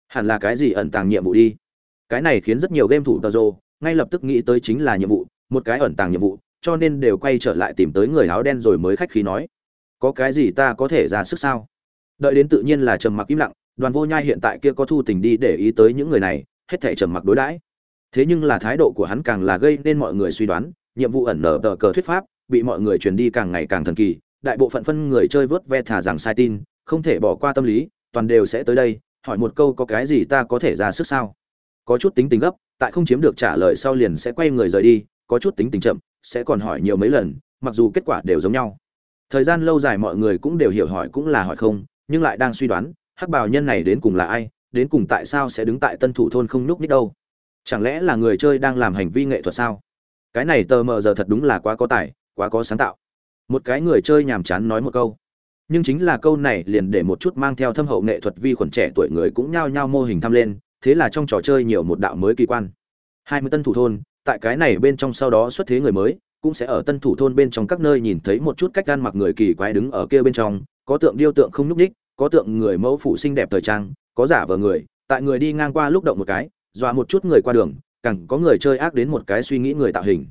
Hẳn là cái gì ẩn tàng nhiệm vụ đi. Cái này khiến rất nhiều game thủ tờ rồ, ngay lập tức nghĩ tới chính là nhiệm vụ, một cái ẩn tàng nhiệm vụ, cho nên đều quay trở lại tìm tới người áo đen rồi mới khách khí nói. Có cái gì ta có thể ra sức sao? Đợi đến tự nhiên là trầm mặc im lặng đoàn vô nhai hiện tại kia có thu tình đi để ý tới những người này, hết thể trầm mặc đối đãi. Thế nhưng là thái độ của hắn càng là gây nên mọi người suy đoán, nhiệm vụ ẩn nở tờ cờ thuyết pháp, bị mọi người truyền đi càng ngày càng thần kỳ, đại bộ phận phân người chơi vớt ve thả rằng sai tin, không thể bỏ qua tâm lý, toàn đều sẽ tới đây, hỏi một câu có cái gì ta có thể ra sức sao? Có chút tính tình gấp, tại không chiếm được trả lời sau liền sẽ quay người rời đi, có chút tính tình chậm, sẽ còn hỏi nhiều mấy lần, mặc dù kết quả đều giống nhau. Thời gian lâu dài mọi người cũng đều hiểu hỏi cũng là hỏi không, nhưng lại đang suy đoán hắc bào nhân này đến cùng là ai, đến cùng tại sao sẽ đứng tại tân thủ thôn không nhúc nít đâu? Chẳng lẽ là người chơi đang làm hành vi nghệ thuật sao? Cái này tờ mờ giờ thật đúng là quá có tài, quá có sáng tạo. Một cái người chơi nhàm chán nói một câu. Nhưng chính là câu này liền để một chút mang theo thâm hậu nghệ thuật vi khuẩn trẻ tuổi người cũng nhao nhao mô hình thăm lên, thế là trong trò chơi nhiều một đạo mới kỳ quan. Hai mươi tân thủ thôn, tại cái này bên trong sau đó xuất thế người mới, cũng sẽ ở tân thủ thôn bên trong các nơi nhìn thấy một chút cách ăn mặc người kỳ quái đứng ở kia bên trong, có tượng điêu tượng không nhúc ních có tượng người mẫu phụ xinh đẹp thời trang, có giả vờ người, tại người đi ngang qua lúc động một cái, dọa một chút người qua đường, càng có người chơi ác đến một cái suy nghĩ người tạo hình.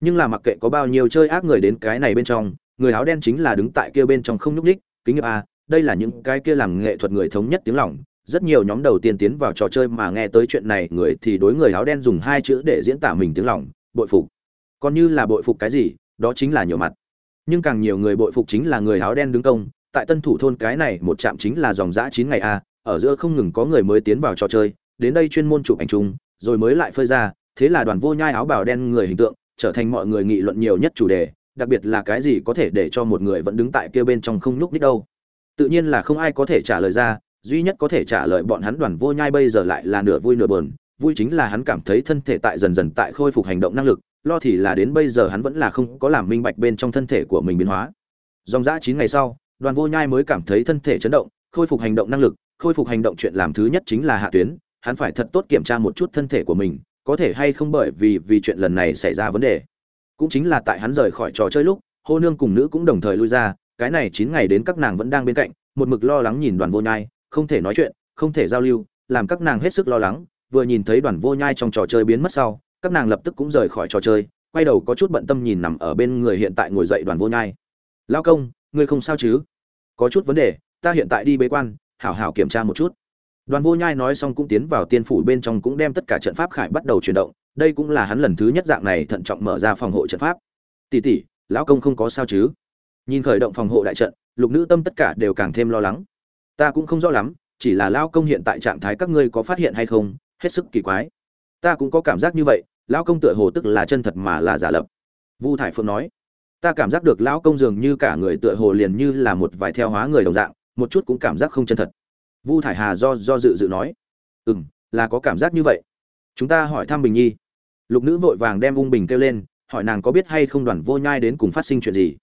Nhưng là mặc kệ có bao nhiêu chơi ác người đến cái này bên trong, người áo đen chính là đứng tại kia bên trong không nhúc ních kính nghiệp a đây là những cái kia làm nghệ thuật người thống nhất tiếng lòng. Rất nhiều nhóm đầu tiên tiến vào trò chơi mà nghe tới chuyện này, người thì đối người áo đen dùng hai chữ để diễn tả mình tiếng lòng, bội phục. Còn như là bội phục cái gì, đó chính là nhiều mặt. Nhưng càng nhiều người bội phục chính là người áo đen đứng công tại tân thủ thôn cái này một trạm chính là dòng dã chín ngày a, ở giữa không ngừng có người mới tiến vào trò chơi, đến đây chuyên môn chụp ảnh chung, rồi mới lại phơi ra, thế là đoàn vô nhai áo bào đen người hình tượng, trở thành mọi người nghị luận nhiều nhất chủ đề, đặc biệt là cái gì có thể để cho một người vẫn đứng tại kia bên trong không nhúc nhích đâu. Tự nhiên là không ai có thể trả lời ra, duy nhất có thể trả lời bọn hắn đoàn vô nhai bây giờ lại là nửa vui nửa buồn, vui chính là hắn cảm thấy thân thể tại dần dần tại khôi phục hành động năng lực, lo thì là đến bây giờ hắn vẫn là không có làm minh bạch bên trong thân thể của mình biến hóa. Dòng dã chín ngày sau đoàn vô nhai mới cảm thấy thân thể chấn động, khôi phục hành động năng lực, khôi phục hành động chuyện làm thứ nhất chính là hạ tuyến, hắn phải thật tốt kiểm tra một chút thân thể của mình, có thể hay không bởi vì vì chuyện lần này xảy ra vấn đề. Cũng chính là tại hắn rời khỏi trò chơi lúc, hô nương cùng nữ cũng đồng thời lui ra, cái này chín ngày đến các nàng vẫn đang bên cạnh, một mực lo lắng nhìn đoàn vô nhai, không thể nói chuyện, không thể giao lưu, làm các nàng hết sức lo lắng, vừa nhìn thấy đoàn vô nhai trong trò chơi biến mất sau, các nàng lập tức cũng rời khỏi trò chơi, quay đầu có chút bận tâm nhìn nằm ở bên người hiện tại ngồi dậy đoàn vô nhai. Lao công ngươi không sao chứ? Có chút vấn đề, ta hiện tại đi bế quan, hảo hảo kiểm tra một chút. Đoàn vô nhai nói xong cũng tiến vào tiên phủ bên trong cũng đem tất cả trận pháp khải bắt đầu chuyển động. Đây cũng là hắn lần thứ nhất dạng này thận trọng mở ra phòng hộ trận pháp. Tỷ tỷ, lão công không có sao chứ? Nhìn khởi động phòng hộ đại trận, lục nữ tâm tất cả đều càng thêm lo lắng. Ta cũng không rõ lắm, chỉ là lão công hiện tại trạng thái các ngươi có phát hiện hay không, hết sức kỳ quái. Ta cũng có cảm giác như vậy, lão công tựa hồ tức là chân thật mà là giả lập. Vu thải phượng nói ta cảm giác được lão công dường như cả người tựa hồ liền như là một vài theo hóa người đồng dạng, một chút cũng cảm giác không chân thật. Vu thải hà do do dự dự nói. Ừ m là có cảm giác như vậy. Chúng ta hỏi thăm bình nhi. Lục nữ vội vàng đem ung bình kêu lên, hỏi nàng có biết hay không đoàn vô nhai đến cùng phát sinh chuyện gì.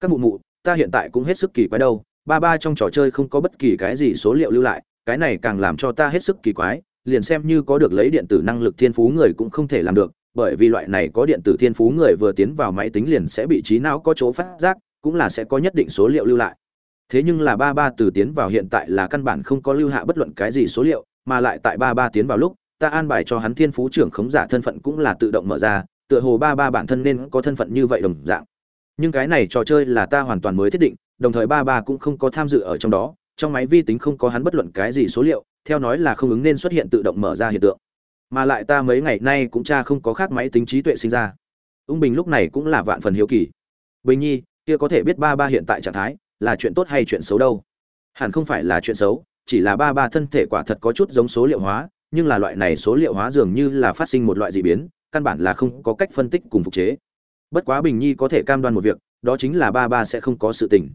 Các mụ mụ, ta hiện tại cũng hết sức kỳ quái đâu, ba ba trong trò chơi không có bất kỳ cái gì số liệu lưu lại, cái này càng làm cho ta hết sức kỳ quái, liền xem như có được lấy điện tử năng lực thiên phú người cũng không thể làm được bởi vì loại này có điện tử thiên phú người vừa tiến vào máy tính liền sẽ bị trí não có chỗ phát giác, cũng là sẽ có nhất định số liệu lưu lại. Thế nhưng là ba ba từ tiến vào hiện tại là căn bản không có lưu hạ bất luận cái gì số liệu, mà lại tại ba ba tiến vào lúc, ta an bài cho hắn thiên phú trưởng khống giả thân phận cũng là tự động mở ra, tựa hồ ba ba bản thân nên có thân phận như vậy đồng dạng. Nhưng cái này trò chơi là ta hoàn toàn mới thiết định, đồng thời ba ba cũng không có tham dự ở trong đó, trong máy vi tính không có hắn bất luận cái gì số liệu, theo nói là không ứng nên xuất hiện tự động mở ra hiện tượng mà lại ta mấy ngày nay cũng cha không có khác máy tính trí tuệ sinh ra. Ung bình lúc này cũng là vạn phần hiếu kỳ. Bình nhi, kia có thể biết ba ba hiện tại trạng thái, là chuyện tốt hay chuyện xấu đâu? Hẳn không phải là chuyện xấu, chỉ là ba ba thân thể quả thật có chút giống số liệu hóa, nhưng là loại này số liệu hóa dường như là phát sinh một loại dị biến, căn bản là không có cách phân tích cùng phục chế. Bất quá bình nhi có thể cam đoan một việc, đó chính là ba ba sẽ không có sự tình.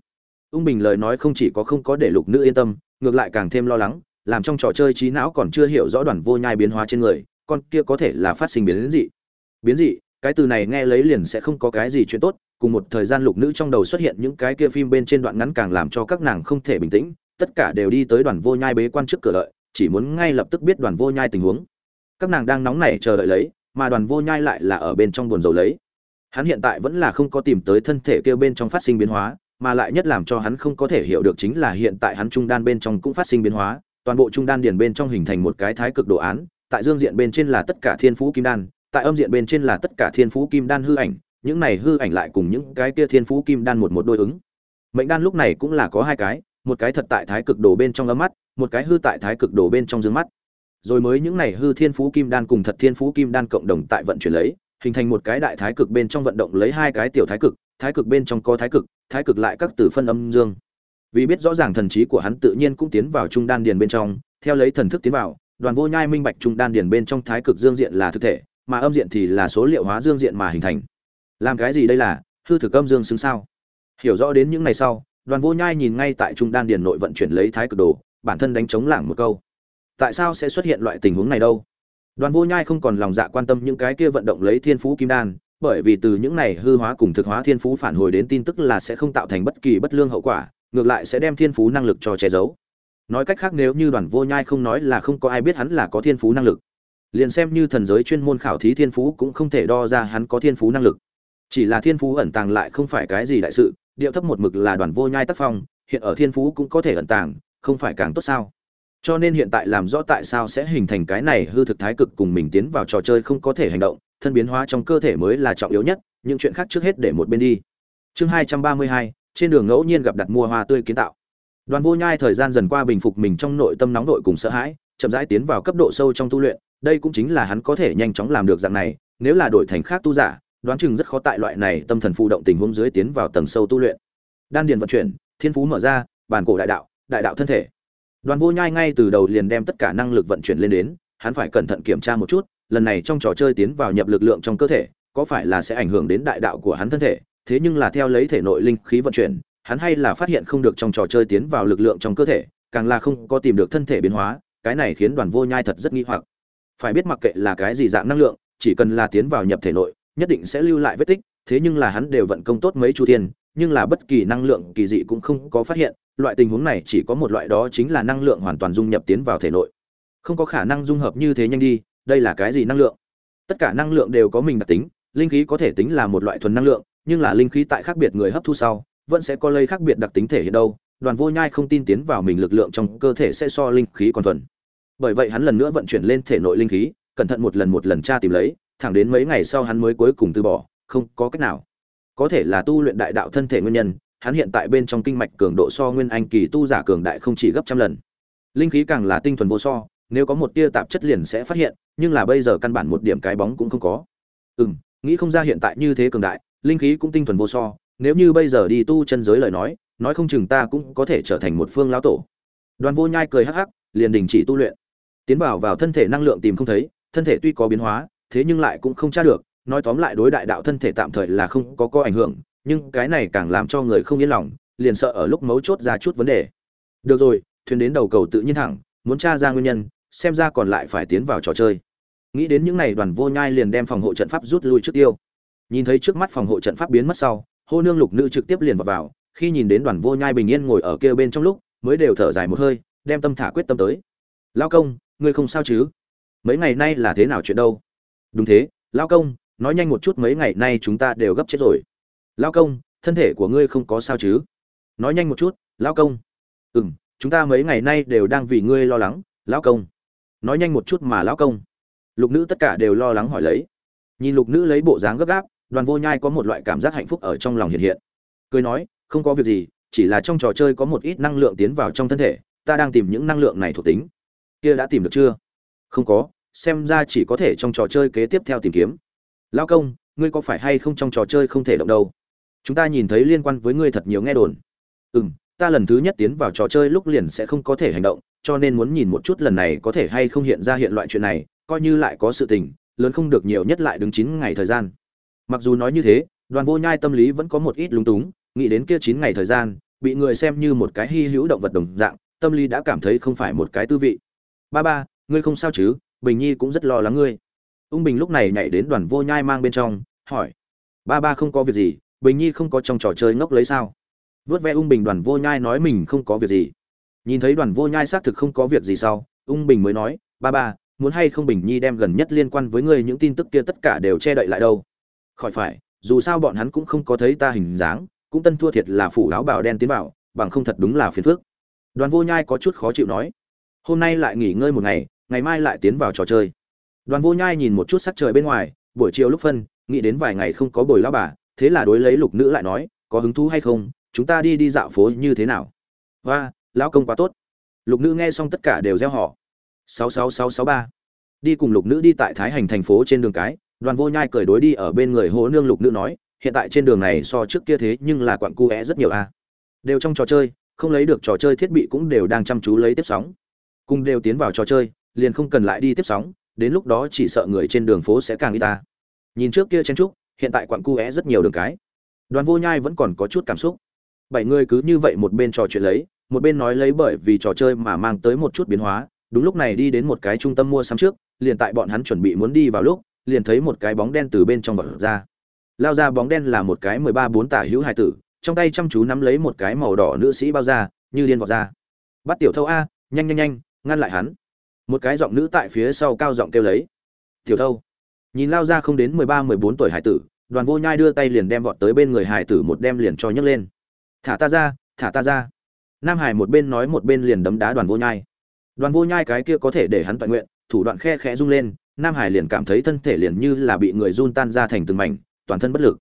Ung bình lời nói không chỉ có không có để lục nữ yên tâm, ngược lại càng thêm lo lắng làm trong trò chơi trí não còn chưa hiểu rõ đoàn vô nhai biến hóa trên người, con kia có thể là phát sinh biến dị biến dị cái từ này nghe lấy liền sẽ không có cái gì chuyện tốt. Cùng một thời gian lục nữ trong đầu xuất hiện những cái kia phim bên trên đoạn ngắn càng làm cho các nàng không thể bình tĩnh, tất cả đều đi tới đoàn vô nhai bế quan trước cửa đợi chỉ muốn ngay lập tức biết đoàn vô nhai tình huống. Các nàng đang nóng nảy chờ đợi lấy, mà đoàn vô nhai lại là ở bên trong buồn rầu lấy. Hắn hiện tại vẫn là không có tìm tới thân thể kia bên trong phát sinh biến hóa, mà lại nhất làm cho hắn không có thể hiểu được chính là hiện tại hắn trung đan bên trong cũng phát sinh biến hóa toàn bộ trung đan điền bên trong hình thành một cái thái cực đồ án, tại dương diện bên trên là tất cả thiên phú kim đan, tại âm diện bên trên là tất cả thiên phú kim đan hư ảnh, những này hư ảnh lại cùng những cái kia thiên phú kim đan một một đôi ứng. Mệnh đan lúc này cũng là có hai cái, một cái thật tại thái cực đồ bên trong ấm mắt, một cái hư tại thái cực đồ bên trong dương mắt. Rồi mới những này hư thiên phú kim đan cùng thật thiên phú kim đan cộng đồng tại vận chuyển lấy, hình thành một cái đại thái cực bên trong vận động lấy hai cái tiểu thái cực thái cực bên trong có thái cực thái cực lại các tử phân âm dương vì biết rõ ràng thần trí của hắn tự nhiên cũng tiến vào trung đan điền bên trong, theo lấy thần thức tiến vào, đoàn vô nhai minh bạch trung đan điền bên trong thái cực dương diện là thực thể, mà âm diện thì là số liệu hóa dương diện mà hình thành. Làm cái gì đây là? Hư thực âm dương xứng sao? Hiểu rõ đến những ngày sau, đoàn vô nhai nhìn ngay tại trung đan điền nội vận chuyển lấy thái cực đồ, bản thân đánh chống lảng một câu. Tại sao sẽ xuất hiện loại tình huống này đâu? Đoàn vô nhai không còn lòng dạ quan tâm những cái kia vận động lấy thiên phú kim đan, bởi vì từ những này hư hóa cùng thực hóa thiên phú phản hồi đến tin tức là sẽ không tạo thành bất kỳ bất lương hậu quả ngược lại sẽ đem thiên phú năng lực cho che giấu. Nói cách khác nếu như đoàn vô nhai không nói là không có ai biết hắn là có thiên phú năng lực, liền xem như thần giới chuyên môn khảo thí thiên phú cũng không thể đo ra hắn có thiên phú năng lực. Chỉ là thiên phú ẩn tàng lại không phải cái gì đại sự, điệu thấp một mực là đoàn vô nhai tác phong, hiện ở thiên phú cũng có thể ẩn tàng, không phải càng tốt sao? Cho nên hiện tại làm rõ tại sao sẽ hình thành cái này hư thực thái cực cùng mình tiến vào trò chơi không có thể hành động, thân biến hóa trong cơ thể mới là trọng yếu nhất, những chuyện khác trước hết để một bên đi. Chương hai trăm ba mươi hai trên đường ngẫu nhiên gặp đặt mua hoa tươi kiến tạo. Đoàn vô nhai thời gian dần qua bình phục mình trong nội tâm nóng nội cùng sợ hãi, chậm rãi tiến vào cấp độ sâu trong tu luyện, đây cũng chính là hắn có thể nhanh chóng làm được dạng này, nếu là đổi thành khác tu giả, đoán chừng rất khó tại loại này tâm thần phụ động tình huống dưới tiến vào tầng sâu tu luyện. Đan điền vận chuyển, thiên phú mở ra, bản cổ đại đạo đại đạo thân thể. Đoàn vô nhai ngay từ đầu liền đem tất cả năng lực vận chuyển lên đến, hắn phải cẩn thận kiểm tra một chút, lần này trong trò chơi tiến vào nhập lực lượng trong cơ thể, có phải là sẽ ảnh hưởng đến đại đạo của hắn thân thể thế nhưng là theo lấy thể nội linh khí vận chuyển, hắn hay là phát hiện không được trong trò chơi tiến vào lực lượng trong cơ thể, càng là không có tìm được thân thể biến hóa, cái này khiến đoàn vô nhai thật rất nghi hoặc. Phải biết mặc kệ là cái gì dạng năng lượng, chỉ cần là tiến vào nhập thể nội, nhất định sẽ lưu lại vết tích, thế nhưng là hắn đều vận công tốt mấy chu thiên, nhưng là bất kỳ năng lượng kỳ dị cũng không có phát hiện, loại tình huống này chỉ có một loại đó chính là năng lượng hoàn toàn dung nhập tiến vào thể nội. Không có khả năng dung hợp như thế nhanh đi, đây là cái gì năng lượng? Tất cả năng lượng đều có mình đặc tính, linh khí có thể tính là một loại thuần năng lượng nhưng là linh khí tại khác biệt người hấp thu sau, vẫn sẽ có lây khác biệt đặc tính thể hiện đâu, đoàn vô nhai không tin tiến vào mình lực lượng trong cơ thể sẽ so linh khí còn thuần. Bởi vậy hắn lần nữa vận chuyển lên thể nội linh khí, cẩn thận một lần một lần tra tìm lấy, thẳng đến mấy ngày sau hắn mới cuối cùng từ bỏ, không có cách nào. Có thể là tu luyện đại đạo thân thể nguyên nhân, hắn hiện tại bên trong kinh mạch cường độ so nguyên anh kỳ tu giả cường đại không chỉ gấp trăm lần. Linh khí càng là tinh thuần vô so, nếu có một tia tạp chất liền sẽ phát hiện, nhưng là bây giờ căn bản một điểm cái bóng cũng không có. Ừ m nghĩ không ra hiện tại như thế cường đại linh khí cũng tinh thuần vô so, nếu như bây giờ đi tu chân giới lời nói nói không chừng ta cũng có thể trở thành một phương lão tổ. Đoàn vô nhai cười hắc hắc, liền đình chỉ tu luyện. Tiến vào vào thân thể năng lượng tìm không thấy, thân thể tuy có biến hóa, thế nhưng lại cũng không tra được, nói tóm lại đối đại đạo thân thể tạm thời là không có có ảnh hưởng, nhưng cái này càng làm cho người không yên lòng, liền sợ ở lúc mấu chốt ra chút vấn đề. Được rồi, thuyền đến đầu cầu tự nhiên thẳng, muốn tra ra nguyên nhân, xem ra còn lại phải tiến vào trò chơi. Nghĩ đến những này đoàn vô nhai liền đem phòng hộ trận pháp rút lui trước tiêu nhìn thấy trước mắt phòng hộ trận pháp biến mất sau hô nương lục nữ trực tiếp liền vào, vào khi nhìn đến đoàn vô nhai bình yên ngồi ở kia bên trong lúc mới đều thở dài một hơi đem tâm thả quyết tâm tới. Lao công ngươi không sao chứ? Mấy ngày nay là thế nào chuyện đâu? Đúng thế lao công nói nhanh một chút mấy ngày nay chúng ta đều gấp chết rồi. Lao công thân thể của ngươi không có sao chứ? Nói nhanh một chút lao công. Ừ m chúng ta mấy ngày nay đều đang vì ngươi lo lắng lao công. Nói nhanh một chút mà lao công. Lục nữ tất cả đều lo lắng hỏi lấy. Nhìn lục nữ lấy bộ dáng gấp gáp đoàn vô nhai có một loại cảm giác hạnh phúc ở trong lòng hiện hiện. Cười nói, không có việc gì, chỉ là trong trò chơi có một ít năng lượng tiến vào trong thân thể, ta đang tìm những năng lượng này thuộc tính. Kia đã tìm được chưa? Không có, xem ra chỉ có thể trong trò chơi kế tiếp theo tìm kiếm. Lao công, ngươi có phải hay không trong trò chơi không thể động đâu? Chúng ta nhìn thấy liên quan với ngươi thật nhiều nghe đồn. Ừ m ta lần thứ nhất tiến vào trò chơi lúc liền sẽ không có thể hành động, cho nên muốn nhìn một chút lần này có thể hay không hiện ra hiện loại chuyện này, coi như lại có sự tình, lớn không được nhiều nhất lại đứng chín ngày thời gian mặc dù nói như thế, đoàn vô nhai tâm lý vẫn có một ít lúng túng, nghĩ đến kia chín ngày thời gian, bị người xem như một cái hy hữu động vật đồng dạng, tâm lý đã cảm thấy không phải một cái tư vị. Ba ba, ngươi không sao chứ? Bình nhi cũng rất lo lắng ngươi. Ung bình lúc này nhảy đến đoàn vô nhai mang bên trong, hỏi. Ba ba không có việc gì, bình nhi không có trong trò chơi ngốc lấy sao? Vớt ve ung bình đoàn vô nhai nói mình không có việc gì. Nhìn thấy đoàn vô nhai xác thực không có việc gì sau, ung bình mới nói, ba ba, muốn hay không bình nhi đem gần nhất liên quan với ngươi những tin tức kia tất cả đều che đậy lại đâu? Khỏi phải, dù sao bọn hắn cũng không có thấy ta hình dáng, cũng tân thua thiệt là phủ áo bào đen tiến vào, bằng không thật đúng là phiền phức. Đoàn vô nhai có chút khó chịu nói, hôm nay lại nghỉ ngơi một ngày ngày mai lại tiến vào trò chơi. Đoàn vô nhai nhìn một chút sắc trời bên ngoài, buổi chiều lúc phân, nghĩ đến vài ngày không có bồi lao bà, thế là đối lấy lục nữ lại nói, có hứng thú hay không? Chúng ta đi đi dạo phố như thế nào? Và lão công quá tốt. Lục nữ nghe xong tất cả đều gieo họ sáu sáu sáu sáu, ba. Đi cùng lục nữ đi tại thái hành thành phố trên đường cái đoàn vô nhai cười đối đi ở bên người hố nương lục nữ nói, hiện tại trên đường này so trước kia thế nhưng là quặng cu é rất nhiều a. Đều trong trò chơi, không lấy được trò chơi thiết bị cũng đều đang chăm chú lấy tiếp sóng. Cùng đều tiến vào trò chơi, liền không cần lại đi tiếp sóng, đến lúc đó chỉ sợ người trên đường phố sẽ càng y ta. Nhìn trước kia chen trúc, hiện tại quặng cu é rất nhiều đường cái. Đoàn vô nhai vẫn còn có chút cảm xúc. Bảy người cứ như vậy một bên trò chuyện lấy, một bên nói lấy bởi vì trò chơi mà mang tới một chút biến hóa. Đúng lúc này đi đến một cái trung tâm mua sắm trước, liền tại bọn hắn chuẩn bị muốn đi vào lúc liền thấy một cái bóng đen từ bên trong vật ra. Lao ra bóng đen là một cái mười ba bốn tả hữu hải tử, trong tay chăm chú nắm lấy một cái màu đỏ nữ sĩ bao ra như điên vọt ra. Bắt tiểu thâu a, nhanh nhanh nhanh, ngăn lại hắn. Một cái giọng nữ tại phía sau cao giọng kêu lấy. Tiểu thâu. Nhìn lao ra không đến mười ba, mười bốn tuổi hải tử, đoàn vô nhai đưa tay liền đem vọt tới bên người hải tử một đem liền cho nhấc lên. Thả ta ra, thả ta ra. Nam hải một bên nói một bên liền đấm đá đoàn vô nhai. Đoàn vô nhai cái kia có thể để hắn toàn nguyện, thủ đoạn khe khẽ rung lên nam hải liền cảm thấy thân thể liền như là bị người run tan ra thành từng mảnh, toàn thân bất lực.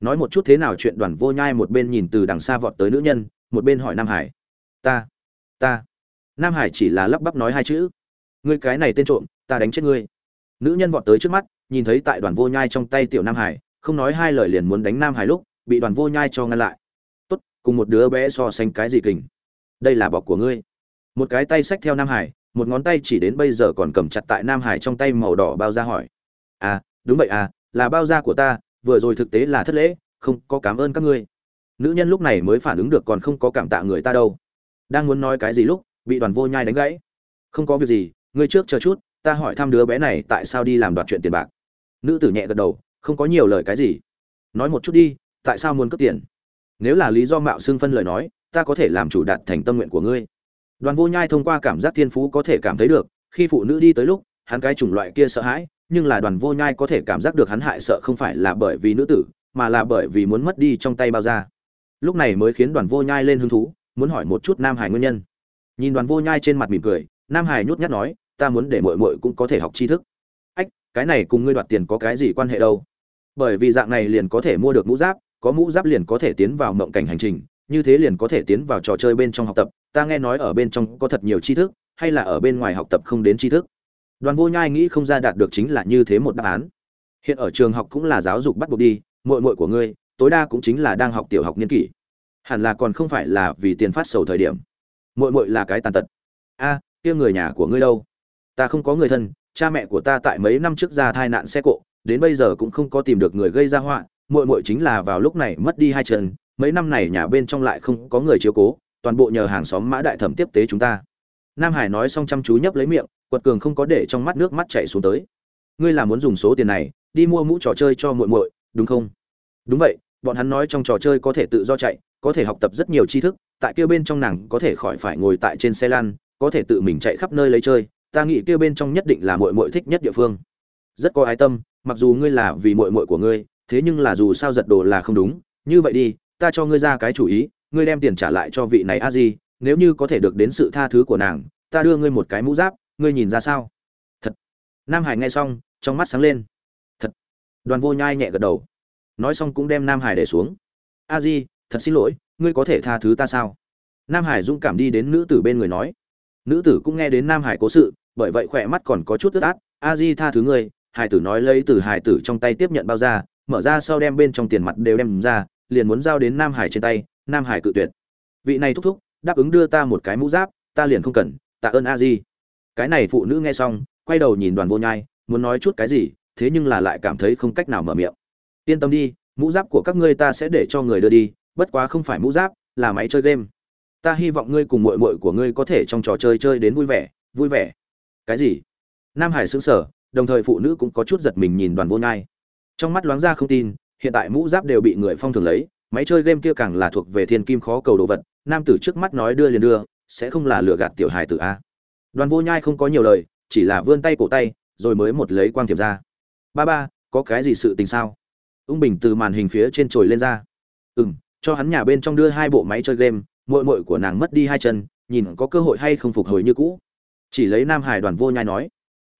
Nói một chút thế nào chuyện đoàn vô nhai một bên nhìn từ đằng xa vọt tới nữ nhân, một bên hỏi nam hải. Ta ta. Nam hải chỉ là lắp bắp nói hai chữ. Ngươi cái này tên trộm, ta đánh chết ngươi. Nữ nhân vọt tới trước mắt, nhìn thấy tại đoàn vô nhai trong tay tiểu nam hải, không nói hai lời liền muốn đánh nam hải lúc, bị đoàn vô nhai cho ngăn lại. Tốt, cùng một đứa bé so sánh cái gì kình. Đây là bọc của ngươi. Một cái tay xách theo nam hải một ngón tay chỉ đến bây giờ còn cầm chặt tại nam hải trong tay màu đỏ bao da hỏi. À đúng vậy à là bao da của ta, vừa rồi thực tế là thất lễ, không có cảm ơn các ngươi. Nữ nhân lúc này mới phản ứng được còn không có cảm tạ người ta đâu. Đang muốn nói cái gì lúc, bị đoàn vô nhai đánh gãy. Không có việc gì, ngươi trước chờ chút, ta hỏi thăm đứa bé này tại sao đi làm đoạt chuyện tiền bạc. Nữ tử nhẹ gật đầu, không có nhiều lời cái gì. Nói một chút đi, tại sao muốn cướp tiền? Nếu là lý do mạo xưng phân lời nói, ta có thể làm chủ đạt thành tâm nguyện của ngươi đoàn vô nhai thông qua cảm giác thiên phú có thể cảm thấy được, khi phụ nữ đi tới lúc, hắn cái chủng loại kia sợ hãi, nhưng là đoàn vô nhai có thể cảm giác được hắn hại sợ không phải là bởi vì nữ tử, mà là bởi vì muốn mất đi trong tay bao da. Lúc này mới khiến đoàn vô nhai lên hứng thú, muốn hỏi một chút nam hải nguyên nhân. Nhìn đoàn vô nhai trên mặt mỉm cười, nam hải nhút nhát nói, ta muốn để mội mội cũng có thể học tri thức. Ách, cái này cùng ngươi đoạt tiền có cái gì quan hệ đâu? Bởi vì dạng này liền có thể mua được mũ giáp, có mũ giáp liền có thể tiến vào mộng cảnh hành trình, như thế liền có thể tiến vào trò chơi bên trong học tập ta nghe nói ở bên trong có thật nhiều tri thức, hay là ở bên ngoài học tập không đến tri thức. Đoàn vô nhai nghĩ không ra đạt được chính là như thế một đáp án. Hiện ở trường học cũng là giáo dục bắt buộc đi, muội muội của ngươi, tối đa cũng chính là đang học tiểu học niên kỷ. Hẳn là còn không phải là vì tiền phát sầu thời điểm. Muội muội là cái tàn tật. A, kia người nhà của ngươi đâu? Ta không có người thân, cha mẹ của ta tại mấy năm trước ra thai nạn xe cộ, đến bây giờ cũng không có tìm được người gây ra họa, muội muội chính là vào lúc này mất đi hai chân, mấy năm này nhà bên trong lại không có người chiếu cố toàn bộ nhờ hàng xóm mã đại thẩm tiếp tế chúng ta. Nam hải nói xong chăm chú nhấp lấy miệng, quật cường không có để trong mắt nước mắt chảy xuống tới. Ngươi là muốn dùng số tiền này, đi mua mũ trò chơi cho muội muội, đúng không? Đúng vậy, bọn hắn nói trong trò chơi có thể tự do chạy, có thể học tập rất nhiều tri thức, tại kia bên trong nàng có thể khỏi phải ngồi tại trên xe lăn, có thể tự mình chạy khắp nơi lấy chơi, ta nghĩ kia bên trong nhất định là muội muội thích nhất địa phương. Rất có ái tâm, mặc dù ngươi là vì muội muội của ngươi, thế nhưng là dù sao giật đồ là không đúng, như vậy đi, ta cho ngươi ra cái chủ ý ngươi đem tiền trả lại cho vị này a di, nếu như có thể được đến sự tha thứ của nàng, ta đưa ngươi một cái mũ giáp, ngươi nhìn ra sao? Thật. Nam hải nghe xong, trong mắt sáng lên. Thật. Đoàn vô nhai nhẹ gật đầu. Nói xong cũng đem nam hải để xuống. A di, thật xin lỗi, ngươi có thể tha thứ ta sao? Nam hải dũng cảm đi đến nữ tử bên người nói. Nữ tử cũng nghe đến nam hải cố sự, bởi vậy khỏe mắt còn có chút ướt át. A di tha thứ ngươi, hải tử nói lấy từ hải tử trong tay tiếp nhận bao ra, mở ra sau đem bên trong tiền mặt đều đem ra, liền muốn giao đến nam hải trên tay nam hải cự tuyệt. Vị này thúc thúc, đáp ứng đưa ta một cái mũ giáp, ta liền không cần, tạ ơn a di. Cái này phụ nữ nghe xong, quay đầu nhìn đoàn vô nhai, muốn nói chút cái gì, thế nhưng là lại cảm thấy không cách nào mở miệng. Yên tâm đi, mũ giáp của các ngươi ta sẽ để cho người đưa đi, bất quá không phải mũ giáp, là máy chơi game. Ta hy vọng ngươi cùng mội mội của ngươi có thể trong trò chơi chơi đến vui vẻ vui vẻ. Cái gì? Nam hải xứng sở đồng thời phụ nữ cũng có chút giật mình nhìn đoàn vô nhai. Trong mắt loáng ra không tin, hiện tại mũ giáp đều bị người phong thường lấy máy chơi game kia càng là thuộc về thiên kim khó cầu đồ vật, nam tử trước mắt nói đưa liền đưa, sẽ không là lừa gạt tiểu hài tử a. Đoàn vô nhai không có nhiều lời, chỉ là vươn tay cổ tay, rồi mới một lấy quang thiệp ra. Ba ba, có cái gì sự tình sao? Ung bình từ màn hình phía trên trồi lên ra. Ừ m cho hắn nhà bên trong đưa hai bộ máy chơi game mội mội của nàng mất đi hai chân, nhìn có cơ hội hay không phục hồi như cũ. Chỉ lấy nam hải đoàn vô nhai nói.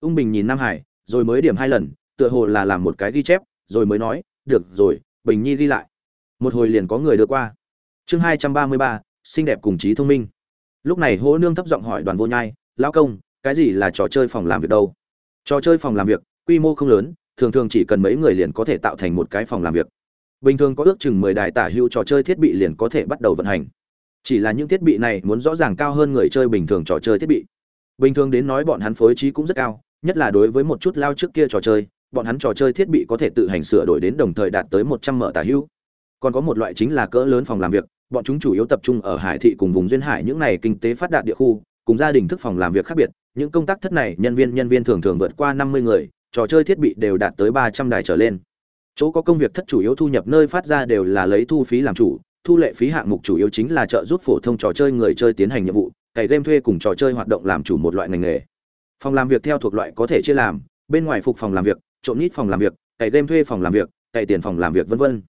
Ung bình nhìn nam hải, rồi mới điểm hai lần, tựa hồ là làm một cái ghi chép, rồi mới nói, được rồi, bình nhi ghi lại một hồi liền có người đưa qua. Chương hai trăm ba mươi ba, xinh đẹp cùng trí thông minh. Lúc này hỗ nương thấp giọng hỏi đoàn vô nhai, lão công, cái gì là trò chơi phòng làm việc đâu? Trò chơi phòng làm việc, quy mô không lớn, thường thường chỉ cần mấy người liền có thể tạo thành một cái phòng làm việc. Bình thường có ước chừng mười đài tả hữu trò chơi thiết bị liền có thể bắt đầu vận hành. Chỉ là những thiết bị này muốn rõ ràng cao hơn người chơi bình thường trò chơi thiết bị. Bình thường đến nói bọn hắn phối trí cũng rất cao, nhất là đối với một chút lao trước kia trò chơi, bọn hắn trò chơi thiết bị có thể tự hành sửa đổi đến đồng thời đạt tới một trăm mở tả hữu còn có một loại chính là cỡ lớn phòng làm việc, bọn chúng chủ yếu tập trung ở hải thị cùng vùng duyên hải những này kinh tế phát đạt địa khu, cùng gia đình thức phòng làm việc khác biệt, những công tác thất này nhân viên nhân viên thường thường vượt qua năm mươi người, trò chơi thiết bị đều đạt tới ba trăm đài trở lên. Chỗ có công việc thất chủ yếu thu nhập nơi phát ra đều là lấy thu phí làm chủ, thu lệ phí hạng mục chủ yếu chính là trợ giúp phổ thông trò chơi người chơi tiến hành nhiệm vụ, cày game thuê cùng trò chơi hoạt động làm chủ một loại ngành nghề. Phòng làm việc theo thuộc loại có thể chia làm, bên ngoài phục phòng làm việc, trộm nít phòng làm việc, cày game thuê phòng làm việc, cày tiền phòng làm việc, vân vân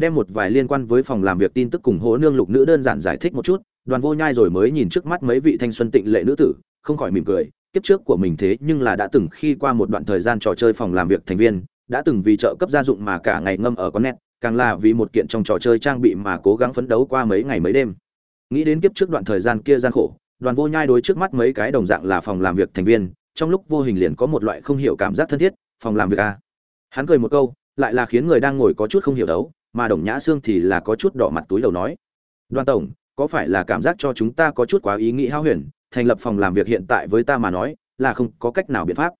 đem một vài liên quan với phòng làm việc tin tức cùng hố nương lục nữ đơn giản giải thích một chút, đoàn vô nhai rồi mới nhìn trước mắt mấy vị thanh xuân tịnh lệ nữ tử, không khỏi mỉm cười, kiếp trước của mình thế nhưng là đã từng khi qua một đoạn thời gian trò chơi phòng làm việc thành viên, đã từng vì trợ cấp gia dụng mà cả ngày ngâm ở con nét, càng là vì một kiện trong trò chơi trang bị mà cố gắng phấn đấu qua mấy ngày mấy đêm. Nghĩ đến kiếp trước đoạn thời gian kia gian khổ, đoàn vô nhai đối trước mắt mấy cái đồng dạng là phòng làm việc thành viên, trong lúc vô hình liền có một loại không hiểu cảm giác thân thiết, phòng làm việc a. Hắn cười một câu, lại là khiến người đang ngồi có chút không hiểu đấu mà đồng nhã xương thì là có chút đỏ mặt túi đầu nói, đoàn tổng, có phải là cảm giác cho chúng ta có chút quá ý nghĩ hao huyền, thành lập phòng làm việc hiện tại với ta mà nói, là không có cách nào biện pháp.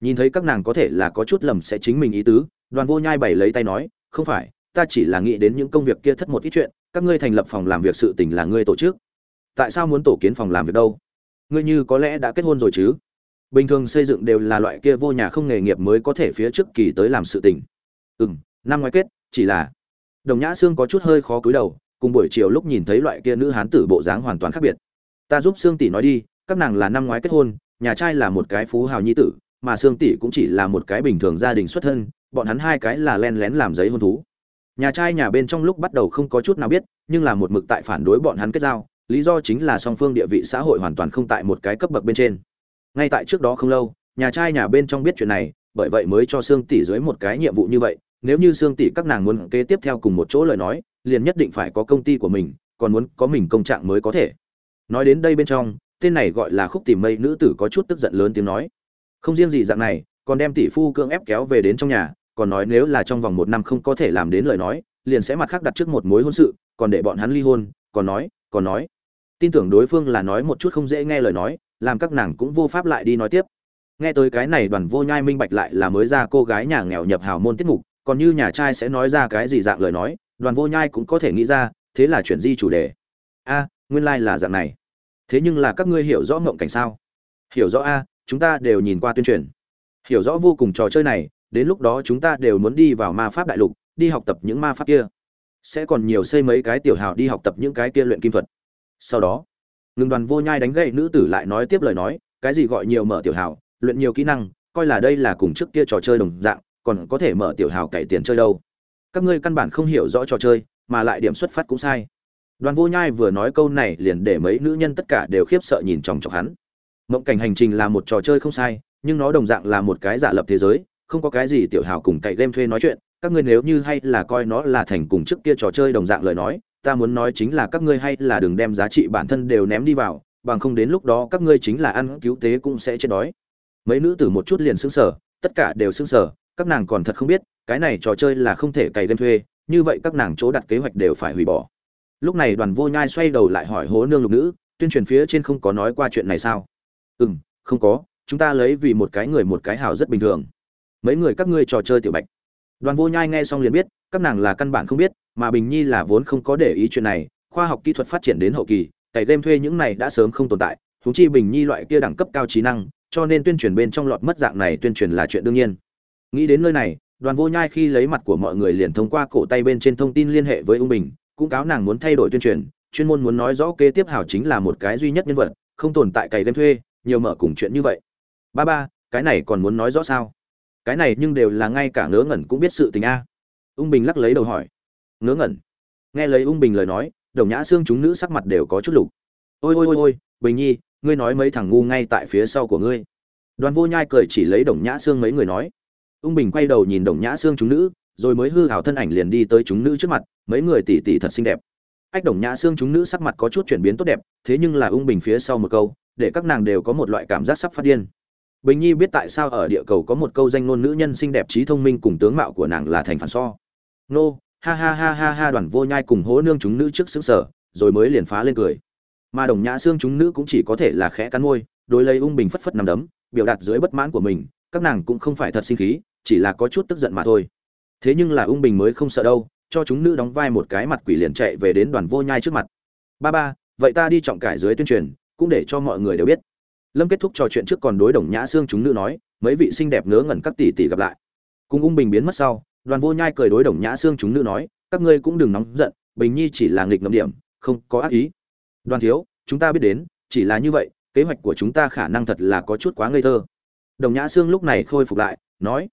Nhìn thấy các nàng có thể là có chút lầm sẽ chính mình ý tứ. Đoàn vô nhai bày lấy tay nói, không phải, ta chỉ là nghĩ đến những công việc kia thất một ít chuyện, các ngươi thành lập phòng làm việc sự tình là ngươi tổ chức. Tại sao muốn tổ kiến phòng làm việc đâu? Ngươi như có lẽ đã kết hôn rồi chứ? Bình thường xây dựng đều là loại kia vô nhà không nghề nghiệp mới có thể phía trước kỳ tới làm sự tình. Ừ m năm ngoái kết, chỉ là đồng nhã sương có chút hơi khó cúi đầu, cùng buổi chiều lúc nhìn thấy loại kia nữ hán tử bộ dáng hoàn toàn khác biệt. Ta giúp sương tỷ nói đi, các nàng là năm ngoái kết hôn, nhà trai là một cái phú hào nhi tử, mà sương tỷ cũng chỉ là một cái bình thường gia đình xuất thân, bọn hắn hai cái là len lén làm giấy hôn thú. Nhà trai nhà bên trong lúc bắt đầu không có chút nào biết, nhưng là một mực tại phản đối bọn hắn kết giao, lý do chính là song phương địa vị xã hội hoàn toàn không tại một cái cấp bậc bên trên. Ngay tại trước đó không lâu, nhà trai nhà bên trong biết chuyện này, bởi vậy mới cho sương tỷ dưới một cái nhiệm vụ như vậy nếu như sương tỷ các nàng muốn kế tiếp theo cùng một chỗ lời nói, liền nhất định phải có công ty của mình, còn muốn có mình công trạng mới có thể. Nói đến đây bên trong, tên này gọi là khúc tìm mây nữ tử có chút tức giận lớn tiếng nói. Không riêng gì dạng này, còn đem tỷ phu cưỡng ép kéo về đến trong nhà, còn nói nếu là trong vòng một năm không có thể làm đến lời nói, liền sẽ mặt khác đặt trước một mối hôn sự, còn để bọn hắn ly hôn, còn nói còn nói. Tin tưởng đối phương là nói một chút không dễ nghe lời nói, làm các nàng cũng vô pháp lại đi nói tiếp. Nghe tới cái này đoàn vô nhai minh bạch lại là mới ra cô gái nhà nghèo nhập hào môn tiết mục còn như nhà trai sẽ nói ra cái gì dạng lời nói, đoàn vô nhai cũng có thể nghĩ ra, thế là chuyển di chủ đề. A, nguyên lai、like、là dạng này. Thế nhưng là các ngươi hiểu rõ mộng cảnh sao? Hiểu rõ a, chúng ta đều nhìn qua tuyên truyền. Hiểu rõ vô cùng trò chơi này, đến lúc đó chúng ta đều muốn đi vào ma pháp đại lục, đi học tập những ma pháp kia. Sẽ còn nhiều xây mấy cái tiểu hào đi học tập những cái kia luyện kim thuật. Sau đó, ngừng đoàn vô nhai đánh gậy nữ tử lại nói tiếp lời nói, cái gì gọi nhiều mở tiểu hào, luyện nhiều kỹ năng, coi là đây là cùng trước kia trò chơi đồng dạng còn có thể mở tiểu hào cậy tiền chơi đâu. Các ngươi căn bản không hiểu rõ trò chơi, mà lại điểm xuất phát cũng sai. Đoàn vô nhai vừa nói câu này liền để mấy nữ nhân tất cả đều khiếp sợ nhìn chòng chọc hắn. Mộng cảnh hành trình là một trò chơi không sai, nhưng nó đồng dạng là một cái giả lập thế giới, không có cái gì tiểu hào cùng cậy game thuê nói chuyện. Các ngươi nếu như hay là coi nó là thành cùng trước kia trò chơi đồng dạng lời nói, ta muốn nói chính là các ngươi hay là đừng đem giá trị bản thân đều ném đi vào, bằng không đến lúc đó các ngươi chính là ăn cứu tế cũng sẽ chết đói. Mấy nữ tử một chút liền sững sờ, tất cả đều sững sờ các nàng còn thật không biết, cái này trò chơi là không thể cày game thuê, như vậy các nàng chỗ đặt kế hoạch đều phải hủy bỏ. Lúc này đoàn vô nhai xoay đầu lại hỏi hố nương lục nữ, tuyên truyền phía trên không có nói qua chuyện này sao? Ừ m không có, chúng ta lấy vì một cái người một cái hào rất bình thường. Mấy người các ngươi trò chơi tiểu bạch. Đoàn vô nhai nghe xong liền biết, các nàng là căn bản không biết, mà bình nhi là vốn không có để ý chuyện này, khoa học kỹ thuật phát triển đến hậu kỳ, cày game thuê những này đã sớm không tồn tại thú chi bình nhi loại kia đẳng cấp cao trí năng, cho nên tuyên truyền bên trong lọt mất dạng này tuyên truyền là chuyện đương nhiên nghĩ đến nơi này, đoàn vô nhai khi lấy mặt của mọi người liền thông qua cổ tay bên trên thông tin liên hệ với ung bình, cũng cáo nàng muốn thay đổi tuyên truyền, chuyên môn muốn nói rõ kế tiếp hảo chính là một cái duy nhất nhân vật, không tồn tại cày đêm thuê, nhiều mở cùng chuyện như vậy. Ba ba, cái này còn muốn nói rõ sao? Cái này nhưng đều là ngay cả ngớ ngẩn cũng biết sự tình a. Ung bình lắc lấy đầu hỏi. Ngớ ngẩn? Nghe lấy ung bình lời nói, đồng nhã xương chúng nữ sắc mặt đều có chút lục. Ôi ôi ôi ôi, bình nhi, ngươi nói mấy thằng ngu ngay tại phía sau của ngươi. Đoàn vô nhai cười chỉ lấy đồng nhã xương mấy người nói ung bình quay đầu nhìn đồng nhã xương chúng nữ, rồi mới hư hảo thân ảnh liền đi tới chúng nữ trước mặt, mấy người tỉ tỉ thật xinh đẹp. Ách đồng nhã xương chúng nữ sắc mặt có chút chuyển biến tốt đẹp, thế nhưng là ung bình phía sau một câu, để các nàng đều có một loại cảm giác sắp phát điên. Bình nhi biết tại sao ở địa cầu có một câu danh ngôn nữ nhân xinh đẹp trí thông minh cùng tướng mạo của nàng là thành phản so. Nô, ha ha ha ha ha đoàn vô nhai cùng hố nương chúng nữ trước xứng sở rồi mới liền phá lên cười. Mà đồng nhã xương chúng nữ cũng chỉ có thể là khẽ cắn môi, đối lấy ung bình phất phất nằm đấm, biểu đạt dưới bất mãn của mình các nàng cũng không phải thật sinh khí, chỉ là có chút tức giận mà thôi. Thế nhưng là ung bình mới không sợ đâu, cho chúng nữ đóng vai một cái mặt quỷ liền chạy về đến đoàn vô nhai trước mặt. Ba ba, vậy ta đi trọng cải dưới tuyên truyền, cũng để cho mọi người đều biết. Lâm kết thúc trò chuyện trước còn đối đồng nhã xương chúng nữ nói, mấy vị xinh đẹp ngớ ngẩn các tỷ tỷ gặp lại. Cùng ung bình biến mất sau, đoàn vô nhai cười đối đồng nhã xương chúng nữ nói, các ngươi cũng đừng nóng giận, bình nhi chỉ là nghịch ngầm điểm, không có ác ý. Đoàn thiếu, chúng ta biết đến, chỉ là như vậy, kế hoạch của chúng ta khả năng thật là có chút quá ngây thơ đồng nhã xương lúc này khôi phục lại, nói,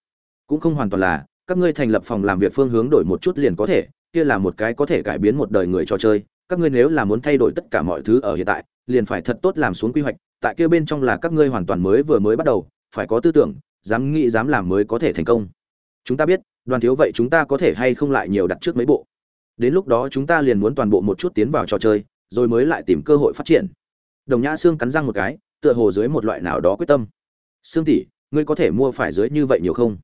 cũng không hoàn toàn là, các ngươi thành lập phòng làm việc phương hướng đổi một chút liền có thể, kia là một cái có thể cải biến một đời người trò chơi, các ngươi nếu là muốn thay đổi tất cả mọi thứ ở hiện tại, liền phải thật tốt làm xuống quy hoạch, tại kia bên trong là các ngươi hoàn toàn mới vừa mới bắt đầu, phải có tư tưởng, dám nghĩ dám làm mới có thể thành công. Chúng ta biết, đoàn thiếu vậy chúng ta có thể hay không lại nhiều đặt trước mấy bộ. Đến lúc đó chúng ta liền muốn toàn bộ một chút tiến vào trò chơi, rồi mới lại tìm cơ hội phát triển. Đồng nhã xương cắn răng một cái, tựa hồ dưới một loại nào đó quyết tâm. Sương tỷ, ngươi có thể mua phải dưới như vậy nhiều không?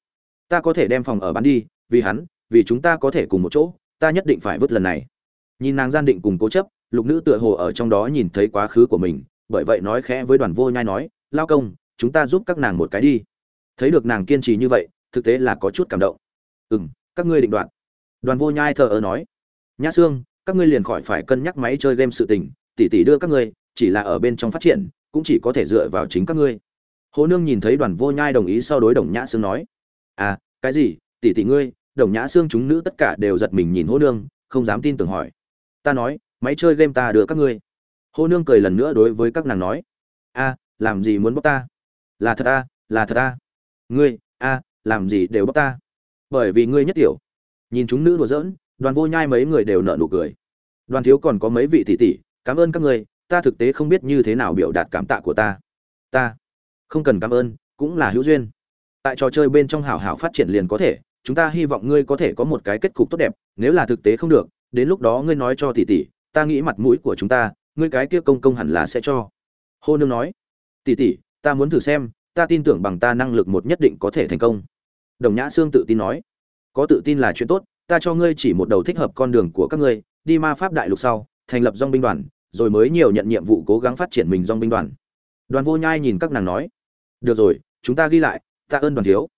Ta có thể đem phòng ở bán đi, vì hắn, vì chúng ta có thể cùng một chỗ, ta nhất định phải vứt lần này. Nhìn nàng gian định cùng cố chấp, lục nữ tựa hồ ở trong đó nhìn thấy quá khứ của mình, bởi vậy nói khẽ với đoàn vô nhai nói, lao công, chúng ta giúp các nàng một cái đi. Thấy được nàng kiên trì như vậy, thực tế là có chút cảm động. Ừ các ngươi định đoạt. Đoàn vô nhai thờ ơ nói, nhã xương các ngươi liền khỏi phải cân nhắc máy chơi game sự tình, tỷ tỷ đưa các ngươi, chỉ là ở bên trong phát triển, cũng chỉ có thể dựa vào chính các ngươi hồ nương nhìn thấy đoàn vô nhai đồng ý sau đối đồng nhã xương nói à cái gì? Tỷ tỷ ngươi, đồng nhã xương chúng nữ tất cả đều giật mình nhìn Hồ nương, không dám tin tưởng hỏi. Ta nói, máy chơi game ta đưa các ngươi. Hồ nương cười lần nữa đối với các nàng nói a làm gì muốn bóc ta? Là thật a là thật a ngươi a làm gì đều bóc ta? Bởi vì ngươi nhất tiểu. Nhìn chúng nữ đùa giỡn, đoàn vô nhai mấy người đều nở nụ cười. Đoàn thiếu còn có mấy vị tỷ tỷ, cảm ơn các ngươi, ta thực tế không biết như thế nào biểu đạt cảm tạ của ta. Ta không cần cảm ơn, cũng là hữu duyên. Tại trò chơi bên trong hảo hảo phát triển liền có thể, chúng ta hy vọng ngươi có thể có một cái kết cục tốt đẹp, nếu là thực tế không được, đến lúc đó ngươi nói cho tỷ tỷ, ta nghĩ mặt mũi của chúng ta, ngươi cái kia công công hẳn là sẽ cho. Hô nương nói, tỷ tỷ, ta muốn thử xem, ta tin tưởng bằng ta năng lực một nhất định có thể thành công. Đồng nhã sương tự tin nói, có tự tin là chuyện tốt, ta cho ngươi chỉ một đầu thích hợp con đường của các ngươi, đi ma pháp đại lục sau, thành lập dong binh đoàn, rồi mới nhiều nhận nhiệm vụ cố gắng phát triển mình dong binh đoàn. Đoàn vô nhai nhìn các nàng nói được rồi, chúng ta ghi lại, tạ ơn đoàn thiếu.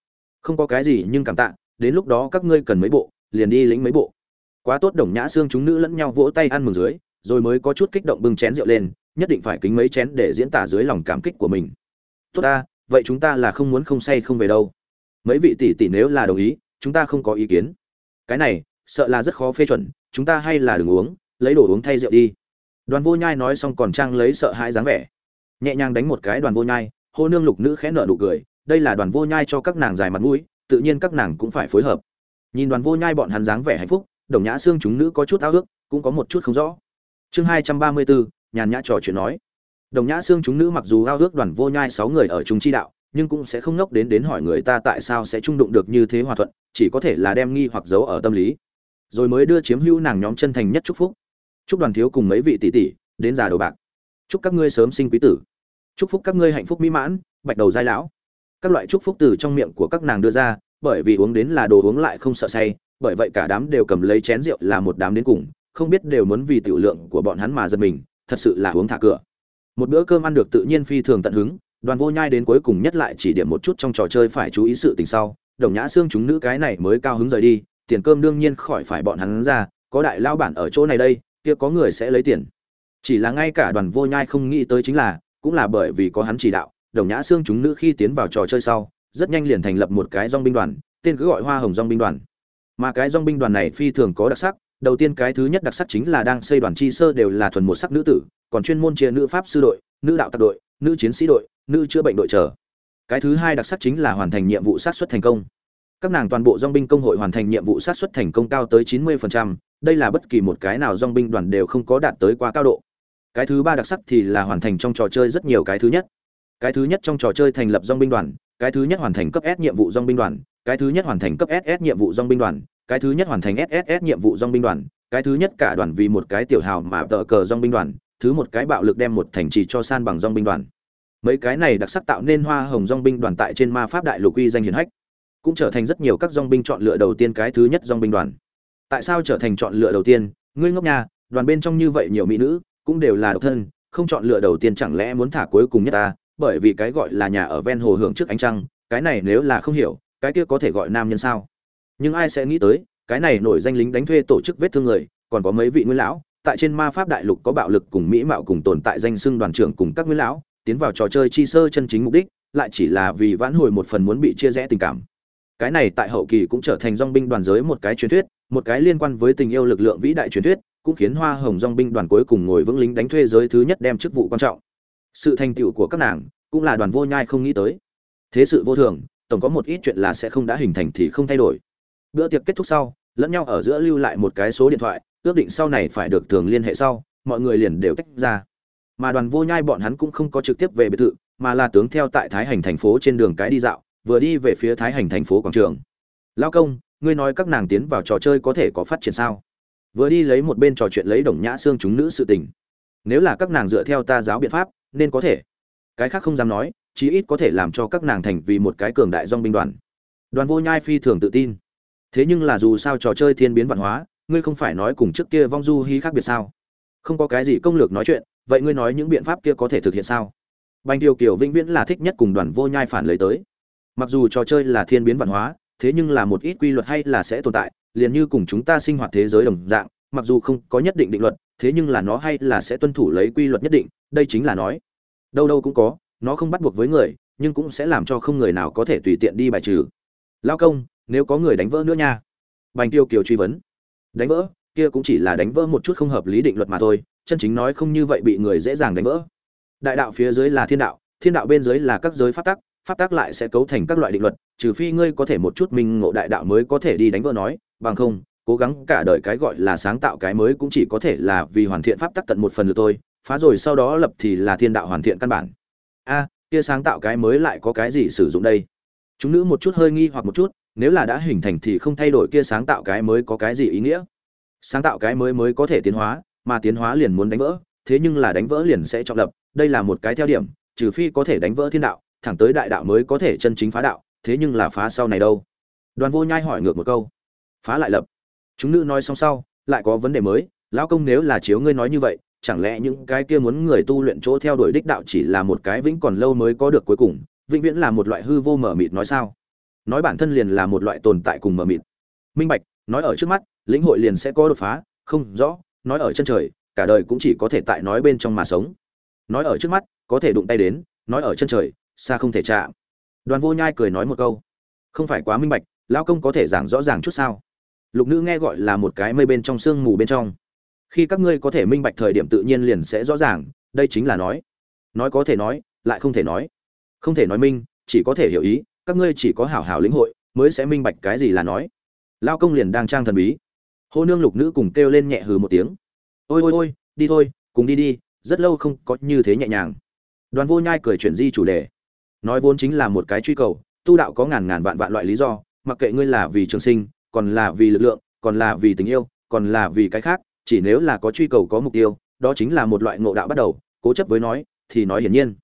Không có cái gì nhưng cảm tạ, đến lúc đó các ngươi cần mấy bộ, liền đi lĩnh mấy bộ. Quá tốt đồng nhã xương chúng nữ lẫn nhau vỗ tay ăn mừng dưới, rồi mới có chút kích động bưng chén rượu lên, nhất định phải kính mấy chén để diễn tả dưới lòng cảm kích của mình. Tốt ta, vậy chúng ta là không muốn không say không về đâu. Mấy vị tỷ tỷ nếu là đồng ý, chúng ta không có ý kiến. Cái này, sợ là rất khó phê chuẩn, chúng ta hay là đừng uống, lấy đồ uống thay rượu đi. Đoàn vô nhai nói xong còn trang lấy sợ hãi dáng vẻ. Nhẹ nhàng đánh một cái đoàn vô nhai hô nương lục nữ khẽ nở nụ cười, đây là đoàn vô nhai cho các nàng dài mặt mũi, tự nhiên các nàng cũng phải phối hợp. Nhìn đoàn vô nhai bọn hắn dáng vẻ hạnh phúc, đồng nhã xương chúng nữ có chút ao ước, cũng có một chút không rõ. Chương hai trăm ba mươi bốn, nhàn nhã trò chuyện nói. Đồng nhã xương chúng nữ mặc dù ao ước đoàn vô nhai sáu người ở chúng chi đạo, nhưng cũng sẽ không ngốc đến đến hỏi người ta tại sao sẽ trung đụng được như thế hòa thuận, chỉ có thể là đem nghi hoặc giấu ở tâm lý. Rồi mới đưa chiếm hữu nàng nhóm chân thành nhất chúc phúc. Chúc đoàn thiếu cùng mấy vị tỷ tỷ, đến già đồ bạc. Chúc các ngươi sớm sinh quý tử chúc phúc các ngươi hạnh phúc mỹ mãn, bạch đầu giai lão. Các loại chúc phúc từ trong miệng của các nàng đưa ra, bởi vì uống đến là đồ uống lại không sợ say, bởi vậy cả đám đều cầm lấy chén rượu là một đám đến cùng, không biết đều muốn vì tiểu lượng của bọn hắn mà giật mình, thật sự là uống thả cửa. Một bữa cơm ăn được tự nhiên phi thường tận hứng, đoàn vô nhai đến cuối cùng nhất lại chỉ điểm một chút trong trò chơi phải chú ý sự tình sau, đồng nhã xương chúng nữ cái này mới cao hứng rời đi, tiền cơm đương nhiên khỏi phải bọn hắn ra, có đại lao bản ở chỗ này đây, kia có người sẽ lấy tiền. Chỉ là ngay cả đoàn vô nhai không nghĩ tới chính là cũng là bởi vì có hắn chỉ đạo đồng nhã xương chúng nữ khi tiến vào trò chơi sau rất nhanh liền thành lập một cái dong binh đoàn tên cứ gọi hoa hồng dong binh đoàn. Mà cái dong binh đoàn này phi thường có đặc sắc đầu tiên cái thứ nhất đặc sắc chính là đang xây đoàn chi sơ đều là thuần một sắc nữ tử còn chuyên môn chia nữ pháp sư đội nữ đạo tặc đội nữ chiến sĩ đội nữ chữa bệnh đội trở cái thứ hai đặc sắc chính là hoàn thành nhiệm vụ sát xuất thành công. Các nàng toàn bộ dong binh công hội hoàn thành nhiệm vụ sát xuất thành công cao tới 90%, đây là bất kỳ một cái nào dong binh đoàn đều không có đạt tới quá cao độ cái thứ ba đặc sắc thì là hoàn thành trong trò chơi rất nhiều cái thứ nhất. Cái thứ nhất trong trò chơi thành lập dong binh đoàn, cái thứ nhất hoàn thành cấp s nhiệm vụ dong binh đoàn, cái thứ nhất hoàn thành cấp ss nhiệm vụ dong binh đoàn, cái thứ nhất hoàn thành sss nhiệm vụ dong binh đoàn, cái thứ nhất cả đoàn vì một cái tiểu hào mà tờ cờ dong binh đoàn, thứ một cái bạo lực đem một thành trì cho san bằng dong binh đoàn. Mấy cái này đặc sắc tạo nên hoa hồng dong binh đoàn tại trên ma pháp đại lục uy danh hiển hách, cũng trở thành rất nhiều các dong binh chọn lựa đầu tiên cái thứ nhất dong binh đoàn. Tại sao trở thành chọn lựa đầu tiên? Ngươi ngốc nhà đoàn bên trong như vậy nhiều mỹ nữ cũng đều là độc thân, không chọn lựa đầu tiên chẳng lẽ muốn thả cuối cùng nhất ta, bởi vì cái gọi là nhà ở ven hồ hưởng trước ánh trăng, cái này nếu là không hiểu, cái kia có thể gọi nam nhân sao? Nhưng ai sẽ nghĩ tới, cái này nổi danh lính đánh thuê tổ chức vết thương người, còn có mấy vị nguyên lão, tại trên ma pháp đại lục có bạo lực cùng mỹ mạo cùng tồn tại danh xưng đoàn trưởng cùng các nguyên lão, tiến vào trò chơi chi sơ chân chính mục đích, lại chỉ là vì vãn hồi một phần muốn bị chia rẽ tình cảm. Cái này tại hậu kỳ cũng trở thành dong binh đoàn giới một cái truyền thuyết, một cái liên quan với tình yêu lực lượng vĩ đại truyền thuyết cũng khiến hoa hồng dòng binh đoàn cuối cùng ngồi vững lính đánh thuê giới thứ nhất đem chức vụ quan trọng. Sự thành tựu của các nàng cũng là đoàn vô nhai không nghĩ tới. Thế sự vô thường, tổng có một ít chuyện là sẽ không đã hình thành thì không thay đổi. Bữa tiệc kết thúc sau, lẫn nhau ở giữa lưu lại một cái số điện thoại, ước định sau này phải được thường liên hệ sau, mọi người liền đều tách ra. Mà đoàn vô nhai bọn hắn cũng không có trực tiếp về biệt thự, mà là tướng theo tại thái hành thành phố trên đường cái đi dạo, vừa đi về phía thái hành thành phố quảng trường. Lao công, ngươi nói các nàng tiến vào trò chơi có thể có phát triển sao? Vừa đi lấy một bên trò chuyện lấy đồng nhã xương chúng nữ sự tình. Nếu là các nàng dựa theo ta giáo biện pháp, nên có thể. Cái khác không dám nói, chí ít có thể làm cho các nàng thành vì một cái cường đại dong binh đoàn. Đoàn vô nhai phi thường tự tin. Thế nhưng là dù sao trò chơi thiên biến văn hóa, ngươi không phải nói cùng trước kia vong du hy khác biệt sao? Không có cái gì công lược nói chuyện, vậy ngươi nói những biện pháp kia có thể thực hiện sao? Bành tiêu kiều vĩnh viễn là thích nhất cùng đoàn vô nhai phản lấy tới. Mặc dù trò chơi là thiên biến văn hóa, thế nhưng là một ít quy luật hay là sẽ tồn tại liền như cùng chúng ta sinh hoạt thế giới đồng dạng, mặc dù không có nhất định định luật, thế nhưng là nó hay là sẽ tuân thủ lấy quy luật nhất định, đây chính là nói. Đâu đâu cũng có, nó không bắt buộc với người, nhưng cũng sẽ làm cho không người nào có thể tùy tiện đi bài trừ. Lao công, nếu có người đánh vỡ nữa nha. Bành tiêu kiều truy vấn. Đánh vỡ? Kia cũng chỉ là đánh vỡ một chút không hợp lý định luật mà thôi, chân chính nói không như vậy bị người dễ dàng đánh vỡ. Đại đạo phía dưới là thiên đạo thiên đạo bên dưới là các giới pháp tắc pháp tắc lại sẽ cấu thành các loại định luật, trừ phi ngươi có thể một chút minh ngộ đại đạo mới có thể đi đánh vỡ nói bằng không, cố gắng cả đời cái gọi là sáng tạo cái mới cũng chỉ có thể là vì hoàn thiện pháp tắc tận một phần được thôi, phá rồi sau đó lập thì là thiên đạo hoàn thiện căn bản. A, kia sáng tạo cái mới lại có cái gì sử dụng đây? Chúng nữ một chút hơi nghi hoặc một chút, nếu là đã hình thành thì không thay đổi kia sáng tạo cái mới có cái gì ý nghĩa? Sáng tạo cái mới mới có thể tiến hóa, mà tiến hóa liền muốn đánh vỡ, thế nhưng là đánh vỡ liền sẽ trọng lập, đây là một cái theo điểm, trừ phi có thể đánh vỡ thiên đạo, thẳng tới đại đạo mới có thể chân chính phá đạo, thế nhưng là phá sau này đâu? Đoàn vô nhai hỏi ngược một câu phá lại lập. Chúng nữ nói xong sau, lại có vấn đề mới, lão công nếu là chiếu ngươi nói như vậy, chẳng lẽ những cái kia muốn người tu luyện chỗ theo đuổi đích đạo chỉ là một cái vĩnh còn lâu mới có được cuối cùng, vĩnh viễn là một loại hư vô mở mịt nói sao? Nói bản thân liền là một loại tồn tại cùng mở mịt. Minh bạch, nói ở trước mắt, lĩnh hội liền sẽ có đột phá, không rõ, nói ở chân trời, cả đời cũng chỉ có thể tại nói bên trong mà sống. Nói ở trước mắt, có thể đụng tay đến, nói ở chân trời, xa không thể chạm. Đoàn vô nhai cười nói một câu, không phải quá minh bạch, lão công có thể giảng rõ ràng chút sao? Lục nữ nghe gọi là một cái mây bên trong sương mù bên trong. Khi các ngươi có thể minh bạch thời điểm tự nhiên liền sẽ rõ ràng, đây chính là nói. Nói có thể nói, lại không thể nói. Không thể nói minh, chỉ có thể hiểu ý, các ngươi chỉ có hảo hảo lĩnh hội, mới sẽ minh bạch cái gì là nói. Lao công liền đang trang thần bí. Hô nương lục nữ cùng kêu lên nhẹ hừ một tiếng. Ôi ôi ôi, đi thôi, cùng đi đi, rất lâu không có như thế nhẹ nhàng. Đoàn vô nhai cười chuyển di chủ đề. Nói vốn chính là một cái truy cầu, tu đạo có ngàn ngàn vạn vạn loại lý do, mặc kệ ngươi là vì trường sinh còn là vì lực lượng, còn là vì tình yêu, còn là vì cái khác, chỉ nếu là có truy cầu có mục tiêu, đó chính là một loại ngộ đạo bắt đầu, cố chấp với nói, thì nói hiển nhiên.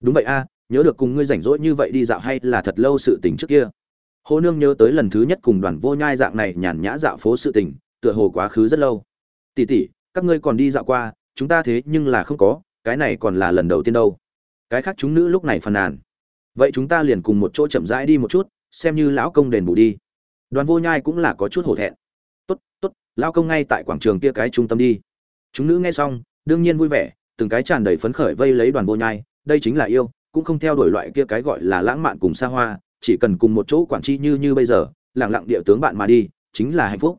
Đúng vậy a, nhớ được cùng ngươi rảnh rỗi như vậy đi dạo hay là thật lâu sự tình trước kia? Hồ nương nhớ tới lần thứ nhất cùng đoàn vô nhai dạng này nhàn nhã dạo phố sự tình, tựa hồ quá khứ rất lâu. Tỷ tỷ, các ngươi còn đi dạo qua, chúng ta thế nhưng là không có, cái này còn là lần đầu tiên đâu. Cái khác chúng nữ lúc này phàn nàn. Vậy chúng ta liền cùng một chỗ chậm rãi đi một chút, xem như lão công đền bù đi đoàn vô nhai cũng là có chút hổ thẹn. Tốt tốt, lao công ngay tại quảng trường kia cái trung tâm đi. Chúng nữ nghe xong, đương nhiên vui vẻ, từng cái tràn đầy phấn khởi vây lấy đoàn vô nhai, đây chính là yêu, cũng không theo đuổi loại kia cái gọi là lãng mạn cùng xa hoa, chỉ cần cùng một chỗ quản tri như như bây giờ lẳng lặng địa tướng bạn mà đi, chính là hạnh phúc.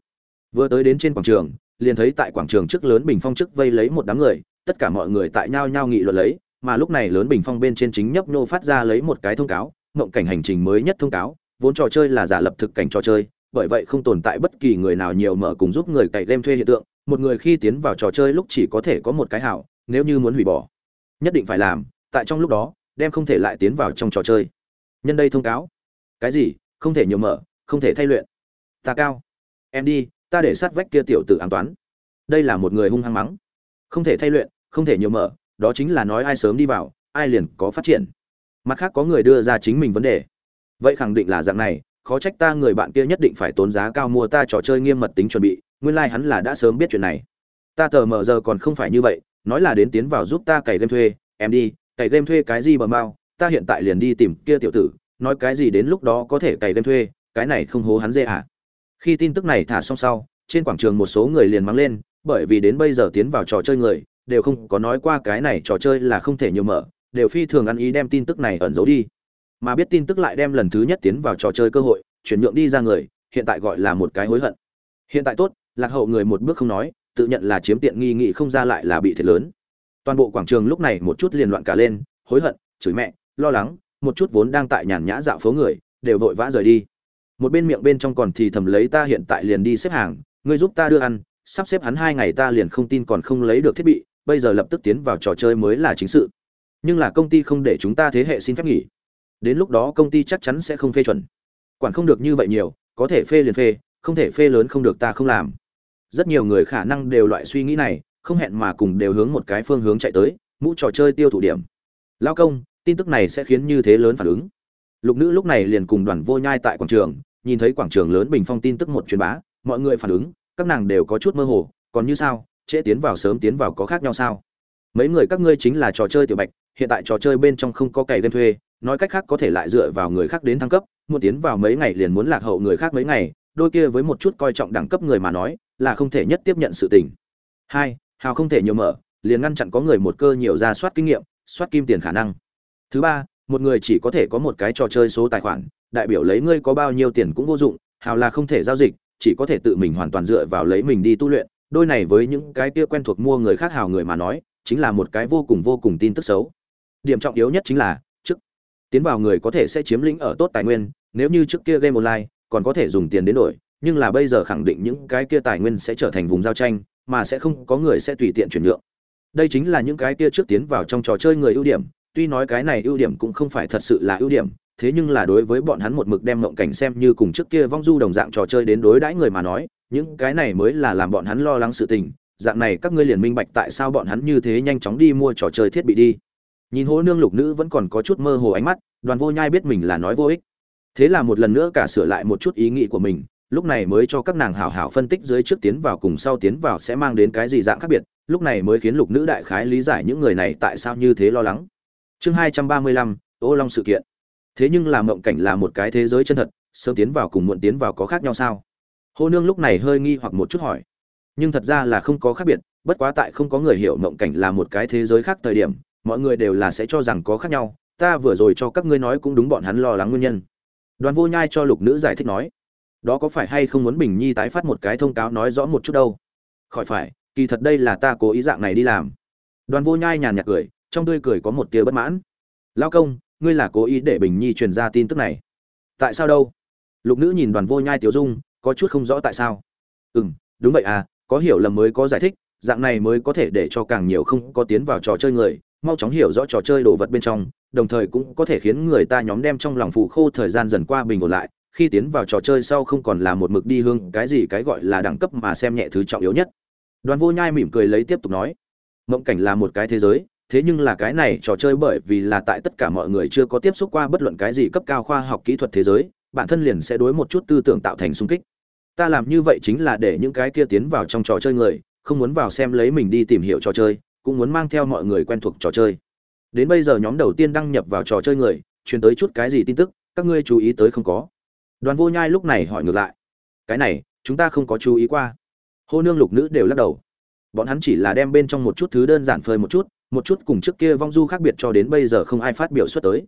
Vừa tới đến trên quảng trường, liền thấy tại quảng trường trước lớn bình phong trước vây lấy một đám người, tất cả mọi người tại nhao nhao nghị luận lấy, mà lúc này lớn bình phong bên trên chính nhấp nhô phát ra lấy một cái thông cáo, mộng cảnh hành trình mới nhất thông cáo vốn trò chơi là giả lập thực cảnh trò chơi, bởi vậy không tồn tại bất kỳ người nào nhiều mở cùng giúp người cày game thuê hiện tượng, một người khi tiến vào trò chơi lúc chỉ có thể có một cái hảo, nếu như muốn hủy bỏ. Nhất định phải làm, tại trong lúc đó, đem không thể lại tiến vào trong trò chơi. Nhân đây thông cáo. Cái gì? Không thể nhiều mở, không thể thay luyện. Ta cao. Em đi, ta để sát vách kia tiểu tử an toán. Đây là một người hung hăng mắng. Không thể thay luyện, không thể nhiều mở, đó chính là nói ai sớm đi vào, ai liền có phát triển. Mặt khác có người đưa ra chính mình vấn đề vậy khẳng định là dạng này, khó trách ta người bạn kia nhất định phải tốn giá cao mua ta trò chơi nghiêm mật tính chuẩn bị, nguyên lai hắn là đã sớm biết chuyện này. Ta tờ mờ giờ còn không phải như vậy, nói là đến tiến vào giúp ta cày game thuê. Em đi, cày game thuê cái gì bờ mau, ta hiện tại liền đi tìm kia tiểu tử, nói cái gì đến lúc đó có thể cày game thuê, cái này không hố hắn dê à. Khi tin tức này thả xong sau, trên quảng trường một số người liền mắng lên, bởi vì đến bây giờ tiến vào trò chơi người, đều không có nói qua cái này trò chơi là không thể nhiều mở, đều phi thường ăn ý đem tin tức này ẩn giấu đi mà biết tin tức lại đem lần thứ nhất tiến vào trò chơi cơ hội, chuyển nhượng đi ra người, hiện tại gọi là một cái hối hận. Hiện tại tốt, lạc hậu người một bước không nói, tự nhận là chiếm tiện nghi nghị không ra lại là bị thiệt lớn. Toàn bộ quảng trường lúc này một chút liền loạn cả lên, hối hận, chửi mẹ, lo lắng, một chút vốn đang tại nhàn nhã dạo phố người, đều vội vã rời đi. Một bên miệng bên trong còn thì thầm lấy ta hiện tại liền đi xếp hàng, ngươi giúp ta đưa ăn, sắp xếp hắn hai ngày ta liền không tin còn không lấy được thiết bị, bây giờ lập tức tiến vào trò chơi mới là chính sự. Nhưng là công ty không để chúng ta thế hệ xin phép nghỉ đến lúc đó công ty chắc chắn sẽ không phê chuẩn. Quản không được như vậy nhiều, có thể phê liền phê, không thể phê lớn không được ta không làm. Rất nhiều người khả năng đều loại suy nghĩ này, không hẹn mà cùng đều hướng một cái phương hướng chạy tới, mũ trò chơi tiêu thụ điểm. Lao công, tin tức này sẽ khiến như thế lớn phản ứng. Lục nữ lúc này liền cùng đoàn vô nhai tại quảng trường, nhìn thấy quảng trường lớn bình phong tin tức một truyền bá, mọi người phản ứng, các nàng đều có chút mơ hồ, còn như sao, trễ tiến vào sớm tiến vào có khác nhau sao? Mấy người các ngươi chính là trò chơi tiểu bạch, hiện tại trò chơi bên trong không có cày game thuê nói cách khác có thể lại dựa vào người khác đến thăng cấp, muốn tiến vào mấy ngày liền muốn lạc hậu người khác mấy ngày, đôi kia với một chút coi trọng đẳng cấp người mà nói, là không thể nhất tiếp nhận sự tình. Hai, hào không thể nhiều mở, liền ngăn chặn có người một cơ nhiều ra soát kinh nghiệm, soát kim tiền khả năng. Thứ ba, một người chỉ có thể có một cái trò chơi số tài khoản, đại biểu lấy ngươi có bao nhiêu tiền cũng vô dụng, hào là không thể giao dịch, chỉ có thể tự mình hoàn toàn dựa vào lấy mình đi tu luyện. Đôi này với những cái kia quen thuộc mua người khác hào người mà nói, chính là một cái vô cùng vô cùng tin tức xấu. Điểm trọng yếu nhất chính là tiến vào người có thể sẽ chiếm lĩnh ở tốt tài nguyên, nếu như trước kia game online, còn có thể dùng tiền đến đổi, nhưng là bây giờ khẳng định những cái kia tài nguyên sẽ trở thành vùng giao tranh, mà sẽ không có người sẽ tùy tiện chuyển nhượng. Đây chính là những cái kia trước tiến vào trong trò chơi người ưu điểm, tuy nói cái này ưu điểm cũng không phải thật sự là ưu điểm, thế nhưng là đối với bọn hắn một mực đem mộng cảnh xem như cùng trước kia vong du đồng dạng trò chơi đến đối đãi người mà nói, những cái này mới là làm bọn hắn lo lắng sự tình, dạng này các ngươi liền minh bạch tại sao bọn hắn như thế nhanh chóng đi mua trò chơi thiết bị đi nhìn hố nương lục nữ vẫn còn có chút mơ hồ ánh mắt, đoàn vô nhai biết mình là nói vô ích. Thế là một lần nữa cả sửa lại một chút ý nghĩ của mình, lúc này mới cho các nàng hảo hảo phân tích dưới trước tiến vào cùng sau tiến vào sẽ mang đến cái gì dạng khác biệt, lúc này mới khiến lục nữ đại khái lý giải những người này tại sao như thế lo lắng. Chương hai trăm ba mươi lăm, ô long sự kiện. Thế nhưng làm mộng cảnh là một cái thế giới chân thật, sớm tiến vào cùng muộn tiến vào có khác nhau sao? Hô nương lúc này hơi nghi hoặc một chút hỏi. Nhưng thật ra là không có khác biệt, bất quá tại không có người hiểu mộng cảnh là một cái thế giới khác thời điểm mọi người đều là sẽ cho rằng có khác nhau, ta vừa rồi cho các ngươi nói cũng đúng bọn hắn lo lắng nguyên nhân. Đoàn vô nhai cho lục nữ giải thích nói, đó có phải hay không muốn bình nhi tái phát một cái thông cáo nói rõ một chút đâu? Khỏi phải, kỳ thật đây là ta cố ý dạng này đi làm. Đoàn vô nhai nhàn nhạt cười, trong tươi cười có một tia bất mãn. Lao công, ngươi là cố ý để bình nhi truyền ra tin tức này. Tại sao đâu? Lục nữ nhìn đoàn vô nhai tiểu dung, có chút không rõ tại sao. Ừ m đúng vậy à có hiểu lầm mới có giải thích, dạng này mới có thể để cho càng nhiều không có tiến vào trò chơi người mau chóng hiểu rõ trò chơi đồ vật bên trong, đồng thời cũng có thể khiến người ta nhóm đem trong lòng phụ khô thời gian dần qua bình ổn lại, khi tiến vào trò chơi sau không còn là một mực đi hương cái gì cái gọi là đẳng cấp mà xem nhẹ thứ trọng yếu nhất. Đoàn vô nhai mỉm cười lấy tiếp tục nói, mộng cảnh là một cái thế giới, thế nhưng là cái này trò chơi bởi vì là tại tất cả mọi người chưa có tiếp xúc qua bất luận cái gì cấp cao khoa học kỹ thuật thế giới, bản thân liền sẽ đối một chút tư tưởng tạo thành sung kích. Ta làm như vậy chính là để những cái kia tiến vào trong trò chơi người, không muốn vào xem lấy mình đi tìm hiểu trò chơi cũng muốn mang theo mọi người quen thuộc trò chơi. Đến bây giờ nhóm đầu tiên đăng nhập vào trò chơi người, truyền tới chút cái gì tin tức, các ngươi chú ý tới không có. Đoàn vô nhai lúc này hỏi ngược lại. Cái này, chúng ta không có chú ý qua. Hô nương lục nữ đều lắc đầu. Bọn hắn chỉ là đem bên trong một chút thứ đơn giản phơi một chút một chút cùng trước kia vong du khác biệt cho đến bây giờ không ai phát biểu xuất tới.